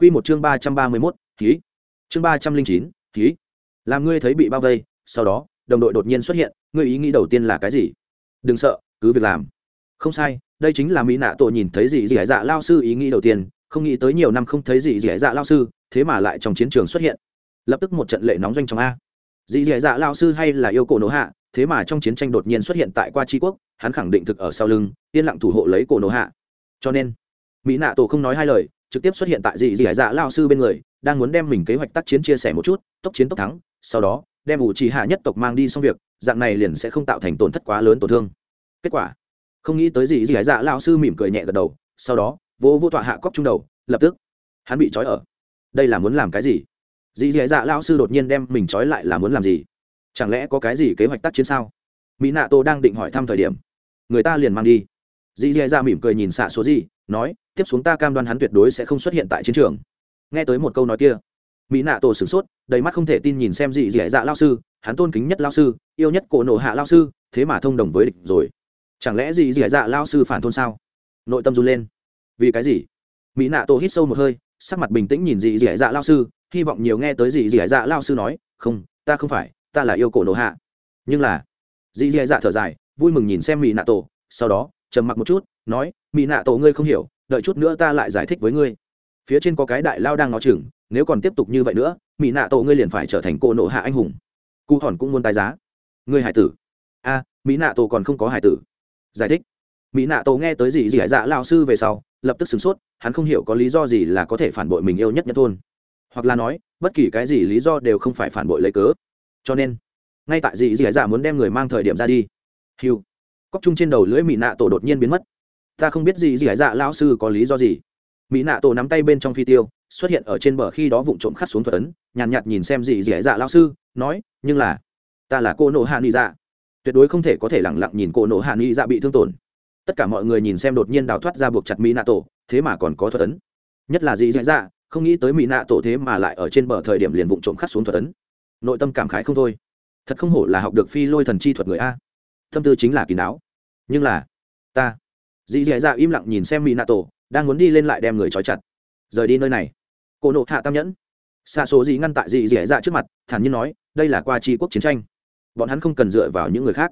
Quy một chương ba trăm ba mươi mốt, ký. Chương ba trăm linh chín, ký. Làm ngươi thấy bị bao vây, sau đó, đồng đội đột nhiên xuất hiện, ngươi ý nghĩ đầu tiên là cái gì? Đừng sợ, cứ việc làm. Không sai, đây chính là mỹ nạ tổ nhìn thấy gì gì hải dạ lao sư ý nghĩ đầu tiên, không nghĩ tới nhiều năm không thấy gì gì hải dạ lao sư, thế mà lại trong chiến trường xuất hiện. Lập tức một trận lệ nóng doanh trong a. Dĩ Dĩ dạ lão sư hay là yêu cổ nổ hạ, thế mà trong chiến tranh đột nhiên xuất hiện tại qua chi quốc, hắn khẳng định thực ở sau lưng, yên lặng thủ hộ lấy cổ nổ hạ. Cho nên, mỹ nạ tổ không nói hai lời trực tiếp xuất hiện tại dị dì dạ lao sư bên người, đang muốn đem mình kế hoạch tác chiến chia sẻ một chút, tốc chiến tốc thắng, sau đó, đem ủ trì hạ nhất tộc mang đi xong việc, dạng này liền sẽ không tạo thành tổn thất quá lớn tổn thương. Kết quả, không nghĩ tới gì dì dạ lao sư mỉm cười nhẹ gật đầu, sau đó vô vô tọa hạ cóc trung đầu, lập tức, hắn bị trói ở. Đây là muốn làm cái gì? Dị dì dạ lao sư đột nhiên đem mình trói lại là muốn làm gì? Chẳng lẽ có cái gì kế hoạch tác chiến sao? Mỹ nạ tô đang định hỏi thăm thời điểm, người ta liền mang đi. Dì dì dạ mỉm cười nhìn xạ số gì, nói tiếp xuống ta cam đoan hắn tuyệt đối sẽ không xuất hiện tại chiến trường. Nghe tới một câu nói kia, mỹ nạ tổ sửng sốt, đầy mắt không thể tin nhìn xem dì dị dạ lao sư, hắn tôn kính nhất lao sư, yêu nhất cổ nộ hạ lao sư, thế mà thông đồng với địch rồi. Chẳng lẽ dì dị dạ lao sư phản thôn sao? Nội tâm run lên. Vì cái gì? Mỹ nạ tổ hít sâu một hơi, sắc mặt bình tĩnh nhìn dì dị dạ lao sư, hy vọng nhiều nghe tới dì dị dạ lao sư nói, không, ta không phải, ta là yêu cổ nộ hạ. Nhưng là dì dì dạ thở dài, vui mừng nhìn xem mỹ nạ tổ, sau đó trầm mặc một chút, nói, mỹ nạ tổ ngươi không hiểu đợi chút nữa ta lại giải thích với ngươi. Phía trên có cái đại lao đang nói chừng, nếu còn tiếp tục như vậy nữa, mỹ nạ tổ ngươi liền phải trở thành cô nộ hạ anh hùng. Cụ hòn cũng muốn tái giá. Ngươi hải tử. A, mỹ nạ tổ còn không có hải tử. Giải thích. Mỹ nạ tổ nghe tới gì gì hải dạ lao sư về sau, lập tức sửng sốt, hắn không hiểu có lý do gì là có thể phản bội mình yêu nhất nhất thôn. Hoặc là nói, bất kỳ cái gì lý do đều không phải phản bội lấy cớ. Cho nên, ngay tại gì gì hải dạ muốn đem người mang thời điểm ra đi. Hiu cóc chung trên đầu lưỡi mỹ nạ tổ đột nhiên biến mất ta không biết gì gì hải dạ lão sư có lý do gì? Mỹ nạ tổ nắm tay bên trong phi tiêu xuất hiện ở trên bờ khi đó vụng trộm khắc xuống thuật ấn nhàn nhạt, nhạt nhìn xem gì gì hải dạ lão sư nói nhưng là ta là cô nộ hạ nghị dạ. Tuyệt đối không thể có thể lẳng lặng nhìn cô nộ hạ nghị dạ bị thương tổn. Tất cả mọi người nhìn xem đột nhiên đào thoát ra buộc chặt mỹ nạ tổ thế mà còn có thuật ấn. Nhất là gì dạy dạ không nghĩ tới mỹ nạ tổ thế mà lại ở trên bờ thời điểm liền vụng trộm khắc xuống thuật ấn. Nội tâm cảm khái không thôi. Thật không hổ là học được phi lôi thần chi thuật người a. Tâm tư chính là kỳ đáo. Nhưng là ta dì dì dạ im lặng nhìn xem mỹ nạ tổ đang muốn đi lên lại đem người trói chặt. Rời đi nơi này. Cô nộ hạ tam nhẫn. Xa số gì ngăn tại dì dì dạ trước mặt, thản nhiên nói, đây là qua tri quốc chiến tranh. Bọn hắn không cần dựa vào những người khác.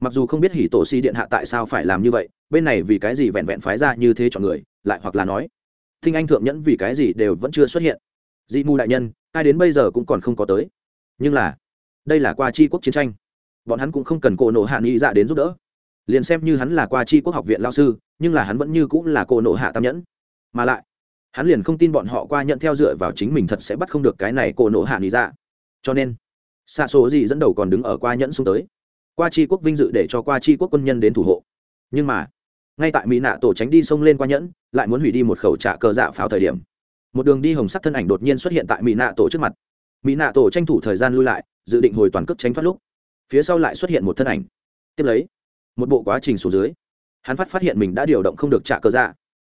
Mặc dù không biết hỉ tổ si điện hạ tại sao phải làm như vậy, bên này vì cái gì vẹn vẹn phái ra như thế chọn người, lại hoặc là nói, thinh anh thượng nhẫn vì cái gì đều vẫn chưa xuất hiện. Dị mù đại nhân, ai đến bây giờ cũng còn không có tới. Nhưng là, đây là qua tri quốc chiến tranh. Bọn hắn cũng không cần cổ nộ hạ nghị dạ đến giúp đỡ liền xem như hắn là qua tri quốc học viện lao sư nhưng là hắn vẫn như cũng là cô nộ hạ tam nhẫn. Mà lại hắn liền không tin bọn họ qua nhận theo dựa vào chính mình thật sẽ bắt không được cái này cô nộ hạ nghị ra, dạ. cho nên xa số gì dẫn đầu còn đứng ở qua nhẫn xuống tới. Qua tri quốc vinh dự để cho qua tri quốc quân nhân đến thủ hộ. Nhưng mà ngay tại mỹ nạ tổ tránh đi sông lên qua nhẫn lại muốn hủy đi một khẩu trạ cờ dạ pháo thời điểm. Một đường đi hồng sắc thân ảnh đột nhiên xuất hiện tại mỹ nạ tổ trước mặt. Mỹ nạ tổ tranh thủ thời gian lui lại dự định hồi toàn cước tránh thoát lúc phía sau lại xuất hiện một thân ảnh. Tiếp lấy một bộ quá trình xuống dưới, hắn phát phát hiện mình đã điều động không được trả cờ dạ.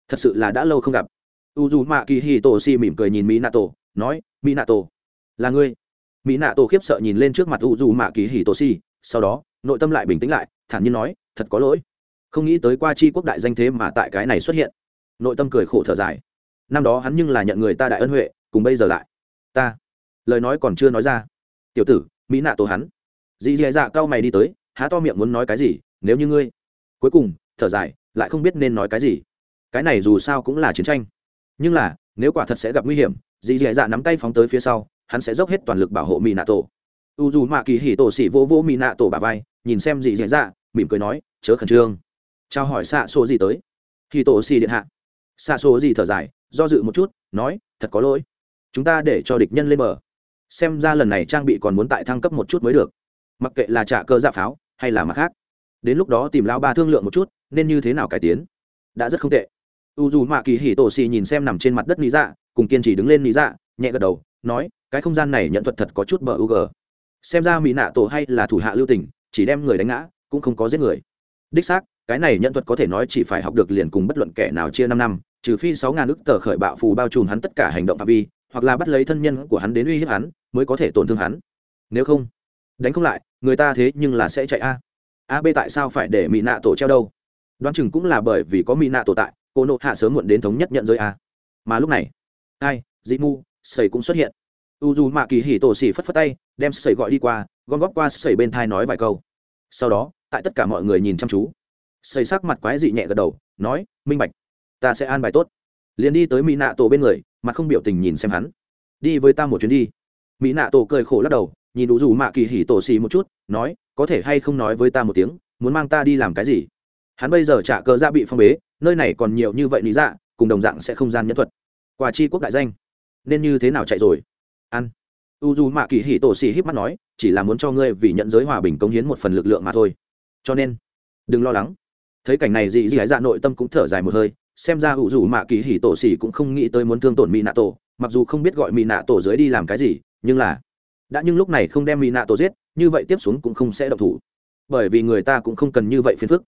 Thật sự là đã lâu không gặp. U d u mạ kỳ hi tổ si mỉm cười nhìn mỹ nạ tổ nói mỹ nạ tổ là ngươi. Mỹ nạ tổ khiếp sợ nhìn lên trước mặt u d u mạ kỳ hi tổ si sau đó, nội tâm lại bình tĩnh lại, thản nhiên nói, thật có lỗi. Không nghĩ tới qua chi quốc đại danh thế mà tại cái này xuất hiện. Nội tâm cười khổ thở dài. Năm đó hắn nhưng là nhận người ta đại ân huệ, cùng bây giờ lại. Ta, lời nói còn chưa nói ra. Tiểu tử mỹ nạ tổ hắn. Dì dì dạ cao mày đi tới, há to miệng muốn nói cái gì nếu như ngươi cuối cùng thở dài lại không biết nên nói cái gì. Cái này dù sao cũng là chiến tranh. Nhưng là, nếu quả thật sẽ gặp nguy hiểm, dì dì dạ nắm tay phóng tới phía sau, hắn sẽ dốc hết toàn lực bảo hộ mỹ nạ tổ u dù mạ kỳ hỉ tổ xỉ vô vô mỹ nạ tổ bà vai, nhìn xem gì dì dạ mỉm cười nói, chớ khẩn trương. Trao hỏi xạ số gì tới. Hỉ tổ xỉ điện hạ. Xạ số gì thở dài, do dự một chút, nói, thật có lỗi. Chúng ta để cho địch nhân lên bờ. Xem ra lần này trang bị còn muốn tại thăng cấp một chút mới được. Mặc kệ là trả cơ dạ pháo hay là mặt khác đến lúc đó tìm lao ba thương lượng một chút, nên như thế nào cải tiến? Đã rất không tệ. U dù mạ kỳ hỉ tổ xì nhìn xem nằm trên mặt đất lý dạ cùng kiên trì đứng lên lý dạ nhẹ gật đầu, nói, cái không gian này nhận thuật thật có chút bờ u g xem ra mỹ nạ tổ hay là thủ hạ lưu tình, chỉ đem người đánh ngã, cũng không có giết người. Đích xác, cái này nhận thuật có thể nói chỉ phải học được liền cùng bất luận kẻ nào chia năm năm, trừ phi sáu ngàn ức tờ khởi bạo phù bao trùm hắn tất cả hành động phạm vi, hoặc là bắt lấy thân nhân của hắn đến uy hiếp hắn, mới có thể tổn thương hắn. Nếu không, đánh không lại, người ta thế nhưng là sẽ chạy a a b tại sao phải để mỹ nạ tổ treo đâu? Đoán chừng cũng là bởi vì có mỹ nạ tổ tại, cô nộ hạ sớm muộn đến thống nhất nhận giới a. Mà lúc này, ai, dị mu, sầy cũng xuất hiện. U dù mạ kỳ Hỉ tổ xỉ phất phất tay, đem sầy gọi đi qua, gom góp qua sầy bên thai nói vài câu. Sau đó, tại tất cả mọi người nhìn chăm chú. Sầy sắc mặt quái dị nhẹ gật đầu, nói, minh bạch, ta sẽ an bài tốt. Liền đi tới mỹ nạ tổ bên người, mặt không biểu tình nhìn xem hắn. Đi với ta một chuyến đi. Mỹ nạ tổ cười khổ lắc đầu nhìn đủ dù mạ kỳ hỉ tổ xì một chút, nói, có thể hay không nói với ta một tiếng, muốn mang ta đi làm cái gì? Hắn bây giờ trả cờ ra bị phong bế, nơi này còn nhiều như vậy lý dạ cùng đồng dạng sẽ không gian nhân thuật. Quả chi quốc đại danh, nên như thế nào chạy rồi? Ăn. U dù mạ kỳ hỉ tổ xì híp mắt nói, chỉ là muốn cho ngươi vì nhận giới hòa bình cống hiến một phần lực lượng mà thôi. Cho nên, đừng lo lắng. Thấy cảnh này dị dị dạ nội tâm cũng thở dài một hơi, xem ra u dù mạ kỳ hỉ tổ xì cũng không nghĩ tới muốn thương tổn mỹ nạ tổ mặc dù không biết gọi mỹ nạ tổ dưới đi làm cái gì, nhưng là đã nhưng lúc này không đem mỹ nạ tổ giết, như vậy tiếp xuống cũng không sẽ độc thủ. Bởi vì người ta cũng không cần như vậy phiền phức.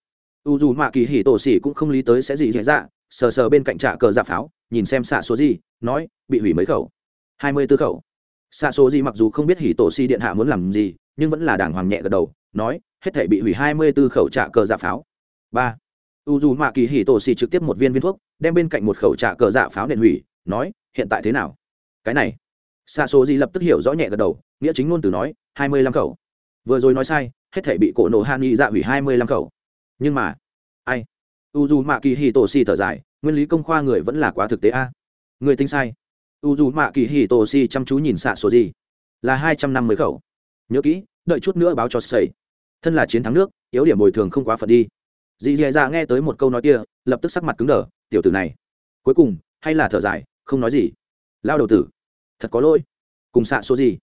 U dù mạ kỳ hỉ tổ xỉ cũng không lý tới sẽ gì dễ dạ sờ sờ bên cạnh trạ cờ dạ pháo, nhìn xem xạ số gì, nói, bị hủy mấy khẩu? Hai mươi tư khẩu. Xạ số gì mặc dù không biết hỉ tổ xỉ điện hạ muốn làm gì, nhưng vẫn là đàng hoàng nhẹ gật đầu, nói, hết thể bị hủy hai mươi tư khẩu trạ cờ dạ pháo. Ba. U dù mạ kỳ hỉ tổ xỉ trực tiếp một viên viên thuốc, đem bên cạnh một khẩu trạ cờ dạ pháo nện hủy, nói, hiện tại thế nào? Cái này. Xạ số gì lập tức hiểu rõ nhẹ gật đầu nghĩa chính ngôn từ nói, hai mươi lăm khẩu. Vừa rồi nói sai, hết thể bị cổ nổ hạ nghị dạ hủy hai mươi lăm khẩu. Nhưng mà, ai? U dù mạ kỳ hì tổ si thở dài, nguyên lý công khoa người vẫn là quá thực tế a. Người tính sai. U dù mạ kỳ hì tổ si chăm chú nhìn xạ số gì? Là hai trăm năm mươi khẩu. Nhớ kỹ, đợi chút nữa báo cho sầy. Thân là chiến thắng nước, yếu điểm bồi thường không quá phận đi. Dì dì dạ nghe tới một câu nói kia, lập tức sắc mặt cứng đờ, tiểu tử này. Cuối cùng, hay là thở dài, không nói gì. Lao đầu tử, thật có lỗi. Cùng xạ số gì?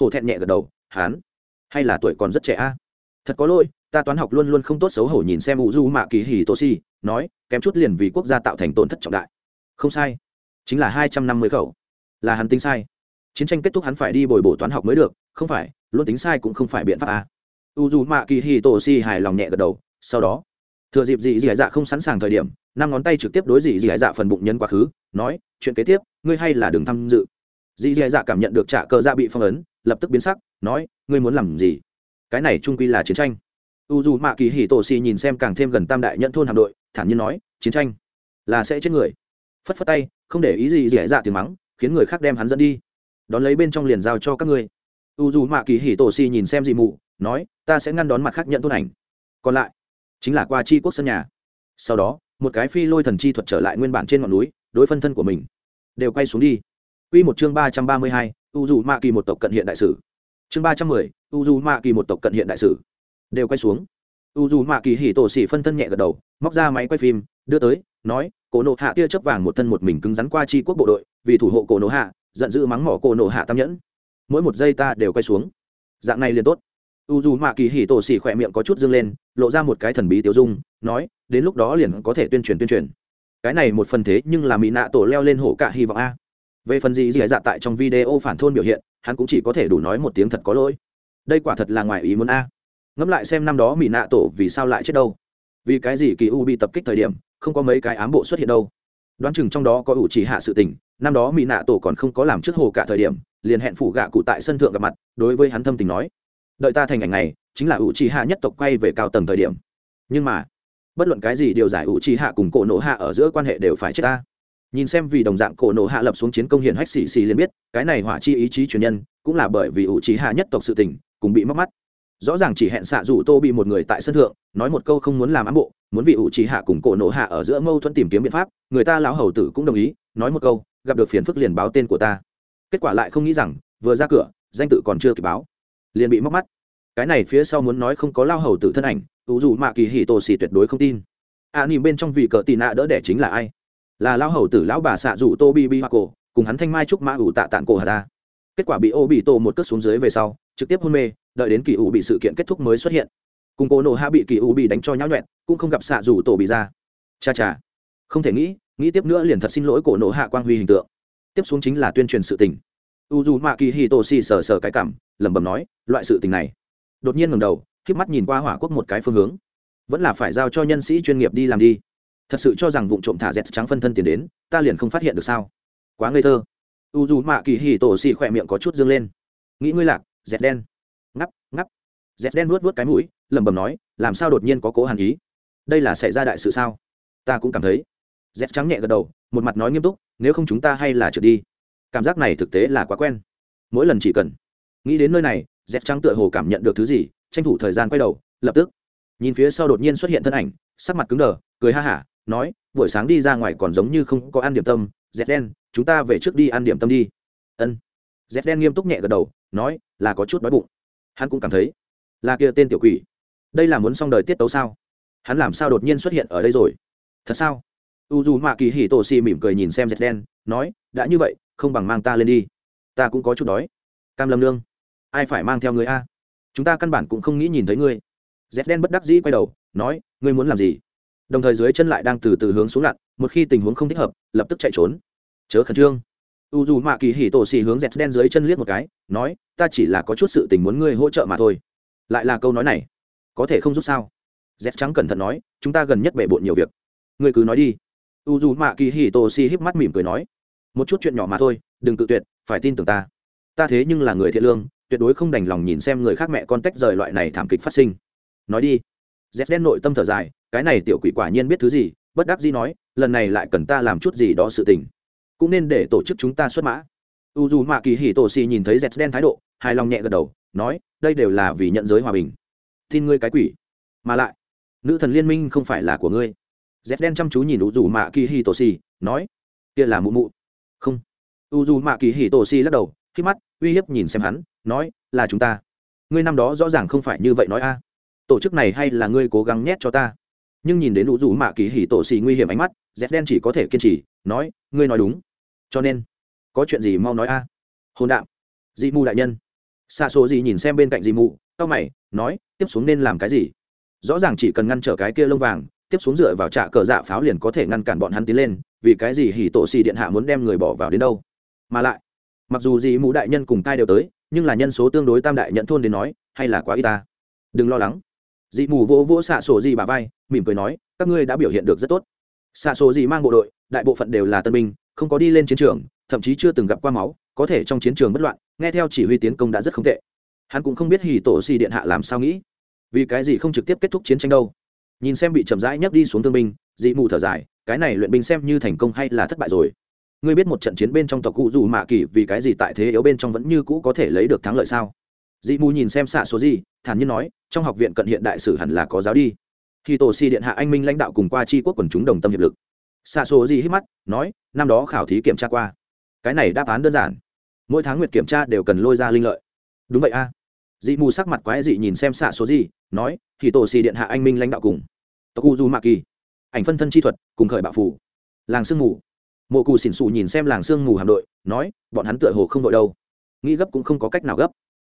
Hổ thẹn nhẹ gật đầu, hán, hay là tuổi còn rất trẻ a? Thật có lỗi, ta toán học luôn luôn không tốt xấu hổ nhìn xem u du mạ kỳ hì tô si nói, kém chút liền vì quốc gia tạo thành tổn thất trọng đại. Không sai, chính là hai trăm năm mươi khẩu. Là hắn tính sai. Chiến tranh kết thúc hắn phải đi bồi bổ toán học mới được, không phải, luôn tính sai cũng không phải biện pháp a. U du mạ kỳ hì tô si hài lòng nhẹ gật đầu, sau đó, thừa dịp dị dị dạ không sẵn sàng thời điểm, năm ngón tay trực tiếp đối dị dị dạ phần bụng nhân quá khứ, nói, chuyện kế tiếp, ngươi hay là đừng tham dự dì dì dạ cảm nhận được trả cờ dạ bị phong ấn, lập tức biến sắc, nói, ngươi muốn làm gì? Cái này trung quy là chiến tranh. U dù mạ kỳ hì tổ xì nhìn xem càng thêm gần tam đại nhận thôn hạm đội, thản nhiên nói, chiến tranh là sẽ chết người. Phất phất tay, không để ý gì dì dạ tiếng mắng, khiến người khác đem hắn dẫn đi. Đón lấy bên trong liền giao cho các ngươi. U dù mạ kỳ hì tổ xì nhìn xem dị mụ, nói, ta sẽ ngăn đón mặt khác nhận thôn ảnh. Còn lại chính là qua chi quốc sân nhà. Sau đó, một cái phi lôi thần chi thuật trở lại nguyên bản trên ngọn núi, đối phân thân của mình đều quay xuống đi. Quy một chương ba trăm ba mươi hai, Kỳ một tộc cận hiện đại sử. Chương ba trăm mười, U Kỳ một tộc cận hiện đại sử. Đều quay xuống. uju ma Kỳ hỉ tổ sĩ phân thân nhẹ gật đầu, móc ra máy quay phim, đưa tới, nói, Cổ nộ hạ tia chớp vàng một thân một mình cứng rắn qua chi quốc bộ đội, vì thủ hộ Cổ nộ hạ, giận dữ mắng mỏ Cổ nộ hạ tam nhẫn. Mỗi một giây ta đều quay xuống. Dạng này liền tốt. uju ma Kỳ hỉ tổ sĩ khỏe miệng có chút dương lên, lộ ra một cái thần bí tiêu dung, nói, đến lúc đó liền có thể tuyên truyền tuyên truyền. Cái này một phần thế nhưng là mỹ nạ tổ leo lên hổ cả hy vọng a về phần gì gì dạ tại trong video phản thôn biểu hiện, hắn cũng chỉ có thể đủ nói một tiếng thật có lỗi. Đây quả thật là ngoài ý muốn a. Ngẫm lại xem năm đó mỹ nạ tổ vì sao lại chết đâu. Vì cái gì kỳ u bị tập kích thời điểm, không có mấy cái ám bộ xuất hiện đâu. Đoán chừng trong đó có ủ chỉ hạ sự tình, năm đó mỹ nạ tổ còn không có làm trước hồ cả thời điểm, liền hẹn phủ gạ cụ tại sân thượng gặp mặt, đối với hắn thâm tình nói. Đợi ta thành ảnh này, chính là ủ chỉ hạ nhất tộc quay về cao tầng thời điểm. Nhưng mà, bất luận cái gì điều giải ủ chỉ hạ cùng cổ nổ hạ ở giữa quan hệ đều phải chết ta nhìn xem vì đồng dạng cổ nổ hạ lập xuống chiến công hiển hách xì xì liền biết cái này hỏa chi ý chí truyền nhân cũng là bởi vì ủ trí hạ nhất tộc sự tình cùng bị mắc mắt. Rõ ràng chỉ hẹn xạ rủ tô bị một người tại sân thượng nói một câu không muốn làm ám bộ muốn vị ủ trí hạ cùng cổ nổ hạ ở giữa mâu thuẫn tìm kiếm biện pháp người ta lão hầu tử cũng đồng ý nói một câu gặp được phiền phức liền báo tên của ta. Kết quả lại không nghĩ rằng vừa ra cửa danh tự còn chưa kịp báo liền bị mắc mắt. Cái này phía sau muốn nói không có lao hầu tử thân ảnh ủ dù mạ kỳ hì tổ xì tuyệt đối không tin. A à, nhìn bên trong vị cờ tì nạ đỡ đẻ chính là ai? Là lão hầu tử lão bà xạ rủ tô bi bi hoa cổ, cùng hắn thanh mai trúc mã ủ tạ tạng cổ hà ra. Kết quả bị ô bị tô một cước xuống dưới về sau, trực tiếp hôn mê, đợi đến kỳ ủ bị sự kiện kết thúc mới xuất hiện. Cùng cô nổ hạ bị kỳ ủ bị đánh cho nhão nhuẹn cũng không gặp xạ rủ tổ bị ra. Cha cha. Không thể nghĩ nghĩ tiếp nữa liền thật xin lỗi cổ nổ hạ quang huy hình tượng. Tiếp xuống chính là tuyên truyền sự tình. U dù mạ kỳ hi tô si sờ sờ cái cảm, lẩm bẩm nói, loại sự tình này. Đột nhiên ngầm đầu k mắt nhìn qua hỏa quốc một cái phương hướng. Vẫn là phải giao cho nhân sĩ chuyên nghiệp đi làm đi thật sự cho rằng vụ trộm thả dẹt trắng phân thân tiền đến, ta liền không phát hiện được sao? Quá ngây thơ. U dù mạ kỳ hì tổ xì khỏe miệng có chút dương lên. Nghĩ ngươi lạc, dẹt đen. Ngắp ngắp. Dẹt đen vuốt vuốt cái mũi, lẩm bẩm nói, làm sao đột nhiên có cố hàn ý? Đây là xảy ra đại sự sao? Ta cũng cảm thấy. Dẹt trắng nhẹ gật đầu, một mặt nói nghiêm túc, nếu không chúng ta hay là trượt đi. Cảm giác này thực tế là quá quen. Mỗi lần chỉ cần nghĩ đến nơi này, dẹt trắng tựa hồ cảm nhận được thứ gì, tranh thủ thời gian quay đầu, lập tức. Nhìn phía sau đột nhiên xuất hiện thân ảnh, sắc mặt cứng đờ, cười ha hả nói, buổi sáng đi ra ngoài còn giống như không có ăn điểm tâm dép đen, chúng ta về trước đi ăn điểm tâm đi. Ân. Dép đen nghiêm túc nhẹ gật đầu, nói, là có chút đói bụng. Hắn cũng cảm thấy, là kia tên tiểu quỷ. Đây là muốn xong đời tiết tấu sao? Hắn làm sao đột nhiên xuất hiện ở đây rồi? Thật sao? U dù mạ kỳ hì tổ xì mỉm cười nhìn xem dẹt đen, nói, đã như vậy, không bằng mang ta lên đi. Ta cũng có chút đói. Cam lâm lương ai phải mang theo người a? Chúng ta căn bản cũng không nghĩ nhìn thấy ngươi. Dẹt đen bất đắc dĩ quay đầu, nói, ngươi muốn làm gì? Đồng thời dưới chân lại đang từ từ hướng xuống lặn, một khi tình huống không thích hợp, lập tức chạy trốn. Chớ khẩn trương. U dù mạ kỳ Hỉ tổ xì hướng dẹt đen dưới chân liếc một cái, nói, ta chỉ là có chút sự tình muốn ngươi hỗ trợ mà thôi. Lại là câu nói này. Có thể không giúp sao? Dẹt trắng cẩn thận nói, chúng ta gần nhất bể bộn nhiều việc. Ngươi cứ nói đi. U dù mạ kỳ Hỉ tổ xì híp mắt mỉm cười nói, một chút chuyện nhỏ mà thôi, đừng tự tuyệt, phải tin tưởng ta. Ta thế nhưng là người thiện lương, tuyệt đối không đành lòng nhìn xem người khác mẹ con tách rời loại này thảm kịch phát sinh. Nói đi. Dẹt đen nội tâm thở dài cái này tiểu quỷ quả nhiên biết thứ gì, bất đắc dĩ nói, lần này lại cần ta làm chút gì đó sự tình. Cũng nên để tổ chức chúng ta xuất mã. U dù mạ kỳ hì tổ xì nhìn thấy dẹt đen thái độ, hài lòng nhẹ gật đầu, nói, đây đều là vì nhận giới hòa bình. Tin ngươi cái quỷ. Mà lại, nữ thần liên minh không phải là của ngươi. Dẹt đen chăm chú nhìn u dù mạ kỳ hì tổ xì nói, kia là mụ mụ. Không. U dù mạ kỳ hì tổ xì lắc đầu, khi mắt, uy hiếp nhìn xem hắn, nói, là chúng ta. Ngươi năm đó rõ ràng không phải như vậy nói a. Tổ chức này hay là ngươi cố gắng nhét cho ta? Nhưng nhìn đến u dù mạ kỳ hì tổ xì nguy hiểm ánh mắt dép đen chỉ có thể kiên trì, nói, ngươi nói đúng. Cho nên, có chuyện gì mau nói a. Hôn đạm. Dị mù đại nhân. Xa số gì nhìn xem bên cạnh dị mù tao mày, nói, tiếp xuống nên làm cái gì? Rõ ràng chỉ cần ngăn trở cái kia lông vàng, tiếp xuống dựa vào trạ cờ dạ pháo liền có thể ngăn cản bọn hắn tiến lên, vì cái gì hỉ tổ xì điện hạ muốn đem người bỏ vào đến đâu? Mà lại, mặc dù dị mù đại nhân cùng tai đều tới, nhưng là nhân số tương đối tam đại nhận thôn đến nói, hay là quá y ta. Đừng lo lắng dị mù vỗ vỗ xạ sổ gì bà vai, mỉm cười nói, các ngươi đã biểu hiện được rất tốt. Xạ sổ gì mang bộ đội, đại bộ phận đều là tân binh, không có đi lên chiến trường, thậm chí chưa từng gặp qua máu, có thể trong chiến trường bất loạn, nghe theo chỉ huy tiến công đã rất không tệ. Hắn cũng không biết hì tổ xì điện hạ làm sao nghĩ. Vì cái gì không trực tiếp kết thúc chiến tranh đâu? Nhìn xem bị chậm rãi nhấc đi xuống thương binh, dị mù thở dài, cái này luyện binh xem như thành công hay là thất bại rồi? Ngươi biết một trận chiến bên trong tộc cụ dù mạ kỳ vì cái gì tại thế yếu bên trong vẫn như cũ có thể lấy được thắng lợi sao? Dị mù nhìn xem xạ số gì, thản nhiên nói, trong học viện cận hiện đại sử hẳn là có giáo đi. Khi tổ si điện hạ anh minh lãnh đạo cùng qua tri quốc quần chúng đồng tâm hiệp lực. Xạ số gì hít mắt, nói, năm đó khảo thí kiểm tra qua. Cái này đáp án đơn giản. Mỗi tháng nguyệt kiểm tra đều cần lôi ra linh lợi. Đúng vậy a. Dị mù sắc mặt quái dị nhìn xem xạ số gì, nói thì tổ si điện hạ anh minh lãnh đạo cùng. Tộc u du mạ kỳ ảnh phân thân chi thuật, cùng khởi bạo phủ. Làng sương mù. Mộ cù xỉn xù nhìn xem làng sương mù hạm đội, nói, bọn hắn tựa hồ không đội đâu. Nghĩ gấp cũng không có cách nào gấp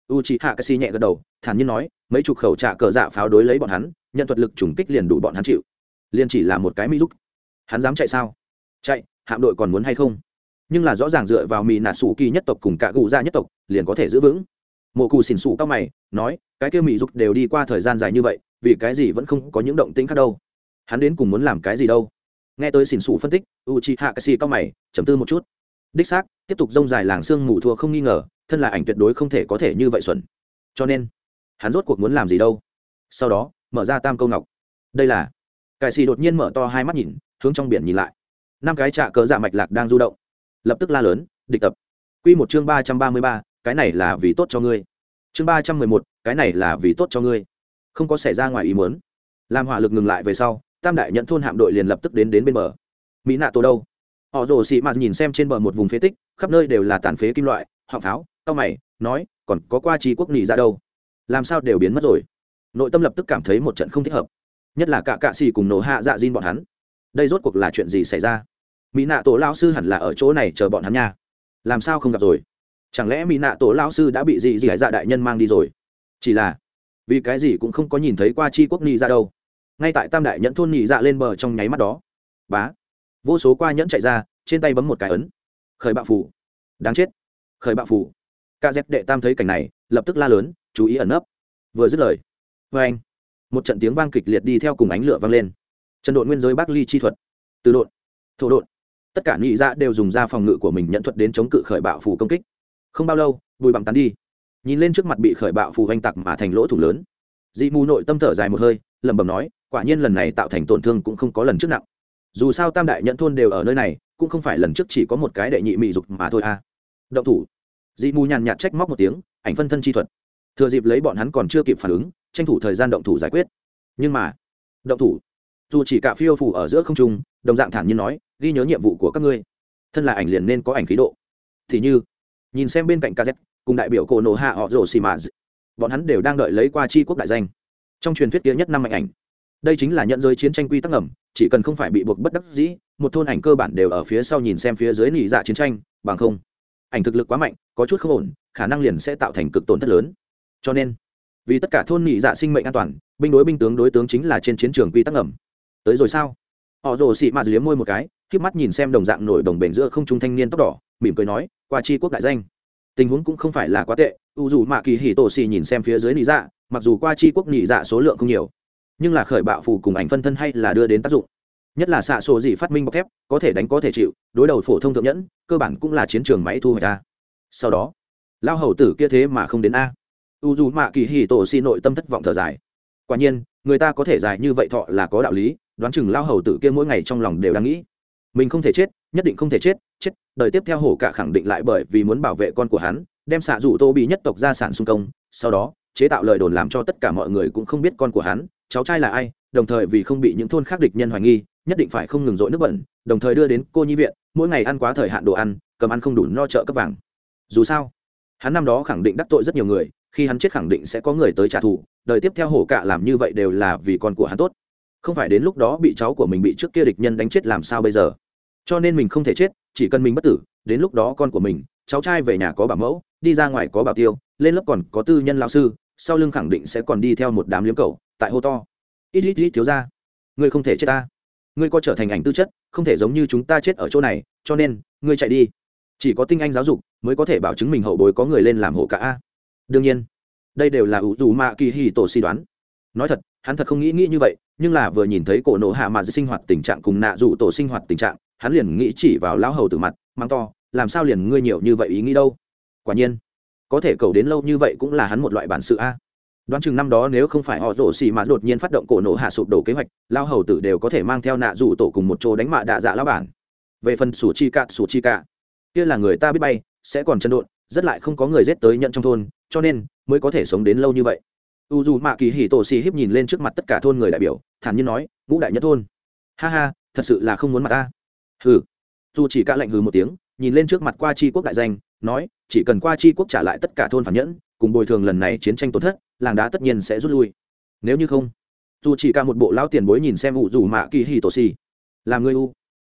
u c hạ cassi nhẹ gật đầu, thản nhiên nói, mấy chục khẩu trạ cờ dạ pháo đối lấy bọn hắn, nhận thuật lực trùng kích liền đủ bọn hắn chịu. Liền chỉ là một cái mỹ giúp. Hắn dám chạy sao? Chạy, hạm đội còn muốn hay không? Nhưng là rõ ràng dựa vào mỹ nạ sủ kỳ nhất tộc cùng cả gù gia nhất tộc, liền có thể giữ vững. Mộ cù xỉn xù cao mày, nói, cái kia mỹ giúp đều đi qua thời gian dài như vậy, vì cái gì vẫn không có những động tĩnh khác đâu? Hắn đến cùng muốn làm cái gì đâu? Nghe tới xỉn xù phân tích u chi hạ cassi cao mày chấm tư một chút. Đích xác, tiếp tục rông dài làng xương mù thua không nghi ngờ thân là ảnh tuyệt đối không thể có thể như vậy xuẩn. Cho nên, hắn rốt cuộc muốn làm gì đâu? Sau đó, mở ra tam câu ngọc. Đây là, cải xì đột nhiên mở to hai mắt nhìn, hướng trong biển nhìn lại. Năm cái trạ cờ dạ mạch lạc đang du động. Lập tức la lớn, địch tập. Q một chương ba trăm ba mươi ba, cái này là vì tốt cho ngươi. Chương ba trăm mười một, cái này là vì tốt cho ngươi. Không có xảy ra ngoài ý muốn. Làm hỏa lực ngừng lại về sau, tam đại nhận thôn hạm đội liền lập tức đến đến bên bờ. Mỹ nạ tổ đâu? Họ rồ xị mạt nhìn xem trên bờ một vùng phế tích, khắp nơi đều là tàn phế kim loại, họng pháo tao mày, nói, còn có qua trí quốc nghị ra dạ đâu? Làm sao đều biến mất rồi? Nội tâm lập tức cảm thấy một trận không thích hợp. Nhất là cả cạ xì cùng nổ hạ dạ diên bọn hắn. Đây rốt cuộc là chuyện gì xảy ra? Mỹ nạ tổ lao sư hẳn là ở chỗ này chờ bọn hắn nha. Làm sao không gặp rồi? Chẳng lẽ mỹ nạ tổ lao sư đã bị gì gì dạ đại nhân mang đi rồi? Chỉ là, vì cái gì cũng không có nhìn thấy qua chi quốc nị ra đâu. Ngay tại tam đại nhẫn thôn nị dạ lên bờ trong nháy mắt đó. Bá. Vô số qua nhẫn chạy ra, trên tay bấm một cái ấn. Khởi bạo phủ. Đáng chết. Khởi bạo phủ ca dép đệ tam thấy cảnh này lập tức la lớn chú ý ẩn nấp. Vừa dứt lời vê anh một trận tiếng vang kịch liệt đi theo cùng ánh lửa vang lên. Trần đội nguyên giới bắc ly chi thuật từ đội, thổ đội, tất cả nhị dạ đều dùng ra phòng ngự của mình nhận thuật đến chống cự khởi bạo phù công kích. Không bao lâu bùi bằng tán đi. Nhìn lên trước mặt bị khởi bạo phù oanh tặc mà thành lỗ thủ lớn. Dị mù nội tâm thở dài một hơi lẩm bẩm nói quả nhiên lần này tạo thành tổn thương cũng không có lần trước nặng. Dù sao tam đại nhận thôn đều ở nơi này cũng không phải lần trước chỉ có một cái đệ nhị mị dục mà thôi a động thủ dị mù nhàn nhạt trách móc một tiếng, ảnh phân thân chi thuật. Thừa dịp lấy bọn hắn còn chưa kịp phản ứng, tranh thủ thời gian động thủ giải quyết. Nhưng mà, động thủ. Dù chỉ cả phiêu phủ ở giữa không trung, đồng dạng thản nhiên nói, ghi nhớ nhiệm vụ của các ngươi. Thân là ảnh liền nên có ảnh khí độ. Thì như, nhìn xem bên cạnh kz cùng đại biểu cổ nổ hạ họ rồ xì mà bọn hắn đều đang đợi lấy qua chi quốc đại danh. Trong truyền thuyết kia nhất năm mạnh ảnh, đây chính là nhận giới chiến tranh quy tắc ngầm, chỉ cần không phải bị buộc bất đắc dĩ, một thôn ảnh cơ bản đều ở phía sau nhìn xem phía dưới nỉ dạ chiến tranh, bằng không ảnh thực lực quá mạnh, có chút không ổn, khả năng liền sẽ tạo thành cực tổn thất lớn. Cho nên, vì tất cả thôn nhị dạ sinh mệnh an toàn, binh đối binh tướng đối tướng chính là trên chiến trường quy tắc ngầm. Tới rồi sao? Họ rồ xị mạt liếm môi một cái k mắt nhìn xem đồng dạng nổi đồng bền giữa không trung thanh niên tóc đỏ, mỉm cười nói, qua chi quốc đại danh. Tình huống cũng không phải là quá tệ, u dù mạ kỳ hì tổ xì nhìn xem phía dưới nị dạ mặc dù qua chi quốc nị dạ số lượng không nhiều, nhưng là khởi bạo phù cùng ảnh phân thân hay là đưa đến tác dụng nhất là xạ sổ gì phát minh bọc thép, có thể đánh có thể chịu, đối đầu phổ thông thượng nhẫn, cơ bản cũng là chiến trường máy thu hoạch ta sau đó, lao hầu tử kia thế mà không đến a. U dù mạ kỳ hì tổ xì nội tâm thất vọng thở dài. Quả nhiên, người ta có thể dài như vậy thọ là có đạo lý, đoán chừng lao hầu tử kia mỗi ngày trong lòng đều đang nghĩ. Mình không thể chết, nhất định không thể chết chết, đời tiếp theo hổ cả khẳng định lại bởi vì muốn bảo vệ con của hắn, đem xạ dụ tô bị nhất tộc gia sản xung công, sau đó, chế tạo lời đồn làm cho tất cả mọi người cũng không biết con của hắn, cháu trai là ai, đồng thời vì không bị những thôn khác địch nhân hoài nghi nhất định phải không ngừng dội nước bẩn, đồng thời đưa đến cô nhi viện, mỗi ngày ăn quá thời hạn đồ ăn, cầm ăn không đủ no trợ cấp vàng. Dù sao, hắn năm đó khẳng định đắc tội rất nhiều người, khi hắn chết khẳng định sẽ có người tới trả thù, đời tiếp theo hổ cạ làm như vậy đều là vì con của hắn tốt. Không phải đến lúc đó bị cháu của mình bị trước kia địch nhân đánh chết làm sao bây giờ? Cho nên mình không thể chết, chỉ cần mình bất tử, đến lúc đó con của mình, cháu trai về nhà có bảo mẫu, đi ra ngoài có bảo tiêu, lên lớp còn có tư nhân lao sư, sau lưng khẳng định sẽ còn đi theo một đám liếm cầu tại hô to. Ít ít ít, thiếu ra ngươi không thể chết ta ngươi có trở thành ảnh tư chất, không thể giống như chúng ta chết ở chỗ này, cho nên, ngươi chạy đi. Chỉ có tinh anh giáo dục mới có thể bảo chứng mình hậu bối có người lên làm hộ cả a. đương nhiên, đây đều là ủ dù mạ kỳ hì tổ suy đoán. Nói thật, hắn thật không nghĩ nghĩ như vậy, nhưng là vừa nhìn thấy cổ nộ hạ mà sinh hoạt tình trạng cùng nạ dù tổ sinh hoạt tình trạng, hắn liền nghĩ chỉ vào lão hầu từ mặt mang to, làm sao liền ngươi nhiều như vậy ý nghĩ đâu? Quả nhiên, có thể cầu đến lâu như vậy cũng là hắn một loại bản sự a đoán chừng năm đó nếu không phải họ rổ xì mà đột nhiên phát động cổ nổ hạ sụp đổ kế hoạch, lao hầu tử đều có thể mang theo nạ rủ tổ cùng một chỗ đánh mạ đạ dạ lao bản. Về phần sủ chi cạ, sủ chi cạ. Kia là người ta biết bay, sẽ còn chân độn, rất lại không có người rét tới nhận trong thôn, cho nên mới có thể sống đến lâu như vậy. U dù mạ kỳ hì tổ xì híp nhìn lên trước mặt tất cả thôn người đại biểu, thản nhiên nói, ngũ đại nhất thôn. Ha ha, thật sự là không muốn mặt ta. Hừ. Dù chỉ cả lệnh hừ một tiếng, nhìn lên trước mặt qua chi quốc đại danh, nói, chỉ cần qua chi quốc trả lại tất cả thôn phản nhẫn cùng bồi thường lần này chiến tranh tổn thất, làng đá tất nhiên sẽ rút lui. Nếu như không, dù chỉ cả một bộ lão tiền bối nhìn xem ủ dù mạ kỳ hì tổ xì. Làm người u.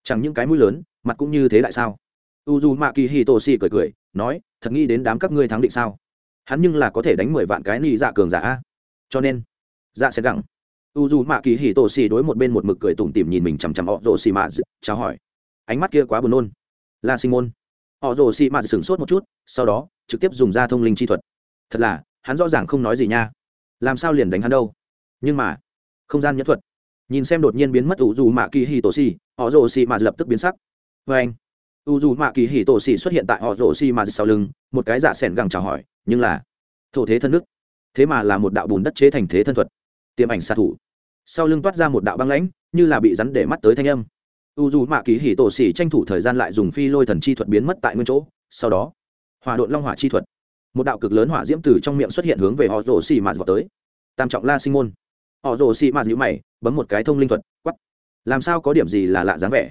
Chẳng những cái mũi lớn, mặt cũng như thế lại sao? U dù mạ kỳ hì tổ xì cười cười, nói, thật nghĩ đến đám các ngươi thắng định sao? Hắn nhưng là có thể đánh mười vạn cái ni dạ cường giả a. Cho nên dạ sẽ gặng. U dù mạ kỳ hì tổ xì đối một bên một mực cười tủm tỉm nhìn mình chằm chằm họ rồ xì mạ chào hỏi. Ánh mắt kia quá buồn nôn. La sinh môn. Họ rồ xì mạ sửng sốt một chút, sau đó, trực tiếp dùng ra thông linh chi thuật thật là, hắn rõ ràng không nói gì nha. Làm sao liền đánh hắn đâu? Nhưng mà, không gian nhẫn thuật. Nhìn xem đột nhiên biến mất u dù mạ kỳ hì tổ xì họ rồ xì mà lập tức biến sắc. Vê anh u dù mạ kỳ hì tổ xì xuất hiện tại họ rồ xì mà sau lưng, một cái dạ giả s ẻ n gẳng chào hỏi, nhưng là, thổ thế thân nước. Thế mà là một đạo bùn đất chế thành thế thân thuật. Tiềm ảnh xạ thủ. Sau lưng toát ra một đạo băng lãnh, như là bị rắn để mắt tới thanh âm. U dù mạ kỳ hỉ tổ xì tranh thủ thời gian lại dùng phi lôi thần chi thuật biến mất tại nguyên chỗ, sau đó hòa đội long hỏa chi thuật một đạo cực lớn hỏa diễm từ trong miệng xuất hiện hướng về họ rổ xì mạt vào tới. Tam trọng la sinh môn. Họ rổ xì mạt nhữ mày, bấm một cái thông linh thuật quắp làm sao có điểm gì là lạ dáng vẻ?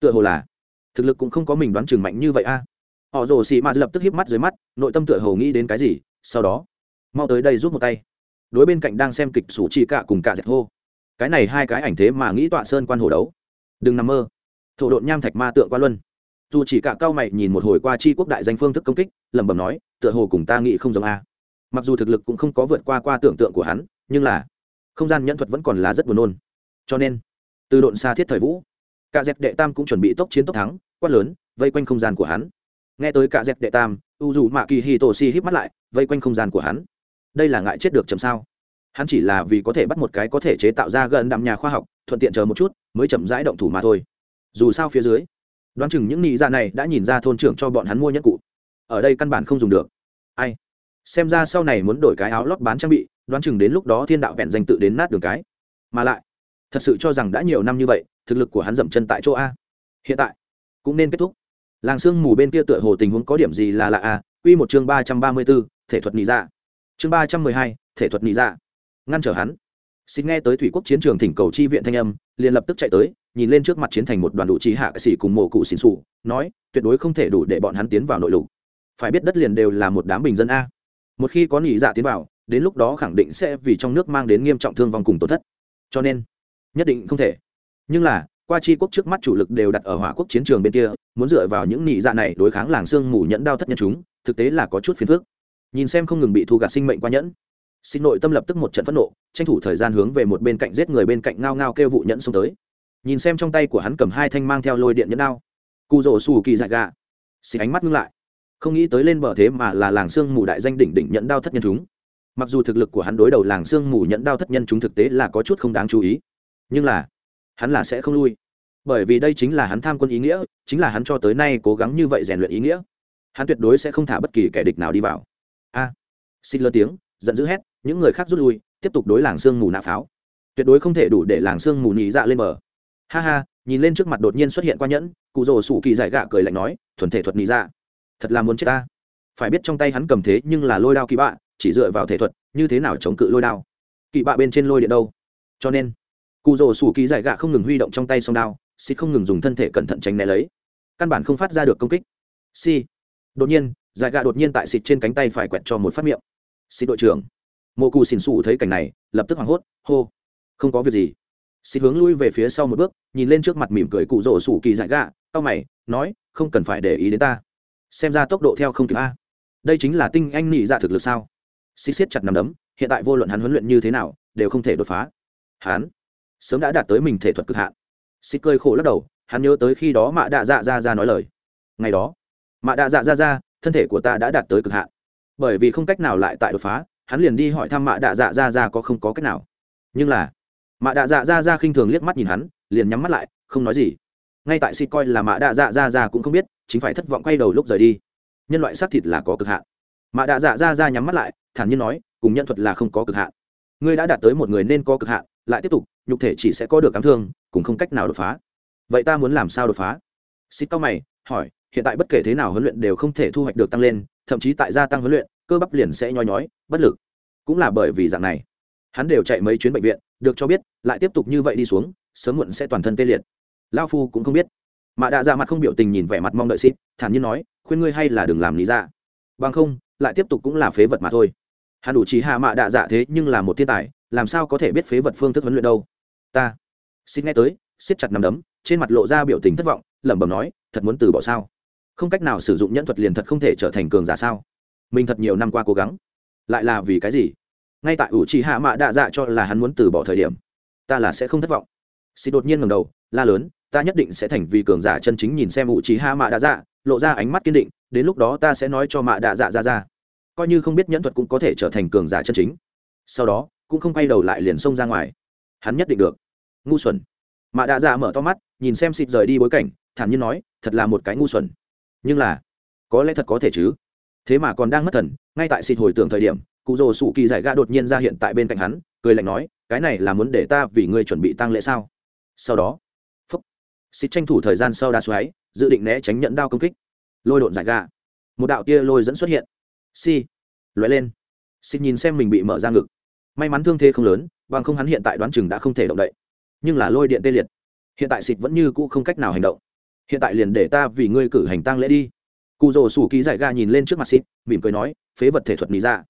Tựa hồ là, thực lực cũng không có mình đoán chừng mạnh như vậy a. Họ rổ xì mạt lập tức hiếp mắt dưới mắt, nội tâm tựa hồ nghĩ đến cái gì, sau đó, mau tới đây giúp một tay. Đối bên cạnh đang xem kịch sủ chi cạ cùng cả dẹt hô. Cái này hai cái ảnh thế mà nghĩ tọa sơn quan hồ đấu. Đừng nằm mơ. Thổ độn nham thạch ma tượng qua luân dù chỉ cả cao mày nhìn một hồi qua chi quốc đại danh phương thức công kích, lẩm bẩm nói, tựa hồ cùng ta nghĩ không giống a. Mặc dù thực lực cũng không có vượt qua qua tưởng tượng của hắn, nhưng là không gian nhẫn thuật vẫn còn là rất buồn nôn. Cho nên, từ độn xa thiết thời vũ, cả dẹp đệ tam cũng chuẩn bị tốc chiến tốc thắng, quát lớn, vây quanh không gian của hắn. Nghe tới cả dẹp đệ tam, u dù mạ kỳ hì tổ si híp mắt lại, vây quanh không gian của hắn. Đây là ngại chết được chậm sao? Hắn chỉ là vì có thể bắt một cái có thể chế tạo ra gần đạm nhà khoa học, thuận tiện chờ một chút, mới chậm rãi động thủ mà thôi. Dù sao phía dưới đoán chừng những nị dạ này đã nhìn ra thôn trưởng cho bọn hắn mua nhất cụ. Ở đây căn bản không dùng được. Ai? Xem ra sau này muốn đổi cái áo lót bán trang bị, đoán chừng đến lúc đó thiên đạo vẹn danh tự đến nát đường cái. Mà lại, thật sự cho rằng đã nhiều năm như vậy, thực lực của hắn dậm chân tại chỗ a. Hiện tại, cũng nên kết thúc. Làng sương mù bên kia tựa hồ tình huống có điểm gì là lạ a. Q một chương ba trăm ba mươi b thể thuật nị dạ. Chương ba trăm mười hai, thể thuật nị dạ. Ngăn trở hắn. Xin nghe tới thủy quốc chiến trường thỉnh cầu chi viện thanh âm, liền lập tức chạy tới nhìn lên trước mặt chiến thành một đoàn đủ trí hạ xỉ cùng mộ cụ xỉn xù, nói, tuyệt đối không thể đủ để bọn hắn tiến vào nội lục. Phải biết đất liền đều là một đám bình dân a. Một khi có nhị dạ tiến vào, đến lúc đó khẳng định sẽ vì trong nước mang đến nghiêm trọng thương vong cùng tổn thất. Cho nên, nhất định không thể. Nhưng là, qua chi quốc trước mắt chủ lực đều đặt ở hỏa quốc chiến trường bên kia, muốn dựa vào những nhị dạ này đối kháng làng xương mù nhẫn đao thất nhân chúng, thực tế là có chút phiền phức. Nhìn xem không ngừng bị thu gạt sinh mệnh qua nhẫn. Xin nội tâm lập tức một trận phẫn nộ, tranh thủ thời gian hướng về một bên cạnh giết người bên cạnh ngao ngao kêu vụ nhẫn xuống tới nhìn xem trong tay của hắn cầm hai thanh mang theo lôi điện nhẫn đao. Cụ rổ xù kỳ dại gà. Xin ánh mắt ngưng lại. Không nghĩ tới lên bờ thế mà là làng sương mù đại danh đỉnh đỉnh nhẫn đao thất nhân chúng. Mặc dù thực lực của hắn đối đầu làng sương mù nhẫn đao thất nhân chúng thực tế là có chút không đáng chú ý, nhưng là hắn là sẽ không lui. Bởi vì đây chính là hắn tham quân ý nghĩa, chính là hắn cho tới nay cố gắng như vậy rèn luyện ý nghĩa. Hắn tuyệt đối sẽ không thả bất kỳ kẻ địch nào đi vào. A. Xin lơ tiếng, giận dữ hét, những người khác rút lui, tiếp tục đối làng sương mù nạ pháo. Tuyệt đối không thể đủ để làng sương mù nhị dạ lên bờ ha ha, nhìn lên trước mặt đột nhiên xuất hiện qua nhẫn, cụ rồ sủ kỳ giải gạ cười lạnh nói, thuần thể thuật nị dạ thật là muốn chết ta. Phải biết trong tay hắn cầm thế nhưng là lôi đao kỳ bạ, chỉ dựa vào thể thuật, như thế nào chống cự lôi đao? Kỳ bạ bên trên lôi điện đâu? Cho nên, cụ rồ sủ kỳ giải gạ không ngừng huy động trong tay song đao, xịt không ngừng dùng thân thể cẩn thận tránh né lấy. Căn bản không phát ra được công kích. Si đột nhiên, giải gạ đột nhiên tại xịt trên cánh tay phải quẹt cho một phát miệng. Xịt đội trưởng. Mộ cụ xỉn xù thấy cảnh này, lập tức hoảng hốt, hô, không có việc gì xin hướng lui về phía sau một bước, nhìn lên trước mặt mỉm cười cụ rỗ sủ kỳ giải gạ tao mày, nói, không cần phải để ý đến ta. Xem ra tốc độ theo không kịp a. Đây chính là tinh anh nhị dạ thực lực sao? Xịt siết chặt nằm đấm, hiện tại vô luận hắn huấn luyện như thế nào, đều không thể đột phá. Hắn sớm đã đạt tới mình thể thuật cực hạn. Xịt cơi khổ lắc đầu, hắn nhớ tới khi đó mạ đạ dạ ra ra nói lời. Ngày đó, mạ đạ dạ ra ra thân thể của ta đã đạt tới cực hạn. Bởi vì không cách nào lại tại đột phá, hắn liền đi hỏi thăm mạ đạ dạ ra ra có không có cách nào. Nhưng là mạ đạ dạ ra ra khinh thường liếc mắt nhìn hắn, liền nhắm mắt lại, không nói gì. Ngay tại xịt coi là mạ đạ dạ ra ra cũng không biết, chính phải thất vọng quay đầu lúc rời đi. Nhân loại xác thịt là có cực hạn. Mạ đạ dạ ra ra nhắm mắt lại, thản nhiên nói, cùng nhân thuật là không có cực hạn. Ngươi đã đạt tới một người nên có cực hạn, lại tiếp tục, nhục thể chỉ sẽ có được cám thương, cũng không cách nào đột phá. Vậy ta muốn làm sao đột phá? Xích cao mày, hỏi, hiện tại bất kể thế nào huấn luyện đều không thể thu hoạch được tăng lên, thậm chí tại gia tăng huấn luyện, cơ bắp liền sẽ nhoi nhói, bất lực. Cũng là bởi vì dạng này. Hắn đều chạy mấy chuyến bệnh viện được cho biết, lại tiếp tục như vậy đi xuống, sớm muộn sẽ toàn thân tê liệt. Lao phu cũng không biết. Mà đạ dạ ra mặt không biểu tình nhìn vẻ mặt mong đợi xịt, thản nhiên nói, khuyên ngươi hay là đừng làm lý ra bằng không, lại tiếp tục cũng là phế vật mà thôi. Hắn đủ trí hạ mạ đạ dạ thế nhưng là một thiên tài, làm sao có thể biết phế vật phương thức huấn luyện đâu? Ta. Xin nghe tới, siết chặt nằm đấm, trên mặt lộ ra biểu tình thất vọng, lẩm bẩm nói, thật muốn từ bỏ sao? Không cách nào sử dụng nhẫn thuật liền thật không thể trở thành cường giả sao? Mình thật nhiều năm qua cố gắng. Lại là vì cái gì? Ngay tại ủ trì hạ mạ đạ dạ cho là hắn muốn từ bỏ thời điểm, ta là sẽ không thất vọng. Xịt đột nhiên ngầm đầu, la lớn, ta nhất định sẽ thành vì cường giả chân chính nhìn xem ủ trì hạ mạ đạ dạ lộ ra ánh mắt kiên định, đến lúc đó ta sẽ nói cho mạ đạ dạ ra ra. Coi như không biết nhẫn thuật cũng có thể trở thành cường giả chân chính. Sau đó, cũng không quay đầu lại liền xông ra ngoài. Hắn nhất định được. Ngu xuẩn. Mạ đạ dạ mở to mắt, nhìn xem xịt rời đi bối cảnh, thản nhiên nói, thật là một cái ngu xuẩn. Nhưng là, có lẽ thật có thể chứ. Thế mà còn đang mất thần, ngay tại xịt hồi tưởng thời điểm cụ rồ sủ kỳ giải gạ đột nhiên ra hiện tại bên cạnh hắn, cười lạnh nói, cái này là muốn để ta vì ngươi chuẩn bị tăng lễ sao? Sau đó, phúc, xịt tranh thủ thời gian sau đa xoáy, dự định né tránh nhận đao công kích. Lôi độn giải gạ một đạo tia lôi dẫn xuất hiện. Si lóe lên. Xịt nhìn xem mình bị mở ra ngực. May mắn thương thế không lớn, bằng không hắn hiện tại đoán chừng đã không thể động đậy. Nhưng là lôi điện tê liệt. Hiện tại xịt vẫn như cũ không cách nào hành động. Hiện tại liền để ta vì ngươi cử hành tăng lễ đi. Cụ rồ sủ Kỳ giải ga nhìn lên trước mặt xịt, mỉm cười nói, phế vật thể thuật lý ra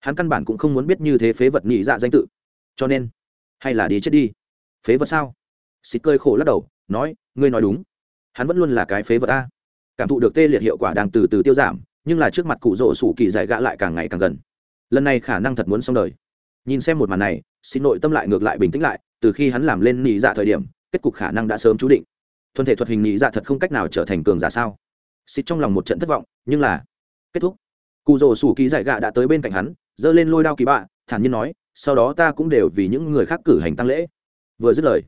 hắn căn bản cũng không muốn biết như thế phế vật nhị dạ danh tự. Cho nên, hay là đi chết đi. Phế vật sao? Xịt cơi khổ lắc đầu, nói, ngươi nói đúng. Hắn vẫn luôn là cái phế vật a. Cảm thụ được tê liệt hiệu quả đang từ từ tiêu giảm, nhưng là trước mặt cụ rỗ sủ kỳ giải gã lại càng ngày càng gần. Lần này khả năng thật muốn xong đời. Nhìn xem một màn này xin nội tâm lại ngược lại bình tĩnh lại, từ khi hắn làm lên nhị dạ thời điểm, kết cục khả năng đã sớm chú định. Thuần thể thuật hình nhị dạ thật không cách nào trở thành cường giả sao? Xịt trong lòng một trận thất vọng, nhưng là kết thúc. Cụ rỗ sủ kỳ giải gạ đã tới bên cạnh hắn giơ lên lôi đao kỳ bạ, thản nhiên nói, sau đó ta cũng đều vì những người khác cử hành tăng lễ. Vừa dứt lời,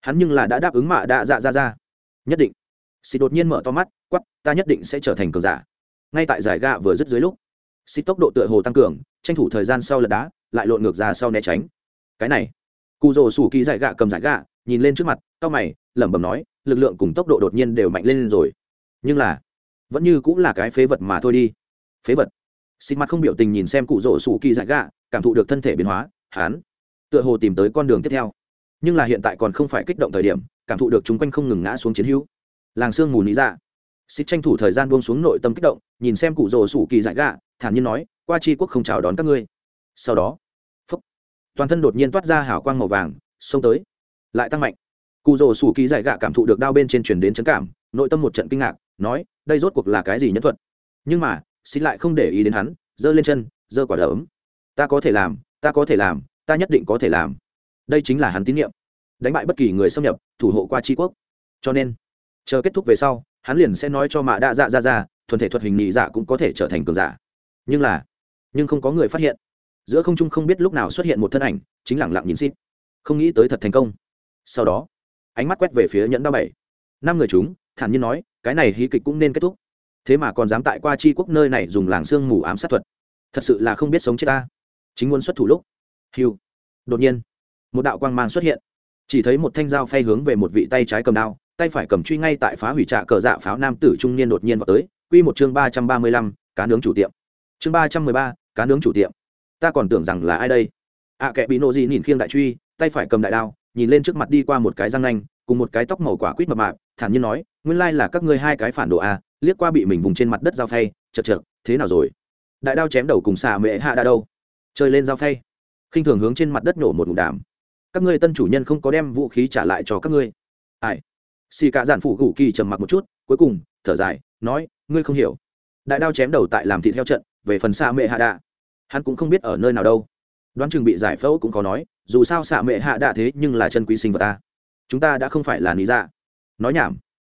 hắn nhưng là đã đáp ứng mạ đã dạ ra ra. Nhất định. Xịt đột nhiên mở to mắt quắp ta nhất định sẽ trở thành cường giả. Ngay tại giải gạ vừa dứt dưới lúc, xịt tốc độ tựa hồ tăng cường, tranh thủ thời gian sau lật đá, lại lộn ngược ra sau né tránh. Cái này cụ rồ sủ kỳ giải gạ cầm giải gạ nhìn lên trước mặt cao mày, lẩm bẩm nói, lực lượng cùng tốc độ đột nhiên đều mạnh lên rồi. Nhưng là, vẫn như cũng là cái phế vật mà thôi đi. Phế vật xịt mặt không biểu tình nhìn xem cụ rỗ sủ kỳ dại gạ cảm thụ được thân thể biến hóa hán tựa hồ tìm tới con đường tiếp theo. Nhưng là hiện tại còn không phải kích động thời điểm cảm thụ được chúng quanh không ngừng ngã xuống chiến hữu. Làng sương mù lý dạ. Xịt tranh thủ thời gian buông xuống nội tâm kích động nhìn xem cụ rỗ sủ kỳ dại gạ thản nhiên nói qua tri quốc không chào đón các ngươi. Sau đó phúc, toàn thân đột nhiên toát ra hào quang màu vàng xông tới lại tăng mạnh. Cụ rỗ sủ kỳ dại gạ cảm thụ được đao bên trên truyền đến trấn cảm nội tâm một trận kinh ngạc nói đây rốt cuộc là cái gì nhẫn thuật? Nhưng mà xin lại không để ý đến hắn, giơ lên chân, giơ quả đấm. Ta có thể làm, ta có thể làm, ta nhất định có thể làm. Đây chính là hắn tín nhiệm đánh bại bất kỳ người xâm nhập, thủ hộ qua tri quốc. Cho nên, chờ kết thúc về sau, hắn liền sẽ nói cho mạ đa dạ ra ra thuần thể thuật hình nhị dạ cũng có thể trở thành cường giả. Nhưng là, nhưng không có người phát hiện. Giữa không trung không biết lúc nào xuất hiện một thân ảnh, chính lẳng lặng nhìn xít không nghĩ tới thật thành công. Sau đó, ánh mắt quét về phía nhẫn đao bảy. Năm người chúng, thản nhiên nói, cái này hí kịch cũng nên kết thúc thế mà còn dám tại qua chi quốc nơi này dùng làng xương mù ám sát thuật. Thật sự là không biết sống chết ta. Chính muốn xuất thủ lúc. Hiu. Đột nhiên một đạo quang mang xuất hiện. Chỉ thấy một thanh dao phay hướng về một vị tay trái cầm đao tay phải cầm truy ngay tại phá hủy trạ cờ dạ pháo nam tử trung niên đột nhiên vào tới. Quy một chương ba trăm ba mươi lăm cá nướng chủ tiệm. Chương ba trăm mười ba cá nướng chủ tiệm. Ta còn tưởng rằng là ai đây? Ạ à, kệ bị nộ gì nhìn khiêng đại truy tay phải cầm đại đao nhìn lên trước mặt đi qua một cái răng nanh cùng một cái tóc màu quả quýt mập mạp thản nhiên nói nguyên lai là các ngươi hai cái phản đồ à liếc qua bị mình vùng trên mặt đất dao phay, chật chật, thế nào rồi? Đại đao chém đầu cùng xà mệ hạ đã đâu? Chơi lên dao phay. Khinh thường hướng trên mặt đất nổ một ngụm đàm các ngươi tân chủ nhân không có đem vũ khí trả lại cho các ngươi. Ai? Xì cả giản phụ gù kỳ trầm mặc một chút, cuối cùng, thở dài, nói, ngươi không hiểu. Đại đao chém đầu tại làm thị theo trận, về phần xạ mệ hạ đạ hắn cũng không biết ở nơi nào đâu. Đoán chừng bị giải phẫu cũng có nói, dù sao xạ mệ hạ đạ thế nhưng là chân quý sinh vật ta. Chúng ta đã không phải là lý dạ. Nói nhảm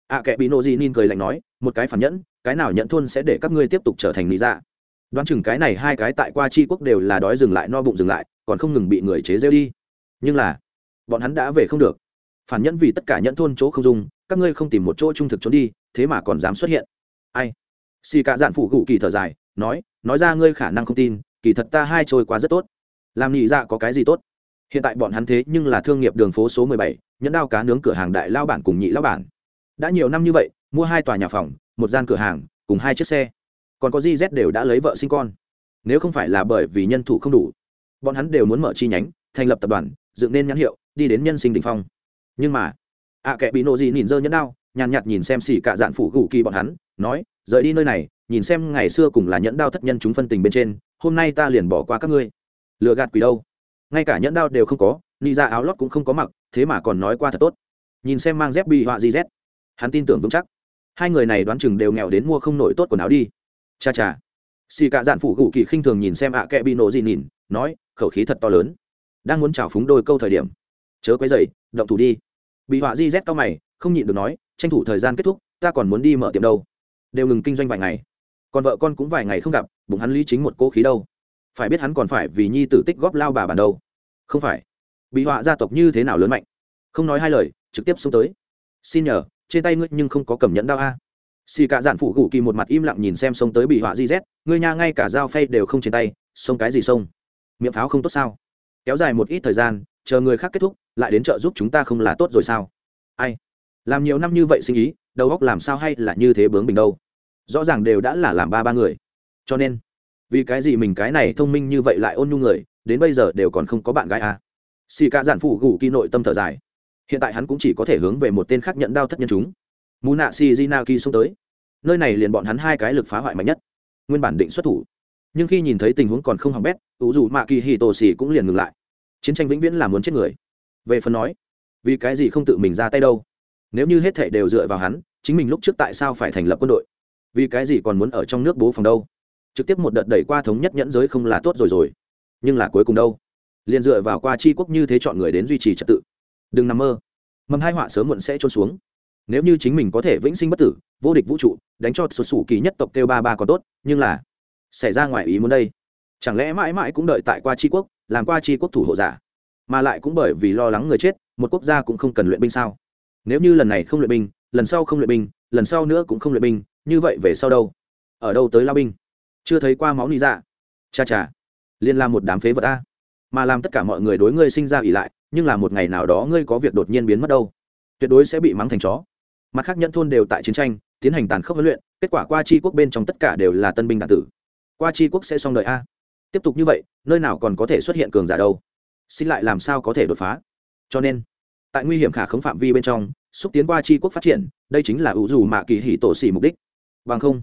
ạ à, kệ bị nộ gì nin cười lạnh nói một cái phản nhẫn cái nào nhận thôn sẽ để các ngươi tiếp tục trở thành lý dạ? Đoán chừng cái này hai cái tại qua c quốc đều là đói dừng lại no bụng dừng lại còn không ngừng bị người chế rêu đi. Nhưng là bọn hắn đã về không được. Phản nhẫn vì tất cả nhẫn thôn chỗ không dùng các ngươi không tìm một chỗ trung thực trốn đi thế mà còn dám xuất hiện. Ai? Xì cả dạn phụ gụ kỳ thở dài nói nói ra ngươi khả năng không tin kỳ thật ta hai trôi qua rất tốt. Làm nhị dạ có cái gì tốt? Hiện tại bọn hắn thế nhưng là thương nghiệp đường phố số mười bảy nhẫn đao cá nướng cửa hàng đại lao bản cùng nhị lao bản đã nhiều năm như vậy, mua hai tòa nhà phòng, một gian cửa hàng, cùng hai chiếc xe. Còn có di z đều đã lấy vợ sinh con. Nếu không phải là bởi vì nhân thủ không đủ, bọn hắn đều muốn mở chi nhánh, thành lập tập đoàn, dựng nên nhãn hiệu, đi đến nhân sinh đ ỉ n h phong. Nhưng mà, ạ à kệ bị nộ gì nhìn dơ nhẫn đao, nhàn nhạt nhìn xem xỉ cả dạn phủ gù kỳ bọn hắn, nói, rời đi nơi này, nhìn xem ngày xưa cùng là nhẫn đao thất nhân chúng phân tình bên trên, hôm nay ta liền bỏ qua các ngươi. Lựa gạt quỷ đâu? Ngay cả nhẫn đao đều không có, ni ra áo lót cũng không có mặc, thế mà còn nói qua thật tốt. Nhìn xem mang dép bị họa gì z hắn tin tưởng vững chắc. Hai người này đoán chừng đều nghèo đến mua không nổi tốt quần áo đi. Cha cha. Xì cả dạn phụ gù kỳ khinh thường nhìn xem ạ à kệ bị nổ gì nhìn, nói, khẩu khí thật to lớn. Đang muốn chào phúng đôi câu thời điểm. Chớ quấy dậy động thủ đi. Bị họa di z cao mày, không nhịn được nói, tranh thủ thời gian kết thúc, ta còn muốn đi mở tiệm đâu. Đều ngừng kinh doanh vài ngày. Còn vợ con cũng vài ngày không gặp, bụng hắn lý chính một cô khí đâu. Phải biết hắn còn phải vì nhi tử tích góp lao bà bàn đâu. Không phải. Bị họa gia tộc như thế nào lớn mạnh. Không nói hai lời, trực tiếp xuống tới. Xin nhờ trên tay ngươi nhưng không có cầm nhẫn đao a. Xì cả dạn phụ gù kỳ một mặt im lặng nhìn xem sông tới bị họa di z ngươi nha ngay cả dao phay đều không trên tay, sông cái gì sông? Miệng pháo không tốt sao? Kéo dài một ít thời gian, chờ người khác kết thúc, lại đến chợ giúp chúng ta không là tốt rồi sao? Ai? Làm nhiều năm như vậy sinh ý, đầu óc làm sao hay là như thế bướng bình đâu? Rõ ràng đều đã là làm ba ba người. Cho nên, vì cái gì mình cái này thông minh như vậy lại ôn nhu người, đến bây giờ đều còn không có bạn gái à. xì cả giản phụ gù kỳ nội tâm thở dài hiện tại hắn cũng chỉ có thể hướng về một tên khác nhận đao thất nhân chúng. Mù nạ si zinaki xông tới. Nơi này liền bọn hắn hai cái lực phá hoại mạnh nhất. Nguyên bản định xuất thủ. Nhưng khi nhìn thấy tình huống còn không hỏng bét, ủ dù mạ kỳ hì tổ xì cũng liền ngừng lại. Chiến tranh vĩnh viễn là muốn chết người. Về phần nói, vì cái gì không tự mình ra tay đâu? Nếu như hết thệ đều dựa vào hắn, chính mình lúc trước tại sao phải thành lập quân đội? Vì cái gì còn muốn ở trong nước bố phòng đâu? Trực tiếp một đợt đẩy qua thống nhất nhẫn giới không là tốt rồi rồi. Nhưng là cuối cùng đâu? Liền dựa vào qua c quốc như thế chọn người đến duy trì trật tự đừng nằm mơ. Mầm hai họa sớm muộn sẽ trôn xuống. Nếu như chính mình có thể vĩnh sinh bất tử, vô địch vũ trụ, đánh cho sụt sủ kỳ nhất tộc kêu ba ba còn tốt, nhưng là xảy ra ngoài ý muốn đây. Chẳng lẽ mãi mãi cũng đợi tại qua tri quốc, làm qua tri quốc thủ hộ giả? Mà lại cũng bởi vì lo lắng người chết, một quốc gia cũng không cần luyện binh sao? Nếu như lần này không luyện binh, lần sau không luyện binh, lần sau nữa cũng không luyện binh, như vậy về sau đâu? Ở đâu tới lao binh? Chưa thấy qua máu lý dạ. Cha cha, liên la một đám phế vật a mà làm tất cả mọi người đối ngươi sinh ra ỉ lại, nhưng là một ngày nào đó ngươi có việc đột nhiên biến mất đâu. Tuyệt đối sẽ bị mắng thành chó. Mặt khác, nhận thôn đều tại chiến tranh, tiến hành tàn khốc huấn luyện, kết quả qua chi quốc bên trong tất cả đều là tân binh đạn tử. Qua chi quốc sẽ xong đợi a. Tiếp tục như vậy, nơi nào còn có thể xuất hiện cường giả đâu. Xin lại làm sao có thể đột phá? Cho nên, tại nguy hiểm khả khống phạm vi bên trong, xúc tiến qua chi quốc phát triển, đây chính là ủ dù mạ kỳ hỉ tổ xỉ mục đích. Bằng không,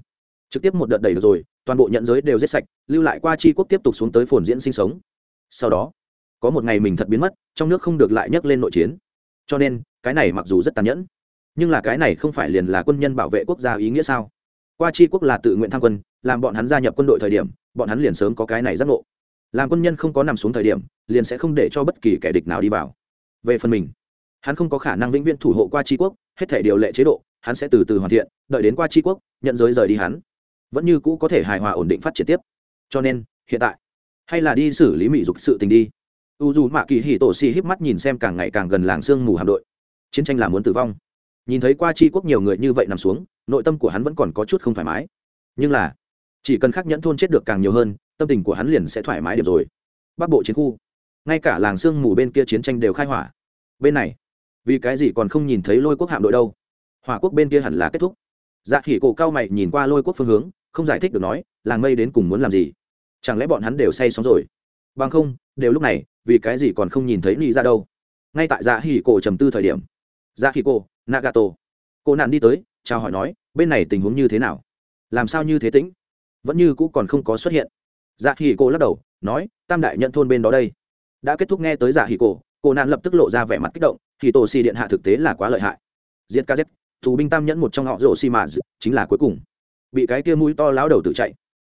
trực tiếp một đợt đầy được rồi, toàn bộ nhận giới đều giết sạch, lưu lại qua chi quốc tiếp tục xuống tới phồn diễn sinh sống sau đó, có một ngày mình thật biến mất, trong nước không được lại nhấc lên nội chiến. Cho nên, cái này mặc dù rất tàn nhẫn, nhưng là cái này không phải liền là quân nhân bảo vệ quốc gia ý nghĩa sao? Qua chi quốc là tự nguyện tham quân, làm bọn hắn gia nhập quân đội thời điểm, bọn hắn liền sớm có cái này giác ngộ. Làm quân nhân không có nằm xuống thời điểm, liền sẽ không để cho bất kỳ kẻ địch nào đi vào. Về phần mình, hắn không có khả năng vĩnh viễn thủ hộ qua tri quốc, hết thể điều lệ chế độ, hắn sẽ từ từ hoàn thiện, đợi đến qua tri quốc, nhận giới rời đi hắn. Vẫn như cũ có thể hài hòa ổn định phát triển tiếp. Cho nên, hiện tại hay là đi xử lý mỹ dục sự tình đi. U dù mạ kỳ hì tổ xì híp mắt nhìn xem càng ngày càng gần làng sương mù hạm đội. Chiến tranh là muốn tử vong. Nhìn thấy qua tri quốc nhiều người như vậy nằm xuống, nội tâm của hắn vẫn còn có chút không thoải mái. Nhưng là, chỉ cần khắc nhẫn thôn chết được càng nhiều hơn, tâm tình của hắn liền sẽ thoải mái điểm rồi. Bắc bộ chiến khu, ngay cả làng sương mù bên kia chiến tranh đều khai hỏa. Bên này, vì cái gì còn không nhìn thấy lôi quốc hạm đội đâu? Hỏa quốc bên kia hẳn là kết thúc. Dạ khỉ cổ cao mày nhìn qua lôi quốc phương hướng, không giải thích được nói, làng mây đến cùng muốn làm gì? Chẳng lẽ bọn hắn đều say sóng rồi? Bằng không, đều lúc này, vì cái gì còn không nhìn thấy ni ra dạ đâu? Ngay tại dạ hỉ cổ trầm tư thời điểm. Dạ hỉ cổ, nagato. Cô nạn đi tới, chào hỏi nói, bên này tình huống như thế nào? Làm sao như thế tĩnh? Vẫn như cũ còn không có xuất hiện. Dạ hỉ cổ lắc đầu, nói, tam đại nhận thôn bên đó đây. Đã kết thúc nghe tới dạ hỉ cổ, cô nạn lập tức lộ ra vẻ mặt kích động thì tổ xì điện hạ thực tế là quá lợi hại. Diệt kz thủ binh tam nhẫn một trong họ rổ xi mà chính là cuối cùng. Bị cái kia mũi to láo đầu tự chạy.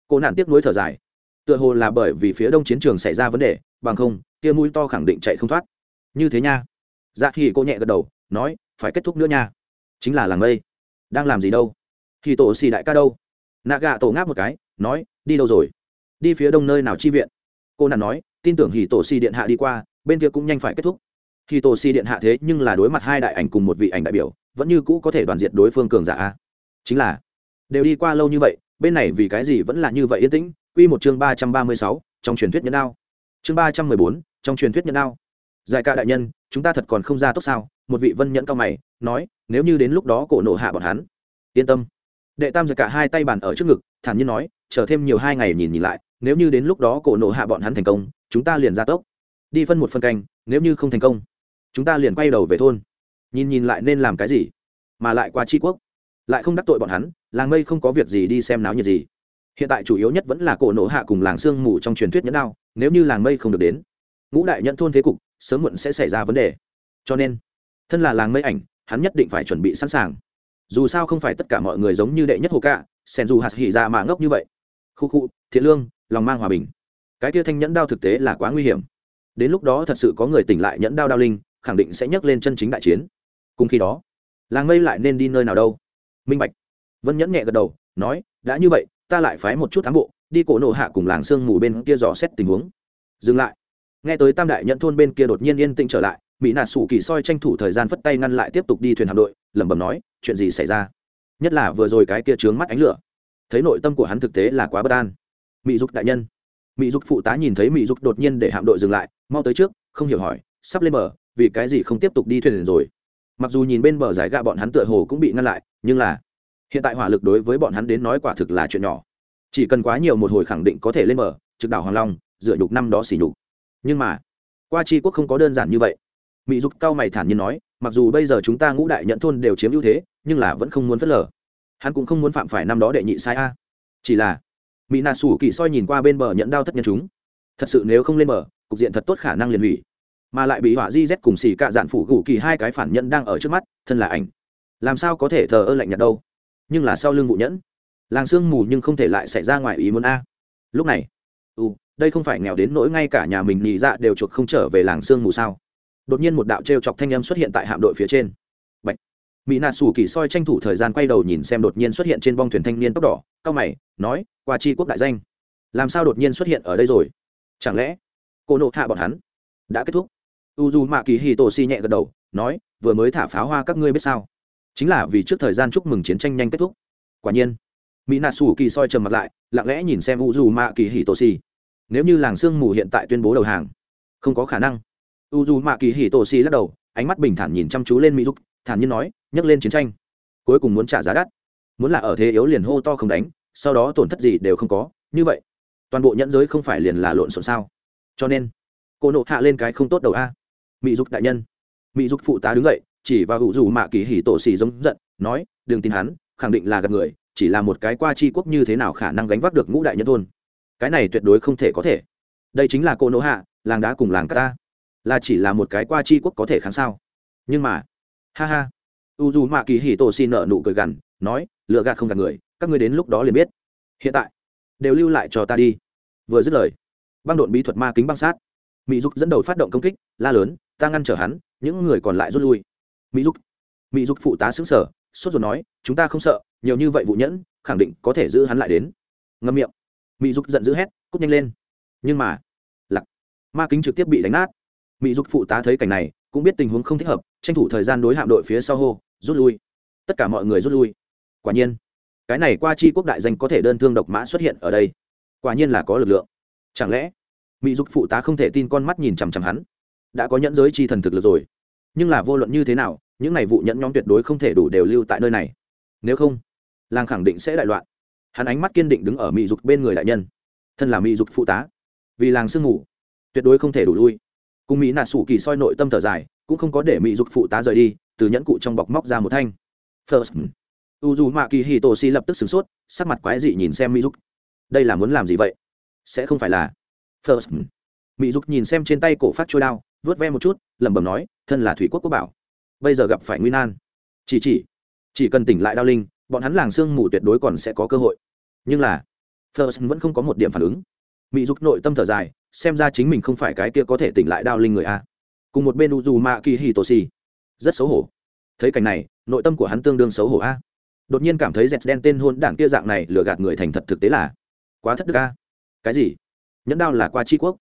Cô nạn tiếc nuối thở dài tựa hồ là bởi vì phía đông chiến trường xảy ra vấn đề, bằng không, kia mũi to khẳng định chạy không thoát. Như thế nha. Dạ khi cô nhẹ gật đầu, nói, phải kết thúc nữa nha. Chính là làng mây. Đang làm gì đâu? Thì tổ xì đại ca đâu? Nạ gạ tổ ngáp một cái, nói, đi đâu rồi? Đi phía đông nơi nào chi viện? Cô nạn nói, tin tưởng hì tổ xì điện hạ đi qua, bên kia cũng nhanh phải kết thúc. Hì tổ xì điện hạ thế nhưng là đối mặt hai đại ảnh cùng một vị ảnh đại biểu, vẫn như cũ có thể đoàn diệt đối phương cường giả chính là, đều đi qua lâu như vậy, bên này vì cái gì vẫn là như vậy yên tĩnh? Quy một chương ba trăm ba mươi sáu, trong truyền thuyết nhân đao. Chương ba trăm mười bốn, trong truyền thuyết nhân đao. Giải ca đại nhân, chúng ta thật còn không ra tốt sao? Một vị vân nhẫn cao mày, nói, nếu như đến lúc đó cổ nộ hạ bọn hắn. Yên tâm. Đệ tam giải cả hai tay bàn ở trước ngực, thản nhiên nói, chờ thêm nhiều hai ngày nhìn nhìn lại, nếu như đến lúc đó cổ nộ hạ bọn hắn thành công, chúng ta liền ra tốc. Đi phân một phân canh, nếu như không thành công, chúng ta liền quay đầu về thôn. Nhìn nhìn lại nên làm cái gì? Mà lại qua chi quốc. Lại không đắc tội bọn hắn, làng mây không có việc gì đi xem náo nhiệt gì hiện tại chủ yếu nhất vẫn là cổ nổ hạ cùng làng sương mù trong truyền thuyết nhẫn đao, nếu như làng mây không được đến, ngũ đại nhận thôn thế cục sớm muộn sẽ xảy ra vấn đề. Cho nên, thân là làng mây ảnh, hắn nhất định phải chuẩn bị sẵn sàng. Dù sao không phải tất cả mọi người giống như đệ nhất hồ cạ sen dù hạt hỉ dạ ra mà ngốc như vậy. Khu khu, thiện lương, lòng mang hòa bình. Cái kia thanh nhẫn đao thực tế là quá nguy hiểm. Đến lúc đó thật sự có người tỉnh lại nhẫn đao đao linh, khẳng định sẽ nhấc lên chân chính đại chiến. Cùng khi đó, làng mây lại nên đi nơi nào đâu? Minh bạch. Vân nhẫn nhẹ gật đầu, nói, đã như vậy ta lại phái một chút thám bộ, đi cổ nộ hạ cùng làng sương mù bên kia dò xét tình huống. Dừng lại. Nghe tới tam đại nhận thôn bên kia đột nhiên yên tĩnh trở lại, mỹ nạt sủ kỳ soi tranh thủ thời gian phất tay ngăn lại tiếp tục đi thuyền hạm đội, lẩm bẩm nói, chuyện gì xảy ra? Nhất là vừa rồi cái kia trướng mắt ánh lửa. Thấy nội tâm của hắn thực tế là quá bất an. Mỹ dục đại nhân. Mỹ dục phụ tá nhìn thấy mỹ dục đột nhiên để hạm đội dừng lại, mau tới trước, không hiểu hỏi, sắp lên bờ, vì cái gì không tiếp tục đi thuyền rồi? Mặc dù nhìn bên bờ giải gạ bọn hắn tựa hồ cũng bị ngăn lại, nhưng là hiện tại hỏa lực đối với bọn hắn đến nói quả thực là chuyện nhỏ. Chỉ cần quá nhiều một hồi khẳng định có thể lên mở trực đảo hoàng long dựa nhục năm đó xỉ nhục. Nhưng mà, qua tri quốc không có đơn giản như vậy. Mỹ dục cao mày thản nhiên nói, mặc dù bây giờ chúng ta ngũ đại nhận thôn đều chiếm ưu thế, nhưng là vẫn không muốn phớt lờ. Hắn cũng không muốn phạm phải năm đó đệ nhị sai a. Chỉ là mỹ nà sủ kỳ soi nhìn qua bên bờ nhận đao thất nhân chúng. Thật sự nếu không lên bờ, cục diện thật tốt khả năng liền hủy. Mà lại bị hỏa di z cùng xì cạ dạn phủ gù kỳ hai cái phản nhận đang ở trước mắt, thân là ảnh. Làm sao có thể thờ ơ lạnh nhạt đâu? Nhưng là sau lưng vụ nhẫn. Làng sương mù nhưng không thể lại xảy ra ngoài ý muốn a. Lúc này ừ đây không phải nghèo đến nỗi ngay cả nhà mình nhị dạ đều chuộc không trở về làng sương mù sao? Đột nhiên một đạo t r e o chọc thanh âm xuất hiện tại hạm đội phía trên. Bạch. mỹ nạ sủ kỳ soi tranh thủ thời gian quay đầu nhìn xem đột nhiên xuất hiện trên bong thuyền thanh niên tóc đỏ cao mày, nói, qua chi quốc đại danh. Làm sao đột nhiên xuất hiện ở đây rồi? Chẳng lẽ, cô nộ hạ bọn hắn đã kết thúc? U d mạ kỳ hì tổ si nhẹ gật đầu, nói, vừa mới thả pháo hoa các ngươi biết sao? Chính là vì trước thời gian chúc mừng chiến tranh nhanh kết thúc. Quả nhiên mỹ nạ sủ kỳ soi trầm mặt lại, lặng lẽ nhìn xem u dù mạ kỳ hì tổ xì nếu như làng sương mù hiện tại tuyên bố đầu hàng, không có khả năng. U dù mạ kỳ hì tổ xì lắc đầu, ánh mắt bình thản nhìn chăm chú lên mỹ dục thản nhiên nói nhấc lên chiến tranh, cuối cùng muốn trả giá đắt. Muốn là ở thế yếu liền hô to không đánh, sau đó tổn thất gì đều không có, như vậy, toàn bộ nhẫn giới không phải liền là lộn xộn sao? Cho nên, cô nộ hạ lên cái không tốt đầu a. Mỹ dục đại nhân. Mỹ dục phụ tá đứng dậy chỉ vào hữu dù mạ kỳ hỉ tổ xì giống giận, nói, đừng tin hắn, khẳng định là gặp người, chỉ là một cái qua c quốc như thế nào khả năng gánh vác được ngũ đại nhân thôn cái này tuyệt đối không thể có thể. Đây chính là cô nỗ hạ, làng đá cùng làng ta. Là chỉ là một cái qua c quốc có thể kháng sao. Nhưng mà, ha ha. U dù mạ kỳ hì tổ xin nợ nụ cười gằn, nói, lựa gạt không gạt người, các ngươi đến lúc đó liền biết. Hiện tại, đều lưu lại cho ta đi. Vừa dứt lời, băng đột bí thuật ma kính băng sát. Mỹ dục dẫn đầu phát động công kích, la lớn, ta ngăn trở hắn, những người còn lại rút lui mỹ dục. Mỹ dục phụ tá xứng sở, sốt rồi nói, chúng ta không sợ, nhiều như vậy vụ nhẫn, khẳng định có thể giữ hắn lại đến. Ngâm miệng. Mỹ dục giận dữ hét, cút nhanh lên. Nhưng mà lặc ma kính trực tiếp bị đánh nát. Mỹ dục phụ tá thấy cảnh này, cũng biết tình huống không thích hợp, tranh thủ thời gian đối hạm đội phía sau hô, rút lui. Tất cả mọi người rút lui. Quả nhiên, cái này qua chi quốc đại danh có thể đơn thương độc mã xuất hiện ở đây. Quả nhiên là có lực lượng. Chẳng lẽ, mỹ dục phụ tá không thể tin con mắt nhìn chằm chằm hắn? Đã có nhẫn giới chi thần thực lực rồi. Nhưng là vô luận như thế nào những này vụ nhẫn nhóm tuyệt đối không thể đủ đều lưu tại nơi này. Nếu không, làng khẳng định sẽ đại loạn. Hắn ánh mắt kiên định đứng ở mỹ dục bên người đại nhân. Thân là mỹ dục phụ tá, vì làng sương ngủ tuyệt đối không thể đủ lui. Cùng mỹ nạ sủ kỳ soi nội tâm thở dài, cũng không có để mỹ dục phụ tá rời đi, từ nhẫn cụ trong bọc móc ra một thanh. First. U dù mạ kỳ hì tổ si lập tức sửng sốt, sắc mặt quái dị nhìn xem mỹ dục. Đây là muốn làm gì vậy? Sẽ không phải là. First. Mỹ dục nhìn xem trên tay cổ phát trôi đao vớt ve một chút, lẩm bẩm nói, thân là thủy quốc quốc bảo bây giờ gặp phải nguy nan. Chỉ chỉ chỉ cần tỉnh lại đao linh, bọn hắn làng sương mù tuyệt đối còn sẽ có cơ hội. Nhưng là first vẫn không có một điểm phản ứng. Mỹ dục nội tâm thở dài, xem ra chính mình không phải cái kia có thể tỉnh lại đao linh người a. Cùng một bên u dù mạ kỳ hì tổ xì rất xấu hổ. Thấy cảnh này, nội tâm của hắn tương đương xấu hổ a. Đột nhiên cảm thấy dẹt đen tên hôn đảng kia dạng này lừa gạt người thành thật thực tế là quá thất đức a. Cái gì? Nhẫn đao là qua tri quốc.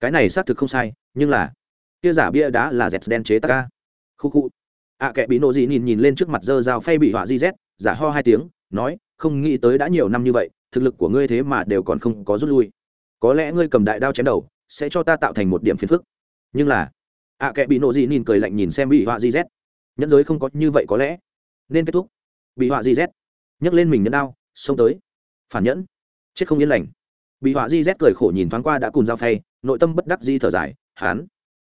Cái này xác thực không sai, nhưng là, kia giả bia đá là dẹt đen chế ta a. Khu khu ạ à, kệ bị nộ gì nhìn nhìn lên trước mặt dơ dao phay bị họa di z giả ho hai tiếng nói không nghĩ tới đã nhiều năm như vậy thực lực của ngươi thế mà đều còn không có rút lui. Có lẽ ngươi cầm đại đao chém đầu sẽ cho ta tạo thành một điểm phiền phức. Nhưng là ạ à, kệ bị nộ gì nhìn cười lạnh nhìn xem bị họa di z nhẫn giới không có như vậy có lẽ nên kết thúc. Bị họa di z nhấc lên mình nhẫn đao xông tới. Phản nhẫn chết không yên lành. Bị họa di z cười khổ nhìn thoáng qua đã cùng dao phay nội tâm bất đắc di thở dài hán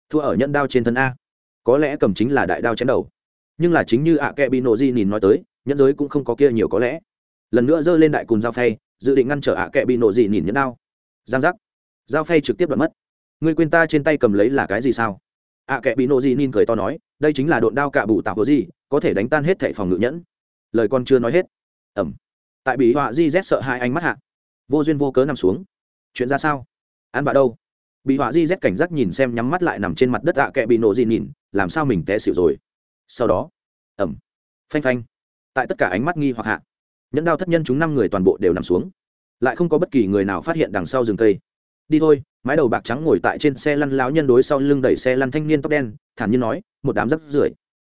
thua ở nhẫn đao trên thân a. Có lẽ cầm chính là đại đao chém đầu nhưng là chính như ạ à bị nộ di nhìn nói tới, nhẫn giới cũng không có kia nhiều có lẽ. Lần nữa giơ lên đại cùng dao phay, dự định ngăn trở ạ à bị nộ di nhìn nhẫn đao. Giang giác. Dao phay trực tiếp đoạn mất. Ngươi quên ta trên tay cầm lấy là cái gì sao? Ạ à bị nộ di nhìn cười to nói, đây chính là độn đao cạ bù tạo hồ gì, có thể đánh tan hết thệ phòng ngự nhẫn. Lời con chưa nói hết. Ẩm. Tại bị họa di rét sợ hai anh mắt hạ. Vô duyên vô cớ nằm xuống. Chuyện ra sao? Ăn bà đâu? Bị họa di rét cảnh giác nhìn xem nhắm mắt lại nằm trên mặt đất ạ kệ bị nổ gì nhìn, làm sao mình té xỉu rồi? Sau đó ẩm phanh phanh, tại tất cả ánh mắt nghi hoặc hạ, nhẫn đao thất nhân chúng năm người toàn bộ đều nằm xuống, lại không có bất kỳ người nào phát hiện đằng sau rừng cây. Đi thôi, mái đầu bạc trắng ngồi tại trên xe lăn láo nhân đối sau lưng đẩy xe lăn thanh niên tóc đen, thản nhiên nói, một đám rắp rưởi.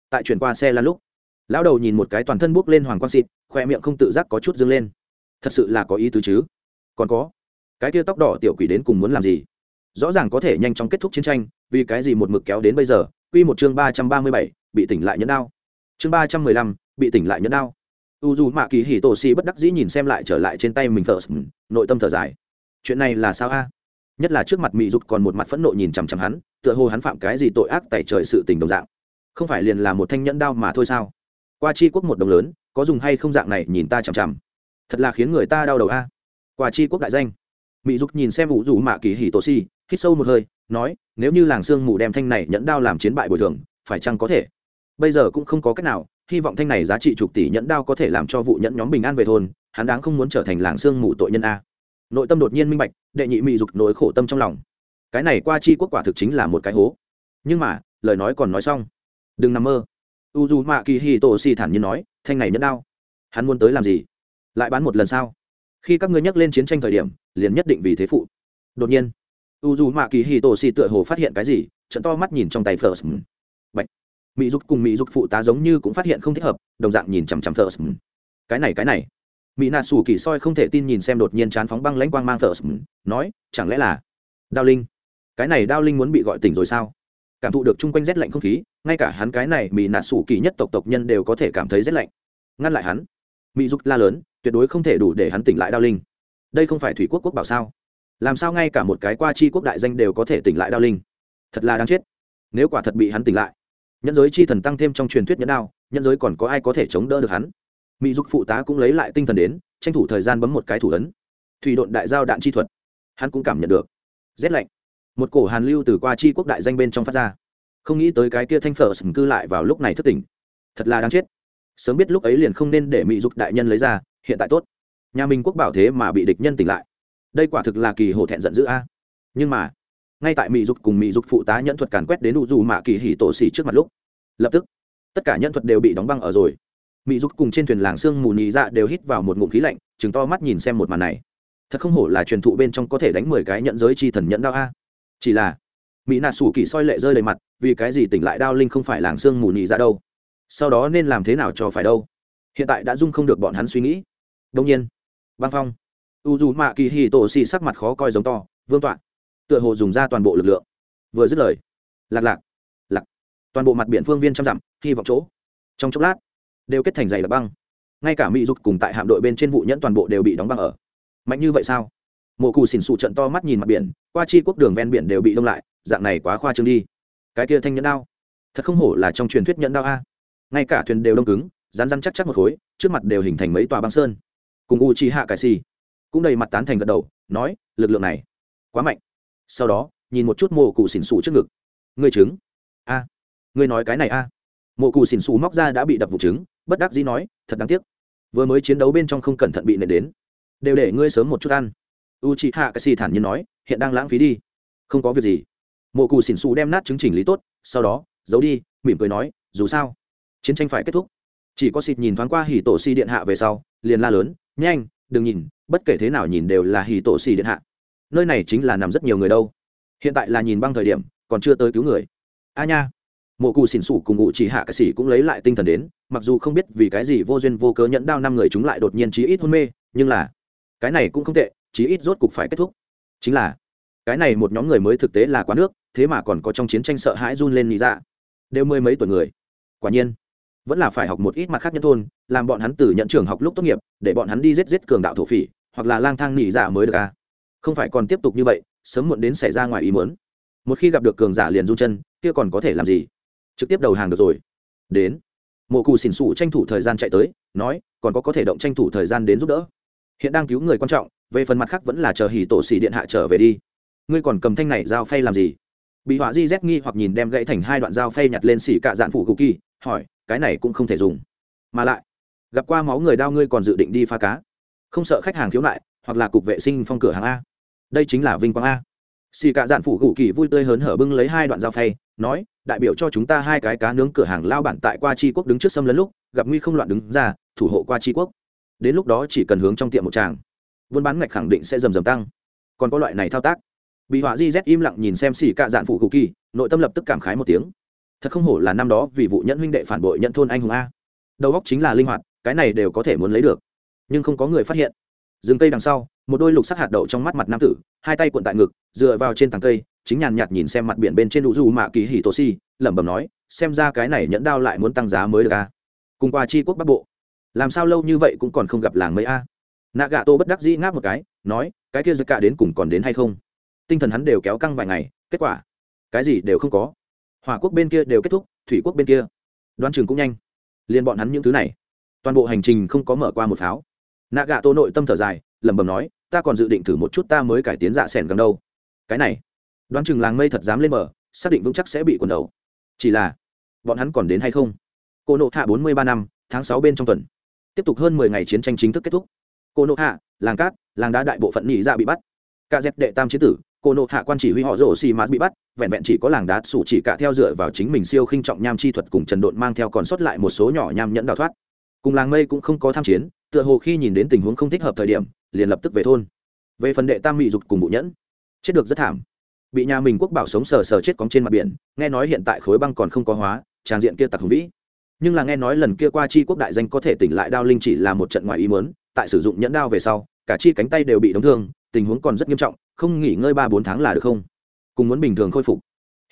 Tại chuyển qua xe lăn lúc, lão đầu nhìn một cái toàn thân buốc lên hoàng quang xịt, khoe miệng không tự giác có chút dâng lên. Thật sự là có ý tứ chứ? Còn có, cái tia tóc đỏ tiểu quỷ đến cùng muốn làm gì? Rõ ràng có thể nhanh chóng kết thúc chiến tranh, vì cái gì một mực kéo đến bây giờ? Quy một chương ba trăm ba mươi bảy bị tỉnh lại nhẫn đao. Chương ba trăm mười lăm, bị tỉnh lại nhẫn đao. U dù mạ kỳ hì tổ xì bất đắc dĩ nhìn xem lại trở lại trên tay mình thờ nội tâm thở dài. Chuyện này là sao a? Nhất là trước mặt mỹ dục còn một mặt phẫn nộ nhìn chằm chằm hắn, tựa hồ hắn phạm cái gì tội ác tại trời sự tình đồng dạng. Không phải liền là một thanh nhẫn đao mà thôi sao? Qua chi quốc một đồng lớn, có dùng hay không dạng này nhìn ta chằm chằm. Thật là khiến người ta đau đầu a. Qua chi quốc đại danh. Mỹ dục nhìn xem ủ dù mạ kỳ hì tổ si hít sâu một hơi, nói, nếu như làng sương mù đem thanh này nhẫn đao làm chiến bại bồi thường, phải chăng có thể? Bây giờ cũng không có cách nào, hy vọng thanh này giá trị chục tỷ nhẫn đao có thể làm cho vụ nhẫn nhóm bình an về thôn, hắn đáng không muốn trở thành làng sương mù tội nhân a. Nội tâm đột nhiên minh bạch, đệ nhị mỹ dục nỗi khổ tâm trong lòng. Cái này qua chi quốc quả thực chính là một cái hố. Nhưng mà, lời nói còn nói xong. Đừng nằm mơ. U d u mạ kỳ hi tổ xì thản nhiên nói, thanh này nhẫn đao, hắn muốn tới làm gì? Lại bán một lần sao? Khi các ngươi nhắc lên chiến tranh thời điểm, liền nhất định vì thế phụ. Đột nhiên u d u mạ kỳ hi tổ xì tựa hồ phát hiện cái gì, trận to mắt nhìn trong tay first mỹ dục cùng mỹ dục phụ tá giống như cũng phát hiện không thích hợp, đồng dạng nhìn chằm chằm first cái này cái này. Mỹ nạ sủ kỳ soi không thể tin nhìn xem đột nhiên chán phóng băng lãnh quang mang first nói, chẳng lẽ là đao linh? Cái này đao linh muốn bị gọi tỉnh rồi sao? Cảm thụ được chung quanh rét lạnh không khí, ngay cả hắn cái này mỹ nạ sủ kỳ nhất tộc tộc nhân đều có thể cảm thấy rét lạnh. Ngăn lại hắn. Mỹ dục la lớn, tuyệt đối không thể đủ để hắn tỉnh lại đao linh. Đây không phải thủy quốc quốc bảo sao? Làm sao ngay cả một cái qua chi quốc đại danh đều có thể tỉnh lại đao linh? Thật là đáng chết. Nếu quả thật bị hắn tỉnh lại nhân giới chi thần tăng thêm trong truyền thuyết nhẫn đao nhân giới còn có ai có thể chống đỡ được hắn? Mỹ dục phụ tá cũng lấy lại tinh thần đến, tranh thủ thời gian bấm một cái thủ ấn. Thủy độn đại giao đạn chi thuật. Hắn cũng cảm nhận được. Rét lạnh. Một cổ hàn lưu từ qua chi quốc đại danh bên trong phát ra. Không nghĩ tới cái kia thanh phở sừng cư lại vào lúc này thất tỉnh. Thật là đáng chết. Sớm biết lúc ấy liền không nên để mỹ dục đại nhân lấy ra, hiện tại tốt. Nhà mình quốc bảo thế mà bị địch nhân tỉnh lại. Đây quả thực là kỳ hổ thẹn giận dữ a. Nhưng mà ngay tại mỹ dục cùng mỹ dục phụ tá nhẫn thuật càn quét đến u dù mạ kỳ hỉ tổ xỉ trước mặt lúc lập tức tất cả nhẫn thuật đều bị đóng băng ở rồi mỹ dục cùng trên thuyền làng sương mù nhị dạ đều hít vào một ngụm khí lạnh chừng to mắt nhìn xem một màn này thật không hổ là truyền thụ bên trong có thể đánh mười cái nhận giới chi thần nhẫn đao a chỉ là mỹ nạ sủ kỳ soi lệ rơi đầy mặt vì cái gì tỉnh lại đao linh không phải làng sương mù nhị dạ đâu sau đó nên làm thế nào cho phải đâu hiện tại đã dung không được bọn hắn suy nghĩ đông nhiên băng phong u dù mạ kỳ hì tổ xì sắc mặt khó coi giống to vương tọa tựa hồ dùng ra toàn bộ lực lượng. Vừa dứt lời, lạc lạc lạc, toàn bộ mặt biển phương viên trăm dặm, hy vọng chỗ, trong chốc lát, đều kết thành dày đặc băng. Ngay cả mỹ dục cùng tại hạm đội bên trên vụ nhẫn toàn bộ đều bị đóng băng ở. Mạnh như vậy sao? Mộ cù xỉn xụ trận to mắt nhìn mặt biển, qua chi quốc đường ven biển đều bị đông lại, dạng này quá khoa trương đi. Cái kia thanh nhẫn đao, thật không hổ là trong truyền thuyết nhẫn đao a. Ngay cả thuyền đều đông cứng rán rán chắc chắc một khối, trước mặt đều hình thành mấy tòa băng sơn. Cùng u chi hạ cải xì cũng đầy mặt tán thành gật đầu, nói, lực lượng này quá mạnh sau đó, nhìn một chút mộ cụ xỉn xù trước ngực. Ngươi chứng a. Ngươi nói cái này a. Mộ cụ xỉn xù móc ra đã bị đập vụ trứng, bất đắc dĩ nói, thật đáng tiếc. Vừa mới chiến đấu bên trong không cẩn thận bị nệ đến. Đều để ngươi sớm một chút ăn. U chị hạ cái xì thản nhiên nói, hiện đang lãng phí đi. Không có việc gì. Mộ cụ xỉn xù đem nát chứng chỉnh lý tốt, sau đó, giấu đi, mỉm cười nói, dù sao, chiến tranh phải kết thúc. Chỉ có xịt nhìn thoáng qua hì tổ si điện hạ về sau, liền la lớn, nhanh, đừng nhìn, bất kể thế nào nhìn đều là hì tổ si điện hạ nơi này chính là nằm rất nhiều người đâu. Hiện tại là nhìn băng thời điểm, còn chưa tới cứu người. A nha. Mộ cụ xỉn xủ cùng ngụ chỉ hạ cái xỉ cũng lấy lại tinh thần đến, mặc dù không biết vì cái gì vô duyên vô cớ nhẫn đao năm người chúng lại đột nhiên chí ít hôn mê, nhưng là cái này cũng không tệ, chí ít rốt cục phải kết thúc. Chính là cái này một nhóm người mới thực tế là quá nước, thế mà còn có trong chiến tranh sợ hãi run lên nghĩ dạ. Đều mười mấy tuổi người. Quả nhiên, vẫn là phải học một ít mặt khác nhân thôn, làm bọn hắn từ nhận trường học lúc tốt nghiệp, để bọn hắn đi giết giết cường đạo thổ phỉ, hoặc là lang thang nghỉ dạ mới được à không phải còn tiếp tục như vậy, sớm muộn đến xảy ra ngoài ý muốn. Một khi gặp được cường giả liền run chân, kia còn có thể làm gì? Trực tiếp đầu hàng được rồi. Đến. Mộ cù xỉn xủ tranh thủ thời gian chạy tới, nói, còn có có thể động tranh thủ thời gian đến giúp đỡ. Hiện đang cứu người quan trọng, về phần mặt khác vẫn là chờ hỉ tổ xỉ điện hạ trở về đi. Ngươi còn cầm thanh này dao phay làm gì? Bị họa di rét nghi hoặc nhìn đem gãy thành hai đoạn dao phay nhặt lên xỉ cạ dạn phủ cụ kỳ, hỏi, cái này cũng không thể dùng. Mà lại, gặp qua máu người đao ngươi còn dự định đi pha cá. Không sợ khách hàng khiếu nại, hoặc là cục vệ sinh phong cửa hàng a đây chính là vinh quang a. Xì cạ dạn phụ gù kỳ vui tươi hớn hở bưng lấy hai đoạn dao phay, nói, đại biểu cho chúng ta hai cái cá nướng cửa hàng lao bản tại qua tri quốc đứng trước xâm lấn lúc, gặp nguy không loạn đứng ra, thủ hộ qua tri quốc. Đến lúc đó chỉ cần hướng trong tiệm một tràng, buôn bán ngạch khẳng định sẽ dầm dầm tăng. Còn có loại này thao tác. Bị họa di z im lặng nhìn xem xì cạ dạn phụ cụ kỳ, nội tâm lập tức cảm khái một tiếng. Thật không hổ là năm đó vì vụ nhẫn huynh đệ phản bội nhận thôn anh hùng a. Đầu góc chính là linh hoạt, cái này đều có thể muốn lấy được. Nhưng không có người phát hiện rừng cây đằng sau, một đôi lục sắc hạt đậu trong mắt mặt nam tử, hai tay cuộn tại ngực, dựa vào trên tàng cây, chính nhàn nhạt nhìn xem mặt biển bên trên đủ du mạ kỳ hì tô si, lẩm bẩm nói, xem ra cái này nhẫn đao lại muốn tăng giá mới được a cùng qua chi quốc bắc bộ, làm sao lâu như vậy cũng còn không gặp làng mấy a? Nạ gà tô bất đắc dĩ ngáp một cái, nói, cái kia giật cả đến cùng còn đến hay không? Tinh thần hắn đều kéo căng vài ngày, kết quả, cái gì đều không có. Hỏa quốc bên kia đều kết thúc, thủy quốc bên kia. Đoan trường cũng nhanh. Liên bọn hắn những thứ này, toàn bộ hành trình không có mở qua một pháo nạ gạ tô nội tâm thở dài, lẩm bẩm nói, ta còn dự định thử một chút ta mới cải tiến dạ sẻn gần đâu. Cái này? Đoán chừng làng mây thật dám lên mở, xác định vững chắc sẽ bị quần đầu. Chỉ là, bọn hắn còn đến hay không? Cô nộ hạ bốn mươi ba năm, tháng sáu bên trong tuần. Tiếp tục hơn mười ngày chiến tranh chính thức kết thúc. Cô nộ hạ, làng cát, làng đá đại bộ phận nhị dạ bị bắt. Ca dép đệ tam chế tử, cô nộ hạ quan chỉ huy họ rổ xì mạt bị bắt, vẹn vẹn chỉ có làng đá sủ chỉ cả theo dựa vào chính mình siêu khinh trọng nham chi thuật cùng trần độn mang theo còn sót lại một số nhỏ nham nhẫn đào thoát. Cùng làng mây cũng không có tham chiến tựa hồ khi nhìn đến tình huống không thích hợp thời điểm, liền lập tức về thôn. Về phần đệ tam mỹ dục cùng bụ nhẫn, chết được rất thảm. Bị nhà mình quốc bảo sống sờ sờ chết cóng trên mặt biển, nghe nói hiện tại khối băng còn không có hóa, tràng diện kia tặc hùng vĩ. Nhưng là nghe nói lần kia qua chi quốc đại danh có thể tỉnh lại đao linh chỉ là một trận ngoài ý mớn tại sử dụng nhẫn đao về sau, cả chi cánh tay đều bị đóng thương, tình huống còn rất nghiêm trọng, không nghỉ ngơi ba bốn tháng là được không? Cùng muốn bình thường khôi phục.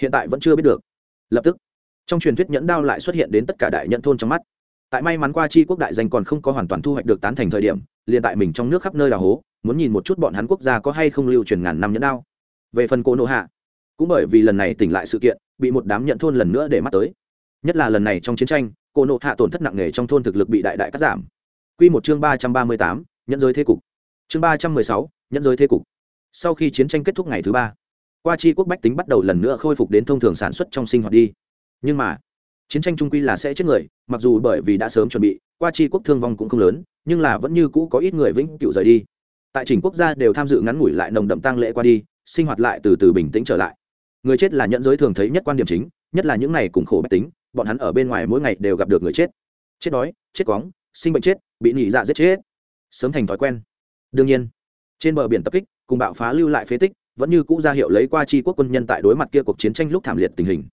Hiện tại vẫn chưa biết được. Lập tức, trong truyền thuyết nhẫn đao lại xuất hiện đến tất cả đại nhận thôn trong mắt tại may mắn qua chi quốc đại danh còn không có hoàn toàn thu hoạch được tán thành thời điểm, liền tại mình trong nước khắp nơi là hố, muốn nhìn một chút bọn hắn quốc gia có hay không lưu truyền ngàn năm nhẫn đao. Về phần cô nộ hạ, cũng bởi vì lần này tỉnh lại sự kiện, bị một đám nhận thôn lần nữa để mắt tới. Nhất là lần này trong chiến tranh cô nộ hạ tổn thất nặng nề trong thôn thực lực bị đại đại cắt giảm. Q một chương ba trăm ba mươi tám, nhẫn giới thế cục. Chương ba trăm mười sáu, nhẫn giới thế cục. Sau khi chiến tranh kết thúc ngày thứ ba, qua chi quốc bách tính bắt đầu lần nữa khôi phục đến thông thường sản xuất trong sinh hoạt đi. Nhưng mà chiến tranh trung quy là sẽ chết người, mặc dù bởi vì đã sớm chuẩn bị, qua chi quốc thương vong cũng không lớn, nhưng là vẫn như cũ có ít người vĩnh cựu rời đi. Tại trình quốc gia đều tham dự ngắn ngủi lại nồng đậm tăng lễ qua đi, sinh hoạt lại từ từ bình tĩnh trở lại. Người chết là nhận giới thường thấy nhất quan điểm chính, nhất là những này cùng khổ bách tính, bọn hắn ở bên ngoài mỗi ngày đều gặp được người chết. Chết đói, chết cóng, sinh bệnh chết, bị nhị dạ giết chết. Sớm thành thói quen. Đương nhiên, trên bờ biển tập kích, cùng bạo phá lưu lại phế tích, vẫn như cũ ra hiệu lấy qua chi quốc quân nhân tại đối mặt kia cuộc chiến tranh lúc thảm liệt tình hình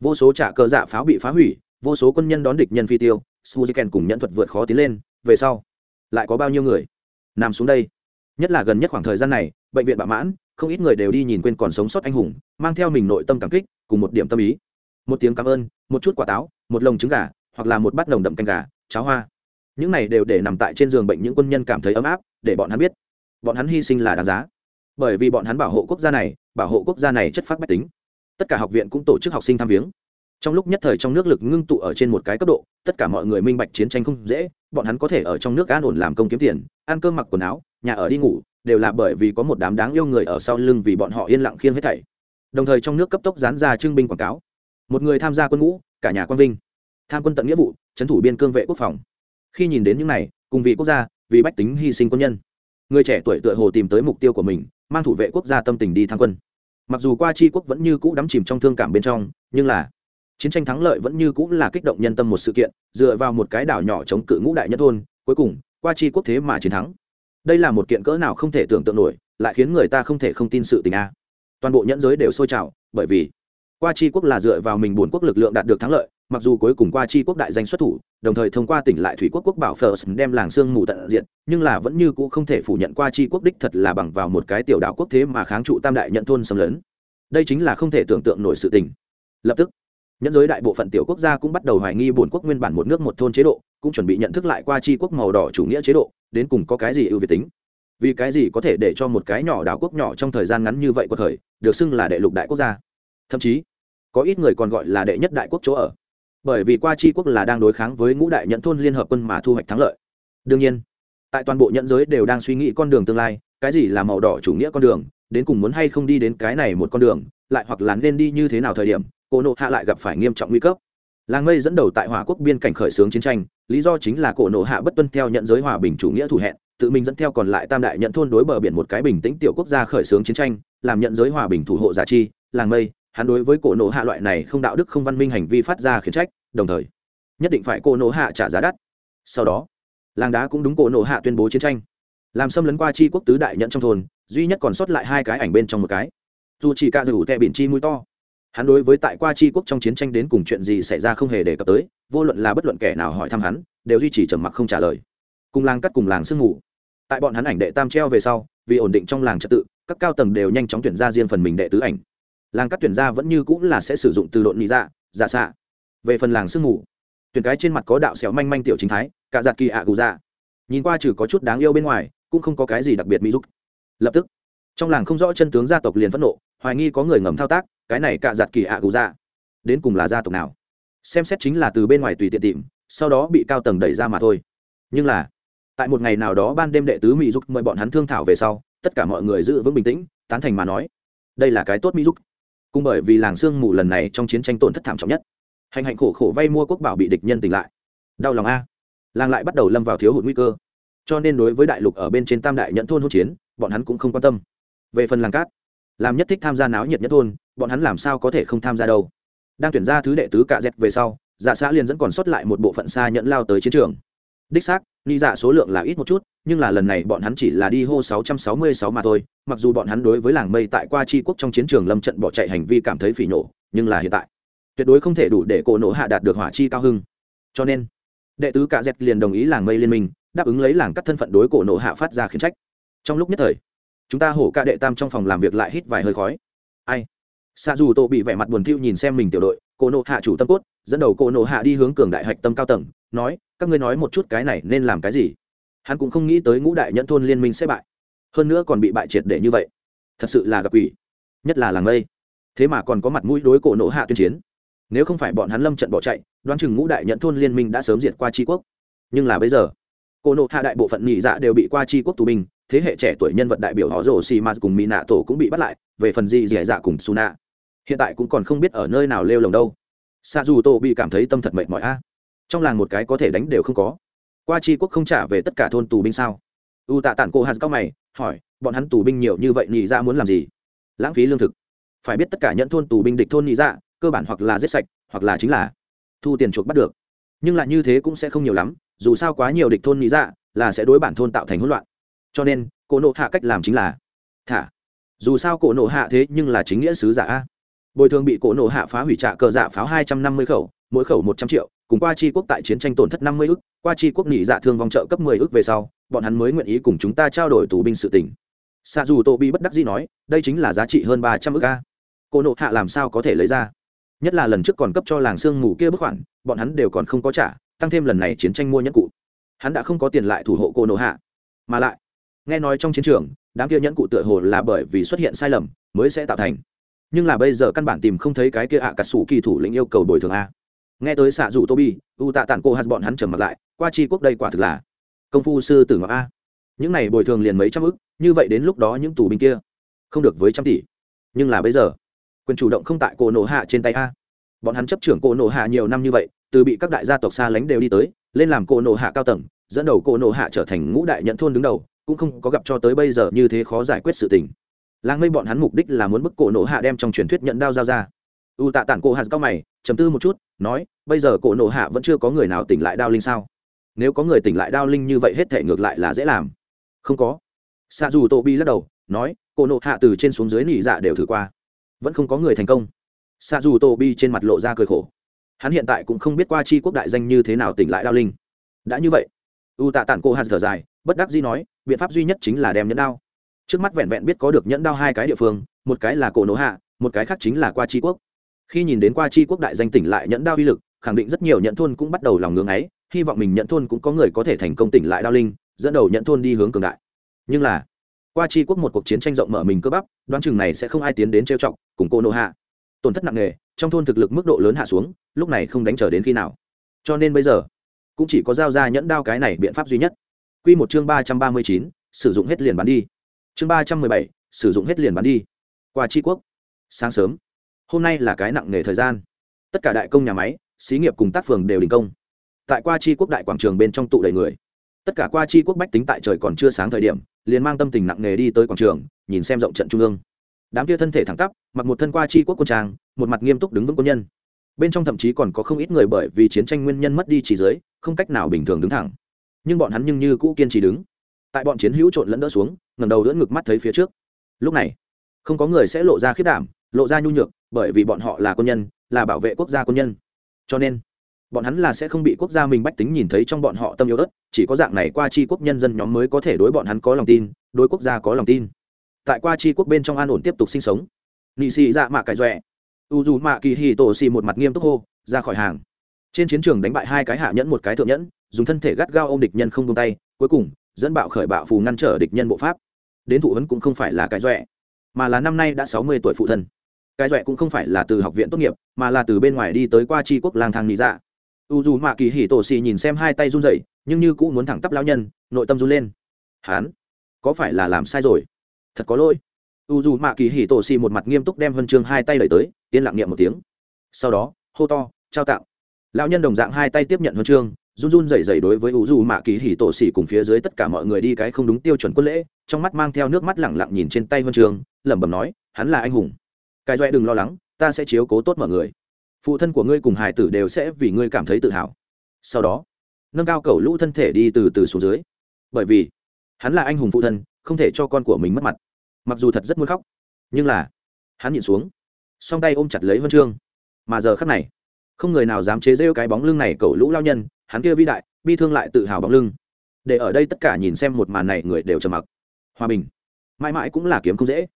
vô số trả cờ dạ pháo bị phá hủy, vô số quân nhân đón địch nhân phi tiêu suzuken cùng nhận thuật vượt khó tiến lên, về sau, lại có bao nhiêu người nằm xuống đây? Nhất là gần nhất khoảng thời gian này, bệnh viện bạ mãn, không ít người đều đi nhìn quên còn sống sót anh hùng, mang theo mình nội tâm cảm kích, cùng một điểm tâm ý. Một tiếng cảm ơn, một chút quả táo, một lồng trứng gà, hoặc là một bát nồng đậm canh gà, cháo hoa. Những này đều để nằm tại trên giường bệnh những quân nhân cảm thấy ấm áp, để bọn hắn biết. Bọn hắn hy sinh là đáng giá. Bởi vì bọn hắn bảo hộ quốc gia này, bảo hộ quốc gia này chất phát bách tính tất cả học viện cũng tổ chức học sinh tham viếng. Trong lúc nhất thời trong nước lực ngưng tụ ở trên một cái cấp độ, tất cả mọi người minh bạch chiến tranh không dễ, bọn hắn có thể ở trong nước an ổn làm công kiếm tiền, ăn cơm mặc quần áo, nhà ở đi ngủ, đều là bởi vì có một đám đáng yêu người ở sau lưng vì bọn họ yên lặng khiêng hết thảy. Đồng thời trong nước cấp tốc dán ra trưng binh quảng cáo. Một người tham gia quân ngũ, cả nhà quan vinh. Tham quân tận nghĩa vụ, trấn thủ biên cương vệ quốc phòng. Khi nhìn đến những này, cùng vì quốc gia, vì bách tính hy sinh quân nhân. Người trẻ tuổi tựa hồ tìm tới mục tiêu của mình, mang thủ vệ quốc gia tâm tình đi tham quân mặc dù qua chi quốc vẫn như cũ đắm chìm trong thương cảm bên trong, nhưng là chiến tranh thắng lợi vẫn như cũ là kích động nhân tâm một sự kiện, dựa vào một cái đảo nhỏ chống cự ngũ đại nhất thôn, cuối cùng, qua chi quốc thế mà chiến thắng. Đây là một kiện cỡ nào không thể tưởng tượng nổi, lại khiến người ta không thể không tin sự tình a. Toàn bộ nhẫn giới đều sôi trào, bởi vì qua chi quốc là dựa vào mình bốn quốc lực lượng đạt được thắng lợi mặc dù cuối cùng qua chi quốc đại danh xuất thủ, đồng thời thông qua tỉnh lại thủy quốc quốc bảo first đem làng sương mù tận diện nhưng là vẫn như cũ không thể phủ nhận qua chi quốc đích thật là bằng vào một cái tiểu đảo quốc thế mà kháng trụ tam đại nhận thôn xâm lấn. Đây chính là không thể tưởng tượng nổi sự tình. Lập tức, nhẫn giới đại bộ phận tiểu quốc gia cũng bắt đầu hoài nghi bổn quốc nguyên bản một nước một thôn chế độ, cũng chuẩn bị nhận thức lại qua chi quốc màu đỏ chủ nghĩa chế độ, đến cùng có cái gì ưu việt tính? Vì cái gì có thể để cho một cái nhỏ đảo quốc nhỏ trong thời gian ngắn như vậy của thời, được xưng là đệ lục đại quốc gia? Thậm chí, có ít người còn gọi là đệ nhất đại quốc chỗ ở bởi vì qua chi quốc là đang đối kháng với ngũ đại nhận thôn liên hợp quân mà thu hoạch thắng lợi. Đương nhiên, tại toàn bộ nhận giới đều đang suy nghĩ con đường tương lai, cái gì là màu đỏ chủ nghĩa con đường, đến cùng muốn hay không đi đến cái này một con đường, lại hoặc là nên đi như thế nào thời điểm cổ nộ hạ lại gặp phải nghiêm trọng nguy cấp. Làng mây dẫn đầu tại hỏa quốc biên cảnh khởi xướng chiến tranh, lý do chính là cổ nộ hạ bất tuân theo nhận giới hòa bình chủ nghĩa thủ hẹn, tự mình dẫn theo còn lại tam đại nhận thôn đối bờ biển một cái bình tĩnh tiểu quốc gia khởi xướng chiến tranh, làm nhận giới hòa bình thủ hộ giả chi, làng mây hắn đối với cổ nộ hạ loại này không đạo đức không văn minh hành vi phát ra khiển trách, đồng thời, nhất định phải cổ nộ hạ trả giá đắt. Sau đó, làng đá cũng đúng cổ nộ hạ tuyên bố chiến tranh. Làm xâm lấn qua chi quốc tứ đại nhận trong thôn, duy nhất còn sót lại hai cái ảnh bên trong một cái. Dù chỉ ca dù tệ biển chi mũi to. Hắn đối với tại qua chi quốc trong chiến tranh đến cùng chuyện gì xảy ra không hề đề cập tới, vô luận là bất luận kẻ nào hỏi thăm hắn, đều duy trì trầm mặc không trả lời. Cùng làng cắt cùng làng sương ngủ tại bọn hắn ảnh đệ tam treo về sau, vì ổn định trong làng trật tự, các cao tầng đều nhanh chóng tuyển ra riêng phần mình đệ tứ ảnh làng cắt tuyển ra vẫn như cũng là sẽ sử dụng từ độn nhị dạ dạ xạ. Về phần làng sương mù, tuyển cái trên mặt có đạo xẻo manh manh tiểu chính thái cả giặt kỳ ạ gù dạ. Nhìn qua trừ có chút đáng yêu bên ngoài, cũng không có cái gì đặc biệt mỹ giúp lập tức, trong làng không rõ chân tướng gia tộc liền phẫn nộ, hoài nghi có người ngầm thao tác, cái này cả giặt kỳ ạ gù dạ. Đến cùng là gia tộc nào? Xem xét chính là từ bên ngoài tùy tiện tìm, sau đó bị cao tầng đẩy ra mà thôi. Nhưng là, tại một ngày nào đó ban đêm đệ tứ mỹ giúp mời bọn hắn thương thảo về sau, tất cả mọi người giữ vững bình tĩnh, tán thành mà nói, đây là cái tốt mỹ giúp cùng bởi vì làng sương mù lần này trong chiến tranh tổn thất thảm trọng nhất, hành hạnh khổ khổ vay mua quốc bảo bị địch nhân tỉnh lại. Đau lòng a. Làng lại bắt đầu lâm vào thiếu hụt nguy cơ. Cho nên đối với đại lục ở bên trên tam đại nhận thôn hỗn chiến, bọn hắn cũng không quan tâm. Về phần làng cát, làm nhất thích tham gia náo nhiệt nhất thôn, bọn hắn làm sao có thể không tham gia đâu. Đang tuyển ra thứ đệ tứ cạ dẹt về sau dạ xã liền dẫn còn sót lại một bộ phận xa nhẫn lao tới chiến trường. Đích xác ni dạ số lượng là ít một chút nhưng là lần này bọn hắn chỉ là đi hô 666 mà thôi mặc dù bọn hắn đối với làng mây tại qua Chi quốc trong chiến trường lâm trận bỏ chạy hành vi cảm thấy phỉ nhổ, nhưng là hiện tại tuyệt đối không thể đủ để cổ nổ hạ đạt được hỏa chi cao hưng. Cho nên đệ tứ cả dẹt liền đồng ý làng mây liên minh đáp ứng lấy làng cắt thân phận đối cổ nổ hạ phát ra khiển trách. Trong lúc nhất thời chúng ta hổ ca đệ tam trong phòng làm việc lại hít vài hơi khói. Ai? Xa dù tô bị vẻ mặt buồn thiu nhìn xem mình tiểu đội cổ nổ hạ chủ tâm cốt dẫn đầu cổ nổ hạ đi hướng cường đại hạch tâm cao tầng nói các ngươi nói một chút cái này nên làm cái gì? Hắn cũng không nghĩ tới ngũ đại nhẫn thôn liên minh sẽ bại. Hơn nữa còn bị bại triệt để như vậy. Thật sự là gặp ủy nhất là làng mây. Thế mà còn có mặt mũi đối cổ nổ hạ tuyên chiến. Nếu không phải bọn hắn lâm trận bỏ chạy, đoán chừng ngũ đại nhẫn thôn liên minh đã sớm diệt qua tri quốc. Nhưng là bây giờ, cổ nộ hạ đại bộ phận nhị dạ đều bị qua tri quốc tù binh, thế hệ trẻ tuổi nhân vật đại biểu họ rổ xì mạt cùng mỹ nạ tổ cũng bị bắt lại, về phần gì dẻ dạ cùng su nạ hiện tại cũng còn không biết ở nơi nào lêu lồng đâu. Sa dù tổ bị cảm thấy tâm thật mệt mỏi a. Trong làng một cái có thể đánh đều không có qua tri quốc không trả về tất cả thôn tù binh sao? U tạ tản cô hạt cao mày hỏi bọn hắn tù binh nhiều như vậy nhị ra dạ muốn làm gì? Lãng phí lương thực. Phải biết tất cả nhận thôn tù binh địch thôn nhị ra, dạ, cơ bản hoặc là giết sạch hoặc là chính là thu tiền chuộc bắt được. Nhưng lại như thế cũng sẽ không nhiều lắm dù sao quá nhiều địch thôn nhị ra, dạ là sẽ đối bản thôn tạo thành hỗn loạn. Cho nên cổ nộ hạ cách làm chính là thả. Dù sao cổ nộ hạ thế nhưng là chính nghĩa sứ giả bồi thường bị cổ nộ hạ phá hủy trạ cờ giả pháo hai trăm năm mươi khẩu mỗi khẩu một trăm triệu cùng qua chi quốc tại chiến tranh tổn thất năm mươi ức qua chi quốc nghỉ dạ thương vong trợ cấp mười ước về sau, bọn hắn mới nguyện ý cùng chúng ta trao đổi tù binh sự tỉnh xa dù tô bi bất đắc dĩ nói, đây chính là giá trị hơn ba trăm ức a. Cô nộ hạ làm sao có thể lấy ra? Nhất là lần trước còn cấp cho làng sương mù kia bức khoản, bọn hắn đều còn không có trả, tăng thêm lần này chiến tranh mua nhẫn cụ. Hắn đã không có tiền lại thủ hộ cô nộ hạ. Mà lại, nghe nói trong chiến trường, đám kia nhẫn cụ tựa hồ là bởi vì xuất hiện sai lầm, mới sẽ tạo thành. Nhưng là bây giờ căn bản tìm không thấy cái kia ạ à cà sủ kỳ thủ lĩnh yêu cầu bồi thường a nghe tới xạ dù tô bi u tạ tản cô hạt bọn hắn trầm mặt lại, qua chi quốc đây quả thực là công phu sư tử ngọc a. Những này bồi thường liền mấy trăm ức, như vậy đến lúc đó những tù binh kia không được với trăm tỷ. Nhưng là bây giờ, quyền chủ động không tại cổ nổ hạ trên tay a. Bọn hắn chấp trưởng cổ nổ hạ nhiều năm như vậy, từ bị các đại gia tộc xa lánh đều đi tới, lên làm cổ nổ hạ cao tầng, dẫn đầu cổ nổ hạ trở thành ngũ đại nhận thôn đứng đầu, cũng không có gặp cho tới bây giờ như thế khó giải quyết sự tình. Làng mây bọn hắn mục đích là muốn bức cổ nổ hạ đem trong truyền thuyết nhận đao giao ra. U tạ tản cổ hạt cao mày trầm tư một chút, nói, bây giờ cổ nổ hạ vẫn chưa có người nào tỉnh lại đao linh sao? Nếu có người tỉnh lại đao linh như vậy hết thể ngược lại là dễ làm. Không có. Xa dù tô bi lắc đầu, nói, cổ nổ hạ từ trên xuống dưới nỉ dạ đều thử qua, vẫn không có người thành công. Xa dù tô bi trên mặt lộ ra cười khổ. Hắn hiện tại cũng không biết qua chi quốc đại danh như thế nào tỉnh lại đao linh. Đã như vậy. U tạ tản cô hạt thở dài, bất đắc dĩ nói, biện pháp duy nhất chính là đem nhẫn đao. Trước mắt vẹn vẹn biết có được nhẫn đao hai cái địa phương, một cái là cổ nổ hạ, một cái khác chính là qua chi quốc khi nhìn đến qua chi quốc đại danh tỉnh lại nhẫn đao uy lực, khẳng định rất nhiều nhận thôn cũng bắt đầu lòng ngưỡng ấy, hy vọng mình nhận thôn cũng có người có thể thành công tỉnh lại đao linh, dẫn đầu nhận thôn đi hướng cường đại. Nhưng là, qua chi quốc một cuộc chiến tranh rộng mở mình cơ bắp, đoán chừng này sẽ không ai tiến đến trêu chọc, cùng cô nô hạ. Tổn thất nặng nề, trong thôn thực lực mức độ lớn hạ xuống, lúc này không đánh trở đến khi nào. Cho nên bây giờ, cũng chỉ có giao ra nhẫn đao cái này biện pháp duy nhất. Quy một chương ba trăm ba mươi chín, sử dụng hết liền bán đi. Chương ba trăm mười bảy, sử dụng hết liền bán đi. Qua chi quốc, sáng sớm hôm nay là cái nặng nề thời gian. Tất cả đại công nhà máy, xí nghiệp cùng tác phường đều đình công. Tại qua chi quốc đại quảng trường bên trong tụ đầy người. Tất cả qua chi quốc bách tính tại trời còn chưa sáng thời điểm, liền mang tâm tình nặng nề đi tới quảng trường, nhìn xem rộng trận trung ương. Đám kia thân thể thẳng tắp, mặc một thân qua chi quốc quân trang, một mặt nghiêm túc đứng vững quân nhân. Bên trong thậm chí còn có không ít người bởi vì chiến tranh nguyên nhân mất đi trí giới, không cách nào bình thường đứng thẳng. Nhưng bọn hắn nhưng như cũ kiên trì đứng. Tại bọn chiến hữu trộn lẫn đỡ xuống ngầm đầu đỡ ngực mắt thấy phía trước. Lúc này, không có người sẽ lộ ra khiết đảm, lộ ra nhu nhược bởi vì bọn họ là quân nhân, là bảo vệ quốc gia quân nhân. Cho nên, bọn hắn là sẽ không bị quốc gia mình bách tính nhìn thấy trong bọn họ tâm yếu ớt, chỉ có dạng này qua chi quốc nhân dân nhóm mới có thể đối bọn hắn có lòng tin, đối quốc gia có lòng tin. Tại qua chi quốc bên trong an ổn tiếp tục sinh sống. Nị xì dạ mạ cải dọe u dù mạ kỳ hì tổ xì một mặt nghiêm túc hô, ra khỏi hàng. Trên chiến trường đánh bại hai cái hạ nhẫn một cái thượng nhẫn, dùng thân thể gắt gao ô m địch nhân không tung tay, cuối cùng, dẫn bạo khởi bạo phù ngăn trở địch nhân bộ pháp. Đến thụ hấn cũng không phải là cái dọe mà là năm nay đã sáu mươi tuổi phụ thân cái doẹ cũng không phải là từ học viện tốt nghiệp, mà là từ bên ngoài đi tới qua tri quốc lang thang lý dạ. U dù mạ kỳ hỉ tổ xì nhìn xem hai tay run rẩy, nhưng như cũng muốn thẳng tắp lao nhân, nội tâm run lên. Hán, có phải là làm sai rồi? Thật có lỗi. U dù mạ kỳ hỉ tổ xì một mặt nghiêm túc đem huân chương hai tay đẩy tới, yên lặng niệm một tiếng. Sau đó, hô to, trao tặng. Lão nhân đồng dạng hai tay tiếp nhận huân chương, run run rẩy rẩy đối với u dù mạ kỳ hỉ tổ xì cùng phía dưới tất cả mọi người đi cái không đúng tiêu chuẩn quân lễ, trong mắt mang theo nước mắt lẳng lặng nhìn trên tay huân chương, lẩm bẩm nói, hắn là anh hùng cái doẹ đừng lo lắng, ta sẽ chiếu cố tốt mọi người. Phụ thân của ngươi cùng hải tử đều sẽ vì ngươi cảm thấy tự hào. Sau đó, nâng cao cầu lũ thân thể đi từ từ xuống dưới. Bởi vì, hắn là anh hùng phụ thân, không thể cho con của mình mất mặt. Mặc dù thật rất muốn khóc, nhưng là, hắn nhìn xuống, song tay ôm chặt lấy huân chương. Mà giờ khắc này, không người nào dám chế rêu cái bóng lưng này cầu lũ lao nhân, hắn kia vĩ đại, bi thương lại tự hào bóng lưng. Để ở đây tất cả nhìn xem một màn này người đều trầm mặc. Hòa bình, mãi mãi cũng là kiếm không dễ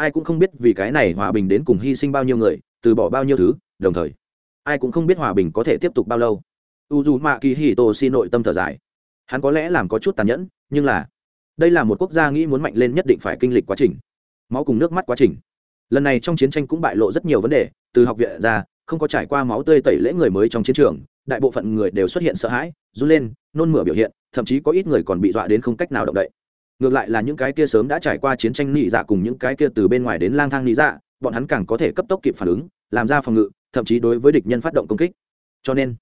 ai cũng không biết vì cái này hòa bình đến cùng hy sinh bao nhiêu người, từ bỏ bao nhiêu thứ, đồng thời, ai cũng không biết hòa bình có thể tiếp tục bao lâu. U dù mạ kỳ hì tô xin nội tâm thở dài. Hắn có lẽ làm có chút tàn nhẫn, nhưng là, đây là một quốc gia nghĩ muốn mạnh lên nhất định phải kinh lịch quá trình. Máu cùng nước mắt quá trình. Lần này trong chiến tranh cũng bại lộ rất nhiều vấn đề, từ học viện ra, không có trải qua máu tươi tẩy lễ người mới trong chiến trường, đại bộ phận người đều xuất hiện sợ hãi, run lên, nôn mửa biểu hiện, thậm chí có ít người còn bị dọa đến không cách nào động đậy ngược lại là những cái kia sớm đã trải qua chiến tranh nị dạ cùng những cái kia từ bên ngoài đến lang thang nị dạ bọn hắn càng có thể cấp tốc kịp phản ứng, làm ra phòng ngự, thậm chí đối với địch nhân phát động công kích. Cho nên,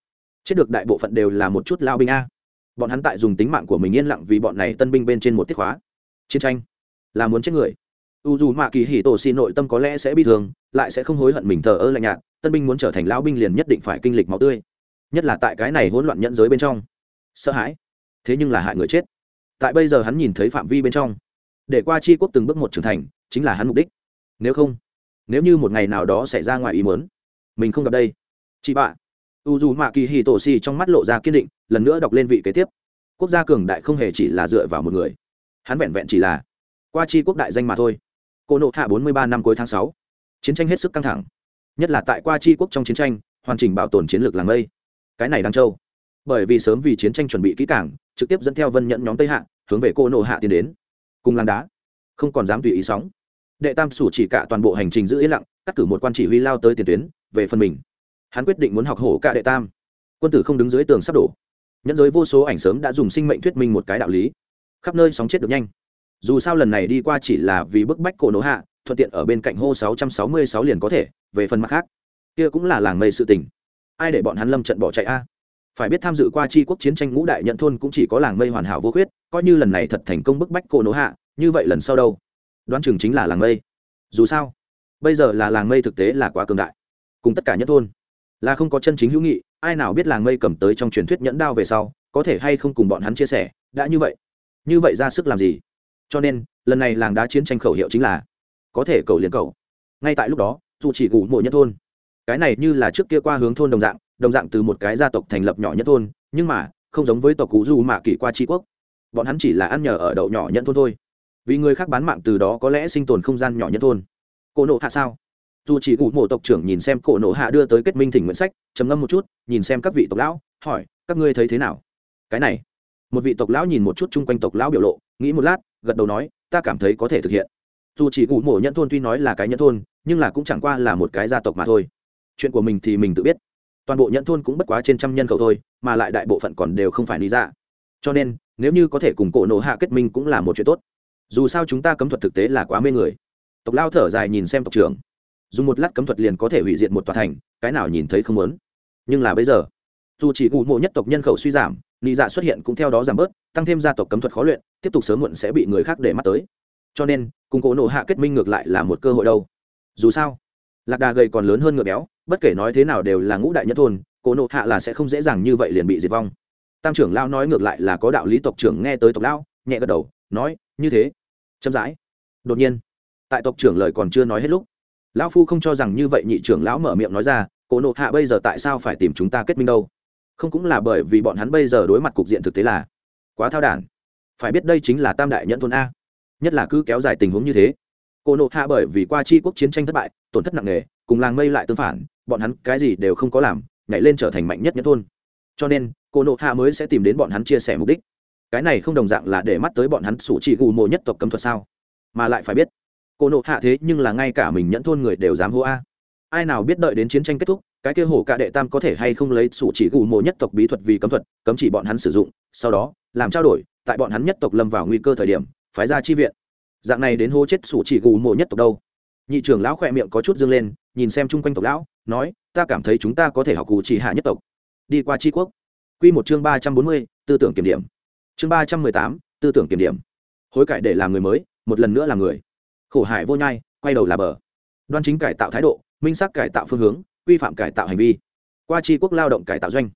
chết được đại bộ phận đều là một chút lao binh a. Bọn hắn tại dùng tính mạng của mình yên lặng vì bọn này tân binh bên trên một tiết hóa chiến tranh là muốn chết người. U dù mạ kỳ hỉ tổ xin nội tâm có lẽ sẽ bị thương, lại sẽ không hối hận mình thờ ơ lạnh nhạt, tân binh muốn trở thành lão binh liền nhất định phải kinh lịch máu tươi. Nhất là tại cái này hỗn loạn nhẫn giới bên trong. Sợ hãi. Thế nhưng là hại người chết tại bây giờ hắn nhìn thấy phạm vi bên trong. Để qua chi quốc từng bước một trưởng thành, chính là hắn mục đích. Nếu không, nếu như một ngày nào đó xảy ra ngoài ý muốn, mình không gặp đây. Chị bạ u dù mạ kỳ hì tổ xì trong mắt lộ ra kiên định, lần nữa đọc lên vị kế tiếp. Quốc gia cường đại không hề chỉ là dựa vào một người. Hắn vẹn vẹn chỉ là qua chi quốc đại danh mà thôi. Cô nộ hạ bốn mươi ba năm cuối tháng sáu. Chiến tranh hết sức căng thẳng. Nhất là tại qua chi quốc trong chiến tranh, hoàn chỉnh bảo tồn chiến lược làng mây. Cái này đang châu bởi vì sớm vì chiến tranh chuẩn bị kỹ cảng trực tiếp dẫn theo vân Nhẫn nhóm tây hạ, hướng về cô nộ hạ tiến đến. Cùng làng đá, không còn dám tùy ý sóng. Đệ tam sủ chỉ cả toàn bộ hành trình giữ yên lặng, cắt cử một quan chỉ huy lao tới tiền tuyến, về phần mình. Hắn quyết định muốn học hổ cả đệ tam. Quân tử không đứng dưới tường sắp đổ. Nhẫn giới vô số ảnh sớm đã dùng sinh mệnh thuyết minh một cái đạo lý. Khắp nơi sóng chết được nhanh. Dù sao lần này đi qua chỉ là vì bức bách cổ nổ hạ, thuận tiện ở bên cạnh hô 666 liền có thể, về phần mặt khác. Kia cũng là làng mây sự tình. Ai để bọn hắn lâm trận bỏ chạy a? Phải biết tham dự qua chi quốc chiến tranh ngũ đại nhận thôn cũng chỉ có làng mây hoàn hảo vô khuyết, coi như lần này thật thành công bức bách cổ nỗ hạ, như vậy lần sau đâu? Đoán chừng chính là làng mây. Dù sao, bây giờ là làng mây thực tế là quá cường đại. Cùng tất cả nhất thôn, là không có chân chính hữu nghị, ai nào biết làng mây cầm tới trong truyền thuyết nhẫn đao về sau, có thể hay không cùng bọn hắn chia sẻ, đã như vậy. Như vậy ra sức làm gì? Cho nên, lần này làng đá chiến tranh khẩu hiệu chính là có thể cầu liền cầu. Ngay tại lúc đó, dù chỉ gủ mộ nhất thôn. Cái này như là trước kia qua hướng thôn đồng dạng đồng dạng từ một cái gia tộc thành lập nhỏ nhất thôn, nhưng mà, không giống với tộc cú du mạ kỷ qua tri quốc. Bọn hắn chỉ là ăn nhờ ở đậu nhỏ nhất thôn thôi. Vì người khác bán mạng từ đó có lẽ sinh tồn không gian nhỏ nhất thôn. Cổ nộ hạ sao? Dù chỉ ủ mộ tộc trưởng nhìn xem cổ nộ hạ đưa tới kết minh thỉnh nguyện sách, trầm ngâm một chút, nhìn xem các vị tộc lão, hỏi, các ngươi thấy thế nào? Cái này. Một vị tộc lão nhìn một chút chung quanh tộc lão biểu lộ, nghĩ một lát, gật đầu nói, ta cảm thấy có thể thực hiện. Dù chỉ ủ mộ nhận thôn tuy nói là cái nhận thôn, nhưng là cũng chẳng qua là một cái gia tộc mà thôi. Chuyện của mình thì mình tự biết toàn bộ nhận thôn cũng bất quá trên trăm nhân khẩu thôi, mà lại đại bộ phận còn đều không phải lý dạ. cho nên, nếu như có thể cùng cổ nổ hạ kết minh cũng là một chuyện tốt. Dù sao chúng ta cấm thuật thực tế là quá mê người. Tộc lao thở dài nhìn xem tộc trưởng. Dùng một lát cấm thuật liền có thể hủy diệt một tòa thành, cái nào nhìn thấy không muốn. Nhưng là bây giờ, dù chỉ cụ mộ nhất tộc nhân khẩu suy giảm, lý dạ xuất hiện cũng theo đó giảm bớt, tăng thêm gia tộc cấm thuật khó luyện, tiếp tục sớm muộn sẽ bị người khác để mắt tới. Cho nên, cùng cổ nổ hạ kết minh ngược lại là một cơ hội đâu. Dù sao lạc đà gầy còn lớn hơn ngựa béo, bất kể nói thế nào đều là ngũ đại nhất thôn cổ nộ hạ là sẽ không dễ dàng như vậy liền bị diệt vong. Tam trưởng lao nói ngược lại là có đạo lý tộc trưởng nghe tới tộc lao nhẹ gật đầu, nói, như thế. Chậm rãi. Đột nhiên, tại tộc trưởng lời còn chưa nói hết lúc, lão phu không cho rằng như vậy nhị trưởng lão mở miệng nói ra cổ nộ hạ bây giờ tại sao phải tìm chúng ta kết minh đâu? Không cũng là bởi vì bọn hắn bây giờ đối mặt cục diện thực tế là quá thao đản. Phải biết đây chính là tam đại nhẫn thôn a, nhất là cứ kéo dài tình huống như thế. Cô nộ hạ bởi vì qua chi quốc chiến tranh thất bại, tổn thất nặng nề, cùng làng mây lại tương phản, bọn hắn cái gì đều không có làm, nhảy lên trở thành mạnh nhất nhất thôn. Cho nên, cô nộ hạ mới sẽ tìm đến bọn hắn chia sẻ mục đích. Cái này không đồng dạng là để mắt tới bọn hắn sủ chỉ gù mộ nhất tộc cấm thuật sao? Mà lại phải biết, cô nộ hạ thế nhưng là ngay cả mình nhẫn thôn người đều dám hô a. Ai nào biết đợi đến chiến tranh kết thúc, cái kia hổ cả đệ tam có thể hay không lấy sủ chỉ gù mộ nhất tộc bí thuật vì cấm thuật, cấm chỉ bọn hắn sử dụng, sau đó, làm trao đổi, tại bọn hắn nhất tộc lâm vào nguy cơ thời điểm, phái ra chi viện dạng này đến hô chết sủ chỉ gù mộ nhất tộc đâu? Nhị trưởng lão khỏe miệng có chút dương lên, nhìn xem chung quanh tộc lão, nói, ta cảm thấy chúng ta có thể học cụ chỉ hạ nhất tộc. Đi qua tri quốc. Q một chương ba trăm bốn mươi, tư tưởng kiểm điểm. Chương ba trăm mười tám, tư tưởng kiểm điểm. Hối cải để làm người mới, một lần nữa là người. Khổ hải vô nhai, quay đầu là bờ. Đoan chính cải tạo thái độ, minh xác cải tạo phương hướng, quy phạm cải tạo hành vi. Qua tri quốc lao động cải tạo doanh.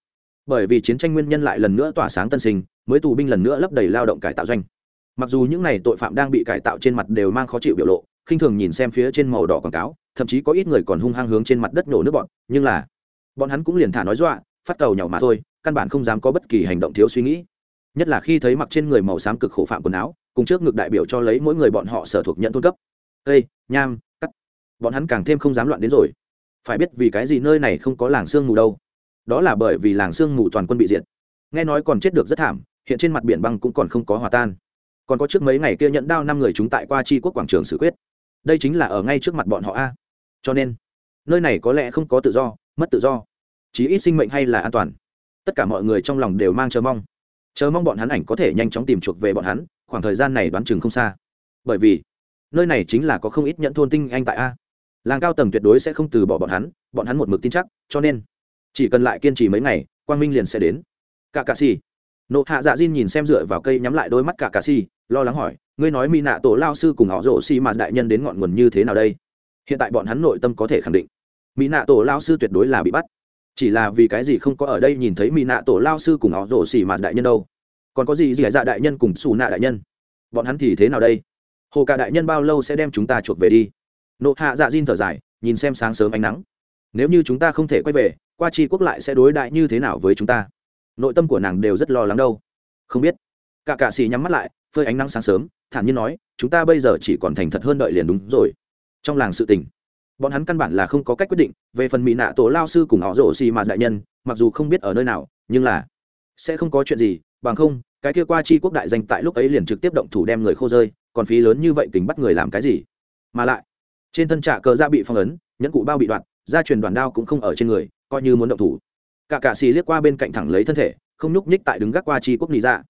Bởi vì chiến tranh nguyên nhân lại lần nữa tỏa sáng tân sinh, mới tù binh lần nữa lấp đầy lao động cải tạo doanh mặc dù những n à y tội phạm đang bị cải tạo trên mặt đều mang khó chịu biểu lộ, khinh thường nhìn xem phía trên màu đỏ quảng cáo, thậm chí có ít người còn hung hăng hướng trên mặt đất nổ nước bọn, nhưng là, bọn hắn cũng liền thả nói dọa, phát cầu nhỏ mà thôi, căn bản không dám có bất kỳ hành động thiếu suy nghĩ. Nhất là khi thấy mặc trên người màu xám cực khổ phạm quần áo, cùng trước ngực đại biểu cho lấy mỗi người bọn họ sở thuộc nhận thôn cấp. Cây nham, cắt. Bọn hắn càng thêm không dám loạn đến rồi. Phải biết vì cái gì nơi này không có làng sương mù đâu. Đó là bởi vì làng sương mù toàn quân bị diệt. Nghe nói còn chết được rất thảm, hiện trên mặt biển băng cũng còn không có hòa tan còn có trước mấy ngày kia nhận đao năm người chúng tại qua chi quốc quảng trường xử quyết. Đây chính là ở ngay trước mặt bọn họ a. Cho nên, nơi này có lẽ không có tự do, mất tự do. Chí ít sinh mệnh hay là an toàn. Tất cả mọi người trong lòng đều mang chờ mong. Chờ mong bọn hắn ảnh có thể nhanh chóng tìm chuộc về bọn hắn, khoảng thời gian này đoán chừng không xa. Bởi vì, nơi này chính là có không ít nhận thôn tinh anh tại a. Làng cao tầng tuyệt đối sẽ không từ bỏ bọn hắn bọn hắn một mực tin chắc, cho nên, chỉ cần lại kiên trì mấy ngày, quang minh liền sẽ đến. Cả cà xì. Nộ hạ dạ diên nhìn xem dựa vào cây nhắm lại đôi mắt cả cà xì lo lắng hỏi, ngươi nói mỹ nạ tổ lao sư cùng họ rổ xi mà đại nhân đến ngọn nguồn như thế nào đây? Hiện tại bọn hắn nội tâm có thể khẳng định, mỹ nạ tổ lao sư tuyệt đối là bị bắt. Chỉ là vì cái gì không có ở đây nhìn thấy mỹ nạ tổ lao sư cùng họ rổ xi mà đại nhân đâu? Còn có gì gì dạ đại nhân cùng xù nạ đại nhân? Bọn hắn thì thế nào đây? Hồ cả đại nhân bao lâu sẽ đem chúng ta chuộc về đi? Nộ hạ dạ diên thở dài, nhìn xem sáng sớm ánh nắng. Nếu như chúng ta không thể quay về, qua tri quốc lại sẽ đối đại như thế nào với chúng ta? Nội tâm của nàng đều rất lo lắng đâu. Không biết cả cạ xì nhắm mắt lại, phơi ánh nắng sáng sớm, thản nhiên nói, chúng ta bây giờ chỉ còn thành thật hơn đợi liền đúng rồi. Trong làng sự tình, bọn hắn căn bản là không có cách quyết định, về phần mỹ nạ tổ lao sư cùng họ rổ xì mà đại nhân, mặc dù không biết ở nơi nào, nhưng là sẽ không có chuyện gì, bằng không, cái kia qua chi quốc đại danh tại lúc ấy liền trực tiếp động thủ đem người khô rơi, còn phí lớn như vậy kính bắt người làm cái gì? Mà lại, trên thân trả cờ ra bị phong ấn, nhẫn cụ bao bị đoạn, gia truyền đoàn đao cũng không ở trên người, coi như muốn động thủ. Cả cạ xì liếc qua bên cạnh thẳng lấy thân thể, không nhúc nhích tại đứng gác qua chi quốc lý ra dạ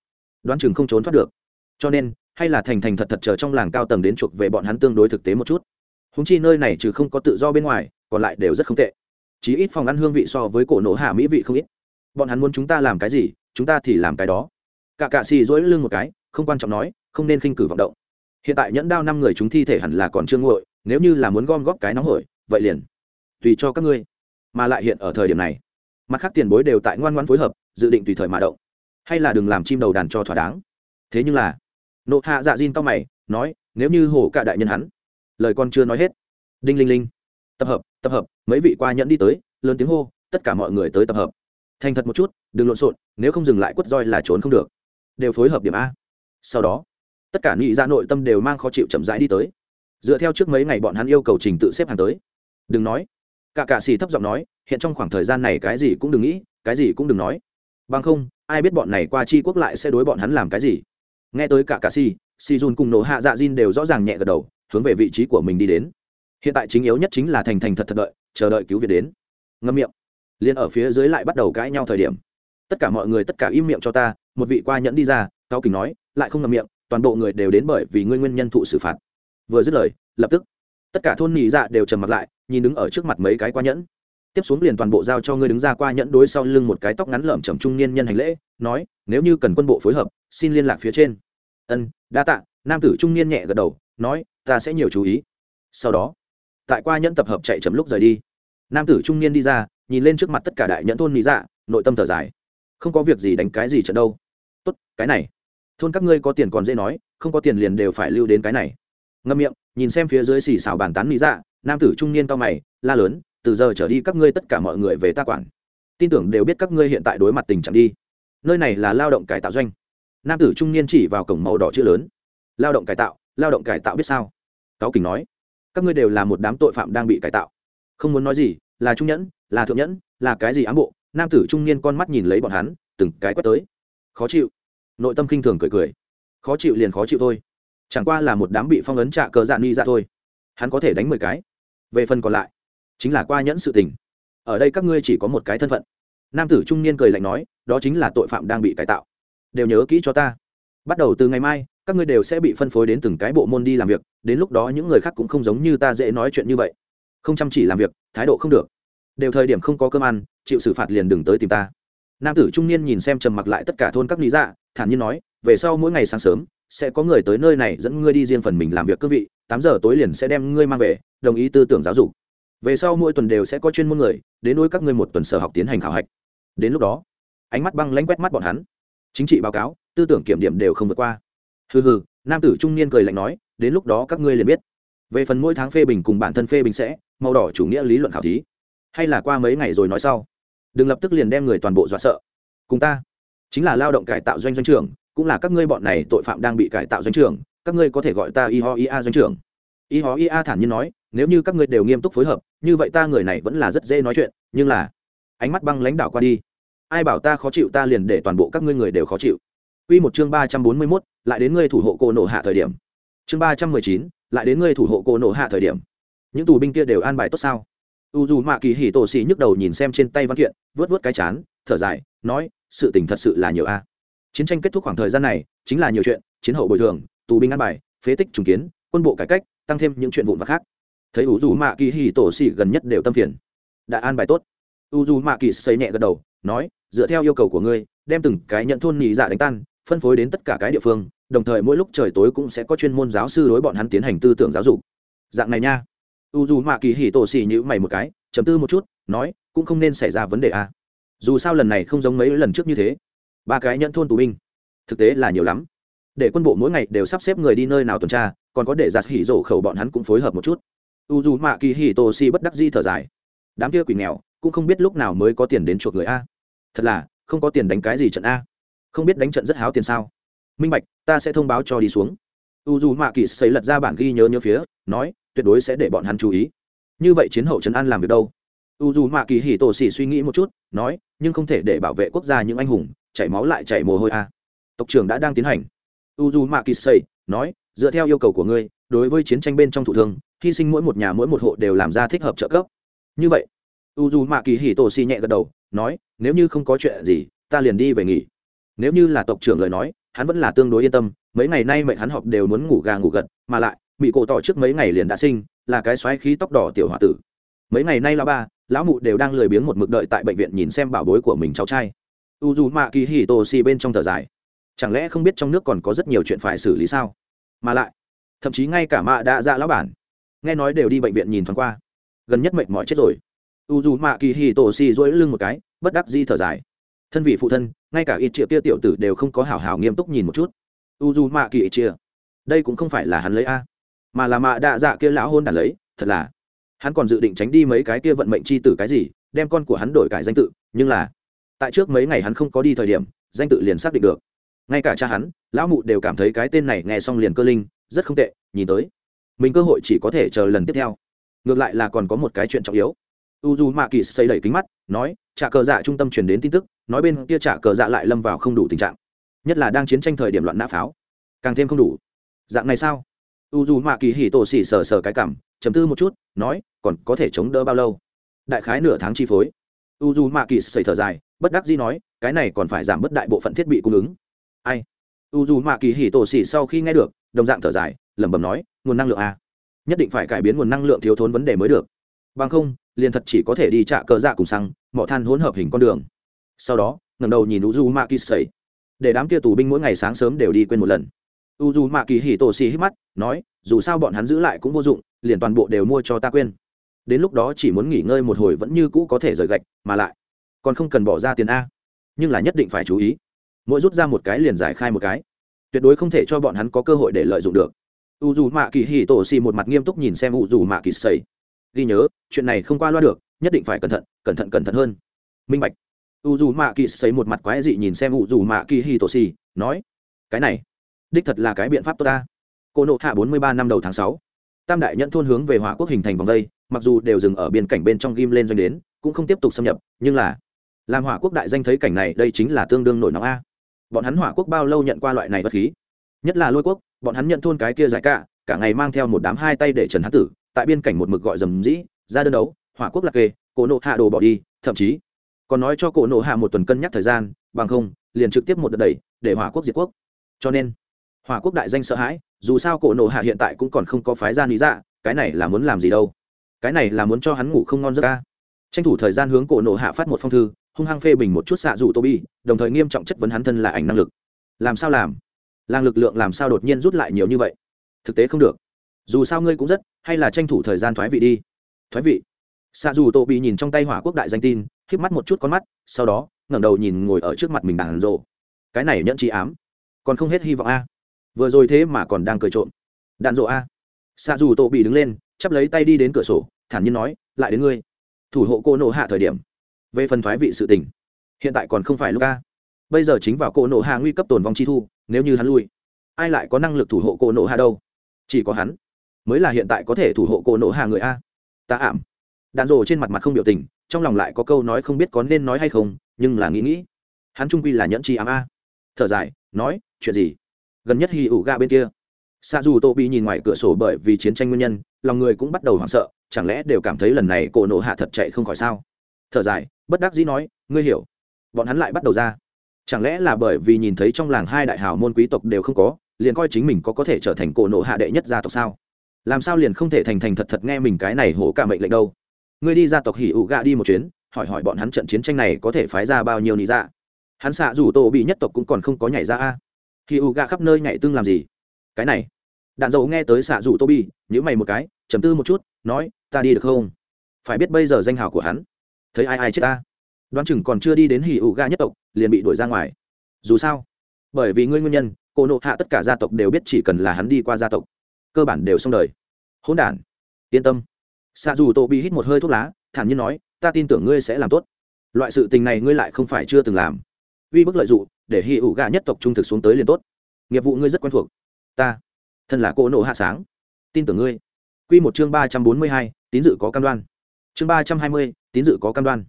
đoán chừng không trốn thoát được. Cho nên, hay là thành thành thật thật chờ trong làng cao tầng đến chuộc về bọn hắn tương đối thực tế một chút. Húng chi nơi này trừ không có tự do bên ngoài, còn lại đều rất không tệ. Chí ít phòng ăn hương vị so với cổ nổ hạ mỹ vị không ít. Bọn hắn muốn chúng ta làm cái gì, chúng ta thì làm cái đó. Cả cạ xì dỗi lưng một cái, không quan trọng nói, không nên khinh cử vọng động. Hiện tại nhẫn đao năm người chúng thi thể hẳn là còn chưa nguội, nếu như là muốn gom góp cái nóng hổi, vậy liền tùy cho các ngươi. Mà lại hiện ở thời điểm này, mặt khác tiền bối đều tại ngoan ngoan phối hợp, dự định tùy thời mà động hay là đừng làm chim đầu đàn cho thỏa đáng. Thế nhưng là, nộ hạ dạ diên tao mày, nói, nếu như hổ cả đại nhân hắn, lời con chưa nói hết. Đinh linh linh. Tập hợp tập hợp, mấy vị qua nhẫn đi tới, lớn tiếng hô, tất cả mọi người tới tập hợp. Thành thật một chút, đừng lộn xộn, nếu không dừng lại quất roi là trốn không được. Đều phối hợp điểm a. Sau đó, tất cả nghị ra nội tâm đều mang khó chịu chậm rãi đi tới. Dựa theo trước mấy ngày bọn hắn yêu cầu trình tự xếp hàng tới. Đừng nói. Cả cạ xì thấp giọng nói, hiện trong khoảng thời gian này cái gì cũng đừng nghĩ, cái gì cũng đừng nói. Bằng không ai biết bọn này qua chi quốc lại sẽ đối bọn hắn làm cái gì. Nghe tới cả cạ si, si dùn cùng nổ hạ dạ jin đều rõ ràng nhẹ gật đầu hướng về vị trí của mình đi đến. Hiện tại chính yếu nhất chính là thành thành thật thật đợi chờ đợi cứu viện đến. Ngâm miệng. Liên ở phía dưới lại bắt đầu cãi nhau thời điểm. Tất cả mọi người tất cả im miệng cho ta một vị qua nhẫn đi ra cao kình nói lại không ngậm miệng toàn bộ người đều đến bởi vì ngươi nguyên nhân thụ xử phạt. Vừa dứt lời lập tức tất cả thôn nhị dạ đều trầm mặt lại nhìn đứng ở trước mặt mấy cái qua nhẫn tiếp xuống liền toàn bộ giao cho ngươi đứng ra qua nhẫn đối sau lưng một cái tóc ngắn lởm chầm trung niên nhân hành lễ, nói, nếu như cần quân bộ phối hợp, xin liên lạc phía trên. Ân, đa tạ. Nam tử trung niên nhẹ gật đầu, nói, ta sẽ nhiều chú ý. Sau đó, tại qua nhẫn tập hợp chạy chấm lúc rời đi. Nam tử trung niên đi ra, nhìn lên trước mặt tất cả đại nhẫn thôn nhị dạ nội tâm thở dài. Không có việc gì đánh cái gì trận đâu. Tốt, cái này. Thôn các ngươi có tiền còn dễ nói, không có tiền liền đều phải lưu đến cái này. Ngâm miệng, nhìn xem phía dưới xì xào bàn tán lý dạ nam tử trung niên to mày, la lớn từ giờ trở đi các ngươi tất cả mọi người về ta quản. Tin tưởng đều biết các ngươi hiện tại đối mặt tình trạng đi. Nơi này là lao động cải tạo doanh. Nam tử trung niên chỉ vào cổng màu đỏ chữ lớn. Lao động cải tạo, lao động cải tạo biết sao? Cáo kình nói. Các ngươi đều là một đám tội phạm đang bị cải tạo. Không muốn nói gì, là trung nhẫn, là thượng nhẫn, là cái gì ám bộ? Nam tử trung niên con mắt nhìn lấy bọn hắn, từng cái quét tới. Khó chịu. Nội tâm khinh thường cười cười. Khó chịu liền khó chịu thôi. Chẳng qua là một đám bị phong ấn trạ cờ dạ ni ra thôi. Hắn có thể đánh mười cái. Về phần còn lại chính là qua nhẫn sự tình. Ở đây các ngươi chỉ có một cái thân phận. Nam tử trung niên cười lạnh nói, đó chính là tội phạm đang bị cải tạo. Đều nhớ kỹ cho ta. Bắt đầu từ ngày mai, các ngươi đều sẽ bị phân phối đến từng cái bộ môn đi làm việc, đến lúc đó những người khác cũng không giống như ta dễ nói chuyện như vậy. Không chăm chỉ làm việc, thái độ không được. Đều thời điểm không có cơm ăn, chịu xử phạt liền đừng tới tìm ta. Nam tử trung niên nhìn xem trầm mặc lại tất cả thôn các lý dạ thản nhiên nói, về sau mỗi ngày sáng sớm, sẽ có người tới nơi này dẫn ngươi đi riêng phần mình làm việc cương vị, tám giờ tối liền sẽ đem ngươi mang về, đồng ý tư tưởng giáo dục về sau mỗi tuần đều sẽ có chuyên môn người đến nuôi các ngươi một tuần sở học tiến hành khảo hạch. Đến lúc đó, ánh mắt băng lãnh quét mắt bọn hắn. Chính trị báo cáo, tư tưởng kiểm điểm đều không vượt qua. Hừ hừ, nam tử trung niên cười lạnh nói, đến lúc đó các ngươi liền biết. Về phần mỗi tháng phê bình cùng bản thân phê bình sẽ, màu đỏ chủ nghĩa lý luận khảo thí. Hay là qua mấy ngày rồi nói sau. Đừng lập tức liền đem người toàn bộ dọa sợ. Cùng ta. Chính là lao động cải tạo doanh doanh trưởng, cũng là các ngươi bọn này tội phạm đang bị cải tạo doanh trưởng, các ngươi có thể gọi ta y ho ia doanh trưởng y hó y a thản nhiên nói nếu như các ngươi đều nghiêm túc phối hợp như vậy ta người này vẫn là rất dễ nói chuyện nhưng là ánh mắt băng lãnh đạo qua đi ai bảo ta khó chịu ta liền để toàn bộ các ngươi người đều khó chịu Quy một chương ba trăm bốn mươi 341, lại đến ngươi thủ hộ cô nổ hạ thời điểm. Chương ba trăm mười chín, lại đến ngươi thủ hộ cô nổ hạ thời điểm. Những tù binh kia đều an bài tốt sao? U dù Mạ Kỳ Hỉ Tổ Sĩ nhức đầu nhìn xem trên tay văn kiện, vớt vớt cái chán, thở dài, nói, sự tình thật sự là nhiều a. Chiến tranh kết thúc khoảng thời gian này, chính là nhiều chuyện, chiến hậu bồi thường, tù binh an bài, phế tích trùng kiến, quân bộ cải cách, tăng thêm những chuyện vụn vặt khác. Thấy U dù Mạ Kỳ Hỉ Tổ Sĩ gần nhất đều tâm phiền. Đã an bài tốt. U dù Mạ Kỳ xây nhẹ gật đầu, nói, dựa theo yêu cầu của ngươi, đem từng cái nhận thôn nhị dạ đánh tan, phân phối đến tất cả cái địa phương đồng thời mỗi lúc trời tối cũng sẽ có chuyên môn giáo sư đối bọn hắn tiến hành tư tưởng giáo dục dạng này nha u dù mạ kỳ hỉ tổ xì nhữ mày một cái chấm tư một chút nói cũng không nên xảy ra vấn đề a dù sao lần này không giống mấy lần trước như thế ba cái nhận thôn tù binh thực tế là nhiều lắm để quân bộ mỗi ngày đều sắp xếp người đi nơi nào tuần tra còn có để giặt hỉ rổ khẩu bọn hắn cũng phối hợp một chút. U dù mạ kỳ hỉ tô si bất đắc di thở dài. Đám kia quỷ nghèo cũng không biết lúc nào mới có tiền đến chuộc người a. Thật là, không có tiền đánh cái gì trận a. Không biết đánh trận rất háo tiền sao. Minh bạch, ta sẽ thông báo cho đi xuống. U dù mạ kỳ xây lật ra bản ghi nhớ nhớ phía, nói, tuyệt đối sẽ để bọn hắn chú ý. Như vậy chiến hậu trấn an làm việc đâu? U dù mạ kỳ hỉ tổ xỉ suy nghĩ một chút, nói, nhưng không thể để bảo vệ quốc gia những anh hùng, chảy máu lại chảy mồ hôi a. À. tộc trưởng đã đang tiến hành. U dù mạ kỳ xây, nói dựa theo yêu cầu của ngươi, đối với chiến tranh bên trong thủ thương, hy sinh mỗi một nhà mỗi một hộ đều làm ra thích hợp trợ cấp. Như vậy u dù mạ kỳ hỉ tổ xì nhẹ gật đầu, nói, nếu như không có chuyện gì, ta liền đi về nghỉ. Nếu như là tộc trưởng lời nói, hắn vẫn là tương đối yên tâm, mấy ngày nay mệnh hắn họp đều muốn ngủ gà ngủ gật, mà lại bị cổ tỏ trước mấy ngày liền đã sinh, là cái xoáy khí tóc đỏ tiểu h o a tử. Mấy ngày nay lão ba, lão mụ đều đang lười biếng một mực đợi tại bệnh viện nhìn xem bảo bối của mình cháu trai. U dù mạ kỳ hì tô xì bên trong thở dài. Chẳng lẽ không biết trong nước còn có rất nhiều chuyện phải xử lý sao? Mà lại, thậm chí ngay cả mạ đã dạ lão bản, nghe nói đều đi bệnh viện nhìn thoáng qua, gần nhất mệnh mỏi chết rồi. U dù mạ kỳ hì tổ xì dỗi lưng một cái, bất đắc di thở dài. Thân vị phụ thân, ngay cả ít triệu kia tiểu tử đều không có hảo hảo nghiêm túc nhìn một chút. U dù mạ kỳ ít chia đây cũng không phải là hắn lấy a, mà là mạ đạ dạ kia lão hôn đản lấy, thật là, hắn còn dự định tránh đi mấy cái kia vận mệnh c h i tử cái gì, đem con của hắn đổi cải danh tự, nhưng là, tại trước mấy ngày hắn không có đi thời điểm, danh tự liền xác định được ngay cả cha hắn, lão mụ đều cảm thấy cái tên này nghe xong liền cơ linh, rất không tệ, nhìn tới. Mình cơ hội chỉ có thể chờ lần tiếp theo. Ngược lại là còn có một cái chuyện trọng yếu. U d u mạ kỳ xây đẩy kính mắt, nói, trả cờ dạ trung tâm truyền đến tin tức, nói bên kia trả cờ dạ lại lâm vào không đủ tình trạng. Nhất là đang chiến tranh thời điểm loạn nã pháo. Càng thêm không đủ. Dạng này sao? U dù mạ kỳ hì tổ xỉ sờ sờ cái cảm chấm tư một chút, nói, còn có thể chống đỡ bao lâu? Đại khái nửa tháng chi phối. U dù mạ kỳ xây thở dài, bất đắc dĩ nói, cái này còn phải giảm bớt đại bộ phận thiết bị cung ứng ai? U dù mạ kỳ hì tổ xỉ sau khi nghe được, đồng dạng thở dài, lẩm bẩm nói, nguồn năng lượng a nhất định phải cải biến nguồn năng lượng thiếu thốn vấn đề mới được. Bằng không, liền thật chỉ có thể đi trả cờ dạ cùng xăng, mỏ than hỗn hợp hình con đường. Sau đó, ngẩng đầu nhìn u du ma kỳ sầy để đám kia tù binh mỗi ngày sáng sớm đều đi quên một lần. U du ma kỳ hỉ tổ xì hít mắt, nói, dù sao bọn hắn giữ lại cũng vô dụng, liền toàn bộ đều mua cho ta quên. Đến lúc đó chỉ muốn nghỉ ngơi một hồi vẫn như cũ có thể rời gạch, mà lại còn không cần bỏ ra tiền a. Nhưng là nhất định phải chú ý mỗi rút ra một cái liền giải khai một cái. Tuyệt đối không thể cho bọn hắn có cơ hội để lợi dụng được. U dù mạ kỳ hỉ tổ xì một mặt nghiêm túc nhìn xem u dù mạ kỳ xây ghi nhớ, chuyện này không qua loa được, nhất định phải cẩn thận cẩn thận cẩn thận hơn. Minh bạch. U dù mạ kỳ xây một mặt quái dị nhìn xem u dù mạ kỳ hì tổ xì, nói, cái này, đích thật là cái biện pháp tốt ta. Cô nộ hạ bốn mươi ba năm đầu tháng sáu, tam đại nhận thôn hướng về hỏa quốc hình thành vòng vây, mặc dù đều dừng ở biên cảnh bên trong ghim lên doanh đến, cũng không tiếp tục xâm nhập, nhưng là, làm hỏa quốc đại danh thấy cảnh này, đây chính là tương đương nổi nóng a bọn hắn hỏa quốc bao lâu nhận qua loại này bất khí? Nhất là lôi quốc, bọn hắn nhận thôn cái kia giải cả cả ngày mang theo một đám hai tay để trần hán tử, tại biên cảnh một mực gọi dầm dĩ, ra đơn đấu, hỏa quốc lạc kê, cổ nộ hạ đồ bỏ đi, thậm chí còn nói cho cổ nộ hạ một tuần cân nhắc thời gian, bằng không, liền trực tiếp một đợt đẩy, để hỏa quốc diệt quốc. Cho nên, hỏa quốc đại danh sợ hãi, dù sao cổ nộ hạ hiện tại cũng còn không có phái ra lý dạ cái này là muốn làm gì đâu? Cái này là muốn cho hắn ngủ không ngon giấc ca. Tranh thủ thời gian hướng cổ nộ hạ phát một phong thư hung hăng phê bình một chút xạ dù tô bi đồng thời nghiêm trọng chất vấn hắn thân là ảnh năng lực. Làm sao làm? Làng lực lượng làm sao đột nhiên rút lại nhiều như vậy? Thực tế không được. Dù sao ngươi cũng rất, hay là tranh thủ thời gian thoái vị đi. Thoái vị. Xạ dù tô nhìn trong tay hỏa quốc đại danh tin k mắt một chút con mắt, sau đó, ngẩng đầu nhìn ngồi ở trước mặt mình đàn rộ. Cái này nhận trí ám. Còn không hết hy vọng a. Vừa rồi thế mà còn đang cười trộm. Đạn rộ a. Xạ dù tô bị đứng lên, chắp lấy tay đi đến cửa sổ, thản nhiên nói, lại đến ngươi. Thủ hộ cô nộ hạ thời điểm về phần thoái vị sự tình, hiện tại còn không phải lúc a. Bây giờ chính vào cỗ nộ hạ nguy cấp tồn vong chi thu, nếu như hắn lui, ai lại có năng lực thủ hộ cỗ nộ hạ đâu? Chỉ có hắn mới là hiện tại có thể thủ hộ cỗ nộ hạ người a. Ta ảm. Đạn rồ trên mặt mặt không biểu tình, trong lòng lại có câu nói không biết có nên nói hay không, nhưng là nghĩ nghĩ. Hắn trung quy là nhẫn chi ám a. Thở dài, nói, chuyện gì? Gần nhất hì ủ ga bên kia. Xa dù tô bị nhìn ngoài cửa sổ bởi vì chiến tranh nguyên nhân, lòng người cũng bắt đầu hoảng sợ, chẳng lẽ đều cảm thấy lần này cổ nộ hạ thật chạy không khỏi sao? Thở dài, bất đắc dĩ nói, ngươi hiểu. Bọn hắn lại bắt đầu ra. Chẳng lẽ là bởi vì nhìn thấy trong làng hai đại hào môn quý tộc đều không có, liền coi chính mình có có thể trở thành cổ nộ hạ đệ nhất gia tộc sao? Làm sao liền không thể thành thành thật thật nghe mình cái này hổ cả mệnh lệnh đâu? Ngươi đi gia tộc hỉ ủ gạ đi một chuyến, hỏi hỏi bọn hắn trận chiến tranh này có thể phái ra bao nhiêu nị ra hắn xạ dù tổ bị nhất tộc cũng còn không có nhảy ra a. Hỉ ủ gạ khắp nơi nhảy tương làm gì? Cái này. Đạn dầu nghe tới xạ dù tô bi nhữ mày một cái chấm tư một chút, nói, ta đi được không? Phải biết bây giờ danh hào của hắn thấy ai ai chết ta? Đoán chừng còn chưa đi đến hỉ ủ ga nhất tộc, liền bị đuổi ra ngoài. Dù sao, bởi vì ngươi nguyên nhân cô nộ hạ tất cả gia tộc đều biết chỉ cần là hắn đi qua gia tộc, cơ bản đều xong đời. Hỗn đản, yên tâm. Xạ dù tổ bị hít một hơi thuốc lá, thản nhiên nói, ta tin tưởng ngươi sẽ làm tốt. Loại sự tình này ngươi lại không phải chưa từng làm. Uy bức lợi dụng để hỉ ủ ga nhất tộc trung thực xuống tới liền tốt. Nghiệp vụ ngươi rất quen thuộc. Ta, thân là cô nộ hạ sáng. Tin tưởng ngươi. Quy một chương ba trăm bốn mươi hai, tín dự có cam đoan chương ba trăm hai mươi, tín dự có cam đoan.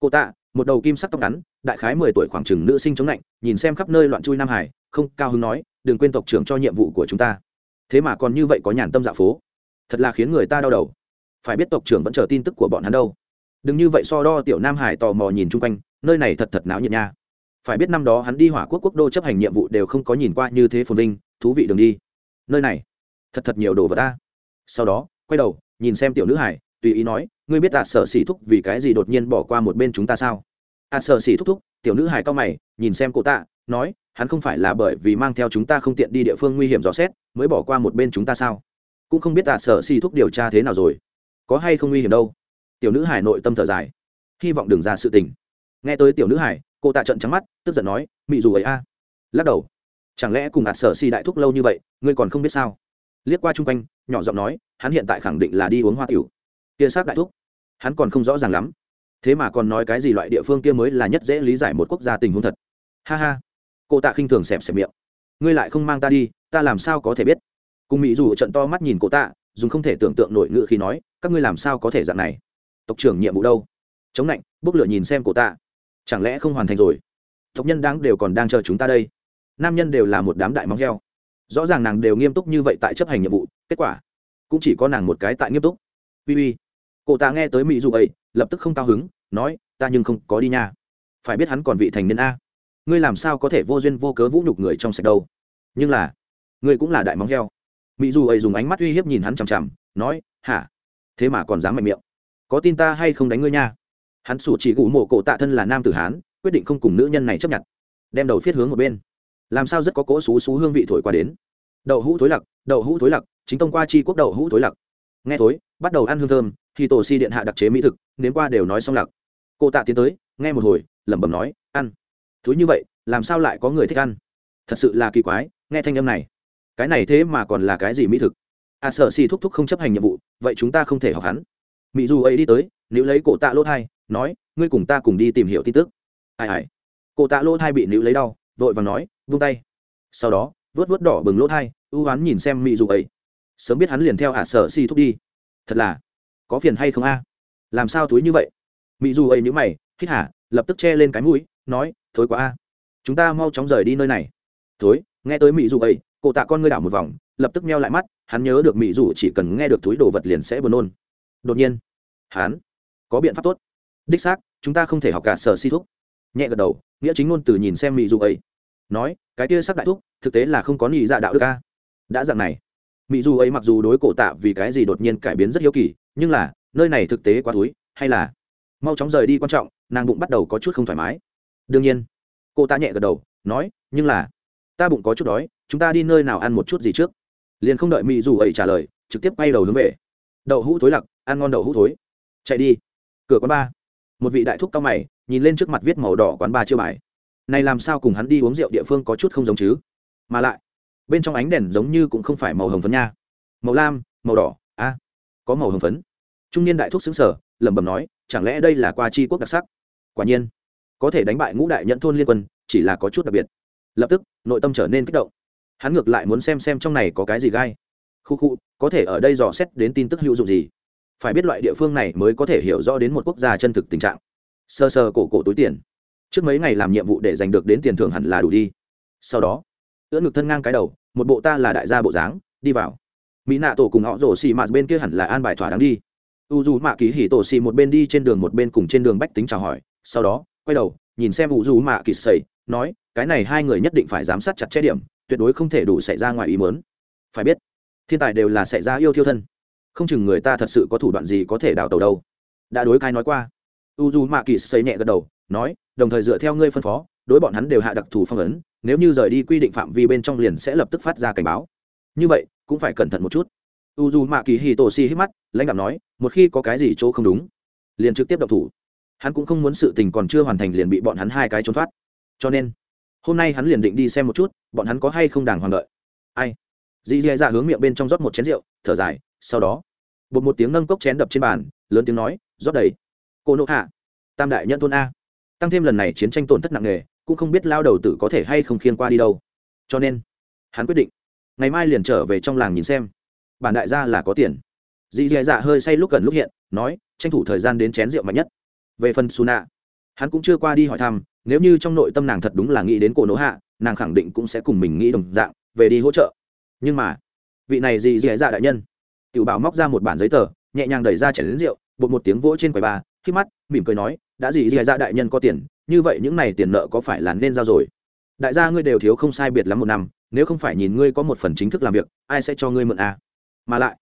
Cô tạ, một đầu kim sắc tóc ngắn, đại khái mười tuổi khoảng chừng nữ sinh chống lạnh, nhìn xem khắp nơi loạn chui nam hải, không, cao hứng nói, đừng quên tộc trưởng cho nhiệm vụ của chúng ta. Thế mà còn như vậy có nhàn tâm dạ phố. Thật là khiến người ta đau đầu. Phải biết tộc trưởng vẫn chờ tin tức của bọn hắn đâu. Đừng như vậy so đo tiểu nam hải tò mò nhìn chung quanh, nơi này thật thật náo nhiệt nha. Phải biết năm đó hắn đi hỏa quốc quốc đô chấp hành nhiệm vụ đều không có nhìn qua như thế phồn vinh, thú vị đường đi. Nơi này, thật thật nhiều đồ vật ta. Sau đó, quay đầu, nhìn xem tiểu nữ hải tùy ý nói, ngươi biết tạ sở xỉ thúc vì cái gì đột nhiên bỏ qua một bên chúng ta sao? Ạ sở xỉ thúc thúc, tiểu nữ hải cao mày, nhìn xem cô tạ nói, hắn không phải là bởi vì mang theo chúng ta không tiện đi địa phương nguy hiểm rõ xét, mới bỏ qua một bên chúng ta sao? Cũng không biết tạ sở xỉ thúc điều tra thế nào rồi. Có hay không nguy hiểm đâu? Tiểu nữ hải nội tâm thở dài, hy vọng đừng ra sự tình. Nghe tới tiểu nữ hải cô tạ trận trắng mắt, tức giận nói, mị dù ấy a. Lắc đầu, chẳng lẽ cùng ạt sở xì đại thúc lâu như vậy, ngươi còn không biết sao? Liếc qua chung quanh, nhỏ giọng nói, hắn hiện tại khẳng định là đi uống hoa tiểu kia xác đại thúc. Hắn còn không rõ ràng lắm. Thế mà còn nói cái gì loại địa phương kia mới là nhất dễ lý giải một quốc gia tình huống thật. Ha ha. Cô tạ khinh thường xẹp xẹp miệng. Ngươi lại không mang ta đi, ta làm sao có thể biết? Cùng mỹ dù trận to mắt nhìn cô tạ, dùng không thể tưởng tượng nổi ngự khi nói, các ngươi làm sao có thể dạng này? Tộc trưởng nhiệm vụ đâu? Chống lạnh, bốc lửa nhìn xem cô tạ. Chẳng lẽ không hoàn thành rồi? Tộc nhân đáng đều còn đang chờ chúng ta đây. Nam nhân đều là một đám đại móng heo. Rõ ràng nàng đều nghiêm túc như vậy tại chấp hành nhiệm vụ, kết quả cũng chỉ có nàng một cái tại nghiêm túc. Uy uy cô ta nghe tới mỹ dù ấy, lập tức không cao hứng, nói, ta nhưng không có đi nha. Phải biết hắn còn vị thành niên a. Ngươi làm sao có thể vô duyên vô cớ vũ nhục người trong sạch đâu. Nhưng là, ngươi cũng là đại móng heo. Mỹ dù ấy dùng ánh mắt uy hiếp nhìn hắn chằm chằm, nói, hả? Thế mà còn dám mạnh miệng. Có tin ta hay không đánh ngươi nha? Hắn sủ chỉ gù mộ cổ tạ thân là nam tử hán, quyết định không cùng nữ nhân này chấp nhận. Đem đầu phiết hướng một bên. Làm sao rất có cỗ xú xú hương vị thổi qua đến. Đậu hũ thối lặc, đậu hũ thối lặc, chính tông qua chi quốc đậu hũ thối lặc. Nghe thối, bắt đầu ăn hương thơm khi tổ si điện hạ đặc chế mỹ thực, nếm qua đều nói xong lặc. Cô tạ tiến tới, nghe một hồi, lẩm bẩm nói, ăn. Thúi như vậy, làm sao lại có người thích ăn? Thật sự là kỳ quái, nghe thanh âm này. Cái này thế mà còn là cái gì mỹ thực? À sợ si thúc thúc không chấp hành nhiệm vụ, vậy chúng ta không thể học hắn. Mỹ dù ấy đi tới nếu lấy cổ tạ lỗ thai, nói, ngươi cùng ta cùng đi tìm hiểu tin tức. Ai ai. Cổ tạ lỗ thai bị nữ lấy đau, vội và nói, vung tay. Sau đó, vớt vớt đỏ bừng lỗ thai, ưu oán nhìn xem mỹ dù ấy. Sớm biết hắn liền theo ả sở si thúc đi. Thật là có phiền hay không a? Làm sao túi như vậy? Mỹ dù ấy nhữ mày, hít hả lập tức che lên cái mũi, nói, thối quá a. Chúng ta mau chóng rời đi nơi này. Thối? Nghe tới mỹ dù ấy cổ tạ con ngươi đảo một vòng, lập tức meo lại mắt, hắn nhớ được mỹ dù chỉ cần nghe được túi đồ vật liền sẽ buồn nôn. Đột nhiên, hắn có biện pháp tốt. Đích xác, chúng ta không thể học cả sở si thúc. Nhẹ gật đầu, nghĩa chính ngôn từ nhìn xem mỹ dù ấy, nói, cái kia sắc đại thúc, thực tế là không có nhị dạ đạo đức a. Đã dạng này mỹ dù ấy mặc dù đối cổ tạ vì cái gì đột nhiên cải biến rất hiếu kỳ, nhưng là, nơi này thực tế quá túi hay là mau chóng rời đi quan trọng, nàng bụng bắt đầu có chút không thoải mái. Đương nhiên cô ta nhẹ gật đầu, nói, nhưng là, ta bụng có chút đói, chúng ta đi nơi nào ăn một chút gì trước? Liền không đợi mỹ dù ấy trả lời, trực tiếp quay đầu hướng về. Đậu hũ thối lặc, ăn ngon đậu hũ thối. Chạy đi. Cửa quán ba. Một vị đại thúc cao mày, nhìn lên trước mặt viết màu đỏ quán ba chưa bài. Này làm sao cùng hắn đi uống rượu địa phương có chút không giống chứ? Mà lại bên trong ánh đèn giống như cũng không phải màu hồng phấn nha. Màu lam, màu đỏ, a, có màu hồng phấn. Trung niên đại thúc xứng sở lẩm bẩm nói, chẳng lẽ đây là qua chi quốc đặc sắc? Quả nhiên, có thể đánh bại ngũ đại nhận thôn liên quân, chỉ là có chút đặc biệt. Lập tức, nội tâm trở nên kích động. Hắn ngược lại muốn xem xem trong này có cái gì gai. Khu khu, có thể ở đây dò xét đến tin tức hữu dụng gì? Phải biết loại địa phương này mới có thể hiểu rõ đến một quốc gia chân thực tình trạng. Sơ sơ cổ cổ túi tiền. Trước mấy ngày làm nhiệm vụ để giành được đến tiền thưởng hẳn là đủ đi. Sau đó ưỡn ngực thân ngang cái đầu, một bộ ta là đại gia bộ dáng, đi vào. Mỹ nạ tổ cùng họ rổ xì mạt bên kia hẳn là an bài thỏa đáng đi. U dù mạ kỳ hỉ tổ xì một bên đi trên đường một bên cùng trên đường bách tính chào hỏi, sau đó, quay đầu, nhìn xem u dù mạ kỳ sầy, nói, cái này hai người nhất định phải giám sát chặt chẽ điểm, tuyệt đối không thể đủ xảy ra ngoài ý mớn phải biết, thiên tài đều là xảy ra yêu thiêu thân. Không chừng người ta thật sự có thủ đoạn gì có thể đào tàu đâu. Đã đối khai nói qua. U dù mạ kỳ sầy nhẹ gật đầu, nói, đồng thời dựa theo ngươi phân phó, đối bọn hắn đều hạ đặc thù phong ấn nếu như rời đi quy định phạm vi bên trong liền sẽ lập tức phát ra cảnh báo. Như vậy, cũng phải cẩn thận một chút. U dù mạ kỳ hì tổ si hít mắt, lãnh đạo nói, một khi có cái gì chỗ không đúng, liền trực tiếp độc thủ. Hắn cũng không muốn sự tình còn chưa hoàn thành liền bị bọn hắn hai cái trốn thoát. Cho nên, hôm nay hắn liền định đi xem một chút, bọn hắn có hay không đàng hoàng đợi. Ai? Dì dì dạ hướng miệng bên trong rót một chén rượu, thở dài, sau đó, bột một tiếng nâng cốc chén đập trên bàn, lớn tiếng nói, rót đầy. Cô nộ hạ, tam đại nhân thôn a. Tăng thêm lần này chiến tranh tổn thất nặng nề cũng không biết lao đầu tử có thể hay không khiên qua đi đâu. Cho nên, hắn quyết định, ngày mai liền trở về trong làng nhìn xem. Bản đại gia là có tiền. Dì dì dạ hơi say lúc gần lúc hiện, nói, tranh thủ thời gian đến chén rượu mạnh nhất. Về phần su nạ hắn cũng chưa qua đi hỏi thăm, nếu như trong nội tâm nàng thật đúng là nghĩ đến cổ nỗ hạ, nàng khẳng định cũng sẽ cùng mình nghĩ đồng dạng, về đi hỗ trợ. Nhưng mà, vị này dì dì dạ đại nhân, tiểu bảo móc ra một bản giấy tờ, nhẹ nhàng đẩy ra chảy đến rượu, bột một tiếng vỗ trên quầy bà khi mắt, mỉm cười nói, đã gì gì dạ đại nhân có tiền, như vậy những này tiền nợ có phải là nên giao rồi? Đại gia ngươi đều thiếu không sai biệt lắm một năm, nếu không phải nhìn ngươi có một phần chính thức làm việc, ai sẽ cho ngươi mượn à? mà lại,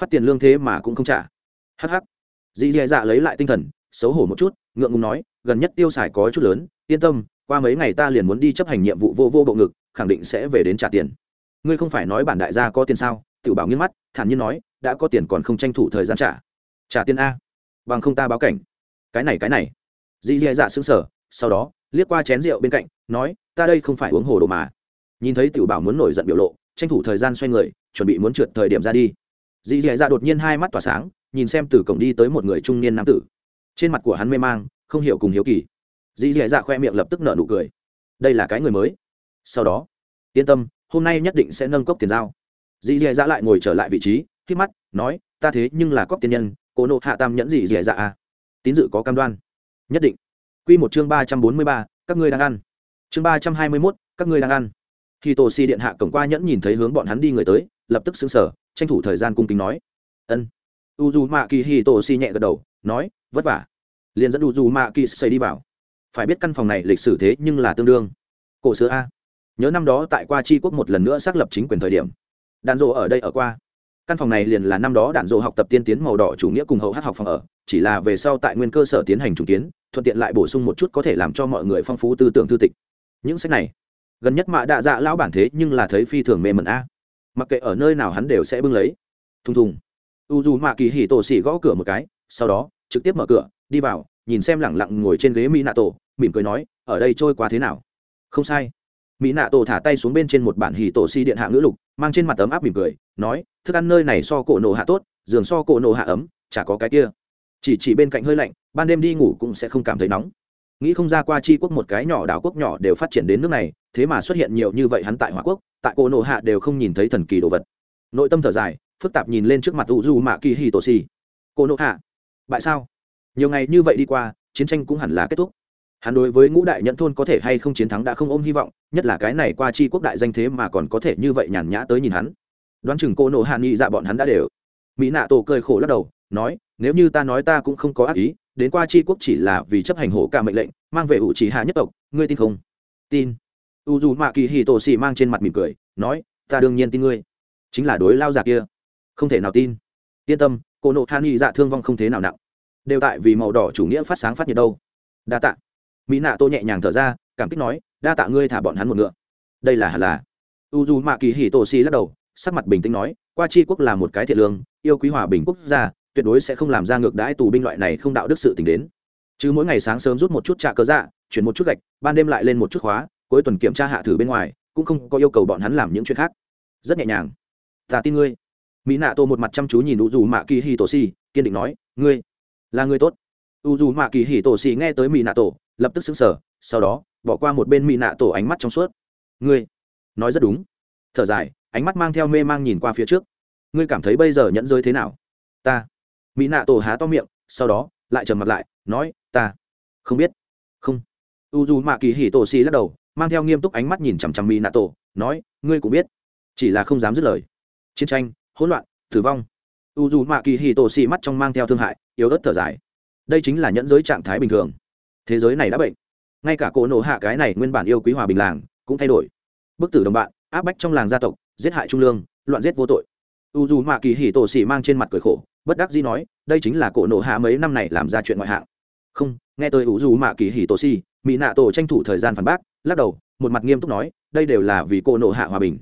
phát tiền lương thế mà cũng không trả. Hh dì dì dạ lấy lại tinh thần, xấu hổ một chút, ngượng ngùng nói, gần nhất tiêu xài có chút lớn, yên tâm, qua mấy ngày ta liền muốn đi chấp hành nhiệm vụ vô vô bộ ngực, khẳng định sẽ về đến trả tiền. Ngươi không phải nói bản đại gia có tiền sao? Tự bảo nghiêng mắt, thản nhiên nói, đã có tiền còn không tranh thủ thời gian trả. Trả tiền a? Bằng không ta báo cảnh. Cái này cái này. Dì dì dạ xứng sở sau đó, liếc qua chén rượu bên cạnh, nói, ta đây không phải uống hồ đồ mà. Nhìn thấy tiểu bảo muốn nổi giận biểu lộ, tranh thủ thời gian xoay người, chuẩn bị muốn trượt thời điểm ra đi. Dì dì dạ đột nhiên hai mắt tỏa sáng, nhìn xem từ cổng đi tới một người trung niên nam tử. Trên mặt của hắn mê mang, không hiểu cùng hiếu kỳ. Dì dì dạ khoe miệng lập tức nở nụ cười. Đây là cái người mới. Sau đó, yên tâm, hôm nay nhất định sẽ nâng cốc tiền giao. Dì dì dạ lại ngồi trở lại vị trí khi mắt, nói, ta thế nhưng là cóc tiền nhân cố nộ hạ tam nhẫn gì dẻ dạ à? Tín dự có cam đoan. Nhất định. Q một chương ba trăm bốn mươi ba, các ngươi đang ăn. Chương ba trăm hai mươi mốt, các ngươi đang ăn. Khi tổ si điện hạ cổng qua nhẫn nhìn thấy hướng bọn hắn đi người tới, lập tức xứng sở tranh thủ thời gian cung kính nói. Ân. U d u mạ kỳ hi tổ si nhẹ gật đầu, nói, vất vả. Liền dẫn u d u mạ kỳ xây đi vào. Phải biết căn phòng này lịch sử thế nhưng là tương đương. Cổ xưa a. Nhớ năm đó tại qua tri quốc một lần nữa xác lập chính quyền thời điểm. Đàn rộ ở đây ở qua căn phòng này liền là năm đó đạn dộ học tập tiên tiến màu đỏ chủ nghĩa cùng hậu hát học phòng ở, chỉ là về sau tại nguyên cơ sở tiến hành trùng kiến, thuận tiện lại bổ sung một chút có thể làm cho mọi người phong phú tư tưởng thư tịch. Những sách này, gần nhất mạ đạ dạ lão bản thế nhưng là thấy phi thường mê mẩn a. Mặc kệ ở nơi nào hắn đều sẽ bưng lấy. Thùng thùng. U dù mạ kỳ hỉ tổ xỉ gõ cửa một cái, sau đó, trực tiếp mở cửa, đi vào, nhìn xem lẳng lặng ngồi trên ghế mỹ nạ tổ mỉm cười nói, ở đây trôi qua thế nào? Không sai. Mỹ nạ tổ thả tay xuống bên trên một bản hỉ tổ si điện hạ ngữ lục mang trên mặt ấm áp mỉm cười, nói, thức ăn nơi này so cổ nổ hạ tốt, giường so cổ nổ hạ ấm, chả có cái kia. Chỉ chỉ bên cạnh hơi lạnh, ban đêm đi ngủ cũng sẽ không cảm thấy nóng. Nghĩ không ra qua chi quốc một cái nhỏ đảo quốc nhỏ đều phát triển đến nước này, thế mà xuất hiện nhiều như vậy hắn tại hòa quốc, tại cổ nổ hạ đều không nhìn thấy thần kỳ đồ vật. Nội tâm thở dài, phức tạp nhìn lên trước mặt u du mạ kỳ hì tổ xì. Cổ nổ hạ, bại sao? Nhiều ngày như vậy đi qua, chiến tranh cũng hẳn là kết thúc hắn đối với ngũ đại nhẫn thôn có thể hay không chiến thắng đã không ôm hy vọng, nhất là cái này qua chi quốc đại danh thế mà còn có thể như vậy nhàn nhã tới nhìn hắn. Đoán chừng cô nộ hạ nghị dạ bọn hắn đã đều. Mỹ nạ tổ cười khổ lắc đầu, nói, nếu như ta nói ta cũng không có ác ý, đến qua chi quốc chỉ là vì chấp hành hổ ca mệnh lệnh, mang về ủ trì hạ nhất tộc, ngươi tin không? Tin. U dù mạ kỳ hì tổ xì mang trên mặt mỉm cười, nói, ta đương nhiên tin ngươi. Chính là đối lao già kia. Không thể nào tin. Yên tâm, cô nộ hạ nghị dạ thương vong không thế nào nặng. Đều tại vì màu đỏ chủ nghĩa phát sáng phát nhiệt đâu. Đa tạ mỹ nạ tô nhẹ nhàng thở ra, cảm kích nói, đa tạ ngươi thả bọn hắn một ngựa. Đây là hẳn là. U dù mạ kỳ hì tổ xì lắc đầu, sắc mặt bình tĩnh nói, qua chi quốc là một cái thiện lương, yêu quý hòa bình quốc gia, tuyệt đối sẽ không làm ra ngược đãi tù binh loại này không đạo đức sự t đến. Chứ mỗi ngày sáng sớm rút một chút trà cớ dạ chuyển một chút gạch, ban đêm lại lên một chút khóa, cuối tuần kiểm tra hạ thử bên ngoài, cũng không có yêu cầu bọn hắn làm những chuyện khác. Rất nhẹ nhàng. Ta tin ngươi. Mỹ nạ tô một mặt chăm chú nhìn u dù mạ kỳ hì tổ xì, kiên định nói, ngươi là người tốt. U dù mạ kỳ hì tổ xì nghe tới mỹ nạ tổ lập tức xứng sở sau đó, bỏ qua một bên mỹ nạ tổ ánh mắt trong suốt. Ngươi, nói rất đúng. Thở dài, ánh mắt mang theo mê mang nhìn qua phía trước. Ngươi cảm thấy bây giờ nhẫn giới thế nào? Ta. Mỹ nạ tổ há to miệng, sau đó, lại trầm mặt lại, nói, ta. Không biết. Không. U dù mạ kỳ hỉ tổ xì lắc đầu, mang theo nghiêm túc ánh mắt nhìn chằm chằm mỹ nạ tổ, nói, ngươi cũng biết, chỉ là không dám dứt lời. Chiến tranh, hỗn loạn, tử vong. U dù mạ kỳ hì tổ xì mắt trong mang theo thương hại, yếu ớt thở dài. Đây chính là nhẫn giới trạng thái bình thường thế giới này đã bệnh. Ngay cả cỗ nổ hạ cái này nguyên bản yêu quý hòa bình làng cũng thay đổi. Bức tử đồng bạn, áp bách trong làng gia tộc, giết hại trung lương, loạn giết vô tội. U dù mạ kỳ hỉ tổ xỉ mang trên mặt cười khổ, bất đắc dĩ nói, đây chính là cỗ nổ hạ mấy năm này làm ra chuyện ngoại hạng. Không, nghe tôi u dù mạ kỳ hỉ tổ xỉ mỹ nạ tổ tranh thủ thời gian phản bác, lắc đầu, một mặt nghiêm túc nói, đây đều là vì cỗ nổ hạ hòa bình.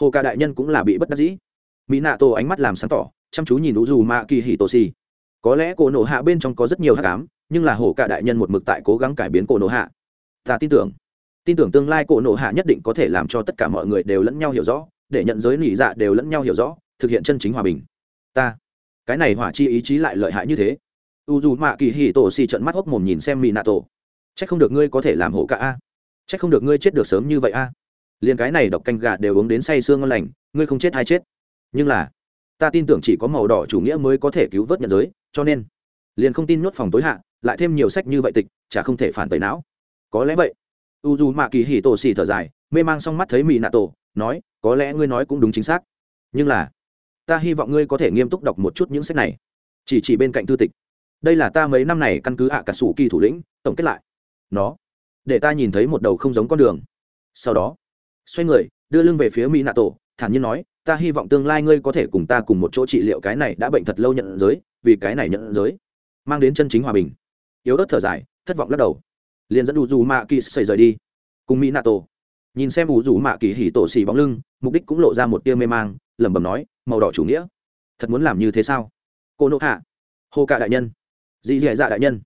Hồ ca đại nhân cũng là bị bất đắc dĩ. Mỹ nạ tổ ánh mắt làm sáng tỏ, chăm chú nhìn u dù mạ kỳ hỉ tổ xỉ có lẽ cổ nổ hạ bên trong có rất nhiều hát cám nhưng là hổ cả đại nhân một mực tại cố gắng cải biến cổ nổ hạ. Ta tin tưởng tin tưởng tương lai cổ nổ hạ nhất định có thể làm cho tất cả mọi người đều lẫn nhau hiểu rõ, để nhận giới nỉ dạ đều lẫn nhau hiểu rõ, thực hiện chân chính hòa bình. Ta, cái này hỏa chi ý chí lại lợi hại như thế. U dù mạ kỳ hì tổ xì trận mắt hốc mồm nhìn xem mỹ nạ tổ c h ắ c không được ngươi có thể làm hổ cả a. C h ắ c không được ngươi chết được sớm như vậy a. Liền cái này độc canh gà đều uống đến say sương ngon lành, ngươi không chết hay chết. Nhưng là ta tin tưởng chỉ có màu đỏ chủ nghĩa mới có thể cứu vớt nhận giới, cho nên, liền không tin nhốt phòng tối hạ, lại thêm nhiều sách như vậy tịch, chả không thể phản tẩy não. Có lẽ vậy. U dù mạ kỳ hì tổ xì thở dài, mê mang xong mắt thấy mỹ nạ tổ nói, có lẽ ngươi nói cũng đúng chính xác. Nhưng là, ta hy vọng ngươi có thể nghiêm túc đọc một chút những sách này. Chỉ chỉ bên cạnh thư tịch. Đây là ta mấy năm này căn cứ ạ cả sủ kỳ thủ lĩnh, tổng kết lại. Nó, để ta nhìn thấy một đầu không giống con đường. Sau đó, xoay người, đưa lưng về phía mỹ nạ tổ thản nhiên nói ta hy vọng tương lai ngươi có thể cùng ta cùng một chỗ trị liệu cái này đã bệnh thật lâu nhận giới, vì cái này nhận giới. Mang đến chân chính hòa bình. Yếu ớt thở dài, thất vọng lắc đầu. Liền dẫn đủ dù mạ kỳ xảy rời đi. Cùng mỹ nato tổ nhìn xem ủ dù mạ kỳ hỉ tổ xì bóng lưng, mục đích cũng lộ ra một tia mê mang, lẩm bẩm nói, màu đỏ chủ nghĩa. Thật muốn làm như thế sao? Cô nộ hạ. Hô cạ đại nhân. Dị dạ dạ đại nhân.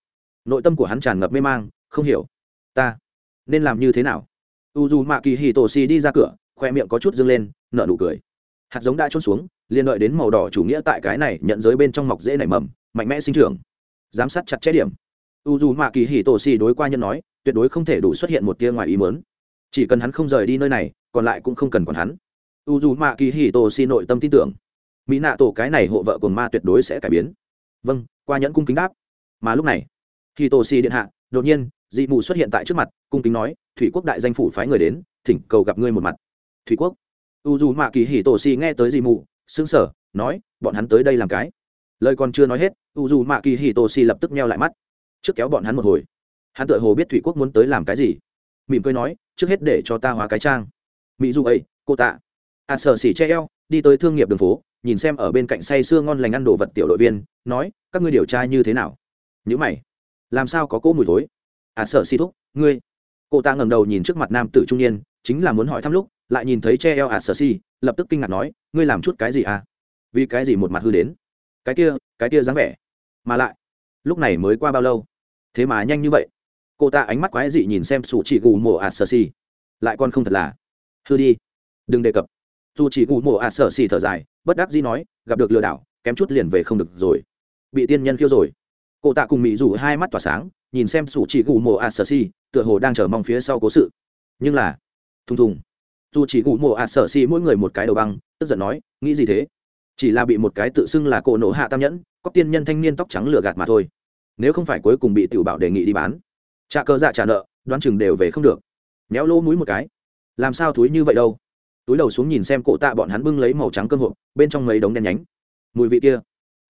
Nội tâm của hắn tràn ngập mê mang, không hiểu. Ta nên làm như thế nào? U dù mạ kỳ hì tổ xì đi ra cửa, khoe miệng có chút dâng lên, nở nụ cười hạt giống đã trôn xuống, liền đợi đến màu đỏ chủ nghĩa tại cái này nhận giới bên trong mọc dễ nảy mầm, mạnh mẽ sinh trưởng. Giám sát chặt chẽ điểm. U dù mạ kỳ hì tổ xì đối qua nhân nói, tuyệt đối không thể đủ xuất hiện một tia ngoài ý mớn chỉ cần hắn không rời đi nơi này, còn lại cũng không cần còn hắn. U dù mạ kỳ hì tổ xì nội tâm tin tưởng. Mỹ nạ tổ cái này hộ vợ của ma tuyệt đối sẽ cải biến. Vâng qua nhẫn cung kính đáp. Mà lúc này khi tổ xì điện hạ, đột nhiên, dị mù xuất hiện tại trước mặt, cung kính nói, thủy quốc đại danh phủ phái người đến, thỉnh cầu gặp ngươi một mặt. Thủy quốc u dù mạ kỳ hì tổ xì nghe tới gì mù xứng sở nói, bọn hắn tới đây làm cái. Lời còn chưa nói hết, u dù mạ kỳ hì tổ xì lập tức meo lại mắt, trước kéo bọn hắn một hồi. Hắn tự hồ biết thủy quốc muốn tới làm cái gì. Mỉm cười nói, trước hết để cho ta hóa cái trang. Mỹ dù ấy, cô tạ. À sợ xỉ che eo, đi tới thương nghiệp đường phố, nhìn xem ở bên cạnh say sưa ngon lành ăn đồ vật tiểu đội viên, nói, các ngươi điều tra như thế nào? Nhữ mày. Làm sao có cỗ mùi thối? À sợ xì thúc, ngươi. Cô ta ngẩng đầu nhìn trước mặt nam tử trung niên chính là muốn hỏi thăm lúc, lại nhìn thấy che eo à sơ si lập tức kinh ngạc nói, ngươi làm chút cái gì à? Vì cái gì một mặt hư đến? Cái kia cái kia dáng vẻ. Mà lại, lúc này mới qua bao lâu? Thế mà nhanh như vậy. Cô ta ánh mắt quái dị nhìn xem sủ chỉ gù mổ à sơ si lại còn không thật là. Hư đi, đừng đề cập. Dù chỉ gù mổ à sơ si thở dài, bất đắc dĩ nói, gặp được lừa đảo, kém chút liền về không được rồi. Bị tiên nhân khiêu rồi. Cô tạ cùng mỹ rủ hai mắt tỏa sáng, nhìn xem sủ chỉ gù mộ a sơ si tựa hồ đang chờ mong phía sau cố sự. Nhưng là thùng thùng. Dù chỉ gù mộ a sở xì mỗi người một cái đầu băng, tức giận nói, nghĩ gì thế? Chỉ là bị một cái tự xưng là cổ nổ hạ tam nhẫn, có tiên nhân thanh niên tóc trắng lừa gạt mà thôi. Nếu không phải cuối cùng bị tiểu bảo đề nghị đi bán, trả cơ dạ trả nợ, đoán chừng đều về không được. Méo lỗ mũi một cái. Làm sao túi như vậy đâu? Túi đầu xuống nhìn xem cổ tạ bọn hắn bưng lấy màu trắng cơm hộp, bên trong mấy đống đen nhánh. Mùi vị kia,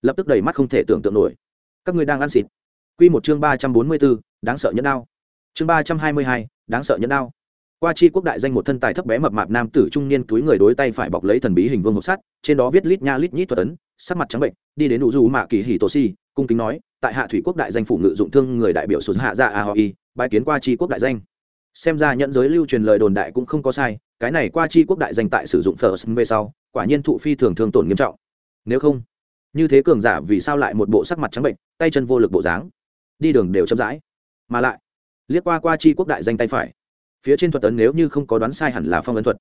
lập tức đầy mắt không thể tưởng tượng nổi. Các người đang ăn xịt. Q một chương ba trăm bốn mươi bốn, đáng sợ nhẫn đau. chương ba trăm hai mươi hai, đáng sợ nhẫn đau qua chi quốc đại danh một thân tài thấp bé mập mạp nam tử trung niên túi người đối tay phải bọc lấy thần bí hình vương hộp sắt, trên đó viết lít nha lít nhít thuật ấn, sắc mặt trắng bệnh, đi đến đủ dù mạ kỳ hì tổ si, cung kính nói, tại hạ thủy quốc đại danh phủ ngự dụng thương người đại biểu sụt hạ ra a hoi bài kiến qua chi quốc đại danh. Xem ra nhận giới lưu truyền lời đồn đại cũng không có sai, cái này qua chi quốc đại danh tại sử dụng first về sau, quả nhiên thụ phi thường thương tổn nghiêm trọng. Nếu không, như thế cường giả vì sao lại một bộ sắc mặt trắng bệnh, tay chân vô lực bộ dáng, đi đường đều chậm rãi. Mà lại, liếc qua qua chi quốc đại danh tay phải phía trên thuật tấn nếu như không có đoán sai hẳn là phong ấn thuật.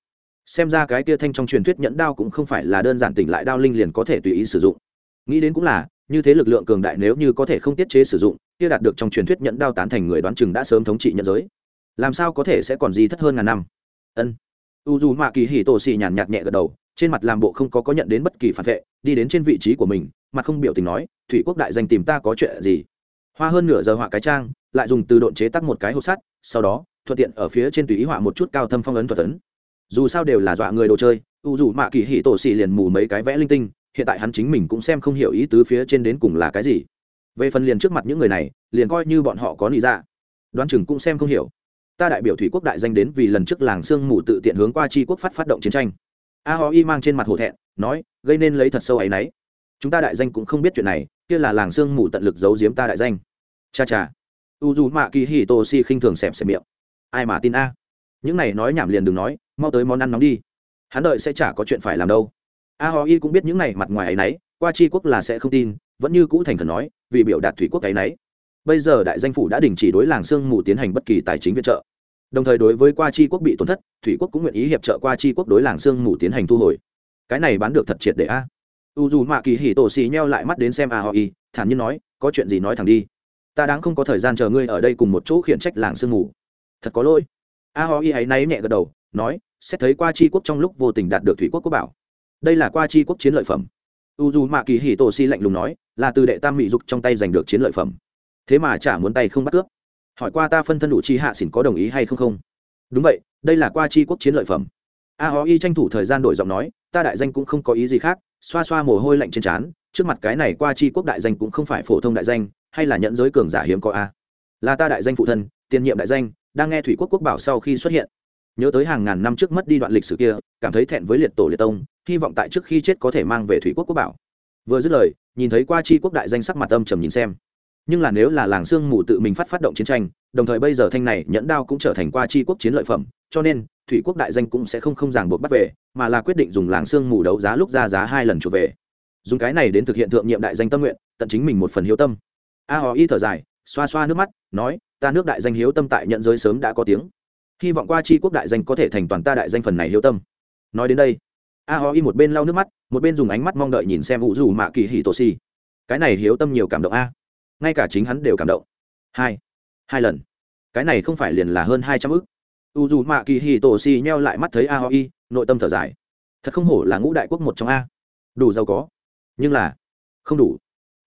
Xem ra cái kia thanh trong truyền thuyết nhẫn đao cũng không phải là đơn giản tỉnh lại đao linh liền có thể tùy ý sử dụng. Nghĩ đến cũng là, như thế lực lượng cường đại nếu như có thể không tiết chế sử dụng, kia đạt được trong truyền thuyết nhẫn đao tán thành người đoán chừng đã sớm thống trị nhận giới. Làm sao có thể sẽ còn gì thất hơn ngàn năm? Ân. U dù mạ kỳ hì tổ xì nhàn nhạt nhẹ gật đầu, trên mặt làm bộ không có có nhận đến bất kỳ phản vệ, đi đến trên vị trí của mình, mặt không biểu tình nói, thủy quốc đại danh tìm ta có chuyện gì? Hoa hơn nửa giờ họa cái trang, lại dùng từ độn chế tắc một cái hộp sắt, sau đó thuận tiện ở phía trên tùy ý họa một chút cao thâm phong ấn thuật tấn. Dù sao đều là dọa người đồ chơi, u dù mạ kỳ hỉ tổ xì liền mù mấy cái vẽ linh tinh, hiện tại hắn chính mình cũng xem không hiểu ý tứ phía trên đến cùng là cái gì. Về phần liền trước mặt những người này, liền coi như bọn họ có lý ra dạ. đoán chừng cũng xem không hiểu. Ta đại biểu thủy quốc đại danh đến vì lần trước làng sương mù tự tiện hướng qua tri quốc phát phát động chiến tranh. A ho y mang trên mặt hổ thẹn, nói, gây nên lấy thật sâu ấ y n ấ y chúng ta đại danh cũng không biết chuyện này, kia là làng sương mù tận lực giấu giếm ta đại danh. Cha cha. U dù mạ kỳ hì tô si khinh thường xẹp xẹp miệng ai mà tin a? Những này nói nhảm liền đừng nói, mau tới món ăn nóng đi. Hắn đợi sẽ chả có chuyện phải làm đâu. A ho y cũng biết những này mặt ngoài ấy nấy, qua tri quốc là sẽ không tin, vẫn như cũ thành khẩn nói, vì biểu đạt thủy quốc ấy nấy. Bây giờ đại danh phủ đã đình chỉ đối làng sương mù tiến hành bất kỳ tài chính viện trợ. Đồng thời đối với qua chi quốc bị tổn thất, thủy quốc cũng nguyện ý hiệp trợ qua chi quốc đối làng sương mù tiến hành thu hồi. Cái này bán được thật triệt để a. U dù mạ kỳ hỉ tổ xì nheo lại mắt đến xem a ho y, thản nhiên nói, có chuyện gì nói thẳng đi. Ta đáng không có thời gian chờ ngươi ở đây cùng một chỗ khiển trách làng sương mù thật có lỗi. A ho y ấy náy nhẹ gật đầu, nói, xét thấy qua chi quốc trong lúc vô tình đạt được thủy quốc quốc bảo. Đây là qua chi quốc chiến lợi phẩm. U dù mạ kỳ hỉ tổ si lạnh lùng nói, là từ đệ tam mỹ dục trong tay giành được chiến lợi phẩm. Thế mà chả muốn tay không bắt cướp. Hỏi qua ta phân thân đủ chi hạ xỉn có đồng ý hay không không? Đúng vậy, đây là qua chi quốc chiến lợi phẩm. A ho y tranh thủ thời gian đổi giọng nói, ta đại danh cũng không có ý gì khác, xoa xoa mồ hôi lạnh trên trán, trước mặt cái này qua chi quốc đại danh cũng không phải phổ thông đại danh, hay là nhận giới cường giả hiếm có a? Là ta đại danh phụ thân, tiền nhiệm đại danh đang nghe thủy quốc quốc bảo sau khi xuất hiện. Nhớ tới hàng ngàn năm trước mất đi đoạn lịch sử kia, cảm thấy thẹn với liệt tổ liệt tông, hy vọng tại trước khi chết có thể mang về thủy quốc quốc bảo. Vừa dứt lời, nhìn thấy qua chi quốc đại danh sắc mặt âm trầm nhìn xem. Nhưng là nếu là làng sương mù tự mình phát phát động chiến tranh, đồng thời bây giờ thanh này nhẫn đao cũng trở thành qua chi quốc chiến lợi phẩm, cho nên thủy quốc đại danh cũng sẽ không không ràng buộc bắt về, mà là quyết định dùng làng sương mù đấu giá lúc ra giá hai lần trở về. Dùng cái này đến thực hiện thượng nhiệm đại danh tâm nguyện, tận chính mình một phần hiếu tâm. A hò y thở dài, xoa xoa nước mắt, nói ta nước đại danh hiếu tâm tại nhận giới sớm đã có tiếng. Hy vọng qua tri quốc đại danh có thể thành toàn ta đại danh phần này hiếu tâm. Nói đến đây, a ho y một bên lau nước mắt, một bên dùng ánh mắt mong đợi nhìn xem vũ dù mạ kỳ hì tổ si cái này hiếu tâm nhiều cảm động a. Ngay cả chính hắn đều cảm động. Hai hai lần. Cái này không phải liền là hơn hai trăm ức. U dù mạ kỳ hì tổ si nheo lại mắt thấy a ho y, nội tâm thở dài. Thật không hổ là ngũ đại quốc một trong a. Đủ giàu có. Nhưng là không đủ.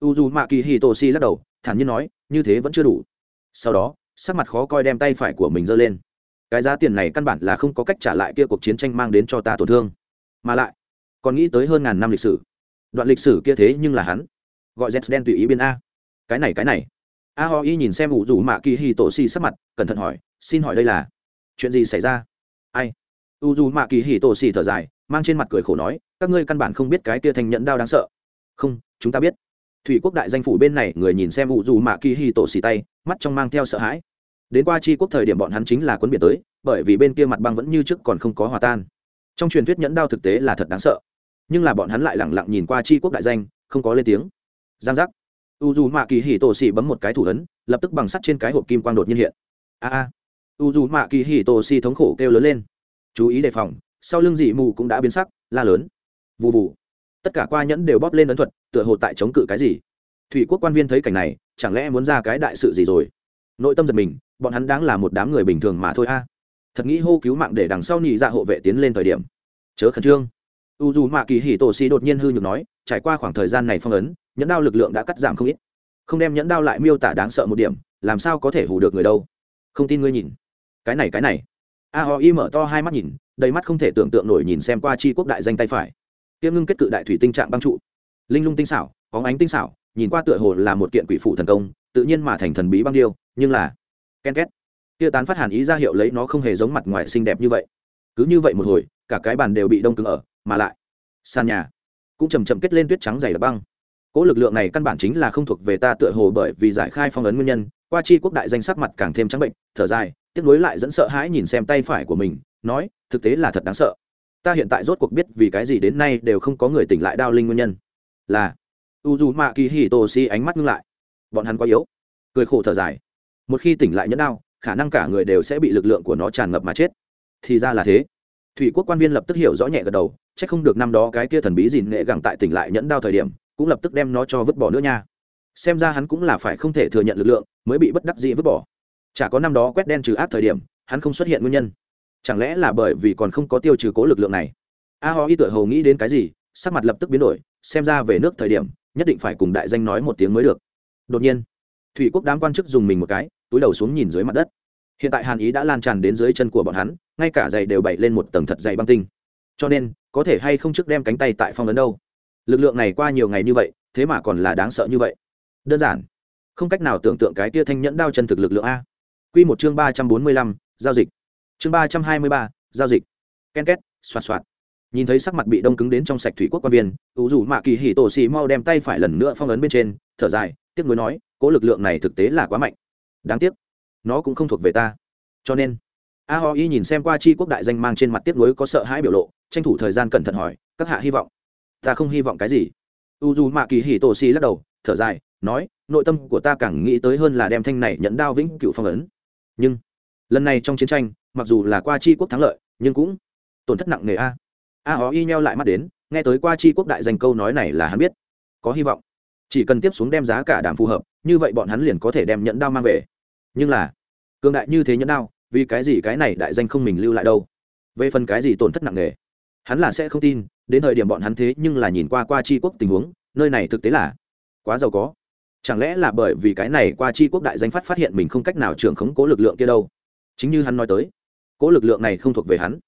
U dù mạ kỳ hì tổ si lắc đầu, thản nhiên nói, như thế vẫn chưa đủ sau đó, sắc mặt khó coi đem tay phải của mình giơ lên. Cái giá tiền này căn bản là không có cách trả lại kia cuộc chiến tranh mang đến cho ta tổn thương. Mà lại, còn nghĩ tới hơn ngàn năm lịch sử. Đoạn lịch sử kia thế nhưng là hắn. Gọi z đen tùy ý biên a. Cái này cái này. A ho y nhìn xem ủ rủ mạ kỳ hì tổ si sắc mặt, cẩn thận hỏi, xin hỏi đây là chuyện gì xảy ra? Ai? U dù mạ kỳ hì tổ xì thở dài, mang trên mặt cười khổ nói, các ngươi căn bản không biết cái tia thành nhẫn đao đáng sợ. Không, chúng ta biết thủy quốc đại danh phủ bên này, người nhìn xem u dù mạ kỳ hì tổ xì tay, mắt trong mang theo sợ hãi. Đến qua chi quốc thời điểm bọn hắn chính là quân biển tới, bởi vì bên kia mặt băng vẫn như trước còn không có hòa tan. Trong truyền thuyết nhẫn đao thực tế là thật đáng sợ. Nhưng là bọn hắn lại lẳng lặng nhìn qua chi quốc đại danh, không có lên tiếng. Giang giác. U dù mạ kỳ hì tổ xì bấm một cái thủ ấn, lập tức bằng sắt trên cái hộp kim quang đột nhiên hiện. A a. U dù mạ kỳ hì tổ xì thống khổ kêu lớn lên. Chú ý đề phòng, sau lưng dị mù cũng đã biến sắc, la lớn. Vụ vụ tất cả qua nhẫn đều bóp lên ấn thuật, tựa hồ tại chống cự cái gì. Thủy quốc quan viên thấy cảnh này, chẳng lẽ muốn ra cái đại sự gì rồi? Nội tâm giật mình, bọn hắn đáng là một đám người bình thường mà thôi a. À. Thật nghĩ hô cứu mạng để đằng sau nhị dạ hộ vệ tiến lên thời điểm. Chớ khẩn trương. U dù mạ kỳ hỉ tổ xì đột nhiên hư nhược nói, trải qua khoảng thời gian này phong ấn, nhẫn đao lực lượng đã cắt giảm không ít. Không đem nhẫn đao lại miêu tả đáng sợ một điểm, làm sao có thể hù được người đâu? Không tin ngươi nhìn. Cái này cái này. A ho y mở to hai mắt nhìn, đầy mắt không thể tưởng tượng nổi nhìn xem qua chi quốc đại danh tay phải tiêm ngưng kết cự đại thủy tinh trạng băng trụ. Linh lung tinh xảo bóng ánh tinh xảo, nhìn qua tựa hồ là một kiện quỷ phủ thần công, tự nhiên mà thành thần bí băng điêu, nhưng là ken két. Tia tán phát hàn ý ra hiệu lấy nó không hề giống mặt ngoài xinh đẹp như vậy. Cứ như vậy một hồi, cả cái bàn đều bị đông cứng ở, mà lại, sàn nhà cũng chầm chậm kết lên tuyết trắng dày đặc băng. Cỗ lực lượng này căn bản chính là không thuộc về ta tựa hồ bởi vì giải khai phong ấn nguyên nhân, qua chi quốc đại danh sắc mặt càng thêm trắng bệnh, thở dài, tiếc nuối lại dẫn sợ hãi nhìn xem tay phải của mình, nói, thực tế là thật đáng sợ ta hiện tại rốt cuộc biết vì cái gì đến nay đều không có người tỉnh lại đao linh nguyên nhân. Là, u dù mạ kỳ hì tô si ánh mắt ngưng lại. Bọn hắn quá yếu. Cười khổ thở dài. Một khi tỉnh lại nhẫn đao, khả năng cả người đều sẽ bị lực lượng của nó tràn ngập mà chết. Thì ra là thế. Thủy quốc quan viên lập tức hiểu rõ nhẹ gật đầu c h ắ c không được năm đó cái kia thần bí dìn nghệ gẳng tại tỉnh lại nhẫn đao thời điểm, cũng lập tức đem nó cho vứt bỏ nữa nha. Xem ra hắn cũng là phải không thể thừa nhận lực lượng, mới bị bất đắc dĩ vứt bỏ. Chả có năm đó quét đen trừ ác thời điểm, hắn không xuất hiện nguyên nhân chẳng lẽ là bởi vì còn không có tiêu trừ cố lực lượng này? A ho y tựa hồ nghĩ đến cái gì, sắc mặt lập tức biến đổi, xem ra về nước thời điểm, nhất định phải cùng đại danh nói một tiếng mới được. Đột nhiên, thủy quốc đám quan chức dùng mình một cái, túi đầu xuống nhìn dưới mặt đất. Hiện tại hàn ý đã lan tràn đến dưới chân của bọn hắn, ngay cả giày đều bậy lên một tầng thật dày băng tinh. Cho nên, có thể hay không trước đem cánh tay tại phong ấn đâu? Lực lượng này qua nhiều ngày như vậy, thế mà còn là đáng sợ như vậy. Đơn giản, không cách nào tưởng tượng cái tia thanh nhẫn đao chân thực lực lượng a. Q một chương ba trăm bốn mươi lăm, giao dịch chương ba trăm hai mươi ba, giao dịch. Ken két, xoạt xoạt. Nhìn thấy sắc mặt bị đông cứng đến trong sạch thủy quốc quan viên u dù mạ kỳ hỉ tổ xì mau đem tay phải lần nữa phong ấn bên trên, thở dài, tiếc nuối nói, cố lực lượng này thực tế là quá mạnh. Đáng tiếc, nó cũng không thuộc về ta. Cho nên, a ho y nhìn xem qua chi quốc đại danh mang trên mặt tiếc nuối có sợ hãi biểu lộ, tranh thủ thời gian cẩn thận hỏi, các hạ hy vọng? Ta không hy vọng cái gì. U dù mạ kỳ hỉ tổ xì lắc đầu, thở dài, nói, nội tâm của ta càng nghĩ tới hơn là đem thanh này nhận đao vĩnh cựu phong ấn. Nhưng, lần này trong chiến tranh mặc dù là qua chi quốc thắng lợi, nhưng cũng tổn thất nặng nề a. A hó y nheo lại mắt đến, nghe tới qua chi quốc đại Dành câu nói này là hắn biết, có hy vọng. Chỉ cần tiếp xuống đem giá cả đảm phù hợp, như vậy bọn hắn liền có thể đem nhẫn đao mang về. Nhưng là, cường đại như thế nhẫn đao, vì cái gì cái này đại danh không mình lưu lại đâu? Về phần cái gì tổn thất nặng nề, hắn là sẽ không tin, đến thời điểm bọn hắn thế nhưng là nhìn qua qua chi quốc tình huống, nơi này thực tế là quá giàu có. Chẳng lẽ là bởi vì cái này qua chi quốc đại danh phát phát hiện mình không cách nào trưởng khống cố lực lượng kia đâu? Chính như hắn nói tới cỗ lực lượng này không thuộc về hắn.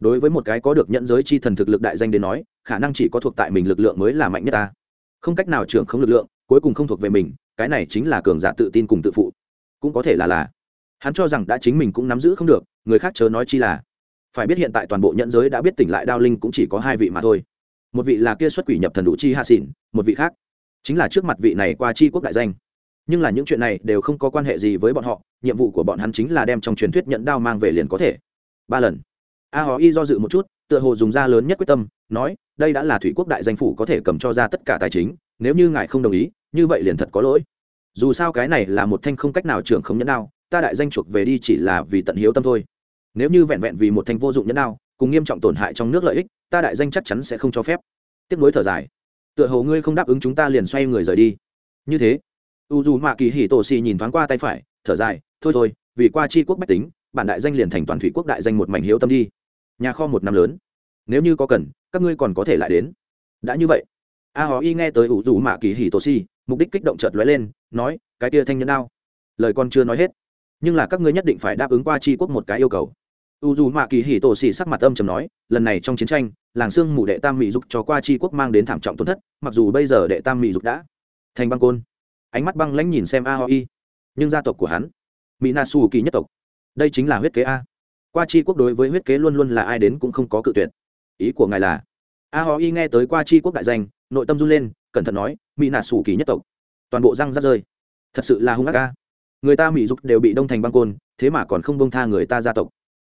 Đối với một cái có được nhận giới chi thần thực lực đại danh đến nói, khả năng chỉ có thuộc tại mình lực lượng mới là mạnh nhất ta. Không cách nào trưởng không lực lượng, cuối cùng không thuộc về mình, cái này chính là cường giả tự tin cùng tự phụ. Cũng có thể là là. Hắn cho rằng đã chính mình cũng nắm giữ không được, người khác chớ nói chi là. Phải biết hiện tại toàn bộ nhận giới đã biết tỉnh lại đao linh cũng chỉ có hai vị mà thôi. Một vị là kia xuất quỷ nhập thần đủ chi hạ xỉn, một vị khác chính là trước mặt vị này qua chi quốc đại danh nhưng là những chuyện này đều không có quan hệ gì với bọn họ, nhiệm vụ của bọn hắn chính là đem trong truyền thuyết nhận đao mang về liền có thể. Ba lần. A hò y do dự một chút, tựa hồ dùng da lớn nhất quyết tâm, nói, đây đã là thủy quốc đại danh phủ có thể cầm cho ra tất cả tài chính, nếu như ngài không đồng ý, như vậy liền thật có lỗi. Dù sao cái này là một thanh không cách nào trưởng không nhẫn đao, ta đại danh chuộc về đi chỉ là vì tận hiếu tâm thôi. Nếu như vẹn vẹn vì một thanh vô dụng nhẫn đao, cùng nghiêm trọng tổn hại trong nước lợi ích, ta đại danh chắc chắn sẽ không cho phép. Tiếp nối thở dài. Tựa hồ ngươi không đáp ứng chúng ta liền xoay người rời đi. Như thế u dù mạ kỳ hỉ tổ xì nhìn thoáng qua tay phải, thở dài, thôi thôi, vì qua chi quốc bách tính, bản đại danh liền thành toàn thủy quốc đại danh một mảnh hiếu tâm đi. Nhà kho một năm lớn. Nếu như có cần, các ngươi còn có thể lại đến. Đã như vậy. A hó y nghe tới ủ dù mạ kỳ hỉ tổ xì, mục đích kích động chợt lóe lên, nói, cái kia thanh nhân đao lời con chưa nói hết, nhưng là các ngươi nhất định phải đáp ứng qua chi quốc một cái yêu cầu. U dù mạ kỳ hỉ tổ xì sắc mặt âm chầm nói, lần này trong chiến tranh, làng sương mù đệ tam mỹ dục cho qua chi quốc mang đến thảm trọng tổn thất, mặc dù bây giờ đệ tam mỹ dục đã thành băng côn ánh mắt băng lãnh nhìn xem a nhưng gia tộc của hắn mỹ na su kỳ nhất tộc, đây chính là huyết kế a. Qua chi quốc đối với huyết kế luôn luôn là ai đến cũng không có cự tuyệt. Ý của ngài là, a nghe tới qua chi quốc đại danh, nội tâm run lên, cẩn thận nói mỹ nạ sủ kỳ nhất tộc. Toàn bộ răng rắt rơi. Thật sự là hung ác ca người ta mỹ dục đều bị đông thành băng côn, thế mà còn không bông tha người ta gia tộc.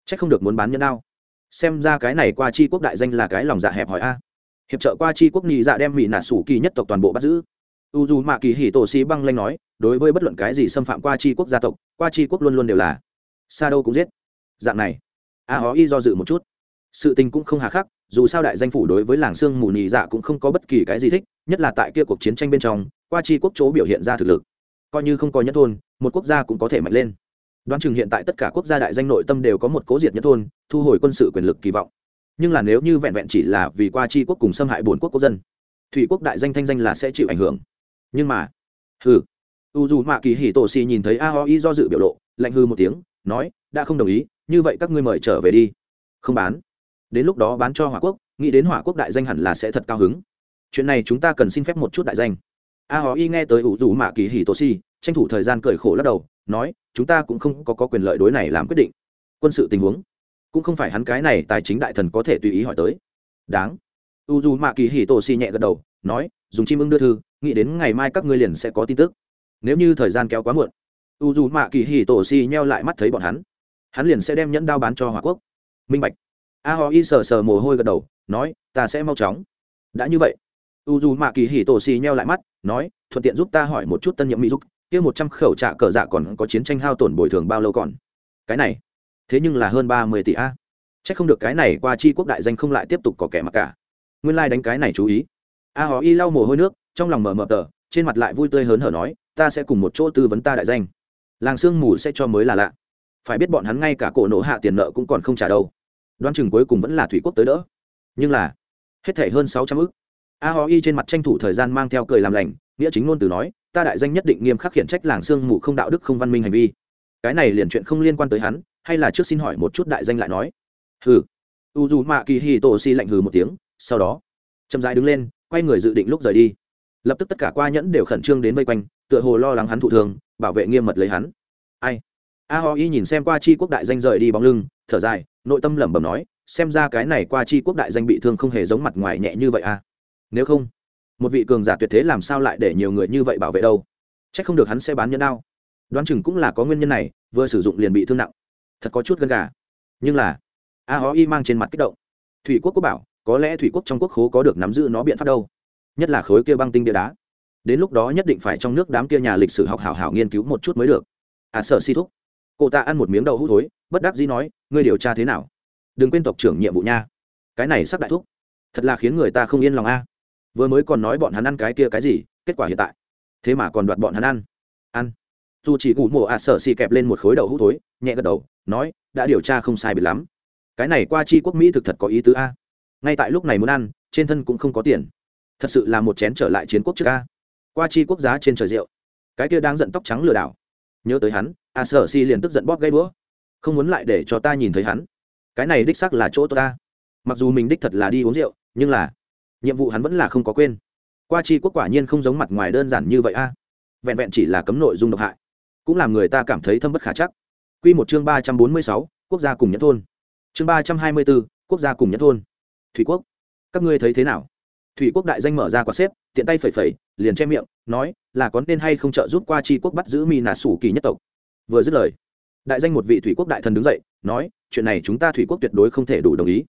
C h ắ c không được muốn bán nhân đao. Xem ra cái này qua chi quốc đại danh là cái lòng dạ hẹp hỏi a. Hiệp trợ qua chi quốc nghị dạ đem mỹ nạ sủ kỳ nhất tộc toàn bộ bắt giữ u dù mạ kỳ hỉ tổ xì băng lanh nói, đối với bất luận cái gì xâm phạm qua chi quốc gia tộc, qua chi quốc luôn luôn đều là sa đâu cũng giết. Dạng này, a hó y do dự một chút. Sự tình cũng không hà khắc, dù sao đại danh phủ đối với làng sương mù nhị dạ cũng không có bất kỳ cái gì thích, nhất là tại kia cuộc chiến tranh bên trong, qua chi quốc chỗ biểu hiện ra thực lực, coi như không có nhất thôn, một quốc gia cũng có thể mạnh lên. Đoán chừng hiện tại tất cả quốc gia đại danh nội tâm đều có một cố diệt nhất thôn, thu hồi quân sự quyền lực kỳ vọng. Nhưng là nếu như vẹn vẹn chỉ là vì qua chi quốc cùng xâm hại bốn quốc quốc dân, thủy quốc đại danh thanh danh là sẽ chịu ảnh hưởng nhưng mà hừ. U dù mạ kỳ hỉ tổ xì nhìn thấy a ho y do dự biểu lộ lạnh hư một tiếng nói đã không đồng ý như vậy các ngươi mời trở về đi. Không bán. Đến lúc đó bán cho hỏa quốc nghĩ đến hỏa quốc đại danh hẳn là sẽ thật cao hứng. Chuyện này chúng ta cần xin phép một chút đại danh. A hó y nghe tới ủ rủ mạ kỳ hì tô si tranh thủ thời gian cởi khổ lắc đầu nói chúng ta cũng không có, có quyền lợi đối này làm quyết định. Quân sự tình huống cũng không phải hắn cái này tài chính đại thần có thể tùy ý hỏi tới. Đáng. U dù mạ kỳ hì tô si nhẹ gật đầu nói dùng chim ưng đưa thư, nghĩ đến ngày mai các ngươi liền sẽ có tin tức. Nếu như thời gian kéo quá muộn, u dù mạ kỳ hì tổ si nheo lại mắt thấy bọn hắn. Hắn liền sẽ đem nhẫn đao bán cho hỏa quốc. Minh bạch. A họ y sờ sờ mồ hôi gật đầu, nói, ta sẽ mau chóng. Đã như vậy, u dù mạ kỳ hì tổ si nheo lại mắt, nói, thuận tiện giúp ta hỏi một chút tân nhiệm mỹ giúp, kia một trăm khẩu trạ cờ dạ còn có chiến tranh hao tổn bồi thường bao lâu còn? Cái này, thế nhưng là hơn ba mươi tỷ a. C h ắ c không được cái này qua chi quốc đại danh không lại tiếp tục có kẻ mặc cả. Nguyên lai、like、đánh cái này chú ý a hó y lau mồ hôi nước, trong lòng mở mờ tờ, trên mặt lại vui tươi hớn hở nói, ta sẽ cùng một chỗ tư vấn ta đại danh. Làng sương mù sẽ cho mới là lạ. Phải biết bọn hắn ngay cả cổ nổ hạ tiền nợ cũng còn không trả đâu. Đoan chừng cuối cùng vẫn là thủy quốc tới đỡ. Nhưng là, hết thể hơn sáu trăm ức. A hó y trên mặt tranh thủ thời gian mang theo cười làm lành, nghĩa chính ngôn từ nói, ta đại danh nhất định nghiêm khắc khiển trách làng sương mù không đạo đức, không văn minh hành vi. Cái này liền chuyện không liên quan tới hắn, hay là trước xin hỏi một chút đại danh lại nói. Hừ. U dù mạ kỳ hi tổ si lạnh hừ một tiếng, sau đó, chậm dãi đứng lên quay người dự định lúc rời đi. Lập tức tất cả qua nhẫn đều khẩn trương đến vây quanh, tựa hồ lo lắng hắn thụ thường bảo vệ nghiêm mật lấy hắn. Ai? A ho y nhìn xem qua chi quốc đại danh rời đi bóng lưng, thở dài, nội tâm lẩm bẩm nói, xem ra cái này qua chi quốc đại danh bị thương không hề giống mặt ngoài nhẹ như vậy à? Nếu không, một vị cường giả tuyệt thế làm sao lại để nhiều người như vậy bảo vệ đâu? C h ắ c không được hắn sẽ bán nhẫn đao. Đoán chừng cũng là có nguyên nhân này, vừa sử dụng liền bị thương nặng. Thật có chút gân gà. Nhưng là, a ho y mang trên mặt kích động. Thủy quốc quốc bảo có lẽ thủy quốc trong quốc khố có được nắm giữ nó biện pháp đâu. Nhất là khối kia băng tinh bia đá. Đến lúc đó nhất định phải trong nước đám kia nhà lịch sử học hảo hảo nghiên cứu một chút mới được. À sợ si thúc. Cô ta ăn một miếng đậu hút thối, bất đắc dĩ nói, ngươi điều tra thế nào? Đừng quên tộc trưởng nhiệm vụ nha. Cái này sắp đại thúc. Thật là khiến người ta không yên lòng a. Vừa mới còn nói bọn hắn ăn cái kia cái gì, kết quả hiện tại. Thế mà còn đoạt bọn hắn ăn. Ăn. Dù chỉ ủ mộ ạ, sợ xì kẹp lên một khối đậu hút thối, nhẹ gật đầu, nói, đã điều tra không sai biệt lắm. Cái này qua chi quốc mỹ thực thật có ý tứ a ngay tại lúc này muốn ăn, trên thân cũng không có tiền. Thật sự là một chén trở lại chiến quốc trước ca. Qua chi quốc giá trên trời rượu. Cái kia đang giận tóc trắng lừa đảo. Nhớ tới hắn, a sở si liền tức giận bóp gây búa. Không muốn lại để cho ta nhìn thấy hắn. Cái này đích xác là chỗ ta. Mặc dù mình đích thật là đi uống rượu, nhưng là nhiệm vụ hắn vẫn là không có quên. Qua chi quốc quả nhiên không giống mặt ngoài đơn giản như vậy a. Vẹn vẹn chỉ là cấm nội dung độc hại, cũng làm người ta cảm thấy thâm bất khả chắc. Q một chương ba trăm bốn mươi sáu, quốc gia cùng nhất thôn. Chương ba trăm hai mươi bốn, quốc gia cùng nhất thôn thủy quốc. Các ngươi thấy thế nào? Thủy quốc đại danh mở ra quả xếp, tiện tay phẩy phẩy, liền che miệng, nói, là có nên hay không trợ giúp qua chi quốc bắt giữ mi nà sủ kỳ nhất tộc? Vừa dứt lời, đại danh một vị thủy quốc đại thần đứng dậy, nói, chuyện này chúng ta thủy quốc tuyệt đối không thể đủ đồng ý.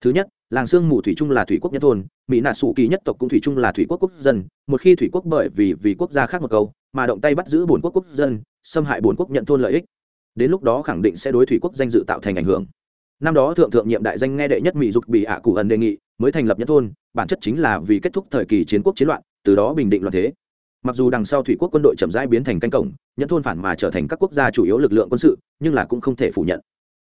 Thứ nhất, làng sương mù thủy trung là thủy quốc nhất thôn mỹ nạ sủ kỳ nhất tộc cũng thủy trung là thủy quốc quốc dân. Một khi thủy quốc bởi vì vì quốc gia khác một câu, mà động tay bắt giữ bổn quốc quốc dân, xâm hại bổn quốc nhận thôn lợi ích, đến lúc đó khẳng định sẽ đối thủy quốc danh dự tạo thành ảnh hưởng năm đó thượng thượng nhiệm đại danh nghe đệ nhất mỹ dục bị ạ cụ ẩn đề nghị, mới thành lập nhất thôn, bản chất chính là vì kết thúc thời kỳ chiến quốc chiến loạn, từ đó bình định loạn thế. Mặc dù đằng sau thủy quốc quân đội chậm rãi biến thành canh cổng nhất thôn phản mà trở thành các quốc gia chủ yếu lực lượng quân sự, nhưng là cũng không thể phủ nhận.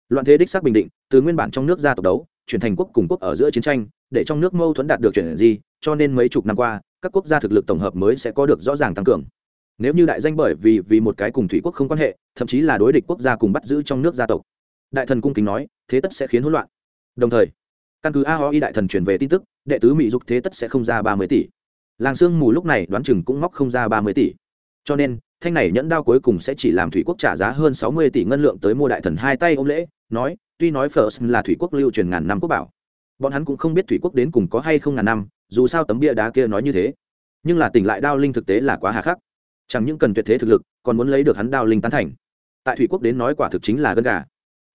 Loạn thế đích xác bình định, từ nguyên bản trong nước ra tộc đấu, chuyển thành quốc cùng quốc ở giữa chiến tranh, để trong nước mâu thuẫn đạt được chuyển gì, cho nên mấy chục năm qua, các quốc gia thực lực tổng hợp mới sẽ có được rõ ràng tăng cường. Nếu như đại danh bởi vì vì một cái cùng thủy quốc không quan hệ, thậm chí là đối địch quốc gia cùng bắt giữ trong nước gia tộc đại thần cung kính nói, thế tất sẽ khiến hỗn loạn. Đồng thời, căn cứ aoi đại thần truyền về tin tức, đệ tứ mỹ dục thế tất sẽ không ra ba mươi tỷ. Làng sương mù lúc này đoán chừng cũng móc không ra ba mươi tỷ. Cho nên, thanh này nhẫn đao cuối cùng sẽ chỉ làm thủy quốc trả giá hơn sáu mươi tỷ ngân lượng tới mua đại thần hai tay ôm lễ, nói, tuy nói first là thủy quốc lưu truyền ngàn năm quốc bảo, bọn hắn cũng không biết thủy quốc đến cùng có hay không ngàn năm, dù sao tấm bia đá kia nói như thế. Nhưng là tỉnh lại đao linh thực tế là quá hà khắc. Chẳng những cần tuyệt thế thực lực, còn muốn lấy được hắn đao linh tán thành. Tại thủy quốc đến nói quả thực chính là gân gà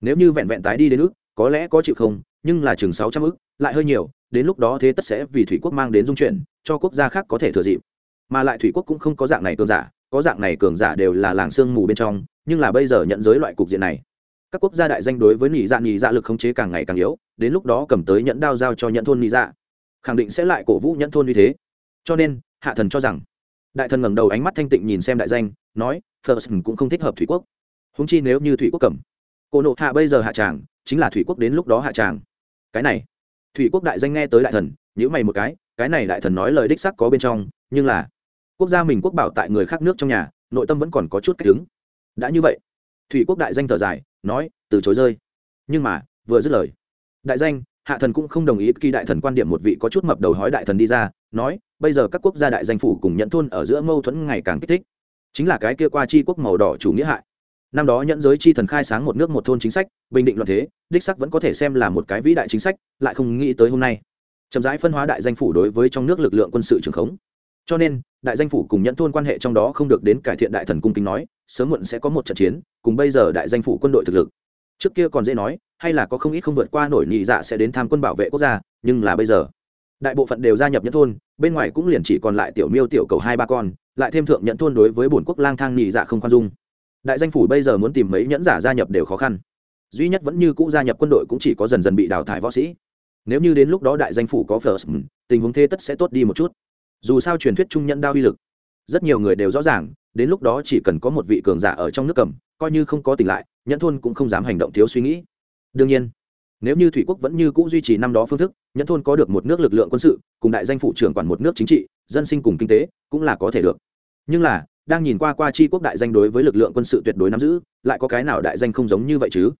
nếu như vẹn vẹn tái đi đến ước, có lẽ có chịu không, nhưng là chừng sáu trăm ước, lại hơi nhiều, đến lúc đó thế tất sẽ vì thủy quốc mang đến dung chuyển, cho quốc gia khác có thể thừa dịp. Mà lại thủy quốc cũng không có dạng này cường giả, có dạng này cường giả đều là làng sương mù bên trong, nhưng là bây giờ nhận giới loại cục diện này. Các quốc gia đại danh đối với Nhị dạ Nhị dạ lực khống chế càng ngày càng yếu, đến lúc đó cầm tới nhẫn đao giao cho nhẫn thôn Nhị dạ. Khẳng định sẽ lại cổ vũ nhẫn thôn như thế. Cho nên, hạ thần cho rằng, đại thần ngẩng đầu ánh mắt thanh tịnh nhìn xem đại danh, nói first cũng không thích hợp thủy quốc. Húng chi nếu như thủy quốc cầm cô nộ hạ bây giờ hạ tràng, chính là thủy quốc đến lúc đó hạ tràng. Cái này, thủy quốc đại danh nghe tới đại thần nhữ mày một cái cái này đại thần nói lời đích sắc có bên trong, nhưng là, quốc gia mình quốc bảo tại người khác nước trong nhà, nội tâm vẫn còn có chút cách đứng đã như vậy, thủy quốc đại danh thở dài, nói, từ chối rơi. Nhưng mà, vừa dứt lời, đại danh, hạ thần cũng không đồng ý khi đại thần quan điểm một vị có chút mập đầu hói đại thần đi ra, nói, bây giờ các quốc gia đại danh phủ cùng nhận thôn ở giữa mâu thuẫn ngày càng kích thích. Chính là cái kia qua chi quốc màu đỏ chủ nghĩa hại năm đó nhẫn giới chi thần khai sáng một nước một thôn chính sách, bình định loạn thế, đích sắc vẫn có thể xem là một cái vĩ đại chính sách, lại không nghĩ tới hôm nay. Chậm rãi phân hóa đại danh phủ đối với trong nước lực lượng quân sự trường khống. Cho nên, đại danh phủ cùng nhẫn thôn quan hệ trong đó không được đến cải thiện đại thần cung kính nói, sớm muộn sẽ có một trận chiến, cùng bây giờ đại danh phủ quân đội thực lực. Trước kia còn dễ nói, hay là có không ít không vượt qua nổi nhị dạ sẽ đến tham quân bảo vệ quốc gia, nhưng là bây giờ, đại bộ phận đều gia nhập nhẫn thôn, bên ngoài cũng liền chỉ còn lại tiểu miêu tiểu cầu hai ba con, lại thêm thượng nhẫn thôn đối với bổn quốc lang thang nhị dạ không khoan dung đại danh phủ bây giờ muốn tìm mấy nhẫn giả gia nhập đều khó khăn. Duy nhất vẫn như cũ gia nhập quân đội cũng chỉ có dần dần bị đào thải võ sĩ. Nếu như đến lúc đó đại danh phủ có first ừ, tình huống thế tất sẽ tốt đi một chút. Dù sao truyền thuyết trung nhân đao uy lực, rất nhiều người đều rõ ràng, đến lúc đó chỉ cần có một vị cường giả ở trong nước cầm, coi như không có tỉnh lại, nhẫn thôn cũng không dám hành động thiếu suy nghĩ. Đương nhiên, nếu như thủy quốc vẫn như c ũ duy trì năm đó phương thức, nhẫn thôn có được một nước lực lượng quân sự, cùng đại danh phụ trưởng quản một nước chính trị, dân sinh cùng kinh tế, cũng là có thể được. Nhưng là đang nhìn qua qua chi quốc đại danh đối với lực lượng quân sự tuyệt đối nắm giữ, lại có cái nào đại danh không giống như vậy chứ?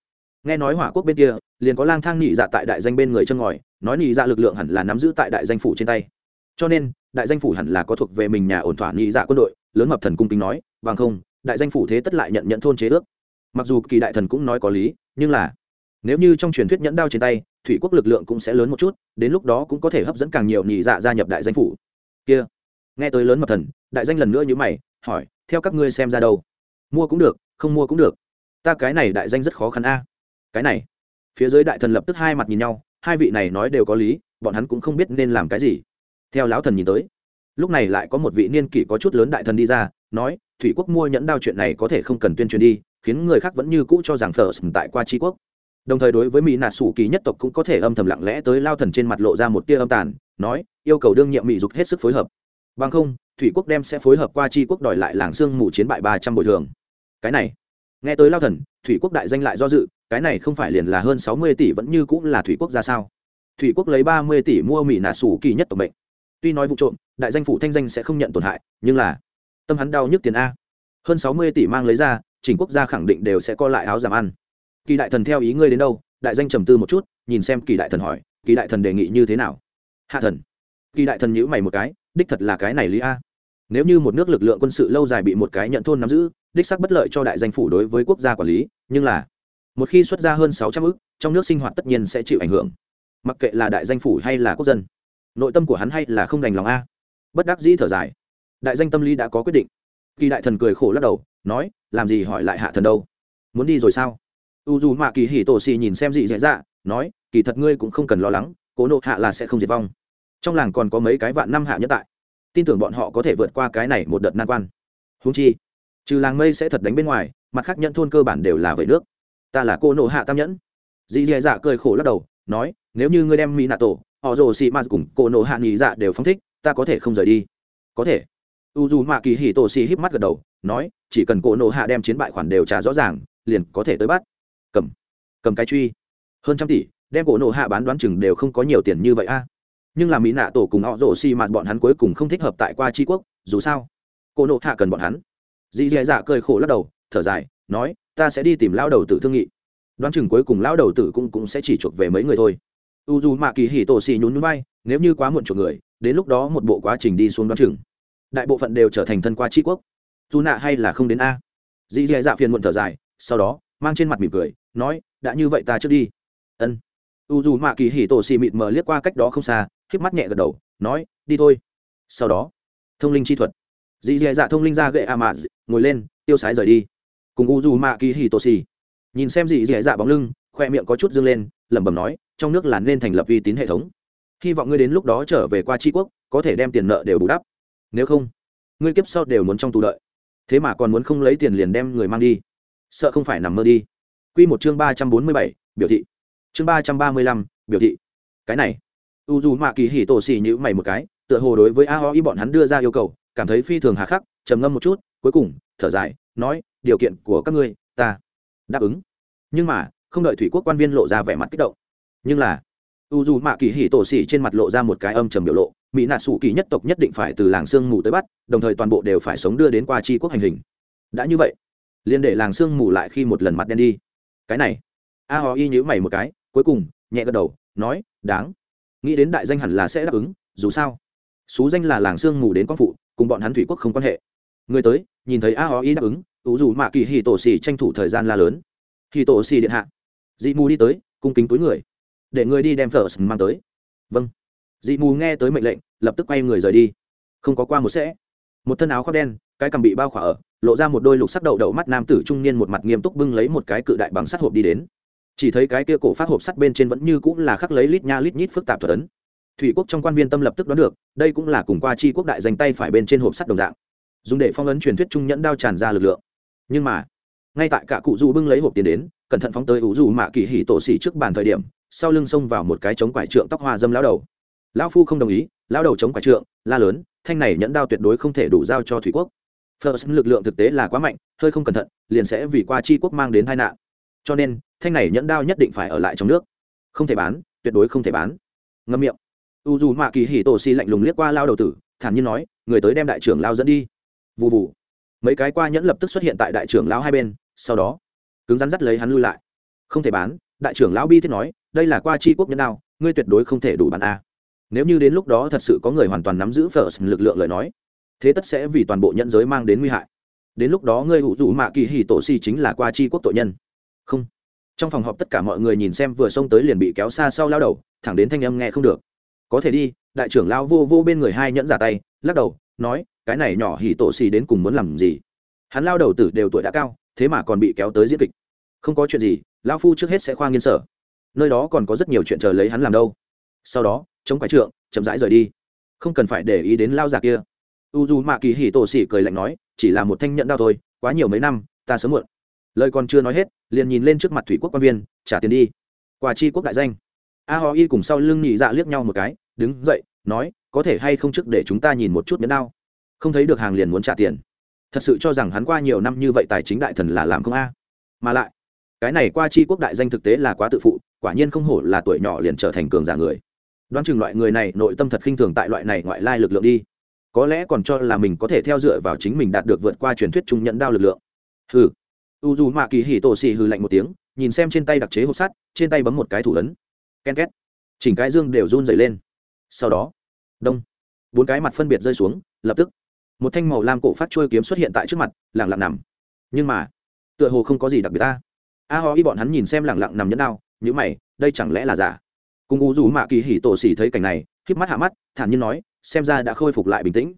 Nghe nói hỏa quốc bên kia, liền có lang thang nhị dạ tại đại danh bên người chân ngòi, nói nhị dạ lực lượng hẳn là nắm giữ tại đại danh phủ trên tay. Cho nên, đại danh phủ hẳn là có thuộc về mình nhà ổn thỏa nhị dạ quân đội, lớn mập thần cung kính nói bằng không, đại danh phủ thế tất lại nhận nhận thôn chế ước. Mặc dù kỳ đại thần cũng nói có lý, nhưng là, nếu như trong truyền thuyết nhẫn đao trên tay, thủy quốc lực lượng cũng sẽ lớn một chút, đến lúc đó cũng có thể hấp dẫn càng nhiều nhị dạ gia nhập đại danh phủ. Kia, nghe tới lớn mập thần, đại danh lần nữa như mày hỏi, theo các ngươi xem ra đâu? Mua cũng được, không mua cũng được. Ta cái này đại danh rất khó khăn a. Cái này. Phía dưới đại thần lập tức hai mặt nhìn nhau, hai vị này nói đều có lý, bọn hắn cũng không biết nên làm cái gì. Theo lão thần nhìn tới, lúc này lại có một vị niên kỷ có chút lớn đại thần đi ra, nói, thủy quốc mua nhẫn đao chuyện này có thể không cần tuyên truyền đi, khiến người khác vẫn như cũ cho rằng phở tại qua tri quốc. Đồng thời đối với mỹ nà sủ kỳ nhất tộc cũng có thể âm thầm lặng lẽ tới lao thần trên mặt lộ ra một tia âm tàn, nói, yêu cầu đương nhiệm mỹ dục hết sức phối hợp. Bằng không thủy quốc đem sẽ phối hợp qua tri quốc đòi lại làng sương mù chiến bại ba trăm bồi thường. Cái này, nghe tới lao thần, thủy quốc đại danh lại do dự, cái này không phải liền là hơn sáu mươi tỷ vẫn như cũng là thủy quốc ra sao? Thủy quốc lấy ba mươi tỷ mua mỹ nạ sủ kỳ nhất tổng mệnh. Tuy nói vụ trộm, đại danh phủ thanh danh sẽ không nhận tổn hại, nhưng là tâm hắn đau nhức tiền a. Hơn sáu mươi tỷ mang lấy ra chỉnh quốc gia khẳng định đều sẽ co lại áo giảm ăn. Kỳ đại thần theo ý ngươi đến đâu? Đại danh trầm tư một chút, nhìn xem kỳ đại thần hỏi, kỳ đại thần đề nghị như thế nào? Hạ thần. Kỳ đại thần nhữ mày một cái đích thật là cái này lý a. Nếu như một nước lực lượng quân sự lâu dài bị một cái nhận thôn nắm giữ, đích sắc bất lợi cho đại danh phủ đối với quốc gia quản lý, nhưng là, một khi xuất ra hơn sáu trăm ước, trong nước sinh hoạt tất nhiên sẽ chịu ảnh hưởng. Mặc kệ là đại danh phủ hay là quốc dân, nội tâm của hắn hay là không đành lòng a. Bất đắc dĩ thở dài. Đại danh tâm lý đã có quyết định. Kỳ đại thần cười khổ lắc đầu, nói, làm gì hỏi lại hạ thần đâu? Muốn đi rồi sao? U dù mạ kỳ hỉ tổ xì nhìn xem gì dễ dạ, dạ nói, kỳ thật ngươi cũng không cần lo lắng, cố nộ hạ là sẽ không diệt vong trong làng còn có mấy cái vạn năm hạ nhân tại. Tin tưởng bọn họ có thể vượt qua cái này một đợt nan quan. Húng chi, trừ làng mây sẽ thật đánh bên ngoài, mặt khác nhận thôn cơ bản đều là vẩy nước. Ta là cô nộ hạ tam nhẫn. Dì dè dạ cười khổ lắc đầu, nói, nếu như ngươi đem mỹ nạ tổ, họ rồ xì m cùng cô nộ hạ nghỉ dạ đều phóng thích, ta có thể không rời đi. Có thể. U dù mạ kỳ hì tổ xì híp mắt gật đầu, nói, chỉ cần cô nộ hạ đem chiến bại khoản đều trả rõ ràng, liền có thể tới bắt. Cầm. Cầm cái truy. Hơn trăm tỷ, đem cổ nộ hạ bán đoán chừng đều không có nhiều tiền như vậy a nhưng là mỹ nạ tổ cùng họ rổ xì mạt bọn hắn cuối cùng không thích hợp tại qua tri quốc, dù sao, cô nộ hạ cần bọn hắn. Dì dì dạ cười khổ lắc đầu, thở dài, nói, ta sẽ đi tìm lao đầu tử thương nghị. Đoán chừng cuối cùng lao đầu tử cũng cũng sẽ chỉ chuộc về mấy người thôi. U dù mạ kỳ hỉ tổ xì nhún núi bay nếu như quá muộn chuộc người, đến lúc đó một bộ quá trình đi xuống đoán chừng, đại bộ phận đều trở thành thân qua tri quốc. Dù nạ hay là không đến a. Dì dì dạ phiền muộn thở dài, sau đó, mang trên mặt mỉm cười, nói, đã như vậy ta trước đi. Ân. U dù mạ kỳ hỉ tổ xì mịt mờ liếc qua cách đó không xa híp mắt nhẹ gật đầu, nói, đi thôi. Sau đó, thông linh chi thuật. Dì dì dạ thông linh ra gậy a mạ ngồi lên, tiêu sái rời đi. Cùng u dù mạ kỳ hì tổ xì nhìn xem dì dì dạ bóng lưng, khoe miệng có chút dương lên, lẩm bẩm nói, trong nước là nên thành lập uy tín hệ thống. Hy vọng ngươi đến lúc đó trở về qua tri quốc, có thể đem tiền nợ đều bù đắp. Nếu không, ngươi kiếp sau đều muốn trong tù đợi. Thế mà còn muốn không lấy tiền liền đem người mang đi. Sợ không phải nằm mơ đi. Q một chương ba trăm bốn mươi bảy, biểu thị. Chương ba trăm ba mươi lăm, biểu thị. Cái này u dù mạ kỳ hỉ tổ xì nhữ mày một cái, tựa hồ đối với a ho y bọn hắn đưa ra yêu cầu, cảm thấy phi thường hà khắc, trầm ngâm một chút, cuối cùng, thở dài, nói, điều kiện của các ngươi, ta đáp ứng. Nhưng mà, không đợi thủy quốc quan viên lộ ra vẻ mặt kích động. Nhưng là, u dù mạ kỳ hỉ tổ xì trên mặt lộ ra một cái âm trầm biểu lộ, mỹ nạ sủ kỳ nhất tộc nhất định phải từ làng sương mù tới bắt, đồng thời toàn bộ đều phải sống đưa đến qua tri quốc hành hình. Đã như vậy, liền để làng sương mù lại khi một lần mặt đen đi. Cái này, a ho y nhữ mày một cái, cuối cùng, nhẹ gật đầu, nói, đáng nghĩ đến đại danh hẳn là sẽ đáp ứng, dù sao, xú danh là làng sương mù đến con phụ, cùng bọn hắn thủy quốc không quan hệ. Người tới, nhìn thấy a ó y đáp ứng ủ dù mạ kỳ hì tổ xì tranh thủ thời gian la lớn. Hì tổ xì điện hạ. Dị mù đi tới, cung kính túi người. Để người đi đem phở mang tới. Vâng. Dị mù nghe tới mệnh lệnh, lập tức quay người rời đi. Không có qua một sẽ. Một thân áo khoác đen, cái cầm bị bao khỏa ở, lộ ra một đôi lục sắc đậu đậu mắt nam tử trung niên một mặt nghiêm túc bưng lấy một cái cự đại bằng sắt hộp đi đến chỉ thấy cái kia cổ phát hộp sắt bên trên vẫn như cũng là khắc lấy lít nha lít nhít phức tạp thuật ấn. Thủy quốc trong quan viên tâm lập tức đoán được, đây cũng là cùng qua chi quốc đại dành tay phải bên trên hộp sắt đồng dạng. Dùng để phong ấn truyền thuyết trung nhẫn đao tràn ra lực lượng. Nhưng mà, ngay tại cả cụ du bưng lấy hộp tiền đến, cẩn thận phóng tới ủ dù mạ kỳ hỉ tổ xỉ trước bàn thời điểm, sau lưng xông vào một cái chống quải trượng tóc hoa dâm lão đầu. Lão phu không đồng ý, lão đầu chống quải trượng, la lớn, thanh này nhẫn đao tuyệt đối không thể đủ giao cho thủy quốc. First lực lượng thực tế là quá mạnh, hơi không cẩn thận, liền sẽ vì qua chi quốc mang đến tai nạn. Cho nên thanh này nhẫn đao nhất định phải ở lại trong nước. Không thể bán tuyệt đối không thể bán. Ngâm miệng. U dù mạ kỳ hì tổ xì lạnh lùng liếc qua lao đầu tử thản nhiên nói người tới đem đại trưởng lao dẫn đi. Vụ vụ mấy cái qua nhẫn lập tức xuất hiện tại đại trưởng lão hai bên sau đó cứng rắn dắt lấy hắn lui lại. Không thể bán đại trưởng lão bi thiết nói đây là qua chi quốc nhẫn đao, ngươi tuyệt đối không thể đủ bán a. Nếu như đến lúc đó thật sự có người hoàn toàn nắm giữ phở lực lượng lời nói thế tất sẽ vì toàn bộ nhẫn giới mang đến nguy hại. Đến lúc đó ngươi hữu dụ mạ kỳ hì tổ si chính là qua chi quốc tội nhân. Không trong phòng họp tất cả mọi người nhìn xem vừa xông tới liền bị kéo xa sau lao đầu, thẳng đến thanh âm nghe không được. Có thể đi, đại trưởng lao vô vô bên người hai nhẫn giả tay, lắc đầu, nói, cái này nhỏ hỉ tổ xì đến cùng muốn làm gì? Hắn lao đầu tử đều tuổi đã cao, thế mà còn bị kéo tới diễn kịch. Không có chuyện gì lao phu trước hết sẽ khoa nghiên sở. Nơi đó còn có rất nhiều chuyện chờ lấy hắn làm đâu. Sau đó, chống quái trượng, chậm rãi rời đi. Không cần phải để ý đến lao giả kia. U dù mạ kỳ hì tổ xỉ cười lạnh nói, chỉ là một thanh nhận đao thôi, quá nhiều mấy năm, ta sớm muộn lời còn chưa nói hết, liền nhìn lên trước mặt thủy quốc quan viên, trả tiền đi. Quà chi quốc đại danh. A ho y cùng sau lưng nhị dạ liếc nhau một cái, đứng dậy, nói, có thể hay không trước để chúng ta nhìn một chút nhẫn đao? Không thấy được hàng liền muốn trả tiền. Thật sự cho rằng hắn qua nhiều năm như vậy tài chính đại thần là làm không a. Mà lại, cái này qua chi quốc đại danh thực tế là quá tự phụ, quả nhiên không hổ là tuổi nhỏ liền trở thành cường giả người. Đoán chừng loại người này nội tâm thật khinh thường tại loại này ngoại lai lực lượng đi. Có lẽ còn cho là mình có thể theo dựa vào chính mình đạt được vượt qua truyền thuyết trung nhận đao lực lượng. Hừ u dù mạ kỳ hì tổ xì hừ lạnh một tiếng nhìn xem trên tay đặc chế hộp sắt trên tay bấm một cái thủ ấn. Ken két. Chỉnh cái dương đều run dày lên. Sau đó đông. Bốn cái mặt phân biệt rơi xuống lập tức. Một thanh màu lam cổ phát trôi kiếm xuất hiện tại trước mặt lẳng lặng nằm. Nhưng mà tựa hồ không có gì đặc biệt ta. A ho y bọn hắn nhìn xem lẳng lặng nằm nhẫn đau, nhữ mày đây chẳng lẽ là giả? Cùng u dù mạ kỳ hỉ tổ xỉ thấy cảnh này híp mắt hạ mắt thản nhiên nói xem ra đã khôi phục lại bình tĩnh.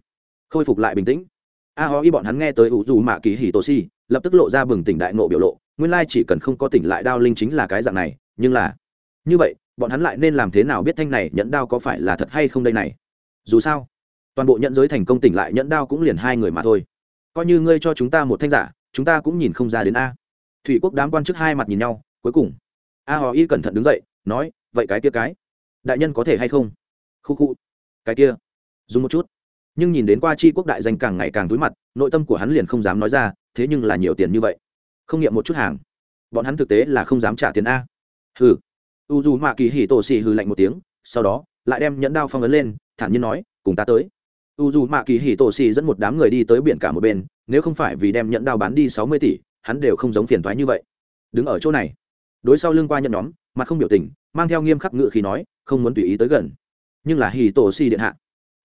Khôi phục lại bình tĩnh a ho y bọn hắn nghe tới u dù mạ kỳ hỉ tô si lập tức lộ ra bừng tỉnh đại nộ biểu lộ, nguyên lai chỉ cần không có tỉnh lại đao linh chính là cái dạng này, nhưng là, như vậy, bọn hắn lại nên làm thế nào biết thanh này nhẫn đao có phải là thật hay không đây này? Dù sao, toàn bộ nhận giới thành công tỉnh lại nhẫn đao cũng liền hai người mà thôi. Coi như ngươi cho chúng ta một thanh giả, chúng ta cũng nhìn không ra đến a. Thủy quốc đám quan chức hai mặt nhìn nhau, cuối cùng, a hò y cẩn thận đứng dậy, nói, vậy cái kia cái, đại nhân có thể hay không? Khu khu, cái kia, dùng một chút nhưng nhìn đến qua chi quốc đại danh càng ngày càng túi mặt, nội tâm của hắn liền không dám nói ra, thế nhưng là nhiều tiền như vậy. Không nghiệm một chút hàng. Bọn hắn thực tế là không dám trả tiền a. Hừ. U dù mạ kỳ hỉ tổ xì hừ lạnh một tiếng, sau đó, lại đem nhẫn đao phong ấn lên, thản nhiên nói, cùng ta tới. U dù mạ kỳ hỉ tổ xì dẫn một đám người đi tới biển cả một bên, nếu không phải vì đem nhẫn đao bán đi sáu mươi tỷ, hắn đều không giống phiền thoái như vậy. Đứng ở chỗ này. Đối sau lưng qua nhận nhóm, mặt không biểu tình, mang theo nghiêm khắc ngự khi nói, không muốn tùy ý tới gần. Nhưng là hỉ tổ xì điện hạ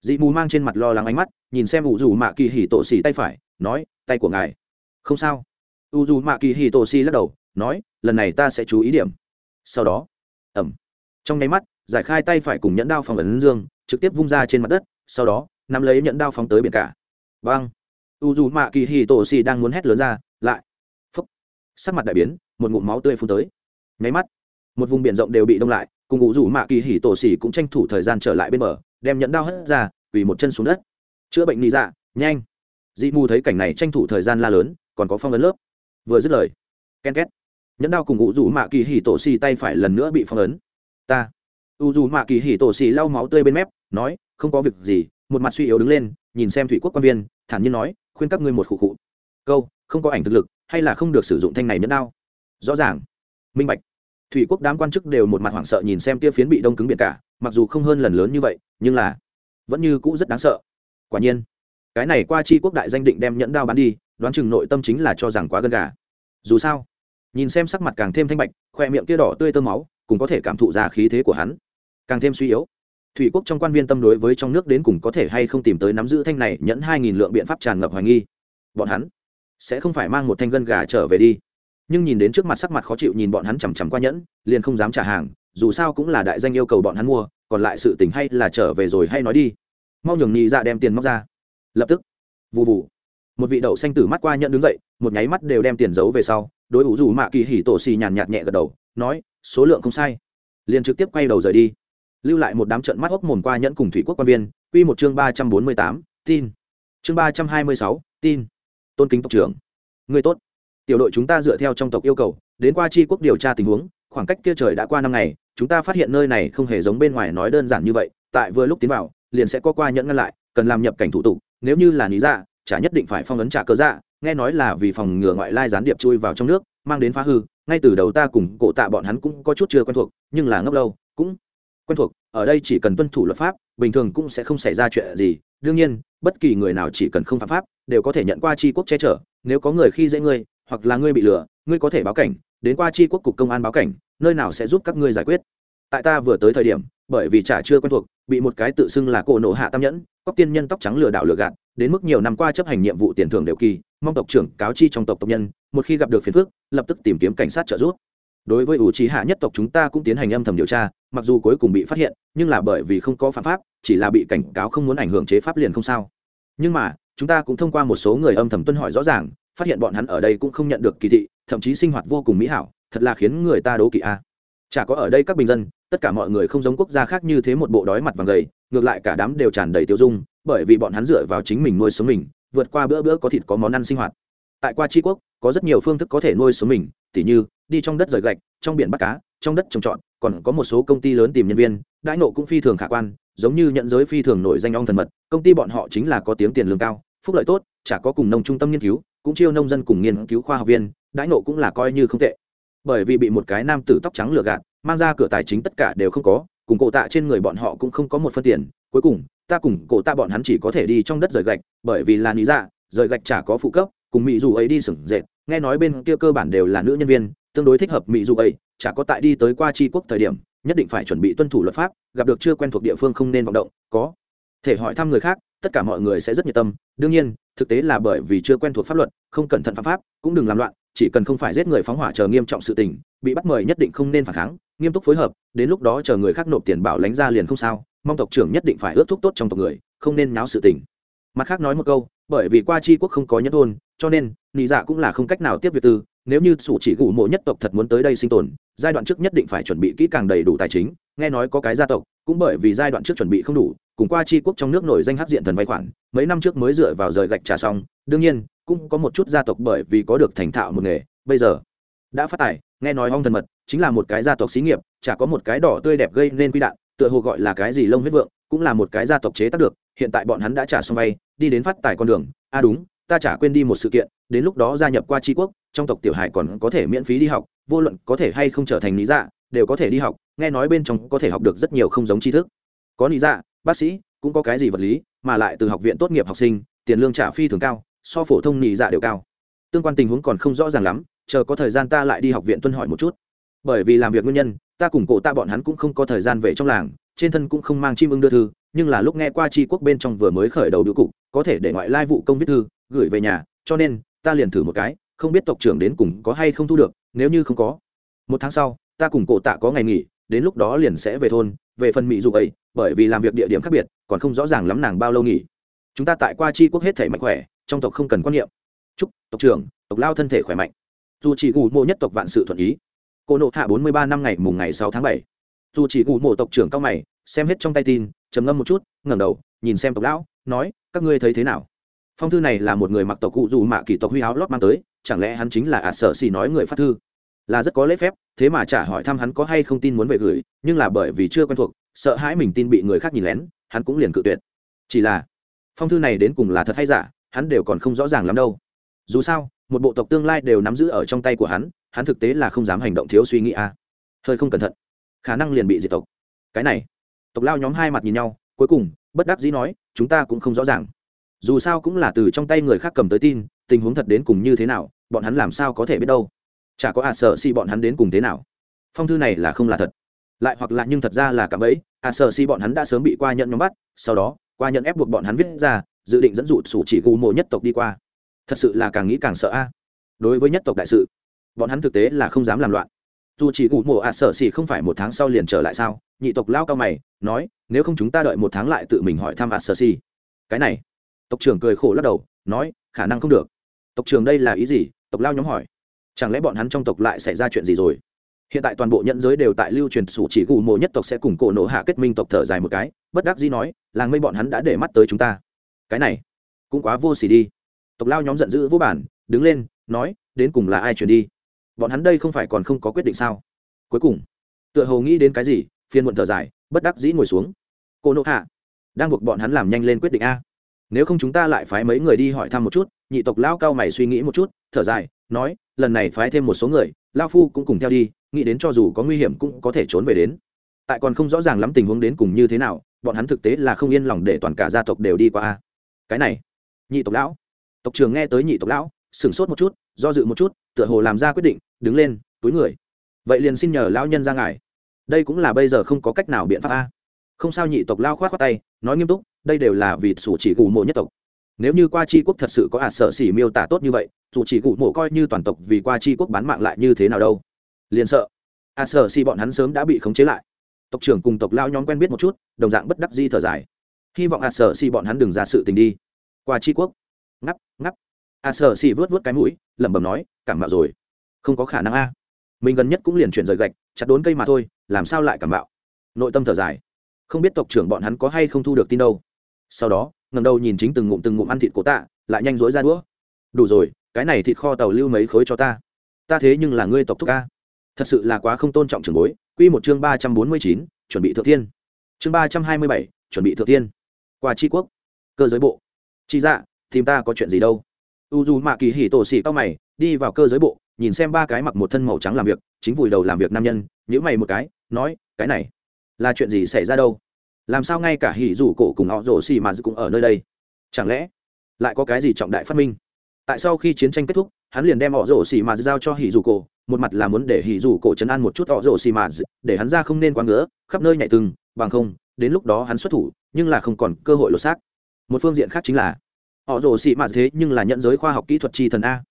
dị mù mang trên mặt lo lắng ánh mắt nhìn xem u dù mạ kỳ hỉ tổ xì tay phải nói tay của ngài. Không sao. U dù mạ kỳ hỉ tổ xì lắc đầu nói lần này ta sẽ chú ý điểm. Sau đó ẩm trong nháy mắt giải khai tay phải cùng nhẫn đao phòng ấn dương trực tiếp vung ra trên mặt đất sau đó nắm lấy nhẫn đao phóng tới biển cả. Vâng u dù mạ kỳ hì tổ xì đang muốn hét lớn ra lại phấp, sắc mặt đại biến một ngụm máu tươi phun tới. Nháy mắt một vùng biển rộng đều bị đông lại cùng u dù mạ kỳ hì tổ xì cũng tranh thủ thời gian trở lại bên bờ đem nhẫn đao hất ra, quỳ một chân xuống đất. Chữa bệnh lý dạ nhanh. Dị mù thấy cảnh này tranh thủ thời gian la lớn, còn có phong ấn lớp. Vừa dứt lời, ken két. Nhẫn đao cùng u dù mạ kỳ hì tổ xì tay phải lần nữa bị phong ấn. Ta. U dù mạ kỳ hì tổ xì lau máu tươi bên mép, nói, không có việc gì. Một mặt suy yếu đứng lên, nhìn xem thủy quốc quan viên, thản nhiên nói, khuyên các ngươi một khụ khụ. Câu, không có ảnh thực lực, hay là không được sử dụng thanh này nhẫn đao. Rõ ràng. Minh bạch thủy quốc đám quan chức đều một mặt hoảng sợ nhìn xem tia phiến bị đông cứng biển cả, mặc dù không hơn lần lớn như vậy, nhưng là vẫn như cũ rất đáng sợ. Quả nhiên, cái này qua chi quốc đại danh định đem nhẫn đao bán đi, đoán chừng nội tâm chính là cho rằng quá gần gà. Dù sao, nhìn xem sắc mặt càng thêm thanh bạch, khoe miệng kia đỏ tươi tơ máu, cũng có thể cảm thụ ra khí thế của hắn. Càng thêm suy yếu, thủy quốc trong quan viên tâm đối với trong nước đến cùng có thể hay không tìm tới nắm giữ thanh này nhẫn hai nghìn lượng biện pháp tràn ngập hoài nghi. Bọn hắn sẽ không phải mang một thanh gân gà trở về đi nhưng nhìn đến trước mặt sắc mặt khó chịu nhìn bọn hắn chằm chằm qua nhẫn, liền không dám trả hàng, dù sao cũng là đại danh yêu cầu bọn hắn mua, còn lại sự tình hay là trở về rồi hay nói đi. Mau nhường nhị ra dạ đem tiền móc ra. Lập tức. Vụ vụ một vị đậu xanh tử mắt qua nhẫn đứng dậy, một nháy mắt đều đem tiền giấu về sau, đối ủ dù mạ kỳ hỉ tổ xì nhàn nhạt nhẹ gật đầu, nói, số lượng không sai. Liền trực tiếp quay đầu rời đi. Lưu lại một đám trận mắt hốc mồm qua nhẫn cùng thủy quốc quan viên, quy một chương ba trăm bốn mươi tám, tin. Chương ba trăm hai mươi sáu, tin. Tôn kính tộc trưởng. Người tốt tiểu đội chúng ta dựa theo trong tộc yêu cầu, đến qua tri quốc điều tra tình huống, khoảng cách kia trời đã qua năm ngày, chúng ta phát hiện nơi này không hề giống bên ngoài nói đơn giản như vậy, tại vừa lúc tiến vào, liền sẽ có qua nhẫn ngăn lại, cần làm nhập cảnh thủ tục, nếu như là lý dạ chả nhất định phải phong ấn trả cơ dạ nghe nói là vì phòng ngừa ngoại lai gián điệp chui vào trong nước, mang đến phá hư, ngay từ đầu ta cùng cổ tạ bọn hắn cũng có chút chưa quen thuộc, nhưng là ngốc lâu, cũng quen thuộc, ở đây chỉ cần tuân thủ luật pháp, bình thường cũng sẽ không xảy ra chuyện gì, đương nhiên, bất kỳ người nào chỉ cần không phạm pháp, đều có thể nhận qua tri quốc che chở, nếu có người khi dễ ngươi hoặc là ngươi bị lừa, ngươi có thể báo cảnh, đến qua tri quốc cục công an báo cảnh, nơi nào sẽ giúp các ngươi giải quyết. Tại ta vừa tới thời điểm, bởi vì chả chưa quen thuộc, bị một cái tự xưng là cổ nổ hạ tam nhẫn, cóc tiên nhân tóc trắng lừa đảo lừa gạt, đến mức nhiều năm qua chấp hành nhiệm vụ tiền thưởng đều kỳ, mong tộc trưởng cáo chi trong tộc tộc nhân, một khi gặp được phiền phức, lập tức tìm kiếm cảnh sát trợ giúp. Đối với ủ trí hạ nhất tộc chúng ta cũng tiến hành âm thầm điều tra, mặc dù cuối cùng bị phát hiện, nhưng là bởi vì không có phạm pháp, chỉ là bị cảnh cáo không muốn ảnh hưởng chế pháp liền không sao. Nhưng mà, chúng ta cũng thông qua một số người âm thầm tuân hỏi rõ ràng phát hiện bọn hắn ở đây cũng không nhận được kỳ thị, thậm chí sinh hoạt vô cùng mỹ hảo, thật là khiến người ta đố kỵ a. Chả có ở đây các bình dân, tất cả mọi người không giống quốc gia khác như thế một bộ đói mặt vàng gầy, ngược lại cả đám đều tràn đầy tiêu dung, bởi vì bọn hắn dựa vào chính mình nuôi sống mình, vượt qua bữa bữa có thịt có món ăn sinh hoạt. Tại qua tri quốc, có rất nhiều phương thức có thể nuôi sống mình, tỉ như, đi trong đất rời gạch, trong biển bắt cá, trong đất trồng trọt, còn có một số công ty lớn tìm nhân viên, đãi nộ cũng phi thường khả quan, giống như nhận giới phi thường nổi danh ong thần mật, công ty bọn họ chính là có tiếng tiền lương cao, phúc lợi tốt, chả có cùng nông trung tâm nghiên cứu cũng chiêu nông dân cùng nghiên cứu khoa học viên, đãi nộ cũng là coi như không tệ. Bởi vì bị một cái nam tử tóc trắng lừa gạt, mang ra cửa tài chính tất cả đều không có, cùng cổ tạ trên người bọn họ cũng không có một phân tiền. Cuối cùng, ta cùng cổ tạ bọn hắn chỉ có thể đi trong đất rời gạch, bởi vì là lý dạ rời gạch chả có phụ cấp, cùng mỹ dù ấy đi sửng dệt. Nghe nói bên kia cơ bản đều là nữ nhân viên, tương đối thích hợp mỹ dù ấy, chả có tại đi tới qua tri quốc thời điểm, nhất định phải chuẩn bị tuân thủ luật pháp, gặp được chưa quen thuộc địa phương không nên vọng động, có. Thể hỏi thăm người khác tất cả mọi người sẽ rất nhiệt tâm. Đương nhiên, thực tế là bởi vì chưa quen thuộc pháp luật, không cẩn thận phạm pháp, cũng đừng làm loạn, chỉ cần không phải giết người phóng hỏa chờ nghiêm trọng sự tình, bị bắt mời nhất định không nên phản kháng, nghiêm túc phối hợp, đến lúc đó chờ người khác nộp tiền bảo lánh ra liền không sao, mong tộc trưởng nhất định phải ước thúc tốt trong tộc người, không nên náo sự tình. Mặt khác nói một câu, bởi vì qua tri quốc không có nhất thôn, cho nên, nị dạ cũng là không cách nào tiếp việc tư, nếu như sủ chỉ gủ mộ nhất tộc thật muốn tới đây sinh tồn, giai đoạn trước nhất định phải chuẩn bị kỹ càng đầy đủ tài chính, nghe nói có cái gia tộc, cũng bởi vì giai đoạn trước chuẩn bị không đủ cùng qua chi quốc trong nước nổi danh hát diện thần vay khoản, mấy năm trước mới dựa vào rời gạch trả xong. Đương nhiên, cũng có một chút gia tộc bởi vì có được thành thạo một nghề, bây giờ đã phát tài, nghe nói hong thần mật chính là một cái gia tộc xí nghiệp, chả có một cái đỏ tươi đẹp gây nên quy đạn, tựa hồ gọi là cái gì lông huyết vượng, cũng là một cái gia tộc chế tác được. Hiện tại bọn hắn đã trả xong vay, đi đến phát tài con đường. A à đúng, ta chả quên đi một sự kiện, đến lúc đó gia nhập qua tri quốc, trong tộc tiểu hải còn có thể miễn phí đi học, vô luận có thể hay không trở thành lý dạ đều có thể đi học, nghe nói bên trong có thể học được rất nhiều không giống tri thức. Có lý dạ bác sĩ cũng có cái gì vật lý mà lại từ học viện tốt nghiệp học sinh, tiền lương trả phi thường cao, so phổ thông nhị dạ đều cao. Tương quan tình huống còn không rõ ràng lắm, chờ có thời gian ta lại đi học viện tuân hỏi một chút. Bởi vì làm việc nguyên nhân, ta cùng cổ ta bọn hắn cũng không có thời gian về trong làng, trên thân cũng không mang chim ưng đưa thư, nhưng là lúc nghe qua tri quốc bên trong vừa mới khởi đầu biểu cục, có thể để ngoại lai vụ công viết thư, gửi về nhà, cho nên, ta liền thử một cái, không biết tộc trưởng đến cùng có hay không thu được, nếu như không có. Một tháng sau, ta cùng cổ tạ có ngày nghỉ, đến lúc đó liền sẽ về thôn về phần mỹ dù ấy, bởi vì làm việc địa điểm khác biệt, còn không rõ ràng lắm nàng bao lâu nghỉ. Chúng ta tại qua chi quốc hết thể mạnh khỏe, trong tộc không cần quan niệm. Chúc tộc trưởng, tộc lao thân thể khỏe mạnh. Dù chỉ gù mộ nhất tộc vạn sự thuận ý. Cô nộ hạ bốn mươi ba năm ngày mùng ngày sáu tháng bảy. Dù chỉ gù mộ tộc trưởng cao mày, xem hết trong tay tin, trầm ngâm một chút, ngẩng đầu, nhìn xem tộc lão, nói, các ngươi thấy thế nào? Phong thư này là một người mặc tộc cụ dù mạ kỳ tộc huy áo lót mang tới, chẳng lẽ hắn chính là ạt sợ xì nói người phát thư? Là rất có lễ phép, thế mà chả hỏi thăm hắn có hay không tin muốn về gửi, nhưng là bởi vì chưa quen thuộc, sợ hãi mình tin bị người khác nhìn lén, hắn cũng liền cự tuyệt. Chỉ là, phong thư này đến cùng là thật hay giả, hắn đều còn không rõ ràng lắm đâu. Dù sao, một bộ tộc tương lai đều nắm giữ ở trong tay của hắn hắn thực tế là không dám hành động thiếu suy nghĩ à. hơi không cẩn thận, khả năng liền bị diệt tộc. Cái này, tộc lao nhóm hai mặt nhìn nhau, cuối cùng, bất đắc dĩ nói, chúng ta cũng không rõ ràng. Dù sao cũng là từ trong tay người khác cầm tới tin, tình huống thật đến cùng như thế nào, bọn hắn làm sao có thể biết đâu chả có ạ à sợ si bọn hắn đến cùng thế nào. Phong thư này là không là thật. Lại hoặc là nhưng thật ra là cả bẫy ạ à sợ si bọn hắn đã sớm bị qua nhận nhóm bắt sau đó qua nhận ép buộc bọn hắn viết ra dự định dẫn dụ sủ chỉ gù mộ nhất tộc đi qua. Thật sự là càng nghĩ càng sợ a. Đối với nhất tộc đại sự bọn hắn thực tế là không dám làm loạn. Dù chỉ gù mộ ạ à sợ si không phải một tháng sau liền trở lại sao? Nhị tộc lao cao mày nói nếu không chúng ta đợi một tháng lại tự mình hỏi thăm ạ sợ si, cái này tộc trưởng cười khổ lắc đầu nói khả năng không được. Tộc trưởng đây là ý gì? Tộc lao nhóm hỏi chẳng lẽ bọn hắn trong tộc lại xảy ra chuyện gì rồi? Hiện tại toàn bộ nhận giới đều tại lưu truyền sủ chỉ gù mộ nhất tộc sẽ cùng cổ nổ hạ kết minh tộc thở dài một cái, bất đắc dĩ nói, làng mây bọn hắn đã để mắt tới chúng ta. Cái này cũng quá vô xỉ đi. Tộc lao nhóm giận dữ vô bản, đứng lên, nói, đến cùng là ai chuyển đi? Bọn hắn đây không phải còn không có quyết định sao? Cuối cùng, tựa hồ nghĩ đến cái gì phiên muộn thở dài, bất đắc dĩ ngồi xuống. Cô nộ hạ, đang buộc bọn hắn làm nhanh lên quyết định a. Nếu không chúng ta lại phái mấy người đi hỏi thăm một chút. Nhị tộc lao cao mày suy nghĩ một chút, thở dài nói, lần này phái thêm một số người lao phu cũng cùng theo đi, nghĩ đến cho dù có nguy hiểm cũng có thể trốn về đến. Tại còn không rõ ràng lắm tình huống đến cùng như thế nào, bọn hắn thực tế là không yên lòng để toàn cả gia tộc đều đi qua cái này, nhị tộc lão. Tộc trưởng nghe tới nhị tộc lão, sửng sốt một chút, do dự một chút, tựa hồ làm ra quyết định, đứng lên, túi người. Vậy liền xin nhờ lão nhân ra ngài. Đây cũng là bây giờ không có cách nào biện pháp a. Không sao nhị tộc lao khoát khoát tay, nói nghiêm túc, đây đều là vì sủ chỉ gù mộ nhất tộc nếu như qua chi quốc thật sự có ả sợ xỉ miêu tả tốt như vậy, dù chỉ gù mộ coi như toàn tộc vì qua chi quốc bán mạng lại như thế nào đâu. Liền sợ, ả sợ xỉ bọn hắn sớm đã bị khống chế lại. Tộc trưởng cùng tộc lao nhóm quen biết một chút, đồng dạng bất đắc di thở dài. Hy vọng ả sợ xỉ bọn hắn đừng ra sự tình đi. Qua chi quốc. Ngắp ngắp. Ạt sợ xỉ vớt vớt cái mũi, lẩm bẩm nói, cảm mạo rồi. Không có khả năng a. Mình gần nhất cũng liền chuyển rời gạch, chặt đốn cây mà thôi, làm sao lại cảm mạo? Nội tâm thở dài. Không biết tộc trưởng bọn hắn có hay không thu được tin đâu. Sau đó ngầm đầu nhìn chính từng ngụm từng ngụm ăn thịt cổ tạ lại nhanh rối ra đũa. Đủ rồi, cái này thịt kho tàu lưu mấy khối cho ta. Ta thế nhưng là ngươi tộc thúc ca. Thật sự là quá không tôn trọng trường bối. Quy một chương ba trăm bốn mươi chín, chuẩn bị thượng thiên. Chương ba trăm hai mươi bảy, chuẩn bị thượng thiên. Qua tri quốc. Cơ giới bộ. Chi dạ tìm ta có chuyện gì đâu? U dù mạ kỳ hỉ tổ xỉ cao mày, đi vào cơ giới bộ, nhìn xem ba cái mặc một thân màu trắng làm việc, chính vùi đầu làm việc nam nhân nhữ mày một cái, nói, cái này là chuyện gì xảy ra đâu? Làm sao ngay cả hỉ rủ cổ cùng họ rổ xì mà cũng ở nơi đây? Chẳng lẽ lại có cái gì trọng đại phát minh? Tại sau khi chiến tranh kết thúc, hắn liền đem họ rổ xì mà giao cho hỉ rủ cổ, một mặt là muốn để hỉ rủ cổ chấn an một chút họ rổ xì mà để hắn ra không nên quá ngứa, khắp nơi nhảy từng, bằng không, đến lúc đó hắn xuất thủ, nhưng là không còn cơ hội lột xác. Một phương diện khác chính là, họ rổ xì mà thế nhưng là nhận giới khoa học kỹ thuật chi thần a.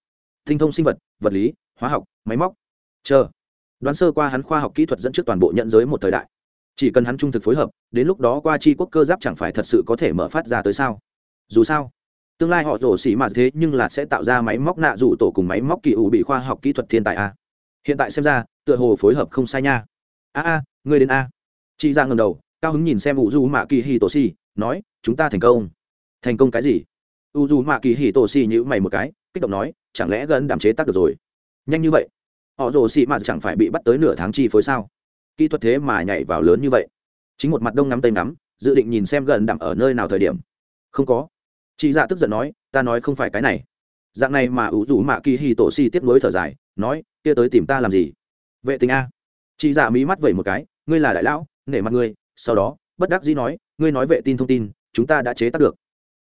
Tinh thông sinh vật vật lý, hóa học, máy móc. Chờ, đoán sơ qua hắn khoa học kỹ thuật dẫn trước toàn bộ nhận giới một thời đại chỉ cần hắn trung thực phối hợp, đến lúc đó qua chi quốc cơ giáp chẳng phải thật sự có thể mở phát ra tới sao? Dù sao, tương lai họ rổ xỉ mà thế nhưng là sẽ tạo ra máy móc nạ rủ tổ cùng máy móc kỳ ủ bị khoa học kỹ thuật thiên tài a. Hiện tại xem ra, tựa hồ phối hợp không sai nha. A a người đến a. Chị ra ngầm đầu, cao hứng nhìn xem ủ du mạ kỳ hì tổ xì nói, chúng ta thành công. Thành công cái gì? U du mạ kỳ hì tổ xì nhữ mày một cái, kích động nói, chẳng lẽ gần đảm chế tác được rồi? Nhanh như vậy. Họ rồ xị mà chẳng phải bị bắt tới nửa tháng chi phối sao? Kỹ thuật thế mà nhảy vào lớn như vậy. Chính một mặt đông ngắm tây ngắm, dự định nhìn xem gần đạm ở nơi nào thời điểm. Không có. Chị dạ tức giận nói, ta nói không phải cái này. Dạng này mà ủ rủ mạ kỳ hì tổ si tiếp nối thở dài, nói, kia tới tìm ta làm gì? Vệ tình a. Chị dạ mí mắt vẩy một cái, ngươi là đại lão, nể mặt ngươi. Sau đó, bất đắc dĩ nói, ngươi nói vệ tin thông tin, chúng ta đã chế tác được.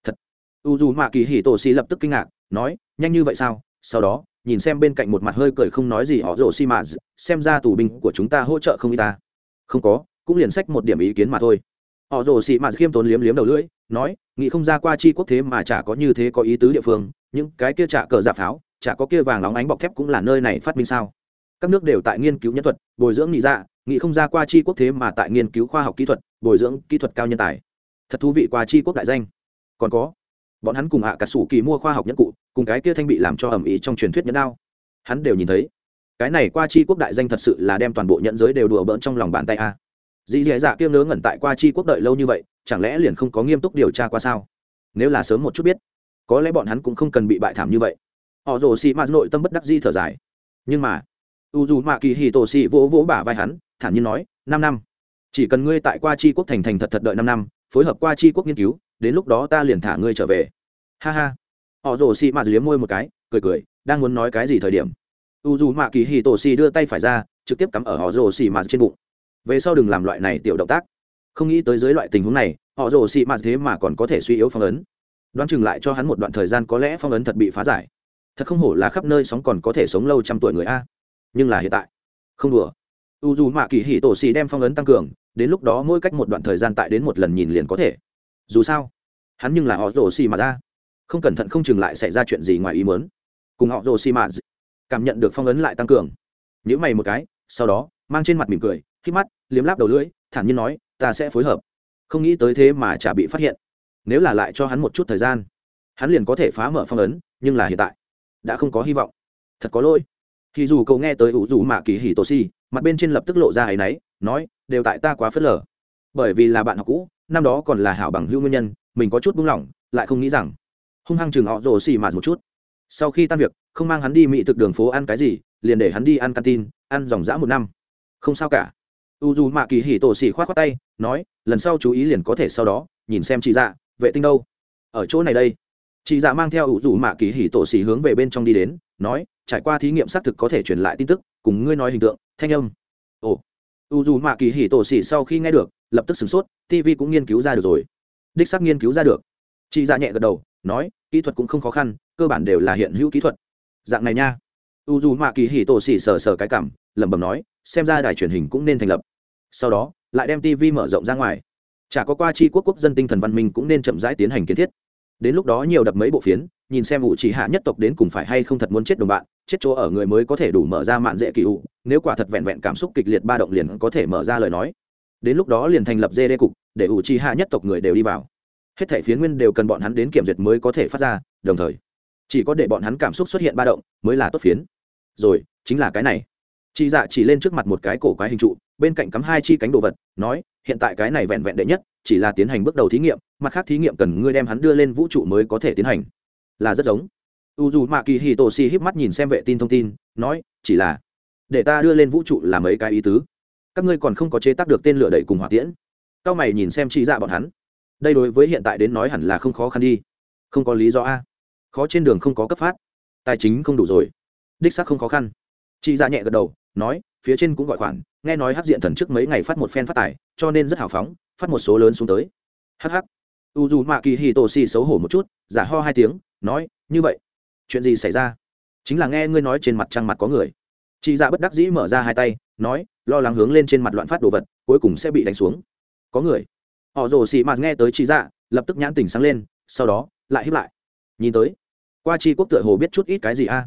Thật. U dù mạ kỳ hì tổ si lập tức kinh ngạc, nói, nhanh như vậy sao? Sau đó nhìn xem bên cạnh một mặt hơi cười không nói gì họ rồ xi mà, xem ra tù binh của chúng ta hỗ trợ không y ta. Không có, cũng liền sách một điểm ý kiến mà thôi. Họ rồ xi mà khiêm tốn liếm liếm đầu lưỡi, nói nghĩ không ra qua chi quốc thế mà chả có như thế có ý tứ địa phương, những cái kia chả cờ giả pháo, chả có kia vàng lóng ánh bọc thép cũng là nơi này phát minh sao? Các nước đều tại nghiên cứu nhân thuật, bồi dưỡng nghị dạ nghĩ không ra qua chi quốc thế mà tại nghiên cứu khoa học kỹ thuật, bồi dưỡng kỹ thuật cao nhân tài. Thật thú vị qua chi quốc đại danh. Còn có, bọn hắn cùng hạ cả sủ kỳ mua khoa học nhất cụ cùng cái kia thanh bị làm cho ẩm ý trong truyền thuyết nhẫn đao. Hắn đều nhìn thấy. Cái này qua chi quốc đại danh thật sự là đem toàn bộ nhận giới đều đùa bỡn trong lòng bàn tay a. Dì dì dạ kia ngớ ngẩn tại qua chi quốc đợi lâu như vậy, chẳng lẽ liền không có nghiêm túc điều tra qua sao? Nếu là sớm một chút biết, có lẽ bọn hắn cũng không cần bị bại thảm như vậy. Họ rồ xì ma nội tâm bất đắc di thở dài. Nhưng mà u dù mạ kỳ hì tổ xì vỗ vỗ bả vai hắn, thản nhiên nói, năm năm. Chỉ cần ngươi tại qua chi quốc thành thành thật thật đợi năm năm, phối hợp qua chi quốc nghiên cứu, đến lúc đó ta liền thả ngươi trở về. Ha ha họ rồ xì mạt liếm môi một cái, cười cười, đang muốn nói cái gì thời điểm. U dù mạ kỳ hì tổ xì đưa tay phải ra, trực tiếp cắm ở họ rồ xì mạt trên bụng. Về sau đừng làm loại này tiểu động tác. Không nghĩ tới dưới loại tình huống này, họ rồ xì mạt thế mà còn có thể suy yếu phong ấn. Đoán chừng lại cho hắn một đoạn thời gian có lẽ phong ấn thật bị phá giải. Thật không hổ là khắp nơi sóng còn có thể sống lâu trăm tuổi người a. Nhưng là hiện tại, không đùa. U dù mạ kỳ hì tổ xì đem phong ấn tăng cường, đến lúc đó mỗi cách một đoạn thời gian tại đến một lần nhìn liền có thể. Dù sao, hắn nhưng là họ rồ xì mà ra không cẩn thận không chừng lại xảy ra chuyện gì ngoài ý muốn. Cùng họ rồ xì mà cảm nhận được phong ấn lại tăng cường. Nhữ mày một cái, sau đó, mang trên mặt mỉm cười khi mắt, liếm láp đầu lưỡi, thản nhiên nói, ta sẽ phối hợp. Không nghĩ tới thế mà chả bị phát hiện. Nếu là lại cho hắn một chút thời gian, hắn liền có thể phá mở phong ấn, nhưng là hiện tại, đã không có hy vọng. Thật có lỗi. Thì dù cậu nghe tới ủ dù mạ kỳ hỉ tổ si mặt bên trên lập tức lộ ra ấ y náy, nói, đều tại ta quá phớt lờ. Bởi vì là bạn học cũ, năm đó còn là hảo bằng hữu nguyên nhân, mình có chút buông lỏng, lại không nghĩ rằng hung hăng chừng họ rồ xì mạt một chút. Sau khi tan việc, không mang hắn đi mỹ thực đường phố ăn cái gì, liền để hắn đi ăn canteen, ăn dòng dã một năm. Không sao cả. U dù mạ kỳ hỉ tổ xì khoát khoát tay, nói, lần sau chú ý liền có thể sau đó, nhìn xem chị dạ vệ tinh đâu. Ở chỗ này đây. Chị dạ mang theo u dù mạ kỳ hỉ tổ xì hướng về bên trong đi đến, nói, trải qua thí nghiệm xác thực có thể truyền lại tin tức, cùng ngươi nói hình tượng, thanh âm. Ồ. U dù mạ kỳ hỉ tổ xì sau khi nghe được, lập tức sửng sốt tv cũng nghiên cứu ra được rồi. Đích xác nghiên cứu ra được. Chị dạ nhẹ gật đầu nói, kỹ thuật cũng không khó khăn, cơ bản đều là hiện hữu kỹ thuật. Dạng này nha. U dù mạ kỳ hì tổ xỉ sờ sờ cái cảm, lẩm bẩm nói, xem ra đài truyền hình cũng nên thành lập. Sau đó, lại đem tv mở rộng ra ngoài. Chả có qua chi quốc quốc dân tinh thần văn minh cũng nên chậm rãi tiến hành kiến thiết. Đến lúc đó nhiều đập mấy bộ phiến, nhìn xem ủ chỉ hạ nhất tộc đến cùng phải hay không thật muốn chết đồng bạn, chết chỗ ở người mới có thể đủ mở ra mạn dễ kỳ ụ nếu quả thật vẹn vẹn cảm xúc kịch liệt ba động liền có thể mở ra lời nói. Đến lúc đó liền thành lập dê đê cục, để ủ chỉ hạ nhất tộc người đều đi vào hết thẻ phiến nguyên đều cần bọn hắn đến kiểm duyệt mới có thể phát ra, đồng thời, chỉ có để bọn hắn cảm xúc xuất hiện ba động mới là tốt phiến. Rồi, chính là cái này. Chị dạ chỉ lên trước mặt một cái cổ quái hình trụ, bên cạnh cắm hai chi cánh đồ vật, nói, hiện tại cái này vẹn vẹn đệ nhất, chỉ là tiến hành bước đầu thí nghiệm, mặt khác thí nghiệm cần ngươi đem hắn đưa lên vũ trụ mới có thể tiến hành. Là rất giống. U dù mạ kỳ hì tổ si híp mắt nhìn xem vệ tin thông tin, nói, chỉ là, để ta đưa lên vũ trụ là mấy cái ý tứ. Các ngươi còn không có chế tác được tên lửa đẩy cùng hỏa tiễn. Cao mày nhìn xem chị dạ bọn hắn đây đối với hiện tại đến nói hẳn là không khó khăn đi. Không có lý do a. Khó trên đường không có cấp phát. Tài chính không đủ rồi. Đích xác không khó khăn. Chị ra nhẹ gật đầu, nói, phía trên cũng gọi khoản, nghe nói hát diện thần trước mấy ngày phát một phen phát tài, cho nên rất hào phóng, phát một số lớn xuống tới. Hh u dù mạ kỳ hì tổ xì xấu hổ một chút, giả ho hai tiếng, nói, như vậy, chuyện gì xảy ra? Chính là nghe ngươi nói trên mặt trăng mặt có người. Chị dạ bất đắc dĩ mở ra hai tay, nói, lo lắng hướng lên trên mặt loạn phát đồ vật, cuối cùng sẽ bị đánh xuống. Có người họ rồ xì mạt nghe tới chị dạ lập tức nhãn tỉnh sáng lên, sau đó, lại hiếp lại. Nhìn tới, qua chi quốc tựa hồ biết chút ít cái gì a?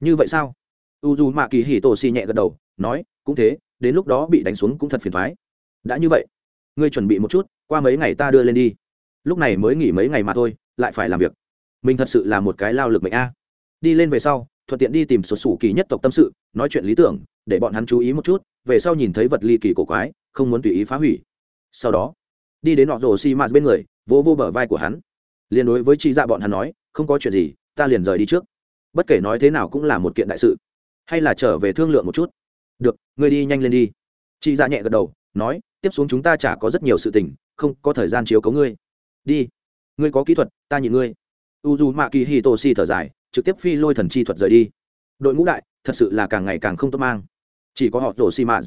Như vậy sao? U dù mạ kỳ hì tổ xì nhẹ gật đầu, nói, cũng thế, đến lúc đó bị đánh xuống cũng thật phiền thoái. Đã như vậy, ngươi chuẩn bị một chút, qua mấy ngày ta đưa lên đi. Lúc này mới nghỉ mấy ngày mà thôi, lại phải làm việc. Mình thật sự là một cái lao lực mệnh a. Đi lên về sau, thuận tiện đi tìm sổ sủ kỳ nhất tộc tâm sự, nói chuyện lý tưởng, để bọn hắn chú ý một chút, về sau nhìn thấy vật ly kỳ cổ quái, không muốn tùy ý phá hủy. Sau đó đi đến nọ rồ xi mạt bên người vỗ vô, vô bờ vai của hắn. Liền đối với chị dạ bọn hắn nói không có chuyện gì ta liền rời đi trước. Bất kể nói thế nào cũng là một kiện đại sự. Hay là trở về thương lượng một chút. Được ngươi đi nhanh lên đi. Chị dạ nhẹ gật đầu nói tiếp xuống chúng ta chả có rất nhiều sự tình không có thời gian chiếu cấu ngươi. Đi ngươi có kỹ thuật ta nhìn ngươi. U dù mạ kỳ hi tô si thở dài trực tiếp phi lôi thần chi thuật rời đi. Đội ngũ đại thật sự là càng ngày càng không tốt mang. Chỉ có họ rổ si mạ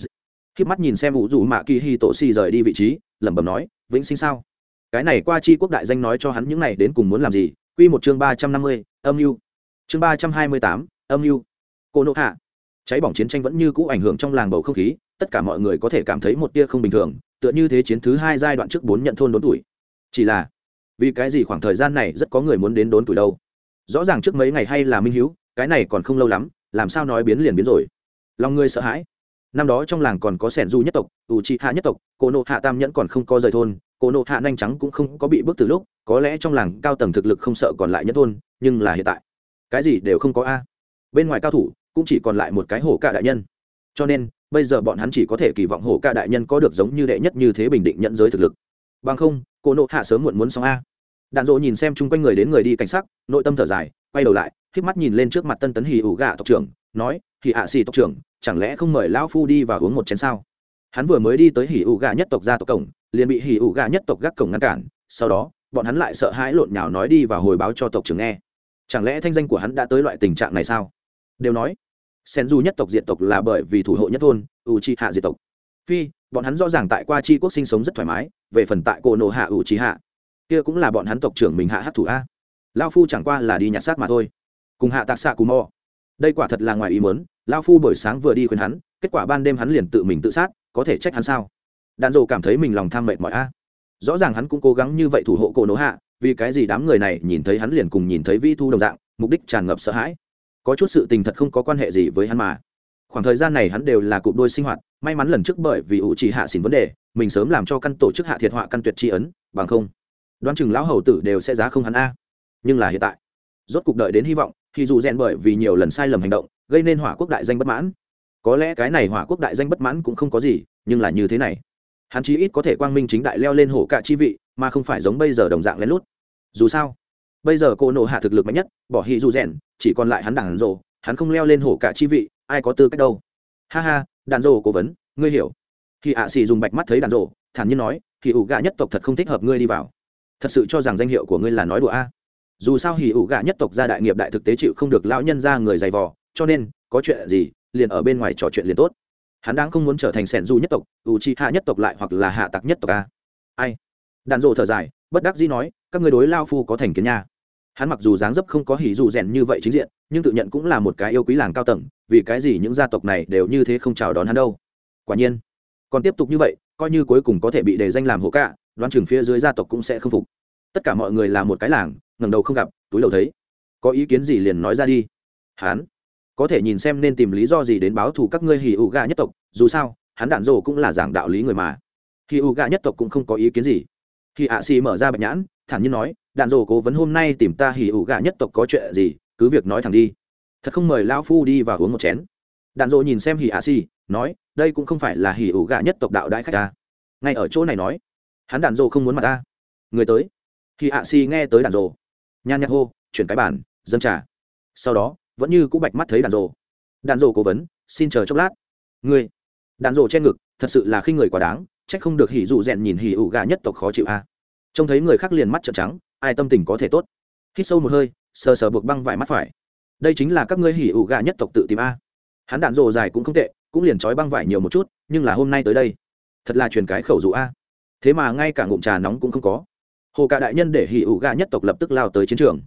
khi mắt nhìn xem u dù mạ kỳ hi tô si rời đi vị trí lẩm bẩm nói, vĩnh sinh sao? Cái này qua chi quốc đại danh nói cho hắn những này đến cùng muốn làm gì? Quy một chương ba trăm năm mươi, âm mưu. Chương ba trăm hai mươi tám, âm mưu. Cô nộ hạ. Cháy bỏng chiến tranh vẫn như cũ ảnh hưởng trong làng bầu không khí, tất cả mọi người có thể cảm thấy một tia không bình thường, tựa như thế chiến thứ hai giai đoạn trước bốn nhận thôn đốn tuổi. Chỉ là, vì cái gì khoảng thời gian này rất có người muốn đến đốn tuổi đâu? Rõ ràng trước mấy ngày hay là minh hữu cái này còn không lâu lắm, làm sao nói biến liền biến rồi? Lòng người sợ hãi năm đó trong làng còn có sẻn du nhất tộc, ủ trị hạ nhất tộc cô nộ hạ tam nhẫn còn không có rời thôn cô nộ hạ nhanh trắng cũng không có bị bước từ lúc, có lẽ trong làng cao tầng thực lực không sợ còn lại nhất thôn, nhưng là hiện tại, cái gì đều không có a. Bên ngoài cao thủ cũng chỉ còn lại một cái hổ ca đại nhân. Cho nên, bây giờ bọn hắn chỉ có thể kỳ vọng hổ ca đại nhân có được giống như đệ nhất như thế bình định nhận giới thực lực. Bằng không cô nộ hạ sớm muộn muốn xong a. Đạn dỗ nhìn xem chung quanh người đến người đi cảnh sắc, nội tâm thở dài, quay đầu lại k mắt nhìn lên trước mặt tân tấn hì ủ gà tộc trưởng, nói thì ạ xì tộc trưởng, chẳng lẽ không mời lão phu đi và uống một chén sao? Hắn vừa mới đi tới hỉ ủ gà nhất tộc ra tộc cổng, liền bị hỉ ủ gà nhất tộc gác cổng ngăn cản, sau đó, bọn hắn lại sợ hãi lộn nhào nói đi và hồi báo cho tộc trưởng nghe. Chẳng lẽ thanh danh của hắn đã tới loại tình trạng này sao? Đều nói, sen du nhất tộc diện tộc là bởi vì thủ hộ nhất thôn u chi hạ diệt tộc. Phi, bọn hắn rõ ràng tại qua chi quốc sinh sống rất thoải mái, về phần tại cổ nộ hạ u chi hạ kia cũng là bọn hắn tộc trưởng mình hạ hát thủ a. Lao phu chẳng qua là đi nhặt xác mà thôi. Cùng hạ tạc xạ cù mò đây quả thật là ngoài ý muốn, lao phu buổi sáng vừa đi khuyên hắn kết quả ban đêm hắn liền tự mình tự sát có thể trách hắn sao? Đạn dồ cảm thấy mình lòng tham mệt mỏi a. Rõ ràng hắn cũng cố gắng như vậy thủ hộ cổ nỗ hạ vì cái gì đám người này nhìn thấy hắn liền cùng nhìn thấy vi thu đồng dạng mục đích tràn ngập sợ hãi. Có chút sự tình thật không có quan hệ gì với hắn mà. Khoảng thời gian này hắn đều là cụm đôi sinh hoạt may mắn lần trước bởi vì ủ chỉ hạ xỉn vấn đề mình sớm làm cho căn tổ chức hạ thiệt họa căn tuyệt tri ấn bằng không đoán chừng lão hầu tử đều sẽ giá không hắn a. Nhưng là hiện tại rốt cuộc đợi đến hy vọng thì dù rèn bởi vì nhiều lần sai lầm hành động, gây nên hỏa quốc đại danh bất mãn. Có lẽ cái này hỏa quốc đại danh bất mãn cũng không có gì, nhưng là như thế này. Hắn chí ít có thể quang minh chính đại leo lên hổ cả chi vị, mà không phải giống bây giờ đồng dạng lén lút. Dù sao, bây giờ cô nộ hạ thực lực mạnh nhất, bỏ hì dù rèn, chỉ còn lại hắn đàn rộ hắn không leo lên hổ cả chi vị, ai có tư cách đâu. Ha ha, đàn rộ cố vấn, ngươi hiểu. Khi ạ xì dùng bạch mắt thấy đàn rộ thản nhiên nói thì ủ gạ nhất tộc thật không thích hợp ngươi đi vào. Thật sự cho rằng danh hiệu của ngươi là nói đùa a dù sao hỉ ủ gạ nhất tộc gia đại nghiệp đại thực tế chịu không được lão nhân ra người dày vò, cho nên, có chuyện gì, liền ở bên ngoài trò chuyện liền tốt. Hắn đang không muốn trở thành sẻn du nhất tộc ủ chi hạ nhất tộc lại hoặc là hạ tặc nhất tộc a. Ai? Đàn rộ thở dài, bất đắc dĩ nói, các người đối lao phu có thành kiến nha. Hắn mặc dù dáng dấp không có hỉ dù rèn như vậy chính diện, nhưng tự nhận cũng là một cái yêu quý làng cao tầng, vì cái gì những gia tộc này đều như thế không chào đón hắn đâu? Quả nhiên, còn tiếp tục như vậy, coi như cuối cùng có thể bị đề danh làm hộ cả đoán chừng phía dưới gia tộc cũng sẽ không phục. Tất cả mọi người là một cái làng ngẩng đầu không gặp, túi đầu thấy. Có ý kiến gì liền nói ra đi. Hắn có thể nhìn xem nên tìm lý do gì đến báo thù các ngươi hì ụ gà nhất tộc, dù sao, hắn đạn rồ cũng là giảng đạo lý người mà. Hì ụ gà nhất tộc cũng không có ý kiến gì. Khi ạ xì mở ra bạch nhãn, thản nhiên nói, đạn rồ cố vấn hôm nay tìm ta hì ụ gà nhất tộc có chuyện gì, cứ việc nói thẳng đi. Thật không mời lao phu đi và uống một chén. Đạn dồ nhìn xem hỉ ạ xì, nói, đây cũng không phải là hỉ ụ gà nhất tộc đạo đại khách ta. Ngay ở chỗ này nói, hắn đạn dồ không muốn mặt ta. Người tới. Hỉ ạ xì nghe tới đạn dồ nhan nhạc hô, chuyển cái bản dâng trả sau đó, vẫn như cũ bạch mắt thấy đàn dồ Đàn dồ cố vấn, xin chờ chốc lát. Ngươi, đàn dồ trên ngực, thật sự là khi người quá đáng trách không được hỉ dụ rèn nhìn hỉ ủ gà nhất tộc khó chịu a. Trông thấy người khác liền mắt trợn trắng, ai tâm tình có thể tốt? Hít sâu một hơi, sờ sờ buộc băng vải mắt phải. Đây chính là các ngươi hỉ ủ gà nhất tộc tự tìm a. Hắn đạn dồ dài cũng không tệ, cũng liền trói băng vải nhiều một chút, nhưng là hôm nay tới đây. Thật là truyền cái khẩu dụ a. Thế mà ngay cả ngụm trà nóng cũng không có hồ cả đại nhân để hỉ ủ gà nhất tộc lập tức lao tới chiến trường.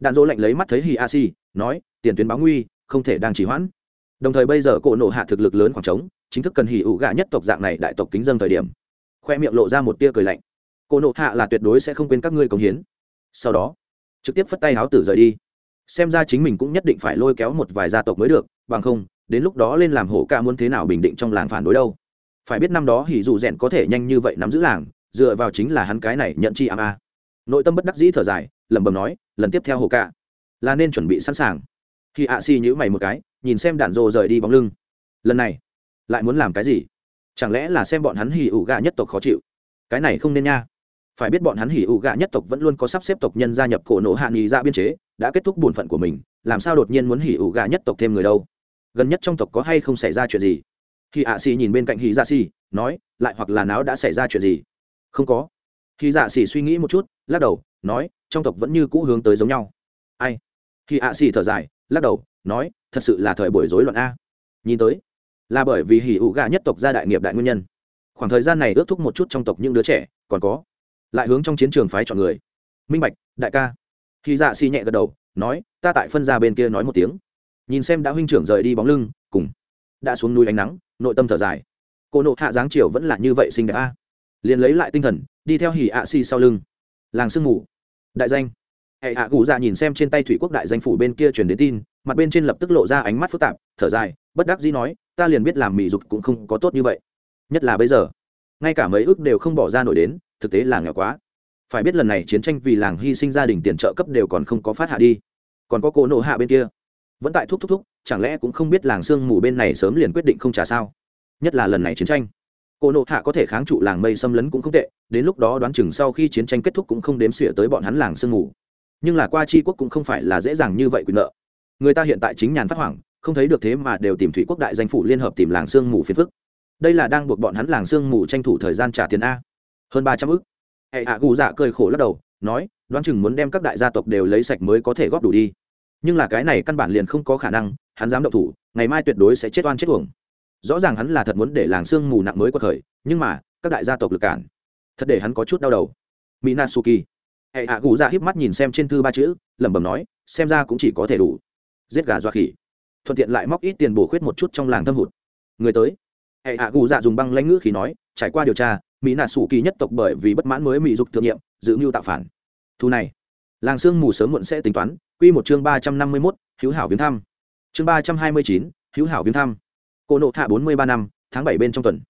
Đạn dỗ lạnh lấy mắt thấy hỉ a si, nói, tiền tuyến báo nguy, không thể đang chỉ hoãn. Đồng thời bây giờ cổ nộ hạ thực lực lớn khoảng trống, chính thức cần hỉ ủ gà nhất tộc dạng này đại tộc kính dân thời điểm. Khoe miệng lộ ra một tia cười lạnh. Cổ nộ hạ là tuyệt đối sẽ không quên các ngươi cống hiến. Sau đó, trực tiếp phất tay háo tử rời đi. Xem ra chính mình cũng nhất định phải lôi kéo một vài gia tộc mới được, bằng không, đến lúc đó lên làm hổ ca muốn thế nào bình định trong làng phản đối đâu. Phải biết năm đó hỉ dù rèn có thể nhanh như vậy nắm giữ làng dựa vào chính là hắn cái này nhận chi ám a. Nội tâm bất đắc dĩ thở dài, lẩm bẩm nói, lần tiếp theo hồ cạ, là nên chuẩn bị sẵn sàng. Khi ạ xì nhữ mày một cái, nhìn xem đạn rồ rời đi bóng lưng. Lần này, lại muốn làm cái gì? Chẳng lẽ là xem bọn hắn hỉ ủ gạ nhất tộc khó chịu? Cái này không nên nha. Phải biết bọn hắn hỉ ủ gạ nhất tộc vẫn luôn có sắp xếp tộc nhân gia nhập cổ nổ hạ nghị ra biên chế, đã kết thúc bổn phận của mình, làm sao đột nhiên muốn hỉ ủ gạ nhất tộc thêm người đâu? Gần nhất trong tộc có hay không xảy ra chuyện gì? Khi ạ xì nhìn bên cạnh hỉ ra xì, nói, lại hoặc là não đã xảy ra chuyện gì? Không có. Khi dạ xỉ suy nghĩ một chút, lắc đầu, nói, trong tộc vẫn như cũ hướng tới giống nhau. Ai? Khi ạ xỉ thở dài, lắc đầu, nói, thật sự là thời buổi rối loạn a. Nhìn tới, là bởi vì hỉ ủ gà nhất tộc gia đại nghiệp đại nguyên nhân. Khoảng thời gian này ước thúc một chút trong tộc những đứa trẻ, còn có, lại hướng trong chiến trường phái chọn người. Minh bạch, đại ca. Khi dạ xỉ nhẹ gật đầu, nói, ta tại phân ra bên kia nói một tiếng. Nhìn xem đã huynh trưởng rời đi bóng lưng, cùng, đã xuống núi ánh nắng, nội tâm thở dài. Cô nộ hạ giáng triều vẫn là như vậy xinh đẹp a liền lấy lại tinh thần, đi theo hỉ ạ xì sau lưng. Làng sương mù. Đại danh. Hệ hạ gù dạ nhìn xem trên tay thủy quốc đại danh phủ bên kia truyền đến tin, mặt bên trên lập tức lộ ra ánh mắt phức tạp, thở dài, bất đắc dĩ nói, ta liền biết làm mỹ dục cũng không có tốt như vậy. Nhất là bây giờ, ngay cả mấy ước đều không bỏ ra nổi đến, thực tế là nghèo quá. Phải biết lần này chiến tranh vì làng hy sinh gia đình tiền trợ cấp đều còn không có phát hạ đi. Còn có cỗ nộ hạ bên kia. Vẫn tại thúc thúc thúc, chẳng lẽ cũng không biết làng sương mù bên này sớm liền quyết định không trả sao? Nhất là lần này chiến tranh cô nộ hạ có thể kháng trụ làng mây xâm lấn cũng không tệ, đến lúc đó đoán chừng sau khi chiến tranh kết thúc cũng không đếm xỉa tới bọn hắn làng sương mù. Nhưng là qua chi quốc cũng không phải là dễ dàng như vậy quyền nợ. Người ta hiện tại chính nhàn phát hoảng, không thấy được thế mà đều tìm thủy quốc đại danh phủ liên hợp tìm làng sương mù phiền phức. Đây là đang buộc bọn hắn làng sương mù tranh thủ thời gian trả tiền a. Hơn ba trăm ức. Hệ hạ gù dạ cơi khổ lắc đầu, nói, đoán chừng muốn đem các đại gia tộc đều lấy sạch mới có thể góp đủ đi. Nhưng là cái này căn bản liền không có khả năng, hắn dám động thủ, ngày mai tuyệt đối sẽ chết oan chết uổng rõ ràng hắn là thật muốn để làng sương mù nặng mới quật khởi, nhưng mà, các đại gia tộc lực cản. Thật để hắn có chút đau đầu. Minasuki. Hệ hạ gù ra híp mắt nhìn xem trên thư ba chữ, lẩm bẩm nói, xem ra cũng chỉ có thể đủ. Giết gà dọa khỉ. Thuận tiện lại móc ít tiền bổ khuyết một chút trong làng thâm hụt. Người tới. Hệ hạ gù dạ dùng băng lãnh ngữ khí nói, trải qua điều tra mỹ nạ sủ kỳ nhất tộc bởi vì bất mãn mới mỹ dục thượng nhiệm giữ mưu tạo phản. Thu này. Làng sương mù sớm muộn sẽ tính toán. Quy một chương ba trăm năm mươi mốt hữu hảo viếng thăm. Chương ba trăm hai mươi chín hữu hảo viếng thăm cô nộ hạ bốn mươi ba năm, tháng bảy bên trong tuần.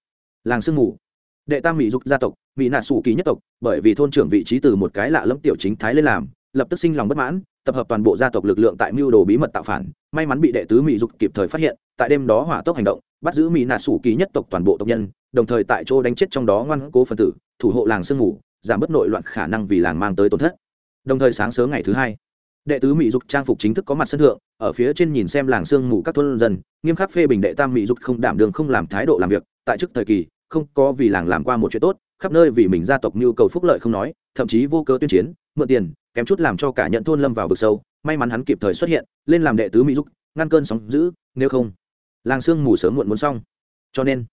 Làng sương mù. Đệ tam mỹ dục gia tộc, mỹ nạ sủ kỳ nhất tộc, bởi vì thôn trưởng vị trí từ một cái lạ lẫm tiểu chính thái lên làm, lập tức sinh lòng bất mãn, tập hợp toàn bộ gia tộc lực lượng tại mưu đồ bí mật tạo phản. May mắn bị đệ tứ mỹ dục kịp thời phát hiện, tại đêm đó hỏa tốc hành động, bắt giữ mỹ nạ sủ kỳ nhất tộc toàn bộ tộc nhân, đồng thời tại chỗ đánh chết trong đó ngoan cố phân tử, thủ hộ làng sương mù, giảm bớt nội loạn khả năng vì làng mang tới tổn thất. Đồng thời sáng sớm ngày thứ hai đệ tứ mỹ dục trang phục chính thức có mặt sân thượng, ở phía trên nhìn xem làng sương mù các thôn dân, nghiêm khắc phê bình đệ tam mỹ dục không đảm đường không làm thái độ làm việc, tại trước thời kỳ, không có vì làng làm qua một chuyện tốt, khắp nơi vì mình gia tộc nhu cầu phúc lợi không nói, thậm chí vô cơ tuyên chiến, mượn tiền, kém chút làm cho cả nhận thôn lâm vào vực sâu. May mắn hắn kịp thời xuất hiện, lên làm đệ tứ mỹ dục, ngăn cơn sóng giữ nếu không, làng sương mù sớm muộn muốn xong. Cho nên,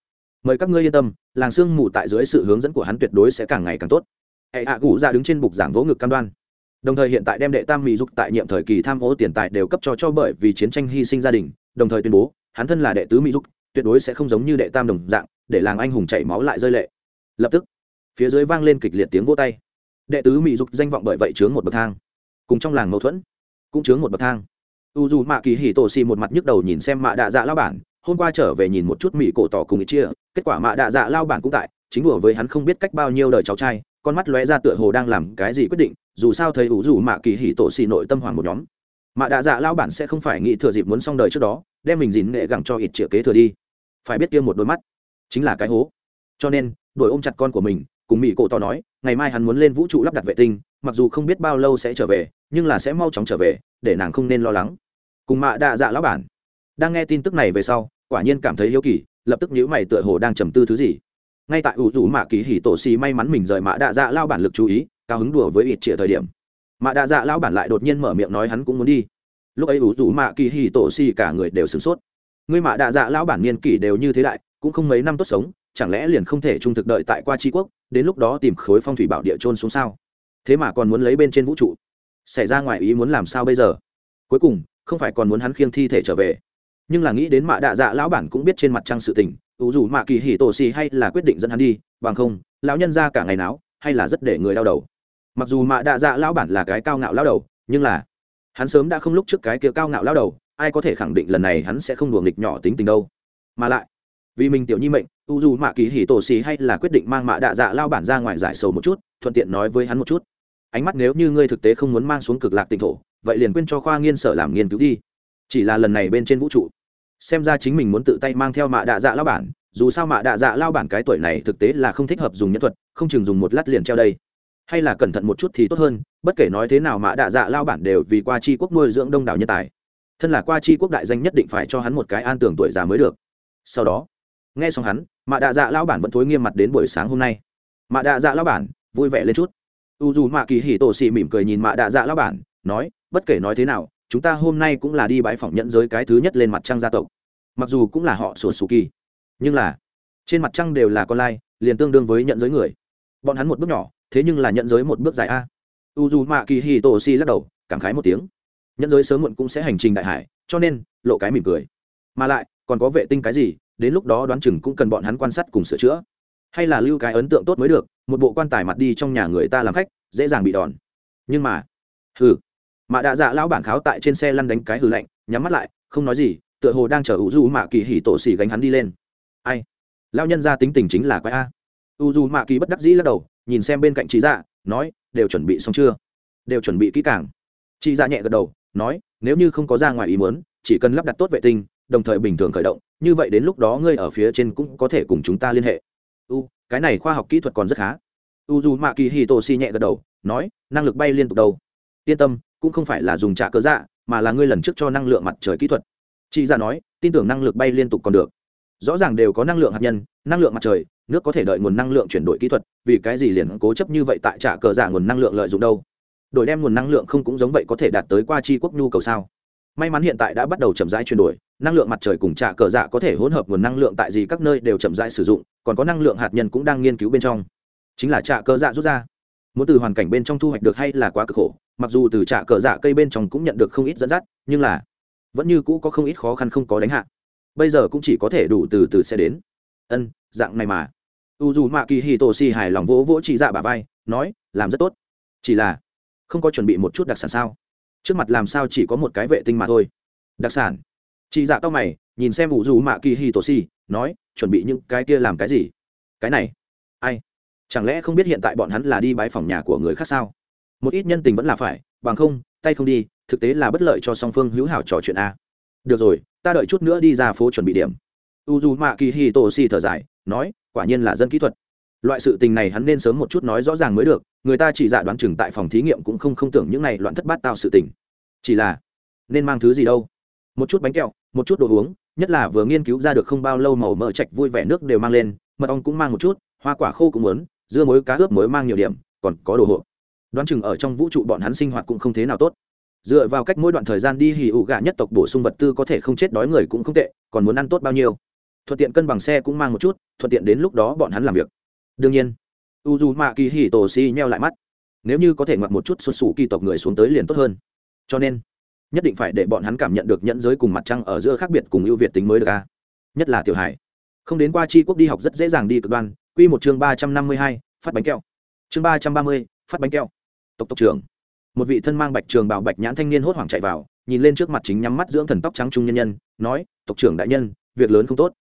mời các ngươi yên tâm, làng sương mù tại dưới sự hướng dẫn của hắn tuyệt đối sẽ càng ngày càng tốt. Hệ hạ gù ra đứng trên bục giảng vỗ ngực cam đoan đồng thời hiện tại đem đệ tam mỹ dục tại nhiệm thời kỳ tham ô tiền tài đều cấp cho cho bởi vì chiến tranh hy sinh gia đình, đồng thời tuyên bố, hắn thân là đệ tứ mỹ dục, tuyệt đối sẽ không giống như đệ tam đồng dạng, để làng anh hùng chảy máu lại rơi lệ. Lập tức, phía dưới vang lên kịch liệt tiếng vô tay. Đệ tứ mỹ dục danh vọng bởi vậy chướng một bậc thang. Cùng trong làng mâu thuẫn, cũng chướng một bậc thang. U dù mạ kỳ hỉ tổ xì một mặt nhức đầu nhìn xem mạ đạ dạ lao bản, hôm qua trở về nhìn một chút mỹ cổ tỏ cùng ý chia, kết quả mạ đạ dạ lao bản cũng tại, chính đùa với hắn không biết cách bao nhiêu đời cháu trai, con mắt lóe ra tựa hồ đang làm cái gì quyết định dù sao thấy ủ dù mạ kỳ hỉ tổ xì nội tâm hoàng một nhóm. Mạ đạ dạ lao bản sẽ không phải nghĩ thừa dịp muốn xong đời trước đó, đem mình dìn nghệ gẳng cho ít chĩa kế thừa đi. Phải biết kia một đôi mắt chính là cái hố. Cho nên đổi ôm chặt con của mình, cùng mỹ cổ to nói, ngày mai hắn muốn lên vũ trụ lắp đặt vệ tinh, mặc dù không biết bao lâu sẽ trở về, nhưng là sẽ mau chóng trở về, để nàng không nên lo lắng. Cùng mạ đạ dạ lão bản. Đang nghe tin tức này về sau, quả nhiên cảm thấy hiếu kỳ, lập tức nhíu mày tựa hồ đang trầm tư thứ gì ngay tại ủ rủ mạ kỳ hỉ tổ xì may mắn mình rời mạ đạ dạ lao bản lực chú ý, cao hứng đùa với ít trịa thời điểm. Mạ đạ dạ lao bản lại đột nhiên mở miệng nói hắn cũng muốn đi. Lúc ấy ủ rủ mạ kỳ hỉ tổ xì cả người đều sửng sốt. Người mạ đạ dạ lao bản niên kỷ đều như thế đại, cũng không mấy năm tốt sống, chẳng lẽ liền không thể trung thực đợi tại qua tri quốc, đến lúc đó tìm khối phong thủy bảo địa trôn xuống sao? Thế mà còn muốn lấy bên trên vũ trụ. Xảy ra ngoài ý muốn làm sao bây giờ? Cuối cùng, không phải còn muốn hắn khiêng thi thể trở về nhưng là nghĩ đến mạ đạ dạ lão bản cũng biết trên mặt trăng sự tình, ủ dù mạ kỳ hỉ tổ xì hay là quyết định dẫn hắn đi, bằng không, lão nhân ra cả ngày nào hay là rất để người đau đầu. Mặc dù mạ đạ dạ lão bản là cái cao ngạo lão đầu, nhưng là hắn sớm đã không lúc trước cái kia cao ngạo lão đầu, ai có thể khẳng định lần này hắn sẽ không đùa nghịch nhỏ tính tình đâu. Mà lại, vì mình tiểu nhi mệnh u dù mạ kỳ hỉ tổ xì hay là quyết định mang mạ đạ dạ lao bản ra ngoài giải sầu một chút, thuận tiện nói với hắn một chút. Ánh mắt nếu như ngươi thực tế không muốn mang xuống cực lạc tỉnh thổ, vậy liền quên cho khoa nghiên sở làm nghiên cứu đi. Chỉ là lần này bên trên vũ trụ xem ra chính mình muốn tự tay mang theo mạ đạ dạ lao bản, dù sao mạ đạ dạ lao bản cái tuổi này thực tế là không thích hợp dùng nhân thuật, không chừng dùng một lát liền treo đây. Hay là cẩn thận một chút thì tốt hơn, bất kể nói thế nào mạ đạ dạ lao bản đều vì qua chi quốc nuôi dưỡng đông đảo nhân tài. Thân là qua chi quốc đại danh nhất định phải cho hắn một cái an tưởng tuổi già mới được. Sau đó, nghe xong hắn, mạ đạ dạ lao bản vẫn thối nghiêm mặt đến buổi sáng hôm nay. Mạ đạ dạ lao bản, vui vẻ lên chút. U dù mạ kỳ hì tổ xì mỉm cười nhìn mạ đạ dạ lao bản, nói, bất kể nói thế nào chúng ta hôm nay cũng là đi bãi phỏng nhận giới cái thứ nhất lên mặt trăng gia tộc. Mặc dù cũng là họ sùa sù kỳ, nhưng là trên mặt trăng đều là con lai, liền tương đương với nhận giới người. Bọn hắn một bước nhỏ, thế nhưng là nhận giới một bước dài a. U dù mạ kỳ hì tổ si lắc đầu, cảm khái một tiếng. Nhận giới sớm muộn cũng sẽ hành trình đại hải, cho nên, lộ cái mỉm cười. Mà lại, còn có vệ tinh cái gì, đến lúc đó đoán chừng cũng cần bọn hắn quan sát cùng sửa chữa. Hay là lưu cái ấn tượng tốt mới được, một bộ quan tài mặt đi trong nhà người ta làm khách, dễ dàng bị đòn. Nhưng mà, hừ mạ đạ dạ lão bản kháo tại trên xe lăn đánh cái hư lạnh, nhắm mắt lại, không nói gì, tựa hồ đang chở u du mạ kỳ hỉ tổ xỉ gánh hắn đi lên. Ai? Lao nhân ra tính tình chính là quái a. U du mạ kỳ bất đắc dĩ lắc đầu, nhìn xem bên cạnh chị dạ nói, đều chuẩn bị xong chưa? Đều chuẩn bị kỹ càng. Chị dạ nhẹ gật đầu, nói, nếu như không có ra ngoài ý muốn, chỉ cần lắp đặt tốt vệ tinh, đồng thời bình thường khởi động, như vậy đến lúc đó ngươi ở phía trên cũng có thể cùng chúng ta liên hệ. U, cái này khoa học kỹ thuật còn rất khá. U dù mạ kỳ hì tổ xi nhẹ gật đầu, nói, năng lực bay liên tục đâu? Yên tâm, cũng không phải là dùng trả cớ dạ mà là ngươi lần trước cho năng lượng mặt trời kỹ thuật. Chị ra nói, tin tưởng năng lực bay liên tục còn được. Rõ ràng đều có năng lượng hạt nhân, năng lượng mặt trời, nước có thể đợi nguồn năng lượng chuyển đổi kỹ thuật, vì cái gì liền cố chấp như vậy tại trả cờ dạ nguồn năng lượng lợi dụng đâu? Đổi đem nguồn năng lượng không cũng giống vậy có thể đạt tới qua chi quốc nhu cầu sao? May mắn hiện tại đã bắt đầu chậm rãi chuyển đổi, năng lượng mặt trời cùng trả cờ dạ có thể hỗn hợp nguồn năng lượng tại gì các nơi đều chậm rãi sử dụng, còn có năng lượng hạt nhân cũng đang nghiên cứu bên trong. Chính là trả cờ dạ rút ra. Muốn từ hoàn cảnh bên trong thu hoạch được hay là quá cực khổ mặc dù từ trả cờ dạ cây bên trong cũng nhận được không ít dẫn dắt, nhưng là vẫn như cũ có không ít khó khăn không có đánh hạ. Bây giờ cũng chỉ có thể đủ từ từ sẽ đến. Ân, dạng này mà. U dù mạ kỳ hì tổ xì hài lòng vỗ vỗ chị dạ bà vai, nói, làm rất tốt. Chỉ là không có chuẩn bị một chút đặc sản sao? Trước mặt làm sao chỉ có một cái vệ tinh mà thôi. Đặc sản. Chị dạ tao mày, nhìn xem u dù mạ kỳ hi tổ si nói, chuẩn bị những cái kia làm cái gì? Cái này? Ai? Chẳng lẽ không biết hiện tại bọn hắn là đi bái phòng nhà của người khác sao? Một ít nhân tình vẫn là phải, bằng không, tay không đi, thực tế là bất lợi cho song phương hữu hảo trò chuyện a. Được rồi, ta đợi chút nữa đi ra phố chuẩn bị điểm. U dù mạ kỳ hi Tô si thở dài, nói, quả nhiên là dân kỹ thuật. Loại sự tình này hắn nên sớm một chút nói rõ ràng mới được, người ta chỉ dạ đoán chừng tại phòng thí nghiệm cũng không không tưởng những này loạn thất bát tạo sự tình. Chỉ là, nên mang thứ gì đâu? Một chút bánh kẹo, một chút đồ uống, nhất là vừa nghiên cứu ra được không bao lâu màu mỡ chạch vui vẻ nước đều mang lên, mật ong cũng mang một chút, hoa quả khô cũng muốn, dưa muối cá ướp muối mang nhiều điểm, còn có đồ hộp đoán chừng ở trong vũ trụ bọn hắn sinh hoạt cũng không thế nào tốt. Dựa vào cách mỗi đoạn thời gian đi hì ụ gà nhất tộc bổ sung vật tư có thể không chết đói người cũng không tệ, còn muốn ăn tốt bao nhiêu? Thuận tiện cân bằng xe cũng mang một chút, thuận tiện đến lúc đó bọn hắn làm việc. Đương nhiên u dù mạ kỳ hì tổ si nheo lại mắt. Nếu như có thể ngoặt một chút xuất xù kỳ tộc người xuống tới liền tốt hơn. Cho nên, nhất định phải để bọn hắn cảm nhận được nhẫn giới cùng mặt trăng ở giữa khác biệt cùng ưu việt tính mới được a. Nhất là tiểu hải. Không đến qua chi quốc đi học rất dễ dàng đi cực đoan. Q một chương ba trăm năm mươi hai, phát bánh kẹo. Chương ba trăm ba mươi, phát bánh kẹo tộc tộc trưởng. Một vị thân mang bạch trường bảo bạch nhãn thanh niên hốt hoảng chạy vào, nhìn lên trước mặt chính nhắm mắt dưỡng thần tóc trắng trung nhân nhân, nói, tộc trưởng đại nhân, việc lớn không tốt.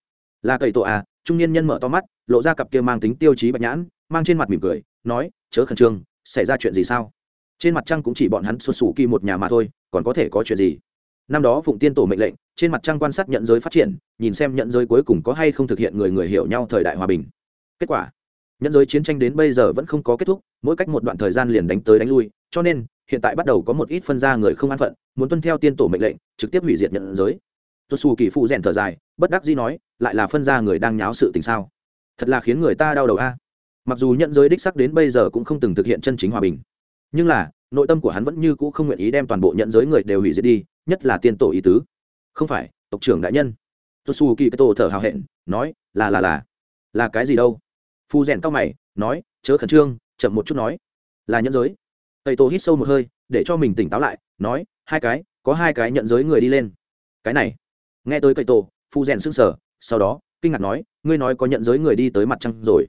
Là cậy tổ à? Trung nhân nhân mở to mắt, lộ ra cặp kia mang tính tiêu chí bạch nhãn, mang trên mặt mỉm cười, nói, chớ khẩn trương, xảy ra chuyện gì sao? Trên mặt trăng cũng chỉ bọn hắn xuất xù kỳ một nhà mà thôi, còn có thể có chuyện gì? Năm đó phụng tiên tổ mệnh lệnh, trên mặt trăng quan sát nhận giới phát triển, nhìn xem nhận giới cuối cùng có hay không thực hiện người người hiểu nhau thời đại hòa bình. Kết quả, nhận giới chiến tranh đến bây giờ vẫn không có kết thúc mỗi cách một đoạn thời gian liền đánh tới đánh lui, cho nên, hiện tại bắt đầu có một ít phân ra người không an phận, muốn tuân theo tiên tổ mệnh lệnh, trực tiếp hủy diệt nhận giới. Tuột xù kỳ phụ rèn thở dài, bất đắc dĩ nói, lại là phân ra người đang nháo sự tình sao? Thật là khiến người ta đau đầu a. Mặc dù nhận giới đích sắc đến bây giờ cũng không từng thực hiện chân chính hòa bình, nhưng là, nội tâm của hắn vẫn như cũ không nguyện ý đem toàn bộ nhận giới người đều hủy diệt đi, nhất là tiên tổ ý tứ. Không phải, tộc trưởng đại nhân. Tuột xù kỳ tổ thở hào hẹn, nói, là là là. Là cái gì đâu? Phu rèn cao mày, nói, chớ khẩn trương chậm một chút nói, là nhận giới. Tây Tô hít sâu một hơi, để cho mình tỉnh táo lại, nói, hai cái, có hai cái nhận giới người đi lên. Cái này? Nghe tới cây tổ phu rèn sững sờ, sau đó, kinh ngạc nói, ngươi nói có nhận giới người đi tới mặt trăng rồi.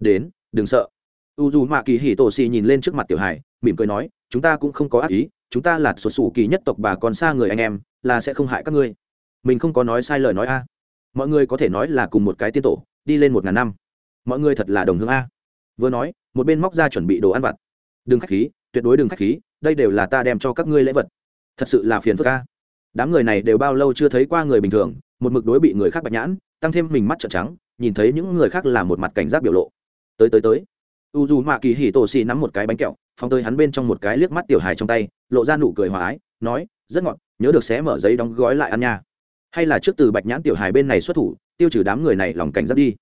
Đến, đừng sợ. U dù mạ kỳ hỉ tổ xì nhìn lên trước mặt tiểu hải, mỉm cười nói, chúng ta cũng không có ác ý, chúng ta là sụt sủ kỳ nhất tộc bà còn xa người anh em, là sẽ không hại các ngươi. Mình không có nói sai lời nói a. Mọi người có thể nói là cùng một cái tiên tổ, đi lên một ngàn năm. Mọi người thật là đồng hương a vừa nói, một bên móc ra chuẩn bị đồ ăn vặt. Đừng k h á c h khí, tuyệt đối đừng k h á c h khí, đây đều là ta đem cho các ngươi lễ vật. Thật sự là phiền phức ca đám người này đều bao lâu chưa thấy qua người bình thường, một mực đối bị người khác bạch nhãn, tăng thêm mình mắt trợn trắng, nhìn thấy những người khác là một mặt cảnh giác biểu lộ. Tới tới tới. U dù mạ kỳ hỉ tổ xì nắm một cái bánh kẹo, phóng tới hắn bên trong một cái liếc mắt tiểu hài trong tay, lộ ra nụ cười hòa ái, nói, rất ngọt, nhớ được xé mở giấy đóng gói lại ăn nha. Hay là trước từ bạch nhãn tiểu hài bên này xuất thủ, tiêu trừ đám người này lòng cảnh giác đi.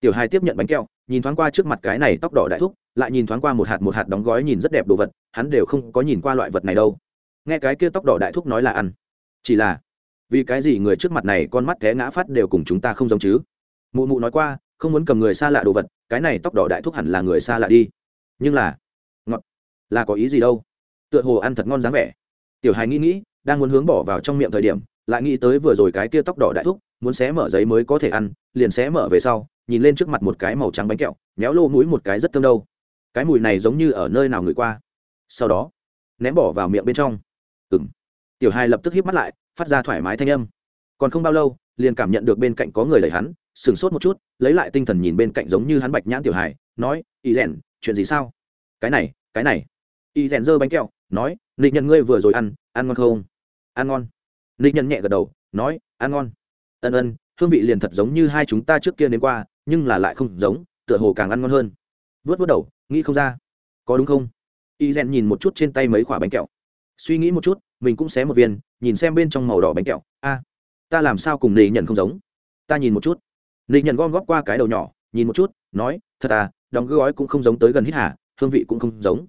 Tiểu hài tiếp nhận bánh kẹo nhìn thoáng qua trước mặt cái này tóc đỏ đại thúc, lại nhìn thoáng qua một hạt một hạt đóng gói nhìn rất đẹp đồ vật, hắn đều không có nhìn qua loại vật này đâu. Nghe cái kia tóc đỏ đại thúc nói là ăn. Chỉ là, vì cái gì người trước mặt này con mắt té ngã phát đều cùng chúng ta không giống chứ? Mụ mụ nói qua, không muốn cầm người xa lạ đồ vật, cái này tóc đỏ đại thúc hẳn là người xa lạ đi. Nhưng là, ngọt, là có ý gì đâu? Tựa hồ ăn thật ngon dáng vẻ. Tiểu hài nghĩ nghĩ, đang muốn hướng bỏ vào trong miệng thời điểm, lại nghĩ tới vừa rồi cái kia tóc đỏ đại thúc, muốn xé mở giấy mới có thể ăn, liền xé mở về sau nhìn lên trước mặt một cái màu trắng bánh kẹo, méo lô mũi một cái rất thơm đâu. Cái mùi này giống như ở nơi nào ngửi qua. Sau đó, ném bỏ vào miệng bên trong. Ừng tiểu hai lập tức híp mắt lại, phát ra thoải mái thanh âm. Còn không bao lâu, liền cảm nhận được bên cạnh có người đẩy hắn, sửng sốt một chút, lấy lại tinh thần nhìn bên cạnh giống như hắn bạch nhãn tiểu hài nói, y rèn, chuyện gì sao? Cái này cái này. Y rèn giơ bánh kẹo, nói nịnh nhận ngươi vừa rồi ăn ăn ngon không? Ăn ngon. Nịnh nhận nhẹ gật đầu, nói, ăn ngon. Ân ân, hương vị liền thật giống như hai chúng ta trước kia đến qua nhưng là lại không giống, tựa hồ càng ăn ngon hơn. Vớt vớt đầu, nghĩ không ra. Có đúng không? Y rèn nhìn một chút trên tay mấy quả bánh kẹo. Suy nghĩ một chút, mình cũng xé một viên, nhìn xem bên trong màu đỏ bánh kẹo. A, ta làm sao cùng nị nhận không giống? Ta nhìn một chút. Nị nhận gom góp qua cái đầu nhỏ, nhìn một chút, nói, thật à đóng gói cũng không giống tới gần hít hà, hương vị cũng không giống.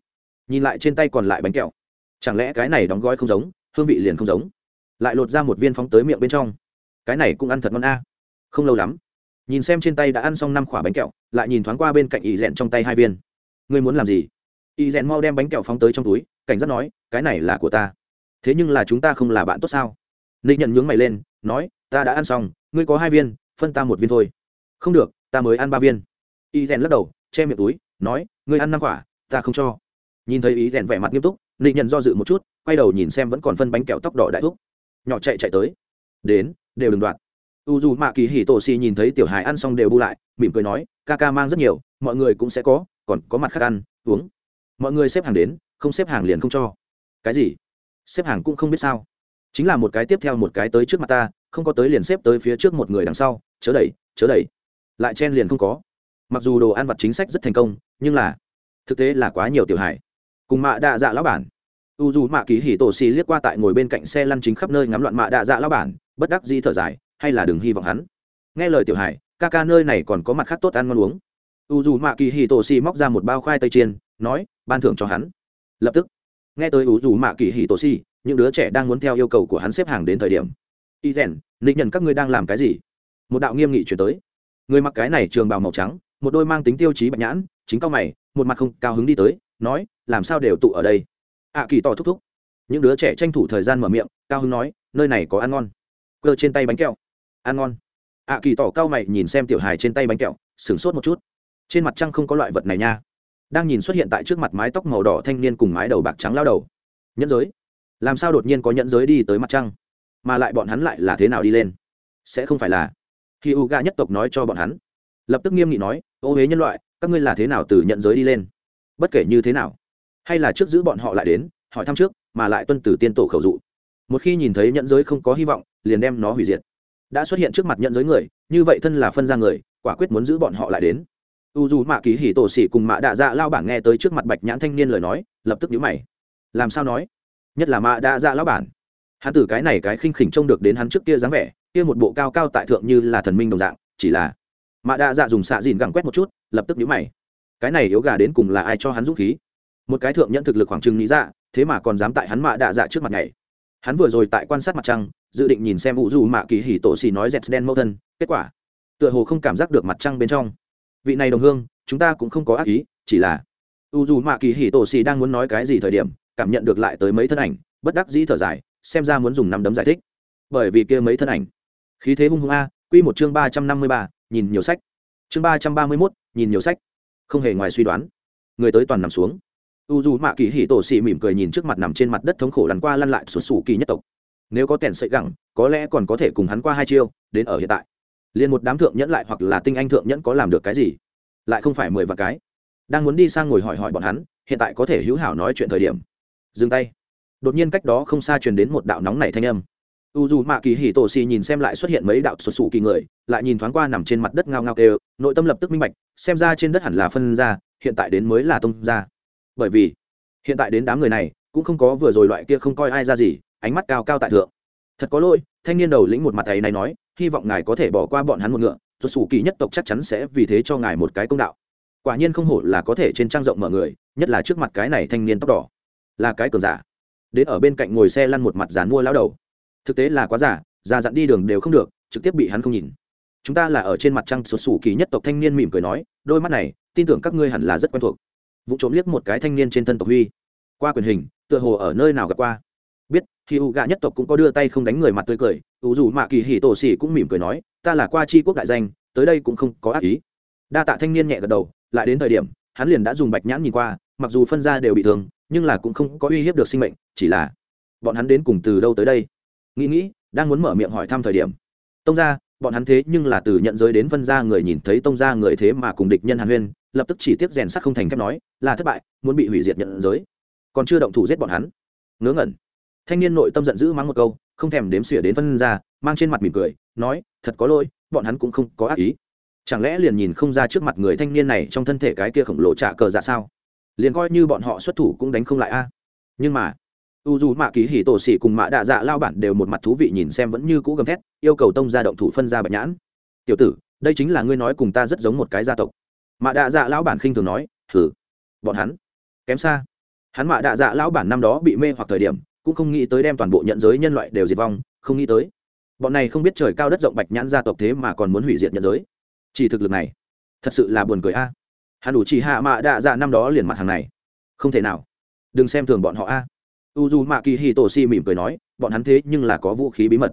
Nhìn lại trên tay còn lại bánh kẹo. Chẳng lẽ cái này đóng gói không giống, hương vị liền không giống? Lại lột ra một viên phóng tới miệng bên trong. Cái này cũng ăn thật ngon a. Không lâu lắm nhìn xem trên tay đã ăn xong năm quả bánh kẹo, lại nhìn thoáng qua bên cạnh y rèn trong tay hai viên. Ngươi muốn làm gì? Y rèn mau đem bánh kẹo phóng tới trong túi, cảnh giác nói, cái này là của ta. Thế nhưng là chúng ta không là bạn tốt sao? Nị nhận nhướng mày lên, nói, ta đã ăn xong, ngươi có hai viên, phân ta một viên thôi. Không được, ta mới ăn ba viên. Y rèn lắc đầu, che miệng túi, nói, ngươi ăn năm quả, ta không cho. Nhìn thấy ý rèn vẻ mặt nghiêm túc nị nhận do dự một chút, quay đầu nhìn xem vẫn còn phân bánh kẹo tóc đỏ đại thúc. Nhỏ chạy chạy tới. Đến, đều đừng đoạn u dù mạ kỳ hỉ tổ xì nhìn thấy tiểu hài ăn xong đều bu lại, mỉm cười nói, ca ca mang rất nhiều, mọi người cũng sẽ có, còn có mặt khác ăn, uống. Mọi người xếp hàng đến, không xếp hàng liền không cho. Cái gì? Xếp hàng cũng không biết sao? Chính là một cái tiếp theo một cái tới trước mặt ta, không có tới liền xếp tới phía trước một người đằng sau, chớ đẩy chớ đẩy. Lại chen liền không có. Mặc dù đồ ăn vặt chính sách rất thành công, nhưng là thực tế là quá nhiều tiểu hải cùng mạ đạ dạ lão bản. U dù mạ kỳ hỉ tổ xì liếc qua tại ngồi bên cạnh xe lăn chính khắp nơi ngắm loạn mạ đạ dạ lão bản, bất đắc di thở dài hay là đừng hy vọng hắn. Nghe lời tiểu hải, ca ca nơi này còn có mặt khác tốt ăn ngon uống. U dù mạ kỳ hì tổ xì móc ra một bao khoai tây chiên, nói, ban thưởng cho hắn. Lập tức, nghe tới u dù mạ kỳ hì tổ xì những đứa trẻ đang muốn theo yêu cầu của hắn xếp hàng đến thời điểm. Y rèn nịnh nhận các ngươi đang làm cái gì? Một đạo nghiêm nghị chuyển tới. Người mặc cái này trường bào màu trắng, một đôi mang tính tiêu chí bạch nhãn, chính cao mày, một mặt không cao hứng đi tới, nói, làm sao đều tụ ở đây? Ạ kỳ tỏ thúc thúc. Những đứa trẻ tranh thủ thời gian mở miệng, cao hứng nói, nơi này có ăn ngon. Cơ trên tay bánh kẹo ăn ngon. Ạ kỳ tỏ cao mày nhìn xem tiểu hài trên tay bánh kẹo, sửng sốt một chút. Trên mặt trăng không có loại vật này nha. Đang nhìn xuất hiện tại trước mặt mái tóc màu đỏ thanh niên cùng mái đầu bạc trắng lao đầu. Nhẫn giới. Làm sao đột nhiên có nhẫn giới đi tới mặt trăng? Mà lại bọn hắn lại là thế nào đi lên? Sẽ không phải là. Khi u ga nhất tộc nói cho bọn hắn. Lập tức nghiêm nghị nói, ô huế nhân loại, các ngươi là thế nào từ nhận giới đi lên? Bất kể như thế nào, hay là trước giữ bọn họ lại đến, hỏi thăm trước, mà lại tuân từ tiên tổ khẩu dụ. Một khi nhìn thấy nhận giới không có hy vọng, liền đem nó hủy diệt đã xuất hiện trước mặt nhận giới người, như vậy thân là phân ra người, quả quyết muốn giữ bọn họ lại đến. U dù mạ kỳ hỉ tổ xỉ cùng mạ đạ dạ lao bản nghe tới trước mặt bạch nhãn thanh niên lời nói, lập tức nhíu mày. Làm sao nói? Nhất là mạ đạ dạ lao bản. Hắn từ cái này cái khinh khỉnh trông được đến hắn trước kia dáng vẻ, kia một bộ cao cao tại thượng như là thần minh đồng dạng, chỉ là mạ đạ dạ dùng xạ dìn gẳng quét một chút, lập tức nhíu mày. Cái này yếu gà đến cùng là ai cho hắn dũng khí? Một cái thượng nhận thực lực khoảng trừng nghĩ dạ thế mà còn dám tại hắn mạ đạ dạ trước mặt này hắn vừa rồi tại quan sát mặt trăng, dự định nhìn xem vũ dù mạ kỳ hỉ tổ xì nói dẹt đen mẫu thân, kết quả, tựa hồ không cảm giác được mặt trăng bên trong. Vị này đồng hương, chúng ta cũng không có ác ý, chỉ là u dù mạ kỳ hỉ tổ xì đang muốn nói cái gì thời điểm, cảm nhận được lại tới mấy thân ảnh, bất đắc dĩ thở dài, xem ra muốn dùng năm đấm giải thích. Bởi vì kia mấy thân ảnh, khí thế hung hung a q một chương ba trăm năm mươi ba, nhìn nhiều sách. Chương ba trăm ba mươi mốt, nhìn nhiều sách. Không hề ngoài suy đoán. Người tới toàn nằm xuống u dù mạ kỳ hỉ tổ xì mỉm cười nhìn trước mặt nằm trên mặt đất thống khổ lăn qua lăn lại sụt sù kỳ nhất tộc. Nếu có tèn sậy gẳng, có lẽ còn có thể cùng hắn qua hai chiêu, đến ở hiện tại. Liền một đám thượng nhẫn lại hoặc là tinh anh thượng nhẫn có làm được cái gì? Lại không phải mười vạn cái. Đang muốn đi sang ngồi hỏi hỏi bọn hắn, hiện tại có thể hữu hảo nói chuyện thời điểm. Dừng tay. Đột nhiên cách đó không xa truyền đến một đạo nóng nảy thanh âm. U dù mạ kỳ hỉ tổ xì nhìn xem lại xuất hiện mấy đạo sụt sù kỳ người, lại nhìn thoáng qua nằm trên mặt đất ngao ngao kêu, nội tâm lập tức minh bạch, xem ra trên đất hẳn là phân ra hiện tại đến mới là tông ra bởi vì hiện tại đến đám người này cũng không có vừa rồi loại kia không coi ai ra gì, ánh mắt cao cao tại thượng. Thật có lỗi, thanh niên đầu lĩnh một mặt thầy này nói, hy vọng ngài có thể bỏ qua bọn hắn một ngựa rồi sủ kỳ nhất tộc chắc chắn sẽ vì thế cho ngài một cái công đạo. Quả nhiên không hổ là có thể trên trang rộng mở người, nhất là trước mặt cái này thanh niên tóc đỏ. Là cái cường giả. Đến ở bên cạnh ngồi xe lăn một mặt dán mua lao đầu. Thực tế là quá giả, già dặn đi đường đều không được, trực tiếp bị hắn không nhìn. Chúng ta là ở trên mặt trăng sụt sủ kỳ nhất tộc thanh niên mỉm cười nói, đôi mắt này, tin tưởng các ngươi hẳn là rất quen thuộc vụ trộm liếc một cái thanh niên trên thân tộc huy. Qua quyền hình, tựa hồ ở nơi nào gặp qua. Biết, khi u gạ nhất tộc cũng có đưa tay không đánh người mặt tươi cười, u dù mạ kỳ hỉ tổ xỉ cũng mỉm cười nói, ta là qua chi quốc đại danh, tới đây cũng không có ác ý. Đa tạ thanh niên nhẹ gật đầu, lại đến thời điểm, hắn liền đã dùng bạch nhãn nhìn qua, mặc dù phân ra đều bị thương, nhưng là cũng không có uy hiếp được sinh mệnh, chỉ là bọn hắn đến cùng từ đâu tới đây? Nghĩ nghĩ, đang muốn mở miệng hỏi thăm thời điểm. Tông ra bọn hắn thế nhưng là từ nhận giới đến phân ra người nhìn thấy tông ra người thế mà cùng địch nhân hàn huyên lập tức chỉ tiếp rèn sắt không thành thép nói, là thất bại, muốn bị hủy diệt nhận giới. Còn chưa động thủ giết bọn hắn. Ngớ ngẩn. Thanh niên nội tâm giận dữ mắng một câu, không thèm đếm xỉa đến phân ra, mang trên mặt mỉm cười, nói, thật có lỗi, bọn hắn cũng không có ác ý. Chẳng lẽ liền nhìn không ra trước mặt người thanh niên này trong thân thể cái kia khổng lồ trả cờ dạ sao? Liền coi như bọn họ xuất thủ cũng đánh không lại a. À? Nhưng mà, u dù mạ kỳ hỉ tổ xỉ cùng mạ đạ dạ lao bản đều một mặt thú vị nhìn xem vẫn như cũ gầm thét, yêu cầu tông ra động thủ phân ra bạch nhãn. Tiểu tử, đây chính là ngươi nói cùng ta rất giống một cái gia tộc mạ đạ dạ lão bản khinh thường nói thử bọn hắn kém xa. Hắn mạ đạ dạ lão bản năm đó bị mê hoặc thời điểm, cũng không nghĩ tới đem toàn bộ nhận giới nhân loại đều diệt vong, không nghĩ tới. Bọn này không biết trời cao đất rộng bạch nhãn gia tộc thế mà còn muốn hủy diệt nhận giới. Chỉ thực lực này, thật sự là buồn cười a. Hắn đủ chỉ hạ mạ đạ dạ năm đó liền mặt hàng này. Không thể nào. Đừng xem thường bọn họ a. U dù mạ kỳ hì tổ si mỉm cười nói, bọn hắn thế nhưng là có vũ khí bí mật.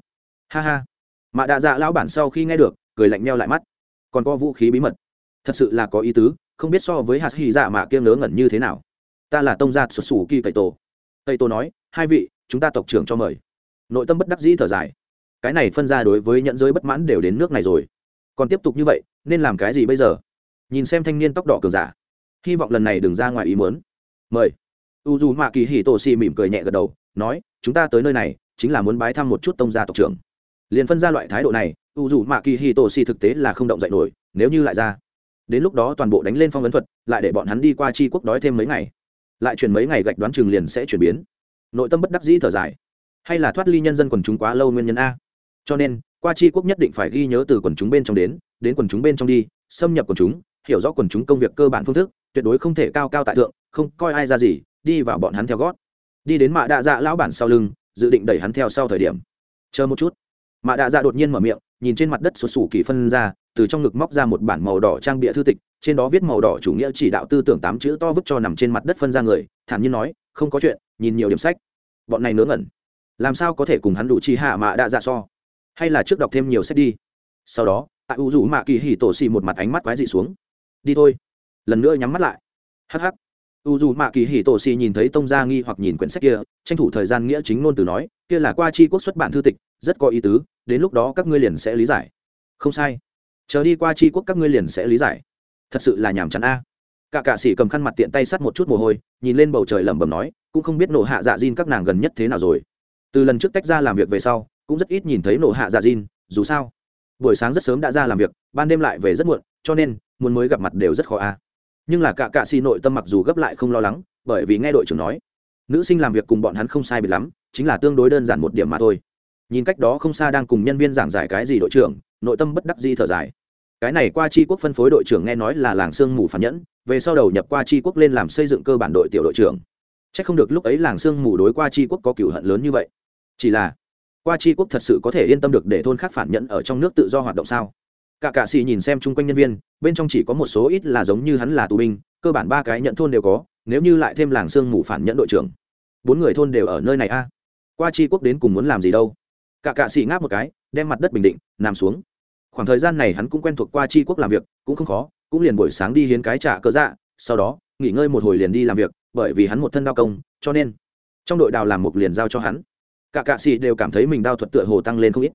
Ha ha. Mạ đạ dạ lão bản sau khi nghe được, cười lạnh meo lại mắt. Còn có vũ khí bí mật thật sự là có ý tứ, không biết so với hạt hy dạ mạ kia ngớ ngẩn như thế nào. Ta là tông gia sụt sù kỳ tây tổ tây tô nói, hai vị, chúng ta tộc trưởng cho mời. Nội tâm bất đắc dĩ thở dài. Cái này phân ra đối với nhận giới bất mãn đều đến nước này rồi. Còn tiếp tục như vậy, nên làm cái gì bây giờ? Nhìn xem thanh niên tóc đỏ cường giả. Hy vọng lần này đừng ra ngoài ý muốn. Mời. U dù mạ kỳ hì tổ xì mỉm cười nhẹ gật đầu, nói, chúng ta tới nơi này, chính là muốn bái thăm một chút tông gia tộc trưởng. Liền phân ra loại thái độ này u dù mạ kỳ hì tổ xì thực tế là không động dạy nổi, nếu như lại ra đến lúc đó toàn bộ đánh lên phong ấn thuật, lại để bọn hắn đi qua chi quốc đói thêm mấy ngày. Lại chuyển mấy ngày gạch đoán chừng liền sẽ chuyển biến. Nội tâm bất đắc dĩ thở dài. Hay là thoát ly nhân dân quần chúng quá lâu nguyên nhân a? Cho nên, qua chi quốc nhất định phải ghi nhớ từ quần chúng bên trong đến đến quần chúng bên trong đi, xâm nhập quần chúng, hiểu rõ quần chúng công việc cơ bản phương thức, tuyệt đối không thể cao cao tại thượng, không coi ai ra gì, đi vào bọn hắn theo gót. Đi đến mạ đạ dạ lão bản sau lưng, dự định đẩy hắn theo sau thời điểm. Chờ một chút. Mạ đạ dạ đột nhiên mở miệng nhìn trên mặt đất sụt sủ kỳ phân ra, từ trong ngực móc ra một bản màu đỏ trang bịa thư tịch, trên đó viết màu đỏ chủ nghĩa chỉ đạo tư tưởng tám chữ to vứt cho nằm trên mặt đất phân ra người, thản nhiên nói, không có chuyện, nhìn nhiều điểm sách. Bọn này ngớ ngẩn. Làm sao có thể cùng hắn đủ chi hạ mạ đã ra so? Hay là trước đọc thêm nhiều sách đi. Sau đó, tại u rủ mạ kỳ hỉ tổ xì một mặt ánh mắt quái dị xuống. Đi thôi. Lần nữa nhắm mắt lại. Hh u dù mạ kỳ hỉ tổ xì nhìn thấy tông gia nghi hoặc nhìn quyển sách kia, tranh thủ thời gian nghĩa chính ngôn từ nói, kia là qua chi quốc xuất bản thư tịch rất có ý tứ, đến lúc đó các ngươi liền sẽ lý giải. Không sai. Chờ đi qua chi quốc các ngươi liền sẽ lý giải. Thật sự là nhàm chán a. Cả cạ sĩ cầm khăn mặt tiện tay sắt một chút mồ hôi, nhìn lên bầu trời lẩm bẩm nói, cũng không biết nổ hạ dạ diên các nàng gần nhất thế nào rồi. Từ lần trước tách ra làm việc về sau, cũng rất ít nhìn thấy nổ hạ dạ diên dù sao. Buổi sáng rất sớm đã ra làm việc, ban đêm lại về rất muộn, cho nên, muốn mới gặp mặt đều rất khó a. Nhưng là cả cạ xì nội tâm mặc dù gấp lại không lo lắng, bởi vì nghe đội trưởng nói, nữ sinh làm việc cùng bọn hắn không sai biệt lắm, chính là tương đối đơn giản một điểm mà thôi nhìn cách đó không xa đang cùng nhân viên giảng giải cái gì đội trưởng, nội tâm bất đắc di thở dài. Cái này qua chi quốc phân phối đội trưởng nghe nói là làng sương mù phản nhẫn, về sau đầu nhập qua chi quốc lên làm xây dựng cơ bản đội tiểu đội trưởng. C h ắ c không được lúc ấy làng sương mù đối qua chi quốc có cửu hận lớn như vậy. Chỉ là, qua chi quốc thật sự có thể yên tâm được để thôn khác phản nhẫn ở trong nước tự do hoạt động sao? Cả cạ xì nhìn xem chung quanh nhân viên, bên trong chỉ có một số ít là giống như hắn là tù binh, cơ bản ba cái nhận thôn đều có, nếu như lại thêm làng sương mù phản nhẫn đội trưởng, bốn người thôn đều ở nơi này a. Qua chi quốc đến cùng muốn làm gì đâu? Cả cạ xì ngáp một cái, đem mặt đất bình định, nằm xuống. Khoảng thời gian này hắn cũng quen thuộc qua tri quốc làm việc, cũng không khó, cũng liền buổi sáng đi hiến cái trả cớ dạ sau đó, nghỉ ngơi một hồi liền đi làm việc, bởi vì hắn một thân đao công, cho nên, trong đội đào làm một liền giao cho hắn. Cả cạ xì đều cảm thấy mình đao thuật tựa hồ tăng lên không ít.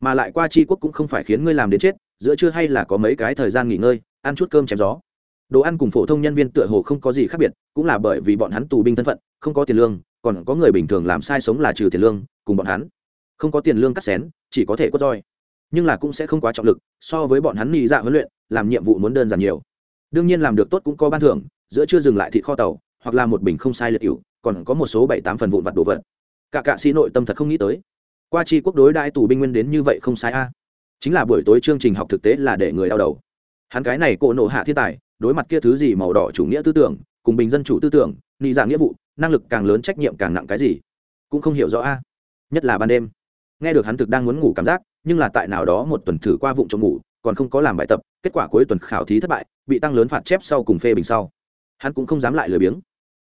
Mà lại qua tri quốc cũng không phải khiến ngươi làm đến chết, giữa trưa hay là có mấy cái thời gian nghỉ ngơi, ăn chút cơm chém gió. Đồ ăn cùng phổ thông nhân viên tựa hồ không có gì khác biệt, cũng là bởi vì bọn hắn tù binh thân phận, không có tiền lương, còn có người bình thường làm sai sống là trừ tiền lương, cùng bọn hắn không có tiền lương cắt xén, chỉ có thể quất roi. Nhưng là cũng sẽ không quá trọng lực, so với bọn hắn nghi dạ huấn luyện, làm nhiệm vụ muốn đơn giản nhiều. Đương nhiên làm được tốt cũng có ban thưởng, giữa chưa dừng lại thịt kho tàu, hoặc là một bình không sai liệt cựu còn có một số bảy tám phần vụn vặt đồ vật. Cả cạ sĩ nội tâm thật không nghĩ tới. Qua chi quốc đối đại tù binh nguyên đến như vậy không sai a. Chính là buổi tối chương trình học thực tế là để người đau đầu. Hắn cái này cộ nộ hạ thiên tài, đối mặt kia thứ gì màu đỏ chủ nghĩa tư tưởng, cùng bình dân chủ tư tưởng nghĩ dạng nghĩa vụ, năng lực càng lớn trách nhiệm càng nặng cái gì, cũng không hiểu rõ a. Nhất là ban đêm nghe được hắn thực đang muốn ngủ cảm giác nhưng là tại nào đó một tuần thử qua vụ trộm ngủ còn không có làm bài tập kết quả cuối tuần khảo thí thất bại bị tăng lớn phạt chép sau cùng phê bình sau. Hắn cũng không dám lại lười biếng.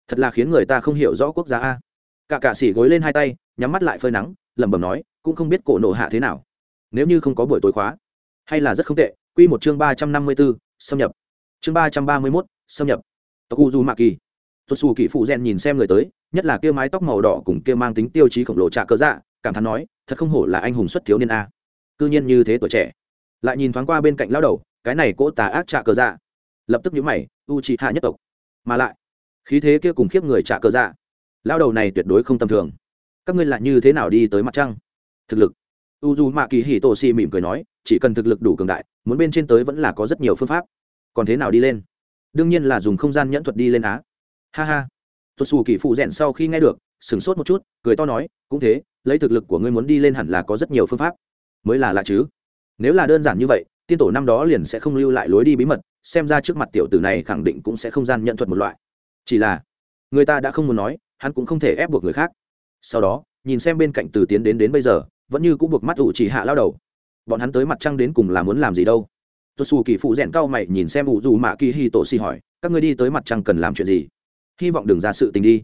Thật là khiến người ta không hiểu rõ quốc gia a. Cả cạ xỉ gối lên hai tay nhắm mắt lại phơi nắng lẩm bẩm nói cũng không biết cổ nổ hạ thế nào. Nếu như không có buổi tối khóa hay là rất không tệ quy một chương ba trăm năm mươi 354, xâm nhập. Chương ba trăm ba mươi mốt xâm nhập. Toku du mạ kỳ tuột xù kỳ phụ rèn nhìn xem người tới nhất là kia mái tóc màu đỏ cùng kia mang tính tiêu chí khổng lồ trà cơ dạ cảm thán nói, thật không hổ là anh hùng xuất thiếu niên a. Cư nhiên như thế tuổi trẻ. Lại nhìn thoáng qua bên cạnh lao đầu, cái này cỗ tà ác trạ cờ dạ. Lập tức nhíu mày u trị hạ nhất tộc. Mà lại, khí thế kia cùng khiếp người trạ cờ dạ. Lao đầu này tuyệt đối không tầm thường. Các ngươi lại như thế nào đi tới mặt trăng? Thực lực. U d mạ kỳ hì tổ xì mỉm cười nói, chỉ cần thực lực đủ cường đại, muốn bên trên tới vẫn là có rất nhiều phương pháp. Còn thế nào đi lên? Đương nhiên là dùng không gian nhẫn thuật đi lên á. Ha ha. Tuột xù kỳ phụ rèn sau khi nghe được, sửng sốt một chút, cười to nói, cũng thế lấy thực lực của ngươi muốn đi lên hẳn là có rất nhiều phương pháp. Mới là lạ chứ. Nếu là đơn giản như vậy, tiên tổ năm đó liền sẽ không lưu lại lối đi bí mật, xem ra trước mặt tiểu tử này khẳng định cũng sẽ không gian nhận thuật một loại. Chỉ là, người ta đã không muốn nói, hắn cũng không thể ép buộc người khác. Sau đó, nhìn xem bên cạnh từ tiến đến đến bây giờ, vẫn như cũng buộc mắt ủ chỉ hạ lao đầu. Bọn hắn tới mặt trăng đến cùng là muốn làm gì đâu? Tôi xù kỳ phụ rèn cao mày nhìn xem ủ dù mạ kỳ hi tổ xì hỏi, các ngươi đi tới mặt trăng cần làm chuyện gì? Hy vọng đừng ra sự tình đi.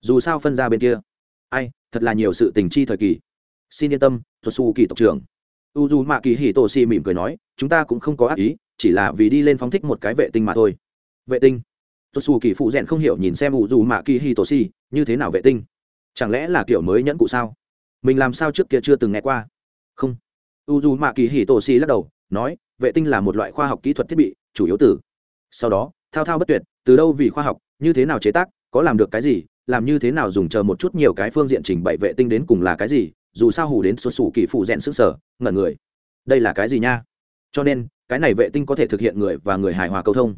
Dù sao phân ra bên kia. Ai thật là nhiều sự tình chi thời kỳ. Xin yên tâm thuật su kỳ tộc trưởng. U dù mạ kỳ hì tổ xì mỉm cười nói, chúng ta cũng không có ác ý, chỉ là vì đi lên phóng thích một cái vệ tinh mà thôi. Vệ tinh? Thuật su kỳ phụ rèn không hiểu nhìn xem u dù mạ kỳ hì tổ xì như thế nào vệ tinh? Chẳng lẽ là kiểu mới nhẫn cụ sao? Mình làm sao trước kia chưa từng nghe qua? Không. U dù mạ kỳ hì tổ xì lắc đầu, nói, vệ tinh là một loại khoa học kỹ thuật thiết bị, chủ yếu từ sau đó, thao thao bất tuyệt, từ đâu vì khoa học, như thế nào chế tác, có làm được cái gì làm như thế nào dùng chờ một chút nhiều cái phương diện trình bày vệ tinh đến cùng là cái gì, dù sao hù đến xuất xù kỳ phụ rèn sức sở, ngẩn người. Đây là cái gì nha? Cho nên, cái này vệ tinh có thể thực hiện người và người hài hòa câu thông.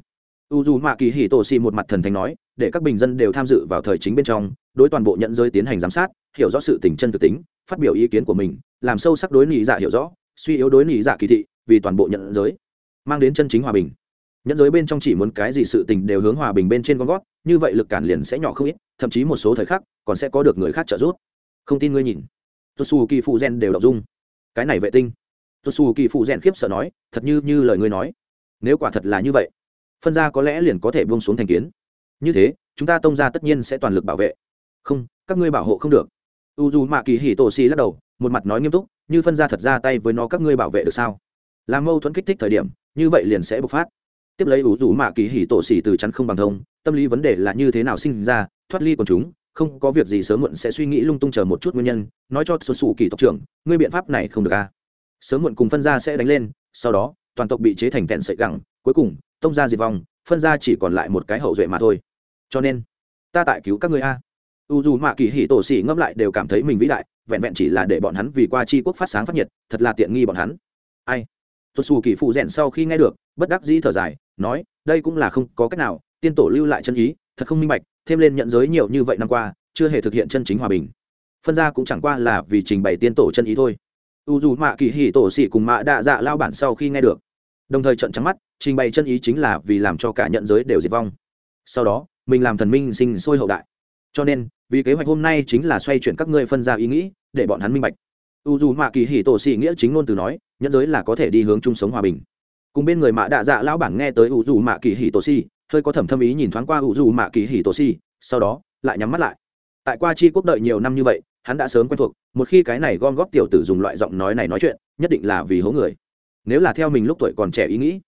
U dù mạ kỳ hì tổ xì một mặt thần thánh nói, để các bình dân đều tham dự vào thời chính bên trong, đối toàn bộ nhận giới tiến hành giám sát, hiểu rõ sự tình chân thực tính, phát biểu ý kiến của mình, làm sâu sắc đối nị dạ hiểu rõ, suy yếu đối nị dạ kỳ thị, vì toàn bộ nhận giới, mang đến chân chính hòa bình. Nhận giới bên trong chỉ muốn cái gì sự tình đều hướng hòa bình bên trên con gót như vậy lực cản liền sẽ nhỏ không ít, thậm chí một số thời khắc, còn sẽ có được người khác trợ giúp. Không tin ngươi nhìn. Tôi xù kỳ phụ gen đều đọc dung. Cái này vệ tinh. Tôi xù kỳ phụ gen khiếp sợ nói, thật như như lời ngươi nói. Nếu quả thật là như vậy, phân ra có lẽ liền có thể buông xuống thành kiến. Như thế, chúng ta tông ra tất nhiên sẽ toàn lực bảo vệ. Không, các ngươi bảo hộ không được. U dù mạ kỳ hỉ tổ xì lắc đầu, một mặt nói nghiêm túc, như phân ra thật ra tay với nó các ngươi bảo vệ được sao? Làm mâu thuẫn kích thích thời điểm, như vậy liền sẽ bộc phát. Tiếp lấy u dù mạ kỳ hỉ tổ xì từ chắn không bằng thông tâm lý vấn đề là như thế nào sinh ra, thoát ly còn chúng, không có việc gì sớm muộn sẽ suy nghĩ lung tung chờ một chút nguyên nhân, nói cho xuân sủ kỳ tộc trưởng, ngươi biện pháp này không được a. À. sớm muộn cùng phân ra sẽ đánh lên, sau đó, toàn tộc bị chế thành tẹn sợi gẳng, cuối cùng, tông ra diệt vong, phân ra chỉ còn lại một cái hậu duệ mà thôi. Cho nên, ta tại cứu các ngươi a. U dù mạ kỳ hỉ tổ xỉ ngẫm lại đều cảm thấy mình vĩ đại, vẹn vẹn chỉ là để bọn hắn vì qua c quốc phát sáng phát nhiệt, thật là tiện nghi bọn hắn. Ai? Tuột xù kỳ phụ rèn sau khi nghe được, bất đắc dĩ thở dài, nói, đây cũng là không có cách nào tiên tổ lưu lại chân ý, thật không minh bạch, thêm lên nhận giới nhiều như vậy năm qua, chưa hề thực hiện chân chính hòa bình. Phân ra cũng chẳng qua là vì trình bày tiên tổ chân ý thôi. U dù mạ kỳ hỉ tổ xỉ cùng mạ đạ dạ lao bản sau khi nghe được. Đồng thời trận trắng mắt, trình bày chân ý chính là vì làm cho cả nhận giới đều diệt vong. Sau đó, mình làm thần minh sinh sôi hậu đại. Cho nên, vì kế hoạch hôm nay chính là xoay chuyển các ngươi phân ra ý nghĩ, để bọn hắn minh bạch. U dù mạ kỳ hỉ tổ xỉ nghĩa chính ngôn từ nói, nhận giới là có thể đi hướng chung sống hòa bình. Cùng bên người mạ đạ dạ lão bản nghe tới u dù mạ kỳ hỉ tổ xỉ hơi có thẩm thâm ý nhìn thoáng qua u dù mạ kỳ hỉ tổ si sau đó, lại nhắm mắt lại. Tại qua chi quốc đợi nhiều năm như vậy, hắn đã sớm quen thuộc, một khi cái này gom góp tiểu tử dùng loại giọng nói này nói chuyện, nhất định là vì hố người. Nếu là theo mình lúc tuổi còn trẻ ý nghĩ,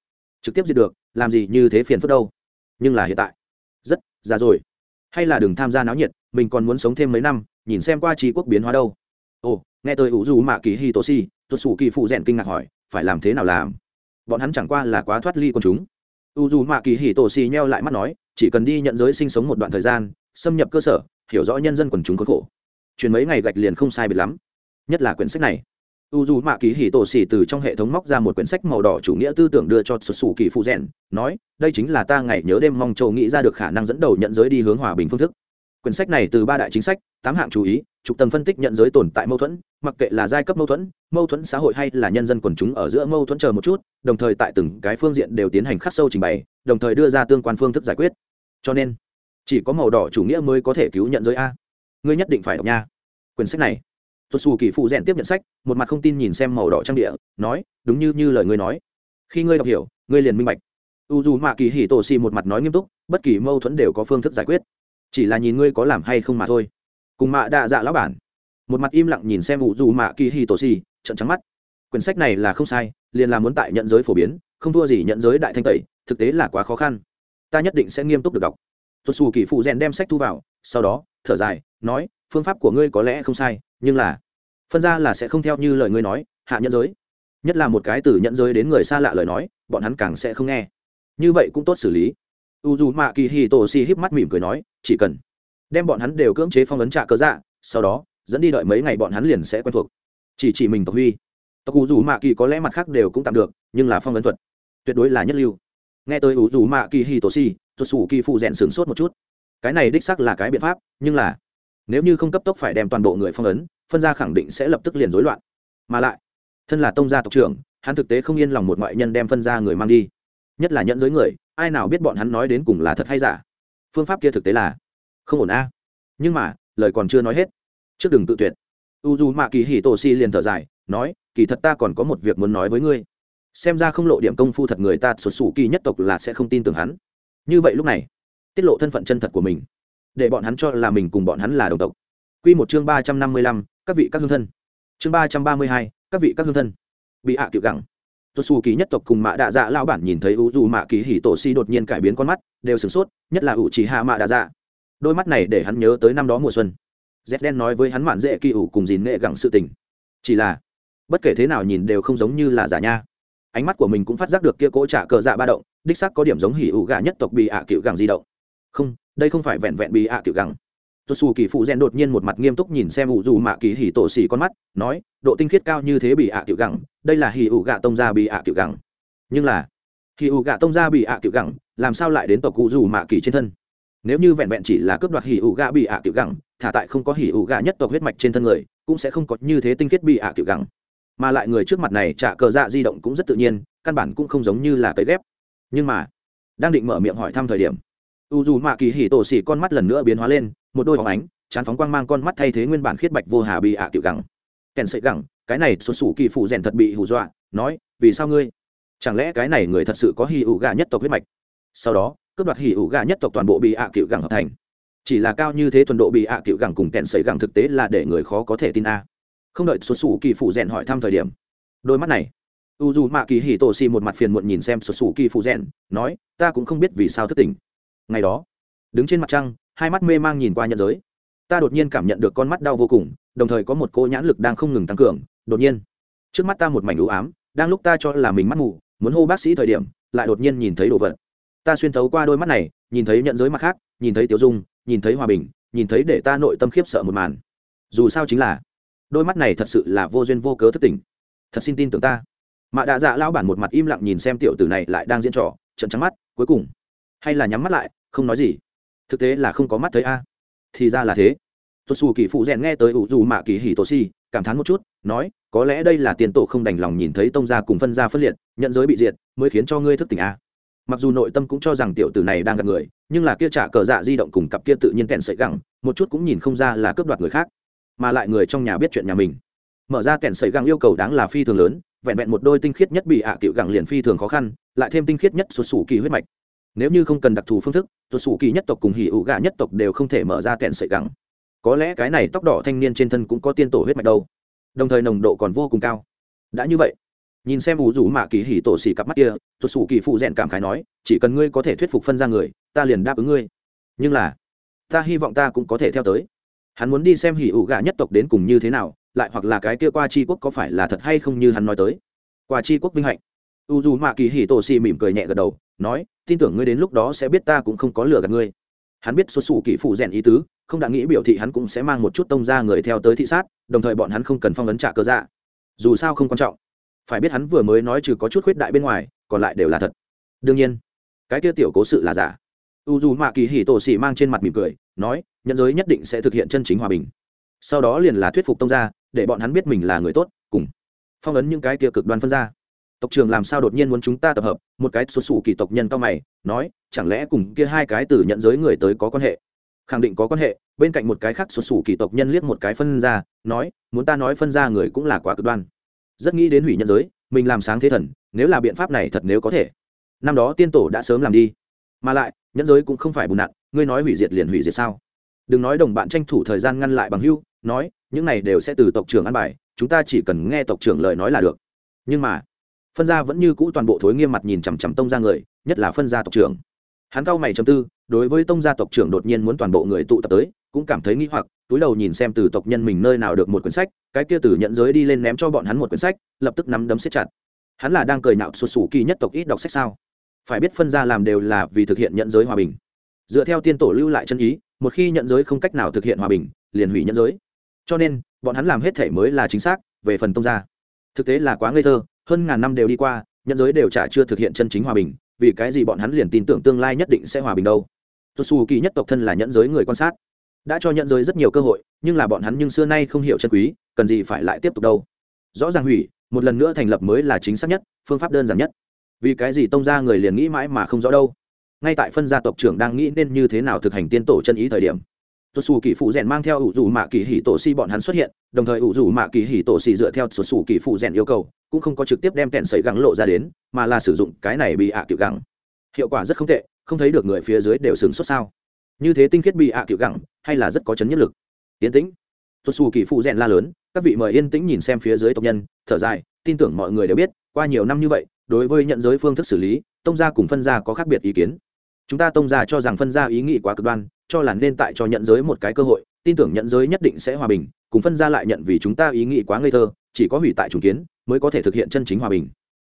trực tiếp diệt được, làm gì như thế phiền phức đâu. Nhưng là hiện tại, rất già rồi. Hay là đừng tham gia náo nhiệt, mình còn muốn sống thêm mấy năm, nhìn xem qua chi quốc biến hóa đâu. Ồ, nghe tôi ủ dù mạ kỳ hi tô si tuột xù kỳ phụ rèn kinh ngạc hỏi, phải làm thế nào làm? Bọn hắn chẳng qua là quá thoát ly con chúng u dù mạ kỳ hì tổ xì nheo lại mắt nói, chỉ cần đi nhận giới sinh sống một đoạn thời gian, xâm nhập cơ sở, hiểu rõ nhân dân quần chúng khốn khổ. Chuyển mấy ngày gạch liền không sai biệt lắm. Nhất là quyển sách này. U dù mạ kỳ hì tổ xì từ trong hệ thống móc ra một quyển sách màu đỏ chủ nghĩa tư tưởng đưa cho sụt sủ kỳ phụ rèn, nói, đây chính là ta ngày nhớ đêm mong châu nghĩ ra được khả năng dẫn đầu nhận giới đi hướng hòa bình phương thức. Quyển sách này từ ba đại chính sách, tám hạng chú ý, trục tầng phân tích nhận giới tồn tại mâu thuẫn, mặc kệ là giai cấp mâu thuẫn mâu thuẫn xã hội hay là nhân dân quần chúng ở giữa mâu thuẫn chờ một chút đồng thời tại từng cái phương diện đều tiến hành khắc sâu trình bày, đồng thời đưa ra tương quan phương thức giải quyết. Cho nên, chỉ có màu đỏ chủ nghĩa mới có thể cứu nhận giới a. Ngươi nhất định phải đọc nha. Quyển sách này. Tuột xù kỳ phụ rèn tiếp nhận sách, một mặt không tin nhìn xem màu đỏ trang địa nói, đúng như như lời ngươi nói. Khi ngươi đọc hiểu, ngươi liền minh bạch. U dù mạ kỳ hỉ tổ xì một mặt nói nghiêm túc, bất kỳ mâu thuẫn đều có phương thức giải quyết. Chỉ là nhìn ngươi có làm hay không mà thôi. Cùng mạ đa dạ lão bản. Một mặt im lặng nhìn xem u dù mạ kỳ hỉ tổ xì trận trắng mắt. Quyển sách này là không sai liền là muốn tại nhận giới phổ biến, không thua gì nhận giới đại thanh tẩy, thực tế là quá khó khăn. Ta nhất định sẽ nghiêm túc được đọc. Tuột xù kỳ phụ rèn đem sách thu vào, sau đó, thở dài, nói, phương pháp của ngươi có lẽ không sai, nhưng là, phân ra là sẽ không theo như lời ngươi nói, hạ nhận giới. Nhất là một cái từ nhận giới đến người xa lạ lời nói, bọn hắn càng sẽ không nghe. Như vậy cũng tốt xử lý. U dù mạ kỳ hì tổ si híp mắt mỉm cười nói, chỉ cần đem bọn hắn đều cưỡng chế phong ấn trạ cớ dạ sau đó, dẫn đi đợi mấy ngày bọn hắn liền sẽ quen thuộc. Chỉ chỉ mình tộc huy tộc u dù mạ kỳ có lẽ mặt khác đều cũng tạm được, nhưng là phong ấn thuật, tuyệt đối là nhất lưu. Nghe tới u dù mạ kỳ hì tổ si tuột xù kỳ phụ rèn sửng sốt một chút. Cái này đích sắc là cái biện pháp, nhưng là, nếu như không cấp tốc phải đem toàn bộ người phong ấn, phân gia khẳng định sẽ lập tức liền rối loạn. Mà lại, thân là tông gia tộc trưởng, hắn thực tế không yên lòng một ngoại nhân đem phân ra người mang đi. Nhất là nhận giới người, ai nào biết bọn hắn nói đến cùng là thật hay giả. Phương pháp kia thực tế là không ổn a. Nhưng mà, lời còn chưa nói hết. Trước đừng tự tuyệt. U d u mạ kỳ hì tổ si liền thở dài nói, kỳ thật ta còn có một việc muốn nói với ngươi. Xem ra không lộ điểm công phu thật người ta sụt sù kỳ nhất tộc là sẽ không tin tưởng hắn. Như vậy lúc này, tiết lộ thân phận chân thật của mình, để bọn hắn cho là mình cùng bọn hắn là đồng tộc. Q một chương ba trăm năm mươi lăm, các vị các hương thân. Chương ba trăm ba mươi hai, các vị các hương thân. Bị hạ à kiệu gẳng. Sụt sù kỳ nhất tộc cùng mạ đạ dạ lao bản nhìn thấy u dù mạ kỳ hỉ tổ si đột nhiên cải biến con mắt, đều sửng sốt, nhất là ủ chỉ hạ mạ đạ dạ. Đôi mắt này để hắn nhớ tới năm đó mùa xuân. Z đen nói với hắn mạn dễ kỳ ủ cùng dìn nghệ gẳng sự tình. Chỉ là bất kể thế nào nhìn đều không giống như là giả nha. Ánh mắt của mình cũng phát giác được kia cỗ trả cờ dạ ba động, đích sắc có điểm giống hỉ ủ gà nhất tộc bị ạ à cựu gẳng di động. Không, đây không phải vẹn vẹn bị ạ à cựu gẳng. Tôi xù kỳ phụ rèn đột nhiên một mặt nghiêm túc nhìn xem ủ dù mạ kỳ hỉ tổ xỉ con mắt, nói, độ tinh khiết cao như thế bị ạ à cựu gẳng, đây là hỉ ủ gà tông ra bị ạ cựu gẳng. Nhưng là, hỉ ủ gà tông ra bị ạ cựu gẳng, làm sao lại đến tộc cụ dù mạ kỳ trên thân? Nếu như vẹn vẹn chỉ là cướp đoạt hỉ ủ gà bị ạ cựu gẳng, thả tại không có hỉ ủ gà nhất tộc huyết mạch trên thân người, cũng sẽ không có như thế tinh khiết bị ạ cựu gẳng mà lại người trước mặt này trả cờ dạ di động cũng rất tự nhiên, căn bản cũng không giống như là cấy ghép. Nhưng mà, đang định mở miệng hỏi thăm thời điểm u dù mạ kỳ hỉ tổ xỉ con mắt lần nữa biến hóa lên, một đôi phóng ánh, chán phóng quang mang con mắt thay thế nguyên bản khiết bạch vô hà bị ạ tiểu gẳng. Kèn sợi gẳng, cái này xuất xù kỳ phụ rèn thật bị hù dọa, nói, vì sao ngươi? Chẳng lẽ cái này người thật sự có hỉ ủ gà nhất tộc huyết mạch? Sau đó, cướp đoạt hỉ ủ gà nhất tộc toàn bộ bị ạ tiểu gẳng hợp thành. Chỉ là cao như thế thuần độ bị ạ tiểu gẳng cùng kèn sợi gẳng thực tế là để người khó có thể tin a không đợi xuất xù kỳ phụ rèn hỏi thăm thời điểm, đôi mắt này, u dù mạ kỳ hì tổ xì một mặt phiền muộn nhìn xem xuất xù kỳ phụ rèn, nói, ta cũng không biết vì sao thất tình ngày đó, đứng trên mặt trăng, hai mắt mê mang nhìn qua nhận giới. Ta đột nhiên cảm nhận được con mắt đau vô cùng, đồng thời có một cô nhãn lực đang không ngừng tăng cường. Đột nhiên, trước mắt ta một mảnh ưu ám, đang lúc ta cho là mình mắt mù, muốn hô bác sĩ thời điểm, lại đột nhiên nhìn thấy đồ vật. Ta xuyên thấu qua đôi mắt này, nhìn thấy nhận giới mặt khác, nhìn thấy tiểu dung, nhìn thấy hòa bình, nhìn thấy để ta nội tâm khiếp sợ một màn. Dù sao chính là đôi mắt này thật sự là vô duyên vô cớ thất tình. Thật xin tin tưởng ta. Mạ đạ dạ lao bản một mặt im lặng nhìn xem tiểu tử này lại đang diễn trò trận trắng mắt, cuối cùng, hay là nhắm mắt lại, không nói gì. Thực tế là không có mắt thấy a. Thì ra là thế. Tuột xù kỳ phụ rèn nghe tới ủ dù mạ kỳ hỉ tổ si, cảm thán một chút, nói, có lẽ đây là tiền tổ không đành lòng nhìn thấy tông gia cùng phân gia phân liệt, nhận giới bị diệt, mới khiến cho ngươi thức tỉnh a. Mặc dù nội tâm cũng cho rằng tiểu tử này đang gặp người, nhưng là kia trả cờ dạ di động cùng cặp kia tự nhiên kẹn sợi gẳng, một chút cũng nhìn không ra là cướp đoạt người khác mà lại người trong nhà biết chuyện nhà mình. Mở ra kẹn sợi gẳng yêu cầu đáng là phi thường lớn, vẹn vẹn một đôi tinh khiết nhất bị ạ à tiểu gẳng liền phi thường khó khăn, lại thêm tinh khiết nhất xuất xù kỳ huyết mạch. Nếu như không cần đặc thù phương thức, xuất xù kỳ nhất tộc cùng hỉ ủ gà nhất tộc đều không thể mở ra kẹn sợi gẳng có lẽ cái này tóc đỏ thanh niên trên thân cũng có tiên tổ huyết mạch đâu. Đồng thời nồng độ còn vô cùng cao. Đã như vậy, nhìn xem ủ rủ mạ kỳ hỉ tổ xỉ cặp mắt kia, xuất xù kỳ phụ rèn cảm khái nói, chỉ cần ngươi có thể thuyết phục phân ra người, ta liền đáp ứng ngươi. Nhưng là, ta hy vọng ta cũng có thể theo tới hắn muốn đi xem hỉ ủ gà nhất tộc đến cùng như thế nào, lại hoặc là cái kia qua c quốc có phải là thật hay không như hắn nói tới. Qua c quốc vinh hạnh. U dù mạ kỳ hỉ tổ xì mỉm cười nhẹ gật đầu, nói, tin tưởng ngươi đến lúc đó sẽ biết ta cũng không có lừa gạt ngươi. Hắn biết xuất xù kỳ phụ rèn ý tứ, không đã nghĩ biểu thị hắn cũng sẽ mang một chút tông ra người theo tới thị sát, đồng thời bọn hắn không cần phong ấn trả cơ dạ. Dù sao không quan trọng. Phải biết hắn vừa mới nói trừ có chút khuyết đại bên ngoài, còn lại đều là thật. Đương nhiên, cái kia tiểu cố sự là giả u dù mạ kỳ hì tổ xỉ mang trên mặt mỉm cười, nói, nhân giới nhất định sẽ thực hiện chân chính hòa bình. Sau đó liền là thuyết phục tông ra để bọn hắn biết mình là người tốt, cùng phong ấn những cái tia cực đoan phân ra tộc trường làm sao đột nhiên muốn chúng ta tập hợp? Một cái xuất xù kỳ tộc nhân cao mày, nói, chẳng lẽ cùng kia hai cái từ nhận giới người tới có quan hệ? Khẳng định có quan hệ. Bên cạnh một cái khác xuất xù kỳ tộc nhân liếc một cái phân ra nói, muốn ta nói phân ra người cũng là quá cực đoan. Rất nghĩ đến hủy nhân giới, mình làm sáng thế thần, nếu là biện pháp này thật nếu có thể. Năm đó tiên tổ đã sớm làm đi. Mà lại nhân giới cũng không phải bùn nặn, ngươi nói hủy diệt liền hủy diệt sao? Đừng nói đồng bạn tranh thủ thời gian ngăn lại bằng hưu, nói, những này đều sẽ từ tộc trưởng ăn bài, chúng ta chỉ cần nghe tộc trưởng lời nói là được. Nhưng mà, phân gia vẫn như cũ toàn bộ thối nghiêm mặt nhìn chằm chằm tông ra người, nhất là phân gia tộc trưởng. Hắn cao mày chầm tư, đối với tông gia tộc trưởng đột nhiên muốn toàn bộ người tụ tập tới, cũng cảm thấy nghĩ hoặc, túi đầu nhìn xem từ tộc nhân mình nơi nào được một quyển sách, cái kia từ nhận giới đi lên ném cho bọn hắn một quyển sách, lập tức nắm đấm xếp chặt. Hắn là đang cười nạo sụt sù kỳ nhất tộc ít đọc sách sao? Phải biết phân ra làm đều là vì thực hiện nhận giới hòa bình. Dựa theo tiên tổ lưu lại chân ý, một khi nhận giới không cách nào thực hiện hòa bình, liền hủy nhận giới. Cho nên, bọn hắn làm hết thể mới là chính xác, về phần tông gia. Thực tế là quá ngây thơ, hơn ngàn năm đều đi qua, nhận giới đều chả chưa thực hiện chân chính hòa bình, vì cái gì bọn hắn liền tin tưởng tương lai nhất định sẽ hòa bình đâu. Tôi xù kỳ nhất tộc thân là nhận giới người quan sát. Đã cho nhận giới rất nhiều cơ hội, nhưng là bọn hắn nhưng xưa nay không hiểu chân quý, cần gì phải lại tiếp tục đâu. Rõ ràng hủy, một lần nữa thành lập mới là chính xác nhất, phương pháp đơn giản nhất vì cái gì tông ra người liền nghĩ mãi mà không rõ đâu? Ngay tại phân gia tộc trưởng đang nghĩ nên như thế nào thực hành tiên tổ chân ý thời điểm tuột xù kỳ phụ rèn mang theo ủ dù mạ kỳ hỉ tổ si bọn hắn xuất hiện, đồng thời ủ dù mạ kỳ hỉ tổ si dựa theo tuột xù kỳ phụ rèn yêu cầu, cũng không có trực tiếp đem kẹn sấy gắng lộ ra đến, mà là sử dụng cái này bị ạ à kiểu gắng hiệu quả rất không tệ, không thấy được người phía dưới đều sừng sốt sao? Như thế tinh khiết bị ạ à kiểu gắng hay là rất có chấn nhất lực? Yên tĩnh. Tuột xù kỳ phụ rèn la lớn, các vị mời yên tĩnh nhìn xem phía dưới tộc nhân, thở dài, tin tưởng mọi người đều biết, qua nhiều năm như vậy đối với nhận giới phương thức xử lý, tông gia cùng phân gia có khác biệt ý kiến. Chúng ta tông gia cho rằng phân gia ý nghĩ quá cực đoan, cho là nên tại cho nhận giới một cái cơ hội, tin tưởng nhận giới nhất định sẽ hòa bình, cùng phân gia lại nhận vì chúng ta ý nghĩ quá ngây thơ, chỉ có hủy tại trùng kiến mới có thể thực hiện chân chính hòa bình.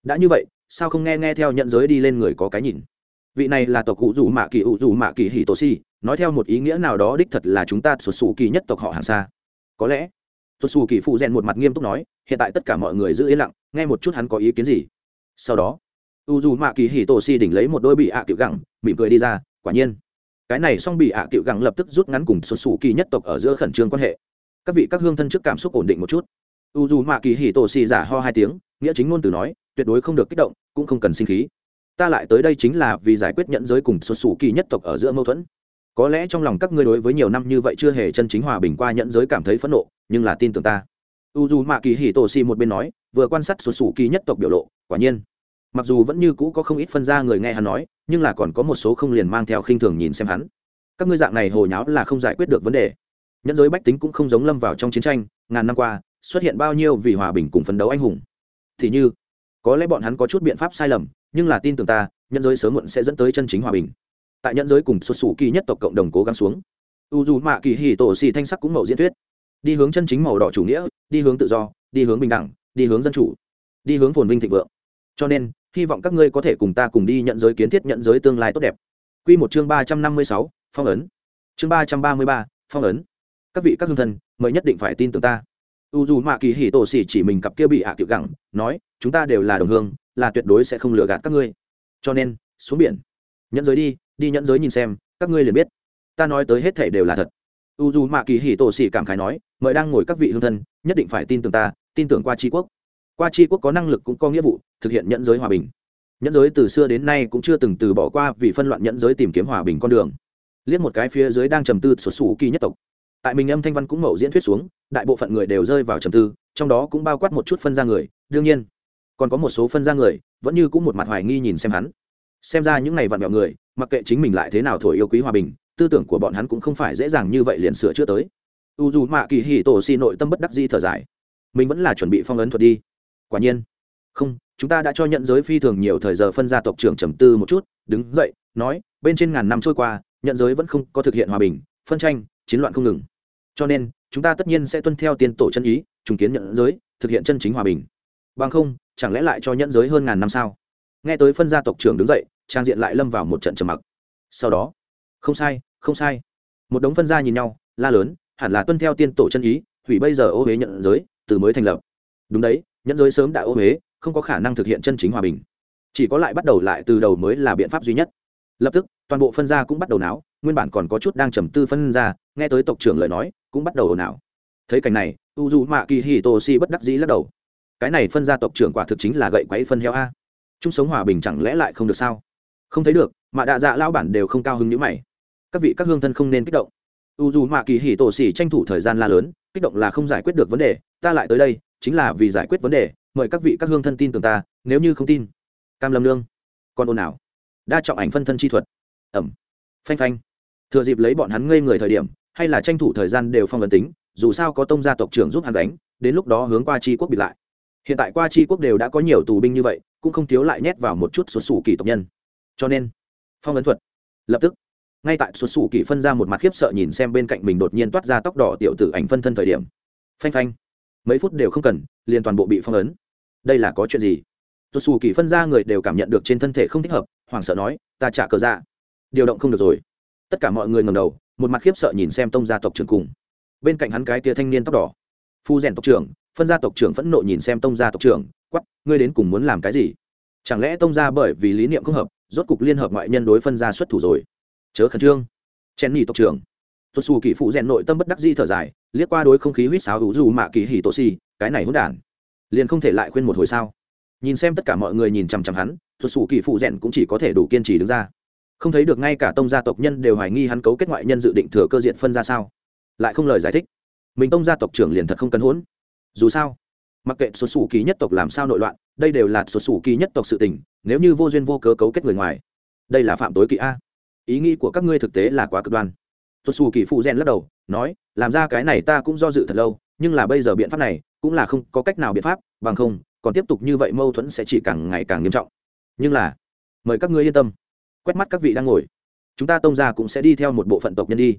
Đã như vậy, sao không nghe nghe theo nhận giới đi lên người có cái nhìn? Vị này là tộc cụ dù mạ kỳ ủ dù mạ kỳ hì tổ si, nói theo một ý nghĩa nào đó đích thật là chúng ta xuất xù kỳ nhất tộc họ hàng xa. Có lẽ xuất xù kỳ phụ rèn một mặt nghiêm túc nói, hiện tại tất cả mọi người giữ yên lặng, nghe một chút hắn có ý kiến gì sau đó u dù mạ kỳ hì tổ si đỉnh lấy một đôi bị ạ à tiểu gẳng, mỉm cười đi ra, quả nhiên, cái này xong bị ạ à tiểu gẳng lập tức rút ngắn cùng sụt sù kỳ nhất tộc ở giữa khẩn trương quan hệ. Các vị các hương thân trước cảm xúc ổn định một chút. U dù mạ kỳ hì tổ si giả ho hai tiếng, nghĩa chính ngôn từ nói, tuyệt đối không được kích động, cũng không cần sinh khí. Ta lại tới đây chính là vì giải quyết nhận giới cùng sụt sù kỳ nhất tộc ở giữa mâu thuẫn. Có lẽ trong lòng các ngươi đối với nhiều năm như vậy chưa hề chân chính hòa bình qua nhận giới cảm thấy phẫn nộ, nhưng là tin tưởng ta. U dù mạ kỳ hì tổ si một bên nói, vừa quan sát sụt sù kỳ nhất tộc biểu lộ quả nhiên. Mặc dù vẫn như cũ có không ít phân ra người nghe hắn nói, nhưng là còn có một số không liền mang theo khinh thường nhìn xem hắn. Các ngươi dạng này hồi nháo là không giải quyết được vấn đề. Nhân giới bách tính cũng không giống lâm vào trong chiến tranh, ngàn năm qua, xuất hiện bao nhiêu vì hòa bình cùng phấn đấu anh hùng. Thì như, có lẽ bọn hắn có chút biện pháp sai lầm, nhưng là tin tưởng ta nhân giới sớm muộn sẽ dẫn tới chân chính hòa bình. Tại nhân giới cùng xuất xù kỳ nhất tộc cộng đồng cố gắng xuống. U dù mạ kỳ hì tổ xì thanh sắc cũng mậu diễn thuyết. Đi hướng chân chính màu đỏ chủ nghĩa, đi hướng tự do, đi hướng bình đẳng, đi hướng dân chủ đi hướng phồn vinh thịnh vượng. Cho nên, hy vọng các ngươi có thể cùng ta cùng đi nhận giới kiến thiết, nhận giới tương lai tốt đẹp. Quy một chương ba trăm năm mươi sáu, phong ấn. Chương ba trăm ba mươi ba, phong ấn. Các vị, các hương thân, mời nhất định phải tin tưởng ta. U dù mạ kỳ hì tổ xỉ chỉ mình cặp kia bị hạ à tiểu gẳng, nói, chúng ta đều là đồng hương, là tuyệt đối sẽ không lừa gạt các ngươi. Cho nên, xuống biển. Nhẫn giới đi đi nhẫn giới nhìn xem, các ngươi liền biết. Ta nói tới hết thể đều là thật. U dù mạ kỳ hì tổ xỉ cảm khái nói, mời đang ngồi các vị hương thân, nhất định phải tin tưởng ta, tin tưởng qua tri quốc qua tri quốc có năng lực cũng có nghĩa vụ, thực hiện nhẫn giới hòa bình. Nhẫn giới từ xưa đến nay cũng chưa từng từ bỏ qua vì phân loạn nhẫn giới tìm kiếm hòa bình con đường. Liếc một cái phía dưới đang trầm tư sổ sủ kỳ nhất tộc. Tại mình âm thanh văn cũng mậu diễn thuyết xuống, đại bộ phận người đều rơi vào trầm tư, trong đó cũng bao quát một chút phân ra người, đương nhiên, còn có một số phân ra người, vẫn như cũng một mặt hoài nghi nhìn xem hắn. Xem ra những ngày vặn vẹo người, mặc kệ chính mình lại thế nào thổi yêu quý hòa bình, tư tưởng của bọn hắn cũng không phải dễ dàng như vậy liền sửa chữa tới. U dù mạ kỳ hì tổ xì nội tâm bất đắc di thở dài. Mình vẫn là chuẩn bị phong ấn thuật đi quả nhiên. Không, chúng ta đã cho nhận giới phi thường nhiều thời giờ phân gia tộc trưởng trầm tư một chút, đứng dậy, nói, bên trên ngàn năm trôi qua, nhận giới vẫn không có thực hiện hòa bình, phân tranh, chiến loạn không ngừng. Cho nên, chúng ta tất nhiên sẽ tuân theo tiên tổ chân ý, trùng kiến nhận giới, thực hiện chân chính hòa bình. Bằng không, chẳng lẽ lại cho nhận giới hơn ngàn năm sao? Nghe tới phân gia tộc trưởng đứng dậy, trang diện lại lâm vào một trận trầm mặc. Sau đó, không sai không sai. Một đống phân gia nhìn nhau, la lớn, hẳn là tuân theo tiên tổ chân ý, hủy bây giờ ô huế nhận giới, từ mới thành lập. Đúng đấy nhận giới sớm đã ô huế, không có khả năng thực hiện chân chính hòa bình. Chỉ có lại bắt đầu lại từ đầu mới là biện pháp duy nhất. Lập tức, toàn bộ phân gia cũng bắt đầu náo, nguyên bản còn có chút đang trầm tư phân ra nghe tới tộc trưởng lời nói, cũng bắt đầu ồn ào. Thấy cảnh này u d mạ kỳ hì tô si bất đắc dĩ lắc đầu. Cái này phân gia tộc trưởng quả thực chính là gậy quấy phân heo a. Chung sống hòa bình chẳng lẽ lại không được sao? Không thấy được, mà đạ dạ lao bản đều không cao hứng như mày. Các vị các hương thân không nên kích động. U d mạ kỳ hì tô si tranh thủ thời gian la lớn, kích động là không giải quyết được vấn đề, ta lại tới đây chính là vì giải quyết vấn đề, mời các vị các hương thân tin tưởng ta, nếu như không tin. Cam lâm lương còn ồn ào. Đa trọng ảnh phân thân chi thuật. Ẩm. Phanh phanh. Thừa dịp lấy bọn hắn ngây người thời điểm, hay là tranh thủ thời gian đều phong vấn tính, dù sao có tông gia tộc trưởng giúp hắn đánh, đến lúc đó hướng qua tri quốc bị lại. Hiện tại qua tri quốc đều đã có nhiều tù binh như vậy, cũng không thiếu lại nhét vào một chút xuất xù kỳ tộc nhân. Cho nên, phong vấn thuật. Lập tức, ngay tại xuất xù kỳ phân ra một mặt khiếp sợ nhìn xem bên cạnh mình đột nhiên toát ra tóc đỏ tiểu tử ảnh phân thân thời điểm. Phanh phanh mấy phút đều không cần, liền toàn bộ bị phong ấn. Đây là có chuyện gì? Xuất xù kỳ phân ra người đều cảm nhận được trên thân thể không thích hợp, hoảng sợ nói, ta trả cờ ra điều động không được rồi. Tất cả mọi người ngầm đầu, một mặt khiếp sợ nhìn xem tông gia tộc trưởng cùng. Bên cạnh hắn cái tia thanh niên tóc đỏ, phu rèn tộc trưởng, phân gia tộc trưởng phẫn nộ nhìn xem tông gia tộc trưởng quắp ngươi đến cùng muốn làm cái gì? Chẳng lẽ tông gia bởi vì lý niệm không hợp, rốt cục liên hợp ngoại nhân đối phân gia xuất thủ rồi? Chớ khẩn trương. Chen nhì tộc trưởng tuột xù kỳ phụ rèn nội tâm bất đắc di thở dài, liếc qua đối không khí huýt sáo hữu dù mạ kỳ hỉ tổ xì, cái này hỗn đản. Liền không thể lại khuyên một hồi sao? Nhìn xem tất cả mọi người nhìn chằm chằm hắn tuột xù kỳ phụ rèn cũng chỉ có thể đủ kiên trì đứng ra. Không thấy được ngay cả tông gia tộc nhân đều hoài nghi hắn cấu kết ngoại nhân dự định thừa cơ diện phân ra sao? Lại không lời giải thích. Mình tông gia tộc trưởng liền thật không cần hỗn. Dù sao, mặc kệ xuất xù kỳ nhất tộc làm sao nội loạn, đây đều là xuất xù kỳ nhất tộc sự tình, nếu như vô duyên vô cớ cấu kết người ngoài, đây là phạm tối kỵ a. Ý nghĩ của các ngươi thực tế là quá cực đoan xuất xù kỳ phụ gen lắc đầu, nói, làm ra cái này ta cũng do dự thật lâu, nhưng là bây giờ biện pháp này cũng là không có cách nào biện pháp, bằng không, còn tiếp tục như vậy mâu thuẫn sẽ chỉ càng ngày càng nghiêm trọng. Nhưng là, mời các ngươi yên tâm. Quét mắt các vị đang ngồi. Chúng ta tông ra cũng sẽ đi theo một bộ phận tộc nhân đi.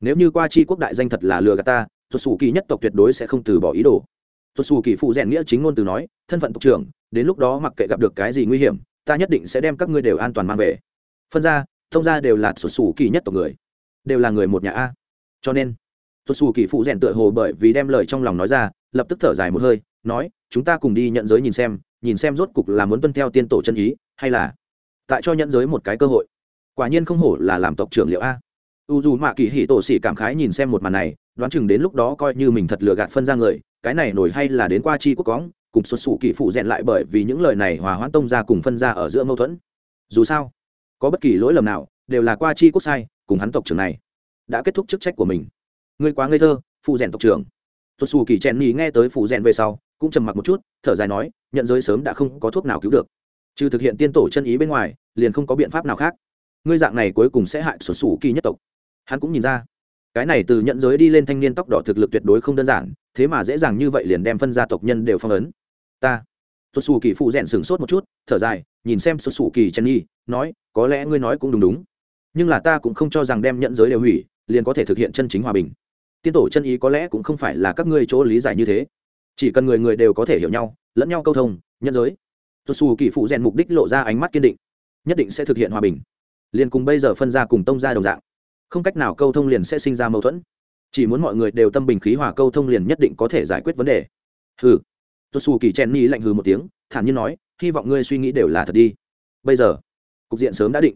Nếu như qua chi quốc đại danh thật là lừa gạt ta xuất xù kỳ nhất tộc tuyệt đối sẽ không từ bỏ ý đồ. Xuất xù kỳ phụ rèn nghĩa chính ngôn từ nói, thân phận tộc trưởng, đến lúc đó mặc kệ gặp được cái gì nguy hiểm, ta nhất định sẽ đem các ngươi đều an toàn mang về. Phân ra thông ra đều là xuất xù kỳ nhất tộc người đều là người một nhà a. Cho nên xuất xù kỳ phụ rèn tựa hồ bởi vì đem lời trong lòng nói ra, lập tức thở dài một hơi, nói, chúng ta cùng đi nhận giới nhìn xem nhìn xem rốt cục là muốn tuân theo tiên tổ chân ý, hay là tại cho nhận giới một cái cơ hội. Quả nhiên không hổ là làm tộc trưởng liệu a. U dù mạ kỳ hỉ tổ xỉ cảm khái nhìn xem một màn này, đoán chừng đến lúc đó coi như mình thật lừa gạt phân ra người, cái này nổi hay là đến qua chi quốc cóng cùng xuất xù kỳ phụ rèn lại bởi vì những lời này hòa hoãn tông ra cùng phân ra ở giữa mâu thuẫn. Dù sao, có bất kỳ lỗi lầm nào, đều là qua chi quốc sai cùng hắn tộc trưởng này đã kết thúc chức trách của mình. Ngươi quá ngây thơ, phụ rèn tộc trưởng. Tuột xù kỳ chèn nhì nghe tới phụ rèn về sau, cũng trầm mặc một chút, thở dài nói, nhận giới sớm đã không có thuốc nào cứu được. Trừ thực hiện tiên tổ chân ý bên ngoài, liền không có biện pháp nào khác. Ngươi dạng này cuối cùng sẽ hại xuất sù kỳ nhất tộc. Hắn cũng nhìn ra, cái này từ nhận giới đi lên thanh niên tóc đỏ thực lực tuyệt đối không đơn giản, thế mà dễ dàng như vậy liền đem phân gia tộc nhân đều phong ấn. Ta xuất sù kỳ phụ rèn sửng sốt một chút, thở dài, nhìn xem xuất sù kỳ chen nhi nói, có lẽ ngươi nói cũng đúng đúng nhưng là ta cũng không cho rằng đem nhận giới đều hủy, liền có thể thực hiện chân chính hòa bình. Tiên tổ chân ý có lẽ cũng không phải là các ngươi chỗ lý giải như thế. Chỉ cần người người đều có thể hiểu nhau, lẫn nhau câu thông nhân giới. Tuột xù kỳ phụ rèn mục đích lộ ra ánh mắt kiên định. Nhất định sẽ thực hiện hòa bình. Liền cùng bây giờ phân ra cùng tông ra đồng dạng. Không cách nào câu thông liền sẽ sinh ra mâu thuẫn. Chỉ muốn mọi người đều tâm bình khí hòa câu thông liền nhất định có thể giải quyết vấn đề. Hừ. Tuột xù kỳ chen ni lạnh hừ một tiếng, thản nhiên nói, hy vọng ngươi suy nghĩ đều là thật đi. Bây giờ, cục diện sớm đã định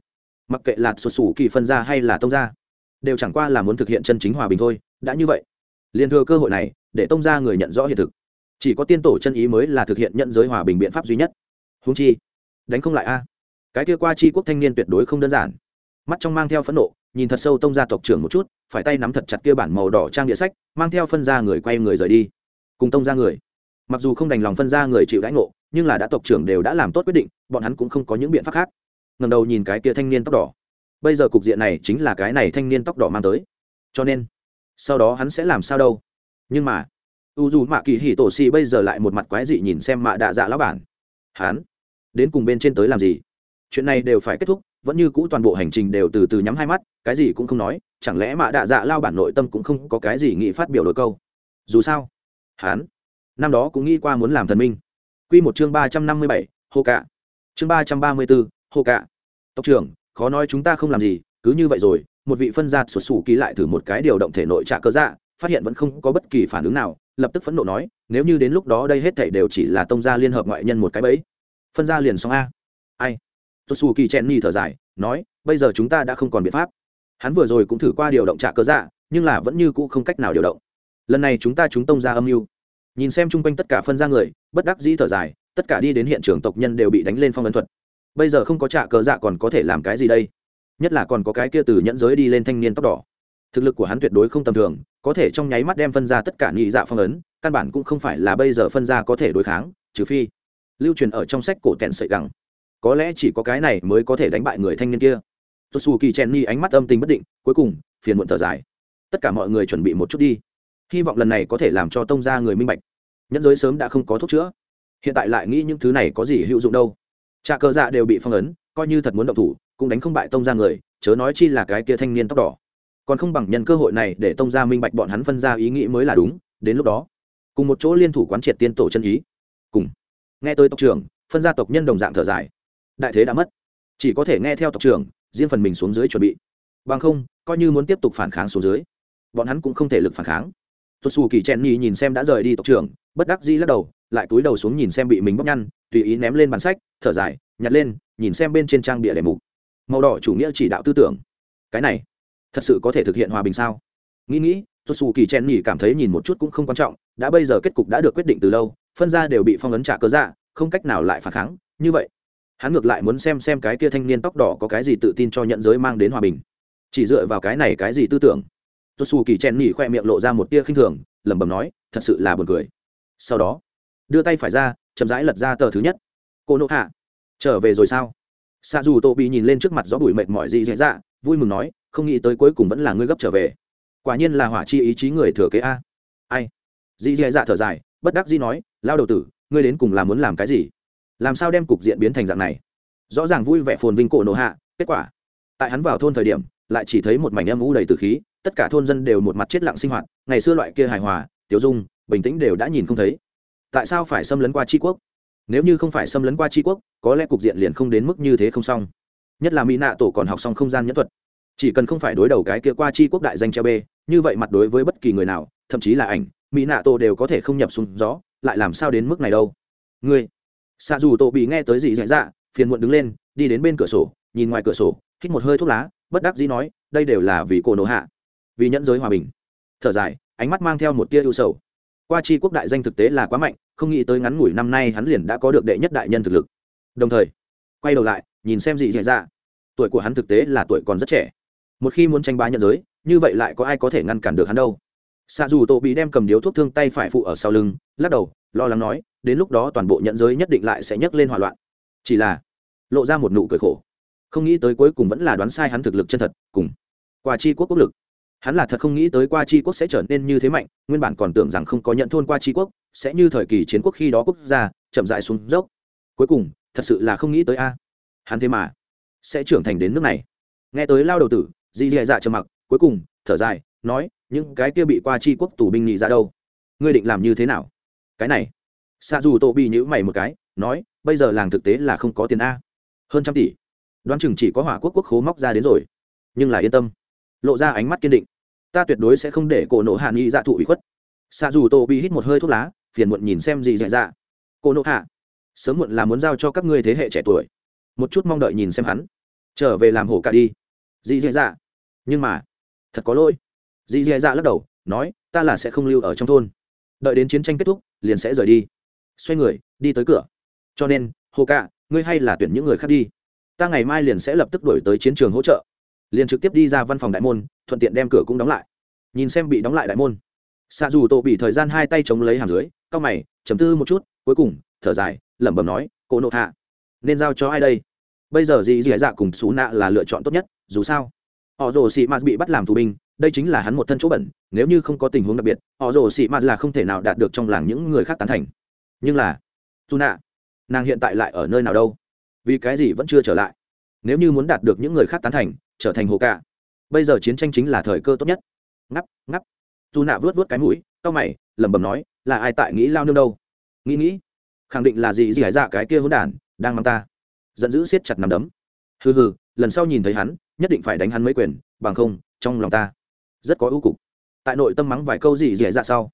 mặc kệ là sụt sù kỳ phân ra hay là tông ra, đều chẳng qua là muốn thực hiện chân chính hòa bình thôi, đã như vậy. Liền thừa cơ hội này, để tông ra người nhận rõ hiện thực. Chỉ có tiên tổ chân ý mới là thực hiện nhận giới hòa bình biện pháp duy nhất. Húng chi, đánh không lại a. Cái kia qua chi quốc thanh niên tuyệt đối không đơn giản. Mắt trong mang theo phẫn nộ, nhìn thật sâu tông gia tộc trưởng một chút, phải tay nắm thật chặt kia bản màu đỏ trang địa sách, mang theo phân ra người quay người rời đi. Cùng tông ra người. Mặc dù không đành lòng phân ra người chịu đãi ngộ, nhưng là đã tộc trưởng đều đã làm tốt quyết định, bọn hắn cũng không có những biện pháp khác ngần đầu nhìn cái kia thanh niên tóc đỏ. Bây giờ cục diện này chính là cái này thanh niên tóc đỏ mang tới. Cho nên, sau đó hắn sẽ làm sao đâu? Nhưng mà, u dù mạ kỳ hỉ tổ xì bây giờ lại một mặt quái dị nhìn xem mạ đạ dạ lão bản. Hắn, đến cùng bên trên tới làm gì? Chuyện này đều phải kết thúc, vẫn như cũ toàn bộ hành trình đều từ từ nhắm hai mắt, cái gì cũng không nói, chẳng lẽ mạ đạ dạ lao bản nội tâm cũng không có cái gì nghĩ phát biểu đôi câu? Dù sao, hắn, năm đó cũng nghĩ qua muốn làm thần minh. Q một chương ba trăm năm mươi bảy, hô cạ chương ba trăm ba mươi bốn hô cạ tộc trưởng, khó nói chúng ta không làm gì, cứ như vậy rồi, một vị phân gia sụt sù ký lại thử một cái điều động thể nội trả cơ dạ phát hiện vẫn không có bất kỳ phản ứng nào, lập tức phẫn nộ nói, nếu như đến lúc đó đây hết thảy đều chỉ là tông gia liên hợp ngoại nhân một cái bẫy. Phân gia liền xong a. Ai? Sụt sù kỳ chen ni thở dài, nói, bây giờ chúng ta đã không còn biện pháp. Hắn vừa rồi cũng thử qua điều động trả cơ dạ nhưng là vẫn như cũ không cách nào điều động. Lần này chúng ta chúng tông ra âm mưu. Nhìn xem chung quanh tất cả phân gia người, bất đắc dĩ thở dài, tất cả đi đến hiện trường tộc nhân đều bị đánh lên phong ấn thuật bây giờ không có trạ cờ dạ còn có thể làm cái gì đây? Nhất là còn có cái kia từ nhẫn giới đi lên thanh niên tóc đỏ. Thực lực của hắn tuyệt đối không tầm thường, có thể trong nháy mắt đem phân ra tất cả nhị dạ phong ấn, căn bản cũng không phải là bây giờ phân ra có thể đối kháng, trừ phi lưu truyền ở trong sách cổ tẹn sợi gẳng. Có lẽ chỉ có cái này mới có thể đánh bại người thanh niên kia. Tốt xù kỳ chen ni ánh mắt âm tình bất định, cuối cùng, phiền muộn thở dài. Tất cả mọi người chuẩn bị một chút đi. Hy vọng lần này có thể làm cho tông ra người minh bạch. Nhẫn giới sớm đã không có thuốc chữa. Hiện tại lại nghĩ những thứ này có gì hữu dụng đâu trà cờ dạ đều bị phong ấn, coi như thật muốn động thủ, cũng đánh không bại tông ra người, chớ nói chi là cái kia thanh niên tóc đỏ. Còn không bằng nhân cơ hội này để tông ra minh bạch bọn hắn phân ra ý nghĩ mới là đúng, đến lúc đó, cùng một chỗ liên thủ quán triệt tiên tổ chân ý. Cùng. Nghe tới tộc trưởng, phân gia tộc nhân đồng dạng thở dài. Đại thế đã mất. Chỉ có thể nghe theo tộc trưởng, riêng phần mình xuống dưới chuẩn bị. Bằng không, coi như muốn tiếp tục phản kháng xuống dưới, bọn hắn cũng không thể lực phản kháng. Tuột xù kỳ chen nhi nhìn xem đã rời đi tộc trưởng, bất đắc dĩ lắc đầu, lại túi đầu xuống nhìn xem bị mình bóc nhăn tùy ý ném lên bản sách, thở dài, nhặt lên, nhìn xem bên trên trang bìa đề mục. Màu đỏ chủ nghĩa chỉ đạo tư tưởng. Cái này, thật sự có thể thực hiện hòa bình sao? Nghĩ nghĩ tuột xù kỳ chen nhi cảm thấy nhìn một chút cũng không quan trọng, đã bây giờ kết cục đã được quyết định từ lâu, phân ra đều bị phong ấn trả cơ dạ không cách nào lại phản kháng, như vậy, hắn ngược lại muốn xem xem cái kia thanh niên tóc đỏ có cái gì tự tin cho nhận giới mang đến hòa bình. Chỉ dựa vào cái này cái gì tư tưởng? Tuột xù kỳ chen nỉ khoe miệng lộ ra một tia khinh thường, lẩm bẩm nói, thật sự là buồn cười. Sau đó, đưa tay phải ra chậm rãi lật ra tờ thứ nhất. Cô nộ hạ, trở về rồi sao? Xa dù tô bị nhìn lên trước mặt gió bụi mệt mỏi gì dễ dạ vui mừng nói, không nghĩ tới cuối cùng vẫn là ngươi gấp trở về. Quả nhiên là hỏa chi ý chí người thừa kế a. Ai? Dì dì dạ thở dài, bất đắc dĩ nói lao đầu tử, ngươi đến cùng là muốn làm cái gì? Làm sao đem cục diện biến thành dạng này? Rõ ràng vui vẻ phồn vinh cổ nộ hạ, kết quả, tại hắn vào thôn thời điểm, lại chỉ thấy một mảnh âm u đầy từ khí, tất cả thôn dân đều một mặt chết lặng sinh hoạt, ngày xưa loại kia hài hòa, tiểu dung, bình tĩnh đều đã nhìn không thấy tại sao phải xâm lấn qua tri quốc? Nếu như không phải xâm lấn qua tri quốc có lẽ cục diện liền không đến mức như thế không xong. Nhất là mỹ nạ tổ còn học xong không gian nhẫn thuật. Chỉ cần không phải đối đầu cái kia qua tri quốc đại danh treo bê, như vậy mặt đối với bất kỳ người nào thậm chí là ảnh mỹ nạ tổ đều có thể không nhập xuống gió lại làm sao đến mức này đâu? Ngươi xạ dù tổ bị nghe tới gì dạy dạ phiền muộn đứng lên đi đến bên cửa sổ nhìn ngoài cửa sổ hít một hơi thuốc lá bất đắc dĩ nói đây đều là vì cổ nổ hạ vì nhẫn giới hòa bình. Thở dài ánh mắt mang theo một tia ưu sầu qua chi quốc đại danh thực tế là quá mạnh, không nghĩ tới ngắn ngủi năm nay hắn liền đã có được đệ nhất đại nhân thực lực. Đồng thời, quay đầu lại, nhìn xem gì xảy ra. tuổi của hắn thực tế là tuổi còn rất trẻ. Một khi muốn tranh bá nhận giới, như vậy lại có ai có thể ngăn cản được hắn đâu? Xạ dù tổ bị đem cầm điếu thuốc thương tay phải phụ ở sau lưng, lắc đầu, lo lắng nói, đến lúc đó toàn bộ nhận giới nhất định lại sẽ nhấc lên hỏa loạn. Chỉ là, lộ ra một nụ cười khổ. Không nghĩ tới cuối cùng vẫn là đoán sai hắn thực lực chân thật, cùng qua chi quốc quốc lực hắn là thật không nghĩ tới qua chi quốc sẽ trở nên như thế mạnh, nguyên bản còn tưởng rằng không có nhận thôn qua chi quốc, sẽ như thời kỳ chiến quốc khi đó quốc gia, chậm dại xuống dốc. Cuối cùng, thật sự là không nghĩ tới a. Hắn thế mà sẽ trưởng thành đến nước này. Nghe tới lao đầu tử dì dì dạ trầm mặc, cuối cùng, thở dài, nói, những cái kia bị qua chi quốc tù binh nhị ra đâu? Ngươi định làm như thế nào? Cái này xa dù tô bị nhữ mày một cái, nói, bây giờ làng thực tế là không có tiền a. Hơn trăm tỷ. Đoán chừng chỉ có hỏa quốc quốc khố móc ra đến rồi. Nhưng là yên tâm lộ ra ánh mắt kiên định. Ta tuyệt đối sẽ không để cổ nộ hạ nghị dạ thụ ủy khuất. Xa dù tô bị hít một hơi thuốc lá, phiền muộn nhìn xem gì dạy dạ. Cổ nộ hạ, sớm muộn là muốn giao cho các ngươi thế hệ trẻ tuổi. Một chút mong đợi nhìn xem hắn. Trở về làm hổ cả đi. Dì dì dạ. Nhưng mà, thật có lỗi. Dì dì dạ lắc đầu, nói, ta là sẽ không lưu ở trong thôn. Đợi đến chiến tranh kết thúc, liền sẽ rời đi. Xoay người, đi tới cửa. Cho nên hồ cạ ngươi hay là tuyển những người khác đi. Ta ngày mai liền sẽ lập tức đổi tới chiến trường hỗ trợ liền trực tiếp đi ra văn phòng đại môn, thuận tiện đem cửa cũng đóng lại. Nhìn xem bị đóng lại đại môn. Xạ dù tổ bị thời gian hai tay chống lấy hàm dưới, cau mày chấm tư một chút, cuối cùng, thở dài, lẩm bẩm nói, cô nộ hạ, nên giao cho ai đây? Bây giờ dì dì dạ cùng xú nạ là lựa chọn tốt nhất, dù sao. Họ rồ sĩ m bị bắt làm tù binh, đây chính là hắn một thân chỗ bẩn, nếu như không có tình huống đặc biệt, họ rồ sĩ m là không thể nào đạt được trong làng những người khác tán thành. Nhưng là, dù nạ, nàng hiện tại lại ở nơi nào đâu? Vì cái gì vẫn chưa trở lại? Nếu như muốn đạt được những người khác tán thành trở thành hồ cả bây giờ chiến tranh chính là thời cơ tốt nhất. Ngắp ngắp. Dù nạ vớt vớt cái mũi tao mày, lẩm bẩm nói, là ai tại nghĩ lao nương đâu? Nghĩ nghĩ. Khẳng định là gì gì hải dạ cái kia hỗn đản, đang mang ta. Giận dữ siết chặt nằm đấm. Hừ hừ, lần sau nhìn thấy hắn, nhất định phải đánh hắn mấy quyền, bằng không, trong lòng ta rất có ưu cục. Tại nội tâm mắng vài câu gì dẻ dạ sau,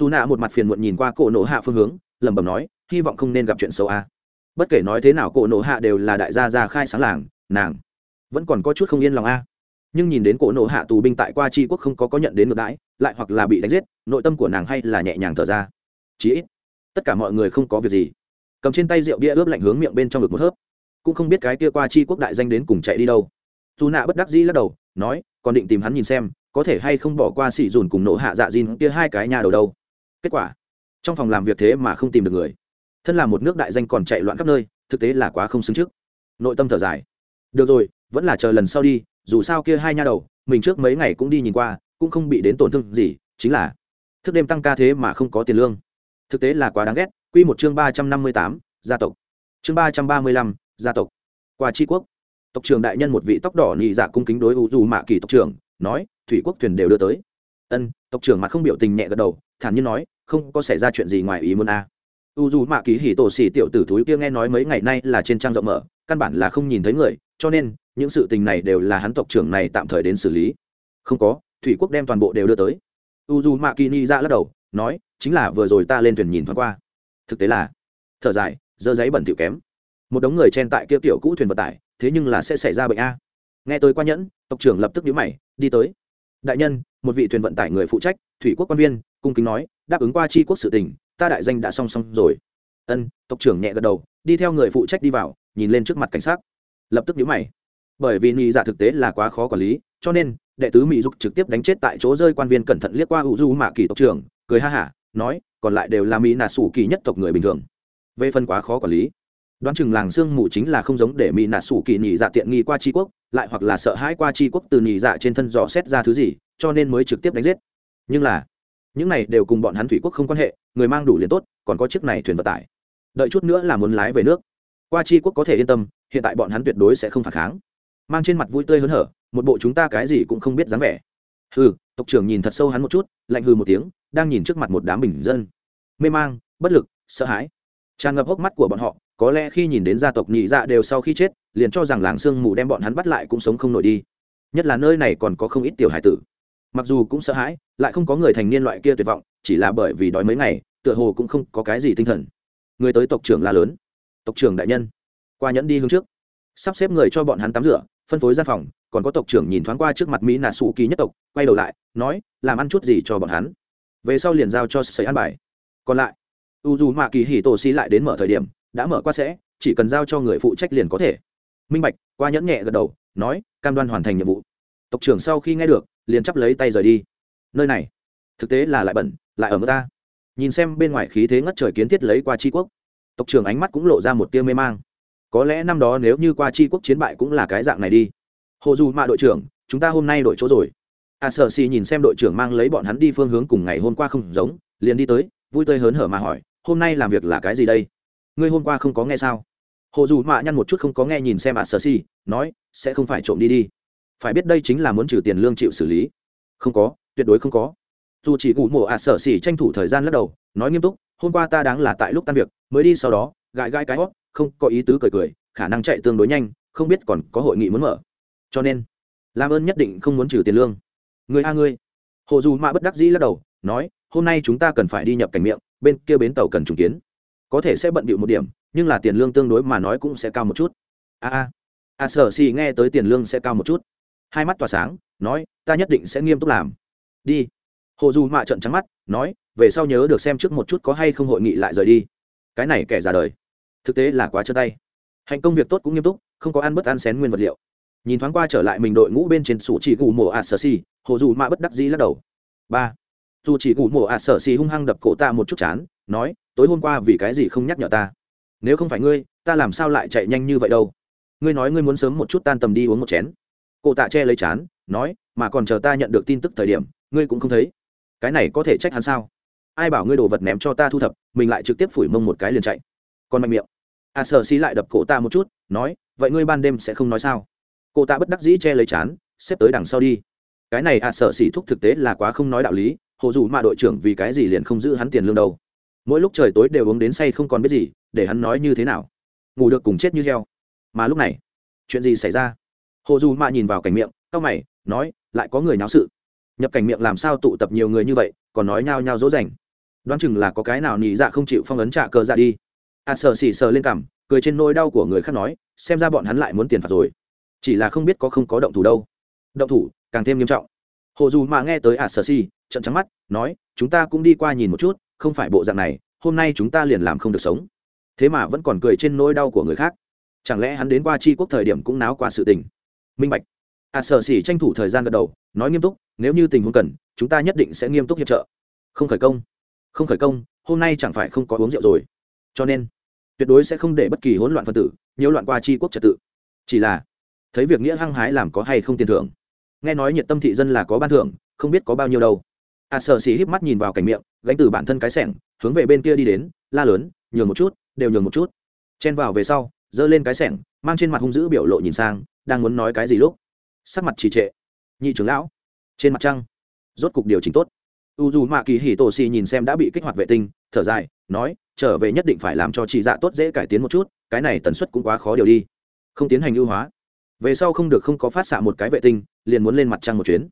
dù nạ một mặt phiền muộn nhìn qua cổ nổ hạ phương hướng, lẩm bẩm nói, hy vọng không nên gặp chuyện xấu a. Bất kể nói thế nào, cổ nổ hạ đều là đại gia gia khai sáng làng, nàng vẫn còn có chút không yên lòng a. Nhưng nhìn đến cổ nổ hạ tù binh tại qua tri quốc không có có nhận đến ngược đãi, lại hoặc là bị đánh giết, nội tâm của nàng hay là nhẹ nhàng thở ra. Chí ít, tất cả mọi người không có việc gì. Cầm trên tay rượu bia ướp lạnh hướng miệng bên trong ngực một hớp. Cũng không biết cái kia qua chi quốc đại danh đến cùng chạy đi đâu. Dù nạ bất đắc dĩ lắc đầu, nói, còn định tìm hắn nhìn xem, có thể hay không bỏ qua xỉ dùn cùng nổ hạ dạ dìn kia hai cái nhà đầu đâu? Kết quả, trong phòng làm việc thế mà không tìm được người. Thân là một nước đại danh còn chạy loạn khắp nơi, thực tế là quá không xứng trước. Nội tâm thở dài. Được rồi vẫn là chờ lần sau đi, dù sao kia hai nha đầu, mình trước mấy ngày cũng đi nhìn qua, cũng không bị đến tổn thương gì, chính là thức đêm tăng ca thế mà không có tiền lương. Thực tế là quá đáng ghét q một chương ba trăm năm mươi tám, gia tộc. Chương ba trăm ba mươi lăm, gia tộc. Qua tri quốc. Tộc trưởng đại nhân một vị tóc đỏ nhị dạ cung kính đối u dù mạ kỳ tộc trưởng, nói, thủy quốc thuyền đều đưa tới. Ân, tộc trưởng mặt không biểu tình nhẹ gật đầu, thản nhiên nói, không có xảy ra chuyện gì ngoài ý muốn a à. u dù mạ kỳ hỉ tổ xỉ tiểu tử thúi kia nghe nói mấy ngày nay là trên trang rộng mở, căn bản là không nhìn thấy người, cho nên những sự tình này đều là hắn tộc trưởng này tạm thời đến xử lý. Không có, thủy quốc đem toàn bộ đều đưa tới. U dù mạ kỳ ni ra lắc đầu, nói, chính là vừa rồi ta lên thuyền nhìn thoáng qua. Thực tế là, thở dài dơ giấy bẩn thỉu kém. Một đống người chen tại kia tiểu cũ thuyền vận tải, thế nhưng là sẽ xảy ra bệnh a. Nghe tôi qua nhẫn, tộc trưởng lập tức nhíu mày, đi tới. Đại nhân, một vị thuyền vận tải người phụ trách, thủy quốc quan viên, cung kính nói, đáp ứng qua chi quốc sự tình, ta đại danh đã song song rồi. Ân, tộc trưởng nhẹ gật đầu, đi theo người phụ trách đi vào, nhìn lên trước mặt cảnh sát. Lập tức nhíu mày bởi vì nhị giả dạ thực tế là quá khó quản lý, cho nên, đệ tứ mỹ dục trực tiếp đánh chết tại chỗ rơi quan viên cẩn thận liếc qua u du mạ kỳ tộc trưởng, cười ha hả, nói, còn lại đều là mỹ nà sủ kỳ nhất tộc người bình thường. Về phần quá khó quản lý, đoán chừng làng sương mù chính là không giống để mỹ nà sủ kỳ nhị dạ tiện nghi qua tri quốc, lại hoặc là sợ hãi qua tri quốc từ nhị dạ trên thân dò xét ra thứ gì, cho nên mới trực tiếp đánh giết. Nhưng là, những này đều cùng bọn hắn thủy quốc không quan hệ, người mang đủ liền tốt, còn có chiếc này thuyền vận tải. Đợi chút nữa là muốn lái về nước. Qua tri quốc có thể yên tâm, hiện tại bọn hắn tuyệt đối sẽ không phản kháng mang trên mặt vui tươi hớn hở, một bộ chúng ta cái gì cũng không biết dáng vẻ. Hừ, tộc trưởng nhìn thật sâu hắn một chút, lạnh hừ một tiếng, đang nhìn trước mặt một đám bình dân. Mê mang, bất lực, sợ hãi. Tràn ngập hốc mắt của bọn họ, có lẽ khi nhìn đến gia tộc nhị dạ đều sau khi chết, liền cho rằng làng sương mù đem bọn hắn bắt lại cũng sống không nổi đi. Nhất là nơi này còn có không ít tiểu hải tử. Mặc dù cũng sợ hãi, lại không có người thành niên loại kia tuyệt vọng, chỉ là bởi vì đói mấy ngày, tựa hồ cũng không có cái gì tinh thần. Người tới tộc trưởng là lớn. Tộc trưởng đại nhân, qua nhẫn đi hướng trước. Sắp xếp người cho bọn hắn tắm rửa phân phối gian phòng, còn có tộc trưởng nhìn thoáng qua trước mặt mỹ nà sủ kỳ nhất tộc, quay đầu lại, nói, làm ăn chút gì cho bọn hắn. Về sau liền giao cho sấy ăn bài. Còn lại, u dù mạ kỳ hì tổ xi lại đến mở thời điểm, đã mở qua sẽ, chỉ cần giao cho người phụ trách liền có thể. Minh bạch, qua nhẫn nhẹ gật đầu, nói, cam đoan hoàn thành nhiệm vụ. Tộc trưởng sau khi nghe được, liền chắp lấy tay rời đi. Nơi này, thực tế là lại bẩn, lại ở người ta. Nhìn xem bên ngoài khí thế ngất trời kiến thiết lấy qua tri quốc, tộc trưởng ánh mắt cũng lộ ra một tia mê mang có lẽ năm đó nếu như qua tri quốc chiến bại cũng là cái dạng này đi. Hồ dù mạ đội trưởng, chúng ta hôm nay đổi chỗ rồi. A sợ xì nhìn xem đội trưởng mang lấy bọn hắn đi phương hướng cùng ngày hôm qua không giống, liền đi tới, vui tươi hớn hở mà hỏi, hôm nay làm việc là cái gì đây? Ngươi hôm qua không có nghe sao? Hồ dù mạ nhăn một chút không có nghe nhìn xem a sợ xì, nói, sẽ không phải trộm đi đi. Phải biết đây chính là muốn trừ tiền lương chịu xử lý. Không có, tuyệt đối không có. Dù chỉ cụ mộ a sợ xì tranh thủ thời gian lắc đầu, nói nghiêm túc, hôm qua ta đáng là tại lúc tan việc, mới đi sau đó, gãi gãi cái hót không có ý tứ cười cười, khả năng chạy tương đối nhanh, không biết còn có hội nghị muốn mở. Cho nên làm ơn nhất định không muốn trừ tiền lương. Người a ngươi. Hồ dù mạ bất đắc dĩ lắc đầu, nói, hôm nay chúng ta cần phải đi nhập cảnh miệng, bên kia bến tàu cần trùng kiến. Có thể sẽ bận bịu một điểm, nhưng là tiền lương tương đối mà nói cũng sẽ cao một chút. A a. A sở xì nghe tới tiền lương sẽ cao một chút. Hai mắt tỏa sáng, nói, ta nhất định sẽ nghiêm túc làm. Đi. Hồ dù mạ trận trắng mắt, nói, về sau nhớ được xem trước một chút có hay không hội nghị lại rời đi. Cái này kẻ ra đời thực tế là quá chân tay. Hành công việc tốt cũng nghiêm túc, không có ăn bất ăn xén nguyên vật liệu. Nhìn thoáng qua trở lại mình đội ngũ bên trên sủ chỉ gù mổ ạt sở xì, hồ dù mạ bất đắc dĩ lắc đầu. Ba. Dù chỉ gù mổ ạt sở xì hung hăng đập cổ ta một chút chán, nói, tối hôm qua vì cái gì không nhắc nhở ta? Nếu không phải ngươi, ta làm sao lại chạy nhanh như vậy đâu? Ngươi nói ngươi muốn sớm một chút tan tầm đi uống một chén. Cô tạ che lấy chán, nói, mà còn chờ ta nhận được tin tức thời điểm, ngươi cũng không thấy. Cái này có thể trách hắn sao? Ai bảo ngươi đồ vật ném cho ta thu thập, mình lại trực tiếp phủi mông một cái liền chạy còn mạnh miệng. A à, sở xí lại đập cổ ta một chút nói vậy ngươi ban đêm sẽ không nói sao? Cô ta bất đắc dĩ che lấy chán xếp tới đằng sau đi. Cái này a à, sở xỉ thúc thực tế là quá không nói đạo lý hồ dù mà đội trưởng vì cái gì liền không giữ hắn tiền lương đâu. Mỗi lúc trời tối đều uống đến say không còn biết gì để hắn nói như thế nào. Ngủ được cùng chết như heo. Mà lúc này chuyện gì xảy ra? Hồ dù mà nhìn vào cảnh miệng cau mày nói lại có người náo sự. Nhập cảnh miệng làm sao tụ tập nhiều người như vậy còn nói nhao nhao dỗ dành. Đoán chừng là có cái nào nhị dạ không chịu phong ấn trả cờ dạ đi a à, sờ xỉ sờ lên cằm cười trên nỗi đau của người khác nói xem ra bọn hắn lại muốn tiền phạt rồi. Chỉ là không biết có không có động thủ đâu. Động thủ càng thêm nghiêm trọng. Hồ dù mà nghe tới à, a sợ xỉ trận trắng mắt nói chúng ta cũng đi qua nhìn một chút không phải bộ dạng này hôm nay chúng ta liền làm không được sống. Thế mà vẫn còn cười trên nỗi đau của người khác. Chẳng lẽ hắn đến qua tri quốc thời điểm cũng náo qua sự tình? Minh bạch. À, a sợ sở xỉ tranh thủ thời gian gật đầu nói nghiêm túc nếu như tình huống cần chúng ta nhất định sẽ nghiêm túc hiệp trợ. Không khởi công. Không khởi công hôm nay chẳng phải không có uống rượu rồi. Cho nên tuyệt đối sẽ không để bất kỳ hỗn loạn phân tử nhiễu loạn qua tri quốc trật tự. Chỉ là thấy việc nghĩa hăng hái làm có hay không tiền thưởng? Nghe nói nhiệt tâm thị dân là có ban thưởng không biết có bao nhiêu đâu. A à, sợ xì híp mắt nhìn vào cảnh miệng gánh từ bản thân cái sẻng hướng về bên kia đi đến la lớn nhường một chút đều nhường một chút. Chen vào về sau giơ lên cái sẻng mang trên mặt hung dữ biểu lộ nhìn sang đang muốn nói cái gì lúc? Sắc mặt trì trệ. Nhị trưởng lão. Trên mặt trăng rốt cục điều chỉnh tốt u dù mạ kỳ hì tổ xì nhìn xem đã bị kích hoạt vệ tinh, thở dài, nói, trở về nhất định phải làm cho chị dạ tốt dễ cải tiến một chút, cái này tần suất cũng quá khó điều đi. Không tiến hành ưu hóa. Về sau không được không có phát xạ một cái vệ tinh, liền muốn lên mặt trăng một chuyến.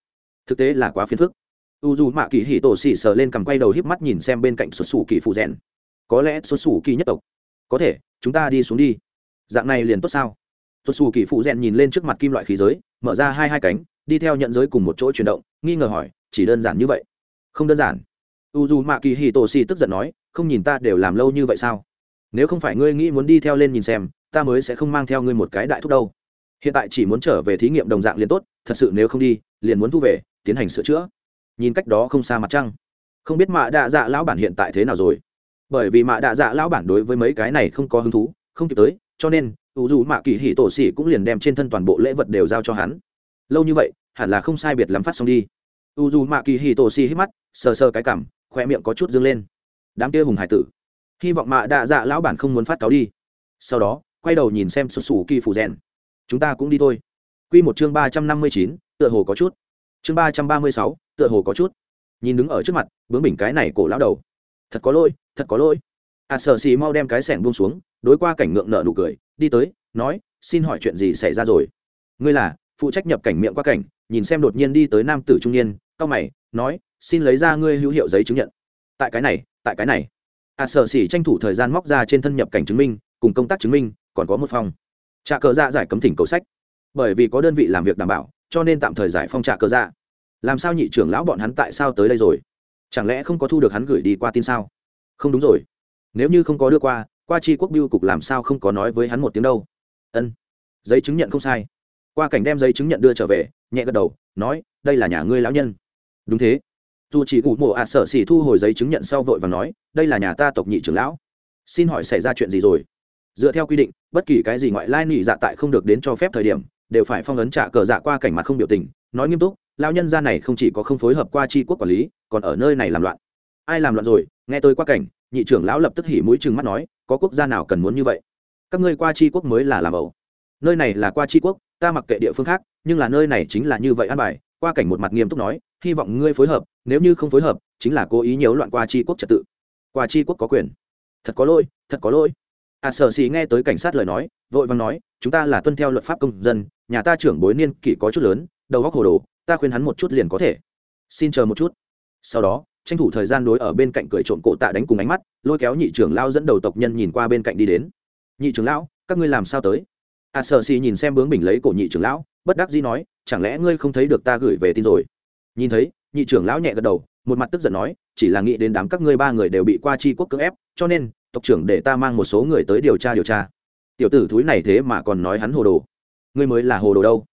Thực tế là quá phiền phức. U dù mạ kỳ hì tổ xì sờ lên cầm quay đầu híp mắt nhìn xem bên cạnh xuất xù kỳ phụ rèn có lẽ xuất xù kỳ nhất tộc. Có thể, chúng ta đi xuống đi. Dạng này liền tốt sao? Xuất xù kỳ phụ rèn nhìn lên trước mặt kim loại khí giới, mở ra hai hai cánh, đi theo nhận giới cùng một chỗ chuyển động, nghi ngờ hỏi, chỉ đơn giản như vậy? Không đơn giản. U dù mạ kỳ hì tổ xì tức giận nói, không nhìn ta đều làm lâu như vậy sao? Nếu không phải ngươi nghĩ muốn đi theo lên nhìn xem, ta mới sẽ không mang theo ngươi một cái đại thúc đâu. Hiện tại chỉ muốn trở về thí nghiệm đồng dạng liền tốt, thật sự nếu không đi, liền muốn thu về, tiến hành sửa chữa. Nhìn cách đó không xa mặt trăng. Không biết mạ đạ dạ lão bản hiện tại thế nào rồi. Bởi vì mạ đạ dạ lão bản đối với mấy cái này không có hứng thú, không kịp tới, cho nên u dù mạ kỳ hì tổ xì cũng liền đem trên thân toàn bộ lễ vật đều giao cho hắn. Lâu như vậy, hẳn là không sai biệt lắm phát xong đi u dù mạ kỳ hì tổ xì hít mắt, sờ sờ cái cảm khoe miệng có chút dâng lên. Đám kia hùng hải tử. Hy vọng mạ đạ dạ lão bản không muốn phát cáo đi. Sau đó, quay đầu nhìn xem sụt sù kỳ phủ rèn. Chúng ta cũng đi thôi. Q một chương ba trăm năm mươi chín, tựa hồ có chút. Chương ba trăm ba mươi sáu, tựa hồ có chút. Nhìn đứng ở trước mặt, bướng bỉnh cái này cổ lão đầu. Thật có lỗi, thật có lỗi. À sợ xì mau đem cái sẻng buông xuống, đối qua cảnh ngượng nợ nụ cười, đi tới, nói, xin hỏi chuyện gì xảy ra rồi? Ngươi là phụ trách nhập cảnh miệng qua cảnh, nhìn xem đột nhiên đi tới nam tử trung niên cao mày, nói, xin lấy ra ngươi hữu hiệu giấy chứng nhận. Tại cái này, tại cái này. À sở xỉ tranh thủ thời gian móc ra trên thân nhập cảnh chứng minh, cùng công tác chứng minh, còn có một phòng trà cờ dạ giải cấm thỉnh cầu sách. Bởi vì có đơn vị làm việc đảm bảo, cho nên tạm thời giải phong trà cờ dạ. Làm sao nhị trưởng lão bọn hắn tại sao tới đây rồi? Chẳng lẽ không có thu được hắn gửi đi qua tin sao? Không đúng rồi. Nếu như không có đưa qua qua chi quốc biêu cục làm sao không có nói với hắn một tiếng đâu? Ân. Giấy chứng nhận không sai. Qua cảnh đem giấy chứng nhận đưa trở về, nhẹ gật đầu, nói, đây là nhà ngươi lão nhân đúng thế. Dù chỉ cụ mộ ạ sở xỉ thu hồi giấy chứng nhận sau vội và nói, đây là nhà ta tộc nhị trưởng lão. Xin hỏi xảy ra chuyện gì rồi? Dựa theo quy định, bất kỳ cái gì ngoại lai nị dạ tại không được đến cho phép thời điểm, đều phải phong ấn trả cờ dạ qua cảnh mặt không biểu tình. Nói nghiêm túc lao nhân gia này không chỉ có không phối hợp qua tri quốc quản lý, còn ở nơi này làm loạn. Ai làm loạn rồi? Nghe tôi qua cảnh, nhị trưởng lão lập tức hỉ mũi chừng mắt nói, có quốc gia nào cần muốn như vậy? Các ngươi qua tri quốc mới là làm ẩu. Nơi này là qua tri quốc, ta mặc kệ địa phương khác, nhưng là nơi này chính là như vậy an bài. Qua cảnh một mặt nghiêm túc nói hy vọng ngươi phối hợp, nếu như không phối hợp, chính là cố ý nhiễu loạn qua tri quốc trật tự. Qua tri quốc có quyền. Thật có lỗi, thật có lỗi. À sở xì nghe tới cảnh sát lời nói, vội vàng nói, chúng ta là tuân theo luật pháp công dân, nhà ta trưởng bối niên kỷ có chút lớn, đầu góc hồ đồ, ta khuyên hắn một chút liền có thể. Xin chờ một chút. Sau đó, tranh thủ thời gian đối ở bên cạnh cười trộm cổ tạ đánh cùng ánh mắt, lôi kéo nhị trưởng lao dẫn đầu tộc nhân nhìn qua bên cạnh đi đến. Nhị trưởng lão, các ngươi làm sao tới? À sở xì nhìn xem bướng bình lấy cổ nhị trưởng lão, bất đắc dĩ nói, chẳng lẽ ngươi không thấy được ta gửi về tin rồi? Nhìn thấy, nhị trưởng lão nhẹ gật đầu, một mặt tức giận nói, chỉ là nghĩ đến đám các ngươi ba người đều bị qua chi quốc cưỡng ép, cho nên, tộc trưởng để ta mang một số người tới điều tra điều tra. Tiểu tử thúi này thế mà còn nói hắn hồ đồ. Ngươi mới là hồ đồ đâu?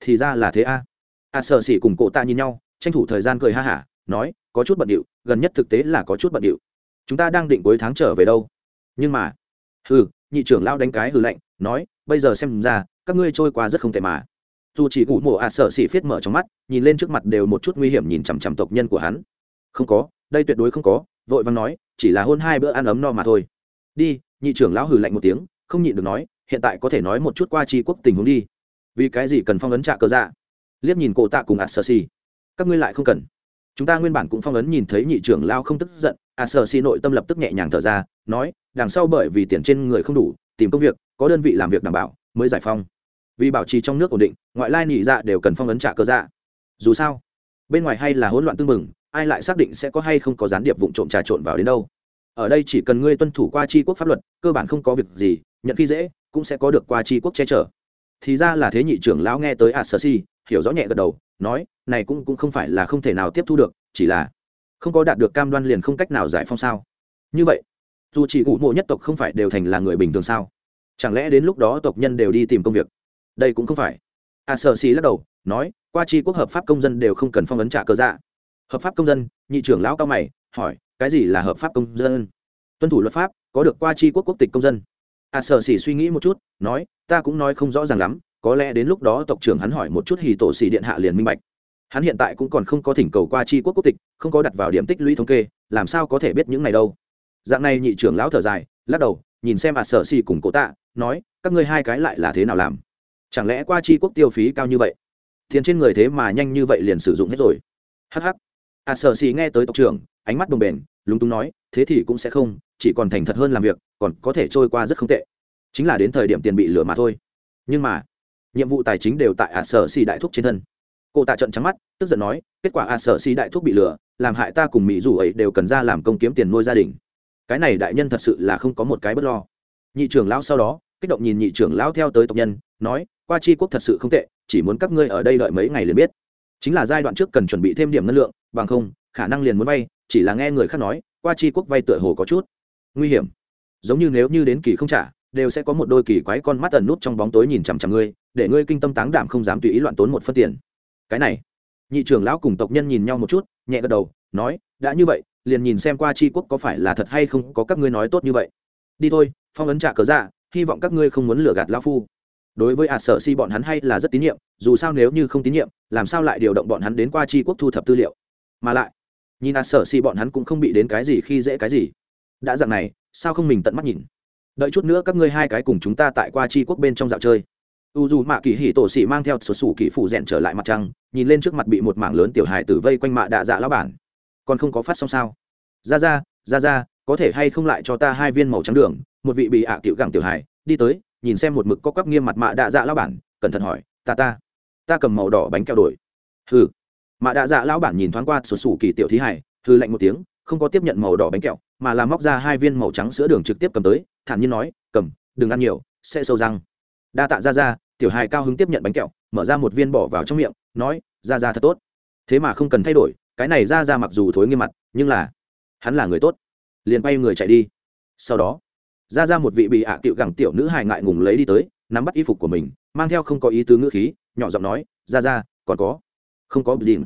Thì ra là thế a. À. a sợ xỉ cùng cổ ta nhìn nhau, tranh thủ thời gian cười ha hả, nói, có chút bận điệu, gần nhất thực tế là có chút bận điệu. Chúng ta đang định cuối tháng trở về đâu? Nhưng mà, hừ, nhị trưởng lao đánh cái hừ lạnh, nói, bây giờ xem ra, các ngươi trôi qua rất không tệ mà dù chỉ cụ mộ ạ sợ xỉ phiết mở trong mắt, nhìn lên trước mặt đều một chút nguy hiểm nhìn chằm chằm tộc nhân của hắn. Không có, đây tuyệt đối không có, vội vàng nói, chỉ là hôn hai bữa ăn ấm no mà thôi. Đi, nhị trưởng lão hừ lạnh một tiếng, không nhịn được nói, hiện tại có thể nói một chút qua tri quốc tình huống đi. Vì cái gì cần phong ấn trạ cơ dạ? Liếc nhìn cổ tạ cùng ạt sơ si các ngươi lại không cần. Chúng ta nguyên bản cũng phong ấn nhìn thấy nhị trưởng lao không tức giận ạt sơ si nội tâm lập tức nhẹ nhàng thở ra, nói, đằng sau bởi vì tiền trên người không đủ, tìm công việc, có đơn vị làm việc đảm bảo, mới giải phong vì bảo trì trong nước ổn định, ngoại lai nhị dạ đều cần phong ấn trả cơ dạ. Dù sao, bên ngoài hay là hỗn loạn tương mừng ai lại xác định sẽ có hay không có gián điệp vụ trộm trà trộn vào đến đâu. Ở đây chỉ cần ngươi tuân thủ qua tri quốc pháp luật, cơ bản không có việc gì, nhận khi dễ, cũng sẽ có được qua tri quốc che chở. Thì ra là thế nhị trưởng lão nghe tới a sơ si hiểu rõ nhẹ gật đầu, nói, này cũng cũng không phải là không thể nào tiếp thu được, chỉ là không có đạt được cam đoan liền không cách nào giải phong sao? Như vậy, dù chỉ ủ mộ nhất tộc không phải đều thành là người bình thường sao? Chẳng lẽ đến lúc đó tộc nhân đều đi tìm công việc? Đây cũng không phải. A sợ xì lắc đầu, nói, qua tri quốc hợp pháp công dân đều không cần phong ấn trả cơ dạ. Hợp pháp công dân, nhị trưởng lão cao mày, hỏi, cái gì là hợp pháp công dân? Tuân thủ luật pháp, có được qua tri quốc quốc tịch công dân. A sợ xì suy nghĩ một chút, nói, ta cũng nói không rõ ràng lắm, có lẽ đến lúc đó tộc trưởng hắn hỏi một chút hì tổ xì điện hạ liền minh bạch. Hắn hiện tại cũng còn không có thỉnh cầu qua tri quốc quốc tịch, không có đặt vào điểm tích lũy thống kê, làm sao có thể biết những này đâu? Dạng này nhị trưởng lão thở dài, lắc đầu, nhìn xem à, a sở xì cùng cố tạ, nói, các ngươi hai cái lại là thế nào làm? Chẳng lẽ qua chi quốc tiêu phí cao như vậy? Tiền trên người thế mà nhanh như vậy liền sử dụng hết rồi. Hh a à, sợ xì nghe tới tộc trưởng, ánh mắt đồng bền lúng túng nói, thế thì cũng sẽ không, chỉ còn thành thật hơn làm việc, còn có thể trôi qua rất không tệ. Chính là đến thời điểm tiền bị lừa mà thôi. Nhưng mà, nhiệm vụ tài chính đều tại à, a sở xì đại thúc trên thân. Cô tạ trận trắng mắt, tức giận nói, kết quả à, a sở xì đại thúc bị lừa, làm hại ta cùng mỹ dù ấy đều cần ra làm công kiếm tiền nuôi gia đình. Cái này đại nhân thật sự là không có một cái bất lo. Nhị trưởng lão sau đó, kích động nhìn nhị trưởng lão theo tới tộc nhân, nói qua chi quốc thật sự không tệ, chỉ muốn các ngươi ở đây đợi mấy ngày liền biết. Chính là giai đoạn trước cần chuẩn bị thêm điểm năng lượng, bằng không, khả năng liền muốn vay, chỉ là nghe người khác nói, qua chi quốc vay tựa hồ có chút nguy hiểm. Giống như nếu như đến kỳ không trả, đều sẽ có một đôi kỳ quái con mắt ẩn nút trong bóng tối nhìn chằm chằm ngươi, để ngươi kinh tâm táng đảm không dám tùy ý loạn tốn một phân tiền. Cái này, nhị trưởng lão cùng tộc nhân nhìn nhau một chút, nhẹ gật đầu, nói, đã như vậy, liền nhìn xem qua chi quốc có phải là thật hay không có các ngươi nói tốt như vậy. Đi thôi, phong ấn trả cớ ra dạ, hy vọng các ngươi không muốn lừa gạt lão phu đối với ạt sở si bọn hắn hay là rất tín nhiệm, dù sao nếu như không tín nhiệm, làm sao lại điều động bọn hắn đến qua tri quốc thu thập tư liệu? Mà lại, nhìn ạt sở si bọn hắn cũng không bị đến cái gì khi dễ cái gì. Đã dạng này, sao không mình tận mắt nhìn? Đợi chút nữa các ngươi hai cái cùng chúng ta tại qua tri quốc bên trong dạo chơi. U dù mạ kỳ hỉ tổ sĩ mang theo sổ sủ kỳ phụ rèn trở lại mặt trăng, nhìn lên trước mặt bị một mảng lớn tiểu hài tử vây quanh mạ đạ dạ lão bản. Còn không có phát xong sao? Ra ra ra ra, có thể hay không lại cho ta hai viên màu trắng đường, một vị bị ạ à cựu gẳng tiểu hài, đi tới nhìn xem một mực có quắp nghiêm mặt mạ đạ dạ lão bản, cẩn thận hỏi, ta ta ta cầm màu đỏ bánh kẹo đổi. Hừ. Mạ đạ dạ lão bản nhìn thoáng qua sổ sủ kỳ tiểu thí hải hư lạnh một tiếng, không có tiếp nhận màu đỏ bánh kẹo, mà là móc ra hai viên màu trắng sữa đường trực tiếp cầm tới, thản nhiên nói, cầm, đừng ăn nhiều, sẽ sâu răng. Đa tạ ra ra tiểu hài cao hứng tiếp nhận bánh kẹo, mở ra một viên bỏ vào trong miệng, nói ra ra thật tốt. Thế mà không cần thay đổi, cái này ra ra mặc dù thối nghiêm mặt, nhưng là, hắn là người tốt. Liền bay người chạy đi. Sau đó ra ra một vị bị ạ à tiệu gẳng tiểu nữ hài ngại ngùng lấy đi tới, nắm bắt y phục của mình, mang theo không có ý tứ ngữ khí, nhỏ giọng nói, ra ra, còn có? Không có gì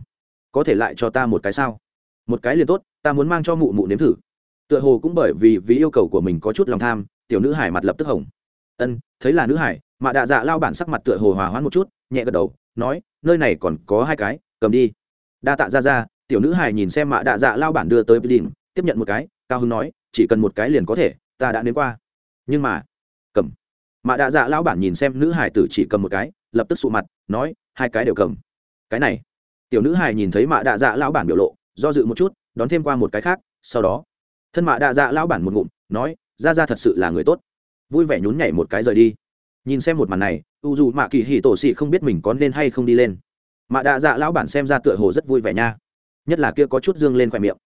có thể lại cho ta một cái sao? Một cái liền tốt, ta muốn mang cho mụ mụ nếm thử. Tựa hồ cũng bởi vì vì yêu cầu của mình có chút lòng tham, tiểu nữ hải mặt lập tức hồng. Ân, thấy là nữ hải mạ đạ dạ lao bản sắc mặt tựa hồ hòa hoãn một chút, nhẹ gật đầu, nói, nơi này còn có hai cái, cầm đi. Đa tạ ra ra, tiểu nữ hải nhìn xem mạ đạ dạ lao bản đưa tới đỉnh tiếp nhận một cái, cao hưng nói, chỉ cần một cái liền có thể ta đã đến qua. Nhưng mà, cầm. Mạ đạ dạ lão bản nhìn xem nữ hải tử chỉ cầm một cái, lập tức sụ mặt, nói, hai cái đều cầm. Cái này. Tiểu nữ hải nhìn thấy mạ đạ dạ lão bản biểu lộ, do dự một chút, đón thêm qua một cái khác, sau đó. Thân mạ đạ dạ lão bản một ngụm, nói ra ra thật sự là người tốt. Vui vẻ nhún nhảy một cái rời đi. Nhìn xem một màn này, u dù mạ kỳ hì tổ xị không biết mình có nên hay không đi lên. Mạ đạ dạ lão bản xem ra tựa hồ rất vui vẻ nha. Nhất là kia có chút dương lên khoe miệng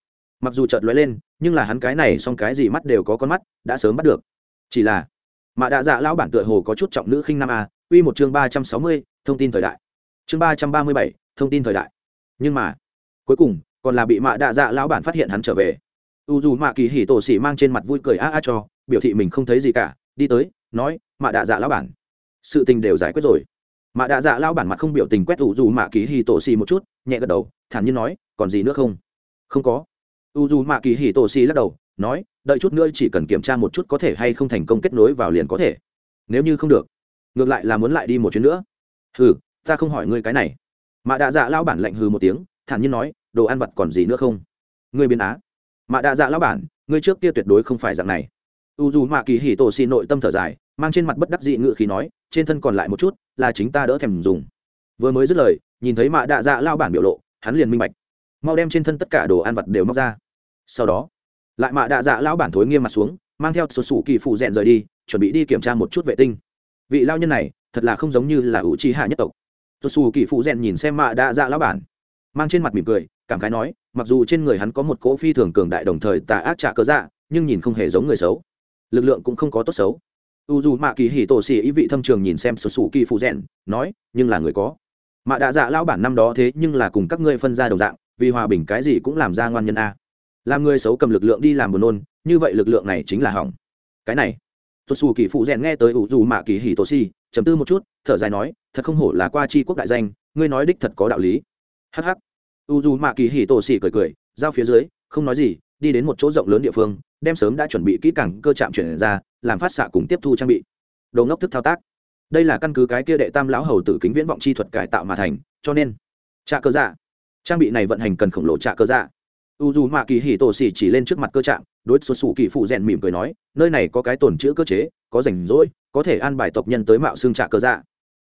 mặc dù chợt lóe lên, nhưng là hắn cái này xong cái gì mắt đều có con mắt, đã sớm bắt được. Chỉ là mạ đạ dạ lão bản tựa hồ có chút trọng nữ khinh nam a uy một chương ba trăm sáu mươi, thông tin thời đại. Chương ba trăm ba mươi bảy, thông tin thời đại. Nhưng mà, cuối cùng, còn là bị mạ đạ dạ lão bản phát hiện hắn trở về. U dù mạ kỳ hỉ tổ xỉ mang trên mặt vui cười a a cho, biểu thị mình không thấy gì cả, đi tới, nói, mạ đạ dạ lão bản, sự tình đều giải quyết rồi. Mạ đạ dạ lão bản mặt không biểu tình quét u dù mạ kỳ hỉ tổ xỉ một chút, nhẹ gật đầu, thản nhiên nói, còn gì nữa không? Không có u dù mạ kỳ hỉ tổ xì lắc đầu, nói, đợi chút nữa chỉ cần kiểm tra một chút có thể hay không thành công kết nối vào liền có thể. Nếu như không được, ngược lại là muốn lại đi một chuyến nữa. Hừ, ta không hỏi ngươi cái này. Mạ đạ dạ lão bản lạnh hừ một tiếng, thản nhiên nói, đồ ăn vặt còn gì nữa không? Ngươi biến á. Mạ đạ dạ lão bản, ngươi trước kia tuyệt đối không phải dạng này. U dù mạ kỳ hỉ tổ xì nội tâm thở dài, mang trên mặt bất đắc dị ngự khí nói, trên thân còn lại một chút, là chính ta đỡ thèm dùng. Vừa mới dứt lời, nhìn thấy mạ đạ dạ lao bản biểu lộ, hắn liền minh bạch mau đem trên thân tất cả đồ ăn vặt đều móc ra. Sau đó, lại mạ đạ dạ lão bản thối nghiêm mặt xuống, mang theo sổ sủ kỳ phụ rèn rời đi, chuẩn bị đi kiểm tra một chút vệ tinh. Vị lao nhân này, thật là không giống như là ủ trí hạ nhất tộc. Sổ sủ kỳ phụ rèn nhìn xem mạ đạ dạ lão bản, mang trên mặt mỉm cười, cảm khái nói, mặc dù trên người hắn có một cỗ phi thường cường đại đồng thời tà ác trả cớ dạ nhưng nhìn không hề giống người xấu. Lực lượng cũng không có tốt xấu. U dù mạ kỳ hỉ tổ xì ý vị thâm trường nhìn xem sổ sủ kỳ phụ rèn, nói, nhưng là người có. Mạ đạ dạ lão bản năm đó thế nhưng là cùng các ngươi phân ra đồng dạng vì hòa bình cái gì cũng làm ra ngoan nhân a. Làm người xấu cầm lực lượng đi làm buồn nôn, như vậy lực lượng này chính là hỏng. Cái này sụt xù kỳ phụ rèn nghe tới u dù mạ kỳ hỉ tổ si chấm tư một chút, thở dài nói, thật không hổ là qua chi quốc đại danh, ngươi nói đích thật có đạo lý. Hh u dù mạ kỳ hỉ tổ si cười cười, giao phía dưới, không nói gì, đi đến một chỗ rộng lớn địa phương, đem sớm đã chuẩn bị kỹ càng cơ trạm chuyển ra, làm phát xạ cùng tiếp thu trang bị. Đồ ngốc thức thao tác. Đây là căn cứ cái kia đệ tam lão hầu tử kính viễn vọng chi thuật cải tạo mà thành, cho nên, trạ cơ dạ trang bị này vận hành cần khổng lồ trạ cơ dạ. U dù mạ kỳ hỉ tổ xì chỉ lên trước mặt cơ trạm, đối xuất xù kỳ phụ rèn mỉm cười nói, nơi này có cái tồn chữ cơ chế, có rảnh rỗi, có thể an bài tộc nhân tới mạo xương trạ cơ dạ.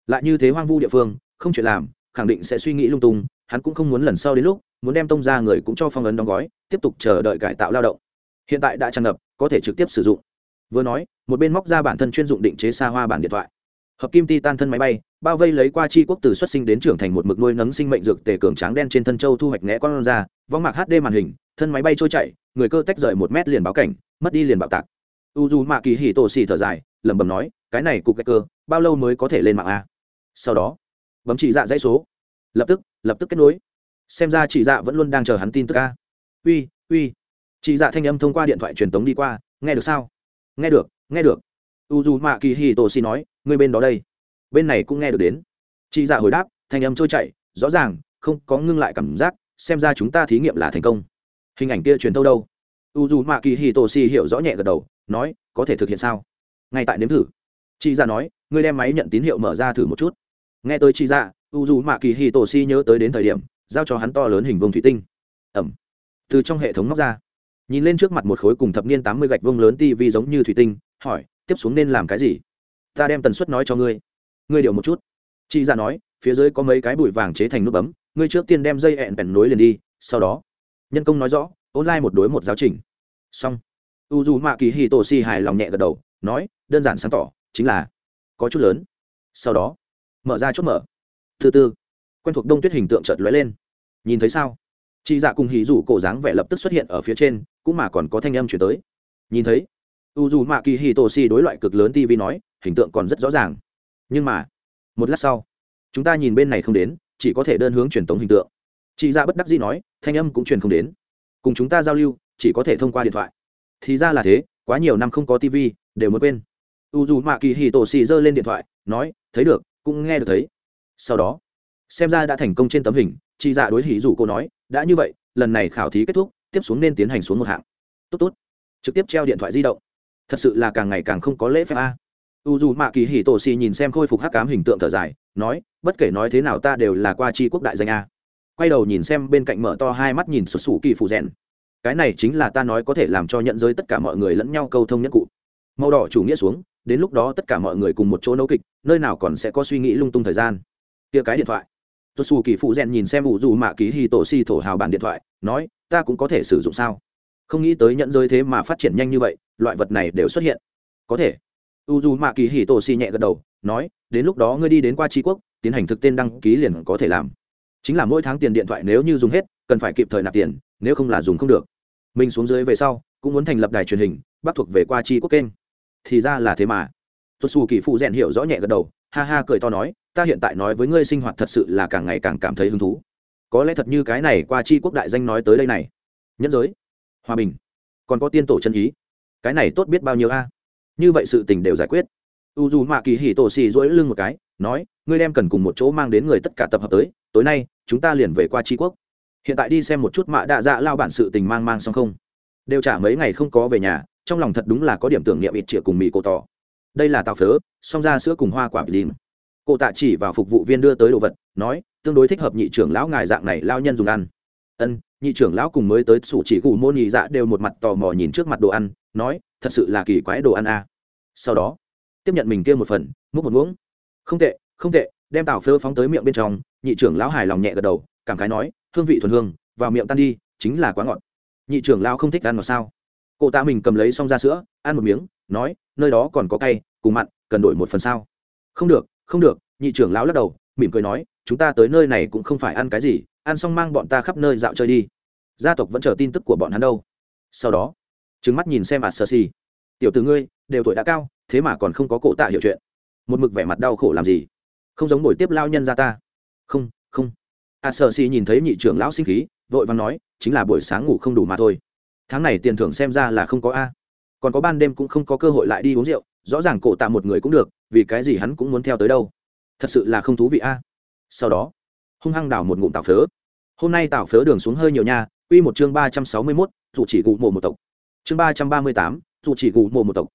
Lại như thế hoang vu địa phương, không chuyện làm, khẳng định sẽ suy nghĩ lung tung, hắn cũng không muốn lần sau đến lúc, muốn đem tông ra người cũng cho phong ấn đóng gói, tiếp tục chờ đợi cải tạo lao động. Hiện tại đã tràn ngập, có thể trực tiếp sử dụng. Vừa nói, một bên móc ra bản thân chuyên dụng định chế xa hoa bản điện thoại hợp kim ti tan thân máy bay, bao vây lấy qua chi quốc từ xuất sinh đến trưởng thành một mực nuôi nấng sinh mệnh dược tề cường tráng đen trên thân châu thu hoạch nghẽ con ra, vong mạc hd màn hình, thân máy bay trôi chạy người cơ tách rời một mét liền báo cảnh, mất đi liền bạo tạc. U dù mạ kỳ hỉ tổ xì thở dài, lẩm bẩm nói, cái này cục cách cơ, bao lâu mới có thể lên mạng a? Sau đó, bấm chỉ dạ dãy số. Lập tức lập tức kết nối. Xem ra chị dạ vẫn luôn đang chờ hắn tin tức a. uy uy. Chị dạ thanh âm thông qua điện thoại truyền tống đi qua, nghe được sao? Nghe được nghe được. U dù mạ kỳ hì tổ xì nói Ngươi bên đó đây. Bên này cũng nghe được đến. Chị dạ hồi đáp, thanh âm trôi chảy, rõ ràng, không có ngưng lại cảm giác, xem ra chúng ta thí nghiệm là thành công. Hình ảnh kia truyền thâu đâu? U dù mạ kỳ hì tổ xì hiểu rõ nhẹ gật đầu, nói, có thể thực hiện sao? Ngay tại nếm thử. Chị dạ nói, ngươi đem máy nhận tín hiệu mở ra thử một chút. Nghe tới chị dạ u dù mạ kỳ hì tổ si nhớ tới đến thời điểm, giao cho hắn to lớn hình vông thủy tinh. Ẩm. Từ trong hệ thống móc ra. Nhìn lên trước mặt một khối cùng thập niên tám mươi gạch vông lớn tv giống như thủy tinh, hỏi, tiếp xuống nên làm cái gì? Ta đem tần suất nói cho ngươi. Ngươi điều một chút. Chị ra nói, phía dưới có mấy cái bụi vàng chế thành nút bấm, ngươi trước tiên đem dây ẹn bèn nối liền đi, sau đó. Nhân công nói rõ, online một đối một giáo trình. Xong. U dù mạ kỳ hì tổ si hài lòng nhẹ gật đầu, nói, đơn giản sáng tỏ, chính là có chút lớn. Sau đó, mở ra chốt mở. Thứ tư, quen thuộc đông tuyết hình tượng chợt lóe lên. Nhìn thấy sao? Chị dạ cùng hì rủ cổ dáng vẻ lập tức xuất hiện ở phía trên, cũng mà còn có thanh âm chuyển tới. Nhìn thấy u dù mạ kỳ hì tổ Si đối loại cực lớn tv nói hình tượng còn rất rõ ràng. Nhưng mà, một lát sau, chúng ta nhìn bên này không đến, chỉ có thể đơn hướng truyền tống hình tượng. Chị ra bất đắc dĩ nói, thanh âm cũng truyền không đến. Cùng chúng ta giao lưu, chỉ có thể thông qua điện thoại. Thì ra là thế, quá nhiều năm không có tv đều muốn quên. U dù mạ kỳ hì tổ xì giơ lên điện thoại, nói, thấy được, cũng nghe được thấy. Sau đó, xem ra đã thành công trên tấm hình, chị dạ đối hỉ dù cô nói, đã như vậy, lần này khảo thí kết thúc, tiếp xuống nên tiến hành xuống một hạng. Tốt tốt. Trực tiếp treo điện thoại di động. Thật sự là càng ngày càng không có lễ phép a u dù mạ kỳ hỉ tổ xì nhìn xem khôi phục hắc cám hình tượng thở dài, nói, bất kể nói thế nào ta đều là qua Chi quốc đại danh a. Quay đầu nhìn xem bên cạnh mở to hai mắt nhìn sụt sủ kỳ phụ rèn. Cái này chính là ta nói có thể làm cho nhận giới tất cả mọi người lẫn nhau câu thông nhất cụ. Màu đỏ chủ nghĩa xuống, đến lúc đó tất cả mọi người cùng một chỗ nấu kịch, nơi nào còn sẽ có suy nghĩ lung tung thời gian. Kia cái điện thoại. Sụt sủ kỳ phụ rèn nhìn xem u dù mạ kỳ hỉ tổ xì thổ hào bản điện thoại, nói, ta cũng có thể sử dụng sao? Không nghĩ tới nhận giới thế mà phát triển nhanh như vậy, loại vật này đều xuất hiện. Có thể u dù mạ kỳ hì tổ xì nhẹ gật đầu, nói, đến lúc đó ngươi đi đến qua tri quốc, tiến hành thực tên đăng ký liền có thể làm. Chính là mỗi tháng tiền điện thoại nếu như dùng hết, cần phải kịp thời nạp tiền, nếu không là dùng không được. Mình xuống dưới về sau, cũng muốn thành lập đài truyền hình, bắt thuộc về qua tri quốc kênh. Thì ra là thế mà. Tuột xù kỳ phụ rèn hiểu rõ nhẹ gật đầu, ha ha cười to nói, ta hiện tại nói với ngươi sinh hoạt thật sự là càng ngày càng cảm thấy hứng thú. Có lẽ thật như cái này qua tri quốc đại danh nói tới đây này. Nhất giới. Hòa bình. Còn có tiên tổ chân ý. Cái này tốt biết bao nhiêu a? Như vậy sự tình đều giải quyết. U dù mạ kỳ hì tổ xì dỗi lưng một cái, nói, ngươi đem cần cùng một chỗ mang đến người tất cả tập hợp tới, tối nay, chúng ta liền về qua tri quốc. Hiện tại đi xem một chút mạ đạ dạ lao bản sự tình mang mang xong không? Đều trả mấy ngày không có về nhà, trong lòng thật đúng là có điểm tưởng niệm ít chĩa cùng mì cổ tỏ. Đây là tàu phớ xong ra sữa cùng hoa quả lim. cổ tạ chỉ vào phục vụ viên đưa tới đồ vật, nói, tương đối thích hợp nhị trưởng lão ngài dạng này lao nhân dùng ăn. Ân, nhị trưởng lão cùng mới tới sủ chỉ cụ môn nhị dạ đều một mặt tò mò nhìn trước mặt đồ ăn, nói thật sự là kỳ quái đồ ăn a. À. sau đó, tiếp nhận mình kia một phần, múc một muỗng. Không tệ không tệ, đem tảo phơ phóng tới miệng bên trong, nhị trưởng lão hài lòng nhẹ gật đầu, cảm khái nói, hương vị thuần hương, vào miệng tan đi, chính là quá ngọt. Nhị trưởng lão không thích ăn ngọt sao? Cô ta mình cầm lấy xong ra sữa, ăn một miếng, nói, nơi đó còn có cay, cùng mặn, cần đổi một phần sao? Không được không được, nhị trưởng lão lắc đầu, mỉm cười nói, chúng ta tới nơi này cũng không phải ăn cái gì, ăn xong mang bọn ta khắp nơi dạo chơi đi. Gia tộc vẫn chờ tin tức của bọn hắn đâu. Sau đó trứng mắt nhìn xem ạt sơ si. Tiểu t ử ngươi, đều tuổi đã cao, thế mà còn không có cổ tạ hiểu chuyện. Một mực vẻ mặt đau khổ làm gì? Không giống buổi tiếp lao nhân ra ta. Không không. Ạt sơ si nhìn thấy nhị trưởng lão sinh khí, vội và nói, chính là buổi sáng ngủ không đủ mà thôi. Tháng này tiền thưởng xem ra là không có a. Còn có ban đêm cũng không có cơ hội lại đi uống rượu, rõ ràng cổ tạ một người cũng được, vì cái gì hắn cũng muốn theo tới đâu. Thật sự là không thú vị a. Sau đó, hung hăng đảo một ngụm tảo phớ. Hôm nay tảo phớ đường xuống hơi nhiều nha, Quy một chương ba trăm sáu mươi mốt, dù chỉ gù mộ một tộc. Chương ba trăm ba mươi tám, dù chỉ gù mộ một tộc.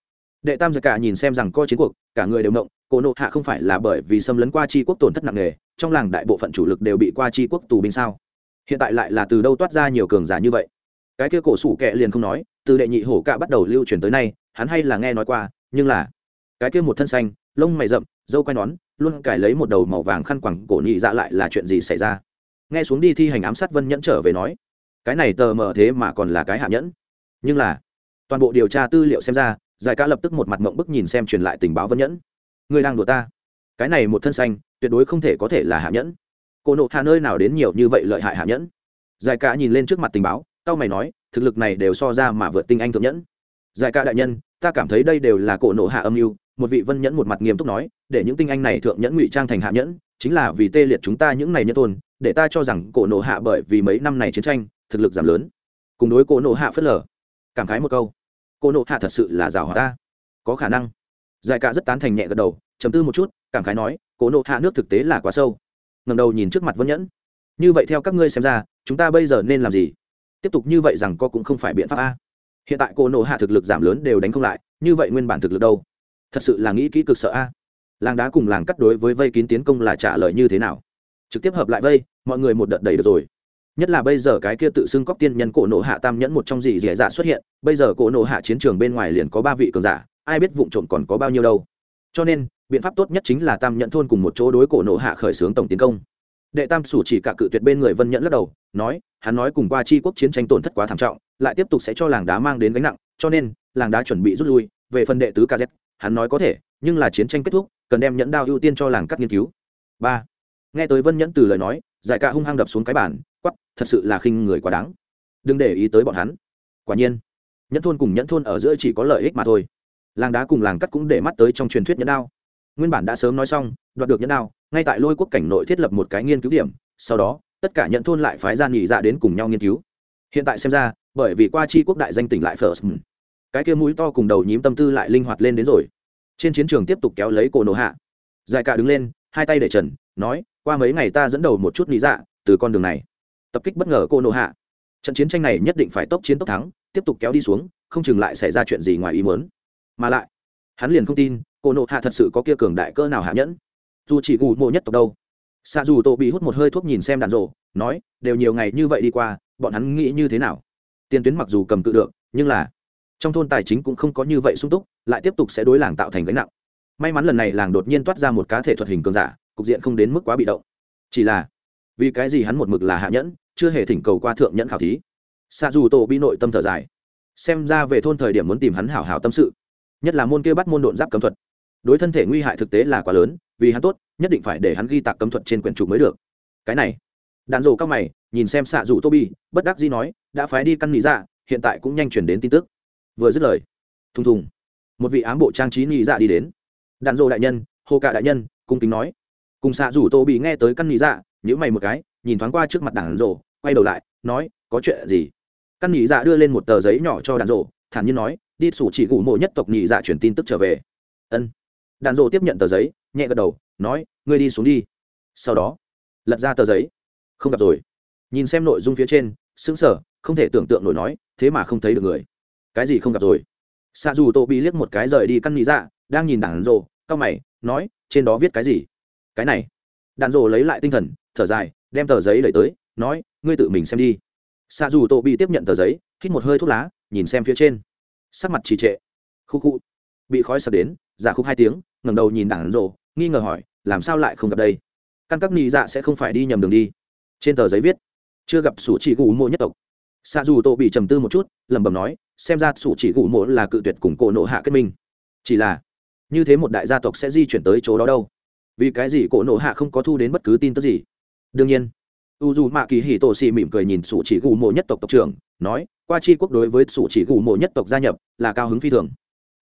Đệ Tam Giật cả nhìn xem rằng coi chiến cuộc, cả người đều động, Cổ Nộ Hạ không phải là bởi vì xâm lấn qua chi quốc tổn thất nặng nề, trong làng đại bộ phận chủ lực đều bị qua chi quốc tù binh sao? Hiện tại lại là từ đâu toát ra nhiều cường giả như vậy? Cái kia cổ sủ kệ liền không nói, từ đệ nhị hổ cả bắt đầu lưu truyền tới nay, hắn hay là nghe nói qua, nhưng là cái kia một thân xanh, lông mày rậm, dâu quai nón, luôn cải lấy một đầu màu vàng khăn quàng cổ nhị dạ lại là chuyện gì xảy ra? Nghe xuống đi thi hành ám sát Vân Nhẫn trở về nói, cái này tờ mờ thế mà còn là cái hạ nhẫn nhưng là, toàn bộ điều tra tư liệu xem ra, giải ca lập tức một mặt mộng bức nhìn xem truyền lại tình báo vân nhẫn. Người đang đùa ta. Cái này một thân xanh, tuyệt đối không thể có thể là hạ nhẫn. Cô nộ hạ nơi nào đến nhiều như vậy lợi hại hạ nhẫn? Giải ca nhìn lên trước mặt tình báo tao mày nói, thực lực này đều so ra mà vượt tinh anh thượng nhẫn. Giải ca đại nhân, ta cảm thấy đây đều là cổ nộ hạ âm mưu, một vị vân nhẫn một mặt nghiêm túc nói, để những tinh anh này thượng nhẫn ngụy trang thành hạ nhẫn, chính là vì tê liệt chúng ta những này nhân tôn, để ta cho rằng cổ nộ hạ bởi vì mấy năm này chiến tranh, thực lực giảm lớn. Cùng đối cổ nộ hạ phớt lờ cảm khái một câu. Cô nộ hạ thật sự là rào hòa ta. Có khả năng. Giải cả rất tán thành nhẹ gật đầu chấm tư một chút, cảm khái nói, cô nộ hạ nước thực tế là quá sâu. Ngầm đầu nhìn trước mặt vân nhẫn. Như vậy theo các ngươi xem ra, chúng ta bây giờ nên làm gì? Tiếp tục như vậy rằng có cũng không phải biện pháp a. Hiện tại cô nộ hạ thực lực giảm lớn đều đánh không lại, như vậy nguyên bản thực lực đâu? Thật sự là nghĩ kỹ cực sợ a. Làng đá cùng làng cắt đối với vây kín tiến công là trả lời như thế nào? Trực tiếp hợp lại vây, mọi người một đợt đầy được rồi nhất là bây giờ cái kia tự xưng cóc tiên nhân cổ nộ hạ tam nhẫn một trong dị dẻ dạ xuất hiện, bây giờ cổ nộ hạ chiến trường bên ngoài liền có ba vị cường giả, ai biết vụ trộm còn có bao nhiêu đâu. Cho nên, biện pháp tốt nhất chính là tam nhẫn thôn cùng một chỗ đối cổ nộ hạ khởi xướng tổng tiến công. Đệ tam sủ chỉ cả cự tuyệt bên người vân nhẫn lắc đầu, nói, hắn nói cùng qua chi quốc chiến tranh tổn thất quá thảm trọng, lại tiếp tục sẽ cho làng đá mang đến gánh nặng, cho nên, làng đá chuẩn bị rút lui, về phần đệ tứ kz hắn nói có thể, nhưng là chiến tranh kết thúc, cần đem nhẫn đao ưu tiên cho làng cắt nghiên cứu. Ba. Nghe tới vân nhẫn từ lời nói, giải ca hung hăng đập xuống cái bản quắp thật sự là khinh người quá đáng. Đừng để ý tới bọn hắn. Quả nhiên, nhẫn thôn cùng nhẫn thôn ở giữa chỉ có lợi ích mà thôi. Làng đá cùng làng cắt cũng để mắt tới trong truyền thuyết nhẫn đao. Nguyên bản đã sớm nói xong, đoạt được nhẫn đao, ngay tại lôi quốc cảnh nội thiết lập một cái nghiên cứu điểm, sau đó, tất cả nhẫn thôn lại phái ra nghỉ dạ đến cùng nhau nghiên cứu. Hiện tại xem ra, bởi vì qua chi quốc đại danh tỉnh lại first cái kia mũi to cùng đầu nhím tâm tư lại linh hoạt lên đến rồi. Trên chiến trường tiếp tục kéo lấy cổ nổ hạ. Dài cả đứng lên, hai tay để trần, nói, qua mấy ngày ta dẫn đầu một chút lý dạ từ con đường này tập kích bất ngờ cô nộ hạ. Trận chiến tranh này nhất định phải tốc chiến tốc thắng, tiếp tục kéo đi xuống, không chừng lại xảy ra chuyện gì ngoài ý muốn. Mà lại, hắn liền không tin, cô nộ hạ thật sự có kia cường đại cơ nào hạ nhẫn. Dù chỉ gù mộ nhất tộc đâu. Xa dù tổ bị hút một hơi thuốc nhìn xem đàn rộ, nói, đều nhiều ngày như vậy đi qua, bọn hắn nghĩ như thế nào? Tiền tuyến mặc dù cầm cự được, nhưng là trong thôn tài chính cũng không có như vậy sung túc, lại tiếp tục sẽ đối làng tạo thành gánh nặng. May mắn lần này làng đột nhiên toát ra một cá thể thuật hình cường giả, cục diện không đến mức quá bị động. Chỉ là vì cái gì hắn một mực là hạ nhẫn, chưa hề thỉnh cầu qua thượng nhẫn khảo thí. Xa dù tổ bị nội tâm thở dài. Xem ra về thôn thời điểm muốn tìm hắn hảo hảo tâm sự. Nhất là môn kia bắt môn độn giáp cấm thuật. Đối thân thể nguy hại thực tế là quá lớn, vì hắn tốt, nhất định phải để hắn ghi tạc cấm thuật trên quyển trục mới được. Cái này, đạn rổ cao mày, nhìn xem xạ rủ tô bi bất đắc dĩ nói, đã phái đi căn nghĩ ra dạ, hiện tại cũng nhanh chuyển đến tin tức. Vừa dứt lời, thùng thùng, một vị ám bộ trang trí nghĩ dạ đi đến. Đạn rổ đại nhân, hồ cạ đại nhân, cung kính nói. Cùng xạ rủ tô bị nghe tới căn nghĩ dạ nhữ mày một cái, nhìn thoáng qua trước mặt đàn rồ, quay đầu lại, nói, có chuyện gì? Căn nghị dạ đưa lên một tờ giấy nhỏ cho đàn rồ, thản nhiên nói, đi sủ chỉ gủ mộ nhất tộc nhị dạ chuyển tin tức trở về. Ân. Đàn rồ tiếp nhận tờ giấy, nhẹ gật đầu, nói, ngươi đi xuống đi. Sau đó, lật ra tờ giấy. Không gặp rồi. Nhìn xem nội dung phía trên, sững sờ, không thể tưởng tượng nổi nói, thế mà không thấy được người. Cái gì không gặp rồi? Xa dù tô bị liếc một cái rời đi căn nghĩ dạ đang nhìn đàn rồ cao mày, nói, trên đó viết cái gì? Cái này. Đàn rồ lấy lại tinh thần thở dài, đem tờ giấy đẩy tới, nói, ngươi tự mình xem đi. Xạ dù tô bị tiếp nhận tờ giấy, hít một hơi thuốc lá, nhìn xem phía trên. Sắc mặt trì trệ. Khu khu. Bị khói sập đến, giả khúc hai tiếng, ngẩng đầu nhìn đảng rồ nghi ngờ hỏi, làm sao lại không gặp đây? Căn các nhị dạ sẽ không phải đi nhầm đường đi. Trên tờ giấy viết, chưa gặp sủ chỉ gù mộ nhất tộc. Xạ dù tô bị trầm tư một chút, lẩm bẩm nói, xem ra sủ chỉ gù mộ là cự tuyệt cùng cổ nộ hạ kết minh. Chỉ là, như thế một đại gia tộc sẽ di chuyển tới chỗ đó đâu? Vì cái gì cổ nộ hạ không có thu đến bất cứ tin tức gì? Đương nhiên u dù mạ kỳ hì tổ xì mỉm cười nhìn sủ chỉ gù mộ nhất tộc tộc trưởng, nói, qua chi quốc đối với sủ chỉ gù mộ nhất tộc gia nhập là cao hứng phi thường.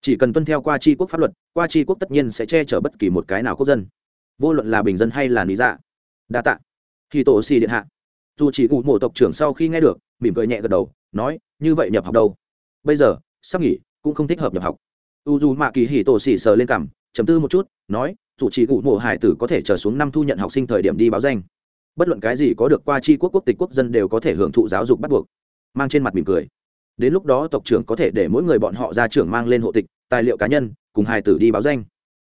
Chỉ cần tuân theo qua chi quốc pháp luật, qua chi quốc tất nhiên sẽ che chở bất kỳ một cái nào quốc dân. Vô luận là bình dân hay là lý dạ. Đa tạ. Hì tổ xì điện hạ. Dù chỉ gù mộ tộc trưởng sau khi nghe được, mỉm cười nhẹ gật đầu, nói, như vậy nhập học đâu? Bây giờ, sắp nghỉ, cũng không thích hợp nhập học. U dù mạ kỳ hì tổ xì sờ lên cằm chấm tư một chút, nói dù chỉ gù mộ hải tử có thể trở xuống năm thu nhận học sinh thời điểm đi báo danh bất luận cái gì có được qua chi quốc quốc tịch quốc dân đều có thể hưởng thụ giáo dục bắt buộc. Mang trên mặt mỉm cười. Đến lúc đó tộc trưởng có thể để mỗi người bọn họ ra trưởng mang lên hộ tịch, tài liệu cá nhân, cùng hài tử đi báo danh.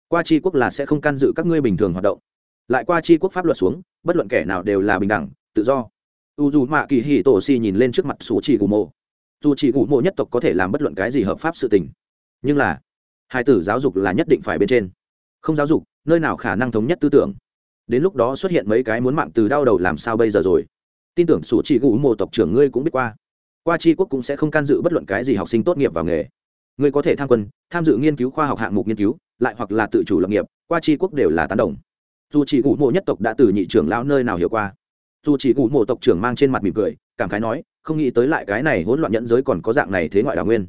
Qua chi quốc là sẽ không can dự các ngươi bình thường hoạt động. Lại qua chi quốc pháp luật xuống, bất luận kẻ nào đều là bình đẳng, tự do. U dù mạ kỳ hì tổ si nhìn lên trước mặt sủ chỉ gù mộ. Dù chỉ gù mộ nhất tộc có thể làm bất luận cái gì hợp pháp sự tình. Nhưng là hai tử giáo dục là nhất định phải bên trên. Không giáo dục, nơi nào khả năng thống nhất tư tưởng? Đến lúc đó xuất hiện mấy cái muốn mạng từ đau đầu làm sao bây giờ rồi. Tin tưởng sủ chỉ gù mộ tộc trưởng ngươi cũng biết qua. Qua tri quốc cũng sẽ không can dự bất luận cái gì học sinh tốt nghiệp vào nghề. Ngươi có thể tham quân, tham dự nghiên cứu khoa học hạng mục nghiên cứu, lại hoặc là tự chủ lập nghiệp, qua tri quốc đều là tán đồng. Dù chỉ cụ mộ nhất tộc đã từ nhị trưởng lão nơi nào hiểu qua. Dù chỉ cụ mộ tộc trưởng mang trên mặt mỉm cười, cảm khái nói, không nghĩ tới lại cái này hỗn loạn nhẫn giới còn có dạng này thế ngoại đào nguyên.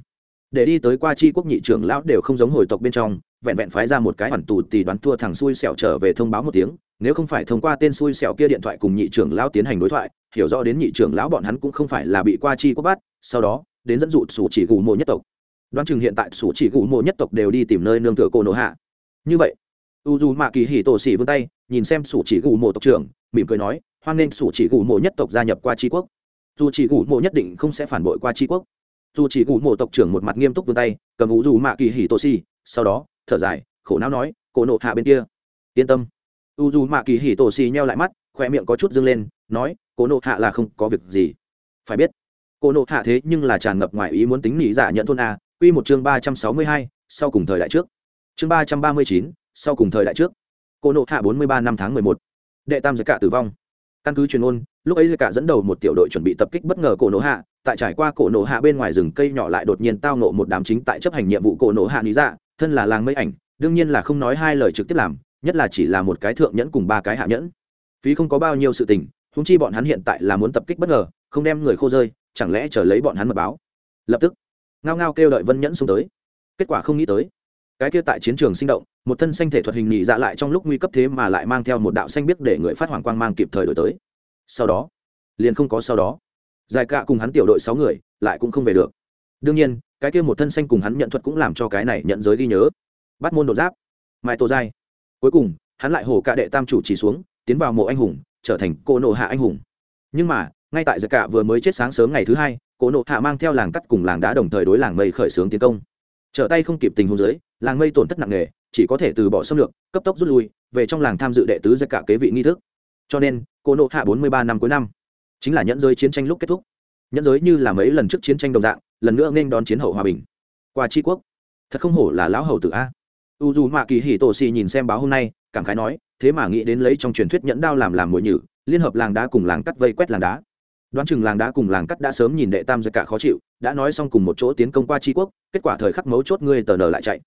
Để đi tới qua tri quốc nhị trưởng lão đều không giống hồi tộc bên trong, vẹn vẹn phái ra một cái hoàn tù thì đoán thua thằng xui xẻo trở về thông báo một tiếng nếu không phải thông qua tên xui xẻo kia điện thoại cùng nhị trưởng lão tiến hành đối thoại, hiểu rõ đến nhị trưởng lão bọn hắn cũng không phải là bị qua chi quốc bắt, sau đó, đến dẫn dụ sủ chỉ gù mộ nhất tộc. Đoán chừng hiện tại sủ chỉ gù mộ nhất tộc đều đi tìm nơi nương tựa cô nổ hạ. Như vậy, u dù mạ kỳ hỉ tổ xỉ vươn tay, nhìn xem sủ chỉ gù mộ tộc trưởng, mỉm cười nói, hoan nghênh sủ chỉ gù mộ nhất tộc gia nhập qua tri quốc. Dù chỉ gù mộ nhất định không sẽ phản bội qua tri quốc. Dù chỉ gù mộ tộc trưởng một mặt nghiêm túc vươn tay, cầm u dù mạ kỳ hỉ tổ xỉ sau đó, thở dài, khổ não nói cổ nộ hạ bên kia, yên tâm u dù mạ kỳ hỉ tổ xì nheo lại mắt khoe miệng có chút dâng lên, nói Cô nộ hạ là không có việc gì. Phải biết cô nộ hạ thế nhưng là tràn ngập ngoài ý muốn tính nỉ giả nhận thôn a, quy một chương ba trăm sáu mươi hai, sau cùng thời đại trước. Chương ba trăm ba mươi chín, sau cùng thời đại trước. Cô nộ hạ bốn mươi ba năm tháng mười một. Đệ tam giới cả tử vong. Căn cứ truyền ôn lúc ấy giới cả dẫn đầu một tiểu đội chuẩn bị tập kích bất ngờ cổ nộ hạ, tại trải qua cổ nộ hạ bên ngoài rừng cây nhỏ lại đột nhiên tao nộ một đám chính tại chấp hành nhiệm vụ cổ nộ hạ lý dạ thân là làng mây ảnh, đương nhiên là không nói hai lời trực tiếp làm nhất là chỉ là một cái thượng nhẫn cùng ba cái hạ nhẫn. Phí không có bao nhiêu sự tình húng chi bọn hắn hiện tại là muốn tập kích bất ngờ, không đem người khô rơi, chẳng lẽ chờ lấy bọn hắn mật báo? Lập tức, ngao ngao kêu đợi vân nhẫn xuống tới. Kết quả không nghĩ tới, cái kia tại chiến trường sinh động, một thân xanh thể thuật hình nhị dạ lại trong lúc nguy cấp thế mà lại mang theo một đạo xanh biết để người phát hoàng quang mang kịp thời đổi tới. Sau đó, liền không có sau đó. Dài cạ cùng hắn tiểu đội sáu người, lại cũng không về được. Đương nhiên, cái kia một thân xanh cùng hắn nhận thuật cũng làm cho cái này nhận giới ghi nhớ. Bắt môn đột giáp. Mai tô giai cuối cùng, hắn lại hổ cả đệ tam chủ chỉ xuống, tiến vào mộ anh hùng, trở thành cô nộ hạ anh hùng. Nhưng mà, ngay tại giặc cả vừa mới chết sáng sớm ngày thứ hai cô nộ hạ mang theo làng cắt cùng làng đá đồng thời đối làng mây khởi xướng tiến công. Trở tay không kịp tình huống dưới, làng mây tổn thất nặng nề, chỉ có thể từ bỏ xâm lược, cấp tốc rút lui, về trong làng tham dự đệ tứ giặc cả kế vị nghi thức. Cho nên cô nộ hạ bốn mươi ba năm cuối năm, chính là nhẫn giới chiến tranh lúc kết thúc. Nhẫn giới như là mấy lần trước chiến tranh đồng dạng, lần nữa nên đón chiến hậu hòa bình. Qua tri quốc, thật không hổ là lão hầu tử a u dù mạ kỳ hì tổ xì nhìn xem báo hôm nay, cảm khái nói, thế mà nghĩ đến lấy trong truyền thuyết nhẫn đao làm làm mồi nhử, liên hợp làng đá cùng làng cắt vây quét làng đá. Đoán chừng làng đá cùng làng cắt đã sớm nhìn đệ tam giật cả khó chịu, đã nói xong cùng một chỗ tiến công qua tri quốc, kết quả thời khắc mấu chốt ngươi tờ nở lại chạy.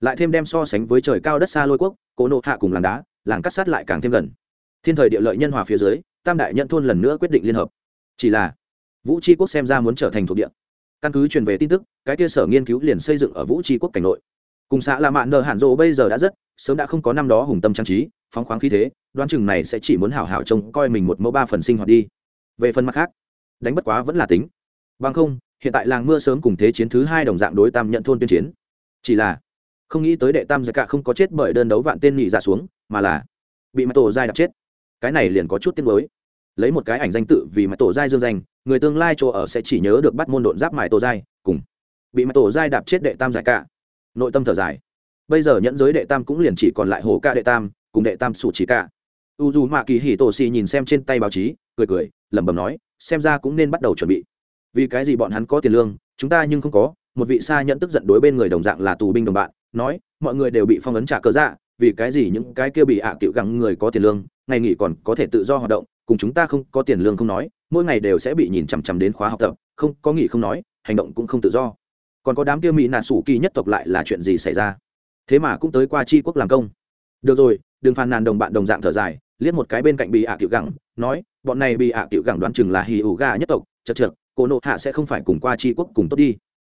Lại thêm đem so sánh với trời cao đất xa lôi quốc, cố nộ hạ cùng làng đá, làng cắt sát lại càng thêm gần. Thiên thời địa lợi nhân hòa phía dưới, tam đại nhận thôn lần nữa quyết định liên hợp. Chỉ là, vũ tri quốc xem ra muốn trở thành thuộc địa. Căn cứ truyền về tin tức, cái kia sở nghiên cứu liền xây dựng ở vũ tri quốc cảnh nội cùng xã là mạn nờ hạn rộ bây giờ đã rất, sớm đã không có năm đó hùng tâm trang trí, phóng khoáng khí thế, đoán chừng này sẽ chỉ muốn hảo hảo trông coi mình một mẫu ba phần sinh hoạt đi. Về phần mặt khác, đánh bất quá vẫn là tính. Bằng không, hiện tại làng mưa sớm cùng thế chiến thứ hai đồng dạng đối tam nhận thôn tuyên chiến. Chỉ là, không nghĩ tới đệ tam giặc cả không có chết bởi đơn đấu vạn tên nhị ra xuống, mà là bị mặt tổ giai đập chết. Cái này liền có chút tiếc mới lấy một cái ảnh danh tự vì mặt tổ giai dương danh, người tương lai chỗ ở sẽ chỉ nhớ được bắt môn độn giáp mài tổ giai, cùng bị mặt tổ giai đạp chết đệ tam giải cả nội tâm thở dài. Bây giờ nhẫn giới đệ tam cũng liền chỉ còn lại hồ ca đệ tam, cùng đệ tam sủ chỉ cả u dù mạ kỳ hì tổ xì nhìn xem trên tay báo chí, cười cười, lẩm bẩm nói, xem ra cũng nên bắt đầu chuẩn bị. Vì cái gì bọn hắn có tiền lương, chúng ta nhưng không có, một vị xa nhận tức giận đối bên người đồng dạng là tù binh đồng bạn, nói, mọi người đều bị phong ấn trả cớ dạ vì cái gì những cái kia bị ạ à cựu gắng người có tiền lương, ngày nghỉ còn có thể tự do hoạt động, cùng chúng ta không có tiền lương không nói, mỗi ngày đều sẽ bị nhìn chằm chằm đến khóa học tập, không, có nghỉ không nói, hành động cũng không tự do còn có đám kia mỹ nà sủ kỳ nhất tộc lại là chuyện gì xảy ra? Thế mà cũng tới qua tri quốc làm công. Được rồi, đừng phàn nàn đồng bạn đồng dạng thở dài, liếc một cái bên cạnh bị ạ à cựu gẳng, nói, bọn này bị ạ à cựu gẳng đoán chừng là hì ủ gà nhất tộc, chật trượt cô nộ hạ sẽ không phải cùng qua tri quốc cùng tốt đi.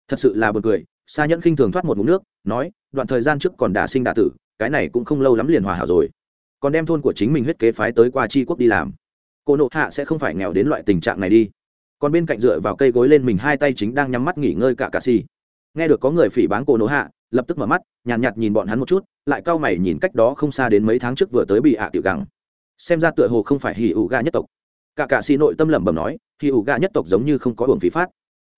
Thật sự là buồn cười xa nhẫn khinh thường thoát một mũ nước, nói, đoạn thời gian trước còn đả sinh đả tử, cái này cũng không lâu lắm liền hòa hảo rồi. Còn đem thôn của chính mình huyết kế phái tới qua tri quốc đi làm. Cô nộ hạ sẽ không phải nghèo đến loại tình trạng này đi còn bên cạnh dựa vào cây gối lên mình hai tay chính đang nhắm mắt nghỉ ngơi cả cà xì. Nghe được có người phỉ báng cô nổ hạ lập tức mở mắt nhàn nhạt, nhạt nhìn bọn hắn một chút lại cau mày nhìn cách đó không xa đến mấy tháng trước vừa tới bị hạ tiểu gắng xem ra tựa hồ không phải hì ủ ga nhất tộc. Cả cà xì nội tâm lẩm bẩm nói hì ủ ga nhất tộc giống như không có hưởng phí phát.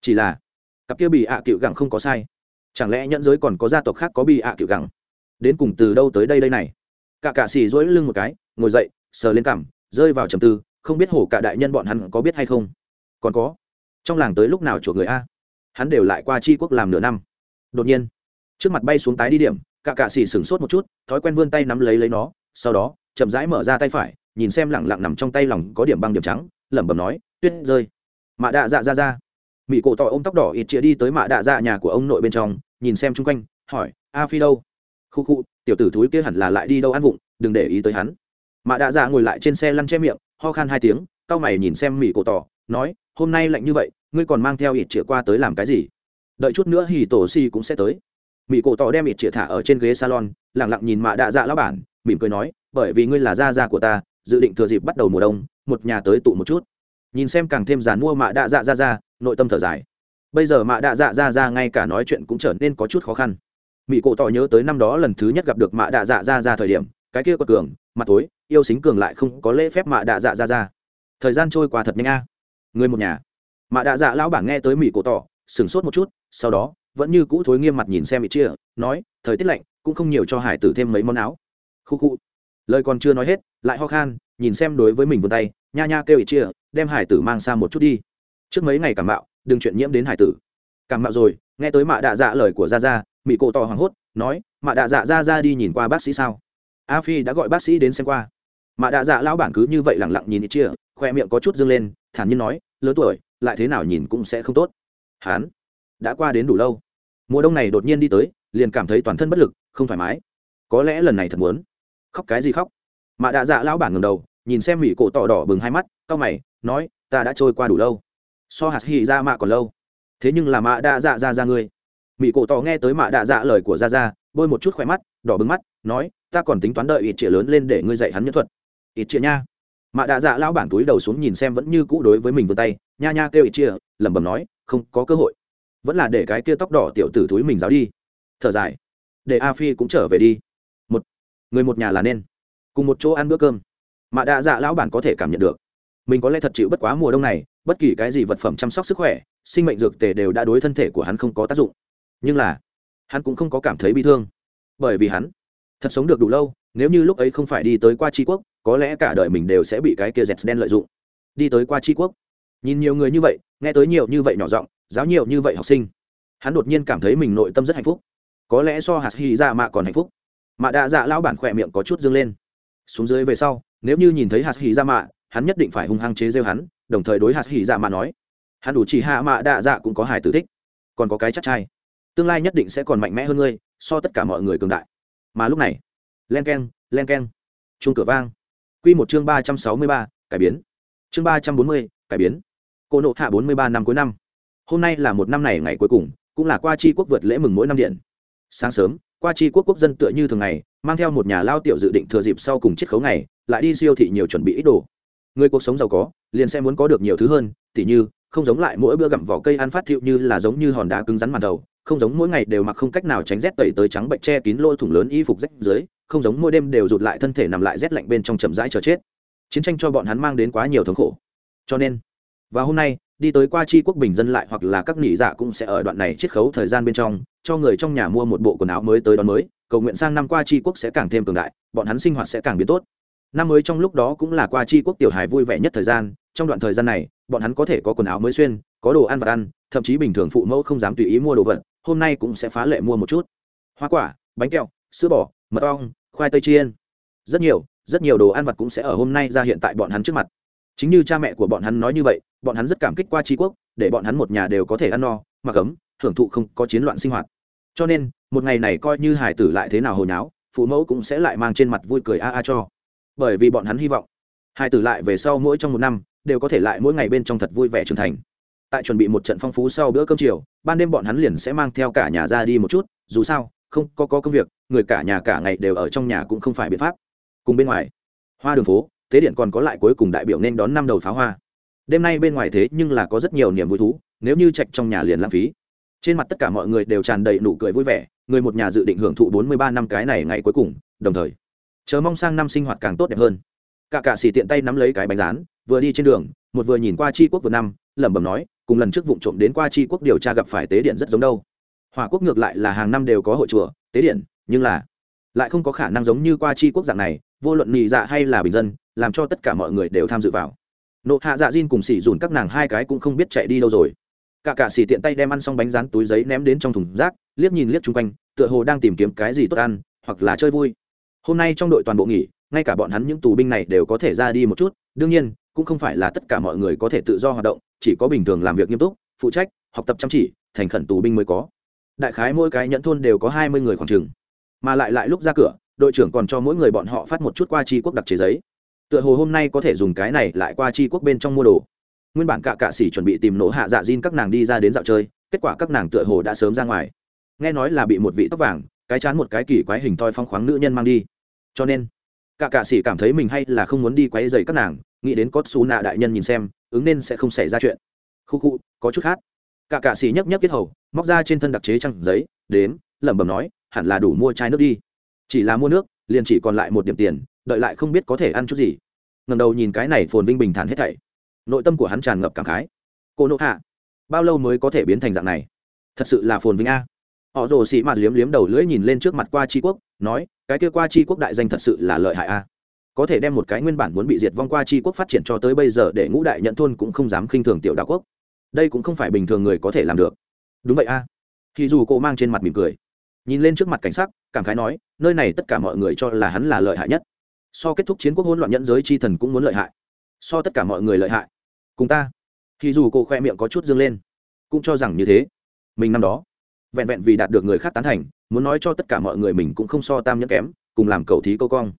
Chỉ là cặp kia bị hạ tiểu gắng không có sai. Chẳng lẽ nhẫn giới còn có gia tộc khác có bị hạ tiểu gắng đến cùng từ đâu tới đây đây này? Cả cà xì dỗi lưng một cái ngồi dậy sờ lên cằm rơi vào trầm tư không biết hổ cả đại nhân bọn hắn có biết hay không còn có. Trong làng tới lúc nào chuộc người a? Hắn đều lại qua tri quốc làm nửa năm. Đột nhiên, trước mặt bay xuống tái đi điểm, cả cạ xỉ sửng sốt một chút, thói quen vươn tay nắm lấy lấy nó, sau đó, chậm rãi mở ra tay phải, nhìn xem lẳng lặng nằm trong tay lòng có điểm băng điểm trắng, lẩm bẩm nói, tuyết rơi. Mạ đạ dạ ra ra mỹ cổ tỏ ôm tóc đỏ ít chĩa đi tới mạ đạ dạ nhà của ông nội bên trong, nhìn xem chung quanh, hỏi, a phi đâu? Khu khu, tiểu tử thúi kia hẳn là lại đi đâu ăn vụng, đừng để ý tới hắn. Mạ đạ dạ ngồi lại trên xe lăn che miệng, ho khan hai tiếng, cau mày nhìn xem mỹ cổ tỏ nói, hôm nay lạnh như vậy, ngươi còn mang theo ít chĩa qua tới làm cái gì? Đợi chút nữa hì tổ si cũng sẽ tới. Mỹ cổ tỏ đem ít chĩa thả ở trên ghế salon lẳng lặng nhìn mạ đạ dạ lão bản, mỉm cười nói, bởi vì ngươi là gia gia của ta, dự định thừa dịp bắt đầu mùa đông, một nhà tới tụ một chút. Nhìn xem càng thêm giàn mua mạ đạ dạ ra ra nội tâm thở dài. Bây giờ mạ đạ dạ ra ra ngay cả nói chuyện cũng trở nên có chút khó khăn. Mỹ cổ tỏ nhớ tới năm đó lần thứ nhất gặp được mạ đạ dạ ra ra thời điểm, cái kia có cường, mặt tối, yêu xính cường lại không có lễ phép mạ đạ dạ ra ra thời gian trôi qua thật nhanh a người một nhà. Mạ đạ dạ lão bảng nghe tới mỹ cổ tỏ, sửng sốt một chút, sau đó, vẫn như cũ thối nghiêm mặt nhìn xem mỹ chia, nói, thời tiết lạnh, cũng không nhiều cho hải tử thêm mấy món áo. Khu khu. Lời còn chưa nói hết, lại ho khan, nhìn xem đối với mình vươn tay, nha nha kêu ít chia, đem hải tử mang xa một chút đi. Trước mấy ngày cảm mạo, đừng chuyện nhiễm đến hải tử. Cảm mạo rồi, nghe tới mạ đạ dạ lời của gia gia mỹ cổ tỏ hoảng hốt, nói, mạ đạ dạ gia gia đi nhìn qua bác sĩ sao? A phi đã gọi bác sĩ đến xem qua. Mạ đạ dạ lão bản cứ như vậy lẳng lặng nhìn ít chia khoe miệng có chút dâng lên, thản nhiên nói, lớn tuổi, lại thế nào nhìn cũng sẽ không tốt. Hán, đã qua đến đủ lâu. Mùa đông này đột nhiên đi tới, liền cảm thấy toàn thân bất lực, không thoải mái. Có lẽ lần này thật muốn khóc cái gì khóc. Mạ đạ dạ lão bản ngầm đầu, nhìn xem mỹ cổ tỏ đỏ bừng hai mắt, cau mày, nói, ta đã trôi qua đủ lâu. So hạt hỉ ra mạ còn lâu. Thế nhưng là mạ đạ dạ ra ra ngươi. Mỹ cổ tỏ nghe tới mạ đạ dạ lời của ra ra, bôi một chút khỏe mắt, đỏ bừng mắt, nói, ta còn tính toán đợi ít trịa lớn lên để ngươi dạy hắn nhân thuật. Ít trịa nha mạ đạ dạ lão bản túi đầu xuống nhìn xem vẫn như cũ đối với mình vươn tay, nha nha kêu ít chia lẩm bẩm nói, không, có cơ hội. Vẫn là để cái kia tóc đỏ tiểu tử túi mình giáo đi. Thở dài. Để a phi cũng trở về đi. Một, người một nhà là nên. Cùng một chỗ ăn bữa cơm. Mạ Đạ dạ lão bản có thể cảm nhận được. Mình có lẽ thật chịu bất quá mùa đông này, bất kỳ cái gì vật phẩm chăm sóc sức khỏe, sinh mệnh dược tề đều đã đối thân thể của hắn không có tác dụng. Nhưng là, hắn cũng không có cảm thấy bị thương. Bởi vì hắn thật sống được đủ lâu, nếu như lúc ấy không phải đi tới qua tri quốc có lẽ cả đời mình đều sẽ bị cái kia dẹt đen lợi dụng. Đi tới qua tri quốc. Nhìn nhiều người như vậy, nghe tới nhiều như vậy nhỏ giọng, giáo nhiều như vậy học sinh, hắn đột nhiên cảm thấy mình nội tâm rất hạnh phúc. Có lẽ so hạt hy ra mạ còn hạnh phúc. Mạ đạ dạ lão bản khỏe miệng có chút dâng lên. Xuống dưới về sau, nếu như nhìn thấy hạt hy ra mạ, hắn nhất định phải hung hăng chế rêu hắn, đồng thời đối hạt hy ra mạ nói, hắn đủ chỉ hạ mạ đạ dạ cũng có hài tử thích, còn có cái chắc trai. Tương lai nhất định sẽ còn mạnh mẽ hơn ngươi, so tất cả mọi người cường đại. Mà lúc này, len k e n len k e n chung cửa vang quy một chương ba trăm sáu mươi ba, cải biến. Chương ba trăm bốn mươi, cải biến. Cô nộ hạ bốn mươi ba năm cuối năm. Hôm nay là một năm này ngày cuối cùng, cũng là qua chi quốc vượt lễ mừng mỗi năm điện. Sáng sớm, qua chi quốc quốc dân tựa như thường ngày, mang theo một nhà lao tiểu dự định thừa dịp sau cùng chiết khấu ngày, lại đi siêu thị nhiều chuẩn bị ít đồ. Người cuộc sống giàu có, liền sẽ muốn có được nhiều thứ hơn, tỉ như, không giống lại mỗi bữa gặm vỏ cây ăn phát thiệu như là giống như hòn đá cứng rắn màn đầu, không giống mỗi ngày đều mặc không cách nào tránh rét tẩy tới trắng bệnh che kín lôi thủng lớn y phục rách dưới không giống mỗi đêm đều rụt lại thân thể nằm lại rét lạnh bên trong chậm rãi chờ chết. Chiến tranh cho bọn hắn mang đến quá nhiều thống khổ. Cho nên, và hôm nay, đi tới qua chi quốc bình dân lại hoặc là các nghỉ dạ cũng sẽ ở đoạn này chiết khấu thời gian bên trong, cho người trong nhà mua một bộ quần áo mới tới đón mới, cầu nguyện sang năm qua chi quốc sẽ càng thêm cường đại, bọn hắn sinh hoạt sẽ càng biến tốt. Năm mới trong lúc đó cũng là qua chi quốc tiểu hài vui vẻ nhất thời gian, trong đoạn thời gian này, bọn hắn có thể có quần áo mới xuyên, có đồ ăn vật ăn, thậm chí bình thường phụ mẫu không dám tùy ý mua đồ vật, hôm nay cũng sẽ phá lệ mua một chút. Hoa quả, bánh kẹo, sữa bò, mật ong khoai tây chiên. Rất nhiều rất nhiều đồ ăn vặt cũng sẽ ở hôm nay ra hiện tại bọn hắn trước mặt. Chính như cha mẹ của bọn hắn nói như vậy bọn hắn rất cảm kích qua tri quốc để bọn hắn một nhà đều có thể ăn no mặc ấm hưởng thụ không có chiến loạn sinh hoạt. Cho nên một ngày này coi như hải tử lại thế nào hồi náo phụ mẫu cũng sẽ lại mang trên mặt vui cười a a cho. Bởi vì bọn hắn hy vọng hải tử lại về sau mỗi trong một năm đều có thể lại mỗi ngày bên trong thật vui vẻ trưởng thành. Tại chuẩn bị một trận phong phú sau bữa cơm chiều ban đêm bọn hắn liền sẽ mang theo cả nhà ra đi một chút dù sao không có, có công việc người cả nhà cả ngày đều ở trong nhà cũng không phải biện pháp. Cùng bên ngoài, hoa đường phố, tế điện còn có lại cuối cùng đại biểu nên đón năm đầu pháo hoa. Đêm nay bên ngoài thế nhưng là có rất nhiều niềm vui thú, nếu như trạch trong nhà liền lãng phí. Trên mặt tất cả mọi người đều tràn đầy nụ cười vui vẻ, người một nhà dự định hưởng thụ bốn mươi ba năm cái này ngày cuối cùng, đồng thời, chờ mong sang năm sinh hoạt càng tốt đẹp hơn. Cả cạ xì tiện tay nắm lấy cái bánh rán, vừa đi trên đường, một vừa nhìn qua tri quốc vừa năm lẩm bẩm nói, cùng lần trước vụ trộm đến qua tri quốc điều tra gặp phải tế điện rất giống đâu. Hòa quốc ngược lại là hàng năm đều có hội chùa, tế điện nhưng là lại không có khả năng giống như qua Chi quốc dạng này, vô luận nhị dạ hay là bình dân, làm cho tất cả mọi người đều tham dự vào. Nộ hạ dạ diên cùng xỉ dùn các nàng hai cái cũng không biết chạy đi đâu rồi. Cả cả xỉ tiện tay đem ăn xong bánh rán túi giấy ném đến trong thùng rác, liếc nhìn liếc chung quanh, tựa hồ đang tìm kiếm cái gì tốt ăn, hoặc là chơi vui. Hôm nay trong đội toàn bộ nghỉ, ngay cả bọn hắn những tù binh này đều có thể ra đi một chút, đương nhiên, cũng không phải là tất cả mọi người có thể tự do hoạt động, chỉ có bình thường làm việc nghiêm túc, phụ trách, học tập chăm chỉ, thành khẩn tù binh mới có. Đại khái mỗi cái nhẫn thôn đều có hai mươi người khoảng chừng mà lại lại lúc ra cửa, đội trưởng còn cho mỗi người bọn họ phát một chút qua tri quốc đặc chế giấy. Tựa hồ hôm nay có thể dùng cái này lại qua tri quốc bên trong mua đồ. Nguyên bản cả cạ s chuẩn bị tìm nổ hạ dạ diên các nàng đi ra đến dạo chơi, kết quả các nàng tựa hồ đã sớm ra ngoài. Nghe nói là bị một vị tóc vàng, cái chán một cái kỳ quái hình thoi phong khoáng nữ nhân mang đi. Cho nên, cả cạ s cảm thấy mình hay là không muốn đi quấy dày các nàng, nghĩ đến có xú nạ đại nhân nhìn xem, ứng nên sẽ không xảy ra chuyện. Khu khu, có chút hát cả cạ s nhấp nhấp kết hầu, móc ra trên thân đặc chế trăng giấy, đến, lẩm bẩm nói hẳn là đủ mua chai nước đi. Chỉ là mua nước, liền chỉ còn lại một điểm tiền, đợi lại không biết có thể ăn chút gì. Ngầm đầu nhìn cái này phồn vinh bình thản hết thảy. Nội tâm của hắn tràn ngập cảm khái. Cô nộ hạ, bao lâu mới có thể biến thành dạng này? Thật sự là phồn vinh a. Họ rồ xị mạt liếm liếm đầu lưỡi nhìn lên trước mặt qua tri quốc, nói, cái kia qua tri quốc đại danh thật sự là lợi hại a. Có thể đem một cái nguyên bản muốn bị diệt vong qua tri quốc phát triển cho tới bây giờ để ngũ đại nhận thôn cũng không dám khinh thường tiểu đạo quốc. Đây cũng không phải bình thường người có thể làm được. Đúng vậy a. Thì dù cô mang trên mặt mỉm cười nhìn lên trước mặt cảnh sắc, cảm khái nói, nơi này tất cả mọi người cho là hắn là lợi hại nhất. So kết thúc chiến quốc hỗn loạn nhẫn giới chi thần cũng muốn lợi hại. So tất cả mọi người lợi hại. Cùng ta. Thì dù cô khoe miệng có chút dương lên, cũng cho rằng như thế. Mình năm đó, vẹn vẹn vì đạt được người khác tán thành, muốn nói cho tất cả mọi người mình cũng không so tam nhẫn kém, cùng làm cầu thí câu cong.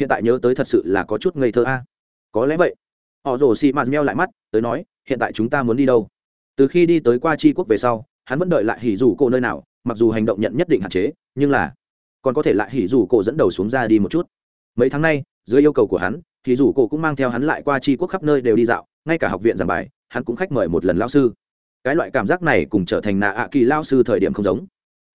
Hiện tại nhớ tới thật sự là có chút ngây thơ a. Có lẽ vậy. Họ rồ xì mạt meo lại mắt, tới nói, hiện tại chúng ta muốn đi đâu? Từ khi đi tới qua tri quốc về sau, hắn vẫn đợi lại hỉ dù cô nơi nào mặc dù hành động nhận nhất định hạn chế, nhưng là còn có thể lại hỉ dù cổ dẫn đầu xuống ra đi một chút. Mấy tháng nay, dưới yêu cầu của hắn thì dù cổ cũng mang theo hắn lại qua tri quốc khắp nơi đều đi dạo, ngay cả học viện giảng bài, hắn cũng khách mời một lần lao sư. Cái loại cảm giác này cùng trở thành nạ ạ kỳ lao sư thời điểm không giống.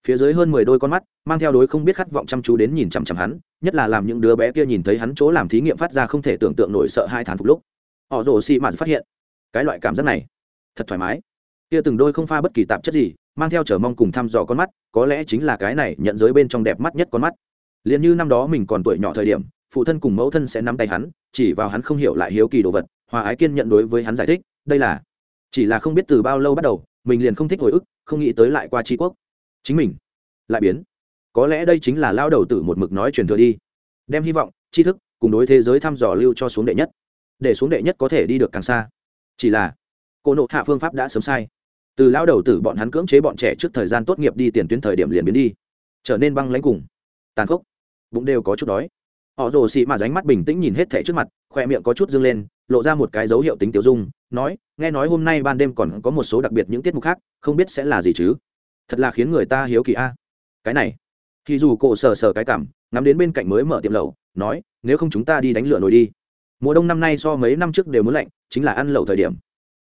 Phía dưới hơn mười đôi con mắt, mang theo đối không biết khát vọng chăm chú đến nhìn chằm chằm hắn, nhất là làm những đứa bé kia nhìn thấy hắn chỗ làm thí nghiệm phát ra không thể tưởng tượng nổi sợ hai thán phục lúc. Họ rồ xị mạt phát hiện, cái loại cảm giác này, thật thoải mái. Kia từng đôi không pha bất kỳ tạp chất gì mang theo chờ mong cùng thăm dò con mắt, có lẽ chính là cái này nhận giới bên trong đẹp mắt nhất con mắt. Liền như năm đó mình còn tuổi nhỏ thời điểm, phụ thân cùng mẫu thân sẽ nắm tay hắn, chỉ vào hắn không hiểu lại hiếu kỳ đồ vật, hòa ái kiên nhận đối với hắn giải thích, đây là, chỉ là không biết từ bao lâu bắt đầu, mình liền không thích hồi ức, không nghĩ tới lại qua tri quốc. Chính mình, lại biến. Có lẽ đây chính là lao đầu tử một mực nói truyền thừa đi. Đem hy vọng, tri thức, cùng đối thế giới thăm dò lưu cho xuống đệ nhất. Để xuống đệ nhất có thể đi được càng xa. Chỉ là, cô nộ hạ phương pháp đã sớm sai từ lao đầu tử bọn hắn cưỡng chế bọn trẻ trước thời gian tốt nghiệp đi tiền tuyến thời điểm liền biến đi, trở nên băng lãnh cùng tàn khốc, bụng đều có chút đói. Họ rồ xị mà ránh mắt bình tĩnh nhìn hết thẻ trước mặt, khoe miệng có chút dâng lên, lộ ra một cái dấu hiệu tính tiểu dung, nói, nghe nói hôm nay ban đêm còn có một số đặc biệt những tiết mục khác, không biết sẽ là gì chứ? Thật là khiến người ta hiếu kỳ a. Cái này, thì dù cổ sờ sờ cái cảm, ngắm đến bên cạnh mới mở tiệm lẩu, nói, nếu không chúng ta đi đánh lửa nổi đi. Mùa đông năm nay so mấy năm trước đều muốn lạnh, chính là ăn lẩu thời điểm.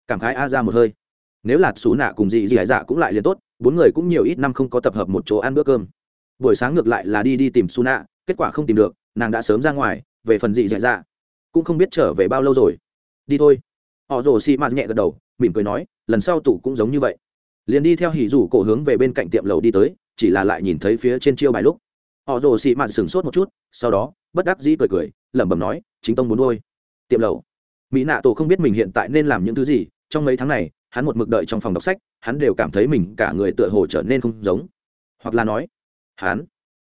Cảm khái a ra một hơi nếu là xú nạ cùng dị dị dạ cũng lại liền tốt, bốn người cũng nhiều ít năm không có tập hợp một chỗ ăn bữa cơm. Buổi sáng ngược lại là đi đi tìm xú nạ, kết quả không tìm được, nàng đã sớm ra ngoài, về phần dị dạ dạ. Cũng không biết trở về bao lâu rồi. Đi thôi. Họ rồ xì mạt nhẹ gật đầu, mỉm cười nói, lần sau tủ cũng giống như vậy. Liền đi theo hỉ rủ cổ hướng về bên cạnh tiệm lầu đi tới, chỉ là lại nhìn thấy phía trên chiêu bài lúc. Họ rồ xì mạt sửng sốt một chút, sau đó, bất đắc dĩ cười cười, lẩm bẩm nói, chính tông muốn nuôi. Tiệm lầu. Mỹ nạ tổ không biết mình hiện tại nên làm những thứ gì, trong mấy tháng này hắn một mực đợi trong phòng đọc sách, hắn đều cảm thấy mình cả người tựa hồ trở nên không giống. Hoặc là nói, hắn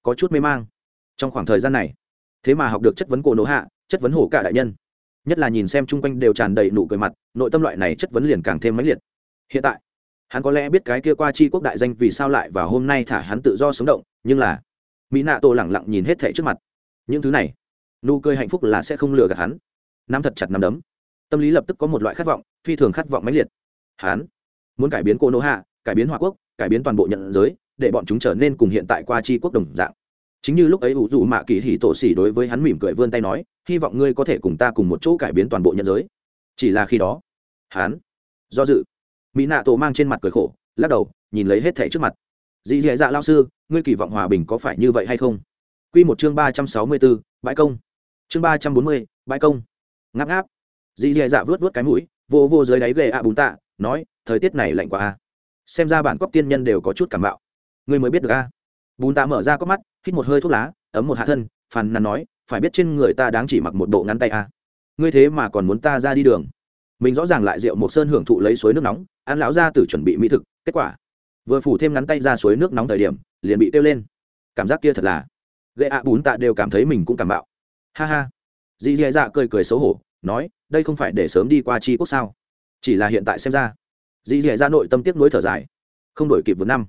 có chút mê mang. Trong khoảng thời gian này, thế mà học được chất vấn cổ nỗ hạ, chất vấn hổ cả đại nhân. Nhất là nhìn xem chung quanh đều tràn đầy nụ cười mặt, nội tâm loại này chất vấn liền càng thêm mãnh liệt. Hiện tại, hắn có lẽ biết cái kia qua chi quốc đại danh vì sao lại và hôm nay thả hắn tự do sống động, nhưng là, mỹ nạ tổ lẳng lặng nhìn hết thẻ trước mặt. Những thứ này, nụ cười hạnh phúc là sẽ không lừa gạt hắn. Nắm thật chặt nắm đấm. Tâm lý lập tức có một loại khát vọng, phi thường khát vọng mãnh liệt hắn muốn cải biến cô nô hạ, cải biến hòa quốc, cải biến toàn bộ nhận giới, để bọn chúng trở nên cùng hiện tại qua chi quốc đồng dạng. Chính như lúc ấy ủ dù mạ kỳ hỉ tổ xỉ đối với hắn mỉm cười vươn tay nói, hy vọng ngươi có thể cùng ta cùng một chỗ cải biến toàn bộ nhân giới. Chỉ là khi đó hắn do dự. Mỹ nạ tổ mang trên mặt cười khổ, lắc đầu, nhìn lấy hết thẻ trước mặt. Dì dì dạ lao sư, ngươi kỳ vọng hòa bình có phải như vậy hay không? Q một chương ba trăm sáu mươi bốn bãi công. Chương ba trăm bốn mươi, bãi công. Ngáp ngáp. Dì dì dạ vớt vớt cái mũi, vô vô dưới đáy ghề ạ bùn tạ nói, thời tiết này lạnh quá a. Xem ra bản cóc tiên nhân đều có chút cảm bạo. Ngươi mới biết được a. Bún tạ mở ra có mắt, hít một hơi thuốc lá, ấm một hạ thân, phàn nàn nói, phải biết trên người ta đáng chỉ mặc một bộ ngắn tay a. Ngươi thế mà còn muốn ta ra đi đường. Mình rõ ràng lại rượu một sơn hưởng thụ lấy suối nước nóng, ăn lão ra từ chuẩn bị mỹ thực, kết quả, vừa phủ thêm ngắn tay ra suối nước nóng thời điểm, liền bị tiêu lên. Cảm giác kia thật là gậy ạ bún tạ đều cảm thấy mình cũng cảm bạo. Ha ha. Dì dì dạ cười cười xấu hổ, nói, đây không phải để sớm đi qua chi quốc sao? Chỉ là hiện tại xem ra. Dì dì ra nội tâm tiếc nuối thở dài. Không đổi kịp vượt năm.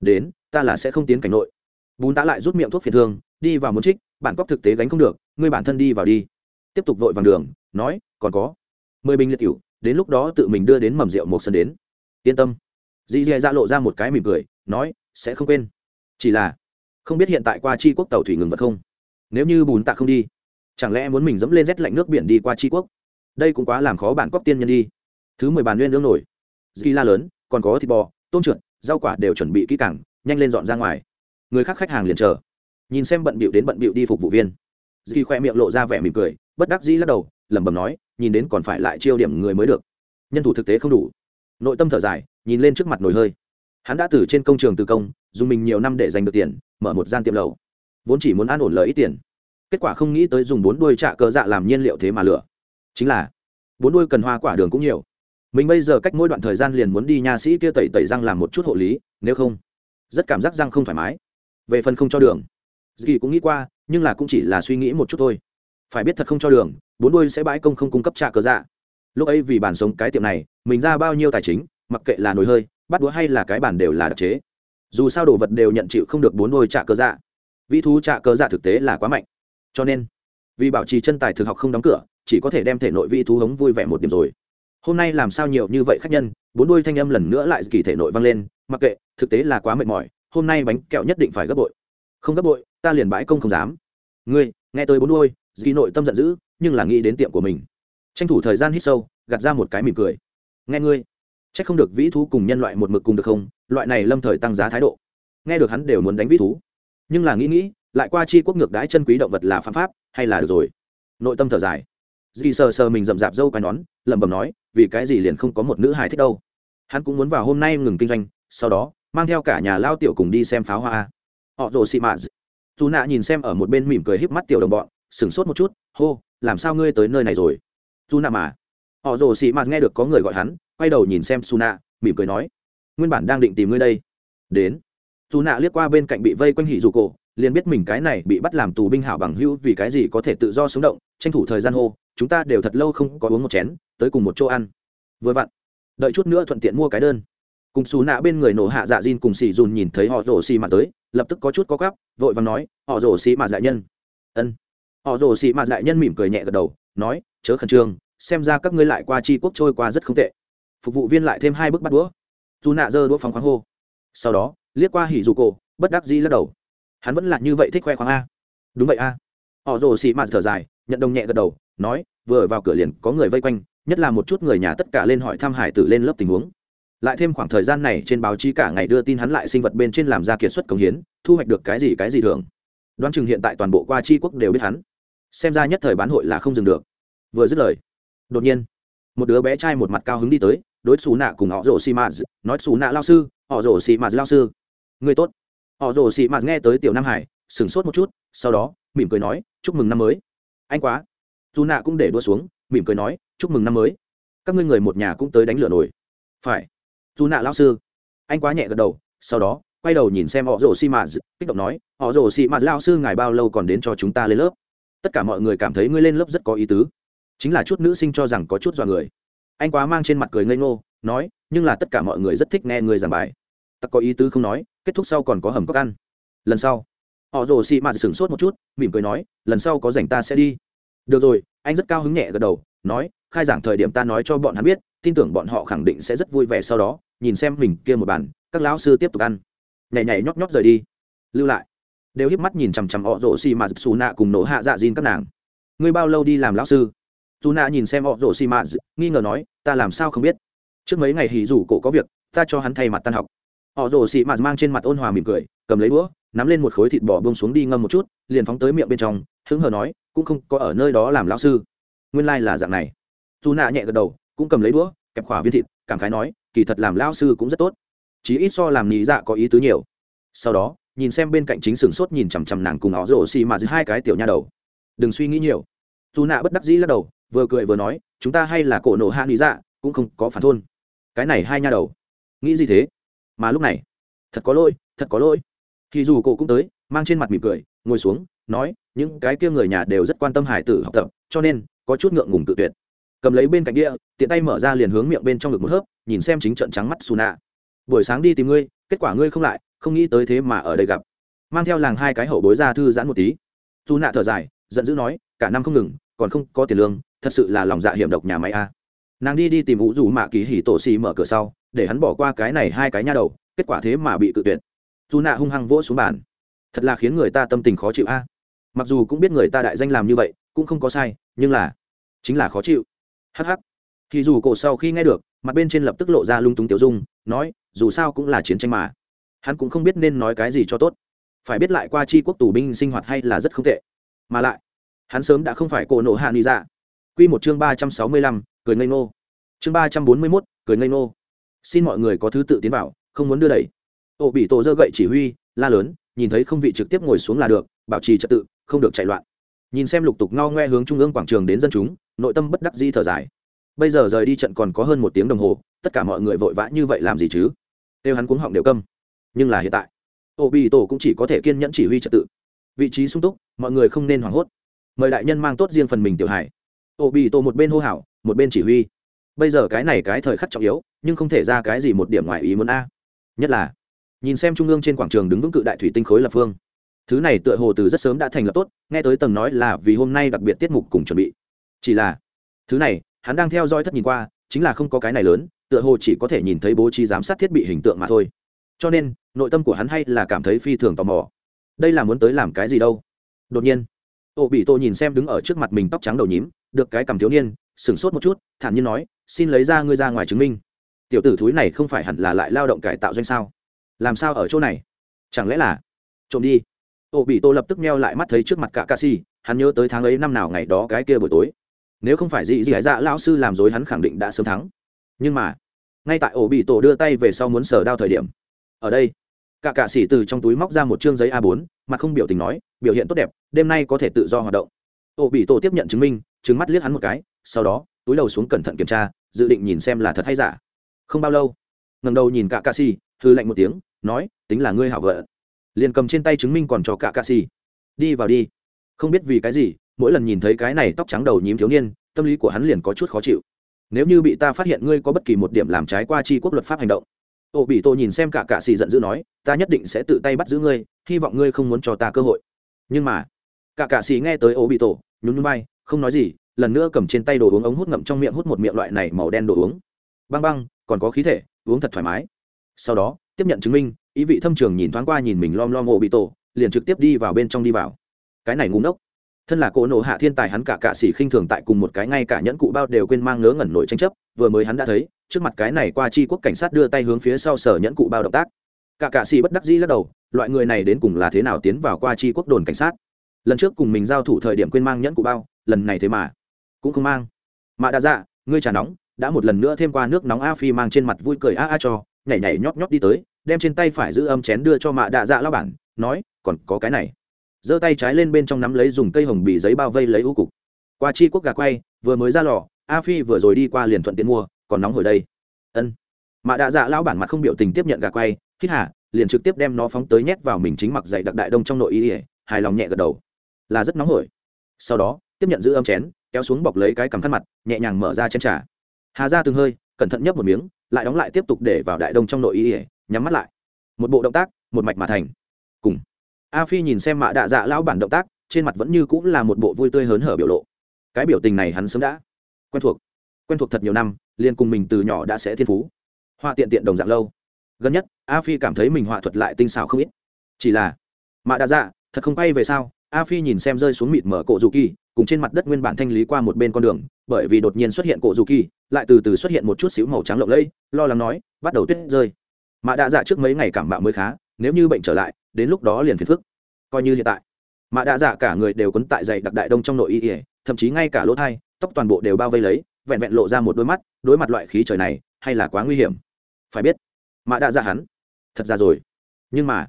Đến, ta là sẽ không tiến cảnh nội. Bún tạ lại rút miệng thuốc phiền thương, đi vào muốn trích, bản cóc thực tế gánh không được, ngươi bản thân đi vào đi. Tiếp tục vội vàng đường, nói, còn có. Mười bình liệt cựu đến lúc đó tự mình đưa đến mầm rượu một sân đến. Yên tâm. Dì dì ra lộ ra một cái mỉm cười, nói, sẽ không quên. Chỉ là, không biết hiện tại qua tri quốc tàu thủy ngừng vật không? Nếu như bùn tạ không đi, chẳng lẽ muốn mình dẫm lên rét lạnh nước biển đi qua tri quốc? Đây cũng quá làm khó bản cóc tiên nhân đi thứ mười bàn nguyên lương nổi. Dì la lớn, còn có thịt bò, tôm trượt, rau quả đều chuẩn bị kỹ càng, nhanh lên dọn ra ngoài. Người khác khách hàng liền chờ. Nhìn xem bận bịu đến bận bịu đi phục vụ viên. Dì khoe miệng lộ ra vẻ mỉm cười, bất đắc dĩ lắc đầu, lẩm bẩm nói, nhìn đến còn phải lại chiêu điểm người mới được. Nhân thủ thực tế không đủ. Nội tâm thở dài, nhìn lên trước mặt nồi hơi. Hắn đã từ trên công trường từ công, dùng mình nhiều năm để giành được tiền, mở một gian tiệm lầu vốn chỉ muốn an ổn lợi ít tiền. Kết quả không nghĩ tới dùng bốn đuôi trạ cờ dạ làm nhiên liệu thế mà lửa chính là, bốn đuôi cần hoa quả đường cũng nhiều mình bây giờ cách mỗi đoạn thời gian liền muốn đi nha sĩ kia tẩy tẩy răng làm một chút hộ lý, nếu không, rất cảm giác răng không thoải mái. Về phần không cho đường, dì cũng nghĩ qua, nhưng là cũng chỉ là suy nghĩ một chút thôi. Phải biết thật không cho đường, bốn đôi sẽ bãi công không cung cấp trả cờ dạ. Lúc ấy vì bản sống cái tiệm này, mình ra bao nhiêu tài chính, mặc kệ là nồi hơi bắt đũa hay là cái bản đều là đặc chế. Dù sao đồ vật đều nhận chịu không được bốn đôi trả cờ dạ. Vĩ thú trả cờ dạ thực tế là quá mạnh. Cho nên, vì bảo trì chân tài thực học không đóng cửa, chỉ có thể đem thể nội vĩ thú hống vui vẻ một điểm rồi hôm nay làm sao nhiều như vậy khách nhân, bốn đôi thanh âm lần nữa lại kỳ thể nội vang lên, mặc kệ, thực tế là quá mệt mỏi, hôm nay bánh kẹo nhất định phải gấp bội. Không gấp bội, ta liền bãi công không dám. Ngươi, nghe tôi bốn đôi dì nội tâm giận dữ, nhưng là nghĩ đến tiệm của mình. Tranh thủ thời gian hít sâu, gạt ra một cái mỉm cười. Nghe ngươi c h ắ c không được vĩ thú cùng nhân loại một mực cùng được không? Loại này lâm thời tăng giá thái độ. Nghe được hắn đều muốn đánh vĩ thú. Nhưng là nghĩ nghĩ, lại qua chi quốc ngược đãi chân quý động vật là phạm pháp, hay là được rồi? Nội tâm thở dài. Dì sờ sờ mình rậm rạp dâu quai nón, lẩm bẩm nói vì cái gì liền không có một nữ hài thích đâu. Hắn cũng muốn vào hôm nay ngừng kinh doanh, sau đó, mang theo cả nhà lao tiểu cùng đi xem pháo hoa. Họ rồ xị mạ dù nạ nhìn xem ở một bên mỉm cười híp mắt tiểu đồng bọn, sửng sốt một chút, hô, làm sao ngươi tới nơi này rồi? Dù nạ mà. Họ rồ xị mạ nghe được có người gọi hắn, quay đầu nhìn xem su nạ, mỉm cười nói, nguyên bản đang định tìm ngươi đây. Đến. Dù nạ liếc qua bên cạnh bị vây quanh hỉ dù cổ, liền biết mình cái này bị bắt làm tù binh hảo bằng hữu vì cái gì có thể tự do sống động, tranh thủ thời gian hô chúng ta đều thật lâu không có uống một chén, tới cùng một chỗ ăn. Vừa vặn, đợi chút nữa thuận tiện mua cái đơn. Cùng xù nạ bên người nổ hạ dạ diên cùng xì dùn nhìn thấy họ rổ xì mà tới, lập tức có chút có gắp vội và nói, họ rổ xì mà đại nhân. Ân. Họ rổ xì mà đại nhân mỉm cười nhẹ gật đầu, nói, chớ khẩn trương, xem ra các ngươi lại qua chi quốc trôi qua rất không tệ. Phục vụ viên lại thêm hai bức bắt đũa. Dù nạ giơ đũa phóng khoáng hô. Sau đó, liếc qua hỉ dù cổ, bất đắc dĩ lắc đầu. Hắn vẫn là như vậy thích khoe khoáng a. Đúng vậy a. Họ rồ xì mạt thở dài, nhận đồng nhẹ gật đầu nói, vừa vào cửa liền có người vây quanh, nhất là một chút người nhà tất cả lên hỏi thăm hải tử lên lớp tình huống. Lại thêm khoảng thời gian này trên báo chí cả ngày đưa tin hắn lại sinh vật bên trên làm ra kiệt xuất công hiến, thu hoạch được cái gì cái gì thường đoán chừng hiện tại toàn bộ qua tri quốc đều biết hắn. Xem ra nhất thời bán hội là không dừng được. Vừa dứt lời, đột nhiên, một đứa bé trai một mặt cao hứng đi tới, đối xù nạ cùng họ rồ xì mạt, nói xù nạ lao sư, họ rồ xì mạt lao sư. Người tốt. Họ rồ xì mạt nghe tới tiểu nam hải, sửng sốt một chút, sau đó, mỉm cười nói, chúc mừng năm mới. Anh quá dù nạ cũng để đua xuống, mỉm cười nói, chúc mừng năm mới. Các ngươi người một nhà cũng tới đánh lửa nổi phải. Dù nạ lao sư. Anh quá nhẹ gật đầu, sau đó, quay đầu nhìn xem họ rồ xi mạt kích động nói họ rồ xi mạt lao sư ngài bao lâu còn đến cho chúng ta lên lớp? Tất cả mọi người cảm thấy ngươi lên lớp rất có ý tứ. Chính là chút nữ sinh cho rằng có chút dọa người. Anh quá mang trên mặt cười ngây ngô, nói, nhưng là tất cả mọi người rất thích nghe người giảng bài. Tặc có ý tứ không nói, kết thúc sau còn có hầm cốc ăn. Lần sau. Họ rồ xị mạt sửng sốt một chút, mỉm cười nói, lần sau có rảnh ta sẽ đi được rồi, anh rất cao hứng nhẹ gật đầu, nói, khai giảng thời điểm ta nói cho bọn hắn biết, tin tưởng bọn họ khẳng định sẽ rất vui vẻ sau đó, nhìn xem mình kia một bàn, các lão sư tiếp tục ăn. Nhảy nhảy nhóp nhóp rời đi. Lưu lại. Đều hiếp mắt nhìn chằm chằm họ rổ xì mà xù nạ cùng nổ hạ dạ dìn các nàng. Ngươi bao lâu đi làm lão sư? Dù nạ nhìn xem họ rổ xì mà nghi ngờ nói, ta làm sao không biết. Trước mấy ngày hỉ rủ cổ có việc, ta cho hắn thay mặt tan học. Họ rổ xì mà mang trên mặt ôn hòa mỉm cười, cầm lấy đũa, nắm lên một khối thịt bò bông xuống đi ngâm một chút, liền phóng tới miệng bên trong, hứng hờ nói cũng không có ở nơi đó làm lão sư. Nguyên lai、like、là dạng này. Dù nạ nhẹ gật đầu, cũng cầm lấy đũa, kẹp khỏa viên thịt, cảm khái nói, kỳ thật làm lão sư cũng rất tốt. Chí ít so làm nhị dạ có ý tứ nhiều. Sau đó, nhìn xem bên cạnh chính sửng sốt nhìn chằm chằm nàng cùng họ rổ xì mà giữ hai cái tiểu nha đầu. Đừng suy nghĩ nhiều. Dù nạ bất đắc dĩ lắc đầu, vừa cười vừa nói, chúng ta hay là cổ nổ hạ nhị dạ cũng không có phản thôn. Cái này hai nha đầu. Nghĩ gì thế? Mà lúc này, thật có lỗi, thật có lỗi. Thì dù cổ cũng tới, mang trên mặt mỉm cười, ngồi xuống, nói những cái kia người nhà đều rất quan tâm hải tử học tập cho nên có chút ngượng ngùng tự tuyệt. Cầm lấy bên cạnh đĩa, tiện tay mở ra liền hướng miệng bên trong ngực một hớp nhìn xem chính trận trắng mắt xù nạ buổi sáng đi tìm ngươi kết quả ngươi không lại không nghĩ tới thế mà ở đây gặp. Mang theo làng hai cái hậu bối ra thư giãn một tí. Dù nạ thở dài giận dữ nói cả năm không ngừng còn không có tiền lương thật sự là lòng dạ hiểm độc nhà máy a. Nàng đi đi tìm vũ dù mạ kỳ hỉ tổ xì mở cửa sau để hắn bỏ qua cái này hai cái nha đầu kết quả thế mà bị tự tuyệt. Dù nạ hung hăng vỗ xuống bàn. Thật là khiến người ta tâm tình khó chịu a mặc dù cũng biết người ta đại danh làm như vậy, cũng không có sai, nhưng là chính là khó chịu. Hh thì dù cổ sau khi nghe được, mặt bên trên lập tức lộ ra lung túng tiểu dung, nói, dù sao cũng là chiến tranh mà. Hắn cũng không biết nên nói cái gì cho tốt. Phải biết lại qua chi quốc tù binh sinh hoạt hay là rất không tệ. Mà lại, hắn sớm đã không phải cổ nộ hạ ni dạ. Q một chương ba trăm sáu mươi lăm, cười ngây ngô. Chương ba trăm bốn mươi mốt, cười ngây ngô. Xin mọi người có thứ tự tiến vào, không muốn đưa đẩy. Ô bị tổ dơ gậy chỉ huy, la lớn, nhìn thấy không vị trực tiếp ngồi xuống là được, bảo trì trật tự không được chạy loạn. Nhìn xem lục tục ngao ngoe hướng trung ương quảng trường đến dân chúng, nội tâm bất đắc di thở dài. Bây giờ rời đi trận còn có hơn một tiếng đồng hồ, tất cả mọi người vội vã như vậy làm gì chứ? Kêu hắn cuống họng đều câm. Nhưng là hiện tại Ô bị tổ cũng chỉ có thể kiên nhẫn chỉ huy trật tự. Vị trí sung túc, mọi người không nên hoảng hốt. Mời đại nhân mang tốt riêng phần mình tiểu hải Ô bị tổ một bên hô hào, một bên chỉ huy. Bây giờ cái này cái thời khắc trọng yếu, nhưng không thể ra cái gì một điểm ngoài ý muốn a. Nhất là, nhìn xem trung ương trên quảng trường đứng vững cự đại thủy tinh khối lập phương thứ này tựa hồ từ rất sớm đã thành lập tốt, nghe tới tầng nói là vì hôm nay đặc biệt tiết mục cùng chuẩn bị. Chỉ là, thứ này, hắn đang theo dõi thất nhìn qua, chính là không có cái này lớn, tựa hồ chỉ có thể nhìn thấy bố trí giám sát thiết bị hình tượng mà thôi. Cho nên, nội tâm của hắn hay là cảm thấy phi thường tò mò. Đây là muốn tới làm cái gì đâu? Đột nhiên ô bị tô nhìn xem đứng ở trước mặt mình tóc trắng đầu nhím, được cái cầm thiếu niên, sửng sốt một chút, thản nhiên nói, xin lấy ra ngươi ra ngoài chứng minh. Tiểu tử thúi này không phải hẳn là lại lao động cải tạo doanh sao? Làm sao ở chỗ này? Chẳng lẽ là trộm đi? Ô bị tô lập tức meo lại mắt thấy trước mặt cả ca si, hắn nhớ tới tháng ấy năm nào ngày đó cái kia buổi tối. Nếu không phải dị dị dạ lão sư làm dối hắn khẳng định đã sớm thắng. Nhưng mà, ngay tại ổ bị tổ đưa tay về sau muốn sờ đao thời điểm, ở đây, cả cạ sĩ từ trong túi móc ra một chương giấy a 4 mà không biểu tình nói, biểu hiện tốt đẹp, đêm nay có thể tự do hoạt động. Ổ bị tổ tiếp nhận chứng minh chứng mắt liếc hắn một cái, sau đó, túi đầu xuống cẩn thận kiểm tra, dự định nhìn xem là thật hay giả. Không bao lâu, ngẩng đầu nhìn cả cạ sĩ hư lạnh một tiếng, nói, tính là ngươi hảo vợ liền cầm trên tay chứng minh còn cho cả ca xì đi vào đi. Không biết vì cái gì, mỗi lần nhìn thấy cái này tóc trắng đầu nhím thiếu niên, tâm lý của hắn liền có chút khó chịu. Nếu như bị ta phát hiện ngươi có bất kỳ một điểm làm trái qua chi quốc luật pháp hành động. Ô bị tôi nhìn xem cả cạ xì giận dữ nói, ta nhất định sẽ tự tay bắt giữ ngươi, hy vọng ngươi không muốn cho ta cơ hội. Nhưng mà, cả cạ xì nghe tới ô bị tổ nhún nhún bay không nói gì, lần nữa cầm trên tay đồ uống ống hút ngậm trong miệng hút một miệng loại này màu đen đồ uống. Băng băng, còn có khí thể, uống thật thoải mái. Sau đó, tiếp nhận chứng minh ý vị thâm trường nhìn thoáng qua nhìn mình lom lom ô bị tổ liền trực tiếp đi vào bên trong đi vào. Cái này ngu ngốc. Thân là cỗ nộ hạ thiên tài hắn cả cạ sĩ khinh thường tại cùng một cái ngay cả nhẫn cụ bao đều quên mang ngớ ngẩn nổi tranh chấp, vừa mới hắn đã thấy, trước mặt cái này qua chi quốc cảnh sát đưa tay hướng phía sau sở nhẫn cụ bao động tác. Cả cạ sĩ bất đắc dĩ lắc đầu, loại người này đến cùng là thế nào tiến vào qua chi quốc đồn cảnh sát? Lần trước cùng mình giao thủ thời điểm quên mang nhẫn cụ bao, lần này thế mà cũng không mang. Mà đã dạ ngươi trà nóng, đã một lần nữa thêm qua nước nóng a phi mang trên mặt vui cười a a cho, nhảy nhảy nhóp nhóp đi tới đem trên tay phải giữ âm chén đưa cho mạ đạ dạ lao bản, nói, còn có cái này. Giơ tay trái lên bên trong nắm lấy dùng cây hồng bị giấy bao vây lấy ưu cục. Qua chi quốc gà quay, vừa mới ra lò, a phi vừa rồi đi qua liền thuận tiện mua, còn nóng hồi đây. Ân. Mạ đạ dạ Lao bản mặt không biểu tình tiếp nhận gà quay, hít hả liền trực tiếp đem nó phóng tới nhét vào mình chính mặc dạy đặc đại đông trong nội y hài lòng nhẹ gật đầu. Là rất nóng hổi. Sau đó, tiếp nhận giữ âm chén, kéo xuống bọc lấy cái cằm khăn mặt, nhẹ nhàng mở ra chén trà. Hà ra từng hơi, cẩn thận nhấp một miếng, lại đóng lại tiếp tục để vào đại đông trong nội y nhắm mắt lại. Một bộ động tác, một mạch mà thành. Cùng. A phi nhìn xem mạ đạ dạ lão bản động tác, trên mặt vẫn như cũng là một bộ vui tươi hớn hở biểu lộ. Cái biểu tình này hắn sớm đã quen thuộc. Quen thuộc thật nhiều năm liên cùng mình từ nhỏ đã sẽ thiên phú. Họa tiện tiện đồng dạng lâu. Gần nhất, a phi cảm thấy mình họa thuật lại tinh xảo không ít. Chỉ là, mạ đạ dạ thật không bay về sao? A phi nhìn xem rơi xuống mịt mở cổ dù kỳ, cùng trên mặt đất nguyên bản thanh lý qua một bên con đường, bởi vì đột nhiên xuất hiện cổ dù kỳ, lại từ từ xuất hiện một chút xíu màu trắng lộng lẫy, lo lắng nói, bắt đầu tuyết rơi mạ đạ dạ trước mấy ngày cảm bạo mới khá, nếu như bệnh trở lại, đến lúc đó liền phiền phức. Coi như hiện tại mạ đạ dạ cả người đều quấn tại dày đặc đại đông trong nội y ỉa thậm chí ngay cả lỗ thai, tóc toàn bộ đều bao vây lấy, vẹn vẹn lộ ra một đôi mắt, đối mặt loại khí trời này, hay là quá nguy hiểm. Phải biết mạ đạ dạ hắn, thật ra rồi. Nhưng mà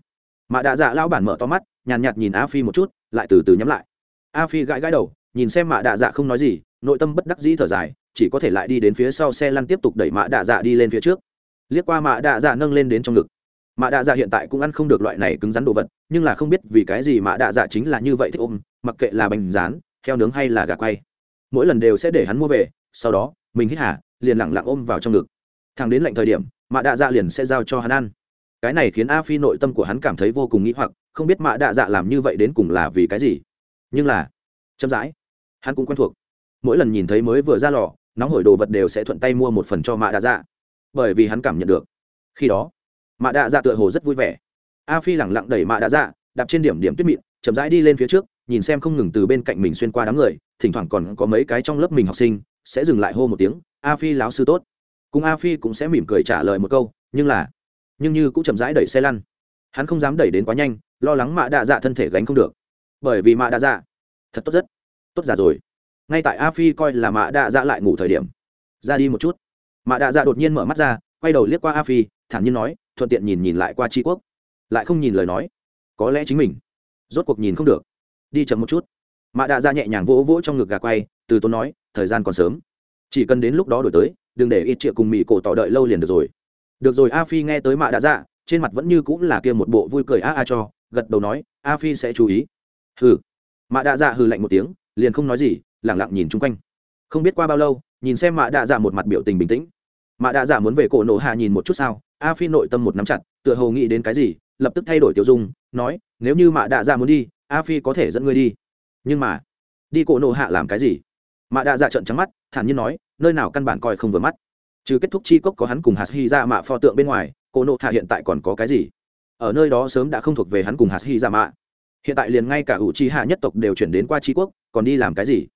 mạ đạ dạ lão bản mở to mắt, nhàn nhạt nhìn a phi một chút, lại từ từ nhắm lại. A phi gãi gãi đầu, nhìn xem mạ đạ dạ không nói gì, nội tâm bất đắc dĩ thở dài, chỉ có thể lại đi đến phía sau xe lăn tiếp tục đẩy mạ đạ dạ đi lên phía trước liếc qua mạ đạ dạ nâng lên đến trong ngực. Mạ đạ dạ hiện tại cũng ăn không được loại này cứng rắn đồ vật, nhưng là không biết vì cái gì mạ đạ dạ chính là như vậy thích ôm, mặc kệ là bánh rán, heo nướng hay là gà quay. Mỗi lần đều sẽ để hắn mua về, sau đó, mình hít hả liền lẳng lặng ôm vào trong ngực. Thằng đến lạnh thời điểm mạ đạ dạ liền sẽ giao cho hắn ăn. Cái này khiến a phi nội tâm của hắn cảm thấy vô cùng nghĩ hoặc, không biết mạ đạ dạ làm như vậy đến cùng là vì cái gì. Nhưng là, chậm rãi, hắn cũng quen thuộc. Mỗi lần nhìn thấy mới vừa ra lò, nóng hổi đồ vật đều sẽ thuận tay mua một phần cho mạ đạ dạ bởi vì hắn cảm nhận được. Khi đó, mạ đạ dạ tựa hồ rất vui vẻ. A phi lẳng lặng đẩy mạ đạ dạ đạp trên điểm điểm tuyết mịn, chậm rãi đi lên phía trước, nhìn xem không ngừng từ bên cạnh mình xuyên qua đám người, thỉnh thoảng còn có mấy cái trong lớp mình học sinh, sẽ dừng lại hô một tiếng, a phi láo sư tốt. Cùng a phi cũng sẽ mỉm cười trả lời một câu, nhưng là, nhưng như cũng chậm rãi đẩy xe lăn. Hắn không dám đẩy đến quá nhanh, lo lắng mạ đạ dạ thân thể gánh không được. Bởi vì mạ đạ dạ thật tốt rất, tốt già rồi. Ngay tại a phi coi là mạ đạ dạ lại ngủ thời điểm, ra đi một chút mạ đạ dạ đột nhiên mở mắt ra, quay đầu liếc qua a phi, thản nhiên nói, thuận tiện nhìn nhìn lại qua tri quốc. Lại không nhìn lời nói. Có lẽ chính mình. Rốt cuộc nhìn không được. Đi chậm một chút. Mạ đạ Dạ nhẹ nhàng vỗ vỗ trong ngực gà quay, từ tốn nói, thời gian còn sớm. Chỉ cần đến lúc đó đổi tới, đừng để ít triệu cùng mỹ cổ tỏ đợi lâu liền được rồi. Được rồi, a phi nghe tới mạ đạ dạ trên mặt vẫn như cũng là kia một bộ vui cười a a cho, gật đầu nói, a phi sẽ chú ý. Hừ. Mạ đạ dạ hừ lạnh một tiếng, liền không nói gì, lẳng lặng nhìn chung quanh. Không biết qua bao lâu, nhìn xem mạ đạ dạ một mặt biểu tình bình tĩnh mà đã giả muốn về cổ nổ hạ nhìn một chút sao? A phi nội tâm một nắm chặt, tựa hồ nghĩ đến cái gì, lập tức thay đổi tiểu dung, nói, nếu như mạ đạ dạ muốn đi, a phi có thể dẫn ngươi đi. Nhưng mà, đi cổ nộ hạ làm cái gì? Mạ đạ dạ trận trắng mắt, thản nhiên nói, nơi nào căn bản coi không vừa mắt. Trừ kết thúc chi cốc có hắn cùng hạt hy ra mạ pho tượng bên ngoài, cổ nộ hạ hiện tại còn có cái gì? Ở nơi đó sớm đã không thuộc về hắn cùng hạt hy ra mạ. Hiện tại liền ngay cả ủ chi hạ nhất tộc đều chuyển đến qua chi quốc, còn đi làm cái gì?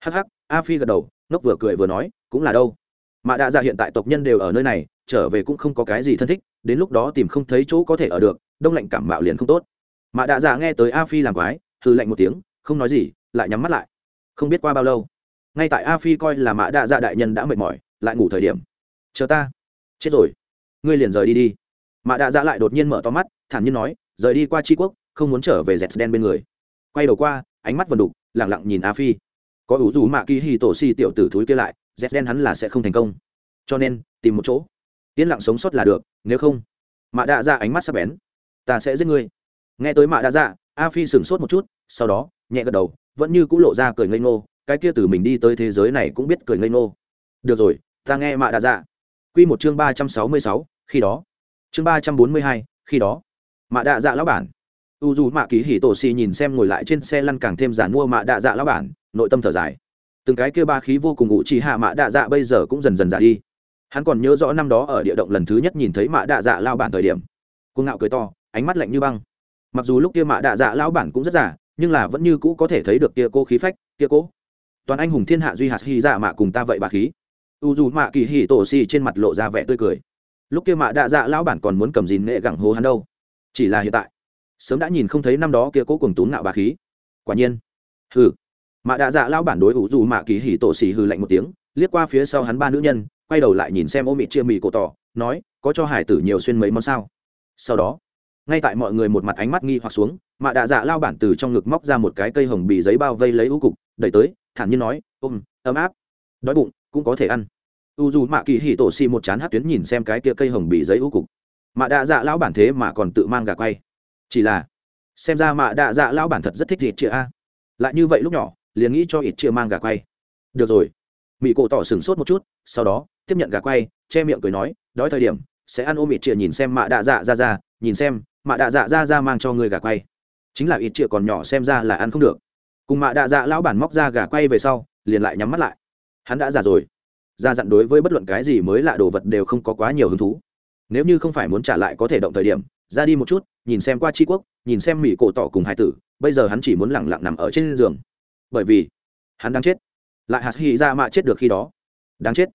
Hắc hắc, a phi gật đầu nốc vừa cười vừa nói, cũng là đâu? Mạ Đa dạ hiện tại tộc nhân đều ở nơi này, trở về cũng không có cái gì thân thích, đến lúc đó tìm không thấy chỗ có thể ở được, đông lạnh cảm mạo liền không tốt. Mạ Đa dạ nghe tới a phi làm quái hư lạnh một tiếng, không nói gì, lại nhắm mắt lại. Không biết qua bao lâu, ngay tại a phi coi là mạ đạ dạ đại nhân đã mệt mỏi, lại ngủ thời điểm. Chờ ta. Chết rồi. Ngươi liền rời đi đi. Mạ đạ dạ lại đột nhiên mở to mắt, thản nhiên nói, rời đi qua tri quốc, không muốn trở về dẹt đen bên người. Quay đầu qua, ánh mắt vần đục lẳng lặng nhìn a phi. Có ủ dù mạ kỳ hì tổ si tiểu tử thúi kia lại dép đen hắn là sẽ không thành công. Cho nên, tìm một chỗ. Yên lặng sống sót là được, nếu không, mạ đạ dạ ánh mắt sắp bén. Ta sẽ giết ngươi. Nghe tới mạ đạ dạ a phi sửng sốt một chút, sau đó, nhẹ gật đầu, vẫn như c ũ lộ ra cười ngây ngô, cái kia từ mình đi tới thế giới này cũng biết cười ngây ngô. Được rồi, ta nghe mạ đạ dạ. Q một chương ba trăm sáu mươi sáu, khi đó. Chương ba trăm bốn mươi hai, khi đó. Mạ đạ dạ lão bản. U dù mạ kỳ hỉ tổ xì nhìn xem ngồi lại trên xe lăn càng thêm giản mua mạ đạ dạ lão bản, nội tâm thở dài từng cái kia ba khí vô cùng ngụ chỉ hạ mạ đạ dạ bây giờ cũng dần dần giả đi. Hắn còn nhớ rõ năm đó ở địa động lần thứ nhất nhìn thấy mạ đạ dạ lao bản thời điểm. Cuồng ngạo cười to, ánh mắt lạnh như băng. Mặc dù lúc kia mạ đạ dạ lao bản cũng rất giả, nhưng là vẫn như cũ có thể thấy được kia cô khí phách, kia cố toàn anh hùng thiên hạ duy hạt hy dạ mạ cùng ta vậy bà khí. U dù mạ kỳ hỉ tổ xì trên mặt lộ ra vẻ tươi cười. Lúc kia mạ đạ dạ lão bản còn muốn cầm dìn nghệ gẳng hồ hắn đâu. Chỉ là hiện tại, sớm đã nhìn không thấy năm đó kia cố cùng tún ngạo bà khí. Quả nhiên. Hừ mạ đạ dạ lao bản đối ủ dù mạ kỳ hỉ tổ xì hừ lạnh một tiếng, liếc qua phía sau hắn ba nữ nhân, quay đầu lại nhìn xem ô mị chia mì cổ tỏ, nói, có cho hải tử nhiều xuyên mấy món sao? Sau đó, ngay tại mọi người một mặt ánh mắt nghi hoặc xuống mạ đạ dạ lao bản từ trong ngực móc ra một cái cây hồng bì giấy bao vây lấy ưu cục, đẩy tới, thản nhiên nói, ôm, ấm áp, đói bụng, cũng có thể ăn. U dù mạ kỳ hỉ tổ xì một chán hát tuyến nhìn xem cái kia cây hồng bì giấy ưu cục. Mạ đạ dạ lão bản thế mà còn tự mang gà quay. Chỉ là, xem ra mạ đạ dạ lão bản thật rất thích thịt chia a. Lại như vậy lúc nhỏ liền nghĩ cho ít chia mang gà quay. Được rồi. Mỹ cổ tỏ sừng sốt một chút, sau đó, tiếp nhận gà quay, che miệng cười nói, đói thời điểm, sẽ ăn ôm ít chia nhìn xem mạ đạ dạ ra ra, nhìn xem, mạ đạ dạ ra ra mang cho người gà quay. Chính là ít chia còn nhỏ xem ra là ăn không được. Cùng mạ đạ dạ lão bản móc ra gà quay về sau, liền lại nhắm mắt lại. Hắn đã già rồi. Ra dặn đối với bất luận cái gì mới lạ đồ vật đều không có quá nhiều hứng thú. Nếu như không phải muốn trả lại có thể động thời điểm, ra đi một chút, nhìn xem qua tri quốc, nhìn xem mỹ cổ tỏ cùng hai tử, bây giờ hắn chỉ muốn lẳng lặng nằm ở trên giường bởi vì hắn đang chết. Lại hạt hy ra dạ mạ chết được khi đó. Đáng chết.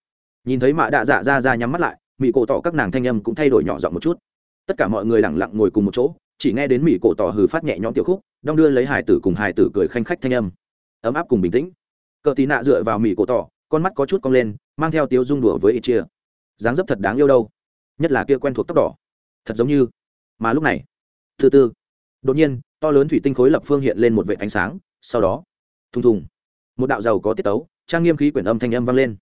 Nhìn thấy mạ đạ dạ ra ra nhắm mắt lại mỹ cổ tỏ các nàng thanh âm cũng thay đổi nhỏ giọng một chút. Tất cả mọi người lẳng lặng ngồi cùng một chỗ, chỉ nghe đến mỹ cổ tỏ hừ phát nhẹ nhõm tiểu khúc, đong đưa lấy hải tử cùng hải tử cười khanh khách thanh âm. Ấm áp cùng bình tĩnh. Cờ tí nạ dựa vào mỹ cổ tỏ, con mắt có chút cong lên, mang theo tiếu dung đùa với ít chia. Dáng dấp thật đáng yêu đâu. Nhất là kia quen thuộc tóc đỏ. Thật giống như. Mà lúc này thứ tư đột nhiên, to lớn thủy tinh khối lập phương hiện lên một vệ ánh sáng, sau đó thùng thùng. Một đạo giàu có tiết tấu, trang nghiêm khí quyển âm thanh âm vang lên.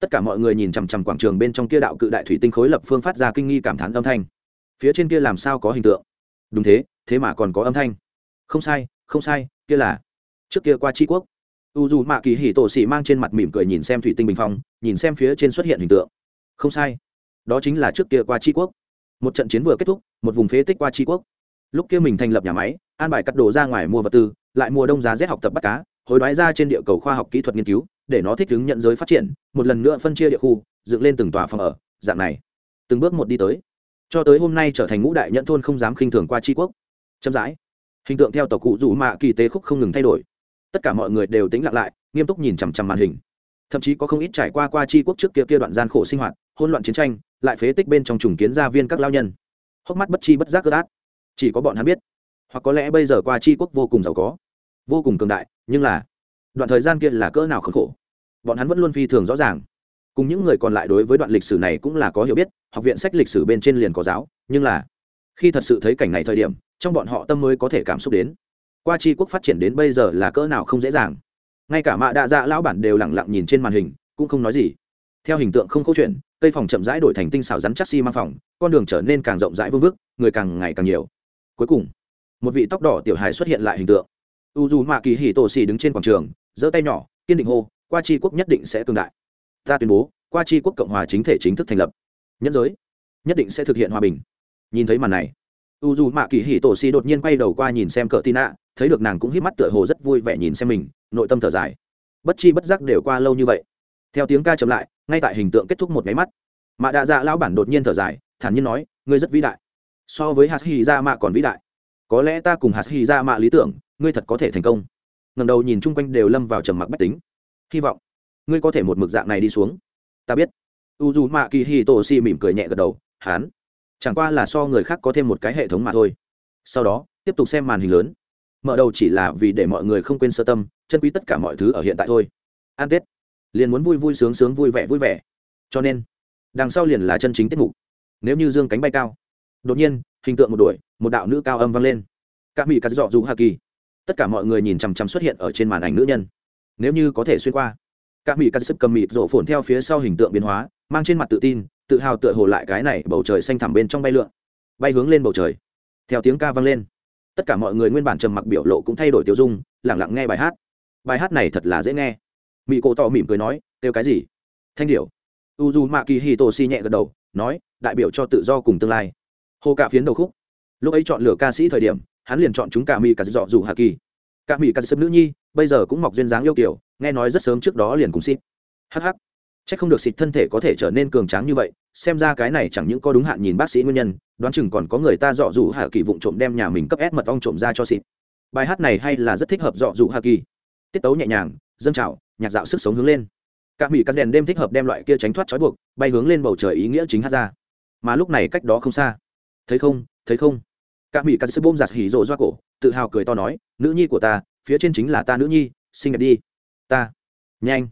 Tất cả mọi người nhìn chằm chằm quảng trường bên trong kia đạo cự đại thủy tinh khối lập phương phát ra kinh nghi cảm thán âm thanh. Phía trên kia làm sao có hình tượng? Đúng thế thế mà còn có âm thanh. Không sai không sai, kia là trước kia qua tri quốc. U dù mạ kỳ hỉ tổ sĩ mang trên mặt mỉm cười nhìn xem thủy tinh bình phong, nhìn xem phía trên xuất hiện hình tượng. Không sai, đó chính là trước kia qua tri quốc. Một trận chiến vừa kết thúc, một vùng phế tích qua tri quốc. Lúc kia mình thành lập nhà máy, an bài cắt đồ ra ngoài mua vật tư, lại mua đông giá rét học tập bắt cá hối đoái ra trên địa cầu khoa học kỹ thuật nghiên cứu, để nó thích ứng nhận giới phát triển, một lần nữa phân chia địa khu, dựng lên từng tòa phòng ở, dạng này. Từng bước một đi tới. Cho tới hôm nay trở thành ngũ đại nhận thôn không dám khinh thường qua tri quốc. Chậm rãi. Hình tượng theo tộc cụ rủ mạ kỳ tế khúc không ngừng thay đổi. Tất cả mọi người đều tính lặng lại, nghiêm túc nhìn chằm chằm màn hình. Thậm chí có không ít trải qua qua tri quốc trước kia kia đoạn gian khổ sinh hoạt hôn loạn chiến tranh, lại phế tích bên trong trùng kiến gia viên các lao nhân. Hốc mắt bất chi bất giác cơ át. Chỉ có bọn hắn biết. Hoặc có lẽ bây giờ qua tri quốc vô cùng giàu có, vô cùng cường đại nhưng là, đoạn thời gian kia là cỡ nào khốn khổ? Bọn hắn vẫn luôn phi thường rõ ràng. Cùng những người còn lại đối với đoạn lịch sử này cũng là có hiểu biết, học viện sách lịch sử bên trên liền có giáo, nhưng là, khi thật sự thấy cảnh này thời điểm, trong bọn họ tâm mới có thể cảm xúc đến. Qua tri quốc phát triển đến bây giờ là cỡ nào không dễ dàng. Ngay cả mạ đạ dạ lão bản đều lẳng lặng nhìn trên màn hình, cũng không nói gì. Theo hình tượng không câu chuyện, cây phòng chậm rãi đổi thành tinh xảo rắn chắc xi、si、mang phòng, con đường trở nên càng rộng rãi vương vức, người càng ngày càng nhiều. Cuối cùng, một vị tóc đỏ tiểu hài xuất hiện lại hình tượng u dù mạ kỳ hì tổ xì đứng trên quảng trường, giơ tay nhỏ, kiên định hô, qua tri quốc nhất định sẽ cường đại. Ta tuyên bố, qua tri quốc cộng hòa chính thể chính thức thành lập. Nhân giới nhất định sẽ thực hiện hòa bình. Nhìn thấy màn này, u dù mạ kỳ hì tổ xì đột nhiên quay đầu qua nhìn xem cỡ tin ạ thấy được nàng cũng hít mắt tựa hồ rất vui vẻ nhìn xem mình, nội tâm thở dài. Bất chi bất giác đều qua lâu như vậy. Theo tiếng ca chậm lại, ngay tại hình tượng kết thúc một máy mắt, mạ đạ dạ lão bản đột nhiên thở dài, thản nhiên nói, ngươi rất vĩ đại. So với hạt hy ra dạ mạ còn vĩ đại có lẽ ta cùng hạt hy ra mạ lý tưởng, ngươi thật có thể thành công. Ngầm đầu nhìn chung quanh đều lâm vào trầm mặc bách tính. Hy vọng, ngươi có thể một mực dạng này đi xuống. Ta biết. U dù mạ kỳ hi tổ si mỉm cười nhẹ gật đầu, hán. Chẳng qua là so người khác có thêm một cái hệ thống mà thôi. Sau đó, tiếp tục xem màn hình lớn. Mở đầu chỉ là vì để mọi người không quên sơ tâm, chân quý tất cả mọi thứ ở hiện tại thôi. An tết. Liền muốn vui vui sướng sướng vui vẻ vui vẻ. Cho nên, đằng sau liền là chân chính tiết mục. Nếu như dương cánh bay cao đột nhiên, hình tượng một đuổi, một đạo nữ cao âm vang lên. Các mỹ cắt dọ dù hà kỳ. Tất cả mọi người nhìn chằm chằm xuất hiện ở trên màn ảnh nữ nhân. Nếu như có thể xuyên qua các mỹ cắt sức cầm mịt rổ phồn theo phía sau hình tượng biến hóa, mang trên mặt tự tin, tự hào tựa hồ lại cái này bầu trời xanh thẳm bên trong bay lượn, bay hướng lên bầu trời. Theo tiếng ca vang lên, tất cả mọi người nguyên bản trầm mặc biểu lộ cũng thay đổi tiêu dung lẳng lặng nghe bài hát. Bài hát này thật là dễ nghe. Mỹ cổ tỏ mỉm cười nói, kêu cái gì? Thanh điệu u d mạ kỳ hi tô si nhẹ gật đầu, nói, đại biểu cho tự do cùng tương lai hồ cả phiến đầu khúc. Lúc ấy chọn lựa ca sĩ thời điểm, hắn liền chọn chúng cả mỹ cả dọ dù hạ kỳ. Cả mỹ cả sâm nữ nhi, bây giờ cũng mọc duyên dáng yêu kiểu, nghe nói rất sớm trước đó liền cùng xịt. Hh c h ắ c không được xịt thân thể có thể trở nên cường tráng như vậy, xem ra cái này chẳng những có đúng hạn nhìn bác sĩ nguyên nhân, đoán chừng còn có người ta dọ dù hạ kỳ vụng trộm đem nhà mình cấp ép mật ong trộm ra cho xịt. Bài hát này hay là rất thích hợp dọ dù hạ kỳ. Tiết tấu nhẹ nhàng, dâng trào, nhạc dạo sức sống hướng lên. Cả mỹ cắt đèn đêm thích hợp đem loại kia tránh thoát trói buộc, bay hướng lên bầu trời ý nghĩa chính hát ra. Mà lúc này cách đó không xa thấy không thấy không. Các mỹ cắt sức bôm giặt hỉ rộ doa cổ, tự hào cười to nói, nữ nhi của ta, phía trên chính là ta nữ nhi, xinh đẹp đi. Ta. Nhanh.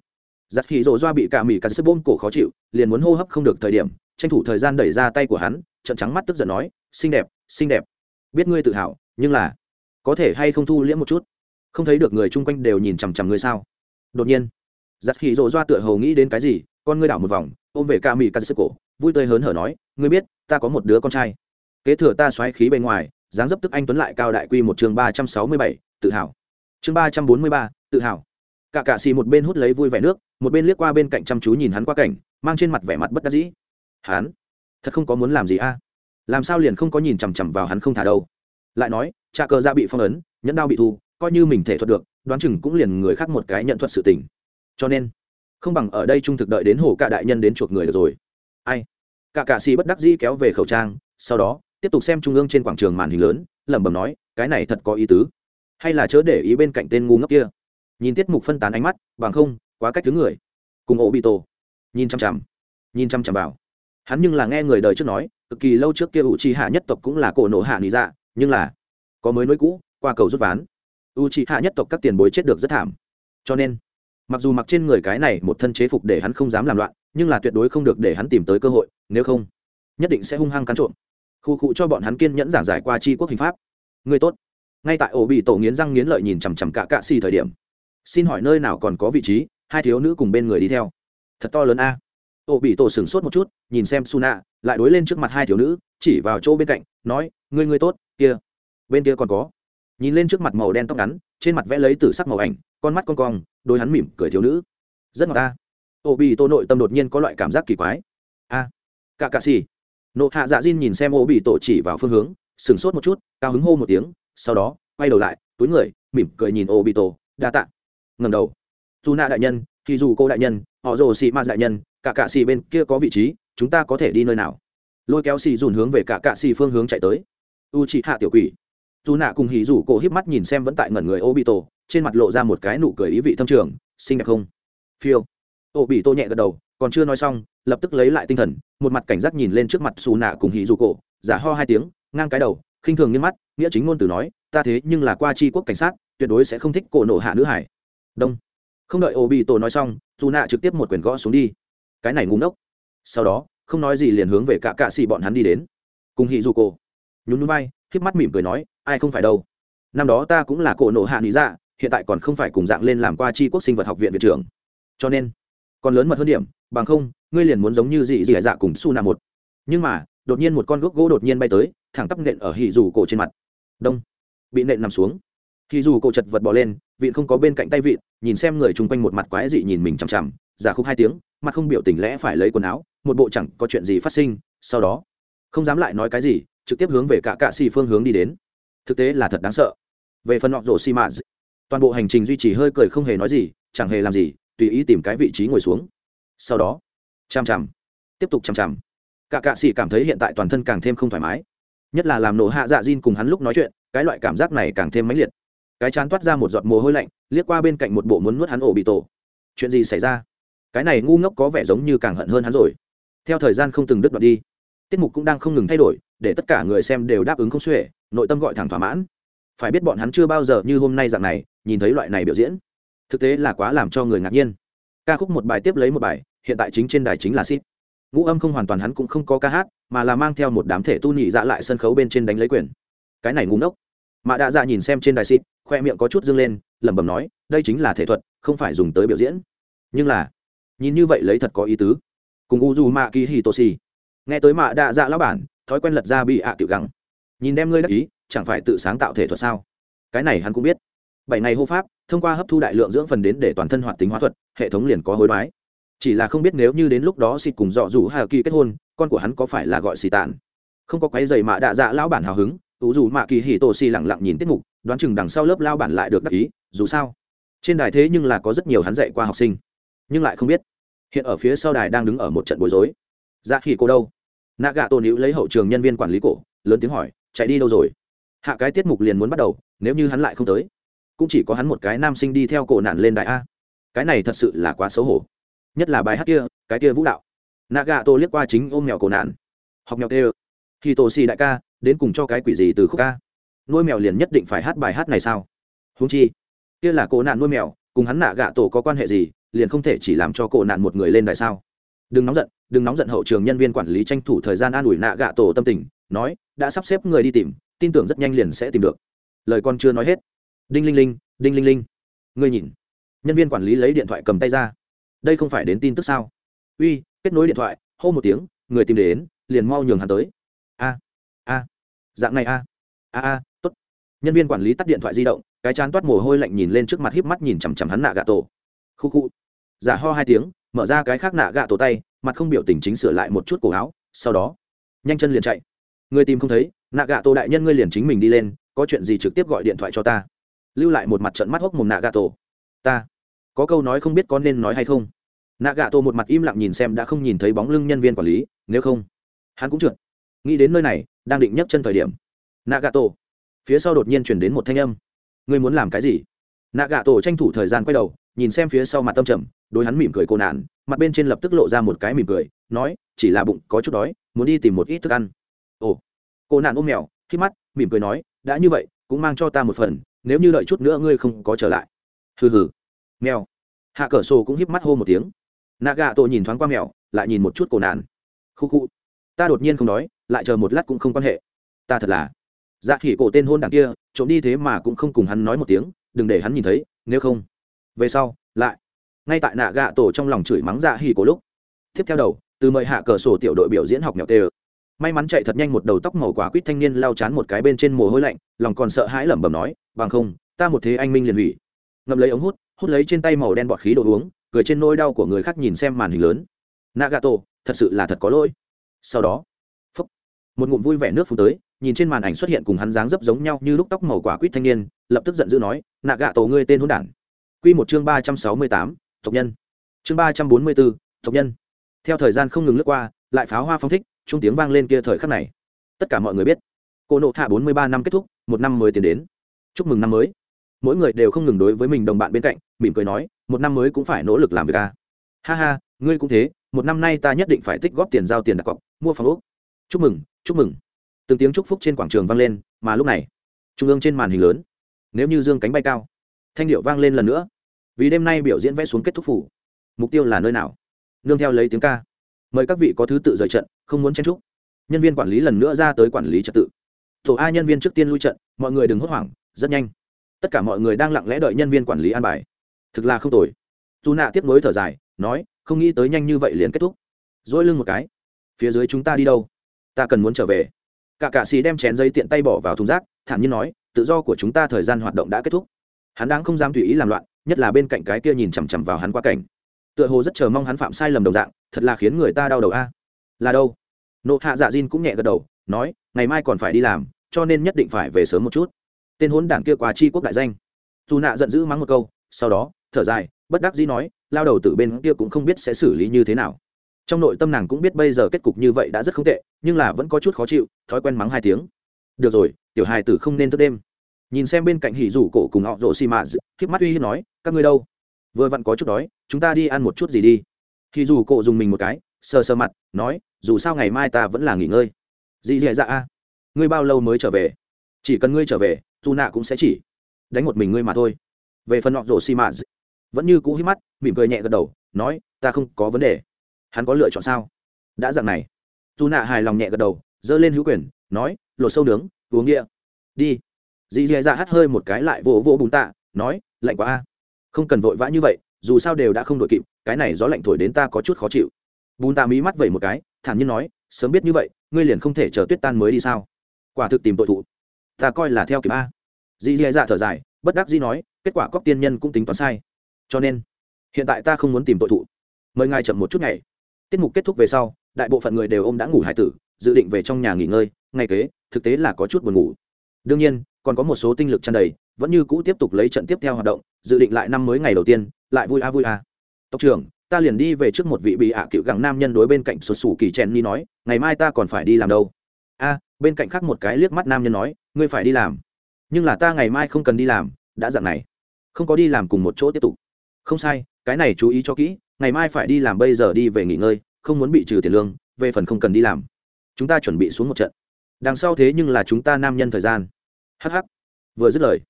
Giặt hỉ rộ doa bị cả mỹ cắt sức bôm cổ khó chịu, liền muốn hô hấp không được thời điểm, tranh thủ thời gian đẩy ra tay của hắn trận trắng mắt tức giận nói, xinh đẹp xinh đẹp. Biết ngươi tự hào, nhưng là, có thể hay không thu liễm một chút? Không thấy được người chung quanh đều nhìn chằm chằm ngươi sao? Đột nhiên giặt hỉ rộ doa tựa hầu nghĩ đến cái gì, con ngươi đảo một vòng, ôm về ca mỹ cắt sức cổ, vui tươi hớn hở nói, ngươi biết, ta có một đứa con trai kế thừa ta xoáy khí bên ngoài, dáng dấp tức anh tuấn lại cao đại quy một chương ba trăm sáu mươi bảy, tự hào. Chương ba trăm bốn mươi ba, tự hào. Cả cạ xì một bên hút lấy vui vẻ nước, một bên liếc qua bên cạnh chăm chú nhìn hắn qua cảnh, mang trên mặt vẻ mặt bất đắc dĩ. Hắn, thật không có muốn làm gì a? Làm sao liền không có nhìn chằm chằm vào hắn không thả đâu? Lại nói trà cờ ra bị phong ấn, nhẫn đao bị thu, coi như mình thể thuật được, đoán chừng cũng liền người khác một cái nhận thuật sự tình. Cho nên, không bằng ở đây trung thực đợi đến hồ cả đại nhân đến chuộc người được rồi. Ai? Cả cạ xì bất đắc dĩ kéo về khẩu trang, sau đó tiếp tục xem trung ương trên quảng trường màn hình lớn, lẩm bẩm nói, cái này thật có ý tứ. Hay là chớ để ý bên cạnh tên ngu ngốc kia. Nhìn tiết mục phân tán ánh mắt, bằng không, quá cách thứ người. Cùng ổ bị tổ. Nhìn chăm chằm. Nhìn chăm chằm vào. Hắn nhưng là nghe người đời trước nói, cực kỳ lâu trước kia u chi hạ nhất tộc cũng là cổ nổ hạ lý dạ nhưng là có mới nối cũ, qua cầu rút ván. U chi hạ nhất tộc các tiền bối chết được rất thảm. Cho nên, mặc dù mặc trên người cái này một thân chế phục để hắn không dám làm loạn, nhưng là tuyệt đối không được để hắn tìm tới cơ hội, nếu không, nhất định sẽ hung hăng cắn trộm khu cụ cho bọn hắn kiên nhẫn giảng giải qua chi quốc hình pháp. Người tốt. Ngay tại ổ bị tổ nghiến răng nghiến lợi nhìn chằm chằm cả cạ xì thời điểm. Xin hỏi nơi nào còn có vị trí, hai thiếu nữ cùng bên người đi theo. Thật to lớn a. Ổ bị tổ sửng sốt một chút, nhìn xem su nạ lại đối lên trước mặt hai thiếu nữ, chỉ vào chỗ bên cạnh, nói, ngươi ngươi tốt, kia, bên kia còn có. Nhìn lên trước mặt màu đen tóc ngắn, trên mặt vẽ lấy t sắc màu ảnh, con mắt con cong, đôi hắn mỉm cười thiếu nữ. Rất ngọt ta. Ô bị tô nội tâm đột nhiên có loại cảm giác kỳ quái. A cả cạ xì nộ hạ dạ diên nhìn xem ô bị tổ chỉ vào phương hướng, sửng sốt một chút, cao hứng hô một tiếng, sau đó, quay đầu lại, túi người, mỉm cười nhìn ô bị tổ, đa tạ. Ngầm đầu. Dù nạ đại nhân thì dù cô đại nhân, họ rồ xì ma đại nhân, cả cạ xì bên kia có vị trí, chúng ta có thể đi nơi nào? Lôi kéo xì dùn hướng về cả cạ xì phương hướng chạy tới. U chị hạ tiểu quỷ. Dù nạ cùng hỉ rủ cổ híp mắt nhìn xem vẫn tại ngẩn người ô bị tổ, trên mặt lộ ra một cái nụ cười ý vị thâm trường, xinh đẹp không? Phiêu ô bị tô nhẹ gật đầu, còn chưa nói xong, lập tức lấy lại tinh thần, một mặt cảnh giác nhìn lên trước mặt xù nạ cùng hỉ rủ cổ, giả ho hai tiếng, ngang cái đầu, khinh thường nghiêm mắt, nghĩa chính ngôn từ nói, ta thế nhưng là qua tri quốc cảnh sát, tuyệt đối sẽ không thích cổ nổ hạ nữ hải. Đông. Không đợi ô bị tổ nói xong dù nạ trực tiếp một quyền gõ xuống đi. Cái này ngu ngốc. Sau đó, không nói gì liền hướng về cả cạ xì bọn hắn đi đến. Cùng hỉ dù cổ nhún núi bay híp mắt mỉm cười nói, ai không phải đâu. Năm đó ta cũng là cổ nộ hạ lý dạ hiện tại còn không phải cùng dạng lên làm qua tri quốc sinh vật học viện viện trưởng. Cho nên còn lớn mật hơn điểm, bằng không, ngươi liền muốn giống như dị dị dạ cùng su nà một. Nhưng mà, đột nhiên một con gốc gỗ đột nhiên bay tới, thẳng tắp nện ở hì dù cổ trên mặt. Đông. Bị nện nằm xuống. Hì dù cổ chật vật bỏ lên, vịn không có bên cạnh tay vịn, nhìn xem người chung quanh một mặt quái dị nhìn mình chằm chằm, giả khúc hai tiếng, mặt không biểu tình lẽ phải lấy quần áo, một bộ chẳng có chuyện gì phát sinh, sau đó, không dám lại nói cái gì, trực tiếp hướng về cả cạ xì phương hướng đi đến. Thực tế là thật đáng sợ. Về phần nọ rổ xi mã toàn bộ hành trình duy trì hơi cười không hề nói gì, chẳng hề làm gì tùy ý tìm cái vị trí ngồi xuống. Sau đó, chằm chằm, tiếp tục chằm chằm. Cả cạ sĩ cảm thấy hiện tại toàn thân càng thêm không thoải mái. Nhất là làm nổ hạ dạ diên cùng hắn lúc nói chuyện, cái loại cảm giác này càng thêm mãnh liệt. Cái chán toát ra một giọt mồ hôi lạnh, liếc qua bên cạnh một bộ muốn nuốt hắn ổ bị tổ. Chuyện gì xảy ra? Cái này ngu ngốc có vẻ giống như càng hận hơn hắn rồi. Theo thời gian không từng đứt đoạn đi, tiết mục cũng đang không ngừng thay đổi, để tất cả người xem đều đáp ứng không xuể, nội tâm gọi thẳng thỏa mãn. Phải biết bọn hắn chưa bao giờ như hôm nay dạng này, nhìn thấy loại này biểu diễn thực tế là quá làm cho người ngạc nhiên. Ca khúc một bài tiếp lấy một bài, hiện tại chính trên đài chính là ship ngũ âm không hoàn toàn hắn cũng không có ca hát, mà là mang theo một đám thể tu nhị dạ lại sân khấu bên trên đánh lấy quyền. Cái này ngu ngốc. Mà đã dạ nhìn xem trên đài ship khoe miệng có chút dâng lên, lẩm bẩm nói, đây chính là thể thuật, không phải dùng tới biểu diễn. Nhưng là, nhìn như vậy lấy thật có ý tứ. Cùng u du mạ kỳ hitoshi nghe tới mạ đạ dạ lão bản, thói quen lật ra bị ạ tiểu gắng nhìn đem ngươi đắc ý, chẳng phải tự sáng tạo thể thuật sao? Cái này hắn cũng biết bảy ngày hô pháp, thông qua hấp thu đại lượng dưỡng phần đến để toàn thân hoạt tính hóa thuật, hệ thống liền có hối đoái. Chỉ là không biết nếu như đến lúc đó xịt cùng dọ rủ hà kỳ kết hôn, con của hắn có phải là gọi xì tàn không có quái dày mạ đạ dạ lão bản hào hứng, ủ dù mạ kỳ hì tổ xì lẳng lặng nhìn tiết mục, đoán chừng đằng sau lớp lao bản lại được đắc ý, dù sao. Trên đài thế nhưng là có rất nhiều hắn dạy qua học sinh. Nhưng lại không biết. Hiện ở phía sau đài đang đứng ở một trận bối rối. Dạ khi cô đâu? Nạ gạ tổ nữ lấy hậu trường nhân viên quản lý cổ, lớn tiếng hỏi, chạy đi đâu rồi? Hạ cái tiết mục liền muốn bắt đầu, nếu như hắn lại không tới cũng chỉ có hắn một cái nam sinh đi theo cổ nạn lên đại a. Cái này thật sự là quá xấu hổ. Nhất là bài hát kia, cái kia vũ đạo. Nạ gạ tổ liếc qua chính ôm mèo cổ nạn. Học mèo kêu. Khi tổ xì đại ca, đến cùng cho cái quỷ gì từ khúc ca? Nuôi mèo liền nhất định phải hát bài hát này sao? Húng chi, kia là cổ nạn nuôi mèo, cùng hắn nạ gạ tổ có quan hệ gì, liền không thể chỉ làm cho cổ nạn một người lên đại sao? Đừng nóng giận, đừng nóng giận hậu trường nhân viên quản lý tranh thủ thời gian an ủi nạ gạ tổ tâm tình, nói, đã sắp xếp người đi tìm, tin tưởng rất nhanh liền sẽ tìm được. Lời con chưa nói hết đinh linh linh, đinh linh linh. Ngươi nhìn. Nhân viên quản lý lấy điện thoại cầm tay ra. Đây không phải đến tin tức sao? Uy, kết nối điện thoại, hô một tiếng, người tìm đến, liền mau nhường hắn tới. A a, dạng này a. A a, tốt. Nhân viên quản lý tắt điện thoại di động, cái chán toát mồ hôi lạnh nhìn lên trước mặt híp mắt nhìn chằm chằm hắn nạ gạ tổ. Khu khu. Giả ho hai tiếng, mở ra cái khác nạ gạ tổ tay, mặt không biểu tình chính sửa lại một chút cổ áo, sau đó, nhanh chân liền chạy. Người tìm không thấy, nạ gạ tổ đại nhân ngươi liền chính mình đi lên, có chuyện gì trực tiếp gọi điện thoại cho ta lưu lại một mặt trận mắt hốc mồm nạ gà tổ ta, có câu nói không biết có nên nói hay không? Nạ gà tổ một mặt im lặng nhìn xem đã không nhìn thấy bóng lưng nhân viên quản lý, nếu không, hắn cũng trượt. Nghĩ đến nơi này, đang định nhấc chân thời điểm nạ gà tổ phía sau đột nhiên chuyển đến một thanh âm. Ngươi muốn làm cái gì? Nạ gà tổ tranh thủ thời gian quay đầu, nhìn xem phía sau mặt tâm trầm, đối hắn mỉm cười cô nạn, mặt bên trên lập tức lộ ra một cái mỉm cười, nói, chỉ là bụng có chút đói, muốn đi tìm một ít thức ăn. Ồ, cô nạn ôm mèo khi mắt, mỉm cười nói, đã như vậy, cũng mang cho ta một phần nếu như đợi chút nữa ngươi không có trở lại. Hừ hừ. Mèo. Hạ cờ sổ cũng híp mắt hô một tiếng. Nạ gà tổ nhìn thoáng qua mèo, lại nhìn một chút cổ nạn. Khu khu. Ta đột nhiên không đói, lại chờ một lát cũng không quan hệ. Ta thật là. Dạ khỉ cổ tên hôn đằng kia, trộm đi thế mà cũng không cùng hắn nói một tiếng, đừng để hắn nhìn thấy, nếu không. Về sau, lại. Ngay tại nạ gạ tổ trong lòng chửi mắng dạ hỉ cổ lúc. Tiếp theo đầu, từ mời hạ cờ sổ tiểu đội biểu diễn học mèo tê may mắn chạy thật nhanh một đầu tóc màu quả quýt thanh niên lao chán một cái bên trên mồ hôi lạnh lòng còn sợ hãi lẩm bẩm nói bằng không ta một thế anh minh liền hủy. Ngậm lấy ống hút hút lấy trên tay màu đen bọt khí đồ uống cười trên nỗi đau của người khác nhìn xem màn hình lớn. Nagato thật sự là thật có lỗi. Sau đó phúc, một ngụm vui vẻ nước phun tới nhìn trên màn ảnh xuất hiện cùng hắn dáng dấp giống nhau như lúc tóc màu quả quýt thanh niên lập tức giận dữ nói nagato ngươi tên hôn đản. Quy một chương ba trăm sáu mươi tám tộc nhân. Chương ba trăm bốn mươi bốn tộc nhân. Theo thời gian không ngừng lướt qua lại pháo hoa phong thích trung tiếng vang lên kia thời khắc này. Tất cả mọi người biết, cô nộ hạ bốn mươi ba năm kết thúc, một năm mới tiến đến. Chúc mừng năm mới. Mỗi người đều không ngừng đối với mình đồng bạn bên cạnh, mỉm cười nói, một năm mới cũng phải nỗ lực làm việc a ha ha, ngươi cũng thế, một năm nay ta nhất định phải tích góp tiền giao tiền đặt cọc, mua phòng úc chúc mừng chúc mừng. Từng tiếng chúc phúc trên quảng trường vang lên, mà lúc này, trung ương trên màn hình lớn. Nếu như dương cánh bay cao, thanh điệu vang lên lần nữa. Vì đêm nay biểu diễn vẽ xuống kết thúc phủ. Mục tiêu là nơi nào? Nương theo lấy tiếng ca mời các vị có thứ tự rời trận, không muốn chen trúc nhân viên quản lý lần nữa ra tới quản lý trật tự. Tổ a nhân viên trước tiên lui trận, mọi người đừng hốt hoảng, rất nhanh. Tất cả mọi người đang lặng lẽ đợi nhân viên quản lý an bài. Thực là không tồi. Dù nạ tiếp nối thở dài, nói, không nghĩ tới nhanh như vậy liền kết thúc. Dỗi lưng một cái. Phía dưới chúng ta đi đâu? Ta cần muốn trở về. Cả cạ xì đem chén dây tiện tay bỏ vào thùng rác, thản nhiên nói, tự do của chúng ta thời gian hoạt động đã kết thúc. Hắn đang không dám tùy ý làm loạn, nhất là bên cạnh cái kia nhìn chằm chằm vào hắn qua cảnh tựa hồ rất chờ mong hắn phạm sai lầm đồng dạng, thật là khiến người ta đau đầu a. Là đâu? Nộ hạ dạ diên cũng nhẹ gật đầu, nói, ngày mai còn phải đi làm, cho nên nhất định phải về sớm một chút. Tên hốn đảng kia qua chi quốc đại danh. Dù nạ giận dữ mắng một câu, sau đó, thở dài, bất đắc dĩ nói, lao đầu từ bên kia cũng không biết sẽ xử lý như thế nào. Trong nội tâm nàng cũng biết bây giờ kết cục như vậy đã rất không tệ, nhưng là vẫn có chút khó chịu, thói quen mắng hai tiếng. Được rồi, tiểu hài tử không nên thức đêm. Nhìn xem bên cạnh hỉ rủ cổ cùng họ rộ xì mạ khiếp mắt uy hiếp nói, các ngươi đâu? Vừa vặn có chút đói, chúng ta đi ăn một chút gì đi. Thì dù cộ dùng mình một cái, sờ sờ mặt, nói, dù sao ngày mai ta vẫn là nghỉ ngơi. Dì dì dạ a. Ngươi bao lâu mới trở về? Chỉ cần ngươi trở về, dù nạ cũng sẽ chỉ đánh một mình ngươi mà thôi. Về phần nọ rổ xi mã vẫn như cũ hít mắt, mỉm cười nhẹ gật đầu, nói, ta không có vấn đề. Hắn có lựa chọn sao? Đã dạng này. Dù nạ hài lòng nhẹ gật đầu, giơ lên hữu quyền, nói, lột sâu nướng, uống nghĩa đi. Dì dì dạ hắt hơi một cái lại vỗ vỗ bùn tạ, nói, lạnh quá a không cần vội vã như vậy, dù sao đều đã không đội kịp, cái này gió lạnh thổi đến ta có chút khó chịu. Bùn ta mí mắt vẩy một cái, thản nhiên nói, sớm biết như vậy, ngươi liền không thể chờ tuyết tan mới đi sao? Quả thực tìm tội thủ ta coi là theo kịp a. Dì dì dạ thở dài, bất đắc dĩ nói, kết quả cóc tiên nhân cũng tính toán sai. Cho nên, hiện tại ta không muốn tìm tội thủ mời ngài chậm một chút ngày. Tiết mục kết thúc về sau, đại bộ phận người đều ôm đã ngủ hải tử, dự định về trong nhà nghỉ ngơi ngay kế, thực tế là có chút buồn ngủ. Đương nhiên, còn có một số tinh lực tràn đầy vẫn như cũ tiếp tục lấy trận tiếp theo hoạt động, dự định lại năm mới ngày đầu tiên, lại vui a vui a. Tộc trưởng, ta liền đi về trước một vị bị ạ cựu gặng nam nhân đối bên cạnh sụt sù kỳ chen ni nói, ngày mai ta còn phải đi làm đâu. A, bên cạnh khác một cái liếc mắt nam nhân nói, ngươi phải đi làm. Nhưng là ta ngày mai không cần đi làm, đã dặn này. Không có đi làm cùng một chỗ tiếp tục. Không sai, cái này chú ý cho kỹ, ngày mai phải đi làm bây giờ đi về nghỉ ngơi, không muốn bị trừ tiền lương, về phần không cần đi làm. Chúng ta chuẩn bị xuống một trận. Đằng sau thế nhưng là chúng ta nam nhân thời gian. Hh vừa dứt lời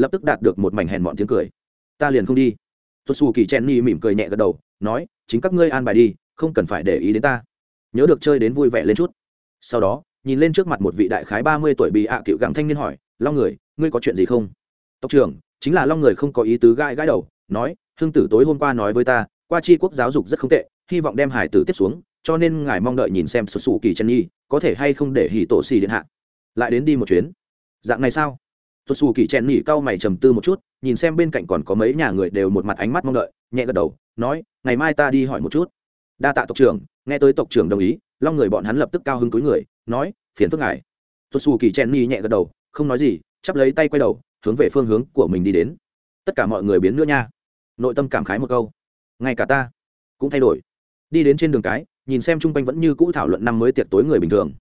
lập tức đạt được một mảnh hèn mọn tiếng cười. Ta liền không đi. Tôi xù kỳ chen ni mỉm cười nhẹ gật đầu, nói, chính các ngươi an bài đi, không cần phải để ý đến ta. Nhớ được chơi đến vui vẻ lên chút. Sau đó, nhìn lên trước mặt một vị đại khái ba mươi tuổi bị ạ cựu gặng thanh niên hỏi, long người, ngươi có chuyện gì không? Tộc trưởng, chính là long người không có ý tứ gãi gãi đầu, nói hương tử tối hôm qua nói với ta, qua chi quốc giáo dục rất không tệ, hy vọng đem hải tử tiếp xuống, cho nên ngài mong đợi nhìn xem sụt sù kỳ chân nhi có thể hay không để hỉ tổ xì điện hạ. Lại đến đi một chuyến. Dạng này sao? Sụt sù kỳ chen nhi cau mày trầm tư một chút, nhìn xem bên cạnh còn có mấy nhà người đều một mặt ánh mắt mong đợi, nhẹ gật đầu, nói, ngày mai ta đi hỏi một chút. Đa tạ tộc trưởng, nghe tới tộc trưởng đồng ý, long người bọn hắn lập tức cao hứng túi người, nói, phiền phức ngài. Sụt sù kỳ chen nhi nhẹ gật đầu, không nói gì, chắp lấy tay quay đầu, hướng về phương hướng của mình đi đến. Tất cả mọi người biến nữa nha. Nội tâm cảm khái một câu, ngay cả ta cũng thay đổi. Đi đến trên đường cái, nhìn xem chung quanh vẫn như cũ thảo luận năm mới tiệc tối người bình thường.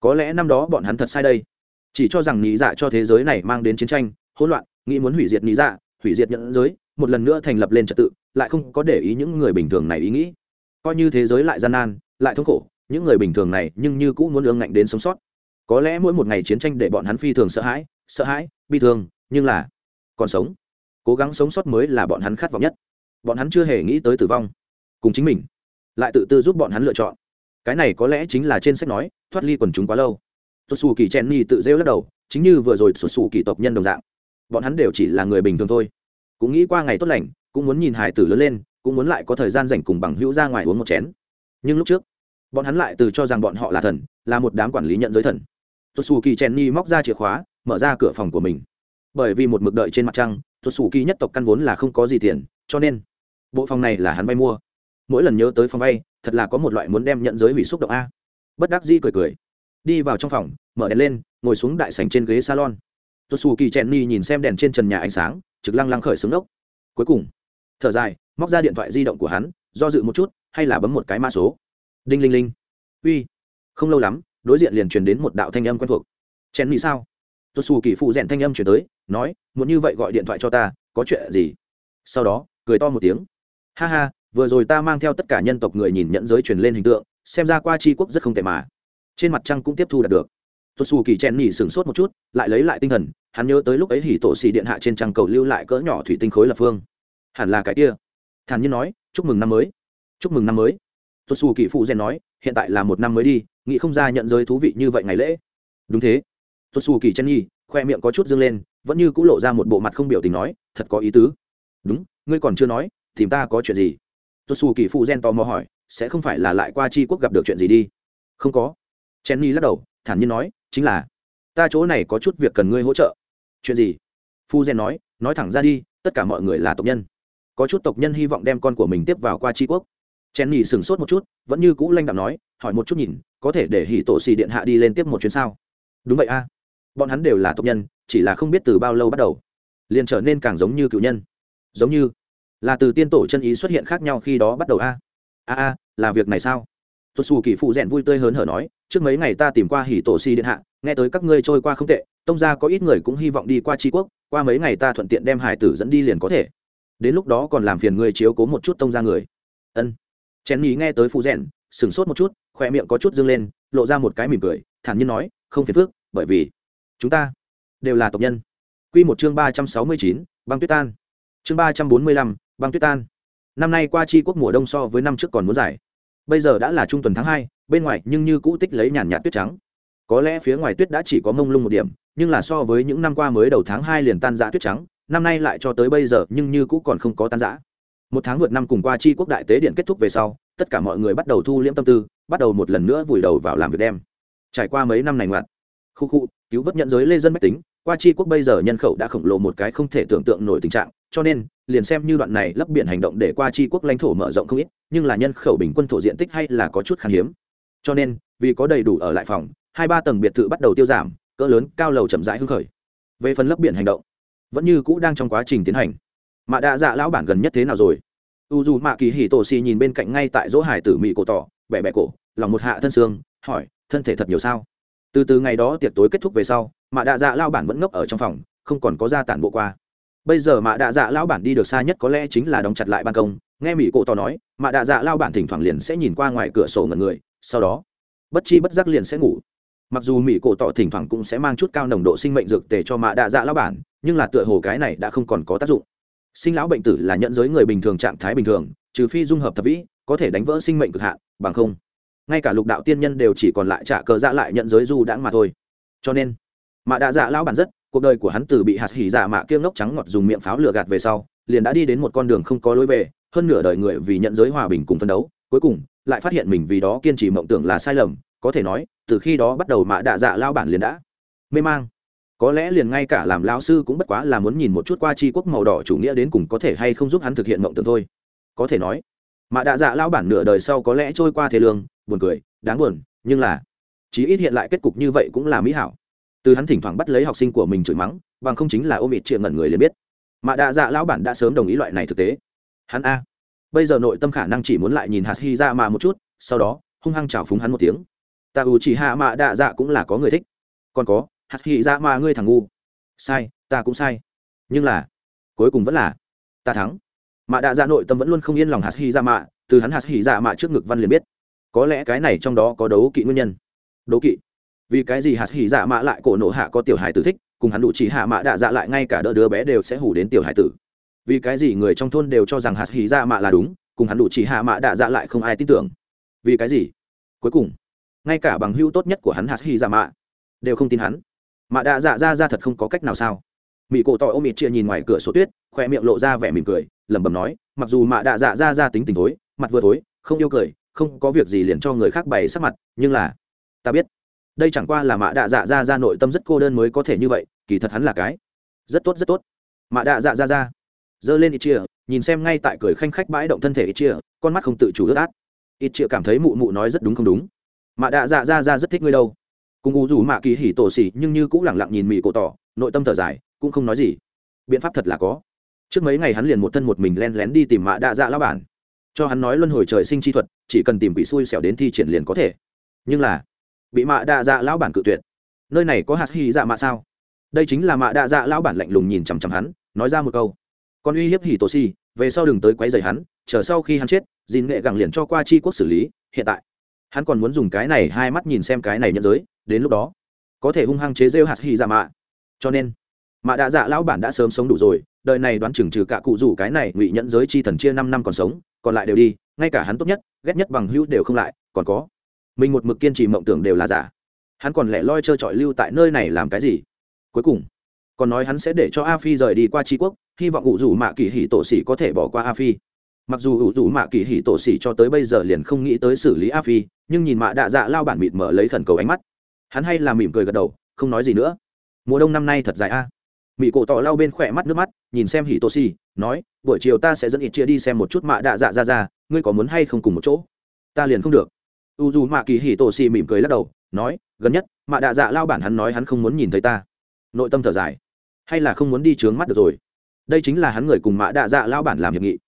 Có lẽ năm đó bọn hắn thật sai đây chỉ cho rằng lý dạ cho thế giới này mang đến chiến tranh, hỗn loạn, nghĩ muốn hủy diệt lý dạ hủy diệt nhận giới, một lần nữa thành lập lên trật tự, lại không có để ý những người bình thường này ý nghĩ. Coi như thế giới lại gian nan, lại thống khổ, những người bình thường này nhưng như cũng muốn ương ngạnh đến sống sót. Có lẽ mỗi một ngày chiến tranh để bọn hắn phi thường sợ hãi sợ hãi, bi thương, nhưng là còn sống. Cố gắng sống sót mới là bọn hắn khát vọng nhất. Bọn hắn chưa hề nghĩ tới tử vong. Cùng chính mình, lại tự tư giúp bọn hắn lựa chọn. Cái này có lẽ chính là trên sách nói, thoát ly quần chúng quá lâu xuất xù kỳ chen Nhi tự rêu lắc đầu, chính như vừa rồi xuất xù kỳ tộc nhân đồng dạng. Bọn hắn đều chỉ là người bình thường thôi. Cũng nghĩ qua ngày tốt lành, cũng muốn nhìn hải tử lớn lên, cũng muốn lại có thời gian dành cùng bằng hữu ra ngoài uống một chén. Nhưng lúc trước, bọn hắn lại từ cho rằng bọn họ là thần, là một đám quản lý nhận giới thần. Xuất xù kỳ chen Nhi móc ra chìa khóa, mở ra cửa phòng của mình. Bởi vì một mực đợi trên mặt trăng xuất xù kỳ nhất tộc căn vốn là không có gì tiền, cho nên bộ phòng này là hắn vay mua. Mỗi lần nhớ tới phòng vay, thật là có một loại muốn đem nhận giới hủy xúc động a. Bất đắc dĩ cười cười đi vào trong phòng, mở đèn lên, ngồi xuống đại sảnh trên ghế salon. Tôi xù kỳ Chen ni nhìn xem đèn trên trần nhà ánh sáng, trực lăng lăng khởi xứng ốc cuối cùng, thở dài, móc ra điện thoại di động của hắn, do dự một chút, hay là bấm một cái mã số. Đinh linh linh. Uy. Không lâu lắm, đối diện liền truyền đến một đạo thanh âm quen thuộc. Chen ni sao? Tôi xù kỳ phụ rèn thanh âm chuyển tới, nói, muốn như vậy gọi điện thoại cho ta, có chuyện gì? Sau đó, cười to một tiếng. Ha ha, vừa rồi ta mang theo tất cả nhân tộc người nhìn nhận giới truyền lên hình tượng, xem ra qua tri quốc rất không tệ mà trên mặt trăng cũng tiếp thu đạt được. Tốt xù kỳ chen nhỉ sửng sốt một chút, lại lấy lại tinh thần, hắn nhớ tới lúc ấy hỉ tổ xì điện hạ trên trăng cầu lưu lại cỡ nhỏ thủy tinh khối lập phương. Hẳn là cái kia. Thản nhiên nói, chúc mừng năm mới. Chúc mừng năm mới. Tốt xù kỳ phụ rèn nói, hiện tại là một năm mới đi, nghĩ không ra nhận giới thú vị như vậy ngày lễ. Đúng thế. Tốt xù kỳ chen nhỉ, khoe miệng có chút dâng lên, vẫn như c ũ lộ ra một bộ mặt không biểu tình nói, thật có ý tứ. Đúng, ngươi còn chưa nói, tìm ta có chuyện gì? Tốt xù kỳ phụ gen tò mò hỏi, sẽ không phải là lại qua chi quốc gặp được chuyện gì đi? Không có jenny lắc đầu, thản nhiên nói, chính là, ta chỗ này có chút việc cần ngươi hỗ trợ. Chuyện gì? Phu gen nói nói thẳng ra đi, tất cả mọi người là tộc nhân. Có chút tộc nhân hy vọng đem con của mình tiếp vào qua tri quốc. Jenny sửng sốt một chút, vẫn như cũ lanh đạm nói, hỏi một chút nhìn, có thể để hỉ tổ xì điện hạ đi lên tiếp một chuyến sao? Đúng vậy a. Bọn hắn đều là tộc nhân, chỉ là không biết từ bao lâu bắt đầu. Liền trở nên càng giống như cựu nhân. Giống như là từ tiên tổ chân ý xuất hiện khác nhau khi đó bắt đầu a. A a, là việc này sao? Tuột xù kỳ phụ rèn vui tươi hớn hở nói trước mấy ngày ta tìm qua hỉ tổ si điện hạ, nghe tới các ngươi trôi qua không tệ, tông ra có ít người cũng hy vọng đi qua tri quốc, qua mấy ngày ta thuận tiện đem hải tử dẫn đi liền có thể. Đến lúc đó còn làm phiền người chiếu cố một chút tông ra người. Ân. Chén nhí nghe tới phụ rèn, sửng sốt một chút, khoe miệng có chút dâng lên, lộ ra một cái mỉm cười, thản nhiên nói, không phiền phước bởi vì chúng ta đều là tộc nhân. Q một chương ba trăm sáu mươi chín, băng tuyết tan. Chương ba trăm bốn mươi lăm, băng tuyết tan. Năm nay qua chi quốc mùa đông so với năm trước còn muốn dài bây giờ đã là trung tuần tháng hai, bên ngoài nhưng như cũ tích lấy nhàn nhạt tuyết trắng. Có lẽ phía ngoài tuyết đã chỉ có mông lung một điểm, nhưng là so với những năm qua mới đầu tháng hai liền tan giã tuyết trắng, năm nay lại cho tới bây giờ nhưng như cũ còn không có tan giã một tháng vượt năm cùng qua chi quốc đại tế điện kết thúc về sau, tất cả mọi người bắt đầu thu liễm tâm tư, bắt đầu một lần nữa vùi đầu vào làm việc đem trải qua mấy năm này ngoạn khu khu, cứu vớt nhận giới lê dân mách tính, qua chi quốc bây giờ nhân khẩu đã khổng lồ một cái không thể tưởng tượng nổi tình trạng cho nên, liền xem như đoạn này lấp biển hành động để qua chi quốc lãnh thổ mở rộng không ít, nhưng là nhân khẩu bình quân thổ diện tích hay là có chút khan hiếm. Cho nên, vì có đầy đủ ở lại phòng, hai ba tầng biệt thự bắt đầu tiêu giảm, cỡ lớn, cao lầu chậm rãi hưng khởi. Về phần lấp biển hành động, vẫn như cũ đang trong quá trình tiến hành. Mạ đạ dạ lão bản gần nhất thế nào rồi? U dù mạ kỳ hì tổ xì nhìn bên cạnh ngay tại dỗ hải tử mị cổ tỏ bẹ bẹ cổ, lòng một hạ thân xương, hỏi, thân thể thật nhiều sao? Từ từ ngày đó tiệc tối kết thúc về sau, mạ đạ dạ lao bản vẫn ngốc ở trong phòng, không còn có ra tản bộ qua bây giờ mạ đạ dạ lão bản đi được xa nhất có lẽ chính là đóng chặt lại ban công. Nghe mỹ cổ tỏ nói, mạ đạ dạ lão bản thỉnh thoảng liền sẽ nhìn qua ngoài cửa sổ ngần người, sau đó, bất chi bất giác liền sẽ ngủ. Mặc dù mỹ cổ tỏ thỉnh thoảng cũng sẽ mang chút cao nồng độ sinh mệnh dược tề cho mạ đạ dạ lão bản, nhưng là tựa hồ cái này đã không còn có tác dụng. Sinh lão bệnh tử là nhận giới người bình thường trạng thái bình thường, trừ phi dung hợp thập vĩ, có thể đánh vỡ sinh mệnh cực hạn, bằng không, ngay cả lục đạo tiên nhân đều chỉ còn lại trả cờ dạ lại nhận giới du đãng mà thôi. Cho nên, mạ đạ dạ lão bản rất cuộc đời của hắn từ bị hạt hỉ dạ mạ kiêng ngốc trắng ngọt dùng miệng pháo lửa gạt về sau, liền đã đi đến một con đường không có lối về, hơn nửa đời người vì nhận giới hòa bình cùng phân đấu, cuối cùng lại phát hiện mình vì đó kiên trì mộng tưởng là sai lầm, có thể nói, từ khi đó bắt đầu mạ đạ dạ lao bản liền đã mê mang. Có lẽ liền ngay cả làm lao sư cũng bất quá là muốn nhìn một chút qua tri quốc màu đỏ chủ nghĩa đến cùng có thể hay không giúp hắn thực hiện mộng tưởng thôi. Có thể nói, mạ đạ dạ lao bản nửa đời sau có lẽ trôi qua thế lương, buồn cười, đáng buồn, nhưng là, chí ít hiện lại kết cục như vậy cũng là mỹ hảo từ hắn thỉnh thoảng bắt lấy học sinh của mình chửi mắng, bằng không chính là ôm ịt chuyện ngẩn người liền biết. Mà đạ dạ lão bản đã sớm đồng ý loại này thực tế. Hắn a. Bây giờ nội tâm khả năng chỉ muốn lại nhìn hạt hy ra mà một chút, sau đó, hung hăng chào phúng hắn một tiếng. Ta ủ chỉ hạ mạ đạ dạ cũng là có người thích. Còn có, hạt hy ra mà ngươi thằng ngu. Sai, ta cũng sai. Nhưng là, cuối cùng vẫn là, ta thắng. Mạ đạ dạ nội tâm vẫn luôn không yên lòng hạt hy ra dạ mạ, từ hắn hạt hy ra dạ mạ trước ngực văn liền biết. Có lẽ cái này trong đó có đấu kỵ nguyên nhân. Đấu kỵ? Vì cái gì hạt hỉ dạ mạ lại cổ nộ hạ có tiểu hài tử thích, cùng hắn đủ chỉ hạ mạ đạ dạ lại ngay cả đỡ đứa bé đều sẽ hủ đến tiểu hài tử. Vì cái gì người trong thôn đều cho rằng hạt hỉ dạ mạ là đúng, cùng hắn đủ chỉ hạ mạ đạ dạ lại không ai tin tưởng. Vì cái gì? Cuối cùng, ngay cả bằng hữu tốt nhất của hắn hạt hỉ dạ mạ đều không tin hắn. Mạ đạ dạ ra ra thật không có cách nào sao? Mỹ cổ tỏ ôm mịt chia nhìn ngoài cửa sổ tuyết, khoe miệng lộ ra vẻ mỉm cười, lẩm bẩm nói, mặc dù mạ đạ dạ ra ra tính tình tối mặt vừa tối không yêu cười, không có việc gì liền cho người khác bày sắc mặt, nhưng là, ta biết đây chẳng qua là mạ đạ dạ ra ra nội tâm rất cô đơn mới có thể như vậy, kỳ thật hắn là cái. Rất tốt rất tốt. Mạ đạ dạ ra ra. Giơ lên ít chia nhìn xem ngay tại cười khanh khách bãi động thân thể ít chia con mắt không tự chủ ướt át. Ít chia cảm thấy mụ mụ nói rất đúng không đúng. Mạ đạ dạ ra ra rất thích ngươi đâu. Cùng u dù mạ kỳ hỉ tổ xỉ, nhưng như cũng lẳng lặng nhìn mị cổ tỏ, nội tâm thở dài, cũng không nói gì. Biện pháp thật là có. Trước mấy ngày hắn liền một thân một mình len lén đi tìm mạ đạ dạ lao bản. Cho hắn nói luân hồi trời sinh chi thuật, chỉ cần tìm bị xui xẻo đến thi triển liền có thể. Nhưng là bị mạ đạ dạ lão bản cự tuyệt. Nơi này có hạt hy dạ mạ sao? Đây chính là mạ đạ dạ lão bản lạnh lùng nhìn chằm chằm hắn, nói ra một câu. Còn uy hiếp hì tổ si, về sau đừng tới quấy rầy hắn, chờ sau khi hắn chết, dìn nghệ gẳng liền cho qua chi quốc xử lý, hiện tại. Hắn còn muốn dùng cái này hai mắt nhìn xem cái này nhận giới, đến lúc đó, có thể hung hăng chế rêu hạt hy dạ mạ. Cho nên, mạ đạ dạ lão bản đã sớm sống đủ rồi, đời này đoán chừng trừ cả cụ rủ cái này ngụy nhẫn giới chi thần chia năm năm còn sống, còn lại đều đi, ngay cả hắn tốt nhất, ghét nhất bằng hữu đều không lại, còn có mình một mực kiên trì mộng tưởng đều là giả. Hắn còn lẻ loi trơ trọi lưu tại nơi này làm cái gì? Cuối cùng, còn nói hắn sẽ để cho a phi rời đi qua tri quốc, hy vọng ủ rủ mạ kỳ hỉ tổ xỉ có thể bỏ qua a phi. Mặc dù ủ rủ mạ kỳ hỉ tổ xỉ cho tới bây giờ liền không nghĩ tới xử lý a phi, nhưng nhìn mạ đạ dạ lao bản mịt mở lấy khẩn cầu ánh mắt. Hắn hay là mỉm cười gật đầu, không nói gì nữa. Mùa đông năm nay thật dài a. Mỹ cổ tỏ lau bên khỏe mắt nước mắt, nhìn xem hỉ tổ xỉ nói, buổi chiều ta sẽ dẫn ít chia đi xem một chút mạ đạ dạ ra ra, ngươi có muốn hay không cùng một chỗ? Ta liền không được u dù mạ kỳ hì tổ xì mỉm cười lắc đầu, nói, gần nhất, mạ đạ dạ lao bản hắn nói hắn không muốn nhìn thấy ta. Nội tâm thở dài. Hay là không muốn đi trướng mắt được rồi? Đây chính là hắn người cùng mạ đạ dạ lao bản làm hiệp nghị.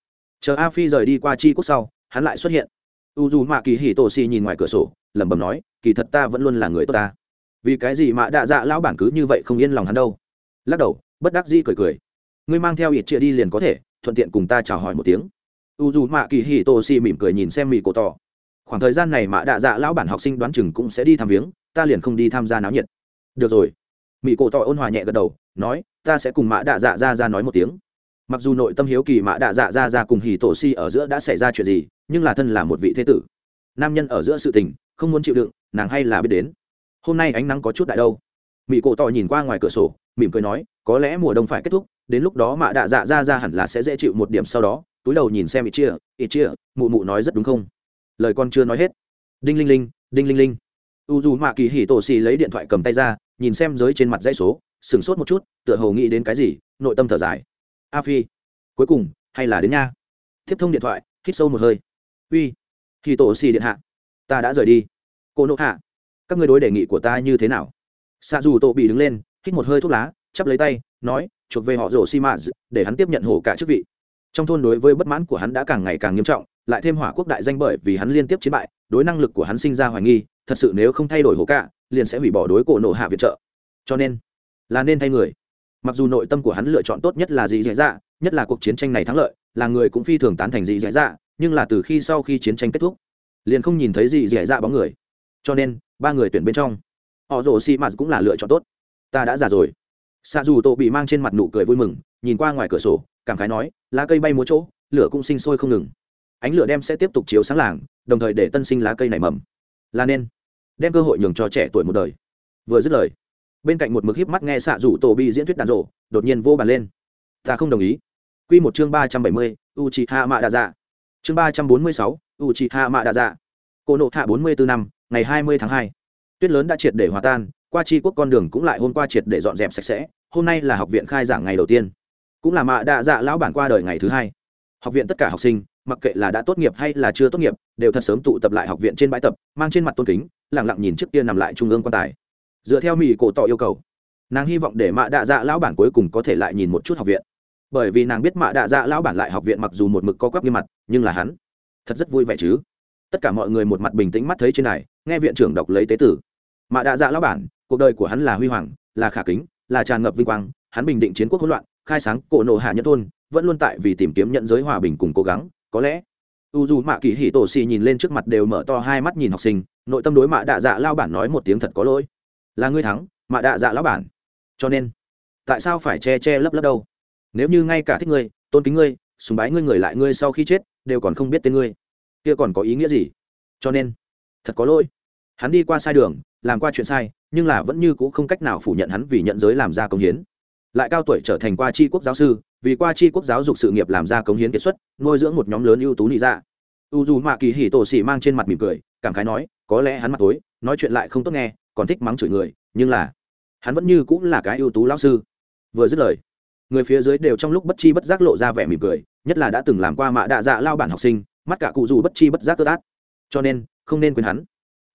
Chờ a phi rời đi qua chi quốc sau, hắn lại xuất hiện. U dù mạ kỳ hì tổ xì nhìn ngoài cửa sổ, lẩm bẩm nói, kỳ thật ta vẫn luôn là người tốt ta. Vì cái gì mạ đạ dạ lao bản cứ như vậy không yên lòng hắn đâu? Lắc đầu, bất đắc dĩ cười cười. Ngươi mang theo ít chia đi liền có thể, thuận tiện cùng ta chào hỏi một tiếng. U dù mạ kỳ hì tổ xì mỉm cười nhìn xem mì cổ tỏ khoảng thời gian này mạ đạ dạ lão bản học sinh đoán chừng cũng sẽ đi thăm viếng, ta liền không đi tham gia náo nhiệt. Được rồi. Mỹ cổ tỏ ôn hòa nhẹ gật đầu, nói, ta sẽ cùng mã đạ dạ ra ra nói một tiếng. Mặc dù nội tâm hiếu kỳ mã đạ dạ ra ra cùng hì tổ si ở giữa đã xảy ra chuyện gì, nhưng là thân là một vị thế tử. Nam nhân ở giữa sự tình, không muốn chịu đựng, nàng hay là biết đến. Hôm nay ánh nắng có chút đại đâu. Mỹ cổ tỏ nhìn qua ngoài cửa sổ, mỉm cười nói, có lẽ mùa đông phải kết thúc, đến lúc đó mạ đạ dạ ra ra hẳn là sẽ dễ chịu một điểm sau đó. Túi đầu nhìn xem ít chia ít chia mụ mụ nói rất đúng không? Lời con chưa nói hết. Đinh linh linh, đinh linh linh. U dù mạ kỳ hỉ tổ xì lấy điện thoại cầm tay ra, nhìn xem giới trên mặt dãy số, sửng sốt một chút, tựa hồ nghĩ đến cái gì, nội tâm thở dài. A phi, cuối cùng, hay là đến nha. Tiếp thông điện thoại, hít sâu một hơi. Uy, hỉ tổ xì điện hạ, ta đã rời đi. Cô nộ hạ, các ngươi đối đề nghị của ta như thế nào? Xạ dù tổ bị đứng lên, hít một hơi thuốc lá, chắp lấy tay, nói, chuộc về họ rổ xi mã, để hắn tiếp nhận hổ cả chức vị. Trong thôn đối với bất mãn của hắn đã càng ngày càng nghiêm trọng lại thêm hỏa quốc đại danh bởi vì hắn liên tiếp chiến bại, đối năng lực của hắn sinh ra hoài nghi, thật sự nếu không thay đổi hổ cả liền sẽ hủy bỏ đối cổ nộ hạ viện trợ. Cho nên, là nên thay người. Mặc dù nội tâm của hắn lựa chọn tốt nhất là gì dễ dạ, dạ nhất là cuộc chiến tranh này thắng lợi, là người cũng phi thường tán thành gì dễ dạ, dạ nhưng là từ khi sau khi chiến tranh kết thúc, liền không nhìn thấy gì dễ dạ, dạ bóng người. Cho nên, ba người tuyển bên trong, họ rồ xi mạt cũng là lựa chọn tốt. Ta đã già rồi. Xa dù tổ bị mang trên mặt nụ cười vui mừng, nhìn qua ngoài cửa sổ, cảm khái nói, lá cây bay múa chỗ, lửa cũng sinh sôi không ngừng ánh lửa đem sẽ tiếp tục chiếu sáng làng, đồng thời để tân sinh lá cây nảy mầm. Là nên, đem cơ hội nhường cho trẻ tuổi một đời. Vừa dứt lời, bên cạnh một mực híp mắt nghe xạ rủ tổ bị diễn thuyết đàn rộ, đột nhiên vô bàn lên. Ta không đồng ý. Q một chương ba trăm bảy mươi u chị hạ mạ đà dạ chương ba trăm bốn mươi sáu u chị hạ mạ đà dạ cô nộ hạ bốn mươi bốn năm, ngày hai mươi tháng hai. Tuyết lớn đã triệt để hòa tan, qua tri quốc con đường cũng lại hôm qua triệt để dọn dẹp sạch sẽ, hôm nay là học viện khai giảng ngày đầu tiên. Cũng là mạ đạ dạ lão bản qua đời ngày thứ hai. Học viện tất cả học sinh mặc kệ là đã tốt nghiệp hay là chưa tốt nghiệp, đều thật sớm tụ tập lại học viện trên bãi tập, mang trên mặt tôn kính lẳng lặng nhìn trước kia nằm lại trung ương quan tài. Dựa theo mỹ cổ tỏ yêu cầu, nàng hy vọng để mạ đạ dạ lão bản cuối cùng có thể lại nhìn một chút học viện. Bởi vì nàng biết mạ đạ dạ lão bản lại học viện mặc dù một mực có quắp như mặt, nhưng là hắn thật rất vui vẻ chứ. Tất cả mọi người một mặt bình tĩnh mắt thấy trên này, nghe viện trưởng đọc lấy tế tử. Mạ đạ dạ lão bản, cuộc đời của hắn là huy hoàng, là khả kính, là tràn ngập vinh quang, hắn bình định chiến quốc hỗn loạn, khai sáng cổ nộ hạ nhân thôn, vẫn luôn tại vì tìm kiếm nhận giới hòa bình cùng cố gắng có lẽ. U dù mạ kỳ hỉ tổ xì nhìn lên trước mặt đều mở to hai mắt nhìn học sinh, nội tâm đối mạ đạ dạ lao bản nói một tiếng thật có lỗi. Là ngươi thắng, mạ đạ dạ lao bản. Cho nên, tại sao phải che che lấp lấp đâu? Nếu như ngay cả thích ngươi, tôn kính ngươi, sùng bái ngươi người lại ngươi sau khi chết, đều còn không biết tên ngươi. Kia còn có ý nghĩa gì? Cho nên, thật có lỗi. Hắn đi qua sai đường, làm qua chuyện sai, nhưng là vẫn như c ũ không cách nào phủ nhận hắn vì nhận giới làm ra công hiến. Lại cao tuổi trở thành qua tri quốc giáo sư vì qua chi quốc giáo dục sự nghiệp làm ra cống hiến kiệt xuất, nuôi dưỡng một nhóm lớn ưu tú nị ra dạ. u dù mạ kỳ hỉ tổ xỉ mang trên mặt mỉm cười, cảm khái nói, có lẽ hắn mặt tối, nói chuyện lại không tốt nghe, còn thích mắng chửi người, nhưng là, hắn vẫn như cũng là cái ưu tú lão sư. Vừa dứt lời, người phía dưới đều trong lúc bất chi bất giác lộ ra vẻ mỉm cười, nhất là đã từng làm qua mạ đạ dạ lao bản học sinh, mắt cả cụ dù bất chi bất giác tớt át cho nên, không nên quên hắn.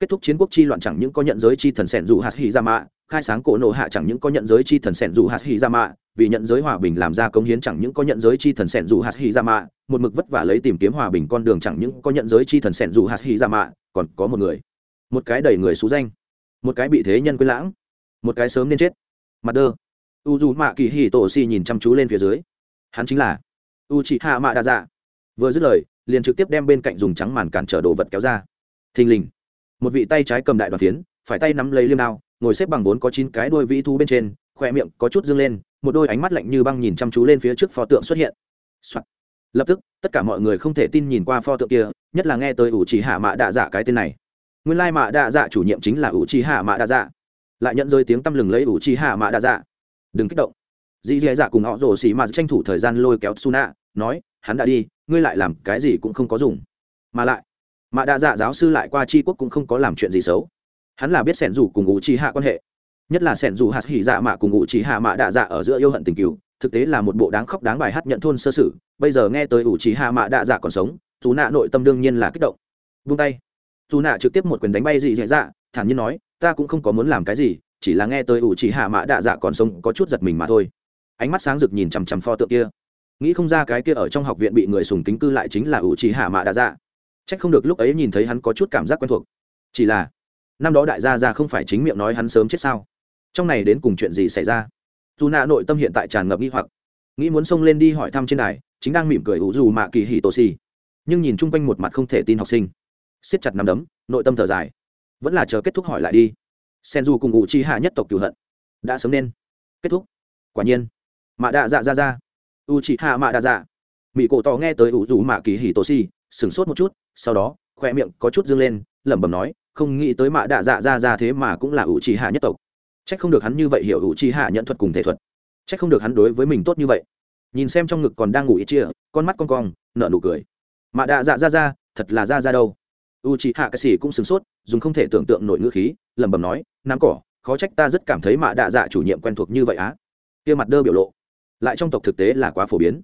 Kết thúc chiến quốc chi loạn chẳng những có nhận giới chi thần sẻn dù hạt hỉ ra mạ khai sáng cổ nộ hạ chẳng những có nhận giới chi thần sẻn dù hạt hy ra mạ, vì nhận giới hòa bình làm ra công hiến chẳng những có nhận giới chi thần sẻn dù hạt hy ra mạ, một mực vất vả lấy tìm kiếm hòa bình con đường chẳng những có nhận giới chi thần sẻn dù hạt hy ra mạ, còn có một người. Một cái đầy người xú danh. Một cái bị thế nhân quên lãng. Một cái sớm nên chết. Mặt đơ. U dù mạ kỳ hỉ tổ si nhìn chăm chú lên phía dưới. Hắn chính là u chị hạ mạ đa dạ. Vừa dứt lời, liền trực tiếp đem bên cạnh dùng trắng màn cản trở đồ vật kéo ra. Thình lình, một vị tay trái cầm đại đoàn phiến, phải tay nắm lấy liêm đao ngồi xếp bằng vốn có chín cái đuôi vĩ thú bên trên khoe miệng có chút dâng lên, một đôi ánh mắt lạnh như băng nhìn chăm chú lên phía trước pho tượng xuất hiện、Soạn. lập tức, tất cả mọi người không thể tin nhìn qua pho tượng kia, nhất là nghe tới ủ trì hạ mạ đạ dạ cái tên này. Nguyên lai mạ đạ dạ chủ nhiệm chính là ủ trì hạ mạ đạ dạ. Lại nhận rơi tiếng tăm lừng lấy ủ trì hạ mạ đạ dạ. Đừng kích động. Dì dì dạ cùng họ rồ xì mà tranh thủ thời gian lôi kéo suna, nói, hắn đã đi, ngươi lại làm cái gì cũng không có dùng. Mà lại, mạ đạ dạ giáo sư lại qua c quốc cũng không có làm chuyện gì xấu hắn là biết sẻn dù cùng ngụ trí hạ quan hệ. Nhất là sẻn dù hạt hỉ dạ mạ cùng ngụ trí hạ mạ đạ dạ ở giữa yêu hận tình cựu thực tế là một bộ đáng khóc đáng bài hát nhận thôn sơ sử bây giờ nghe tới ủ trí hạ mạ đạ dạ còn sống dù nạ nội tâm đương nhiên là kích động. Vung tay. Dù nạ trực tiếp một quyền đánh bay dị dạ dạ thản nhiên nói ta cũng không có muốn làm cái gì chỉ là nghe tới ủ trí hạ mạ đạ dạ còn sống có chút giật mình mà thôi. Ánh mắt sáng rực nhìn chằm chằm pho tượng kia. Nghĩ không ra cái kia ở trong học viện bị người sùng kính cư lại chính là ủ trí hạ mạ đạ dạ. Chắc không được lúc ấy nhìn thấy hắn có chút cảm giác quen thuộc. Chỉ là, năm đó đại gia gia không phải chính miệng nói hắn sớm chết sao? Trong này đến cùng chuyện gì xảy ra? Dù nạ nội tâm hiện tại tràn ngập nghi hoặc, nghĩ muốn xông lên đi hỏi thăm trên đài, chính đang mỉm cười ủ dù mạ kỳ hỉ tổ xì. Nhưng nhìn chung quanh một mặt không thể tin học sinh, siết chặt nắm đấm, nội tâm thở dài, vẫn là chờ kết thúc hỏi lại đi. sen du cùng ủ chi hạ nhất tộc cửu hận đã sớm nên kết thúc quả nhiên mạ đạ dạ ra ra u chị hạ mạ đạ dạ mỹ cổ tỏ nghe tới ủ dù mạ kỳ hì tổ xì sửng sốt một chút sau đó khoe miệng có chút dương lên lẩm bẩm nói không nghĩ tới mạ đạ dạ ra ra thế mà cũng là ủ trì hạ nhất tộc. C h ắ c không được hắn như vậy hiểu ủ trì hạ nhận thuật cùng thể thuật. C h ắ c không được hắn đối với mình tốt như vậy. Nhìn xem trong ngực còn đang ngủ ít chia, con mắt con cong nợ nụ cười. Mạ đạ dạ ra ra, thật là ra ra đâu. U chi hạ cái xì cũng sửng sốt, dùng không thể tưởng tượng nổi ngữ khí, lẩm bẩm nói nắm cỏ, khó trách ta rất cảm thấy mạ đạ dạ chủ nhiệm quen thuộc như vậy á. Kia mặt đơ biểu lộ. Lại trong tộc thực tế là quá phổ biến.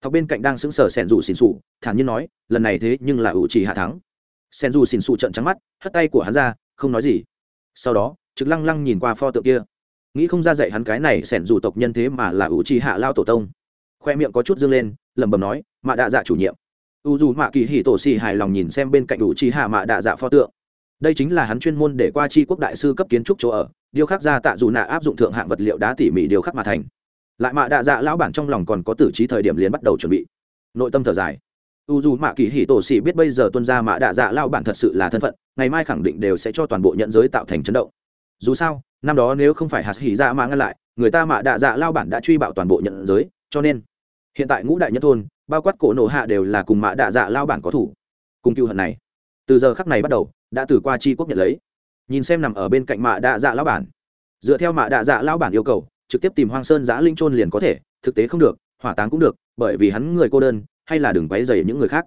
Thọc bên cạnh đang sững sờ sẻn rủ xỉn xù, thản nhiên nói, lần này thế nhưng là ủ trì hạ thắng sen dù xỉn xù trận trắng mắt, hất tay của hắn ra, không nói gì. Sau đó, trực lăng lăng nhìn qua pho tượng kia. Nghĩ không ra dạy hắn cái này sẻn dù tộc nhân thế mà là ủ trì hạ lao tổ tông. Khoe miệng có chút dương lên, lẩm bẩm nói, mạ đạ dạ chủ nhiệm. U dù mạ kỳ hỉ tổ xì hài lòng nhìn xem bên cạnh ủ trì hạ mạ đạ dạ pho tượng. Đây chính là hắn chuyên môn để qua chi quốc đại sư cấp kiến trúc chỗ ở điêu khắc ra tạ dù nạ áp dụng thượng hạng vật liệu đá tỉ mỉ điêu khắc mà thành. Lại mạ đạ dạ lão bản trong lòng còn có tử trí thời điểm liền bắt đầu chuẩn bị. Nội tâm thở dài u dù mạ kỳ hỉ tổ xì biết bây giờ tuân ra mạ đạ dạ lao bản thật sự là thân phận, ngày mai khẳng định đều sẽ cho toàn bộ nhận giới tạo thành chấn động. Dù sao, năm đó nếu không phải hạt hỉ dạ mạ ngăn lại, người ta mạ đạ dạ lao bản đã truy bạo toàn bộ nhận giới, cho nên hiện tại ngũ đại nhân thôn, bao quát cổ nổ hạ đều là cùng mạ đạ dạ lao bản có thủ. Cùng cựu hận này, từ giờ khắc này bắt đầu, đã từ qua chi quốc nhận lấy. Nhìn xem nằm ở bên cạnh mạ đạ dạ lao bản. Dựa theo mạ đạ dạ lao bản yêu cầu, trực tiếp tìm hoang sơn giã linh trôn liền có thể, thực tế không được, hỏa táng cũng được, bởi vì hắn người cô đơn hay là đừng quấy dày những người khác.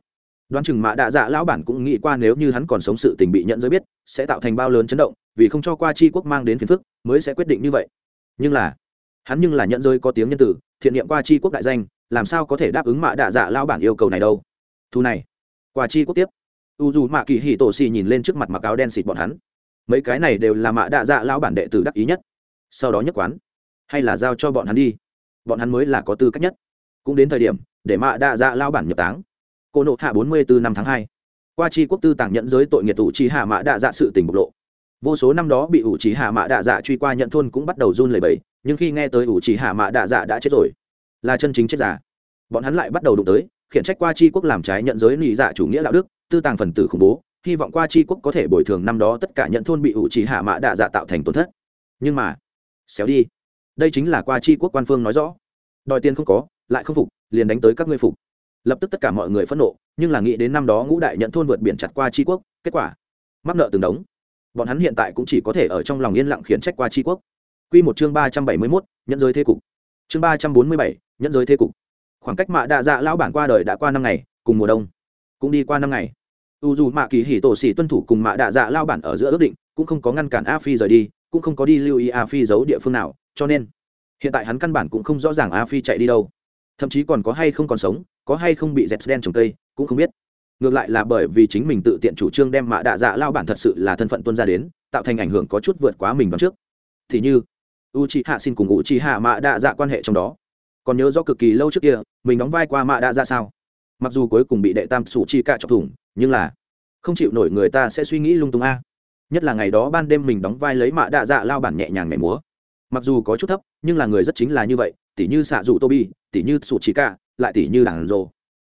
Đoán chừng mạ đạ dạ lão bản cũng nghĩ qua nếu như hắn còn sống sự tình bị nhận giới biết, sẽ tạo thành bao lớn chấn động, vì không cho qua chi quốc mang đến phiền phức, mới sẽ quyết định như vậy. Nhưng là, hắn nhưng là nhận giới có tiếng nhân tử thiện niệm qua chi quốc đại danh, làm sao có thể đáp ứng mạ đạ dạ lão bản yêu cầu này đâu? Thu này, qua chi quốc tiếp. U dù mạ kỳ hì tổ xì nhìn lên trước mặt mặc áo đen xịt bọn hắn. Mấy cái này đều là mạ đạ dạ lão bản đệ tử đắc ý nhất. Sau đó nhất quán, hay là giao cho bọn hắn đi. Bọn hắn mới là có tư cách nhất. Cũng đến thời điểm để mạ đa dạ lao bản nhập táng. Cô nộ hạ bốn mươi bốn năm tháng hai. Qua chi quốc tư tàng nhận giới tội nghiệt ủ trí hạ mạ đa dạ sự tình bộc lộ. Vô số năm đó bị ủ trí hạ mạ đa dạ truy qua nhận thôn cũng bắt đầu run lẩy bẩy, nhưng khi nghe tới ủ trí hạ mạ đa dạ đã chết rồi, là chân chính chết giả. Bọn hắn lại bắt đầu đụng tới, khiển trách qua chi quốc làm trái nhận giới lì dạ chủ nghĩa đạo đức, tư tàng phần tử khủng bố, hy vọng qua chi quốc có thể bồi thường năm đó tất cả nhận thôn bị ủ trí hạ mạ đa dạ tạo thành tổn thất. Nhưng mà, xéo đi. Đây chính là qua chi quốc quan phương nói rõ. Đòi tiền không có, lại không phục liền đánh tới các ngươi phục. Lập tức tất cả mọi người phẫn nộ, nhưng là nghĩ đến năm đó ngũ đại nhận thôn vượt biển chặt qua chi quốc, kết quả, mắc nợ từng đống. Bọn hắn hiện tại cũng chỉ có thể ở trong lòng yên lặng khiển trách qua chi quốc. Q một chương ba trăm bảy mươi mốt nhẫn giới thế cục. Chương ba trăm bốn mươi bảy nhẫn giới thế cục. Khoảng cách mạ đạ dạ lão bản qua đời đã qua năm ngày, cùng mùa đông. Cũng đi qua năm ngày. U dù mạ kỳ hỉ tổ xỉ tuân thủ cùng mạ đạ dạ lao bản ở giữa ước định, cũng không có ngăn cản a phi rời đi, cũng không có đi lưu ý a phi giấu địa phương nào, cho nên, hiện tại hắn căn bản cũng không rõ ràng a phi chạy đi đâu thậm chí còn có hay không còn sống, có hay không bị dẹt đen trồng cây, cũng không biết. Ngược lại là bởi vì chính mình tự tiện chủ trương đem mạ đạ dạ lao bản thật sự là thân phận tuân ra đến, tạo thành ảnh hưởng có chút vượt quá mình đón trước. Thì như u c hạ xin cùng u c hạ mạ đạ dạ quan hệ trong đó. Còn nhớ do cực kỳ lâu trước kia, mình đóng vai qua mạ đạ dạ sao? Mặc dù cuối cùng bị đệ tam sủ chi cạ chọc thủng, nhưng là, không chịu nổi người ta sẽ suy nghĩ lung tung a. Nhất là ngày đó ban đêm mình đóng vai lấy mạ đạ dạ lao bản nhẹ nhàng nhảy múa. Mặc dù có chút thấp, nhưng là người rất chính là như vậy tỉ như xạ dù tobi tỉ như sụt chỉ cả, lại tỉ như đảng rồ.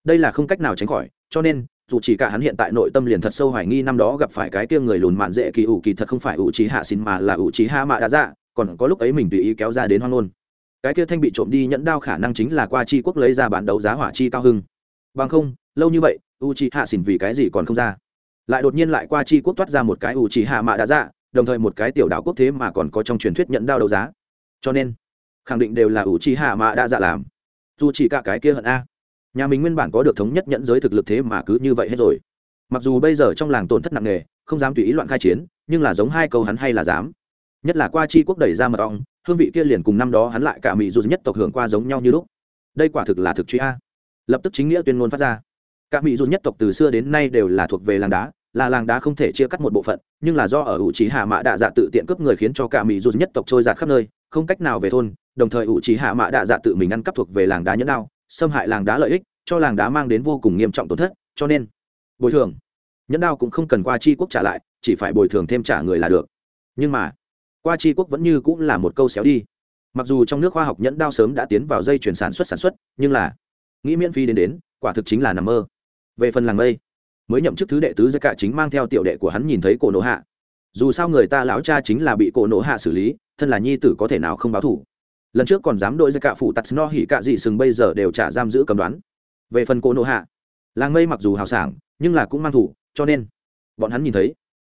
Đây là không cách nào tránh khỏi, cho nên, dù chỉ cả hắn hiện tại nội tâm liền thật sâu hoài nghi năm đó gặp phải cái kia người lùn mạn dễ kỳ ủ kỳ thật không phải ủ trí hạ xin mà là ủ trí hạ mạ đã dạ còn có lúc ấy mình tùy ý kéo ra đến hoang ngôn. Cái kia thanh bị trộm đi nhẫn đao khả năng chính là qua chi quốc lấy ra bán đấu giá hỏa chi cao hưng. Bằng không, lâu như vậy u chi hạ xỉn vì cái gì còn không ra. Lại đột nhiên lại qua chi quốc toát ra một cái u chi hạ mạ đã dạ đồng thời một cái tiểu đảo quốc thế mà còn có trong truyền thuyết nhẫn đao đấu giá. Cho nên khẳng định đều là ủ chi hạ mạ đã dạ làm. Dù chỉ cả cái kia hận a. Nhà mình nguyên bản có được thống nhất nhận giới thực lực thế mà cứ như vậy hết rồi. Mặc dù bây giờ trong làng tổn thất nặng nề, không dám tùy ý loạn khai chiến, nhưng là giống hai câu hắn hay là dám. Nhất là qua chi quốc đẩy ra mật ong, hương vị kia liền cùng năm đó hắn lại cả mỹ dù nhất tộc hưởng qua giống nhau như lúc. Đây quả thực là thực truy a. Lập tức chính nghĩa tuyên ngôn phát ra. Cả mỹ dù nhất tộc từ xưa đến nay đều là thuộc về làng đá, là làng đá không thể chia cắt một bộ phận nhưng là do ở ủ trí hạ mạ đạ dạ tự tiện cướp người khiến cho cả mỹ dù nhất tộc trôi giạt khắp nơi, không cách nào về thôn, đồng thời ủ trí hạ mạ đạ dạ tự mình ăn cắp thuộc về làng đá nhẫn đao, xâm hại làng đá lợi ích, cho làng đá mang đến vô cùng nghiêm trọng tổn thất, cho nên bồi thường. Nhẫn đao cũng không cần qua chi quốc trả lại, chỉ phải bồi thường thêm trả người là được. Nhưng mà, qua chi quốc vẫn như cũng là một câu xéo đi. Mặc dù trong nước khoa học nhẫn đao sớm đã tiến vào dây chuyển sản xuất sản xuất, nhưng là, nghĩ miễn phí đến đến, quả thực chính là nằm mơ. Về phần làng mây mới nhậm chức thứ đệ tứ giới cả chính mang theo tiểu đệ của hắn nhìn thấy cổ nổ hạ. Dù sao người ta lão cha chính là bị cổ nổ hạ xử lý, thân là nhi tử có thể nào không báo thủ. Lần trước còn dám đội giới cả phụ tặt no hỉ cạ dị sừng bây giờ đều trả giam giữ cầm đoán. Về phần cổ nổ hạ, làng mây mặc dù hào sảng, nhưng là cũng mang thủ, cho nên bọn hắn nhìn thấy,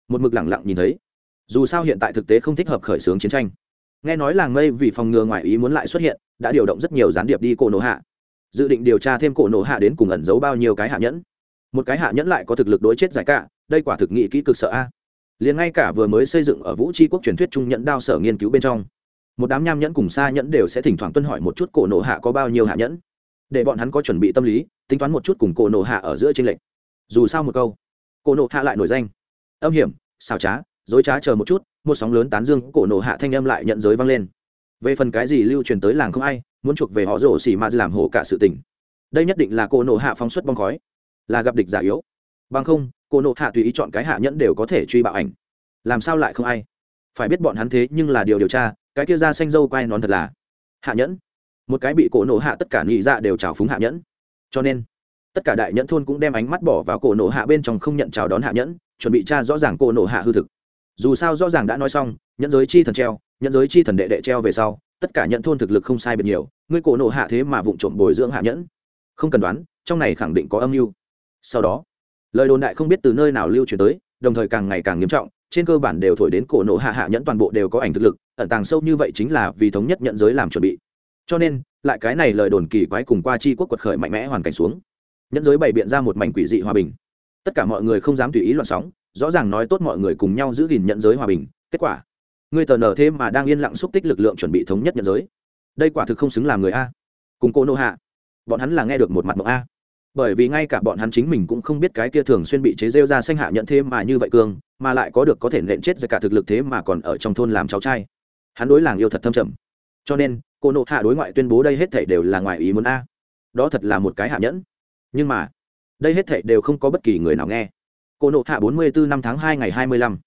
một mực lẳng lặng nhìn thấy. Dù sao hiện tại thực tế không thích hợp khởi xướng chiến tranh. Nghe nói làng mây vì phòng ngừa ngoại ý muốn lại xuất hiện, đã điều động rất nhiều gián điệp đi cổ nổ hạ. Dự định điều tra thêm cổ nổ hạ đến cùng ẩn giấu bao nhiêu cái hạ nhẫn một cái hạ nhẫn lại có thực lực đối chết giải cả, đây quả thực nghị kỹ cực sợ a. Liền ngay cả vừa mới xây dựng ở vũ tri quốc truyền thuyết trung nhẫn đao sở nghiên cứu bên trong, một đám nham nhẫn cùng xa nhẫn đều sẽ thỉnh thoảng tuân hỏi một chút cổ nổ hạ có bao nhiêu hạ nhẫn. Để bọn hắn có chuẩn bị tâm lý, tính toán một chút cùng cổ nổ hạ ở giữa tranh lệch. Dù sao một câu, cổ nổ hạ lại nổi danh. Âm hiểm xào trá, dối trá chờ một chút, một sóng lớn tán dương cổ nổ hạ thanh âm lại nhận giới vang lên. Về phần cái gì lưu truyền tới làng không ai, muốn chuộc về họ rổ xỉ ma làm hổ cả sự tình. Đây nhất định là cổ nổ hạ phóng xuất bong khói là gặp địch giả yếu. Bằng không, cô nổ hạ tùy ý chọn cái hạ nhẫn đều có thể truy bạo ảnh. Làm sao lại không ai? Phải biết bọn hắn thế nhưng là điều điều tra, cái kia ra xanh dâu quay nón thật là hạ nhẫn. Một cái bị cổ nổ hạ tất cả nhị dạ đều trào phúng hạ nhẫn. Cho nên, tất cả đại nhẫn thôn cũng đem ánh mắt bỏ vào cổ nổ hạ bên trong không nhận chào đón hạ nhẫn, chuẩn bị tra rõ ràng cổ nổ hạ hư thực. Dù sao rõ ràng đã nói xong, nhẫn giới chi thần treo, nhẫn giới chi thần đệ đệ treo về sau, tất cả nhận thôn thực lực không sai biệt nhiều, ngươi cổ nổ hạ thế mà vụng trộm bồi dưỡng hạ nhẫn. Không cần đoán, trong này khẳng định có âm mưu sau đó, lời đồn đại không biết từ nơi nào lưu truyền tới, đồng thời càng ngày càng nghiêm trọng, trên cơ bản đều thổi đến cổ nổ hạ hạ nhẫn toàn bộ đều có ảnh thực lực, ẩn tàng sâu như vậy chính là vì thống nhất nhận giới làm chuẩn bị. Cho nên, lại cái này lời đồn kỳ quái cùng qua chi quốc quật khởi mạnh mẽ hoàn cảnh xuống. Nhẫn giới bày biện ra một mảnh quỷ dị hòa bình. Tất cả mọi người không dám tùy ý loạn sóng, rõ ràng nói tốt mọi người cùng nhau giữ gìn nhận giới hòa bình. Kết quả ngươi tờ nở thêm mà đang yên lặng xúc tích lực lượng chuẩn bị thống nhất nhận giới. Đây quả thực không xứng làm người a. Cùng cô nô hạ, bọn hắn là nghe được một mặt mộng a bởi vì ngay cả bọn hắn chính mình cũng không biết cái kia thường xuyên bị chế rêu ra xanh hạ nhận thế mà như vậy cương, mà lại có được có thể nện chết ra cả thực lực thế mà còn ở trong thôn làm cháu trai. Hắn đối làng yêu thật thâm trầm. Cho nên, cô nộ hạ đối ngoại tuyên bố đây hết thể đều là ngoài ý muốn a. Đó thật là một cái hạ nhẫn. Nhưng mà, đây hết thể đều không có bất kỳ người nào nghe. Cô nộ hạ bốn mươi bốn năm tháng hai ngày hai mươi lăm.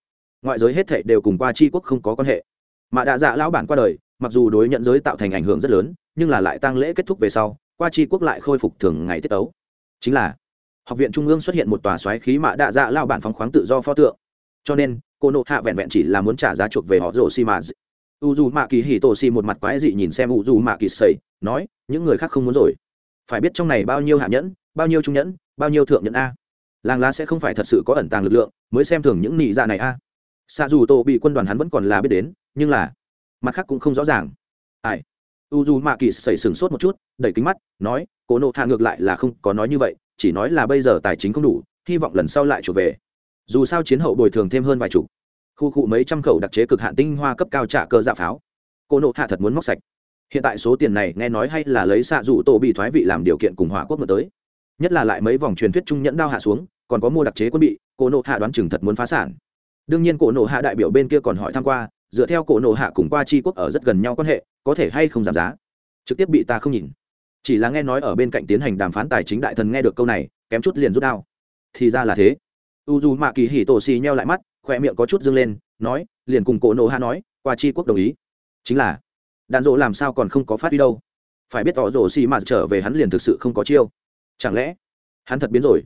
Ngoại giới hết thể đều cùng qua tri quốc không có quan hệ. Mà đạ dạ lão bản qua đời, mặc dù đối nhận giới tạo thành ảnh hưởng rất lớn, nhưng là lại tăng lễ kết thúc về sau, qua tri quốc lại khôi phục thường ngày tiết ấu chính là, học viện trung ương xuất hiện một tòa xoáy khí mạ đạ dạ lao bản phóng khoáng tự do pho tượng. Cho nên, cô nộ hạ vẹn vẹn chỉ là muốn trả giá chuộc về họ rổ xi mà u dù mạ kỳ hì tổ xi một mặt quái dị nhìn xem u dù mạ kỳ sầy nói, những người khác không muốn rồi. Phải biết trong này bao nhiêu hạ nhẫn, bao nhiêu trung nhẫn, bao nhiêu thượng nhẫn a. Làng lá sẽ không phải thật sự có ẩn tàng lực lượng, mới xem thường những nị dạ này a. Xa dù tổ bị quân đoàn hắn vẫn còn là biết đến, nhưng là, mặt khác cũng không rõ ràng. Ai? U dù mạ kỳ sầy sừng sốt một chút, đẩy kính mắt, nói, cố nộ hạ ngược lại là không có nói như vậy, chỉ nói là bây giờ tài chính không đủ, hy vọng lần sau lại trở về. Dù sao chiến hậu bồi thường thêm hơn vài chục. Khu cụ mấy trăm khẩu đặc chế cực hạn tinh hoa cấp cao trả cơ dạ pháo. Cô nộ hạ thật muốn móc sạch. Hiện tại số tiền này nghe nói hay là lấy xạ rủ tổ bị thoái vị làm điều kiện cùng hỏa quốc mượn tới. Nhất là lại mấy vòng truyền thuyết trung nhẫn đao hạ xuống, còn có mua đặc chế quân bị cô nộ hạ đoán chừng thật muốn phá sản. Đương nhiên cổ nộ hạ đại biểu bên kia còn hỏi tham q u a dựa theo cổ nộ hạ cùng qua c quốc ở rất gần nhau quan hệ, có thể hay không giảm giá? Trực tiếp bị ta không nhìn. Chỉ là nghe nói ở bên cạnh tiến hành đàm phán tài chính đại thần nghe được câu này, kém chút liền rút đao. Thì ra là thế. U dù mạ kỳ hì tổ xì nheo lại mắt khoe miệng có chút dâng lên, nói, liền cùng cổ nộ hạ nói, qua chi quốc đồng ý. Chính là, đạn dỗ làm sao còn không có phát đi đâu? Phải biết tỏ rổ xì mà trở về hắn liền thực sự không có chiêu. Chẳng lẽ, hắn thật biến rồi?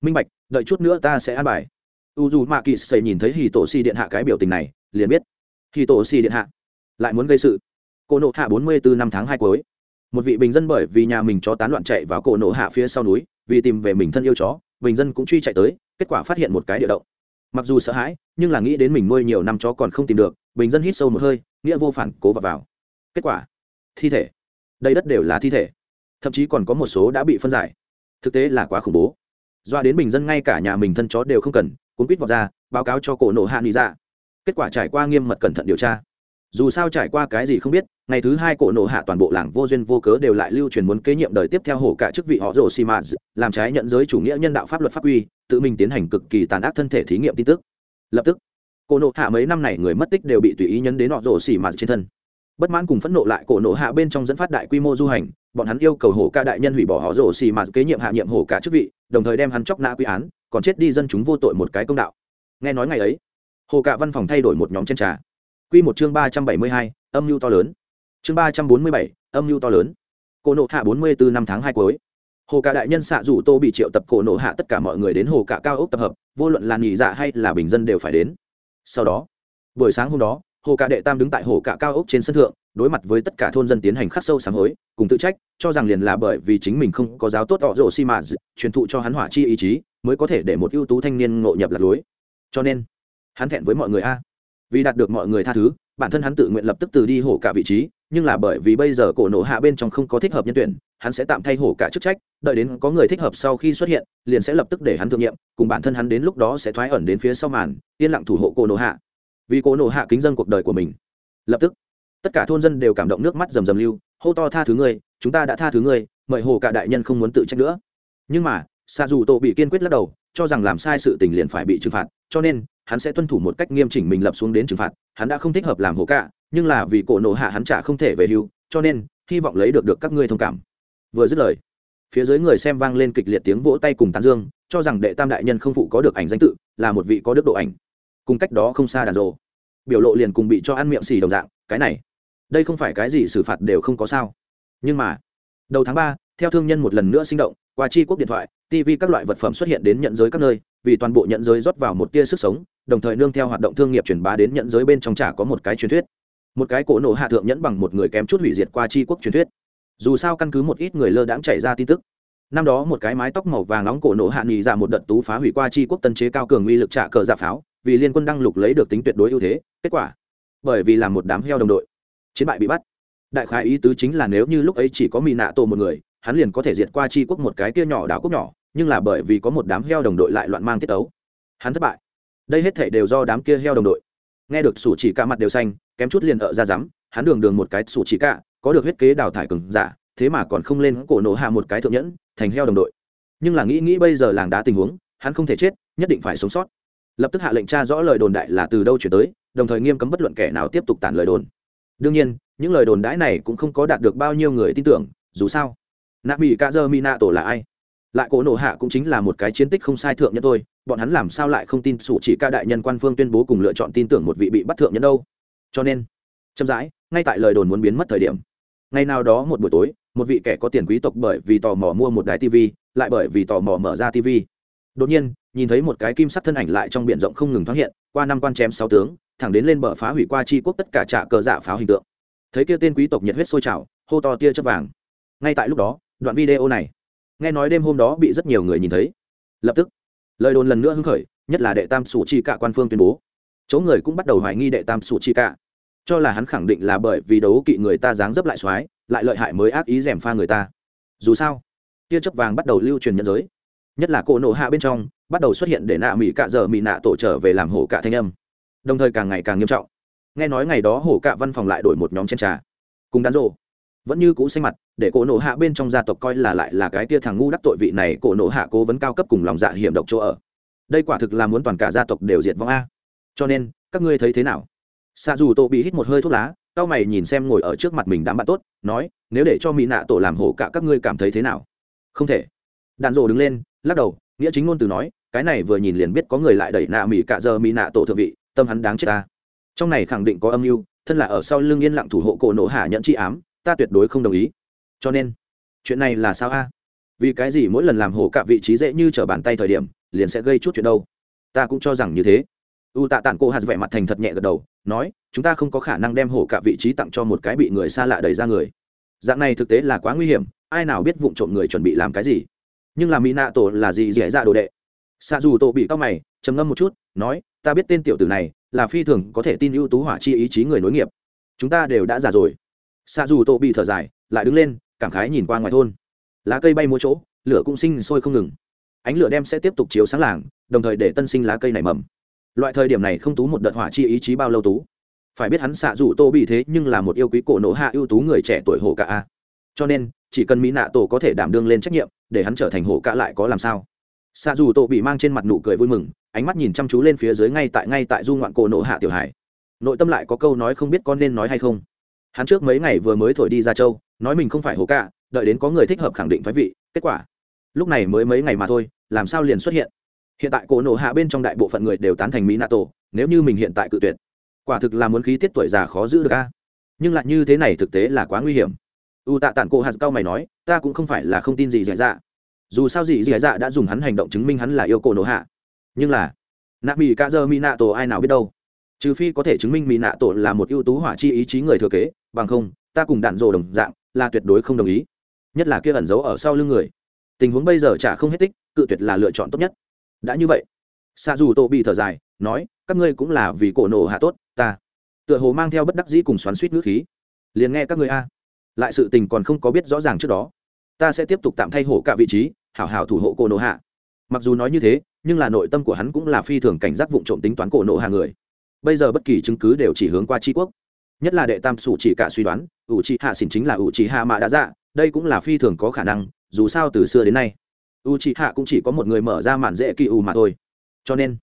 Minh bạch, đợi chút nữa ta sẽ an bài. U dù mạ kỳ xây nhìn thấy hì tổ xì điện hạ cái biểu tình này, liền biết hì tổ xì điện hạ lại muốn gây sự cổ nộ hạ bốn mươi bốn năm tháng hai cuối một vị bình dân bởi vì nhà mình chó tán loạn chạy vào cổ nộ hạ phía sau núi vì tìm về mình thân yêu chó bình dân cũng truy chạy tới kết quả phát hiện một cái địa động. Mặc dù sợ hãi nhưng là nghĩ đến mình nuôi nhiều năm chó còn không tìm được bình dân hít sâu một hơi nghĩa vô phản cố vào, vào. kết quả thi thể. Đây đất đều là thi thể. Thậm chí còn có một số đã bị phân giải. Thực tế là quá khủng bố. Doa đến bình dân ngay cả nhà mình thân chó đều không cần cuốn quýt vào ra báo cáo cho cổ nộ hạ nghị ra dạ kết quả trải qua nghiêm mật cẩn thận điều tra. Dù sao trải qua cái gì không biết, ngày thứ hai cổ nộ hạ toàn bộ làng vô duyên vô cớ đều lại lưu truyền muốn kế nhiệm đời tiếp theo hổ cả chức vị họ rồ xì mạt làm trái nhận giới chủ nghĩa nhân đạo pháp luật pháp quy, tự mình tiến hành cực kỳ tàn ác thân thể thí nghiệm tin tức. Lập tức, cổ nộ hạ mấy năm này người mất tích đều bị tùy ý nhấn đến họ rồ xì mạt trên thân. Bất mãn cùng phẫn nộ lại cổ nộ hạ bên trong dẫn phát đại quy mô du hành, bọn hắn yêu cầu hổ ca đại nhân hủy bỏ họ rồ xì mạt kế nhiệm hạ nhiệm hổ cả chức vị, đồng thời đem hắn chóc nã quy án, còn chết đi dân chúng vô tội một cái công đạo. Nghe nói ngày ấy hồ cả văn phòng thay đổi một nhóm chân trà. Quy một chương ba trăm bảy mươi hai, âm mưu to lớn. Chương ba trăm bốn mươi bảy, âm mưu to lớn. Cổ nộ hạ bốn mươi bốn năm tháng hai cuối. Hồ cả đại nhân xạ rủ tô bị triệu tập cổ nộ hạ tất cả mọi người đến hồ cả cao ốc tập hợp, vô luận là nghỉ dạ hay là bình dân đều phải đến. Sau đó, buổi sáng hôm đó, hồ cả đệ tam đứng tại hồ cả cao ốc trên sân thượng, đối mặt với tất cả thôn dân tiến hành khắc sâu sáng hối, cùng tự trách, cho rằng liền là bởi vì chính mình không có giáo tốt họ rổ xi mã truyền thụ cho hắn hỏa chi ý chí, mới có thể để một ưu tú thanh niên ngộ nhập lạc lối. Cho nên hắn thẹn với mọi người a. Vì đạt được mọi người tha thứ, bản thân hắn tự nguyện lập tức từ đi hổ cả vị trí, nhưng là bởi vì bây giờ cổ nổ hạ bên trong không có thích hợp nhân tuyển, hắn sẽ tạm thay hổ cả chức trách, đợi đến có người thích hợp sau khi xuất hiện, liền sẽ lập tức để hắn thượng nhiệm cùng bản thân hắn đến lúc đó sẽ thoái ẩn đến phía sau màn, yên lặng thủ hộ cổ nổ hạ. Vì cổ nổ hạ kính dân cuộc đời của mình. Lập tức, tất cả thôn dân đều cảm động nước mắt rầm rầm lưu, hô to tha thứ ngươi, chúng ta đã tha thứ ngươi, mời hồ cả đại nhân không muốn tự trách nữa. Nhưng mà xa dù tổ bị kiên quyết lắc đầu, cho rằng làm sai sự tình liền phải bị trừng phạt cho nên, hắn sẽ tuân thủ một cách nghiêm chỉnh mình lập xuống đến trừng phạt, hắn đã không thích hợp làm hồ cả nhưng là vì cổ nổ hạ hắn trả không thể về hưu, cho nên, hy vọng lấy được được các ngươi thông cảm. Vừa dứt lời, phía dưới người xem vang lên kịch liệt tiếng vỗ tay cùng tán dương, cho rằng đệ tam đại nhân không phụ có được ảnh danh tự, là một vị có đức độ ảnh. Cùng cách đó không xa đàn rộ biểu lộ liền cùng bị cho ăn miệng xì đồng dạng, cái này, đây không phải cái gì xử phạt đều không có sao. Nhưng mà, đầu tháng ba, theo thương nhân một lần nữa sinh động, qua chi quốc điện thoại tv các loại vật phẩm xuất hiện đến nhận giới các nơi, vì toàn bộ nhận giới rót vào một tia sức sống, đồng thời nương theo hoạt động thương nghiệp truyền bá đến nhận giới bên trong chả có một cái truyền thuyết. Một cái cổ nổ hạ thượng nhẫn bằng một người kém chút hủy diệt qua chi quốc truyền thuyết. Dù sao căn cứ một ít người lơ đãng chạy ra tin tức. Năm đó một cái mái tóc màu vàng nóng cổ nổ hạ nghỉ ra một đợt tú phá hủy qua chi quốc tân chế cao cường uy lực trả cờ giả pháo, vì liên quân đăng lục lấy được tính tuyệt đối ưu thế, kết quả, bởi vì là một đám heo đồng đội, chiến bại bị bắt. Đại khái ý tứ chính là nếu như lúc ấy chỉ có mỹ nạ tổ một người, hắn liền có thể diệt qua chi quốc một cái kia nhỏ đảo quốc nhỏ nhưng là bởi vì có một đám heo đồng đội lại loạn mang tiết ấu hắn thất bại. Đây hết thể đều do đám kia heo đồng đội. Nghe được sủ chỉ cả mặt đều xanh, kém chút liền ở ra rắm hắn đường đường một cái sủ chỉ cả, có được huyết kế đào thải cừng giả, thế mà còn không lên cổ nổ hạ một cái thượng nhẫn, thành heo đồng đội. Nhưng là nghĩ nghĩ bây giờ làng đá tình huống, hắn không thể chết, nhất định phải sống sót. Lập tức hạ lệnh tra rõ lời đồn đại là từ đâu chuyển tới, đồng thời nghiêm cấm bất luận kẻ nào tiếp tục tản lời đồn. Đương nhiên, những lời đồn đãi này cũng không có đạt được bao nhiêu người tin tưởng, dù sao. Nạ mỹ ca dơ mi nạ tổ là ai? Lại cổ nổ hạ cũng chính là một cái chiến tích không sai thượng nhân thôi, bọn hắn làm sao lại không tin sủ chỉ ca đại nhân quan phương tuyên bố cùng lựa chọn tin tưởng một vị bị bắt thượng nhân đâu? Cho nên, chậm rãi, ngay tại lời đồn muốn biến mất thời điểm, ngày nào đó một buổi tối, một vị kẻ có tiền quý tộc bởi vì tò mò mua một đài tv lại bởi vì tò mò mở ra tv đột nhiên, nhìn thấy một cái kim sắc thân ảnh lại trong biển rộng không ngừng thoáng hiện, qua năm quan chém sáu tướng, thẳng đến lên bờ phá hủy qua tri quốc tất cả trả cờ giả pháo hình tượng. Thấy kia tên quý tộc nhiệt huyết sôi trào, hô to tia chất vàng. Ngay tại lúc đó, đoạn video này nghe nói đêm hôm đó bị rất nhiều người nhìn thấy. Lập tức, lời đồn lần nữa hứng khởi, nhất là đệ tam sủ chi cả quan phương tuyên bố. Chỗ người cũng bắt đầu hoài nghi đệ tam sủ chi cả. Cho là hắn khẳng định là bởi vì đấu kỵ người ta dáng dấp lại xoái, lại lợi hại mới ác ý rèm pha người ta. Dù sao, tia chớp vàng bắt đầu lưu truyền nhân giới. Nhất là cỗ nổ hạ bên trong, bắt đầu xuất hiện để nạ mỹ cạ giờ mỹ nạ tổ trở về làm hổ cạ thanh âm. Đồng thời càng ngày càng nghiêm trọng. Nghe nói ngày đó hổ cạ văn phòng lại đổi một nhóm chen trà. Cùng đàn rộ vẫn như cũ xanh mặt, để cổ nổ hạ bên trong gia tộc coi là lại là cái tia thằng ngu đắc tội vị này, cổ nổ hạ cố vấn cao cấp cùng lòng dạ hiểm độc chỗ ở. Đây quả thực là muốn toàn cả gia tộc đều diệt vong a. Cho nên, các ngươi thấy thế nào? Xa dù tổ bị hít một hơi thuốc lá, cao mày nhìn xem ngồi ở trước mặt mình đám bạn tốt, nói, nếu để cho mỹ nạ tổ làm hổ cả, các ngươi cảm thấy thế nào? Không thể. Đàn rộ đứng lên, lắc đầu, nghĩa chính ngôn từ nói, cái này vừa nhìn liền biết có người lại đẩy nạ mỹ cả giờ mỹ nạ tổ thượng vị, tâm hắn đáng chết ta. Trong này khẳng định có âm mưu, thân là ở sau lưng yên lặng thủ hộ cổ nổ hạ nhận chi ám ta tuyệt đối không đồng ý. Cho nên, chuyện này là sao a? Vì cái gì mỗi lần làm hổ cả vị trí dễ như t r ở bàn tay thời điểm, liền sẽ gây chút chuyện đâu? Ta cũng cho rằng như thế. U tạ tản cô hạt vẻ mặt thành thật nhẹ gật đầu, nói, chúng ta không có khả năng đem hổ cả vị trí tặng cho một cái bị người xa lạ đẩy ra người. Dạng này thực tế là quá nguy hiểm, ai nào biết vụ trộm người chuẩn bị làm cái gì. Nhưng là mỹ nạ tổ là gì dễ dạ đồ đệ? Xạ dù tổ bị cao mày, trầm ngâm một chút, nói, ta biết tên tiểu tử này là phi thường có thể tin ưu tú hỏa chi ý chí người nối nghiệp. Chúng ta đều đã già rồi xạ dù tổ bị thở dài, lại đứng lên, cảm khái nhìn qua ngoài thôn. Lá cây bay mua chỗ, lửa cũng sinh sôi không ngừng. Ánh lửa đem sẽ tiếp tục chiếu sáng làng, đồng thời để tân sinh lá cây nảy mầm. Loại thời điểm này không tú một đợt hỏa chi ý chí bao lâu tú. Phải biết hắn xạ dù tô bị thế nhưng là một yêu quý cổ nổ hạ ưu tú người trẻ tuổi hổ cả a. Cho nên, chỉ cần mỹ nạ tổ có thể đảm đương lên trách nhiệm, để hắn trở thành hổ cả lại có làm sao? Xạ dù Tô bị mang trên mặt nụ cười vui mừng, ánh mắt nhìn chăm chú lên phía dưới ngay tại ngay tại du ngoạn cổ nổ hạ tiểu hải nội tâm lại có câu nói không biết con nên nói hay không hắn trước mấy ngày vừa mới thổi đi ra châu, nói mình không phải hổ cả đợi đến có người thích hợp khẳng định phái vị, kết quả, lúc này mới mấy ngày mà thôi, làm sao liền xuất hiện. Hiện tại cổ nổ hạ bên trong đại bộ phận người đều tán thành mỹ nato, nếu như mình hiện tại cự tuyệt, quả thực là muốn khí tiết tuổi già khó giữ được a. Nhưng lại như thế này thực tế là quá nguy hiểm. U tạ tản cô hạt cao mày nói, ta cũng không phải là không tin gì dạy dạ. Dù sao gì dạy dạ đã dùng hắn hành động chứng minh hắn là yêu cổ nổ hạ. Nhưng là, nạ mỹ ca dơ mỹ nạ tổ ai nào biết đâu. Trừ phi có thể chứng minh mỹ nạ tổ là một ưu tú hỏa chi ý chí người thừa kế bằng không, ta cùng đạn rồ đồng dạng, là tuyệt đối không đồng ý. Nhất là kia ẩn giấu ở sau lưng người. Tình huống bây giờ chả không hết tích, cự tuyệt là lựa chọn tốt nhất. Đã như vậy xa dù tô bị thở dài, nói, các ngươi cũng là vì cổ nổ hạ tốt, ta tựa hồ mang theo bất đắc dĩ cùng xoắn suýt ngữ khí. Liền nghe các ngươi a. Lại sự tình còn không có biết rõ ràng trước đó. Ta sẽ tiếp tục tạm thay hổ cả vị trí, hảo hảo thủ hộ cổ nổ hạ. Mặc dù nói như thế, nhưng là nội tâm của hắn cũng là phi thường cảnh giác vụ trộm tính toán cổ nổ hạ người. Bây giờ bất kỳ chứng cứ đều chỉ hướng qua tri quốc nhất là đệ tam sủ chỉ cả suy đoán, ủ trì hạ xỉn chính là ủ trì hạ mạ đã dạ đây cũng là phi thường có khả năng, dù sao từ xưa đến nay u trì hạ cũng chỉ có một người mở ra màn dễ kỳ u mà thôi. Cho nên,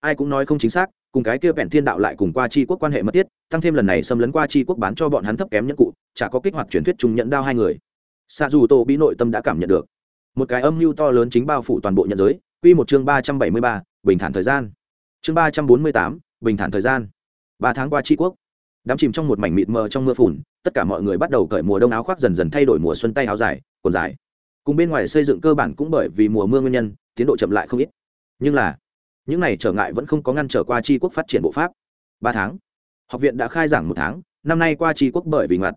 ai cũng nói không chính xác, cùng cái kia vẹn thiên đạo lại cùng qua tri quốc quan hệ mất tiết tăng thêm lần này xâm lấn qua tri quốc bán cho bọn hắn thấp kém nhẫn cụ, chả có kích hoạt truyền thuyết trùng nhận đao hai người. Xa dù tổ bị nội tâm đã cảm nhận được. Một cái âm mưu to lớn chính bao phủ toàn bộ nhận giới, quy một chương ba trăm bảy mươi ba, bình thản thời gian. Chương ba trăm bốn mươi tám, bình thản thời gian. Ba tháng qua tri quốc đám chìm trong một mảnh mịt mờ trong mưa phùn, tất cả mọi người bắt đầu cởi mùa đông áo khoác dần dần thay đổi mùa xuân tay áo dài, quần dài. Cùng bên ngoài xây dựng cơ bản cũng bởi vì mùa mưa nguyên nhân, tiến độ chậm lại không ít. Nhưng là, những này trở ngại vẫn không có ngăn trở qua tri quốc phát triển bộ pháp. Ba tháng, học viện đã khai giảng một tháng, năm nay qua tri quốc bởi vì ngặt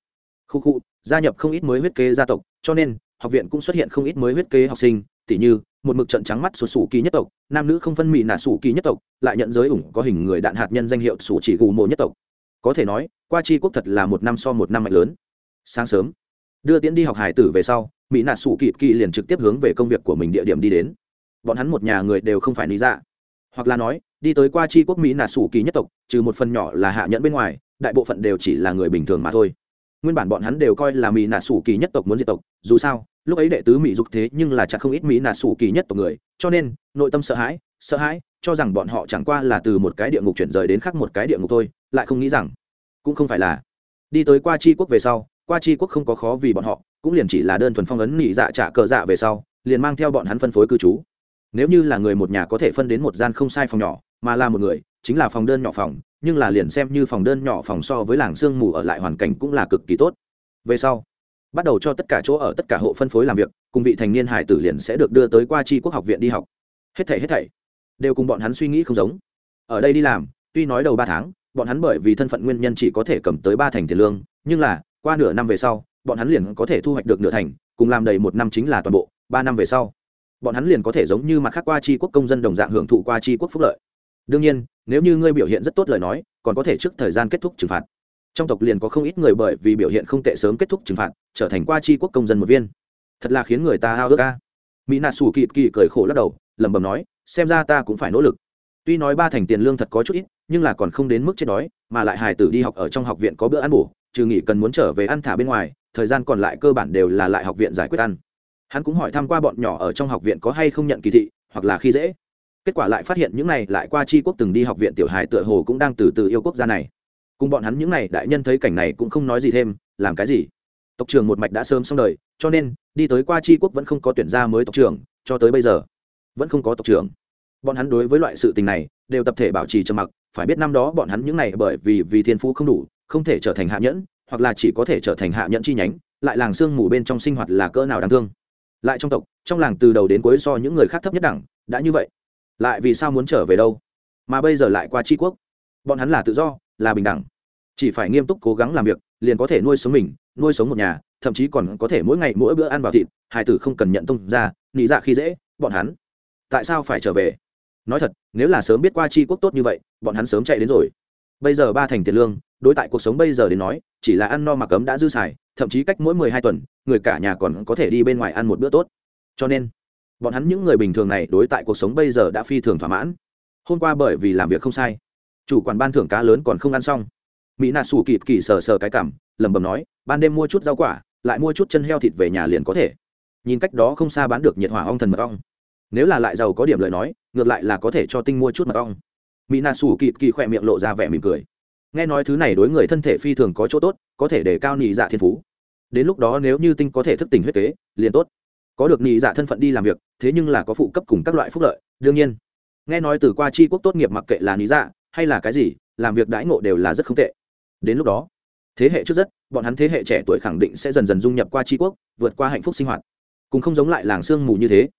khu khu, gia nhập không ít mới huyết kế gia tộc, cho nên, học viện cũng xuất hiện không ít mới huyết kế học sinh, tỉ như, một mực trận trắng mắt sụt sủ kỳ nhất tộc, nam nữ không phân mị nạ sủ kỳ nhất tộc, lại nhận giới ủng có hình người đạn hạt nhân danh hiệu sủ chỉ gù mộ nhất tộc có thể nói, qua chi quốc thật là một năm so một năm mạnh lớn. Sáng sớm, đưa tiễn đi học hải tử về sau, mỹ nạ sủ kỳ kỳ liền trực tiếp hướng về công việc của mình địa điểm đi đến. Bọn hắn một nhà người đều không phải lý dạ. Hoặc là nói, đi tới qua chi quốc mỹ nạ sủ kỳ nhất tộc, trừ một phần nhỏ là hạ nhẫn bên ngoài, đại bộ phận đều chỉ là người bình thường mà thôi. Nguyên bản bọn hắn đều coi là mỹ nạ sủ kỳ nhất tộc muốn diệt tộc, dù sao, lúc ấy đệ tứ mỹ dục thế nhưng là chẳng không ít mỹ nạ sủ kỳ nhất tộc người, cho nên, nội tâm sợ hãi sợ hãi, cho rằng bọn họ chẳng qua là từ một cái địa ngục chuyển rời đến khác một cái địa ngục thôi lại không nghĩ rằng, cũng không phải là, đi tới qua Chi quốc về sau, qua Chi quốc không có khó vì bọn họ, cũng liền chỉ là đơn thuần phong ấn nỉ dạ trả cờ dạ về sau, liền mang theo bọn hắn phân phối cư trú. Nếu như là người một nhà có thể phân đến một gian không sai phòng nhỏ, mà là một người, chính là phòng đơn nhỏ phòng, nhưng là liền xem như phòng đơn nhỏ phòng so với làng sương mù ở lại hoàn cảnh cũng là cực kỳ tốt. Về sau, bắt đầu cho tất cả chỗ ở, tất cả hộ phân phối làm việc, cùng vị thành niên hải tử liền sẽ được đưa tới qua tri quốc học viện đi học. Hết thảy hết thảy, đều cùng bọn hắn suy nghĩ không giống. Ở đây đi làm, tuy nói đầu ba tháng bọn hắn bởi vì thân phận nguyên nhân chỉ có thể cầm tới ba thành tiền lương, nhưng là, qua nửa năm về sau, bọn hắn liền có thể thu hoạch được nửa thành, cùng làm đầy một năm chính là toàn bộ, ba năm về sau, bọn hắn liền có thể giống như mặt khác qua tri quốc công dân đồng dạng hưởng thụ qua tri quốc phúc lợi. Đương nhiên, nếu như ngươi biểu hiện rất tốt lời nói, còn có thể trước thời gian kết thúc trừng phạt. Trong tộc liền có không ít người bởi vì biểu hiện không tệ sớm kết thúc trừng phạt, trở thành qua tri quốc công dân một viên. Thật là khiến người ta hao ước ca mỹ nạ xù kỵ kỵ cười khổ lắc đầu, lẩm bẩm nói, xem ra ta cũng phải nỗ lực. Tuy nói ba thành tiền lương thật có chút ít nhưng là còn không đến mức chết đói, mà lại hài tử đi học ở trong học viện có bữa ăn bổ, trừ nghỉ cần muốn trở về ăn thả bên ngoài, thời gian còn lại cơ bản đều là lại học viện giải quyết ăn. Hắn cũng hỏi thăm qua bọn nhỏ ở trong học viện có hay không nhận kỳ thị, hoặc là khi dễ. Kết quả lại phát hiện những này lại qua tri quốc từng đi học viện tiểu hài tựa hồ cũng đang từ từ yêu quốc gia này. Cùng bọn hắn những này đại nhân thấy cảnh này cũng không nói gì thêm, làm cái gì? Tộc trưởng một mạch đã sớm xong đời, cho nên, đi tới qua tri quốc vẫn không có tuyển ra mới tộc trưởng, cho tới bây giờ, vẫn không có tộc trưởng. Bọn hắn đối với loại sự tình này, đều tập thể bảo trì trầm mặc phải biết năm đó bọn hắn những này bởi vì vì thiên phú không đủ, không thể trở thành hạ nhẫn, hoặc là chỉ có thể trở thành hạ nhẫn chi nhánh, lại làng sương mù bên trong sinh hoạt là cỡ nào đáng thương. Lại trong tộc, trong làng từ đầu đến cuối so những người khác thấp nhất đẳng, đã như vậy. Lại vì sao muốn trở về đâu? Mà bây giờ lại qua tri quốc. Bọn hắn là tự do, là bình đẳng. Chỉ phải nghiêm túc cố gắng làm việc, liền có thể nuôi sống mình, nuôi sống một nhà, thậm chí còn có thể mỗi ngày mỗi bữa ăn vào thịt, hai tử không cần nhận tung ra nghĩ dạ khi dễ, bọn hắn. Tại sao phải trở về? Nói thật, nếu là sớm biết qua tri quốc tốt như vậy, bọn hắn sớm chạy đến rồi. Bây giờ ba thành tiền lương, đối tại cuộc sống bây giờ đến nói, chỉ là ăn no mặc cấm đã dư xài, thậm chí cách mỗi mười hai tuần, người cả nhà còn có thể đi bên ngoài ăn một bữa tốt. Cho nên, bọn hắn những người bình thường này đối tại cuộc sống bây giờ đã phi thường thỏa mãn. Hôm qua bởi vì làm việc không sai, chủ quản ban thưởng cá lớn còn không ăn xong. Mỹ nạ xù kịp kỳ sờ sờ cái cảm, lẩm bẩm nói, ban đêm mua chút rau quả, lại mua chút chân heo thịt về nhà liền có thể. Nhìn cách đó không xa bán được nhiệt hỏa ong thần mật ong nếu là lại giàu có điểm lời nói, ngược lại là có thể cho tinh mua chút mật ong. Mỹ nạ xù kịp kỳ khỏe miệng lộ ra vẻ mỉm cười. Nghe nói thứ này đối người thân thể phi thường có chỗ tốt, có thể để cao nhị dạ thiên phú. Đến lúc đó nếu như tinh có thể thức tỉnh huyết kế, liền tốt. Có được nhị dạ thân phận đi làm việc, thế nhưng là có phụ cấp cùng các loại phúc lợi, đương nhiên. Nghe nói từ qua tri quốc tốt nghiệp mặc kệ là nhị dạ hay là cái gì, làm việc đãi ngộ đều là rất không tệ. Đến lúc đó, thế hệ trước rất, bọn hắn thế hệ trẻ tuổi khẳng định sẽ dần dần dung nhập qua tri quốc, vượt qua hạnh phúc sinh hoạt. Cùng không giống lại làng sương mù như thế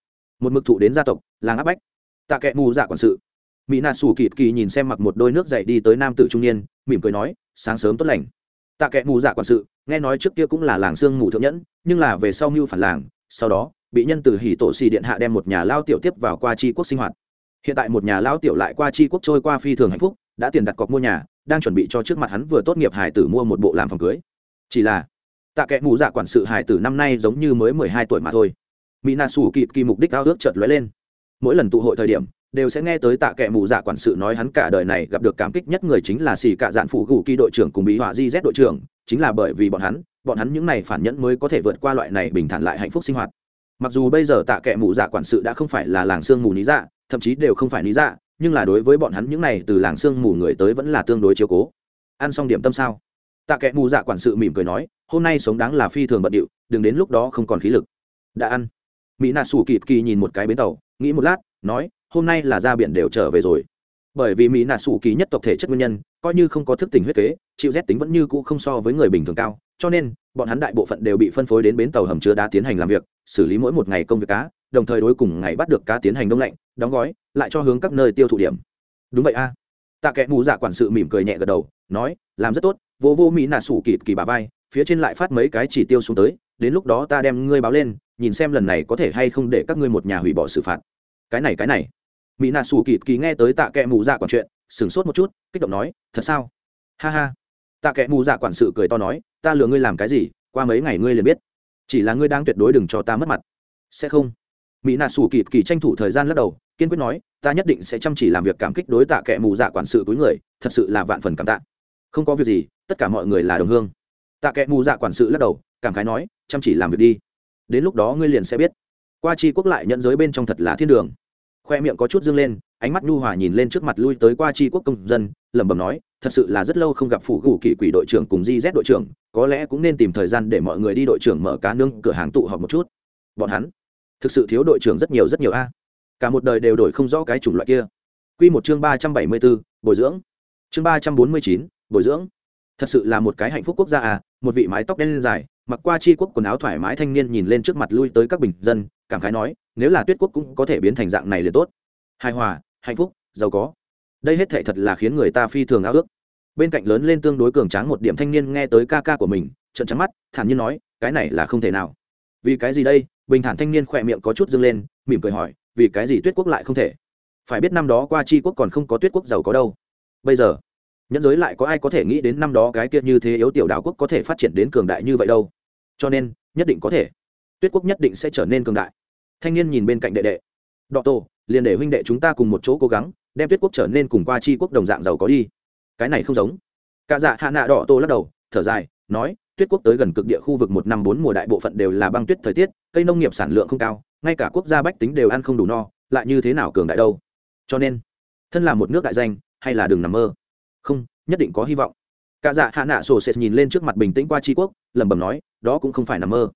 một mực thụ đến gia tộc, làng áp bách. Tạ kệ mù dạ quản sự. Mỹ nạ sủ kịp kỳ nhìn xem mặc một đôi nước dậy đi tới nam tử trung niên, mỉm cười nói, sáng sớm tốt lành. Tạ kệ mù dạ quản sự, nghe nói trước kia cũng là làng sương mù thượng nhẫn, nhưng là về sau mưu phản làng, sau đó, bị nhân từ hỉ tổ xì điện hạ đem một nhà lao tiểu tiếp vào qua tri quốc sinh hoạt. Hiện tại một nhà lao tiểu lại qua tri quốc trôi qua phi thường hạnh phúc, đã tiền đặt cọc mua nhà, đang chuẩn bị cho trước mặt hắn vừa tốt nghiệp hải tử mua một bộ làm phòng cưới. Chỉ là, tạ kệ mù dạ quản sự hải tử năm nay giống như mới mười hai tuổi mà thôi mỹ nạ sủ kịp kỳ mục đích ao ước chợt lóe lên. Mỗi lần tụ hội thời điểm, đều sẽ nghe tới tạ kệ mù dạ quản sự nói hắn cả đời này gặp được cảm kích nhất người chính là xì cả dạn phụ gù kỳ đội trưởng cùng bị họa di z đội trưởng, chính là bởi vì bọn hắn bọn hắn những này phản nhẫn mới có thể vượt qua loại này bình thản lại hạnh phúc sinh hoạt. Mặc dù bây giờ tạ kệ mù dạ quản sự đã không phải là làng sương mù lý dạ thậm chí đều không phải lý dạ nhưng là đối với bọn hắn những này từ làng sương mù người tới vẫn là tương đối chiếu cố. Ăn xong điểm tâm sao? Tạ kệ mù dạ quản sự mỉm cười nói, hôm nay sống đáng là phi thường bận điệu, đừng đến lúc đó không còn khí lực. Đã ăn mỹ nạ sủ kịp kỳ nhìn một cái bến tàu, nghĩ một lát, nói, hôm nay là ra biển đều trở về rồi. Bởi vì mỹ nạ sủ kỳ nhất tộc thể chất nguyên nhân, coi như không có thức tỉnh huyết kế, chịu rét tính vẫn như cũ không so với người bình thường cao, cho nên, bọn hắn đại bộ phận đều bị phân phối đến bến tàu hầm chứa đá tiến hành làm việc, xử lý mỗi một ngày công việc cá, đồng thời đối cùng ngày bắt được cá tiến hành đông lạnh, đóng gói, lại cho hướng các nơi tiêu thụ điểm. Đúng vậy a. Tạ kệ mù dạ quản sự mỉm cười nhẹ gật đầu, nói, làm rất tốt, vô vô mỹ nạ sủ kịp kỳ bà vai, phía trên lại phát mấy cái chỉ tiêu xuống tới, đến lúc đó ta đem ngươi báo lên nhìn xem lần này có thể hay không để các ngươi một nhà hủy bỏ xử phạt. Cái này cái này. Mỹ nạ xù kịp kỳ nghe tới tạ kệ mù dạ quản chuyện, sửng sốt một chút, kích động nói, thật sao? Ha ha. Tạ kệ mù dạ quản sự cười to nói, ta lừa ngươi làm cái gì, qua mấy ngày ngươi liền biết. Chỉ là ngươi đang tuyệt đối đừng cho ta mất mặt. Sẽ không. Mỹ nạ xù kịp kỳ tranh thủ thời gian lắc đầu, kiên quyết nói, ta nhất định sẽ chăm chỉ làm việc cảm kích đối tạ kệ mù dạ quản sự túi người, thật sự là vạn phần cảm tạ. Không có việc gì, tất cả mọi người là đồng hương. Tạ kệ mù dạ quản sự lắc đầu, cảm khái nói, chăm chỉ làm việc đi đến lúc đó ngươi liền sẽ biết. Qua chi quốc lại nhận giới bên trong thật là thiên đường. Khoe miệng có chút dương lên, ánh mắt nhu hòa nhìn lên trước mặt lui tới qua chi quốc công dân, lẩm bẩm nói, thật sự là rất lâu không gặp phủ gủ kỳ quỷ đội trưởng cùng di z đội trưởng, có lẽ cũng nên tìm thời gian để mọi người đi đội trưởng mở cá nương cửa hàng tụ họp một chút. Bọn hắn, thực sự thiếu đội trưởng rất nhiều rất nhiều a. Cả một đời đều đổi không rõ cái chủng loại kia. Q một chương ba trăm bảy mươi bốn bồi dưỡng. Chương ba trăm bốn mươi chín, bồi dưỡng. Thật sự là một cái hạnh phúc quốc gia à một vị mái tóc đen dài mặc qua chi quốc quần áo thoải mái thanh niên nhìn lên trước mặt lui tới các bình dân, cảm khái nói, nếu là tuyết quốc cũng có thể biến thành dạng này liền tốt. Hài hòa, hạnh phúc, giàu có. Đây hết thệ thật là khiến người ta phi thường ao ước. Bên cạnh lớn lên tương đối cường tráng một điểm thanh niên nghe tới ca ca của mình trận trắng mắt, thản nhiên nói, cái này là không thể nào. Vì cái gì đây? Bình thản thanh niên khỏe miệng có chút dâng lên, mỉm cười hỏi, vì cái gì tuyết quốc lại không thể? Phải biết năm đó qua chi quốc còn không có tuyết quốc giàu có đâu. Bây giờ, nhẫn giới lại có ai có thể nghĩ đến năm đó cái kia như thế yếu tiểu đảo quốc có thể phát triển đến cường đại như vậy đâu? Cho nên, nhất định có thể. Tuyết quốc nhất định sẽ trở nên cường đại. Thanh niên nhìn bên cạnh đệ đệ. Đọ tổ, liền để huynh đệ chúng ta cùng một chỗ cố gắng, đem tuyết quốc trở nên cùng qua chi quốc đồng dạng giàu có đi. Cái này không giống. Cả dạ hạ nạ đỏ tô lắc đầu, thở dài, nói, tuyết quốc tới gần cực địa khu vực một năm bốn mùa đại bộ phận đều là băng tuyết thời tiết, cây nông nghiệp sản lượng không cao, ngay cả quốc gia bách tính đều ăn không đủ no, lại như thế nào cường đại đâu? Cho nên, thân là một nước đại danh, hay là đừng nằm mơ? Không, nhất định có hy vọng cả dạ hạ nạ sổ sệt nhìn lên trước mặt bình tĩnh qua tri quốc, lẩm bẩm nói, đó cũng không phải nằm mơ.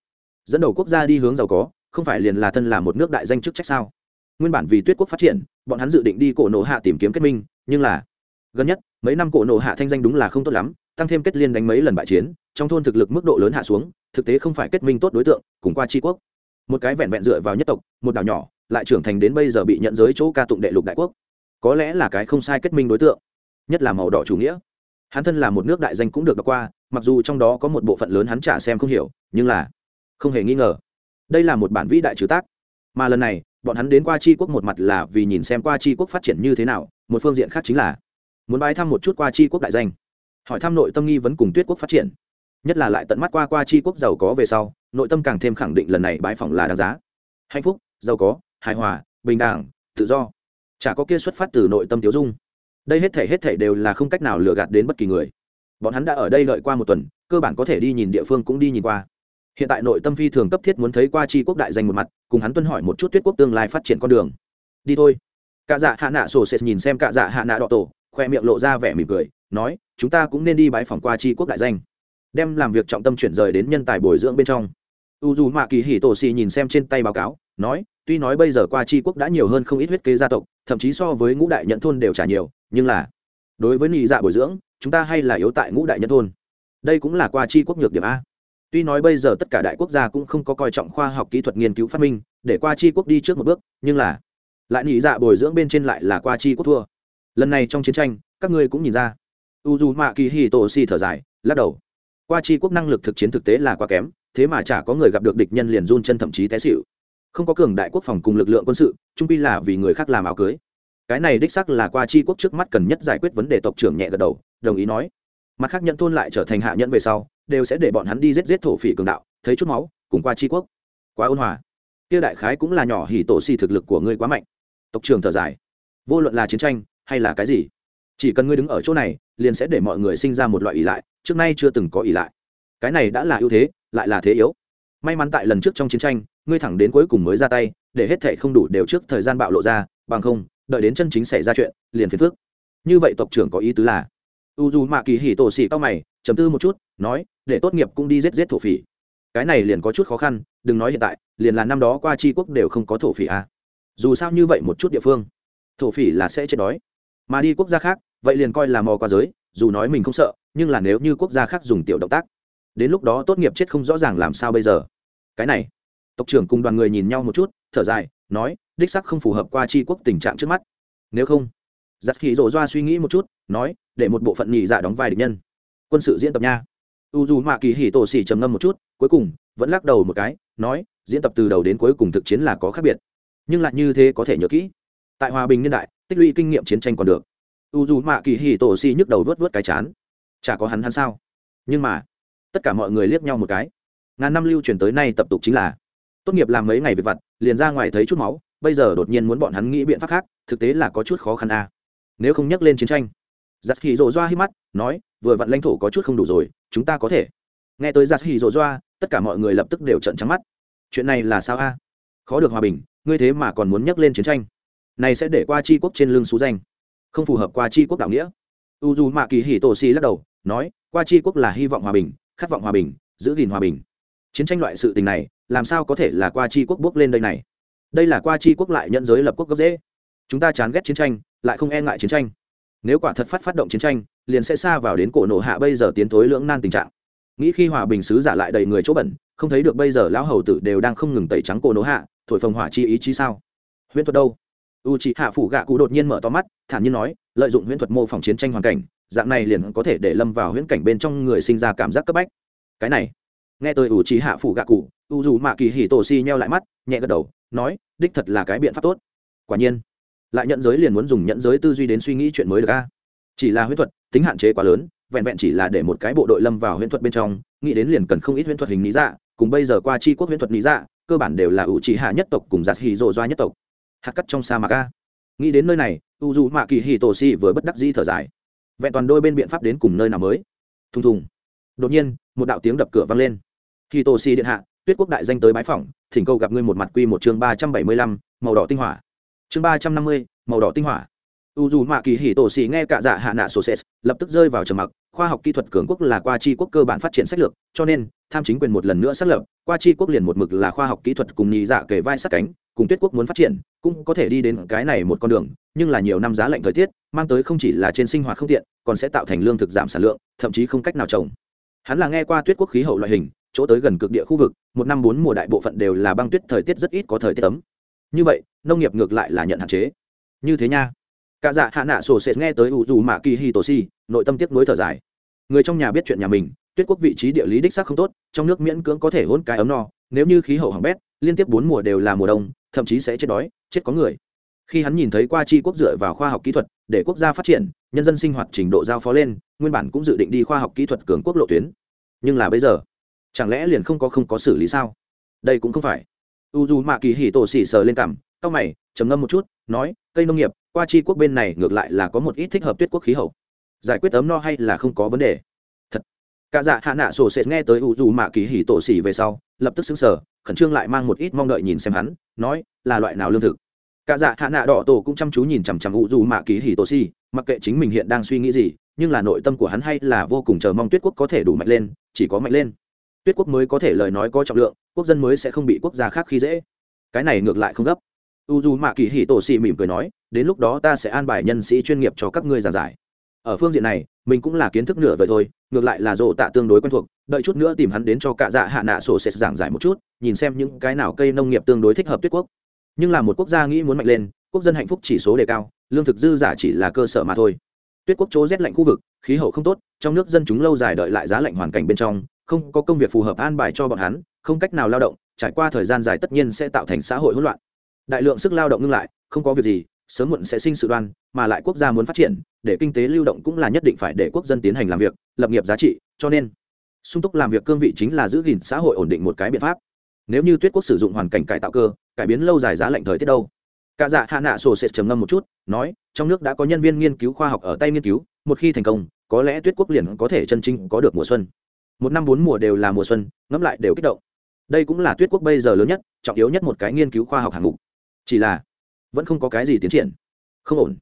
Dẫn đầu quốc gia đi hướng giàu có, không phải liền là thân là một nước đại danh chức trách sao? Nguyên bản vì tuyết quốc phát triển, bọn hắn dự định đi cổ nổ hạ tìm kiếm kết minh, nhưng là gần nhất, mấy năm cổ nổ hạ thanh danh đúng là không tốt lắm, tăng thêm kết liên đánh mấy lần bại chiến, trong thôn thực lực mức độ lớn hạ xuống, thực tế không phải kết minh tốt đối tượng, cùng qua tri quốc. Một cái vẹn vẹn dựa vào nhất tộc, một đảo nhỏ, lại trưởng thành đến bây giờ bị nhận giới chỗ ca tụng đệ lục đại quốc. Có lẽ là cái không sai kết minh đối tượng, nhất là màu đỏ chủ nghĩa hắn thân là một nước đại danh cũng được đọc qua, mặc dù trong đó có một bộ phận lớn hắn trả xem không hiểu, nhưng là không hề nghi ngờ. Đây là một bản vĩ đại trừ tác. Mà lần này, bọn hắn đến qua tri quốc một mặt là vì nhìn xem qua tri quốc phát triển như thế nào, một phương diện khác chính là muốn bái thăm một chút qua tri quốc đại danh. Hỏi thăm nội tâm nghi vấn cùng tuyết quốc phát triển. Nhất là lại tận mắt qua qua tri quốc giàu có về sau, nội tâm càng thêm khẳng định lần này bái phỏng là đáng giá. Hạnh phúc, giàu có, hài hòa, bình đẳng, tự do. Chả có kia xuất phát từ nội tâm tiếu dung đây hết thể hết thể đều là không cách nào lừa gạt đến bất kỳ người. Bọn hắn đã ở đây đợi qua một tuần, cơ bản có thể đi nhìn địa phương cũng đi nhìn qua. Hiện tại nội tâm phi thường cấp thiết muốn thấy qua tri quốc đại danh một mặt, cùng hắn tuân hỏi một chút tuyết quốc tương lai phát triển con đường. Đi thôi. Cạ dạ hạ nạ sổ sệt nhìn xem cạ dạ hạ nạ đọ tổ, khoe miệng lộ ra vẻ mỉm cười, nói, chúng ta cũng nên đi bãi phòng qua tri quốc đại danh, đem làm việc trọng tâm chuyển rời đến nhân tài bồi dưỡng bên trong. U dù mạ kỳ hỉ tổ xì nhìn xem trên tay báo cáo, nói, tuy nói bây giờ qua tri quốc đã nhiều hơn không ít huyết kế gia tộc, thậm chí so với ngũ đại nhận thôn đều trả nhiều nhưng là đối với nhị dạ bồi dưỡng, chúng ta hay là yếu tại ngũ đại nhân thôn. Đây cũng là qua tri quốc nhược điểm a. Tuy nói bây giờ tất cả đại quốc gia cũng không có coi trọng khoa học kỹ thuật nghiên cứu phát minh, để qua tri quốc đi trước một bước, nhưng là lại nhị dạ bồi dưỡng bên trên lại là qua tri quốc thua. Lần này trong chiến tranh, các ngươi cũng nhìn ra. U dù mạ kỳ hì tổ si thở dài, lắc đầu. Qua chi quốc năng lực thực chiến thực tế là quá kém, thế mà chả có người gặp được địch nhân liền run chân thậm chí té xịu không có cường đại quốc phòng cùng lực lượng quân sự trung pi là vì người khác làm áo cưới cái này đích sắc là qua chi quốc trước mắt cần nhất giải quyết vấn đề tộc trưởng nhẹ gật đầu, đồng ý nói. Mặt khác nhận thôn lại trở thành hạ nhận về sau, đều sẽ để bọn hắn đi giết giết thổ phỉ cường đạo, thấy chút máu, cùng qua chi quốc. Quá ôn hòa. Kia đại khái cũng là nhỏ hỉ tổ si thực lực của ngươi quá mạnh. Tộc trưởng thở dài. Vô luận là chiến tranh, hay là cái gì, chỉ cần ngươi đứng ở chỗ này, liền sẽ để mọi người sinh ra một loại ỷ lại, trước nay chưa từng có ỷ lại. Cái này đã là ưu thế, lại là thế yếu. May mắn tại lần trước trong chiến tranh, ngươi thẳng đến cuối cùng mới ra tay, để hết thệ không đủ đều trước thời gian bạo lộ ra, bằng không đợi đến chân chính xảy ra chuyện, liền phiền phước như vậy tộc trưởng có ý tứ là u dù mạ kỳ hỉ tổ xỉ cao mày chấm tư một chút, nói, để tốt nghiệp cũng đi giết giết thổ phỉ. Cái này liền có chút khó khăn, đừng nói hiện tại, liền là năm đó qua tri quốc đều không có thổ phỉ à. dù sao như vậy một chút địa phương, thổ phỉ là sẽ chết đói. Mà đi quốc gia khác, vậy liền coi là mò qua giới, dù nói mình không sợ, nhưng là nếu như quốc gia khác dùng tiểu động tác, đến lúc đó tốt nghiệp chết không rõ ràng làm sao bây giờ. Cái này tộc trưởng cùng đoàn người nhìn nhau một chút, thở dài, nói, đích sắc không phù hợp qua tri quốc tình trạng trước mắt. Nếu không giặc khí rổ doa suy nghĩ một chút, nói, để một bộ phận nhị dạ đóng vai địch nhân. Quân sự diễn tập nha. U dù mạ kỳ hỉ tổ xỉ trầm ngâm một chút, cuối cùng, vẫn lắc đầu một cái, nói, diễn tập từ đầu đến cuối cùng thực chiến là có khác biệt, nhưng lại như thế có thể nhớ kỹ. Tại hòa bình niên đại, tích lũy kinh nghiệm chiến tranh còn được. U dù mạ kỳ hỉ tổ xỉ nhức đầu vớt vớt cái chán. Chả có hắn hắn sao? Nhưng mà, tất cả mọi người liếc nhau một cái. Ngàn năm lưu truyền tới nay tập tục chính là tốt nghiệp làm mấy ngày việc vặt, liền ra ngoài thấy chút máu, bây giờ đột nhiên muốn bọn hắn nghĩ biện pháp khác, thực tế là có chút khó khăn a. À. nếu không nhắc lên chiến tranh. Giặc hì rộ doa hít mắt, nói, vừa vặn lãnh thổ có chút không đủ rồi, chúng ta có thể. Nghe tới giặc hì rộ doa, tất cả mọi người lập tức đều trận trắng mắt. Chuyện này là sao a? Khó được hòa bình, ngươi thế mà còn muốn nhắc lên chiến tranh. Này sẽ để qua chi quốc trên lưng xú danh. Không phù hợp qua chi quốc đạo nghĩa. U dù mạ kỳ hì tổ si lắc đầu, nói, qua chi quốc là hy vọng hòa bình, khát vọng hòa bình, giữ gìn hòa bình. Chiến tranh loại sự tình này làm sao có thể là qua chi quốc bước lên đây này? Đây là qua chi quốc lại nhận giới lập quốc gốc dễ. Chúng ta chán ghét chiến tranh, lại không e ngại chiến tranh. Nếu quả thật phát phát động chiến tranh, liền sẽ xa vào đến cổ nổ hạ bây giờ tiến thối lưỡng nan tình trạng. Nghĩ khi hòa bình sứ giả lại đầy người chỗ bẩn, không thấy được bây giờ lão hầu tử đều đang không ngừng tẩy trắng cổ nổ hạ, thổi phồng hỏa chi ý chí sao? Huyễn thuật đâu? U chị hạ phủ gạ cụ đột nhiên mở to mắt, thản nhiên nói, lợi dụng huyễn thuật mô phỏng chiến tranh hoàn cảnh, dạng này liền có thể để lâm vào huyễn cảnh bên trong người sinh ra cảm giác cấp bách. Cái này, nghe tôi u chị hạ phủ gạ cụ u dù mạ kỳ hỉ tổ si nheo lại mắt, nhẹ gật đầu, nói, đích thật là cái biện pháp tốt. Quả nhiên, lại nhận giới liền muốn dùng nhận giới tư duy đến suy nghĩ chuyện mới được a. Chỉ là huyễn thuật, tính hạn chế quá lớn, vẹn vẹn chỉ là để một cái bộ đội lâm vào huyễn thuật bên trong, nghĩ đến liền cần không ít huyễn thuật hình lý dạ cùng bây giờ qua chi quốc huyễn thuật lý dạ cơ bản đều là ủ chỉ hạ nhất tộc cùng giặt hì rộ doa nhất tộc. Hạt cắt trong sa mạc a. Nghĩ đến nơi này, u dù mạ kỳ hì tổ si vừa bất đắc di thở dài. Vẹn toàn đôi bên biện pháp đến cùng nơi nào mới? Thùng thùng. Đột nhiên, một đạo tiếng đập cửa vang lên. Hì tổ si điện hạ tuyết quốc đại danh tới bái phỏng, thỉnh cầu gặp ngươi một mặt quy một chương ba trăm bảy mươi lăm, màu đỏ tinh hỏa. Chương ba trăm năm mươi, màu đỏ tinh hỏa. U dù mạ kỳ hỉ tổ xì nghe cả dạ hạ nạ sổ sệt lập tức rơi vào trầm mặc. Khoa học kỹ thuật cường quốc là qua chi quốc cơ bản phát triển sách lược, cho nên tham chính quyền một lần nữa xác lập. Qua chi quốc liền một mực là khoa học kỹ thuật cùng nhị dạ kể vai sát cánh, cùng tuyết quốc muốn phát triển, cũng có thể đi đến cái này một con đường, nhưng là nhiều năm giá lạnh thời tiết, mang tới không chỉ là trên sinh hoạt không tiện, còn sẽ tạo thành lương thực giảm sản lượng, thậm chí không cách nào trồng. Hắn là nghe qua tuyết quốc khí hậu loại hình chỗ tới gần cực địa khu vực, một năm bốn mùa đại bộ phận đều là băng tuyết, thời tiết rất ít có thời tiết ấm. Như vậy, nông nghiệp ngược lại là nhận hạn chế. Như thế nha. Cả dạ hạ nạ sổ sệt nghe tới u dù mạ kỳ hi tổ si, nội tâm tiếc nuối thở dài. Người trong nhà biết chuyện nhà mình, tuyết quốc vị trí địa lý đích xác không tốt, trong nước miễn cưỡng có thể hôn cái ấm no, nếu như khí hậu hỏng bét, liên tiếp bốn mùa đều là mùa đông, thậm chí sẽ chết đói, chết có người. Khi hắn nhìn thấy qua chi quốc dựa vào khoa học kỹ thuật để quốc gia phát triển, nhân dân sinh hoạt trình độ giao phó lên, nguyên bản cũng dự định đi khoa học kỹ thuật cường quốc lộ tuyến. Nhưng là bây giờ chẳng lẽ liền không có không có xử lý sao? Đây cũng không phải. U dù mạ kỳ hỉ tổ xỉ sờ lên cảm cau mày, trầm ngâm một chút, nói, cây nông nghiệp, qua chi quốc bên này ngược lại là có một ít thích hợp tuyết quốc khí hậu. Giải quyết ấm no hay là không có vấn đề. Thật. Cả dạ hạ nạ sổ sệt nghe tới u dù mạ kỳ hỉ tổ xỉ về sau, lập tức xứng sở khẩn trương lại mang một ít mong đợi nhìn xem hắn, nói, là loại nào lương thực? Cả dạ hạ nạ đỏ tổ cũng chăm chú nhìn chằm chằm u dù mạ kỳ hỉ tổ xỉ, mặc kệ chính mình hiện đang suy nghĩ gì, nhưng là nội tâm của hắn hay là vô cùng chờ mong tuyết quốc có thể đủ mạnh lên, chỉ có mạnh lên tuyết quốc mới có thể lời nói có trọng lượng, quốc dân mới sẽ không bị quốc gia khác khi dễ. Cái này ngược lại không gấp. U d u mạ kỳ hì tổ xì mỉm cười nói, đến lúc đó ta sẽ an bài nhân sĩ chuyên nghiệp cho các ngươi giảng giải. Ở phương diện này, mình cũng là kiến thức nửa vậy thôi, ngược lại là rộ tạ tương đối quen thuộc, đợi chút nữa tìm hắn đến cho cả dạ hạ nạ sổ sẽ giảng giải một chút, nhìn xem những cái nào cây nông nghiệp tương đối thích hợp tuyết quốc. Nhưng là một quốc gia nghĩ muốn mạnh lên, quốc dân hạnh phúc chỉ số đề cao, lương thực dư giả chỉ là cơ sở mà thôi. Tuyết quốc chỗ rét lạnh khu vực, khí hậu không tốt, trong nước dân chúng lâu dài đợi lại giá lạnh hoàn cảnh bên trong không có công việc phù hợp an bài cho bọn hắn, không cách nào lao động, trải qua thời gian dài tất nhiên sẽ tạo thành xã hội hỗn loạn. Đại lượng sức lao động ngưng lại, không có việc gì, sớm muộn sẽ sinh sự đoan, mà lại quốc gia muốn phát triển, để kinh tế lưu động cũng là nhất định phải để quốc dân tiến hành làm việc, lập nghiệp giá trị, cho nên sung túc làm việc cương vị chính là giữ gìn xã hội ổn định một cái biện pháp. Nếu như tuyết quốc sử dụng hoàn cảnh cải tạo cơ, cải biến lâu dài giá lạnh thời tiết đâu? Cả dạ hạ nạ sổ sẽ trầm ngâm một chút, nói, trong nước đã có nhân viên nghiên cứu khoa học ở tay nghiên cứu, một khi thành công, có lẽ tuyết quốc liền có thể chân chính có được mùa xuân một năm bốn mùa đều là mùa xuân, ngẫm lại đều kích động. Đây cũng là tuyết quốc bây giờ lớn nhất, trọng yếu nhất một cái nghiên cứu khoa học hạng mục. Chỉ là, vẫn không có cái gì tiến triển. Không ổn.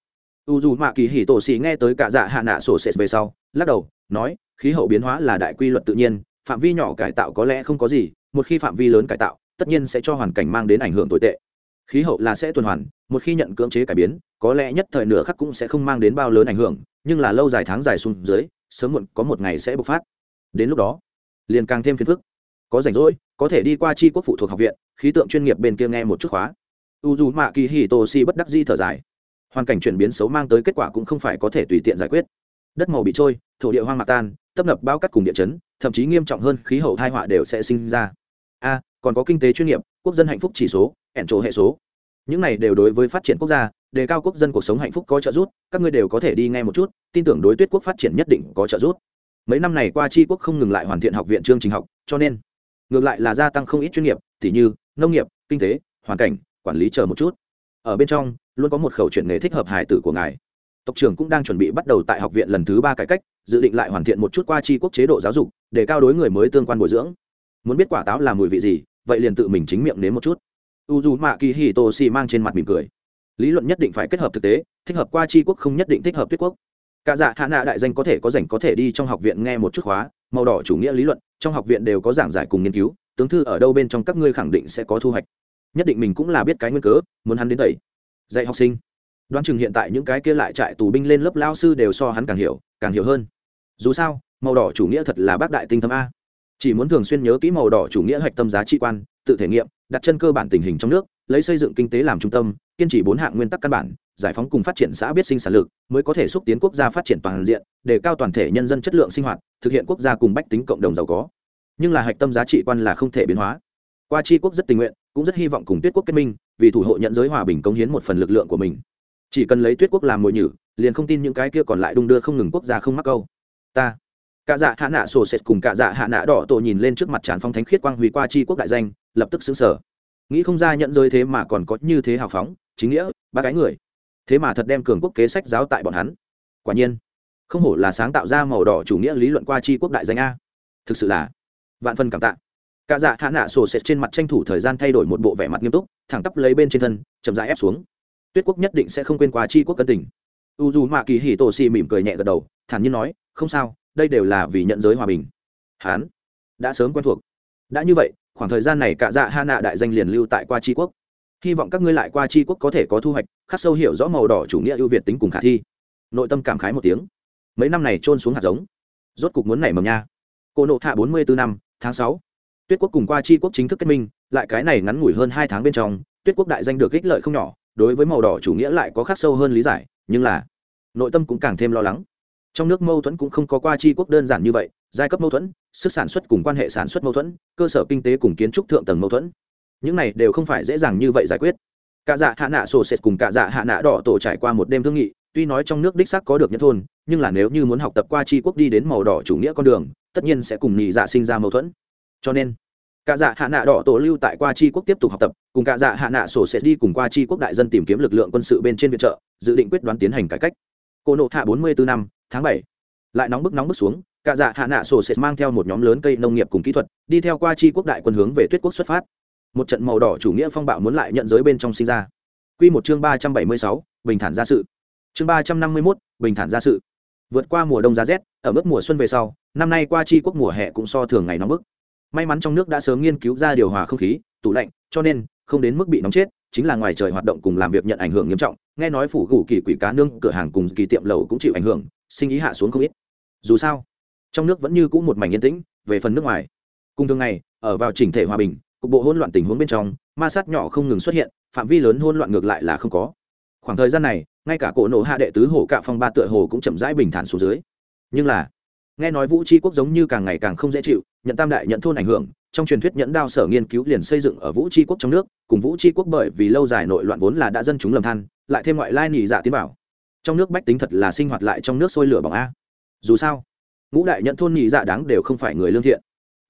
U dù mạ kỳ hỉ tổ xì nghe tới cả dạ hạ nạ sổ sệt về sau, lắc đầu, nói, khí hậu biến hóa là đại quy luật tự nhiên, phạm vi nhỏ cải tạo có lẽ không có gì, một khi phạm vi lớn cải tạo, tất nhiên sẽ cho hoàn cảnh mang đến ảnh hưởng tồi tệ. Khí hậu là sẽ tuần hoàn, một khi nhận cưỡng chế cải biến, có lẽ nhất thời nửa khắc cũng sẽ không mang đến bao lớn ảnh hưởng, nhưng là lâu dài tháng dài xuống dưới, sớm muộn có một ngày sẽ bộc phát đến lúc đó, liền càng thêm phiền phức. Có rảnh rỗi, có thể đi qua tri quốc phụ thuộc học viện, khí tượng chuyên nghiệp bên kia nghe một chút khóa. U dù mạ kỳ hì tô si bất đắc di thở dài. Hoàn cảnh chuyển biến xấu mang tới kết quả cũng không phải có thể tùy tiện giải quyết. Đất màu bị trôi, thổ địa hoang mạc tan, tấp nập bao cắt cùng địa chấn, thậm chí nghiêm trọng hơn khí hậu thai họa đều sẽ sinh ra. A, còn có kinh tế chuyên nghiệp, quốc dân hạnh phúc chỉ số, ẻn trộ hệ số. Những này đều đối với phát triển quốc gia, đề cao quốc dân cuộc sống hạnh phúc có trợ giúp, các ngươi đều có thể đi ngay một chút, tin tưởng đối tuyết quốc phát triển nhất định có trợ giúp mấy năm này qua tri quốc không ngừng lại hoàn thiện học viện chương trình học, cho nên ngược lại là gia tăng không ít chuyên nghiệp t như nông nghiệp, kinh tế, hoàn cảnh, quản lý chờ một chút. Ở bên trong, luôn có một khẩu chuyện nghề thích hợp hài tử của ngài. Tộc trưởng cũng đang chuẩn bị bắt đầu tại học viện lần thứ ba cải cách, dự định lại hoàn thiện một chút qua tri quốc chế độ giáo dục, để cao đối người mới tương quan bồi dưỡng. Muốn biết quả táo là mùi vị gì, vậy liền tự mình chính miệng nếm một chút. U dù mạ kỳ hì tô xì mang trên mặt mỉm cười. Lý luận nhất định phải kết hợp thực tế, thích hợp qua tri quốc không nhất định thích hợp tuyết quốc cả dạ hạ nạ đại danh có thể có rảnh có thể đi trong học viện nghe một chút khóa, màu đỏ chủ nghĩa lý luận, trong học viện đều có giảng giải cùng nghiên cứu, tướng thư ở đâu bên trong các ngươi khẳng định sẽ có thu hoạch. Nhất định mình cũng là biết cái nguyên cớ, muốn hắn đến tẩy. Dạy học sinh. Đoán chừng hiện tại những cái kia lại trại tù binh lên lớp lao sư đều so hắn càng hiểu càng hiểu hơn. Dù sao, màu đỏ chủ nghĩa thật là bác đại tinh thâm a. Chỉ muốn thường xuyên nhớ kỹ màu đỏ chủ nghĩa hạch tâm giá trị quan, tự thể nghiệm, đặt chân cơ bản tình hình trong nước, lấy xây dựng kinh tế làm trung tâm kiên trì bốn hạng nguyên tắc căn bản, giải phóng cùng phát triển xã biết sinh sản lực, mới có thể xúc tiến quốc gia phát triển toàn diện, để cao toàn thể nhân dân chất lượng sinh hoạt, thực hiện quốc gia cùng bách tính cộng đồng giàu có. Nhưng là hạch tâm giá trị quan là không thể biến hóa. Qua tri quốc rất tình nguyện, cũng rất hy vọng cùng tuyết quốc kết minh, vì thủ hộ nhận giới hòa bình cống hiến một phần lực lượng của mình. Chỉ cần lấy tuyết quốc làm mồi nhử, liền không tin những cái kia còn lại đung đưa không ngừng quốc gia không mắc câu. Ta, cả dạ hạ nạ sổ sệt cùng cả dạ hạ nạ đỏ tổ nhìn lên trước mặt tràn phong thánh khiết quang huy qua chi quốc đại danh, lập tức xứng sở nghĩ không ra nhận giới thế mà còn có như thế hào phóng chính nghĩa, ba cái người. Thế mà thật đem cường quốc kế sách giáo tại bọn hắn. Quả nhiên, không hổ là sáng tạo ra màu đỏ chủ nghĩa lý luận qua chi quốc đại danh a. Thực sự là vạn phân cảm tạ. Cả dạ hạ nạ sổ sệt trên mặt tranh thủ thời gian thay đổi một bộ vẻ mặt nghiêm túc, thẳng tắp lấy bên trên thân, chậm rãi ép xuống. Tuyết quốc nhất định sẽ không quên qua chi quốc cân tình. U dù mạ kỳ hì tổ xì mỉm cười nhẹ gật đầu, thản nhiên nói, không sao, đây đều là vì nhận giới hòa bình. Hán, đã sớm quen thuộc. Đã như vậy, khoảng thời gian này cả dạ hạ nạ đại danh liền lưu tại qua Chi quốc hy vọng các ngươi lại qua tri quốc có thể có thu hoạch, khắc sâu hiểu rõ màu đỏ chủ nghĩa ưu việt tính cùng khả thi. Nội tâm cảm khái một tiếng. Mấy năm này trôn xuống hạt giống. Rốt cục muốn nảy mầm nha. Cô nộ hạ bốn mươi bốn năm, tháng sáu. Tuyết quốc cùng qua tri quốc chính thức kết minh, lại cái này ngắn ngủi hơn hai tháng bên trong, tuyết quốc đại danh được ích lợi không nhỏ, đối với màu đỏ chủ nghĩa lại có khắc sâu hơn lý giải, nhưng là, nội tâm cũng càng thêm lo lắng. Trong nước mâu thuẫn cũng không có qua chi quốc đơn giản như vậy, giai cấp mâu thuẫn, sức sản xuất cùng quan hệ sản xuất mâu thuẫn, cơ sở kinh tế cùng kiến trúc thượng tầng mâu thuẫn những này đều không phải dễ dàng như vậy giải quyết. Cả dạ hạ nạ sổ sệt cùng cả dạ hạ nạ đỏ tổ trải qua một đêm thương nghị, tuy nói trong nước đích sắc có được nhất thôn, nhưng là nếu như muốn học tập qua chi quốc đi đến màu đỏ chủ nghĩa con đường, tất nhiên sẽ cùng nhị dạ sinh ra mâu thuẫn. Cho nên, cả dạ hạ nạ đỏ tổ lưu tại qua chi quốc tiếp tục học tập, cùng cả dạ hạ nạ sổ sẽ đi cùng qua chi quốc đại dân tìm kiếm lực lượng quân sự bên trên viện trợ, dự định quyết đoán tiến hành cải cách. Cô nộ hạ bốn mươi bốn năm, tháng bảy. Lại nóng bức nóng bức xuống, cả dạ hạ nạ sổ sẽ mang theo một nhóm lớn cây nông nghiệp cùng kỹ thuật, đi theo qua chi quốc đại quân hướng về tuyết quốc xuất phát một trận màu đỏ chủ nghĩa phong bạo muốn lại nhận giới bên trong sinh ra. Quy một chương ba trăm bảy mươi sáu, bình thản gia sự. Chương ba trăm năm mươi mốt, bình thản gia sự. Vượt qua mùa đông giá rét, ở mức mùa xuân về sau, năm nay qua chi quốc mùa hè cũng so thường ngày nóng bức. May mắn trong nước đã sớm nghiên cứu ra điều hòa không khí, tủ lạnh, cho nên không đến mức bị nóng chết, chính là ngoài trời hoạt động cùng làm việc nhận ảnh hưởng nghiêm trọng, nghe nói phủ gủ kỳ quỷ cá nương cửa hàng cùng kỳ tiệm lầu cũng chịu ảnh hưởng, sinh ý hạ xuống không ít. Dù sao, trong nước vẫn như cũ một mảnh yên tĩnh, về phần nước ngoài. Cùng thường ngày, ở vào chỉnh thể hòa bình cục bộ hỗn loạn tình huống bên trong, ma sát nhỏ không ngừng xuất hiện, phạm vi lớn hỗn loạn ngược lại là không có. Khoảng thời gian này, ngay cả cổ nổ hạ đệ tứ hồ cạ phong ba tựa hồ cũng chậm rãi bình thản xuống dưới. Nhưng là, nghe nói vũ tri quốc giống như càng ngày càng không dễ chịu, nhận tam đại nhận thôn ảnh hưởng, trong truyền thuyết nhẫn đao sở nghiên cứu liền xây dựng ở vũ tri quốc trong nước, cùng vũ tri quốc bởi vì lâu dài nội loạn vốn là đã dân chúng lầm than, lại thêm ngoại lai nỉ dạ tiến bảo trong nước bách tính thật là sinh hoạt lại trong nước sôi lửa bỏng a. Dù sao, ngũ đại nhận thôn nỉ dạ đáng đều không phải người lương thiện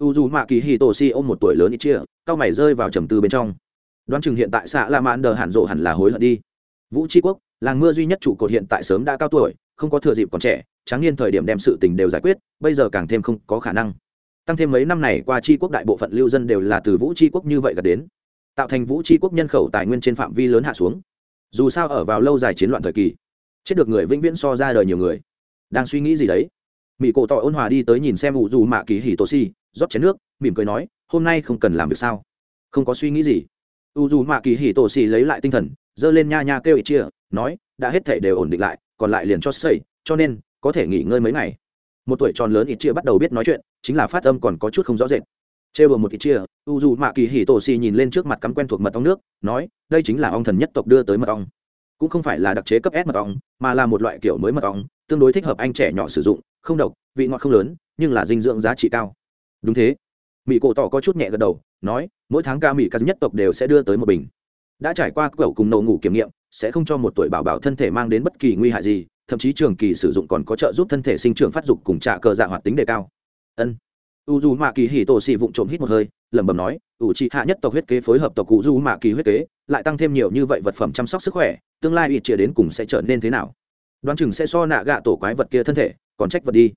u dù mạ kỳ hì tổ si ôm một tuổi lớn ít chia, cao mày rơi vào trầm tư bên trong. Đoán chừng hiện tại xạ la mãn đờ hẳn rộ hẳn là hối hận đi. Vũ tri quốc, làng mưa duy nhất trụ cột hiện tại sớm đã cao tuổi, không có thừa dịp còn trẻ, tráng niên thời điểm đem sự tình đều giải quyết, bây giờ càng thêm không có khả năng. Tăng thêm mấy năm này qua tri quốc đại bộ phận lưu dân đều là từ vũ tri quốc như vậy gạt đến. Tạo thành vũ tri quốc nhân khẩu tài nguyên trên phạm vi lớn hạ xuống. Dù sao ở vào lâu dài chiến loạn thời kỳ, chết được người vĩnh viễn so ra đời nhiều người. Đang suy nghĩ gì đấy? Mỹ cổ tỏ ôn hòa đi tới nhìn xem ủ dù mạ kỳ hỉ tổ si rót chén nước, mỉm cười nói, hôm nay không cần làm việc sao? Không có suy nghĩ gì. U dù mạ kỳ hỉ tổ xì lấy lại tinh thần, giơ lên nha nha kêu ít chia nói, đã hết thể đều ổn định lại, còn lại liền cho xây, cho nên, có thể nghỉ ngơi mấy ngày. Một tuổi tròn lớn ít chia bắt đầu biết nói chuyện, chính là phát âm còn có chút không rõ rệt. Trêu bờ một ít chia u dù mạ kỳ hỉ tổ xì nhìn lên trước mặt cắm quen thuộc mật ong nước, nói, đây chính là ong thần nhất tộc đưa tới mật ong. Cũng không phải là đặc chế cấp s mật ong, mà là một loại kiểu mới mật ong, tương đối thích hợp anh trẻ nhỏ sử dụng, không độc, vị ngọt không lớn, nhưng là dinh dưỡng giá trị cao đúng thế. Mỹ cổ tỏ có chút nhẹ gật đầu, nói, mỗi tháng ca mỹ ca nhất tộc đều sẽ đưa tới một bình. Đã trải qua cậu cùng nậu ngủ kiểm nghiệm, sẽ không cho một tuổi bảo bảo thân thể mang đến bất kỳ nguy hại gì, thậm chí trường kỳ sử dụng còn có trợ giúp thân thể sinh trưởng phát dục cùng trả cờ dạ hoạt tính đề cao. Ân. U d mạ kỳ hì tổ xì vụng trộm hít một hơi, lẩm bẩm nói u trị hạ nhất tộc huyết kế phối hợp tộc cụ du mạ kỳ huyết kế, lại tăng thêm nhiều như vậy vật phẩm chăm sóc sức khỏe, tương lai ít chia đến cùng sẽ trở nên thế nào? Đoán chừng sẽ so nạ gạ tổ quái vật kia thân thể còn trách vật đi.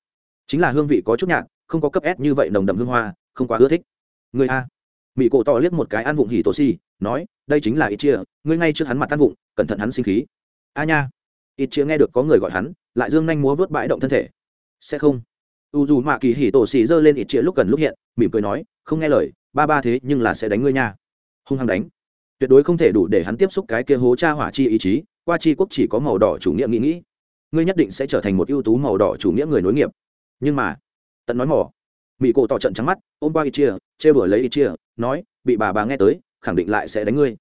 Chính là hương vị có chút nhạt không có cấp s như vậy nồng đậm hương hoa, không quá ưa thích. Người a. Mỹ cổ to liếc một cái ăn vụng hỉ tổ xì nói, đây chính là ít chia ngươi ngay trước hắn mặt ăn vụng, cẩn thận hắn sinh khí. A nha. Ít chia nghe được có người gọi hắn, lại dương nhanh múa vớt bãi động thân thể. Sẽ không. U dù mạ kỳ hỉ tổ xì giơ lên ít chia lúc gần lúc hiện, mỉm cười nói, không nghe lời, ba ba thế nhưng là sẽ đánh ngươi nha. Hung hăng đánh. Tuyệt đối không thể đủ để hắn tiếp xúc cái kia hố cha hỏa chi ý chí, qua chi quốc chỉ có màu đỏ chủ nghĩa nghĩ nghĩ. Ngươi nhất định sẽ trở thành một ưu tú màu đỏ chủ nghĩa người nối nghiệp. Nhưng mà tận nói mỏ. Mỹ cổ tỏ trận trắng mắt, ôm qua ít chia chê bửa lấy ít chia, nói, bị bà bà nghe tới, khẳng định lại sẽ đánh ngươi.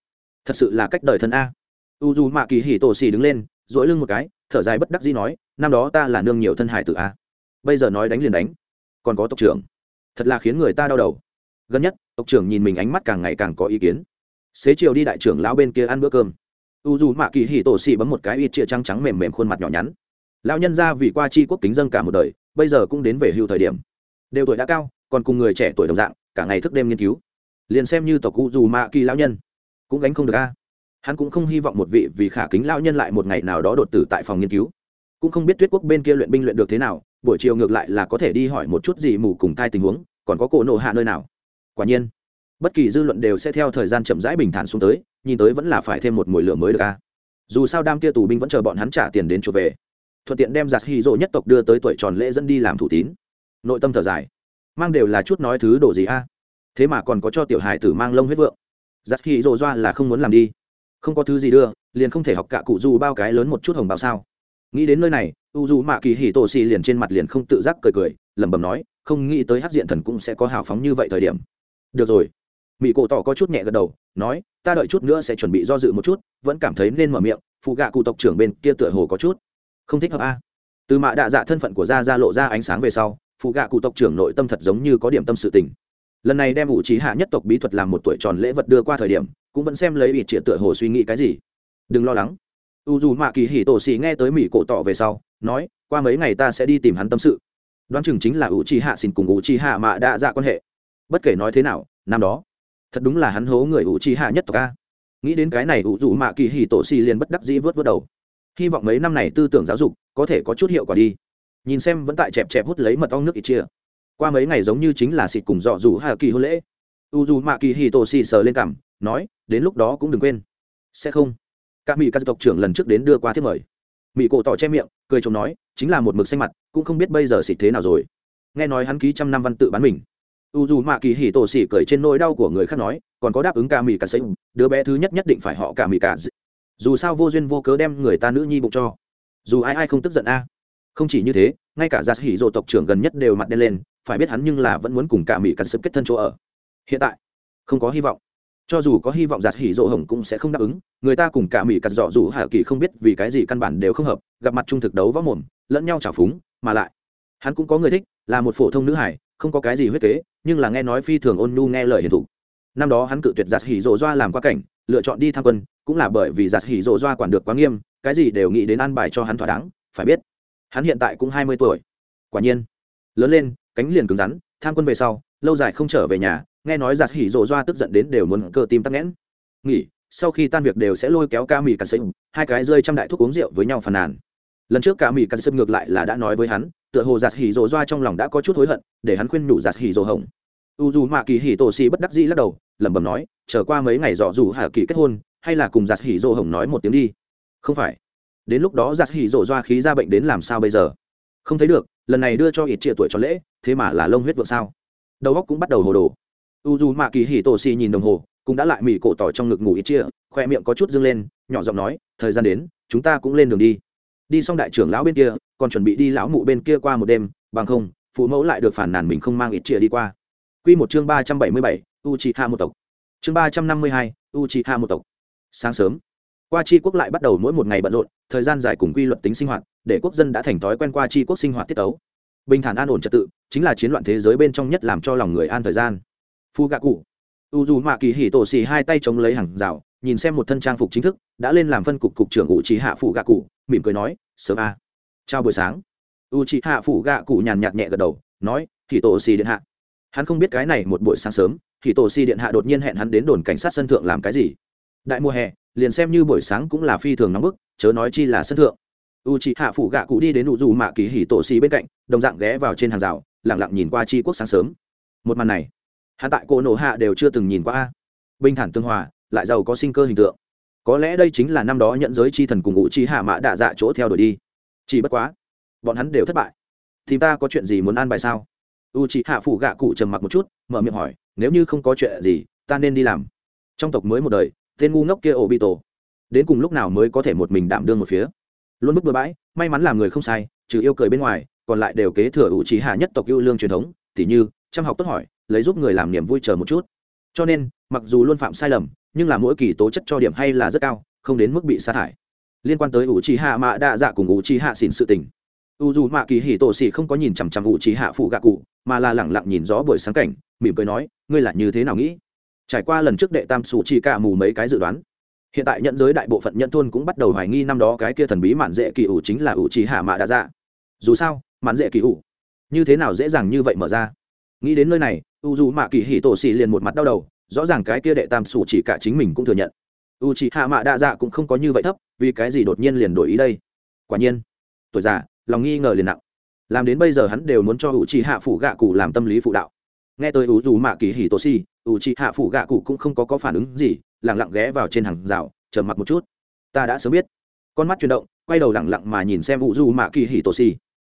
Thật sự là cách đời thân a. U dù mạ kỳ hỉ tổ xì đứng lên dỗi lưng một cái, thở dài bất đắc dĩ nói, năm đó ta là nương nhiều thân hải tử a. Bây giờ nói đánh liền đánh. Còn có tộc trưởng. Thật là khiến người ta đau đầu. Gần nhất, tộc trưởng nhìn mình ánh mắt càng ngày càng có ý kiến. Xế chiều đi đại trưởng lão bên kia ăn bữa cơm. U dù mạ kỳ hỉ tổ xì bấm một cái ít chia trắng trắng mềm mềm khuôn mặt nhỏ nhắn. Lão nhân ra vì qua chi quốc kính dân cả một đời bây giờ cũng đến về hưu thời điểm. Đều tuổi đã cao, còn cùng người trẻ tuổi đồng dạng, cả ngày thức đêm nghiên cứu. Liền xem như tộc cụ dù mạ kỳ lão nhân, cũng gánh không được a. Hắn cũng không hy vọng một vị vì khả kính lão nhân lại một ngày nào đó đột tử tại phòng nghiên cứu. Cũng không biết tuyết quốc bên kia luyện binh luyện được thế nào, buổi chiều ngược lại là có thể đi hỏi một chút gì mù cùng thai tình huống, còn có cổ nộ hạ nơi nào. Quả nhiên, bất kỳ dư luận đều sẽ theo thời gian chậm rãi bình thản xuống tới, nhìn tới vẫn là phải thêm một mùi lửa mới được a. Dù sao đam kia tù binh vẫn chờ bọn hắn trả tiền đến chuộc về thuận tiện đem giặt hy rỗ nhất tộc đưa tới tuổi tròn lễ dẫn đi làm thủ tín. Nội tâm thở dài. Mang đều là chút nói thứ đồ gì a? Thế mà còn có cho tiểu hài tử mang lông huyết vượng. Giặt hy rỗ doa là không muốn làm đi. Không có thứ gì đưa, liền không thể học cả cụ du bao cái lớn một chút hồng bao sao. Nghĩ đến nơi này, u du mạ kỳ hỉ tổ xì liền trên mặt liền không tự giác cười cười, lẩm bẩm nói, không nghĩ tới hát diện thần cũng sẽ có hào phóng như vậy thời điểm. Được rồi. Mỹ cổ tỏ có chút nhẹ gật đầu, nói, ta đợi chút nữa sẽ chuẩn bị do dự một chút, vẫn cảm thấy nên mở miệng, phụ gạ cụ tộc trưởng bên kia tựa hồ có chút không thích hợp a. Từ mạ đạ dạ thân phận của gia ra lộ ra ánh sáng về sau, phụ gạ cụ tộc trưởng nội tâm thật giống như có điểm tâm sự tình. Lần này đem ủ trí hạ nhất tộc bí thuật làm một tuổi tròn lễ vật đưa qua thời điểm, cũng vẫn xem lấy ít triệt tựa hồ suy nghĩ cái gì. Đừng lo lắng. U dù mạ kỳ hỉ tổ xì nghe tới mỹ cổ tỏ về sau, nói, qua mấy ngày ta sẽ đi tìm hắn tâm sự. Đoán chừng chính là ủ trí hạ xin cùng ủ trí hạ mạ đạ dạ quan hệ. Bất kể nói thế nào, năm đó, thật đúng là hắn hố người ủ trí hạ nhất tộc a. Nghĩ đến cái này ủ dù mạ kỳ hỉ tổ xì liền bất đắc dĩ vớt vớt đầu hy vọng mấy năm này tư tưởng giáo dục có thể có chút hiệu quả đi. Nhìn xem vẫn tại chẹp chẹp hút lấy mật ong nước ít chia qua mấy ngày giống như chính là xịt cùng dọ dù hà kỳ hôn lễ. U dù mạ kỳ hì tổ xì sờ lên cảm nói đến lúc đó cũng đừng quên. Sẽ không. Các mỹ các tộc trưởng lần trước đến đưa qua thiết mời. Mỹ cổ tỏ che miệng cười chồng nói chính là một mực xanh mặt cũng không biết bây giờ xịt thế nào rồi. Nghe nói hắn ký trăm năm văn tự bán mình. U dù mạ kỳ hì tổ xỉ cười trên nỗi đau của người khác nói còn có đáp ứng ca mỹ cả sấy, đứa bé thứ nhất nhất định phải họ cả mỹ cả dù sao vô duyên vô cớ đem người ta nữ nhi bụng cho. Dù ai ai không tức giận a. Không chỉ như thế, ngay cả gia hỉ dỗ tộc trưởng gần nhất đều mặt đen lên, phải biết hắn nhưng là vẫn muốn cùng cả mỹ cắn sập kết thân chỗ ở. Hiện tại, không có hy vọng. Cho dù có hy vọng giặt hỉ dỗ hồng cũng sẽ không đáp ứng, người ta cùng cả mỹ cặt dọ dù hạ kỳ không biết vì cái gì căn bản đều không hợp, gặp mặt trung thực đấu võ mồm, lẫn nhau trào phúng, mà lại, hắn cũng có người thích, là một phổ thông nữ hải không có cái gì huyết kế, nhưng là nghe nói phi thường ôn nhu nghe lời hiền thụ năm đó hắn cự tuyệt giặt hỉ dỗ doa làm qua cảnh lựa chọn đi tham quân, cũng là bởi vì giặt hỉ rộ doa quản được quá nghiêm, cái gì đều nghĩ đến an bài cho hắn thỏa đáng, phải biết, hắn hiện tại cũng hai mươi tuổi. Quả nhiên, lớn lên, cánh liền cứng rắn, tham quân về sau, lâu dài không trở về nhà, nghe nói giặt hỉ rộ doa tức giận đến đều muốn cơ tim tắc nghẽn. Nghỉ, sau khi tan việc đều sẽ lôi kéo ca mì cà sâm hai cái rơi trăm đại thuốc uống rượu với nhau phàn nàn. Lần trước ca mì cà sâm ngược lại là đã nói với hắn, tựa hồ giặt hỉ rộ doa trong lòng đã có chút hối hận, để hắn khuyên nhủ giặt hỉ rộ hồng u dù mạ kỳ hỉ tổ xì bất đắc dĩ lắc đầu, lẩm bẩm nói, chờ qua mấy ngày dọ dù hạ kỳ kết hôn, hay là cùng giặt hỉ dỗ hồng nói một tiếng đi. Không phải. Đến lúc đó giặt hỉ dỗ doa khí ra bệnh đến làm sao bây giờ? Không thấy được, lần này đưa cho ít trịa tuổi cho lễ, thế mà là lông huyết vượng sao? Đầu óc cũng bắt đầu hồ đồ. U dù mạ kỳ hỉ tổ xì nhìn đồng hồ, cũng đã lại mỉ cổ tỏi trong ngực ngủ ít chia khoe miệng có chút dâng lên, nhỏ giọng nói, thời gian đến, chúng ta cũng lên đường đi. Đi xong đại trưởng lão bên kia, còn chuẩn bị đi lão mụ bên kia qua một đêm, bằng không, phụ mẫu lại được phản nàn mình không mang ít chia đi qua. Quy một chương ba trăm bảy mươi bảy, u hạ một tộc. Chương ba trăm năm mươi hai, u hạ một tộc. Sáng sớm qua chi quốc lại bắt đầu mỗi một ngày bận rộn thời gian dài cùng quy luật tính sinh hoạt để quốc dân đã thành thói quen qua chi quốc sinh hoạt tiết tấu. bình thản an ổn trật tự chính là chiến loạn thế giới bên trong nhất làm cho lòng người an thời gian. Phu gạ cụ u dù mạ kỳ hỉ tổ Sĩ hai tay chống lấy hàng rào nhìn xem một thân trang phục chính thức đã lên làm phân cục cục trưởng u trí hạ phụ gạ cụ mỉm cười nói sớm a. À. chào buổi sáng. U trí hạ phụ gạ cụ nhàn nhạt nhẹ gật đầu nói hỉ tổ Sĩ điện hạ hắn không biết cái này một buổi sáng sớm, thì tổ si điện hạ đột nhiên hẹn hắn đến đồn cảnh sát sân thượng làm cái gì. Đại mùa hè, liền xem như buổi sáng cũng là phi thường nóng bức, chớ nói chi là sân thượng. U chị hạ phụ gạ cụ đi đến nụ dù mạ kỳ hỉ tổ si bên cạnh, đồng dạng ghé vào trên hàng rào lẳng lặng nhìn qua chi quốc sáng sớm. Một màn này hạ tại cổ nổ hạ đều chưa từng nhìn qua a. Bình thản tương hòa, lại giàu có sinh cơ hình tượng. Có lẽ đây chính là năm đó nhận giới chi thần cùng ngụ chi hạ mã đạ dạ chỗ theo đuổi đi. Chỉ bất quá, bọn hắn đều thất bại. Thì ta có chuyện gì muốn an bài sao? U chị hạ phủ gạ cụ trầm mặc một chút, mở miệng hỏi, nếu như không có chuyện gì, ta nên đi làm. Trong tộc mới một đời, tên ngu ngốc kia ổ bị tổ đến cùng lúc nào mới có thể một mình đảm đương một phía? Luôn bức bừa bãi, may mắn làm người không sai, trừ yêu cười bên ngoài, còn lại đều kế thừa ủ trí hạ nhất tộc yêu lương truyền thống, tỉ như, chăm học tốt hỏi, lấy giúp người làm niềm vui chờ một chút. Cho nên, mặc dù luôn phạm sai lầm, nhưng là mỗi kỳ tố chất cho điểm hay là rất cao, không đến mức bị sa thải. Liên quan tới ủ trí hạ mạ đa dạ cùng ủ trí hạ xỉn sự tình. U dù mạ kỳ hỉ tổ xỉ không có nhìn chằm chằm ủ trí hạ phụ gạ cụ mà là lẳng lặng nhìn gió buổi sáng cảnh, mỉm cười nói, ngươi là như thế nào nghĩ? Trải qua lần trước đệ tam sủ chỉ cả mù mấy cái dự đoán, hiện tại nhận giới đại bộ phận nhận thôn cũng bắt đầu hoài nghi năm đó cái kia thần bí mạn dễ kỳ ủ chính là ủ trì hạ mạ đã dạ. Dù sao, mạn dễ kỳ ủ, như thế nào dễ dàng như vậy mở ra? Nghĩ đến nơi này, u dù mạ kỳ hỉ tổ xì liền một mặt đau đầu, rõ ràng cái kia đệ tam sủ chỉ cả chính mình cũng thừa nhận. U trì hạ mạ đa dạ cũng không có như vậy thấp, vì cái gì đột nhiên liền đổi ý đây? Quả nhiên, tuổi già, lòng nghi ngờ liền nặng làm đến bây giờ hắn đều muốn cho u chị hạ phủ gạ cụ làm tâm lý phụ đạo. Nghe tới u dù mạ kỳ hỉ tổ xì u chị hạ phủ gạ cụ cũng không có có phản ứng gì lẳng lặng ghé vào trên hàng rào chờ mặc một chút. Ta đã sớm biết. Con mắt chuyển động, quay đầu lẳng lặng mà nhìn xem u dù mạ kỳ hỉ tổ xì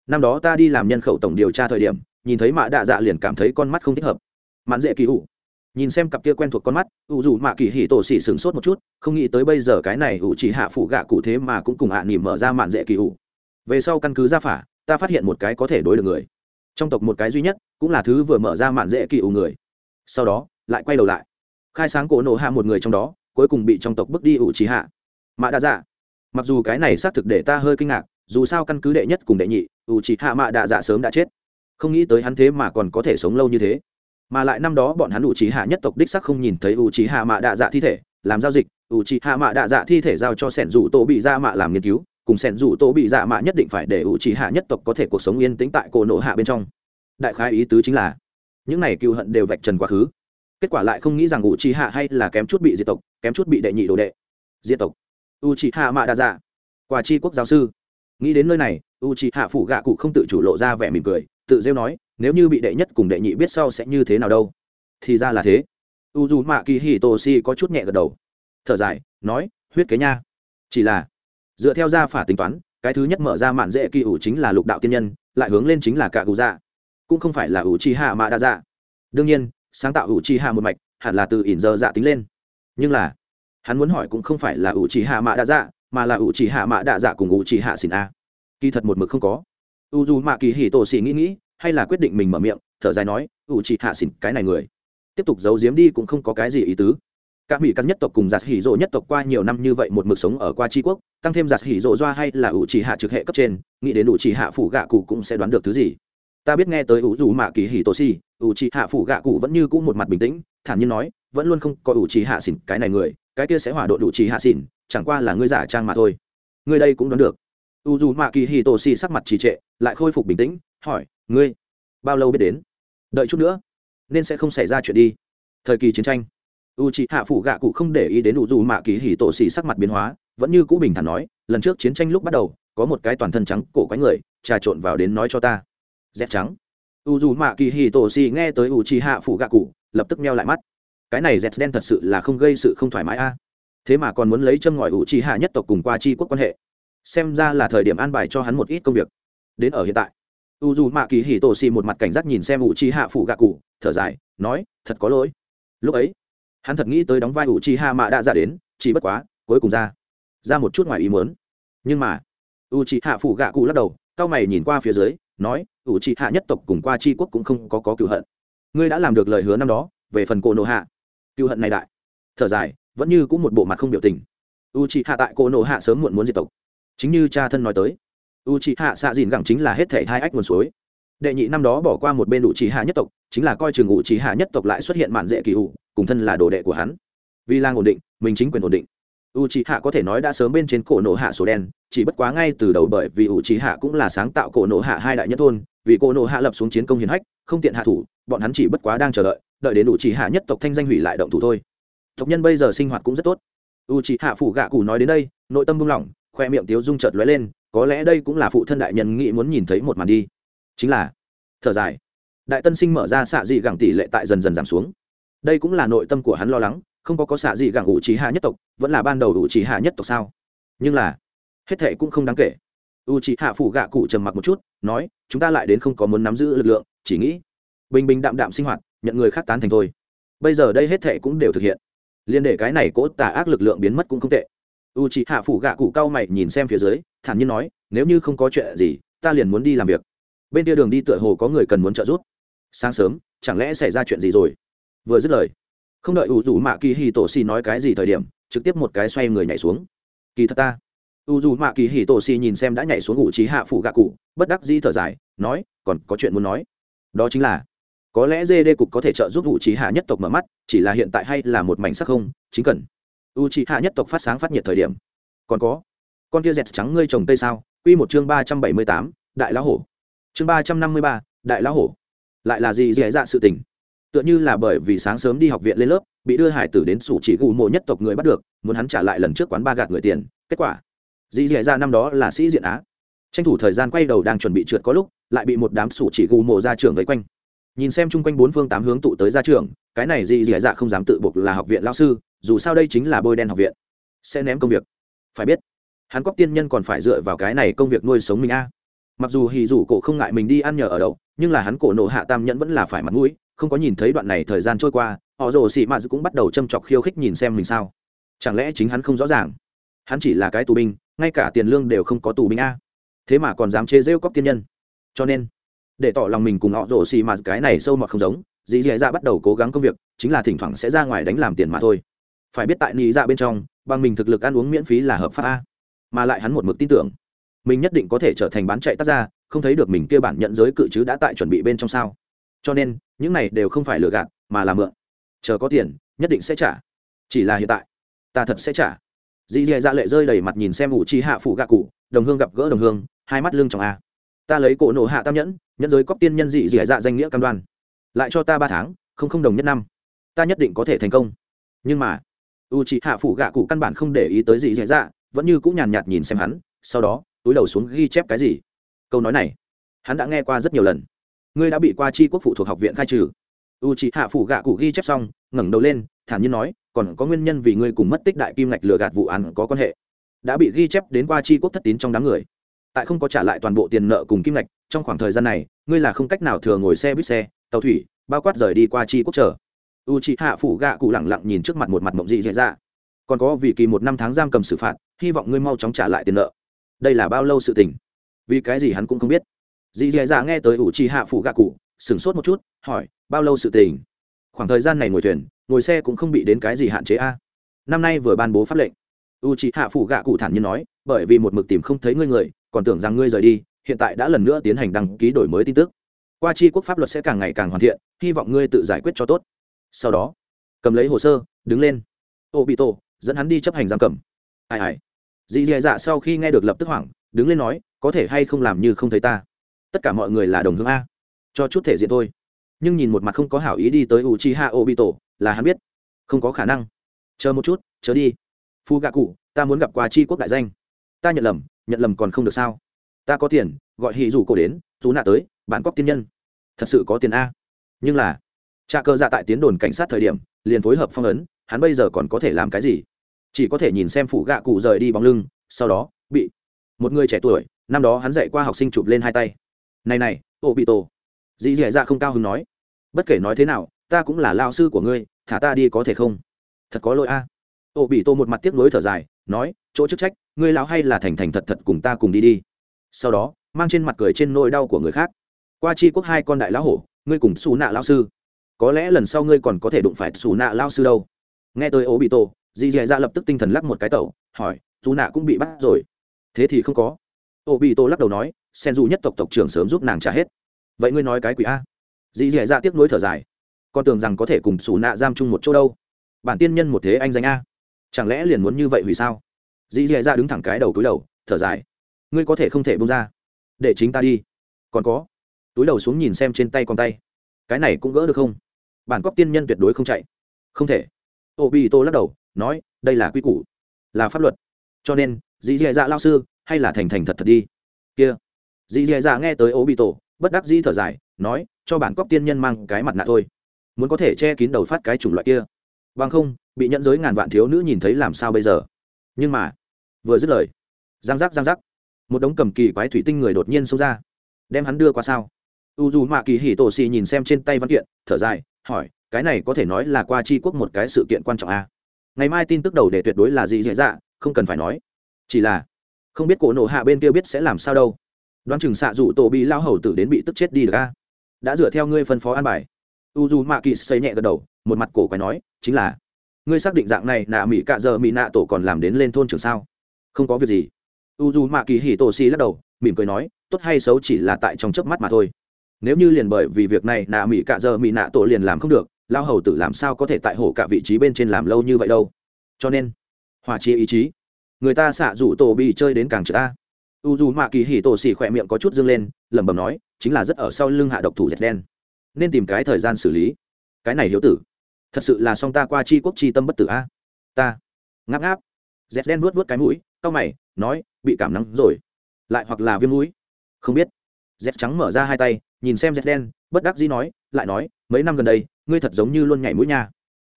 năm đó ta đi làm nhân khẩu tổng điều tra thời điểm, nhìn thấy mạ đạ dạ liền cảm thấy con mắt không thích hợp. Mạn dễ kỳ ủ nhìn xem cặp kia quen thuộc con mắt ủ dù mạ kỳ hỉ tổ xỉ sửng sốt một chút, không nghĩ tới bây giờ cái này ủ chỉ hạ phụ gạ cụ thế mà cũng cùng hạ à mở ra mạn dễ kỳ ủ về sau căn cứ ra phả ta phát hiện một cái có thể đối được người. Trong tộc một cái duy nhất, cũng là thứ vừa mở ra mạn dễ kỳ ủ người. Sau đó, lại quay đầu lại. Khai sáng cổ nổ hạ một người trong đó, cuối cùng bị trong tộc bước đi ủ trí hạ. Mạ đa dạ. Mặc dù cái này xác thực để ta hơi kinh ngạc, dù sao căn cứ đệ nhất cùng đệ nhị, ủ trí hạ mạ đa dạ sớm đã chết. Không nghĩ tới hắn thế mà còn có thể sống lâu như thế. Mà lại năm đó bọn hắn ủ trí hạ nhất tộc đích sắc không nhìn thấy ủ trí hạ mạ đa dạ thi thể, làm giao dịch, ủ trí hạ mạ đa dạ thi thể giao cho sẻn rủ tổ bị ra mạ làm nghiên cứu cùng sẻn rủ tổ bị dạ mạ nhất định phải để ủ trì hạ nhất tộc có thể cuộc sống yên tĩnh tại cổ nộ hạ bên trong. Đại khái ý tứ chính là, những này cựu hận đều vạch trần quá khứ. Kết quả lại không nghĩ rằng ủ trì hạ hay là kém chút bị diệt tộc, kém chút bị đệ nhị đồ đệ. Diệt tộc. U trì hạ mạ đa dạ. Quả chi quốc giáo sư. Nghĩ đến nơi này u trì hạ phủ gạ cụ không tự chủ lộ ra vẻ mỉm cười, tự rêu nói, nếu như bị đệ nhất cùng đệ nhị biết sau sẽ như thế nào đâu? Thì ra là thế. U dù mạ kỳ hì tô si có chút nhẹ gật đầu. Thở dài, nói, huyết kế nha. Chỉ là dựa theo gia phả tính toán, cái thứ nhất mở ra mạn dễ kỳ ủ chính là lục đạo tiên nhân, lại hướng lên chính là cả cụ dạ. Cũng không phải là ủ chi hạ mạ đa dạ. Đương nhiên, sáng tạo ủ chi hạ một mạch, hẳn là từ ỉn giờ dạ tính lên. Nhưng là, hắn muốn hỏi cũng không phải là ủ chi hạ mạ đa dạ mà là ủ chi hạ mạ đa dạ cùng ủ chi hạ xỉn a. Kỳ thật một mực không có. U dù mạ kỳ hỉ tổ xỉ nghĩ nghĩ, hay là quyết định mình mở miệng, thở dài nói, ủ chỉ hạ xỉn, cái này người. Tiếp tục giấu giếm đi cũng không có cái gì ý tứ cả mỹ cắt nhất tộc cùng giặt hỉ rộ nhất tộc qua nhiều năm như vậy một mực sống ở qua tri quốc, tăng thêm giặt hỉ rộ doa hay là ủ chỉ hạ trực hệ cấp trên, nghĩ đến ủ chỉ hạ phủ gạ cụ cũng sẽ đoán được thứ gì. Ta biết nghe tới ủ dù mạ kỳ hỉ tổ si, ủ chỉ hạ phủ gạ cụ vẫn như cũ một mặt bình tĩnh, thản nhiên nói, vẫn luôn không có ủ chỉ hạ xỉn, cái này người, cái kia sẽ hỏa độ ủ chỉ hạ xỉn, chẳng qua là ngươi giả trang mà thôi. Ngươi đây cũng đoán được. U dù mạ kỳ hỉ tổ xì sắc mặt trì trệ, lại khôi phục bình tĩnh, hỏi, ngươi, bao lâu biết đến? Đợi chút nữa, nên sẽ không xảy ra chuyện đi. Thời kỳ chiến tranh u c h ị hạ phủ gạ cụ không để ý đến u dù mạ kỳ hỉ tổ xì sắc mặt biến hóa, vẫn như cũ bình thản nói, lần trước chiến tranh lúc bắt đầu, có một cái toàn thân trắng cổ quái người, trà trộn vào đến nói cho ta. Dép trắng. U dù mạ kỳ hỉ tổ xì nghe tới u c h ị hạ phủ gạ cụ lập tức meo lại mắt. Cái này dép đen thật sự là không gây sự không thoải mái a. Thế mà còn muốn lấy châm ngòi u c h ị hạ nhất tộc cùng qua c quốc quan hệ. Xem ra là thời điểm an bài cho hắn một ít công việc. Đến ở hiện tại u dù mạ kỳ hỉ tổ xì một mặt cảnh giác nhìn xem u c h ị hạ phủ gạ cụ thở dài, nói, thật có lỗi. Lúc ấy hắn thật nghĩ tới đóng vai ủ chi hạ mạ đã ra đến, chỉ bất quá, cuối cùng ra ra một chút ngoài ý muốn. Nhưng mà u chi hạ phủ gạ cụ lắc đầu cao mày nhìn qua phía dưới, nói ủ chi hạ nhất tộc cùng qua chi quốc cũng không có có cựu hận. Ngươi đã làm được lời hứa năm đó, về phần cổ nộ hạ cựu hận này đại. Thở dài, vẫn như cũng một bộ mặt không biểu tình. U chi hạ tại cổ nộ hạ sớm muộn muốn diệt tộc. Chính như cha thân nói tới u chi hạ xạ dìn gẳng chính là hết thể hai ách nguồn suối. Đệ nhị năm đó bỏ qua một bên u trì hạ nhất tộc chính là coi trường ngụ trí hạ nhất tộc lại xuất hiện mạn dễ kỳ ủ, cùng thân là đồ đệ của hắn. Vì lang ổn định, mình chính quyền ổn định. U trí hạ có thể nói đã sớm bên trên cổ nổ hạ số đen, chỉ bất quá ngay từ đầu bởi vì u trí hạ cũng là sáng tạo cổ nổ hạ hai đại nhất thôn, vì cổ nổ hạ lập xuống chiến công hiến hách, không tiện hạ thủ, bọn hắn chỉ bất quá đang chờ đợi đợi đến u trí hạ nhất tộc thanh danh hủy lại động thủ thôi. Tộc nhân bây giờ sinh hoạt cũng rất tốt. U trí hạ phủ gạ cụ nói đến đây, nội tâm buông lỏng, khoe miệng tiếu dung chợt lóe lên, có lẽ đây cũng là phụ thân đại nhân nghĩ muốn nhìn thấy một màn đi. Chính là, thở dài đại tân sinh mở ra xạ dị gẳng tỷ lệ tại dần dần giảm xuống. Đây cũng là nội tâm của hắn lo lắng, không có có xạ dị gẳng ủ trí hạ nhất tộc, vẫn là ban đầu ủ trí hạ nhất tộc sao? Nhưng là, hết thệ cũng không đáng kể. U trí hạ phủ gạ cụ trầm mặc một chút, nói, chúng ta lại đến không có muốn nắm giữ lực lượng, chỉ nghĩ, bình bình đạm đạm sinh hoạt, nhận người khác tán thành thôi. Bây giờ đây hết thệ cũng đều thực hiện. Liên để cái này cố tà ác lực lượng biến mất cũng không tệ. U trí hạ phủ gạ cụ cao mày nhìn xem phía dưới, thản nhiên nói, nếu như không có chuyện gì, ta liền muốn đi làm việc. Bên kia đường đi tựa hồ có người cần muốn trợ giúp sáng sớm, chẳng lẽ xảy ra chuyện gì rồi? Vừa dứt lời, không đợi u dù mạ kỳ hì tổ xì nói cái gì thời điểm, trực tiếp một cái xoay người nhảy xuống. Kỳ thật ta u dù mạ kỳ hì tổ xì nhìn xem đã nhảy xuống ngụ trí hạ phủ gạ cụ, bất đắc di thở dài, nói, còn có chuyện muốn nói. Đó chính là, có lẽ dê đê cục có thể trợ giúp u trí hạ nhất tộc mở mắt, chỉ là hiện tại hay là một mảnh sắc không, chính cần. U trí hạ nhất tộc phát sáng phát nhiệt thời điểm. Còn có, con kia dẹt trắng ngươi trồng tây sao? Quy một chương ba trăm bảy mươi tám, đại lão hổ. Chương ba trăm năm mươi ba, đại lão hổ lại là gì dễ dạ sự tình. Tựa như là bởi vì sáng sớm đi học viện lên lớp, bị đưa hải tử đến sủ chỉ gù mộ nhất tộc người bắt được, muốn hắn trả lại lần trước quán ba gạt người tiền, kết quả. Dì dẻ ra năm đó là sĩ diện á. Tranh thủ thời gian quay đầu đang chuẩn bị trượt có lúc, lại bị một đám sủ chỉ gù mộ ra trường vây quanh. Nhìn xem chung quanh bốn phương tám hướng tụ tới ra trường, cái này dì dẻ dạ không dám tự buộc là học viện lao sư, dù sao đây chính là bôi đen học viện. Sẽ ném công việc. Phải biết, hắn cóc tiên nhân còn phải dựa vào cái này công việc nuôi sống mình a mặc dù hì dù cổ không ngại mình đi ăn nhờ ở đậu, nhưng là hắn cổ nộ hạ tam nhẫn vẫn là phải mặt mũi, không có nhìn thấy đoạn này thời gian trôi qua, họ rồ xị mạt cũng bắt đầu châm chọc khiêu khích nhìn xem mình sao. Chẳng lẽ chính hắn không rõ ràng? Hắn chỉ là cái tù binh, ngay cả tiền lương đều không có tù binh a. Thế mà còn dám chế rêu cóc tiên nhân. Cho nên, để tỏ lòng mình cùng họ rồ xì mạt cái này sâu mọt không giống, dì dì dạ bắt đầu cố gắng công việc, chính là thỉnh thoảng sẽ ra ngoài đánh làm tiền mà thôi. Phải biết tại nị dạ bên trong, bằng mình thực lực ăn uống miễn phí là hợp pháp a. Mà lại hắn một mực tin tưởng mình nhất định có thể trở thành bán chạy tác ra không thấy được mình kia bản nhận giới cự chứ đã tại chuẩn bị bên trong sao. Cho nên, những này đều không phải lừa gạt, mà là mượn. Chờ có tiền, nhất định sẽ trả. Chỉ là hiện tại, ta thật sẽ trả. Dì dì dạ lệ rơi đầy mặt nhìn xem ủ chi hạ phủ gạ cụ, đồng hương gặp gỡ đồng hương, hai mắt lưng trong a. Ta lấy cổ nổ hạ tam nhẫn nhẫn giới cóc tiên nhân dị dì dạ danh nghĩa cam đoan. Lại cho ta ba tháng, không không đồng nhất năm. Ta nhất định có thể thành công. Nhưng mà u chị hạ phủ gạ cụ căn bản không để ý tới dị dì dạ vẫn như cũng nhàn nhạt nhìn xem hắn, sau đó túi đầu xuống ghi chép cái gì? Câu nói này, hắn đã nghe qua rất nhiều lần. Ngươi đã bị qua chi quốc phụ thuộc học viện khai trừ. U c h ị hạ phủ gạ cụ ghi chép xong, ngẩng đầu lên, thản nhiên nói, còn có nguyên nhân vì ngươi cùng mất tích đại kim ngạch lừa gạt vụ án có quan hệ. Đã bị ghi chép đến qua chi quốc thất tín trong đám người. Tại không có trả lại toàn bộ tiền nợ cùng kim ngạch, trong khoảng thời gian này, ngươi là không cách nào thừa ngồi xe buýt xe, tàu thủy, bao quát rời đi qua chi quốc chờ. U c h ị hạ phủ gạ cụ lẳng lặng nhìn trước mặt một mặt mộng dị dạy ra dạ. còn có vì kỳ một năm tháng giam cầm xử phạt, hy vọng ngươi mau chóng trả lại tiền nợ đây là bao lâu sự tình? Vì cái gì hắn cũng không biết. Dì dì dạ nghe tới ủ trì hạ phủ gạ cụ, sửng sốt một chút, hỏi, bao lâu sự tình? Khoảng thời gian này ngồi thuyền, ngồi xe cũng không bị đến cái gì hạn chế a. Năm nay vừa ban bố pháp lệnh. U c hạ phủ gạ cụ thản nhiên nói, bởi vì một mực tìm không thấy ngươi người, còn tưởng rằng ngươi rời đi, hiện tại đã lần nữa tiến hành đăng ký đổi mới tin tức. Qua chi quốc pháp luật sẽ càng ngày càng hoàn thiện, hy vọng ngươi tự giải quyết cho tốt. Sau đó, cầm lấy hồ sơ, đứng lên. Ô bị tổ dẫn hắn đi chấp hành giam cầm. Ai ai dì dì dạ sau khi nghe được lập tức hoảng, đứng lên nói, có thể hay không làm như không thấy ta? Tất cả mọi người là đồng hương a. Cho chút thể diện thôi. Nhưng nhìn một mặt không có hảo ý đi tới u chi ha ô bi tổ là hắn biết, không có khả năng. Chờ một chút, chờ đi. Phu gạ cụ ta muốn gặp qua chi quốc đại danh. Ta nhận lầm nhận lầm còn không được sao? Ta có tiền, gọi hì rủ cổ đến chú nạ tới, bạn cóc tiên nhân. Thật sự có tiền a. Nhưng là trà cơ dạ tại tiến đồn cảnh sát thời điểm, liền phối hợp phong ấn, hắn bây giờ còn có thể làm cái gì? Chỉ có thể nhìn xem phụ gạ cụ rời đi bóng lưng, sau đó, bị một người trẻ tuổi, năm đó hắn dạy qua học sinh chụp lên hai tay. Này này ô bị tổ dì dì dạ không cao hứng nói. Bất kể nói thế nào, ta cũng là lao sư của ngươi, thả ta đi có thể không? Thật có lỗi a. Ô bị tổ một mặt tiếc nuối thở dài, nói, chỗ chức trách, ngươi lão hay là thành thành thật thật cùng ta cùng đi đi. Sau đó, mang trên mặt cười trên nỗi đau của người khác. Qua chi quốc hai con đại lão hổ, ngươi cùng xù nạ lao sư. Có lẽ lần sau ngươi còn có thể đụng phải xù nạ lao sư đâu. Nghe tôi ô bị tổ dì dì dạ lập tức tinh thần lắc một cái tẩu, hỏi dù nạ cũng bị bắt rồi. Thế thì không có. Ô bị tô lắc đầu nói, sen dù nhất tộc tộc trưởng sớm giúp nàng trả hết. Vậy ngươi nói cái quỷ a? Dì dì dạ tiếc nuối thở dài. Con tưởng rằng có thể cùng xù nạ giam chung một chỗ đâu. Bản tiên nhân một thế anh danh a. Chẳng lẽ liền muốn như vậy vì sao? Dì dì dạ đứng thẳng cái đầu túi đầu, thở dài. Ngươi có thể không thể bông ra. Để chính ta đi. Còn có. Túi đầu xuống nhìn xem trên tay con tay. Cái này cũng gỡ được không? Bản cóc tiên nhân tuyệt đối không chạy. Không thể. Ô bi tô lắc đầu nói, đây là quy củ, là pháp luật. Cho nên dì dì dạ lao sư, hay là thành thành thật thật đi. Kia. Dì dì dạ nghe tới ô bi tổ bất đắc dĩ thở dài, nói, cho bản cóc tiên nhân mang cái mặt nạ thôi. Muốn có thể che kín đầu phát cái chủng loại kia. Bằng không, bị nhận giới ngàn vạn thiếu nữ nhìn thấy làm sao bây giờ? Nhưng mà, vừa dứt lời, giang giác giang giác, một đống cầm kỳ quái thủy tinh người đột nhiên xông ra, đem hắn đưa qua sao. U dù mạ kỳ hỉ tổ xì nhìn xem trên tay văn kiện, thở dài, hỏi, cái này có thể nói là qua c quốc một cái sự kiện quan trọng a à? Ngày mai tin tức đầu để tuyệt đối là gì dễ dạ không cần phải nói. Chỉ là, không biết cổ nổ hạ bên kia biết sẽ làm sao đâu. Đoán chừng xạ dụ tổ bị lao hầu tử đến bị tức chết đi được a. Đã dựa theo ngươi phân phó an bài. U dù mạ kỳ xây nhẹ gật đầu, một mặt cổ quái nói, chính là, ngươi xác định dạng này nạ mỹ cạ giờ mỹ nạ tổ còn làm đến lên thôn trường sao? Không có việc gì. U dù mạ kỳ hỉ tổ si lắc đầu, mỉm cười nói, tốt hay xấu chỉ là tại trong chớp mắt mà thôi. Nếu như liền bởi vì việc này nạ mỹ cạ giờ mỹ nạ tổ liền làm không được lao hầu tử làm sao có thể tại hổ cả vị trí bên trên làm lâu như vậy đâu? Cho nên, hỏa chia ý chí. Người ta xạ rủ tổ bị chơi đến càng chữ ta. U dù mạ kỳ hỉ tổ xỉ khỏe miệng có chút dâng lên, lẩm bẩm nói, chính là rất ở sau lưng hạ độc thủ dệt đen. Nên tìm cái thời gian xử lý. Cái này hiếu tử. Thật sự là song ta qua chi quốc chi tâm bất tử a. Ta. Ngáp ngáp. Dẹt đen vuốt vuốt cái mũi, cau mày, nói, bị cảm nắng rồi. Lại hoặc là viêm mũi. Không biết. Dẹt trắng mở ra hai tay, nhìn xem dẹt đen bất đắc dĩ nói, lại nói, mấy năm gần đây, ngươi thật giống như luôn nhảy mũi nha.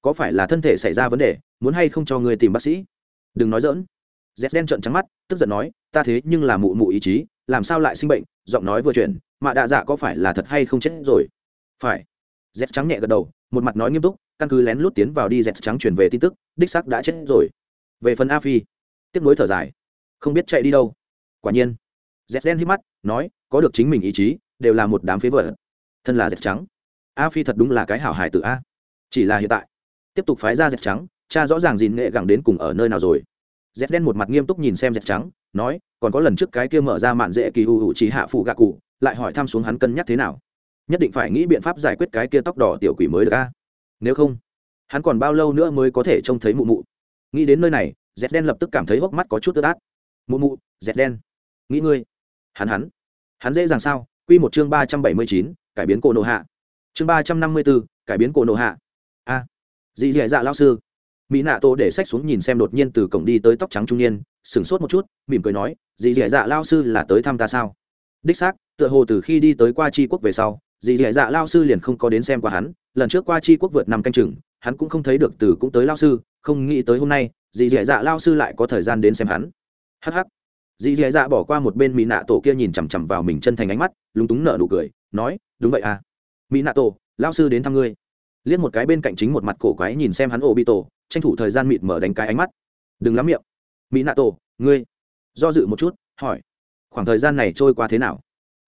Có phải là thân thể xảy ra vấn đề, muốn hay không cho ngươi tìm bác sĩ? Đừng nói dỡn dẹt đen trợn trắng mắt, tức giận nói, ta thế nhưng là mụ mụ ý chí, làm sao lại sinh bệnh, giọng nói vừa chuyển mạ đạ dạ có phải là thật hay không chết rồi? Phải. Dẹt trắng nhẹ gật đầu, một mặt nói nghiêm túc, căn cứ lén lút tiến vào đi, dẹt trắng chuyển về tin tức, đích sắc đã chết rồi. Về phần a phi tiếp nối thở dài. Không biết chạy đi đâu. Quả nhiên. Dẹt đen hít mắt, nói, có được chính mình ý chí, đều là một đám phế vật thân là dẹp trắng. A phi thật đúng là cái hảo hài từ a. Chỉ là hiện tại, tiếp tục phái ra dẹp trắng, cha rõ ràng dìn nghệ gẳng đến cùng ở nơi nào rồi. Dẹp đen một mặt nghiêm túc nhìn xem dẹp trắng, nói, còn có lần trước cái kia mở ra mạn dễ kỳ hù hụ trí hạ phụ gạ cụ, lại hỏi thăm xuống hắn cân nhắc thế nào. Nhất định phải nghĩ biện pháp giải quyết cái kia tóc đỏ tiểu quỷ mới được a. Nếu không, hắn còn bao lâu nữa mới có thể trông thấy mụ mụ? Nghĩ đến nơi này dẹp đen lập tức cảm thấy hốc mắt có chút tơ tát mụ mụ dẹp đen, nghĩ ngươi. Hắn hắn hắn dễ dàng sao? Quy một chương ba trăm bảy mươi chín cải biến cổ nộ hạ. Chương ba trăm năm mươi bốn cải biến cổ nộ hạ. A. À, dị dạ dạ lao sư. Mỹ nạ tô để sách xuống nhìn xem đột nhiên từ cổng đi tới tóc trắng trung niên sửng sốt một chút mỉm cười nói dị dạ dạ lao sư là tới thăm ta sao? Đích xác tựa hồ từ khi đi tới qua tri quốc về sau dị dạ dạ lao sư liền không có đến xem qua hắn lần trước qua tri quốc vượt năm canh chừng hắn cũng không thấy được từ cũng tới lao sư không nghĩ tới hôm nay dị dạ dạ lao sư lại có thời gian đến xem hắn. Hh dì dì dạ bỏ qua một bên mỹ nạ tổ kia nhìn chằm chằm vào mình chân thành ánh mắt, lúng túng nở nụ cười, nói, đúng vậy à. Mỹ nạ tổ lao sư đến thăm ngươi. Liếc một cái bên cạnh chính một mặt cổ quái nhìn xem hắn ổ bị tổ tranh thủ thời gian mịt mở đánh cái ánh mắt. Đừng lắm miệng. Mỹ nạ tổ, ngươi. Do dự một chút, hỏi, khoảng thời gian này trôi qua thế nào?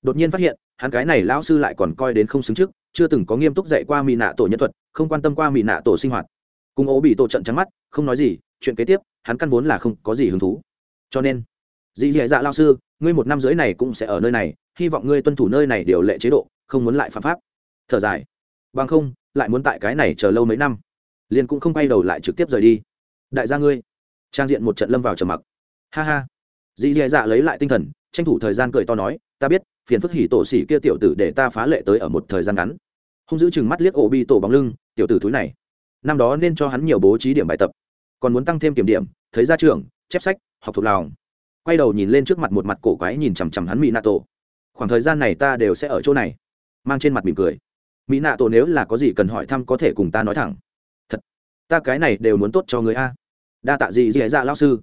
Đột nhiên phát hiện, hắn cái này lão sư lại còn coi đến không xứng trước, chưa từng có nghiêm túc dạy qua mỹ nạ tổ nhân thuật, không quan tâm qua mỹ nạ tổ sinh hoạt. Cùng ố bị tổ trận trắng mắt, không nói gì, chuyện kế tiếp, hắn căn vốn là không có gì hứng thú. Cho nên dì dì dạ lao sư, ngươi một năm dưới này cũng sẽ ở nơi này, hy vọng ngươi tuân thủ nơi này điều lệ chế độ, không muốn lại phạm pháp. Thở dài. Bằng không, lại muốn tại cái này chờ lâu mấy năm. Liền cũng không quay đầu lại trực tiếp rời đi. Đại gia ngươi. Trang diện một trận lâm vào trầm mặc. Ha ha. Dì dì dạ lấy lại tinh thần, tranh thủ thời gian cười to nói, ta biết, phiền phức hỉ tổ xỉ kia tiểu tử để ta phá lệ tới ở một thời gian ngắn. Không giữ chừng mắt liếc ổ bi tổ bóng lưng, tiểu tử thúi này, năm đó nên cho hắn nhiều bố trí điểm bài tập, còn muốn tăng thêm kiểm điểm, thấy ra trường, chép sách, học thuộc lòng quay đầu nhìn lên trước mặt một mặt cổ quái nhìn chằm chằm hắn mỹ nạ tổ. Khoảng thời gian này ta đều sẽ ở chỗ này. Mang trên mặt mỉm cười. Mỹ nạ tổ nếu là có gì cần hỏi thăm có thể cùng ta nói thẳng. Thật, ta cái này đều muốn tốt cho người a. Đa tạ gì dì dạ lao sư.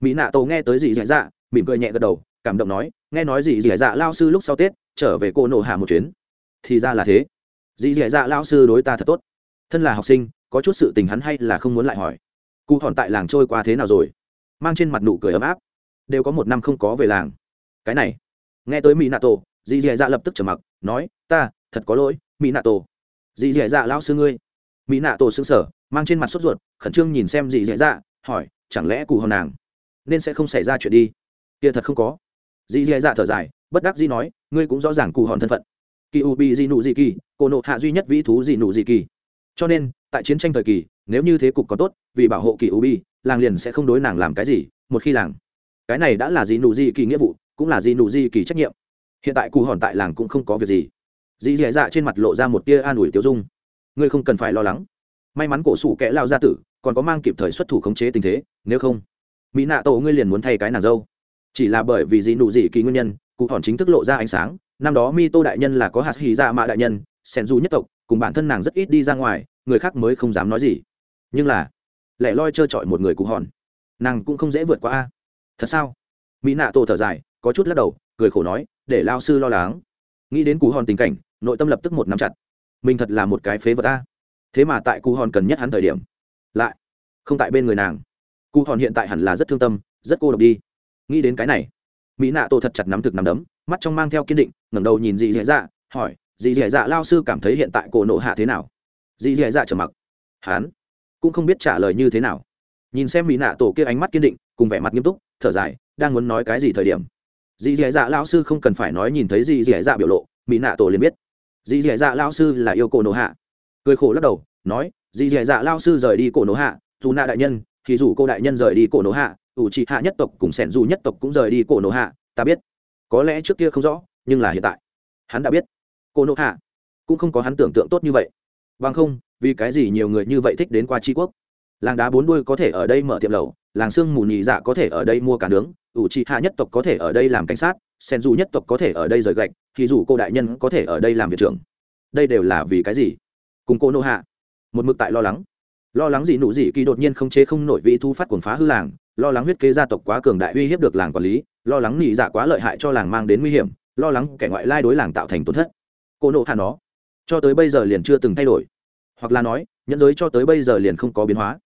Mỹ nạ tổ nghe tới gì dì dạ mỉm cười nhẹ gật đầu, cảm động nói, nghe nói gì dì dạ lao sư lúc sau tết, trở về cô nổ hạ một chuyến. Thì ra là thế. Dì dì dạ lao sư đối ta thật tốt. Thân là học sinh, có chút sự tình hắn hay là không muốn lại hỏi. Cụ hòn tại làng trôi qua thế nào rồi? Mang trên mặt nụ cười ấm áp đều có một năm không có về làng. Cái này, nghe tới mỹ nạ tổ dì dì dạ lập tức trở mặc, nói, ta, thật có lỗi mỹ nạ tổ dì dì dạ lao sư ngươi. Mỹ nạ tổ xương sở mang trên mặt sốt ruột, khẩn trương nhìn xem dì dì dạ hỏi, chẳng lẽ cụ hòn nàng nên sẽ không xảy ra chuyện đi? Kia thật không có. Dì dì dạ thở dài, bất đắc dì nói, ngươi cũng rõ ràng cụ hòn thân phận. Kỳ u bi dị nụ dị kỳ cổ nộ hạ duy nhất vĩ thú dị nụ dị kỳ cho nên, tại chiến tranh thời kỳ, nếu như thế cục có tốt, vì bảo hộ kỳ u bi làng liền sẽ không đối nàng làm cái gì, một khi làng cái này đã là gì nụ gì kỳ nghĩa vụ, cũng là gì nụ gì kỳ trách nhiệm. Hiện tại cụ hòn tại làng cũng không có việc gì. Dì dì dạ trên mặt lộ ra một tia an ủi tiêu dung. Ngươi không cần phải lo lắng. May mắn cổ sủ kẽ lao ra tử, còn có mang kịp thời xuất thủ khống chế tình thế, nếu không, mỹ nạ tổ ngươi liền muốn thay cái nàng dâu. Chỉ là bởi vì dì nụ dị kỳ nguyên nhân cụ hòn chính thức lộ ra ánh sáng. Năm đó mi tô đại nhân là có hạt hì ra mạ đại nhân, sen du nhất tộc, cùng bản thân nàng rất ít đi ra ngoài, người khác mới không dám nói gì. Nhưng là, lẻ loi trơ trọi một người cụ hòn, nàng cũng không dễ vượt qua a thật sao? Mỹ nạ tổ thở dài, có chút lắc đầu, cười khổ nói, để lao sư lo lắng. Nghĩ đến cú hòn tình cảnh, nội tâm lập tức một nắm chặt. Mình thật là một cái phế vật a thế mà tại cú hòn cần nhất hắn thời điểm. Lại, không tại bên người nàng. Cú hòn hiện tại hẳn là rất thương tâm, rất cô độc đi. Nghĩ đến cái này, mỹ nạ tổ thật chặt nắm thực nắm đấm, mắt trong mang theo kiên định, ngẩng đầu nhìn dì dì dạ hỏi, dì dì dạ lao sư cảm thấy hiện tại cổ nộ hạ thế nào? Dì dì dạ trở mặc. Hán cũng không biết trả lời như thế nào. Nhìn xem mỹ nạ tổ kia ánh mắt kiên định, cùng vẻ mặt nghiêm túc thở dài, đang muốn nói cái gì thời điểm. Dì dì dạ lao sư không cần phải nói nhìn thấy dì dì dạ biểu lộ, mỹ nạ tổ liền biết. Dì dì dạ lao sư là yêu cổ nổ hạ. Cười khổ lắc đầu, nói, dì dì dạ lao sư rời đi cổ nổ hạ, dù nạ đại nhân, thì dù cô đại nhân rời đi cổ nổ hạ ủ trị hạ nhất tộc cùng sẻn dù nhất tộc cũng rời đi cổ nổ hạ, ta biết. Có lẽ trước kia không rõ, nhưng là hiện tại, hắn đã biết. Cổ nộ hạ, cũng không có hắn tưởng tượng tốt như vậy. Bằng không, vì cái gì nhiều người như vậy thích đến qua tri quốc? Làng đá bốn đuôi có thể ở đây mở tiệm lầu làng sương mù nhị dạ có thể ở đây mua cả nướng, ủ trị hạ nhất tộc có thể ở đây làm cảnh sát, sen dù nhất tộc có thể ở đây rời gạch thì dù cô đại nhân có thể ở đây làm viện trưởng. Đây đều là vì cái gì? Cùng cô nô hạ. Một mực tại lo lắng. Lo lắng gì nụ gì, kỳ đột nhiên không chế không nổi vị thu phát cuồng phá hư làng, lo lắng huyết kế gia tộc quá cường đại uy hiếp được làng quản lý, lo lắng nị dạ quá lợi hại cho làng mang đến nguy hiểm, lo lắng kẻ ngoại lai đối làng tạo thành tổn thất. Cô nộ hạ nó, cho tới bây giờ liền chưa từng thay đổi. Hoặc là nói, nhẫn giới cho tới bây giờ liền không có biến hóa.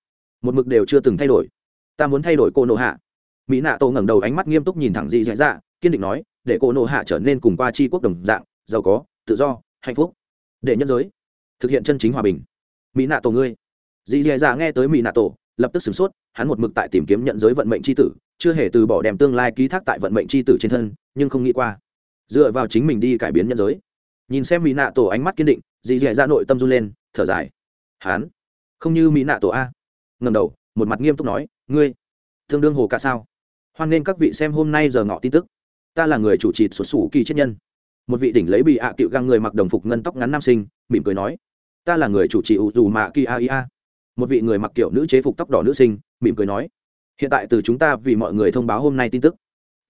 Một mực đều chưa từng thay đổi ta muốn thay đổi cô nộ hạ. Mỹ nạ tổ ngẩng đầu ánh mắt nghiêm túc nhìn thẳng dị dạ dạ kiên định nói, để cô nộ hạ trở nên cùng qua tri quốc đồng dạng, giàu có, tự do, hạnh phúc. Để nhân giới, thực hiện chân chính hòa bình. Mỹ nạ tổ ngươi. Dị dạ dạ nghe tới mỹ nạ tổ, lập tức sửng sốt, hắn một mực tại tìm kiếm nhận giới vận mệnh c h i tử, chưa hề từ bỏ đem tương lai ký thác tại vận mệnh c h i tử trên thân, nhưng không nghĩ qua. Dựa vào chính mình đi cải biến nhân giới. Nhìn xem mỹ nạ tổ ánh mắt kiên định dì dì dạ nội tâm run lên, thở dài. Hắn? Không như mỹ nạ tổ a. Ngầm đầu một mặt nghiêm túc nói, ngươi tương đương hồ ca sao? Hoan nên các vị xem hôm nay giờ ngọ tin tức. Ta là người chủ trì xuất xù kỳ chết nhân. Một vị đỉnh lấy bị ạ à cựu găng người mặc đồng phục ngân tóc ngắn nam sinh, mỉm cười nói, ta là người chủ trì ủ dù mạ kỳ a ia một vị người mặc kiểu nữ chế phục tóc đỏ nữ sinh, mỉm cười nói, hiện tại từ chúng ta vì mọi người thông báo hôm nay tin tức.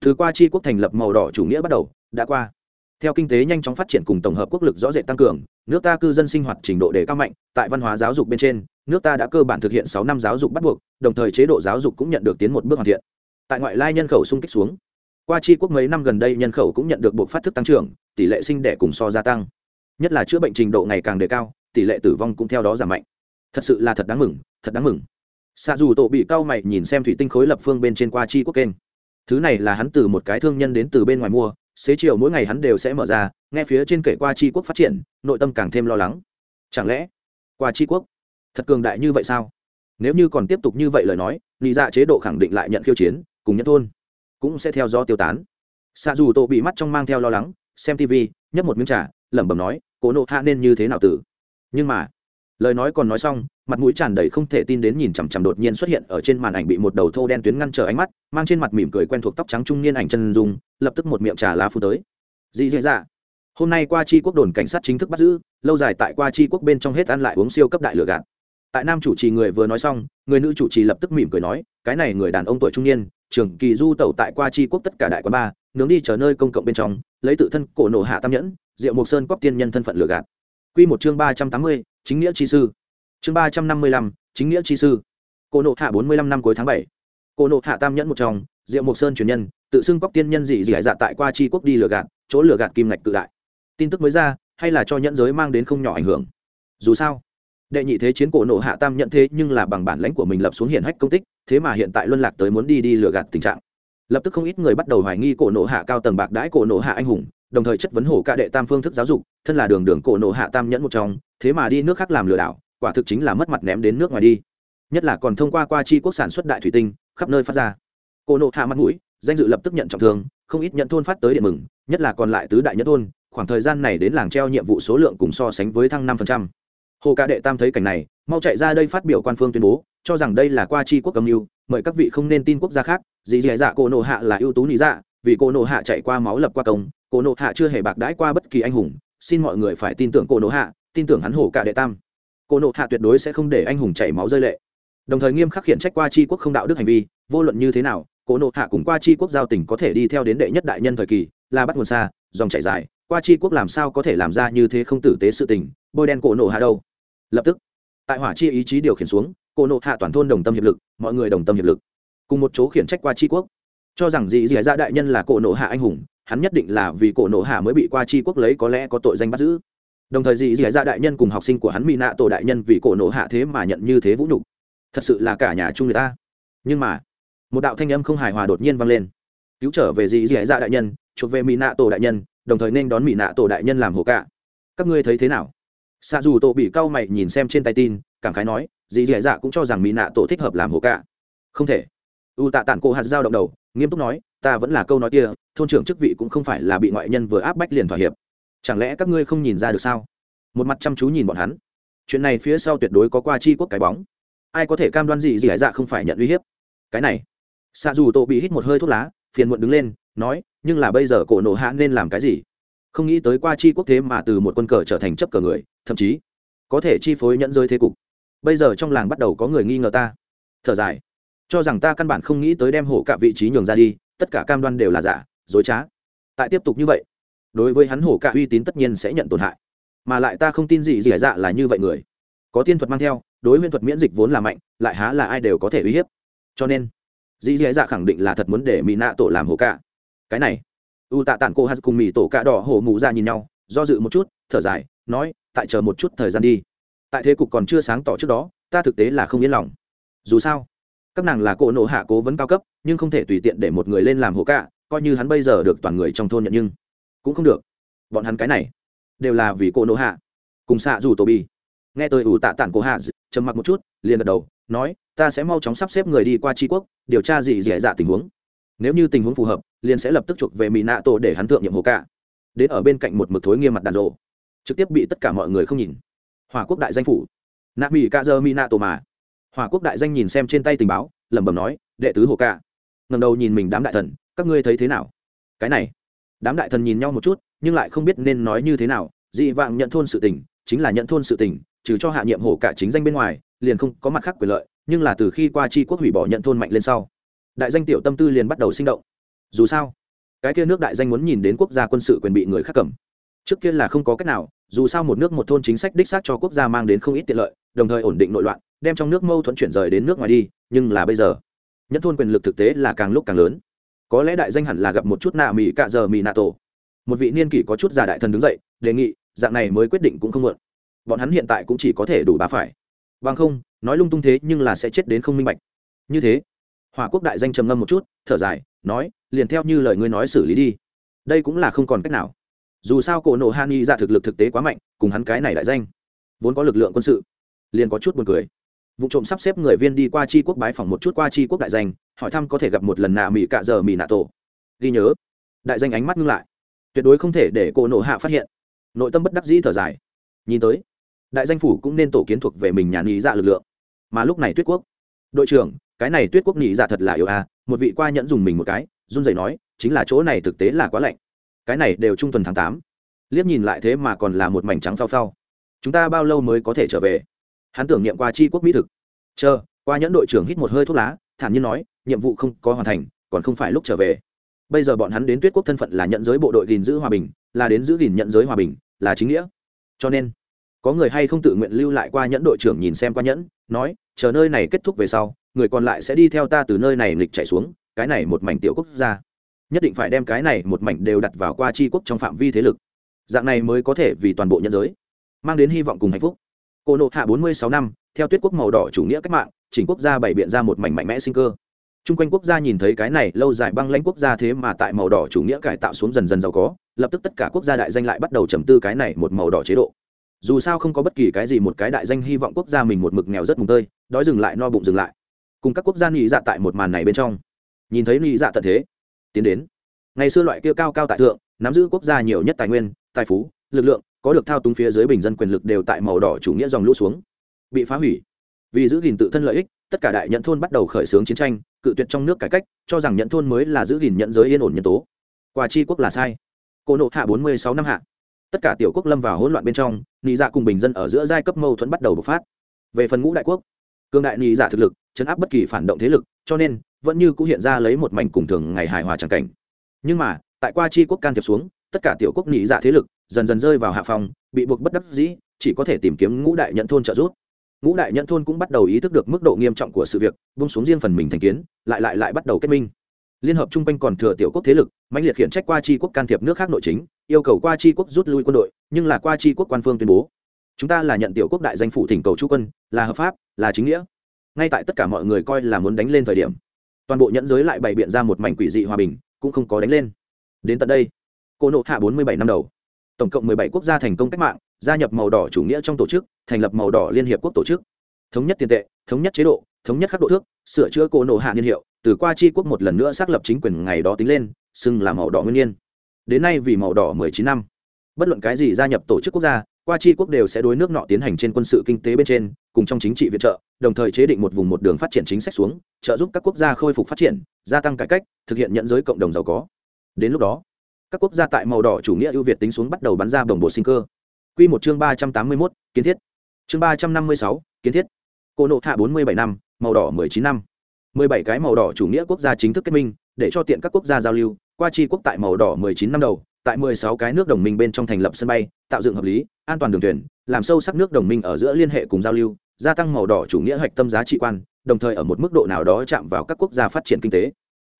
Thứ qua chi quốc thành lập màu đỏ chủ nghĩa bắt đầu, đã qua theo kinh tế nhanh chóng phát triển cùng tổng hợp quốc lực rõ rệt tăng cường, nước ta cư dân sinh hoạt trình độ đề cao mạnh, tại văn hóa giáo dục bên trên, nước ta đã cơ bản thực hiện sáu năm giáo dục bắt buộc, đồng thời chế độ giáo dục cũng nhận được tiến một bước hoàn thiện. Tại ngoại lai nhân khẩu sung kích xuống, qua chi quốc mấy năm gần đây nhân khẩu cũng nhận được buộc phát thức tăng trưởng, tỷ lệ sinh đẻ cùng so gia tăng. Nhất là chữa bệnh trình độ ngày càng đề cao, tỷ lệ tử vong cũng theo đó giảm mạnh. Thật sự là thật đáng mừng, thật đáng mừng. Xạ dù tổ bị cao mày nhìn xem thủy tinh khối lập phương bên trên qua chi quốc kênh. Thứ này là hắn từ một cái thương nhân đến từ bên ngoài mua xế chiều mỗi ngày hắn đều sẽ mở ra, nghe phía trên kể qua chi quốc phát triển, nội tâm càng thêm lo lắng. Chẳng lẽ, qua tri quốc? Thật cường đại như vậy sao? Nếu như còn tiếp tục như vậy lời nói lý dạ chế độ khẳng định lại nhận khiêu chiến, cùng nhân thôn cũng sẽ theo do tiêu tán. Xạ dù tổ bị mắt trong mang theo lo lắng, xem tv nhấp một miếng trà, lẩm bẩm nói, cố nộ hạ nên như thế nào tử? Nhưng mà lời nói còn nói xong, mặt mũi tràn đầy không thể tin đến nhìn chằm chằm đột nhiên xuất hiện ở trên màn ảnh bị một đầu thô đen tuyến ngăn trở ánh mắt, mang trên mặt mỉm cười quen thuộc tóc trắng trung niên ảnh chân dung, lập tức một miệng trà lá phu tới. Dị dạ dạ. Hôm nay qua chi quốc đồn cảnh sát chính thức bắt giữ, lâu dài tại qua chi quốc bên trong hết ăn lại uống siêu cấp đại lửa gạt. Tại nam chủ trì người vừa nói xong, người nữ chủ trì lập tức mỉm cười nói, cái này người đàn ông tuổi trung niên trường kỳ du tẩu tại qua chi quốc tất cả đại quán ba, nướng đi chờ nơi công cộng bên trong, lấy tự thân cổ nổ hạ tam nhẫn diệu mộc sơn cóc tiên nhân thân phận lừa gạt. Quy một chương ba trăm tám mươi chính nghĩa chi sư. Chương ba trăm năm mươi lăm, chính nghĩa chi sư. Cổ nộ hạ bốn mươi lăm năm cuối tháng bảy. Cổ nộ hạ tam nhẫn một trong diệu mộc sơn truyền nhân, tự xưng cóc tiên nhân dị dị dạ tại qua chi quốc đi lừa gạt, chỗ lừa gạt kim ngạch cự đại. Tin tức mới ra, hay là cho nhẫn giới mang đến không nhỏ ảnh hưởng? Dù sao, đệ nhị thế chiến cổ nộ hạ tam nhận thế nhưng là bằng bản lãnh của mình lập xuống hiển hách công tích, thế mà hiện tại luân lạc tới muốn đi đi lừa gạt tình trạng. Lập tức không ít người bắt đầu hoài nghi cổ nộ hạ cao tầng bạc đãi cổ nộ hạ anh hùng đồng thời chất vấn hổ ca đệ tam phương thức giáo dục, thân là đường đường cổ nộ hạ tam nhẫn một trong, thế mà đi nước khác làm lừa đảo, quả thực chính là mất mặt ném đến nước ngoài đi. Nhất là còn thông qua qua chi quốc sản xuất đại thủy tinh, khắp nơi phát ra. Cổ nộ hạ mặt mũi, danh dự lập tức nhận trọng thương, không ít nhận thôn phát tới điện mừng, nhất là còn lại tứ đại nhất thôn, khoảng thời gian này đến làng treo nhiệm vụ số lượng cùng so sánh với thăng năm hồ ca đệ tam thấy cảnh này, mau chạy ra đây phát biểu quan phương tuyên bố, cho rằng đây là qua chi quốc cầm mưu, mời các vị không nên tin quốc gia khác, dì dì dạ cổ nộ hạ là ưu tú lý dạ vì cô nộ hạ chạy qua máu lập qua công, cô nộ hạ chưa hề bạc đãi qua bất kỳ anh hùng. Xin mọi người phải tin tưởng cô nộ hạ, tin tưởng hắn hổ cả đệ tam. Cô nộ hạ tuyệt đối sẽ không để anh hùng chảy máu rơi lệ. Đồng thời nghiêm khắc khiển trách qua chi quốc không đạo đức hành vi, vô luận như thế nào, cô nộ hạ cùng qua chi quốc giao tỉnh có thể đi theo đến đệ nhất đại nhân thời kỳ, là bắt nguồn xa, dòng chảy dài. Qua chi quốc làm sao có thể làm ra như thế không tử tế sự tình, bôi đen cổ nộ hạ đâu? Lập tức, tại hỏa chi ý chí điều khiển xuống cổ nộ hạ toàn thôn đồng tâm hiệp lực, mọi người đồng tâm hiệp lực. Cùng một chỗ khiển trách qua chi quốc cho rằng dì dì dạ đại nhân là cổ nộ hạ anh hùng, hắn nhất định là vì cổ nộ hạ mới bị qua chi quốc lấy có lẽ có tội danh bắt giữ. Đồng thời dì dì dạ đại nhân cùng học sinh của hắn mỹ nạ tổ đại nhân vì cổ nộ hạ thế mà nhận như thế vũ nhục. Thật sự là cả nhà chung người ta. Nhưng mà, một đạo thanh âm không hài hòa đột nhiên vang lên. Cứu trở về dì dì dạ đại nhân, chuộc về mỹ nạ tổ đại nhân, đồng thời nên đón mỹ nạ tổ đại nhân làm hồ cả các ngươi thấy thế nào? Xa dù tổ bị cau mày nhìn xem trên tay tin, cảm khái nói, dì dì dạ cũng cho rằng mỹ nạ tổ thích hợp làm hồ cả không thể. U tạ tản cô hạt dao động đầu nghiêm túc nói, ta vẫn là câu nói kia, thôn trưởng chức vị cũng không phải là bị ngoại nhân vừa áp bách liền thỏa hiệp. Chẳng lẽ các ngươi không nhìn ra được sao? Một mặt chăm chú nhìn bọn hắn. Chuyện này phía sau tuyệt đối có qua chi quốc cái bóng. Ai có thể cam đoan gì gì hải dạ không phải nhận uy hiếp? Cái này. Xạ dù tổ bị hít một hơi thuốc lá, phiền muộn đứng lên, nói, nhưng là bây giờ cổ nổ hạ nên làm cái gì? Không nghĩ tới qua chi quốc thế mà từ một quân cờ trở thành chấp cờ người, thậm chí có thể chi phối nhẫn rơi thế cục. Bây giờ trong làng bắt đầu có người nghi ngờ ta. Thở dài cho rằng ta căn bản không nghĩ tới đem hổ cả vị trí nhường ra đi, tất cả cam đoan đều là giả, dối trá. Tại tiếp tục như vậy, đối với hắn hổ cả uy tín tất nhiên sẽ nhận tổn hại. Mà lại ta không tin gì gì dạ là như vậy người. Có tiên thuật mang theo, đối huyễn thuật miễn dịch vốn là mạnh, lại há là ai đều có thể uy hiếp. Cho nên dì dì dạ khẳng định là thật muốn để mỹ nạ tổ làm hổ cả. Cái này, u tạ tản cô hát cùng mỹ tổ cả đỏ hổ mù ra dạ nhìn nhau, do dự một chút, thở dài, nói, tại chờ một chút thời gian đi. Tại thế cục còn chưa sáng tỏ trước đó, ta thực tế là không yên lòng. Dù sao các nàng là cỗ nộ hạ cố vấn cao cấp, nhưng không thể tùy tiện để một người lên làm hộ cả coi như hắn bây giờ được toàn người trong thôn nhận nhưng cũng không được. Bọn hắn cái này đều là vì cỗ nộ hạ. Cùng xạ dù tổ bi. Nghe tôi ủ tạ tản cổ hạ trầm mặc một chút, liền gật đầu, nói, ta sẽ mau chóng sắp xếp người đi qua tri quốc, điều tra gì dẻ dạ tình huống. Nếu như tình huống phù hợp, liền sẽ lập tức chuộc về mỹ nạ tổ để hắn thượng nhiệm hồ cả đến ở bên cạnh một mực thối nghiêm mặt đàn rộ, trực tiếp bị tất cả mọi người không nhìn. Hòa quốc đại danh phủ. Nạ mỹ ca dơ mỹ nạ tổ mà hòa quốc đại danh nhìn xem trên tay tình báo, lẩm bẩm nói, đệ tứ hồ ca. Ngầm đầu nhìn mình đám đại thần, các ngươi thấy thế nào? Cái này. Đám đại thần nhìn nhau một chút, nhưng lại không biết nên nói như thế nào. Dị vạng nhận thôn sự tình, chính là nhận thôn sự tình, trừ cho hạ nhiệm hồ cả chính danh bên ngoài, liền không có mặt khác quyền lợi, nhưng là từ khi qua chi quốc hủy bỏ nhận thôn mạnh lên sau, đại danh tiểu tâm tư liền bắt đầu sinh động. Dù sao, cái kia nước đại danh muốn nhìn đến quốc gia quân sự quyền bị người khác cầm. Trước kia là không có cách nào, dù sao một nước một thôn chính sách đích xác cho quốc gia mang đến không ít tiện lợi, đồng thời ổn định nội loạn đem trong nước mâu thuẫn chuyển rời đến nước ngoài đi, nhưng là bây giờ nhất thôn quyền lực thực tế là càng lúc càng lớn. Có lẽ đại danh hẳn là gặp một chút nạ mỹ cạ giờ mỹ nạ tổ. Một vị niên kỷ có chút già đại thần đứng dậy, đề nghị, dạng này mới quyết định cũng không muộn. Bọn hắn hiện tại cũng chỉ có thể đủ bá phải. Vâng không, nói lung tung thế nhưng là sẽ chết đến không minh bạch. Như thế hòa quốc đại danh trầm ngâm một chút, thở dài, nói, liền theo như lời ngươi nói xử lý đi. Đây cũng là không còn cách nào. Dù sao cổ nộ han y ra thực lực thực tế quá mạnh, cùng hắn cái này đại danh, vốn có lực lượng quân sự, liền có chút buồn cười vụ trộm sắp xếp người viên đi qua tri quốc bái phỏng một chút qua tri quốc đại danh, hỏi thăm có thể gặp một lần nạ mỹ cạ giờ mỹ nạ tổ. Ghi nhớ, đại danh ánh mắt ngưng lại. Tuyệt đối không thể để cô nộ hạ phát hiện. Nội tâm bất đắc dĩ thở dài. Nhìn tới, đại danh phủ cũng nên tổ kiến thuộc về mình nhà nghĩ dạ lực lượng. Mà lúc này tuyết quốc, đội trưởng, cái này tuyết quốc nghĩ dạ thật là yêu à một vị qua nhẫn dùng mình một cái, run rẩy nói, chính là chỗ này thực tế là quá lạnh. Cái này đều trung tuần tháng tám. Liếc nhìn lại thế mà còn là một mảnh trắng phao phao. Chúng ta bao lâu mới có thể trở về? Hắn tưởng niệm qua chi quốc mỹ thực. Chờ, qua nhẫn đội trưởng hít một hơi thuốc lá, thản nhiên nói, nhiệm vụ không có hoàn thành, còn không phải lúc trở về. Bây giờ bọn hắn đến tuyết quốc thân phận là nhận giới bộ đội gìn giữ hòa bình, là đến giữ gìn nhận giới hòa bình, là chính nghĩa. Cho nên, có người hay không tự nguyện lưu lại qua nhẫn đội trưởng nhìn xem qua nhẫn, nói, chờ nơi này kết thúc về sau, người còn lại sẽ đi theo ta từ nơi này lịch chạy xuống, cái này một mảnh tiểu quốc gia. Nhất định phải đem cái này một mảnh đều đặt vào qua tri quốc trong phạm vi thế lực. Dạng này mới có thể vì toàn bộ nhân giới, mang đến hy vọng cùng hạnh phúc cô nộ hạ bốn mươi sáu năm, theo tuyết quốc màu đỏ chủ nghĩa cách mạng, chỉnh quốc gia bày biện ra một mảnh mạnh mẽ sinh cơ. Chung quanh quốc gia nhìn thấy cái này lâu dài băng lãnh quốc gia thế mà tại màu đỏ chủ nghĩa cải tạo xuống dần dần giàu có, lập tức tất cả quốc gia đại danh lại bắt đầu trầm tư cái này một màu đỏ chế độ. Dù sao không có bất kỳ cái gì một cái đại danh hy vọng quốc gia mình một mực nghèo rất mùng tơi, đói dừng lại no bụng dừng lại. Cùng các quốc gia nghĩ dạ tại một màn này bên trong. Nhìn thấy nghĩ dạ tận thế, tiến đến. Ngày xưa loại kia cao cao tại thượng, nắm giữ quốc gia nhiều nhất tài nguyên, tài phú, lực lượng có được thao túng phía dưới bình dân quyền lực đều tại màu đỏ chủ nghĩa dòng lũ xuống. Bị phá hủy. Vì giữ gìn tự thân lợi ích, tất cả đại nhận thôn bắt đầu khởi xướng chiến tranh, cự tuyệt trong nước cải cách, cho rằng nhận thôn mới là giữ gìn nhận giới yên ổn nhân tố. Qua tri quốc là sai. Cô nộ hạ bốn mươi sáu năm hạ. Tất cả tiểu quốc lâm vào hỗn loạn bên trong, nị dạ cùng bình dân ở giữa giai cấp mâu thuẫn bắt đầu bộc phát. Về phần ngũ đại quốc cương đại nị dạ thực lực, chấn áp bất kỳ phản động thế lực, cho nên vẫn như cũng hiện ra lấy một mảnh cùng thường ngày hài hòa tràng cảnh. Nhưng mà, tại qua tri quốc can thiệp xuống tất cả tiểu quốc nhị dạ thế lực dần dần rơi vào hạ phòng bị buộc bất đắc dĩ, chỉ có thể tìm kiếm ngũ đại nhận thôn trợ giúp. Ngũ đại nhận thôn cũng bắt đầu ý thức được mức độ nghiêm trọng của sự việc bung xuống riêng phần mình thành kiến, lại lại lại bắt đầu kết minh. Liên hợp chung quanh còn thừa tiểu quốc thế lực mạnh liệt khiển trách qua chi quốc can thiệp nước khác nội chính, yêu cầu qua chi quốc rút lui quân đội, nhưng là qua chi quốc quan phương tuyên bố. Chúng ta là nhận tiểu quốc đại danh phủ thỉnh cầu chu quân, là hợp pháp, là chính nghĩa. Ngay tại tất cả mọi người coi là muốn đánh lên thời điểm, toàn bộ nhẫn giới lại bày biện ra một mảnh quỷ dị hòa bình, cũng không có đánh lên. Đến tận đây cô nộ hạ bốn mươi bảy năm đầu. Tổng cộng mười bảy quốc gia thành công cách mạng, gia nhập màu đỏ chủ nghĩa trong tổ chức, thành lập màu đỏ liên hiệp quốc tổ chức. Thống nhất tiền tệ, thống nhất chế độ, thống nhất khắc độ thước, sửa chữa cô nộ hạ niên hiệu, từ qua chi quốc một lần nữa xác lập chính quyền ngày đó tính lên, xưng là màu đỏ nguyên nhiên đến nay vì màu đỏ mười chín năm. Bất luận cái gì gia nhập tổ chức quốc gia, qua chi quốc đều sẽ đối nước nọ tiến hành trên quân sự kinh tế bên trên, cùng trong chính trị viện trợ, đồng thời chế định một vùng một đường phát triển chính sách xuống, trợ giúp các quốc gia khôi phục phát triển, gia tăng cải cách, thực hiện nhận giới cộng đồng giàu có. Đến lúc đó các quốc gia tại màu đỏ chủ nghĩa ưu việt tính xuống bắt đầu bắn ra đồng bộ sinh cơ. Q một chương ba trăm tám mươi mốt, kiến thiết. Chương ba trăm năm mươi sáu, kiến thiết. Cô nộ hạ bốn mươi bảy năm, màu đỏ mười chín năm. Mười bảy cái màu đỏ chủ nghĩa quốc gia chính thức kết minh, để cho tiện các quốc gia giao lưu, qua chi quốc tại màu đỏ mười chín năm đầu, tại mười sáu cái nước đồng minh bên trong thành lập sân bay, tạo dựng hợp lý, an toàn đường thuyền, làm sâu sắc nước đồng minh ở giữa liên hệ cùng giao lưu, gia tăng màu đỏ chủ nghĩa hạch tâm giá trị quan, đồng thời ở một mức độ nào đó chạm vào các quốc gia phát triển kinh tế.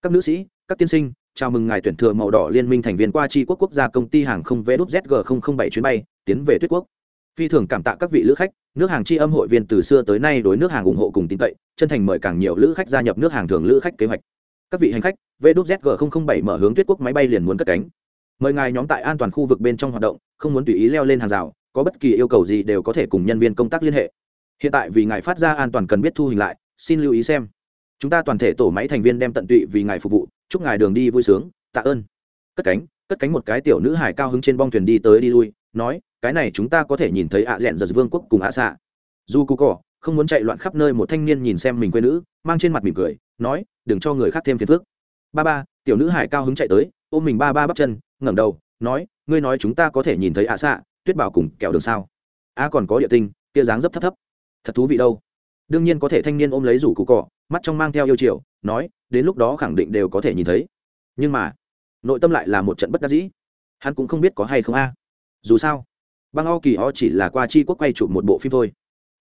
Các nữ sĩ, các tiên sinh chào mừng ngài tuyển thừa màu đỏ liên minh thành viên qua chi quốc quốc gia công ty hàng không vđzg bảy chuyến bay, tiến về tuyết quốc. Phi thường cảm tạ các vị lữ khách, nước hàng chi âm hội viên từ xưa tới nay đối nước hàng ủng hộ cùng tin cậy, chân thành mời càng nhiều lữ khách gia nhập nước hàng thường lữ khách kế hoạch. Các vị hành khách vđzg bảy mở hướng tuyết quốc máy bay liền muốn cất cánh. Mời ngài nhóm tại an toàn khu vực bên trong hoạt động, không muốn tùy ý leo lên hàng rào, có bất kỳ yêu cầu gì đều có thể cùng nhân viên công tác liên hệ. Hiện tại vì ngài phát ra an toàn cần biết thu hình lại, xin lưu ý xem. Chúng ta toàn thể tổ máy thành viên đem tận tụy vì ngài phục vụ chúc ngài đường đi vui sướng, tạ ơn. Cất cánh cất cánh một cái tiểu nữ hải cao hứng trên bong thuyền đi tới đi lui, nói, cái này chúng ta có thể nhìn thấy ạ rẽn giật vương quốc cùng ạ xạ. Du cụ cỏ, không muốn chạy loạn khắp nơi một thanh niên nhìn xem mình quê nữ, mang trên mặt mỉm cười, nói, đừng cho người khác thêm phiền phức. Ba ba, tiểu nữ hải cao hứng chạy tới, ôm mình ba ba bắp chân, ngẩng đầu, nói, ngươi nói chúng ta có thể nhìn thấy ạ xạ, tuyết bảo cùng kẹo đường sao? A còn có địa tinh, kia dáng dấp thấp thấp. Thật thú vị đâu. Đương nhiên có thể thanh niên ôm lấy rủ cụ cỏ, mắt trong mang theo yêu chiều, nói đến lúc đó khẳng định đều có thể nhìn thấy. Nhưng mà, nội tâm lại là một trận bất đắc dĩ. Hắn cũng không biết có hay không a. Dù sao băng o kỳ o chỉ là qua chi quốc quay chụp một bộ phim thôi.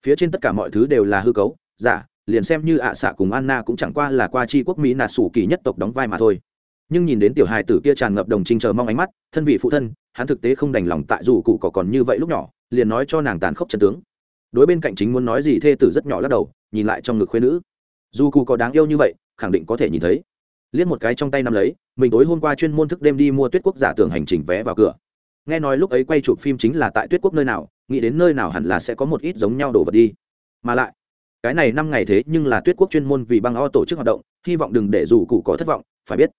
Phía trên tất cả mọi thứ đều là hư cấu, giả, liền xem như ạ xạ cùng anna cũng chẳng qua là qua chi quốc mỹ nạt sủ kỳ nhất tộc đóng vai mà thôi. Nhưng nhìn đến tiểu hài tử kia tràn ngập đồng trinh chờ mong ánh mắt, thân vị phụ thân, hắn thực tế không đành lòng tại dù cụ có còn như vậy lúc nhỏ, liền nói cho nàng tàn khốc trần tướng. Đối bên cạnh chính muốn nói gì thê tử rất nhỏ lắc đầu, nhìn lại trong ngực khuyên nữ. Dù cụ có đáng yêu như vậy khẳng định có thể nhìn thấy. Liếc một cái trong tay nắm lấy, mình tối hôm qua chuyên môn thức đêm đi mua tuyết quốc giả tưởng hành trình vé vào cửa. Nghe nói lúc ấy quay chụp phim chính là tại tuyết quốc nơi nào, nghĩ đến nơi nào hẳn là sẽ có một ít giống nhau đồ vật đi. Mà lại, cái này năm ngày thế nhưng là tuyết quốc chuyên môn vì băng o tổ chức hoạt động, hy vọng đừng để dù cụ có thất vọng, phải biết.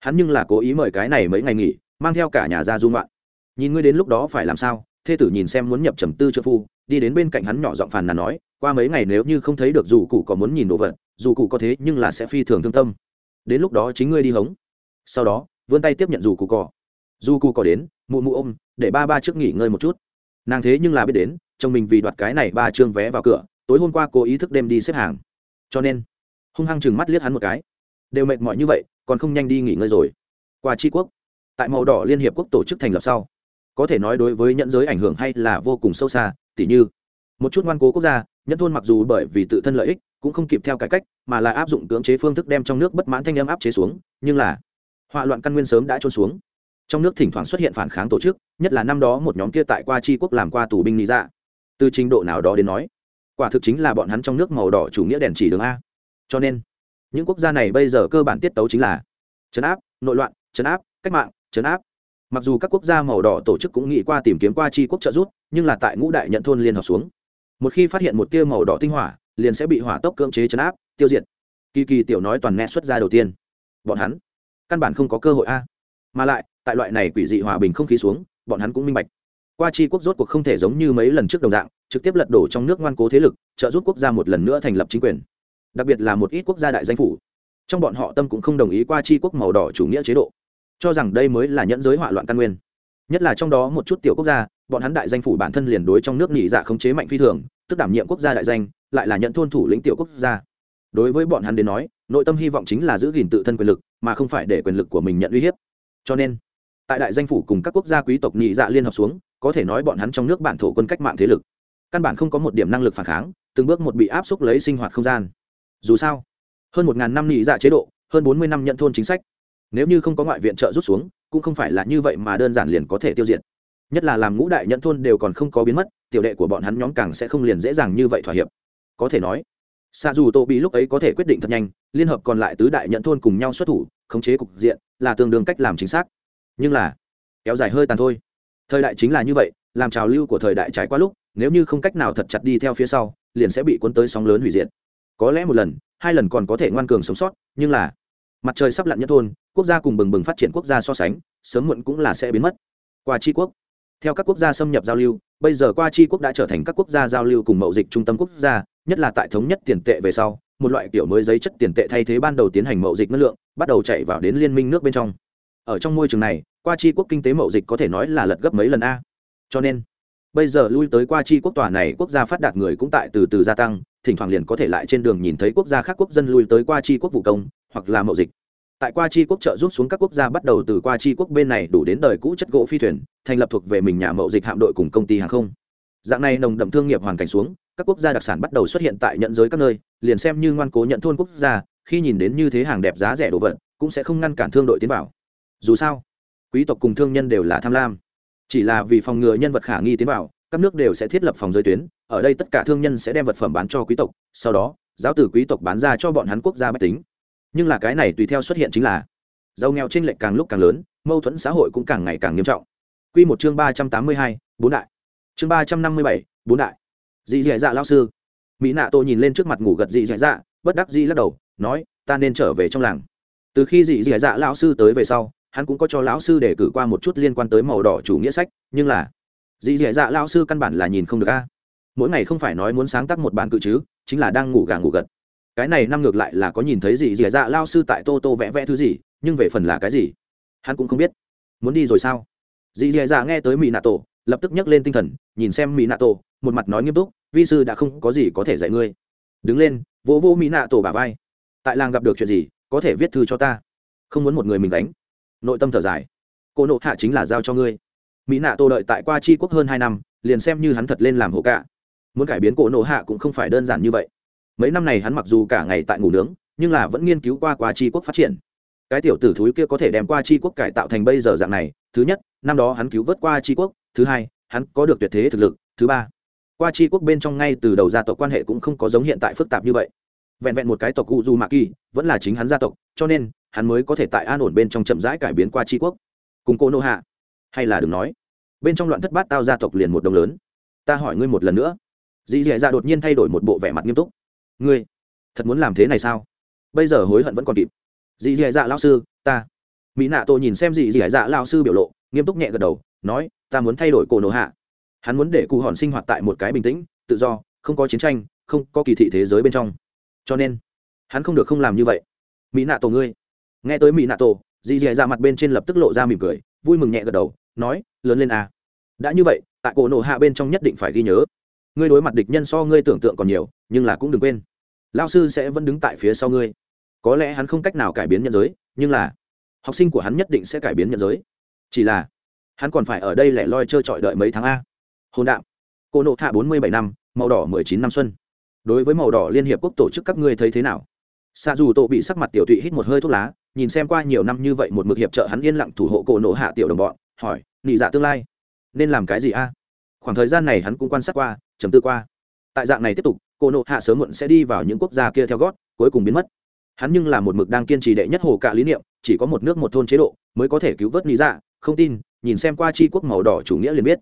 Hắn nhưng là cố ý mời cái này mấy ngày nghỉ, mang theo cả nhà ra dung loạn nhìn ngươi đến lúc đó phải làm sao? Thê tử nhìn xem muốn nhập trầm tư trợ phu, đi đến bên cạnh hắn nhỏ giọng phàn nàn nói, qua mấy ngày nếu như không thấy được dù cụ có muốn nhìn đồ vật dù cụ có thế nhưng là sẽ phi thường thương tâm. Đến lúc đó chính ngươi đi hống. Sau đó, vươn tay tiếp nhận dù cụ cỏ dù cụ cỏ đến, mụ mụ ôm, để ba ba trước nghỉ ngơi một chút. Nàng thế nhưng là biết đến, chồng mình vì đoạt cái này ba chương vé vào cửa, tối hôm qua cô ý thức đêm đi xếp hàng. Cho nên, hung hăng chừng mắt liếc hắn một cái. Đều mệt mỏi như vậy, còn không nhanh đi nghỉ ngơi rồi. Qua tri quốc, tại màu đỏ liên hiệp quốc tổ chức thành lập sau, có thể nói đối với nhận giới ảnh hưởng hay là vô cùng sâu xa, tỉ như, một chút ngoan cố quốc gia nhân thôn mặc dù bởi vì tự thân lợi ích cũng không kịp theo cải cách mà là áp dụng cưỡng chế phương thức đem trong nước bất mãn thanh âm áp chế xuống nhưng là họa loạn căn nguyên sớm đã trôn xuống. Trong nước thỉnh thoảng xuất hiện phản kháng tổ chức nhất là năm đó một nhóm kia tại qua tri quốc làm qua tù binh lý ra, dạ. từ trình độ nào đó đến nói quả thực chính là bọn hắn trong nước màu đỏ chủ nghĩa đèn chỉ đường a. Cho nên những quốc gia này bây giờ cơ bản tiết tấu chính là chấn áp nội loạn chấn áp cách mạng chấn áp. Mặc dù các quốc gia màu đỏ tổ chức cũng nghĩ qua tìm kiếm qua tri quốc trợ giúp nhưng là tại ngũ đại nhận thôn liên hợp xuống. Một khi phát hiện một tia màu đỏ tinh hỏa liền sẽ bị hỏa tốc cưỡng chế chấn áp, tiêu diệt. Kỳ kỳ tiểu nói toàn nghe xuất ra đầu tiên. Bọn hắn căn bản không có cơ hội a. Mà lại, tại loại này quỷ dị hòa bình không khí xuống, bọn hắn cũng minh bạch. Qua chi quốc rốt cuộc không thể giống như mấy lần trước đồng dạng, trực tiếp lật đổ trong nước ngoan cố thế lực, trợ giúp quốc gia một lần nữa thành lập chính quyền. Đặc biệt là một ít quốc gia đại danh phủ. Trong bọn họ tâm cũng không đồng ý qua chi quốc màu đỏ chủ nghĩa chế độ. Cho rằng đây mới là nhẫn giới hỏa loạn căn nguyên. Nhất là trong đó một chút tiểu quốc gia, bọn hắn đại danh phủ bản thân liền đối trong nước nhị dạ khống chế mạnh phi thường tức đảm nhiệm quốc gia đại danh, lại là nhận thôn thủ lĩnh tiểu quốc gia. Đối với bọn hắn đến nói, nội tâm hy vọng chính là giữ gìn tự thân quyền lực, mà không phải để quyền lực của mình nhận uy hiếp. Cho nên, tại đại danh phủ cùng các quốc gia quý tộc nhị dạ liên hợp xuống, có thể nói bọn hắn trong nước bản thổ quân cách mạng thế lực. Căn bản không có một điểm năng lực phản kháng, từng bước một bị áp xúc lấy sinh hoạt không gian. Dù sao, hơn một ngàn năm nhị dạ chế độ, hơn bốn mươi năm nhận thôn chính sách. Nếu như không có ngoại viện trợ rút xuống, cũng không phải là như vậy mà đơn giản liền có thể tiêu diệt nhất là làm ngũ đại nhận thôn đều còn không có biến mất, tiểu đệ của bọn hắn nhóm càng sẽ không liền dễ dàng như vậy thỏa hiệp. Có thể nói xa dù tô bị lúc ấy có thể quyết định thật nhanh, liên hợp còn lại tứ đại nhận thôn cùng nhau xuất thủ, khống chế cục diện, là tương đương cách làm chính xác. Nhưng là, kéo dài hơi tàn thôi. Thời đại chính là như vậy, làm trào lưu của thời đại trải qua lúc, nếu như không cách nào thật chặt đi theo phía sau, liền sẽ bị cuốn tới sóng lớn hủy diệt. Có lẽ một lần, hai lần còn có thể ngoan cường sống sót, nhưng là, mặt trời sắp lặn nhất thôn, quốc gia cùng bừng bừng phát triển quốc gia so sánh, sớm muộn cũng là sẽ biến mất. Qua tri quốc theo các quốc gia xâm nhập giao lưu, bây giờ qua tri quốc đã trở thành các quốc gia giao lưu cùng mậu dịch trung tâm quốc gia, nhất là tại thống nhất tiền tệ về sau, một loại kiểu mới giấy chất tiền tệ thay thế ban đầu tiến hành mậu dịch năng lượng, bắt đầu chạy vào đến liên minh nước bên trong. Ở trong môi trường này, qua tri quốc kinh tế mậu dịch có thể nói là lật gấp mấy lần a. Cho nên, bây giờ lui tới qua chi quốc tòa này quốc gia phát đạt người cũng tại từ từ gia tăng, thỉnh thoảng liền có thể lại trên đường nhìn thấy quốc gia khác quốc dân lui tới qua chi quốc vụ công, hoặc là mậu dịch tại qua chi quốc trợ giúp xuống các quốc gia bắt đầu từ qua chi quốc bên này đủ đến đời cũ chất gỗ phi thuyền, thành lập thuộc về mình nhà mậu dịch hạm đội cùng công ty hàng không. Dạng này nồng đậm thương nghiệp hoàn cảnh xuống, các quốc gia đặc sản bắt đầu xuất hiện tại nhận giới các nơi, liền xem như ngoan cố nhận thôn quốc gia, khi nhìn đến như thế hàng đẹp giá rẻ đồ vật, cũng sẽ không ngăn cản thương đội tiến vào. Dù sao, quý tộc cùng thương nhân đều là tham lam. Chỉ là vì phòng ngừa nhân vật khả nghi tiến vào, các nước đều sẽ thiết lập phòng giới tuyến, ở đây tất cả thương nhân sẽ đem vật phẩm bán cho quý tộc, sau đó, giáo tử quý tộc bán ra cho bọn hắn quốc gia bách tính nhưng là cái này tùy theo xuất hiện chính là giàu nghèo trên lệch càng lúc càng lớn, mâu thuẫn xã hội cũng càng ngày càng nghiêm trọng. Quy một chương ba trăm tám mươi hai, bốn đại. Chương ba trăm năm mươi bảy, bốn đại. Dị dạ dạ lao sư. Mỹ nạ tô nhìn lên trước mặt ngủ gật dị dạ dạ bất đắc dĩ lắc đầu, nói, ta nên trở về trong làng. Từ khi dị dạ dạ Lão sư tới về sau, hắn cũng có cho lão sư để cử qua một chút liên quan tới màu đỏ chủ nghĩa sách, nhưng là dị dạ dạ Lão sư căn bản là nhìn không được a. Mỗi ngày không phải nói muốn sáng tác một bản cự chứ, chính là đang ngủ gà ngủ gật cái này năm ngược lại là có nhìn thấy gì dì dạ lao sư tại tô tô vẽ vẽ thứ gì, nhưng về phần là cái gì, hắn cũng không biết. Muốn đi rồi sao? Dì dì dạ nghe tới mỹ nạ tổ lập tức nhấc lên tinh thần, nhìn xem mỹ nạ tổ một mặt nói nghiêm túc, vi sư đã không có gì có thể dạy ngươi. Đứng lên, vỗ vỗ mỹ nạ tổ bà vai. Tại làng gặp được chuyện gì, có thể viết thư cho ta? Không muốn một người mình đánh nội tâm thở dài. Cô nộ hạ chính là giao cho ngươi. Mỹ nạ tổ đợi tại qua c quốc hơn hai năm, liền xem như hắn thật lên làm hộ cả muốn cải biến cổ nộ hạ cũng không phải đơn giản như vậy mấy năm này hắn mặc dù cả ngày tại ngủ nướng, nhưng là vẫn nghiên cứu qua qua tri quốc phát triển. Cái tiểu tử thúi kia có thể đem qua tri quốc cải tạo thành bây giờ dạng này, thứ nhất, năm đó hắn cứu vớt qua tri quốc, thứ hai, hắn có được tuyệt thế thực lực, thứ ba, qua tri quốc bên trong ngay từ đầu gia tộc quan hệ cũng không có giống hiện tại phức tạp như vậy. Vẹn vẹn một cái tộc cụ du mạ kỳ vẫn là chính hắn gia tộc, cho nên, hắn mới có thể tại an ổn bên trong chậm rãi cải biến qua tri quốc. Cùng cô nô hạ, hay là đừng nói, bên trong loạn thất bát tao gia tộc liền một đồng lớn. Ta hỏi ngươi một lần nữa. Dì dì dạ đột nhiên thay đổi một bộ vẻ mặt nghiêm túc ngươi thật muốn làm thế này sao? Bây giờ hối hận vẫn còn kịp. Dì dì dạ lao sư, ta. Mỹ nạ tổ nhìn xem dì dì dạ lao sư biểu lộ, nghiêm túc nhẹ gật đầu, nói, ta muốn thay đổi cổ nổ hạ. Hắn muốn để cụ hòn sinh hoạt tại một cái bình tĩnh, tự do, không có chiến tranh, không có kỳ thị thế giới bên trong. Cho nên, hắn không được không làm như vậy. Mỹ nạ tổ ngươi. Nghe tới mỹ nạ tổ, dì dì dạ mặt bên trên lập tức lộ ra mỉm cười, vui mừng nhẹ gật đầu, nói, lớn lên à. đã như vậy, tại cổ nổ hạ bên trong nhất định phải ghi nhớ. Ngươi đối mặt địch nhân so ngươi tưởng tượng còn nhiều nhưng là cũng đừng quên. Lao sư sẽ vẫn đứng tại phía sau ngươi. Có lẽ hắn không cách nào cải biến nhân giới, nhưng là học sinh của hắn nhất định sẽ cải biến nhân giới. Chỉ là hắn còn phải ở đây lẻ loi trơ trọi đợi mấy tháng a. Hôn đạm. Cô nộ hạ bốn mươi bảy năm, màu đỏ mười chín năm xuân. Đối với màu đỏ liên hiệp quốc tổ chức các ngươi thấy thế nào? Xa dù tổ bị sắc mặt tiểu tụy hít một hơi thuốc lá, nhìn xem qua nhiều năm như vậy một mực hiệp trợ hắn yên lặng thủ hộ cổ nộ hạ tiểu đồng bọn, hỏi, nị dạ tương lai, nên làm cái gì a? Khoảng thời gian này hắn cũng quan sát qua chấm tư qua. Tại dạng này tiếp tục Cô nộ hạ sớm muộn sẽ đi vào những quốc gia kia theo gót, cuối cùng biến mất. Hắn nhưng là một mực đang kiên trì đệ nhất hồ cả lý niệm, chỉ có một nước một thôn chế độ, mới có thể cứu vớt lý dạ không tin, nhìn xem qua chi quốc màu đỏ chủ nghĩa liền biết.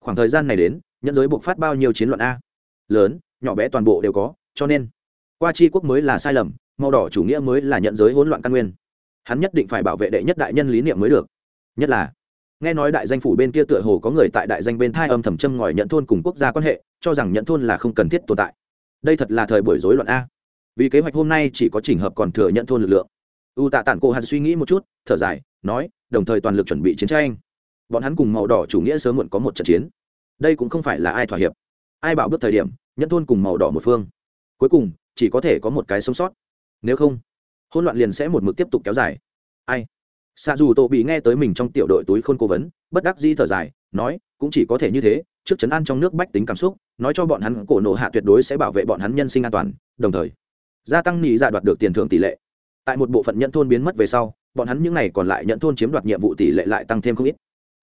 Khoảng thời gian này đến nhân giới buộc phát bao nhiêu chiến luận a? Lớn, nhỏ bé toàn bộ đều có, cho nên, qua chi quốc mới là sai lầm, màu đỏ chủ nghĩa mới là nhận giới hỗn loạn căn nguyên. Hắn nhất định phải bảo vệ đệ nhất đại nhân lý niệm mới được. Nhất là, nghe nói đại danh phủ bên kia tựa hồ có người tại đại danh bên thai âm thầm châm ngòi nhận thôn cùng quốc gia quan hệ, cho rằng nhận thôn là không cần thiết tồn tại đây thật là thời buổi rối loạn a. Vì kế hoạch hôm nay chỉ có trình hợp còn thừa nhận thôn lực lượng. U tạ tản cô hạt suy nghĩ một chút, thở dài, nói, đồng thời toàn lực chuẩn bị chiến tranh. Bọn hắn cùng màu đỏ chủ nghĩa sớm muộn có một trận chiến. Đây cũng không phải là ai thỏa hiệp. Ai bảo bước thời điểm nhận thôn cùng màu đỏ một phương. Cuối cùng, chỉ có thể có một cái sống sót. Nếu không, hỗn loạn liền sẽ một mực tiếp tục kéo dài. Ai? Xạ dù tổ bị nghe tới mình trong tiểu đội túi khôn cố vấn, bất đắc di thở dài, nói, cũng chỉ có thể như thế trước chấn an trong nước bách tính cảm xúc nói cho bọn hắn cổ nộ hạ tuyệt đối sẽ bảo vệ bọn hắn nhân sinh an toàn đồng thời gia tăng nhị dạ đoạt được tiền thưởng tỷ lệ. Tại một bộ phận nhận thôn biến mất về sau bọn hắn những n à y còn lại nhận thôn chiếm đoạt nhiệm vụ tỷ lệ lại tăng thêm không ít.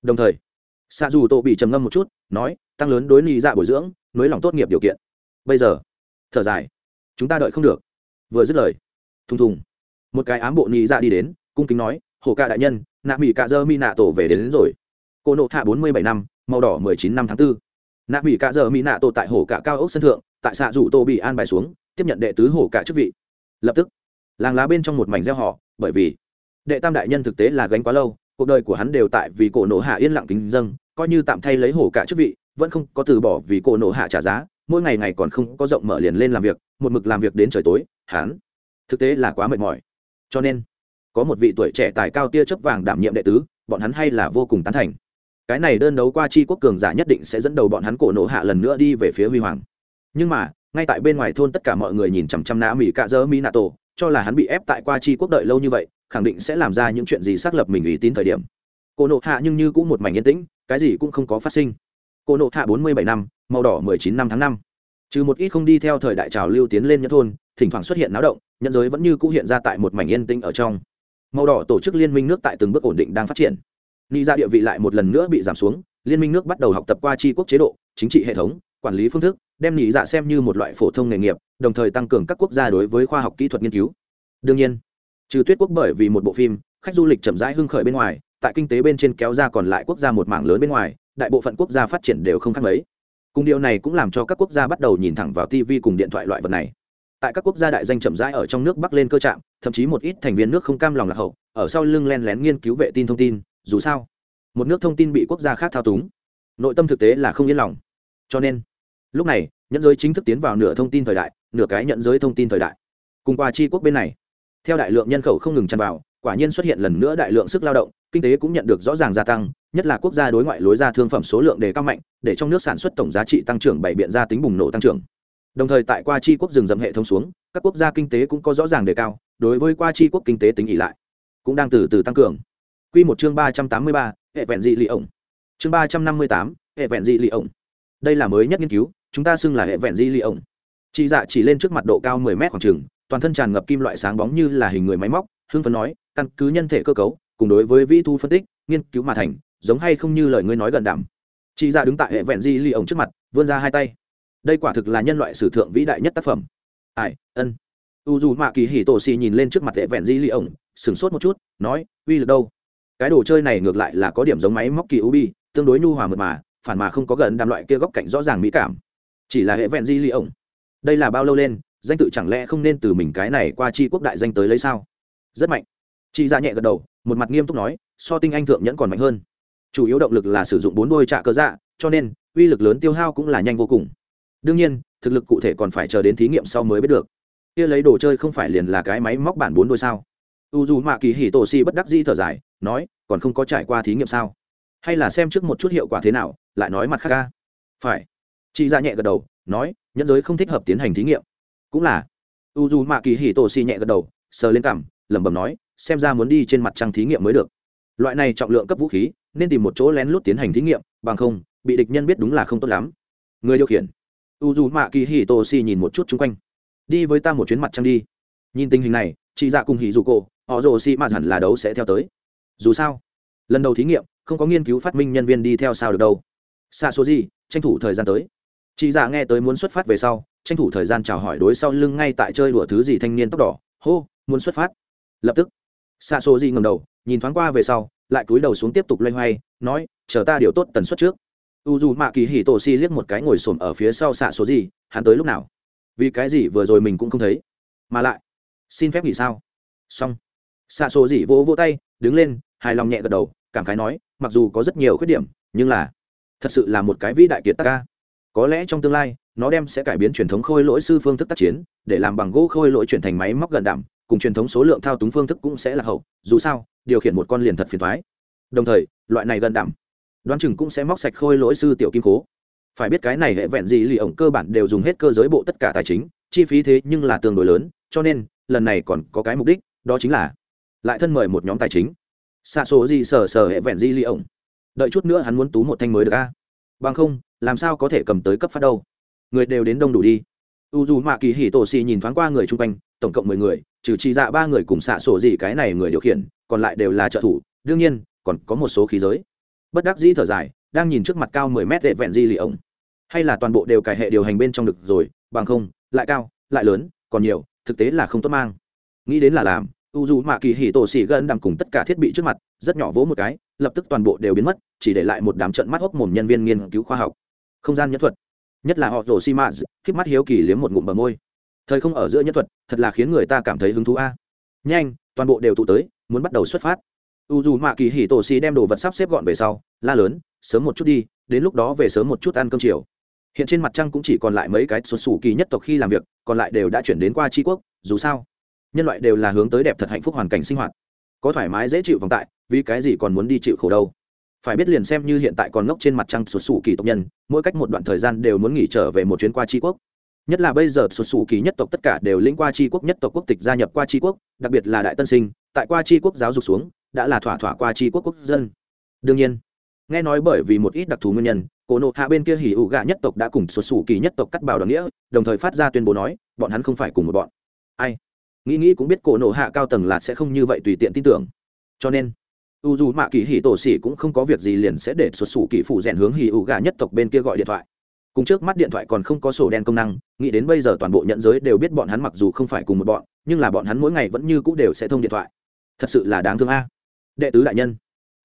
Đồng thời xa dù tổ bị trầm ngâm một chút nói tăng lớn đối nhị dạ bồi dưỡng nới lỏng tốt nghiệp điều kiện. Bây giờ thở dài chúng ta đợi không được. Vừa dứt lời thùng thùng một cái ám bộ nhị dạ đi đến cung kính nói hồ ca đại nhân nạ mỹ cạ dơ mi nạ tổ về đến, đến rồi cô nộ hạ bốn mươi bảy năm, màu đỏ mười chín năm tháng 4. nạ mỹ cạ giờ mỹ nạ tổ tại hồ cả cao ốc sân thượng, tại xạ rủ tô bị an bài xuống, tiếp nhận đệ tứ hồ cả chức vị. Lập tức, làng lá bên trong một mảnh gieo họ, bởi vì đệ tam đại nhân thực tế là gánh quá lâu, cuộc đời của hắn đều tại vì cổ nộ hạ yên lặng kính dâng, coi như tạm thay lấy hồ cả chức vị, vẫn không có từ bỏ vì cổ nộ hạ trả giá, mỗi ngày ngày còn không có rộng mở liền lên làm việc, một mực làm việc đến trời tối, hắn thực tế là quá mệt mỏi. Cho nên, có một vị tuổi trẻ tài cao tia chớp vàng đảm nhiệm đệ tứ, bọn hắn hay là vô cùng tán thành cái này đơn đấu qua chi quốc cường giả nhất định sẽ dẫn đầu bọn hắn cổ nộ hạ lần nữa đi về phía huy hoàng. Nhưng mà, ngay tại bên ngoài thôn tất cả mọi người nhìn chằm chằm nã mỹ cạ dơ mỹ nạ tổ, cho là hắn bị ép tại qua chi quốc đợi lâu như vậy, khẳng định sẽ làm ra những chuyện gì xác lập mình uy tín thời điểm. Cổ nộ hạ nhưng như cũng một mảnh yên tĩnh, cái gì cũng không có phát sinh. Cổ nộ hạ bốn mươi bảy năm, màu đỏ mười chín năm tháng năm. Trừ một ít không đi theo thời đại trào lưu tiến lên nhân thôn, thỉnh thoảng xuất hiện náo động nhân giới vẫn như cũ hiện ra tại một mảnh yên tĩnh ở trong. Màu đỏ tổ chức liên minh nước tại từng bước ổn định đang phát triển ni ra dạ địa vị lại một lần nữa bị giảm xuống, liên minh nước bắt đầu học tập qua tri quốc chế độ, chính trị hệ thống, quản lý phương thức, đem nhị dạ xem như một loại phổ thông nghề nghiệp, đồng thời tăng cường các quốc gia đối với khoa học kỹ thuật nghiên cứu. Đương nhiên, trừ tuyết quốc bởi vì một bộ phim, khách du lịch chậm rãi hưng khởi bên ngoài, tại kinh tế bên trên kéo ra còn lại quốc gia một mảng lớn bên ngoài, đại bộ phận quốc gia phát triển đều không khác mấy. Cùng điều này cũng làm cho các quốc gia bắt đầu nhìn thẳng vào tv cùng điện thoại loại vật này. Tại các quốc gia đại danh chậm rãi ở trong nước bắc lên cơ trạm, thậm chí một ít thành viên nước không cam lòng lạc hậu, ở sau lưng len lén nghiên cứu vệ tin thông tin dù sao, một nước thông tin bị quốc gia khác thao túng, nội tâm thực tế là không yên lòng. Cho nên, lúc này nhận giới chính thức tiến vào nửa thông tin thời đại, nửa cái nhận giới thông tin thời đại. Cùng qua tri quốc bên này, theo đại lượng nhân khẩu không ngừng tràn vào, quả nhiên xuất hiện lần nữa đại lượng sức lao động, kinh tế cũng nhận được rõ ràng gia tăng, nhất là quốc gia đối ngoại lối ra thương phẩm số lượng đề cao mạnh, để trong nước sản xuất tổng giá trị tăng trưởng bảy biện ra tính bùng nổ tăng trưởng. Đồng thời tại qua tri quốc rừng rậm hệ thống xuống, các quốc gia kinh tế cũng có rõ ràng đề cao, đối với qua tri quốc kinh tế tính ỉ lại, cũng đang từ từ tăng cường. Quy một chương ba trăm tám mươi ba hệ vẹn dị lì ổng. Chương ba trăm năm mươi tám hệ vẹn dị lì ổng. Đây là mới nhất nghiên cứu chúng ta xưng là hệ vẹn dị lì ổng. Chị dạ chỉ lên trước mặt độ cao mười mét khoảng chừng, toàn thân tràn ngập kim loại sáng bóng như là hình người máy móc hưng phấn nói căn cứ nhân thể cơ cấu cùng đối với vĩ thu phân tích nghiên cứu mà thành giống hay không như lời ngươi nói gần đảm chị dạ đứng tại hệ vẹn dị lì ổng trước mặt vươn ra hai tay. Đây quả thực là nhân loại sử thượng vĩ đại nhất tác phẩm. Ai ân. U dù mạ kỳ hỉ tổ xì nhìn lên trước mặt hệ vẹn dị lì ổng sửng sốt một chút nói uy lực đâu? Cái đồ chơi này ngược lại là có điểm giống máy móc kỳ u bi, tương đối nhu hòa mượt mà, phản mà không có gần đàm loại kia góc cạnh rõ ràng mỹ cảm. Chỉ là hệ vẹn di ly ổng. Đây là bao lâu lên, danh tự chẳng lẽ không nên từ mình cái này qua chi quốc đại danh tới lấy sao? Rất mạnh. Chị ra dạ nhẹ gật đầu, một mặt nghiêm túc nói, so tinh anh thượng nhẫn còn mạnh hơn. Chủ yếu động lực là sử dụng bốn đôi trạ cơ dạ cho nên, uy lực lớn tiêu hao cũng là nhanh vô cùng. Đương nhiên, thực lực cụ thể còn phải chờ đến thí nghiệm sau mới biết được. Kia lấy đồ chơi không phải liền là cái máy móc bản bốn đôi sao? U dù mạ kỳ hỉ tổ si bất đắc di thở dài nói, còn không có trải qua thí nghiệm sao? Hay là xem trước một chút hiệu quả thế nào, lại nói mặt khác ca. Phải. Chị ra nhẹ gật đầu, nói, nhẫn giới không thích hợp tiến hành thí nghiệm. Cũng là. U dù mạ kỳ hì tổ xì nhẹ gật đầu, sờ lên cảm lẩm bẩm nói, xem ra muốn đi trên mặt trăng thí nghiệm mới được. Loại này trọng lượng cấp vũ khí, nên tìm một chỗ lén lút tiến hành thí nghiệm, bằng không, bị địch nhân biết đúng là không tốt lắm. Người điều khiển. U dù mạ kỳ hì tổ xì nhìn một chút chung quanh. Đi với ta một chuyến mặt trăng đi. Nhìn tình hình này, chị dạ cùng hì dù cổ họ rồ xì mà hẳn là đấu sẽ theo tới dù sao, lần đầu thí nghiệm, không có nghiên cứu phát minh nhân viên đi theo sao được đâu. Xa số gì, tranh thủ thời gian tới. Chị dạ nghe tới muốn xuất phát về sau, tranh thủ thời gian chào hỏi đối sau lưng ngay tại chơi đùa thứ gì thanh niên tóc đỏ. Hô, muốn xuất phát. Lập tức xa số gì ngầm đầu, nhìn thoáng qua về sau, lại cúi đầu xuống tiếp tục loay hoay, nói, chờ ta điều tốt tần suất trước. U dù mạ kỳ hì tổ si liếc một cái ngồi xổm ở phía sau xạ số gì, hắn tới lúc nào? Vì cái gì vừa rồi mình cũng không thấy? Mà lại, xin phép nghỉ sao? Xong. Xạ số gì vỗ vỗ tay đứng lên, hài lòng nhẹ gật đầu, cảm khái nói, mặc dù có rất nhiều khuyết điểm, nhưng là thật sự là một cái vĩ đại kiệt tác ca. Có lẽ trong tương lai, nó đem sẽ cải biến truyền thống khôi lỗi sư phương thức tác chiến, để làm bằng gỗ khôi lỗi chuyển thành máy móc gần đảm cùng truyền thống số lượng thao túng phương thức cũng sẽ là hậu, dù sao, điều khiển một con liền thật phiền thoái đồng thời, loại này gần đảm đoán chừng cũng sẽ móc sạch khôi lỗi sư tiểu kim cố phải biết cái này hệ vẹn gì lì ổng cơ bản đều dùng hết cơ giới bộ tất cả tài chính, chi phí thế nhưng là tương đối lớn, cho nên, lần này còn có cái mục đích, đó chính là lại thân mời một nhóm tài chính. Xa số gì sờ sờ hệ vẹn di lì ổng. Đợi chút nữa hắn muốn tú một thanh mới được a. Bằng không, làm sao có thể cầm tới cấp phát đâu. Người đều đến đông đủ đi. U dù mạ kỳ hỉ tổ xì nhìn thoáng qua người chung quanh, tổng cộng mười người, trừ chi dạ ba người cùng xạ sổ gì cái này người điều khiển, còn lại đều là trợ thủ. Đương nhiên, còn có một số khí giới. Bất đắc dĩ thở dài, đang nhìn trước mặt cao mười mét vệ vẹn di lì ổng. Hay là toàn bộ đều cải hệ điều hành bên trong được rồi, bằng không, lại cao, lại lớn, còn nhiều, thực tế là không tốt mang. Nghĩ đến là làm u dù mạ kỳ hỉ tổ Xì gân đằng cùng tất cả thiết bị trước mặt, rất nhỏ vỗ một cái, lập tức toàn bộ đều biến mất, chỉ để lại một đám trận mắt hốc mồm nhân viên nghiên cứu khoa học. Không gian nhất thuật. Nhất là họ rổ xi mã khiếp mắt hiếu kỳ liếm một ngụm bờ môi. Thời không ở giữa nhất thuật, thật là khiến người ta cảm thấy hứng thú a. Nhanh, toàn bộ đều tụ tới, muốn bắt đầu xuất phát. U dù mạ kỳ hỉ tổ xì đem đồ vật sắp xếp gọn về sau, la lớn, sớm một chút đi, đến lúc đó về sớm một chút ăn cơm chiều. Hiện trên mặt trăng cũng chỉ còn lại mấy cái xuất xù kỳ nhất tộc khi làm việc, còn lại đều đã chuyển đến qua tri quốc, dù sao nhân loại đều là hướng tới đẹp thật hạnh phúc hoàn cảnh sinh hoạt. Có thoải mái dễ chịu vòng tại, vì cái gì còn muốn đi chịu khổ đâu? Phải biết liền xem như hiện tại còn ngốc trên mặt trăng xuất sù kỳ tộc nhân, mỗi cách một đoạn thời gian đều muốn nghỉ trở về một chuyến qua tri quốc. Nhất là bây giờ xuất sù kỳ nhất tộc tất cả đều lĩnh qua tri quốc, nhất tộc quốc tịch gia nhập qua tri quốc, đặc biệt là đại tân sinh, tại qua tri quốc giáo dục xuống, đã là thỏa thỏa qua tri quốc quốc dân. Đương nhiên, nghe nói bởi vì một ít đặc thù nguyên nhân, cổ nộ hạ bên kia hỉ ủ gạ nhất tộc đã cùng xuất sù kỳ nhất tộc cắt bảo đoàn nghĩa, đồng thời phát ra tuyên bố nói, bọn hắn không phải cùng một bọn. Ai? Nghĩ nghĩ cũng biết cổ nộ hạ cao tầng là sẽ không như vậy tùy tiện tin tưởng. Cho nên, u dù mạ kỳ hỉ tổ xỉ cũng không có việc gì liền sẽ để xuất xù kỳ phụ rèn hướng hỉ ủ gạ nhất tộc bên kia gọi điện thoại. Cùng trước mắt điện thoại còn không có sổ đen công năng, nghĩ đến bây giờ toàn bộ nhận giới đều biết bọn hắn mặc dù không phải cùng một bọn, nhưng là bọn hắn mỗi ngày vẫn như c ũ đều sẽ thông điện thoại. Thật sự là đáng thương a. Đệ tứ đại nhân.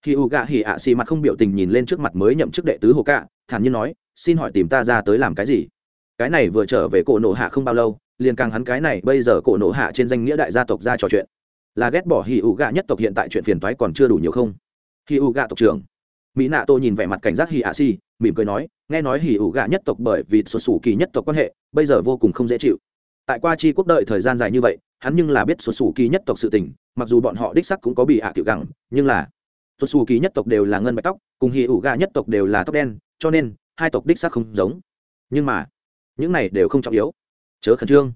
Khi u gạ hỉ ạ xì mặt không biểu tình nhìn lên trước mặt mới nhậm chức đệ tứ hồ cạ thản nhiên nói, xin hỏi tìm ta ra tới làm cái gì? Cái này vừa trở về cổ nộ hạ không bao lâu liền càng hắn cái này bây giờ cổ nổ hạ trên danh nghĩa đại gia tộc ra trò chuyện. Là ghét bỏ hỉ u gạ nhất tộc hiện tại chuyện phiền toái còn chưa đủ nhiều không? Hỉ u gạ tộc trưởng. Mỹ nạ tô nhìn vẻ mặt cảnh giác hỉ ạ si mỉm cười nói, nghe nói hỉ u gạ nhất tộc bởi vì sổ sủ kỳ nhất tộc quan hệ, bây giờ vô cùng không dễ chịu. Tại qua chi quốc đợi thời gian dài như vậy, hắn nhưng là biết sổ sủ kỳ nhất tộc sự tình, mặc dù bọn họ đích sắc cũng có bị hạ tiểu gẳng, nhưng là sổ sủ kỳ nhất tộc đều là ngân bạch tóc, cùng hì ủ gạ nhất tộc đều là tóc đen, cho nên hai tộc đích sắc không giống. Nhưng mà, những này đều không trọng yếu chớ khẩn trương.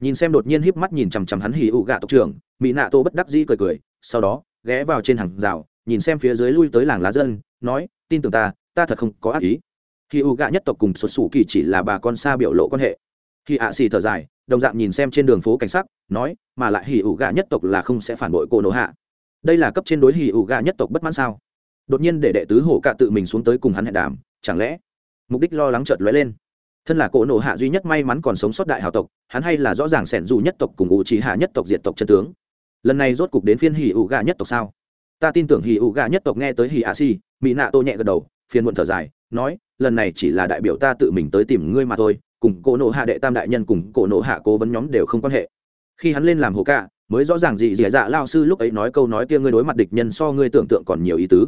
Nhìn xem đột nhiên híp mắt nhìn chằm chằm hắn hì ụ gạ tộc trưởng mỹ nạ tô bất đắc dĩ cười cười, sau đó, ghé vào trên hàng rào, nhìn xem phía dưới lui tới làng lá dân, nói, tin tưởng ta ta thật không có ác ý. Hì ụ gạ nhất tộc cùng xuất xù kỳ chỉ là bà con xa biểu lộ quan hệ. Khi ạ xì thở dài, đồng dạng nhìn xem trên đường phố cảnh sắc, nói, mà lại hì ụ gạ nhất tộc là không sẽ phản bội cô nổ hạ. Đây là cấp trên đối hì ụ gạ nhất tộc bất mãn sao? Đột nhiên để đệ tứ hổ cạ tự mình xuống tới cùng hắn hẹn đàm, chẳng lẽ mục đích lo lắng chợt lóe lên? Thân là cỗ nổ hạ duy nhất may mắn còn sống sót đại hào tộc, hắn hay là rõ ràng sẻn dù nhất tộc cùng ủ trí hạ nhất tộc diệt tộc chân tướng. Lần này rốt cục đến phiên hì ủ gà nhất tộc sao? Ta tin tưởng hì ủ gà nhất tộc nghe tới hì a si mỹ nạ tô nhẹ gật đầu, phiền muộn thở dài, nói, lần này chỉ là đại biểu ta tự mình tới tìm ngươi mà thôi, cùng cỗ nộ hạ đệ tam đại nhân cùng cỗ nộ hạ cố vấn nhóm đều không quan hệ. Khi hắn lên làm hồ ca, mới rõ ràng gì dì dạ lao sư lúc ấy nói câu nói kia ngươi đối mặt địch nhân so ngươi tưởng tượng còn nhiều ý tứ.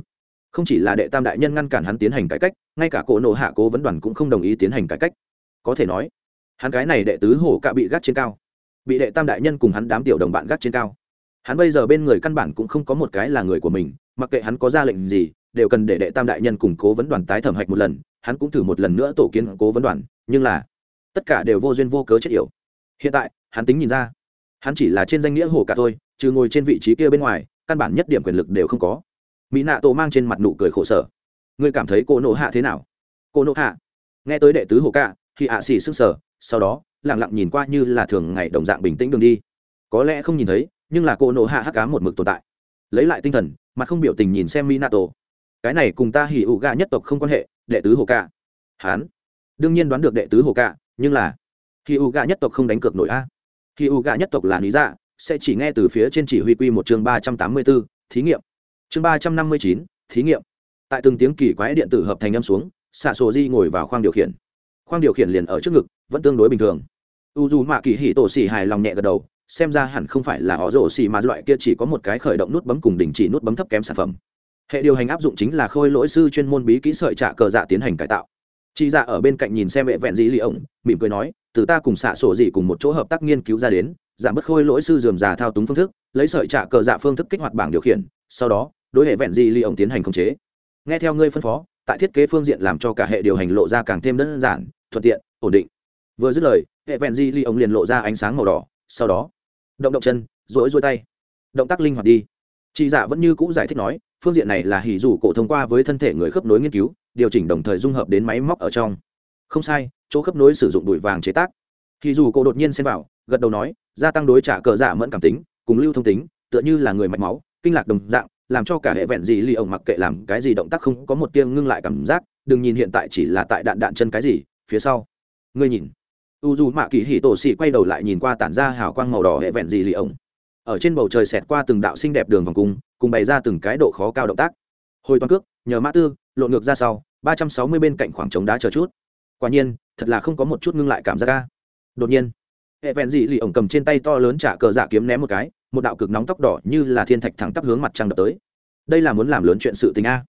Không chỉ là đệ tam đại nhân ngăn cản hắn tiến hành cải cách, ngay cả cỗ nộ hạ cố vấn đoàn cũng không đồng ý tiến hành cải cách có thể nói, hắn cái này đệ tứ hổ cạ bị gác trên cao, bị đệ tam đại nhân cùng hắn đám tiểu đồng bạn gác trên cao. Hắn bây giờ bên người căn bản cũng không có một cái là người của mình, mặc kệ hắn có ra lệnh gì, đều cần để đệ tam đại nhân cùng cố vấn đoàn tái thẩm hạch một lần, hắn cũng thử một lần nữa tổ kiến cố vấn đoàn, nhưng là, tất cả đều vô duyên vô cớ chết yểu. Hiện tại, hắn tính nhìn ra, hắn chỉ là trên danh nghĩa hổ cả thôi, trừ ngồi trên vị trí kia bên ngoài, căn bản nhất điểm quyền lực đều không có. Mỹ nạ tổ mang trên mặt nụ cười khổ sở. Ngươi cảm thấy cô nộ hạ thế nào? Cô nộ hạ, nghe tới đệ tứ hồ khi thì hạ xỉ sức sở, sau đó lẳng lặng nhìn qua như là thường ngày đồng dạng bình tĩnh đường đi. Có lẽ không nhìn thấy, nhưng là cô nộ hạ hắc cá một mực tồn tại. Lấy lại tinh thần mặt không biểu tình nhìn xem mỹ nato cái này cùng ta hỉ ủ gạ nhất tộc không quan hệ, đệ tứ hồ ca. Hán. Đương nhiên đoán được đệ tứ hồ ca, nhưng là hỉ ủ gạ nhất tộc không đánh cược nổi a. Hỉ ủ gạ nhất tộc là lý dạ sẽ chỉ nghe từ phía trên chỉ huy quy một chương ba trăm tám mươi b ố thí nghiệm. Chương ba trăm năm mươi chín, thí nghiệm. Tại từng tiếng kỳ quái điện tử hợp thành âm xuống xạ sổ di ngồi vào khoang điều khiển khoang điều khiển liền ở trước ngực, vẫn tương đối bình thường. U dù mạ kỳ hỉ tổ xỉ hài lòng nhẹ gật đầu, xem ra hẳn không phải là họ rổ xỉ mà loại kia chỉ có một cái khởi động nút bấm cùng đình chỉ nút bấm thấp kém sản phẩm. Hệ điều hành áp dụng chính là khôi lỗi sư chuyên môn bí kỹ sợi trạ cờ dạ tiến hành cải tạo. Chị dạ ở bên cạnh nhìn xem hệ vẹn dĩ lì ổng, mỉm cười nói, từ ta cùng xạ sổ dị cùng một chỗ hợp tác nghiên cứu ra đến, giảm bớt khôi lỗi sư dườm già thao túng phương thức, lấy sợi trạ cờ dạ phương thức kích hoạt bảng điều khiển, sau đó, đối hệ vẹn dĩ lì ổng tiến hành khống chế. Nghe theo ngươi phân phó, tại thiết kế phương diện làm cho cả hệ điều hành lộ ra càng thêm đơn giản thuận tiện, ổn định. Vừa dứt lời, hệ vẹn di ly ống liền lộ ra ánh sáng màu đỏ, sau đó, động động chân rối rối tay. Động tác linh hoạt đi. Chị dạ vẫn như cũ giải thích nói, phương diện này là hỉ dù cổ thông qua với thân thể người khớp nối nghiên cứu, điều chỉnh đồng thời dung hợp đến máy móc ở trong. Không sai, chỗ khớp nối sử dụng đùi vàng chế tác. Hỉ dù cổ đột nhiên xen vào, gật đầu nói, gia tăng đối trả cờ dạ mẫn cảm tính, cùng lưu thông tính, tựa như là người mạch máu, kinh lạc đồng dạng, làm cho cả hệ vẹn gì ly ổng mặc kệ làm cái gì động tác không có một tiếng ngưng lại cảm giác, đừng nhìn hiện tại chỉ là tại đạn đạn chân cái gì phía sau. Ngươi nhìn. U dù mạ kỳ hỉ tổ xị quay đầu lại nhìn qua tản ra hào quang màu đỏ hệ vẹn gì lì ổng. Ở trên bầu trời xẹt qua từng đạo xinh đẹp đường vòng cung, cùng bày ra từng cái độ khó cao động tác. Hồi toàn cước, nhờ mã tư, lộn ngược ra sau, ba trăm sáu mươi bên cạnh khoảng trống đá chờ chút. Quả nhiên, thật là không có một chút ngưng lại cảm giác ca đột nhiên, hệ vẹn dị lì ổng cầm trên tay to lớn trả cờ giả kiếm ném một cái, một đạo cực nóng tóc đỏ như là thiên thạch thẳng tắp hướng mặt trăng đập tới. Đây là muốn làm lớn chuyện sự tình a.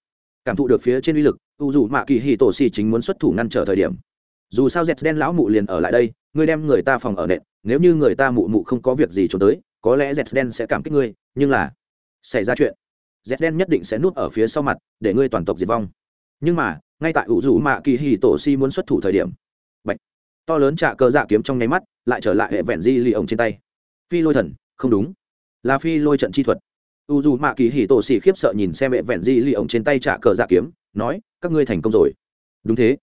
Cảm thụ được phía trên uy lực, u dù mạ kỳ hì tổ xì chính muốn xuất thủ ngăn trở thời điểm dù sao dẹt đen lão mụ liền ở lại đây, ngươi đem người ta phòng ở nện, nếu như người ta mụ mụ không có việc gì trốn tới, có lẽ dẹt đen sẽ cảm kích ngươi, nhưng là xảy ra chuyện dẹt đen nhất định sẽ núp ở phía sau mặt, để ngươi toàn tộc diệt vong. Nhưng mà, ngay tại ủ rủ mạ kỳ hì tổ si muốn xuất thủ thời điểm, Bạch. to lớn trạ cơ dạ kiếm trong nháy mắt lại trở lại hệ vẹn di lì ổng trên tay. Phi lôi thần, không đúng, là phi lôi trận chi thuật. U dù mạ kỳ hì tổ xì khiếp sợ nhìn xem hệ vẹn di lì ổng trên tay trả cờ dạ kiếm, nói, các ngươi thành công rồi. Đúng thế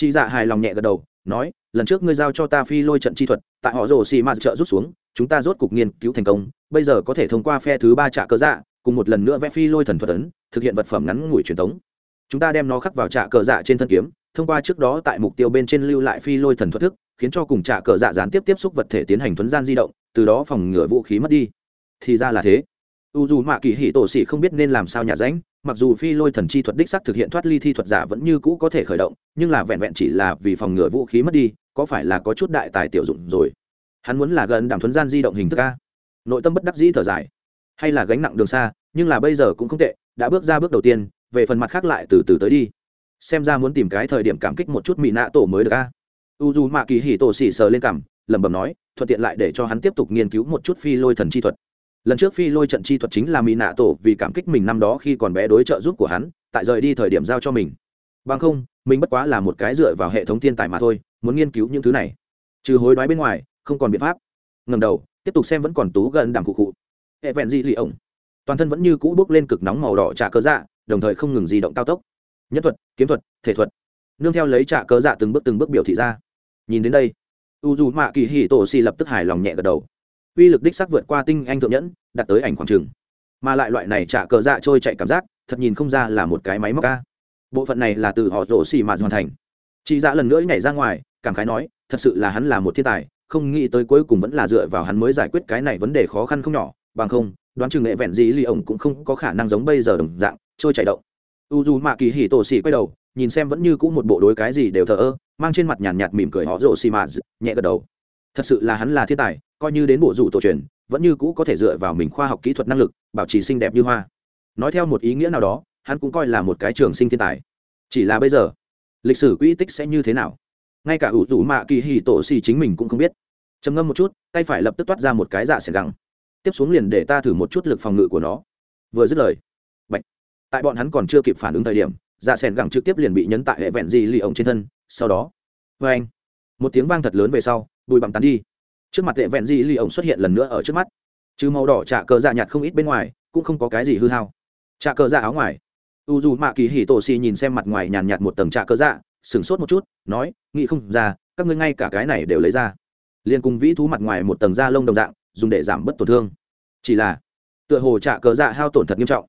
chị dạ hài lòng nhẹ gật đầu, nói, lần trước ngươi giao cho ta phi lôi trận chi thuật, tại họ rồ xì ma trợ rút xuống, chúng ta rốt cục nghiên cứu thành công, bây giờ có thể thông qua phe thứ ba trả cờ dạ cùng một lần nữa vẽ phi lôi thần thuật ấn, thực hiện vật phẩm ngắn ngủi truyền thống. Chúng ta đem nó khắc vào trả cờ dạ trên thân kiếm, thông qua trước đó tại mục tiêu bên trên lưu lại phi lôi thần thuật thức, khiến cho cùng trả cờ dạ gián tiếp tiếp xúc vật thể tiến hành thuấn gian di động, từ đó phòng ngừa vũ khí mất đi. Thì ra là thế. U dù mạ kỳ hỉ tổ sĩ không biết nên làm sao nhà ránh mặc dù phi lôi thần chi thuật đích sắc thực hiện thoát ly thi thuật giả vẫn như cũ có thể khởi động, nhưng là vẹn vẹn chỉ là vì phòng ngừa vũ khí mất đi, có phải là có chút đại tài tiểu dụng rồi? Hắn muốn là gần đảm thuấn gian di động hình thức a. Nội tâm bất đắc dĩ thở dài. Hay là gánh nặng đường xa, nhưng là bây giờ cũng không tệ, đã bước ra bước đầu tiên, về phần mặt khác lại từ từ tới đi. Xem ra muốn tìm cái thời điểm cảm kích một chút mỹ nạ tổ mới được a. U dù mạ kỳ hỉ tổ xỉ sờ lên cằm, lẩm bẩm nói, thuận tiện lại để cho hắn tiếp tục nghiên cứu một chút phi lôi thần chi thuật lần trước phi lôi trận chi thuật chính là mỹ nạ tổ vì cảm kích mình năm đó khi còn bé đối trợ giúp của hắn, tại rời đi thời điểm giao cho mình. Bằng không, mình bất quá là một cái dựa vào hệ thống thiên tài mà thôi, muốn nghiên cứu những thứ này. Trừ hối đoái bên ngoài, không còn biện pháp. Ngầm đầu, tiếp tục xem vẫn còn tú gần đằng cụ cụ. Hệ vẹn dị lì ổng. Toàn thân vẫn như cũ bước lên cực nóng màu đỏ trả cơ dạ đồng thời không ngừng di động cao tốc. Nhất thuật, kiếm thuật, thể thuật. Nương theo lấy trả cơ dạ từng bước từng bước biểu thị ra. Nhìn đến đây u dù mạ kỳ hì tổ xì lập tức hài lòng nhẹ gật đầu uy lực đích sắc vượt qua tinh anh thượng nhẫn đạt tới ảnh khoảng trường mà lại loại này trả cờ dạ trôi chạy cảm giác thật nhìn không ra là một cái máy móc ca. Bộ phận này là từ họ rổ xì mà hoàn thành. Chị dạ lần nữa nhảy ra ngoài cảm khái nói thật sự là hắn là một thiên tài không nghĩ tới cuối cùng vẫn là dựa vào hắn mới giải quyết cái này vấn đề khó khăn không nhỏ. Bằng không đoán chừng nghệ vẹn gì ly ổng cũng không có khả năng giống bây giờ đồng dạng trôi chạy động. U dù mạ kỳ hỉ tổ xì quay đầu nhìn xem vẫn như cũ một bộ đối cái gì đều thờ ơ mang trên mặt nhàn nhạt, nhạt mỉm cười họ rổ xì mà nhẹ gật đầu thật sự là hắn là thiên tài, coi như đến bộ rủ tổ truyền, vẫn như cũ có thể dựa vào mình khoa học kỹ thuật năng lực, bảo trì xinh đẹp như hoa. Nói theo một ý nghĩa nào đó, hắn cũng coi là một cái trường sinh thiên tài. Chỉ là bây giờ, lịch sử quỹ tích sẽ như thế nào? Ngay cả ủ rủ mạ kỳ hì tổ xì chính mình cũng không biết. Trầm ngâm một chút, tay phải lập tức toát ra một cái dạ xẻng gẳng tiếp xuống liền để ta thử một chút lực phòng ngự của nó. Vừa dứt lời, Bạch. tại bọn hắn còn chưa kịp phản ứng thời điểm dạ xẻng gẳng trực tiếp liền bị nhấn tại hệ vẹn gì lì ổng trên thân. Sau đó vê anh một tiếng vang thật lớn về sau bùi bặm tán đi. Trước mặt tệ vẹn gì lì ổng xuất hiện lần nữa ở trước mắt. Trừ màu đỏ trạ cờ dạ nhạt không ít bên ngoài, cũng không có cái gì hư hao. Trạ cờ dạ áo ngoài. U dù mạ kỳ hì tổ xì nhìn xem mặt ngoài nhàn nhạt một tầng trạ cờ dạ sửng sốt một chút, nói, nghĩ không ra, các ngươi ngay cả cái này đều lấy ra. Liền cùng vĩ thú mặt ngoài một tầng da lông đồng dạng, dùng để giảm bớt tổn thương. Chỉ là, tựa hồ trạ cờ dạ hao tổn thật nghiêm trọng.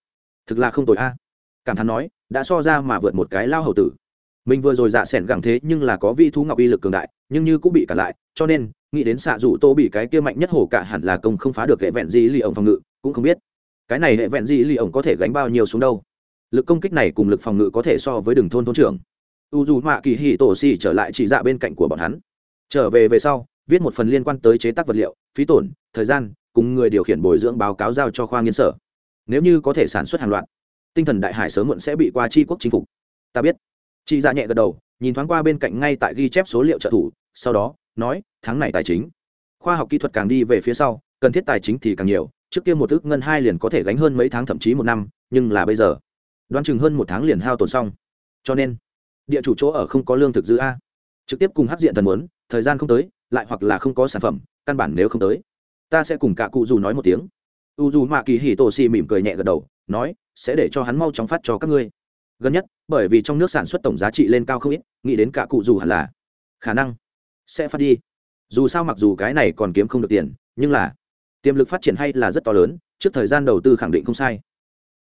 Thực là không tội a. Cảm thán nói, đã so ra mà vượt một cái lao hầu tử mình vừa rồi dạ s ẻ n gẳng thế nhưng là có vị thú ngọc uy lực cường đại, nhưng như cũng bị cản lại, cho nên, nghĩ đến xạ rủ tô bị cái kia mạnh nhất hổ cả hẳn là công không phá được hệ vẹn gì lì ổng phòng ngự, cũng không biết. Cái này hệ vẹn gì lì ổng có thể gánh bao nhiêu xuống đâu? Lực công kích này cùng lực phòng ngự có thể so với đường thôn thôn trưởng. U dù mạ kỳ hì tổ xì trở lại chỉ dạ bên cạnh của bọn hắn. Trở về về sau, viết một phần liên quan tới chế tác vật liệu, phí tổn, thời gian, cùng người điều khiển bồi dưỡng báo cáo giao cho khoa nghiên sở. Nếu như có thể sản xuất hàng loạt, tinh thần đại hải sớm muộn sẽ bị qua tri quốc chính phục. Ta biết chị dạ nhẹ gật đầu, nhìn thoáng qua bên cạnh ngay tại ghi chép số liệu trợ thủ, sau đó, nói, tháng này tài chính. Khoa học kỹ thuật càng đi về phía sau, cần thiết tài chính thì càng nhiều, trước kia một ước ngân hai liền có thể gánh hơn mấy tháng, thậm chí một năm, nhưng là bây giờ, đoán chừng hơn một tháng liền hao tồn xong. Cho nên, địa chủ chỗ ở không có lương thực dư a. Trực tiếp cùng hát diện thần muốn, thời gian không tới, lại hoặc là không có sản phẩm, căn bản nếu không tới, ta sẽ cùng cả cụ dù nói một tiếng. U dù mạ kỳ hì tổ xì mỉm cười nhẹ gật đầu, nói, sẽ để cho hắn mau chóng phát cho các ngươi gần nhất, bởi vì trong nước sản xuất tổng giá trị lên cao không ít, nghĩ đến cả cụ dù hẳn là khả năng sẽ phát đi. Dù sao mặc dù cái này còn kiếm không được tiền, nhưng là tiềm lực phát triển hay là rất to lớn, trước thời gian đầu tư khẳng định không sai.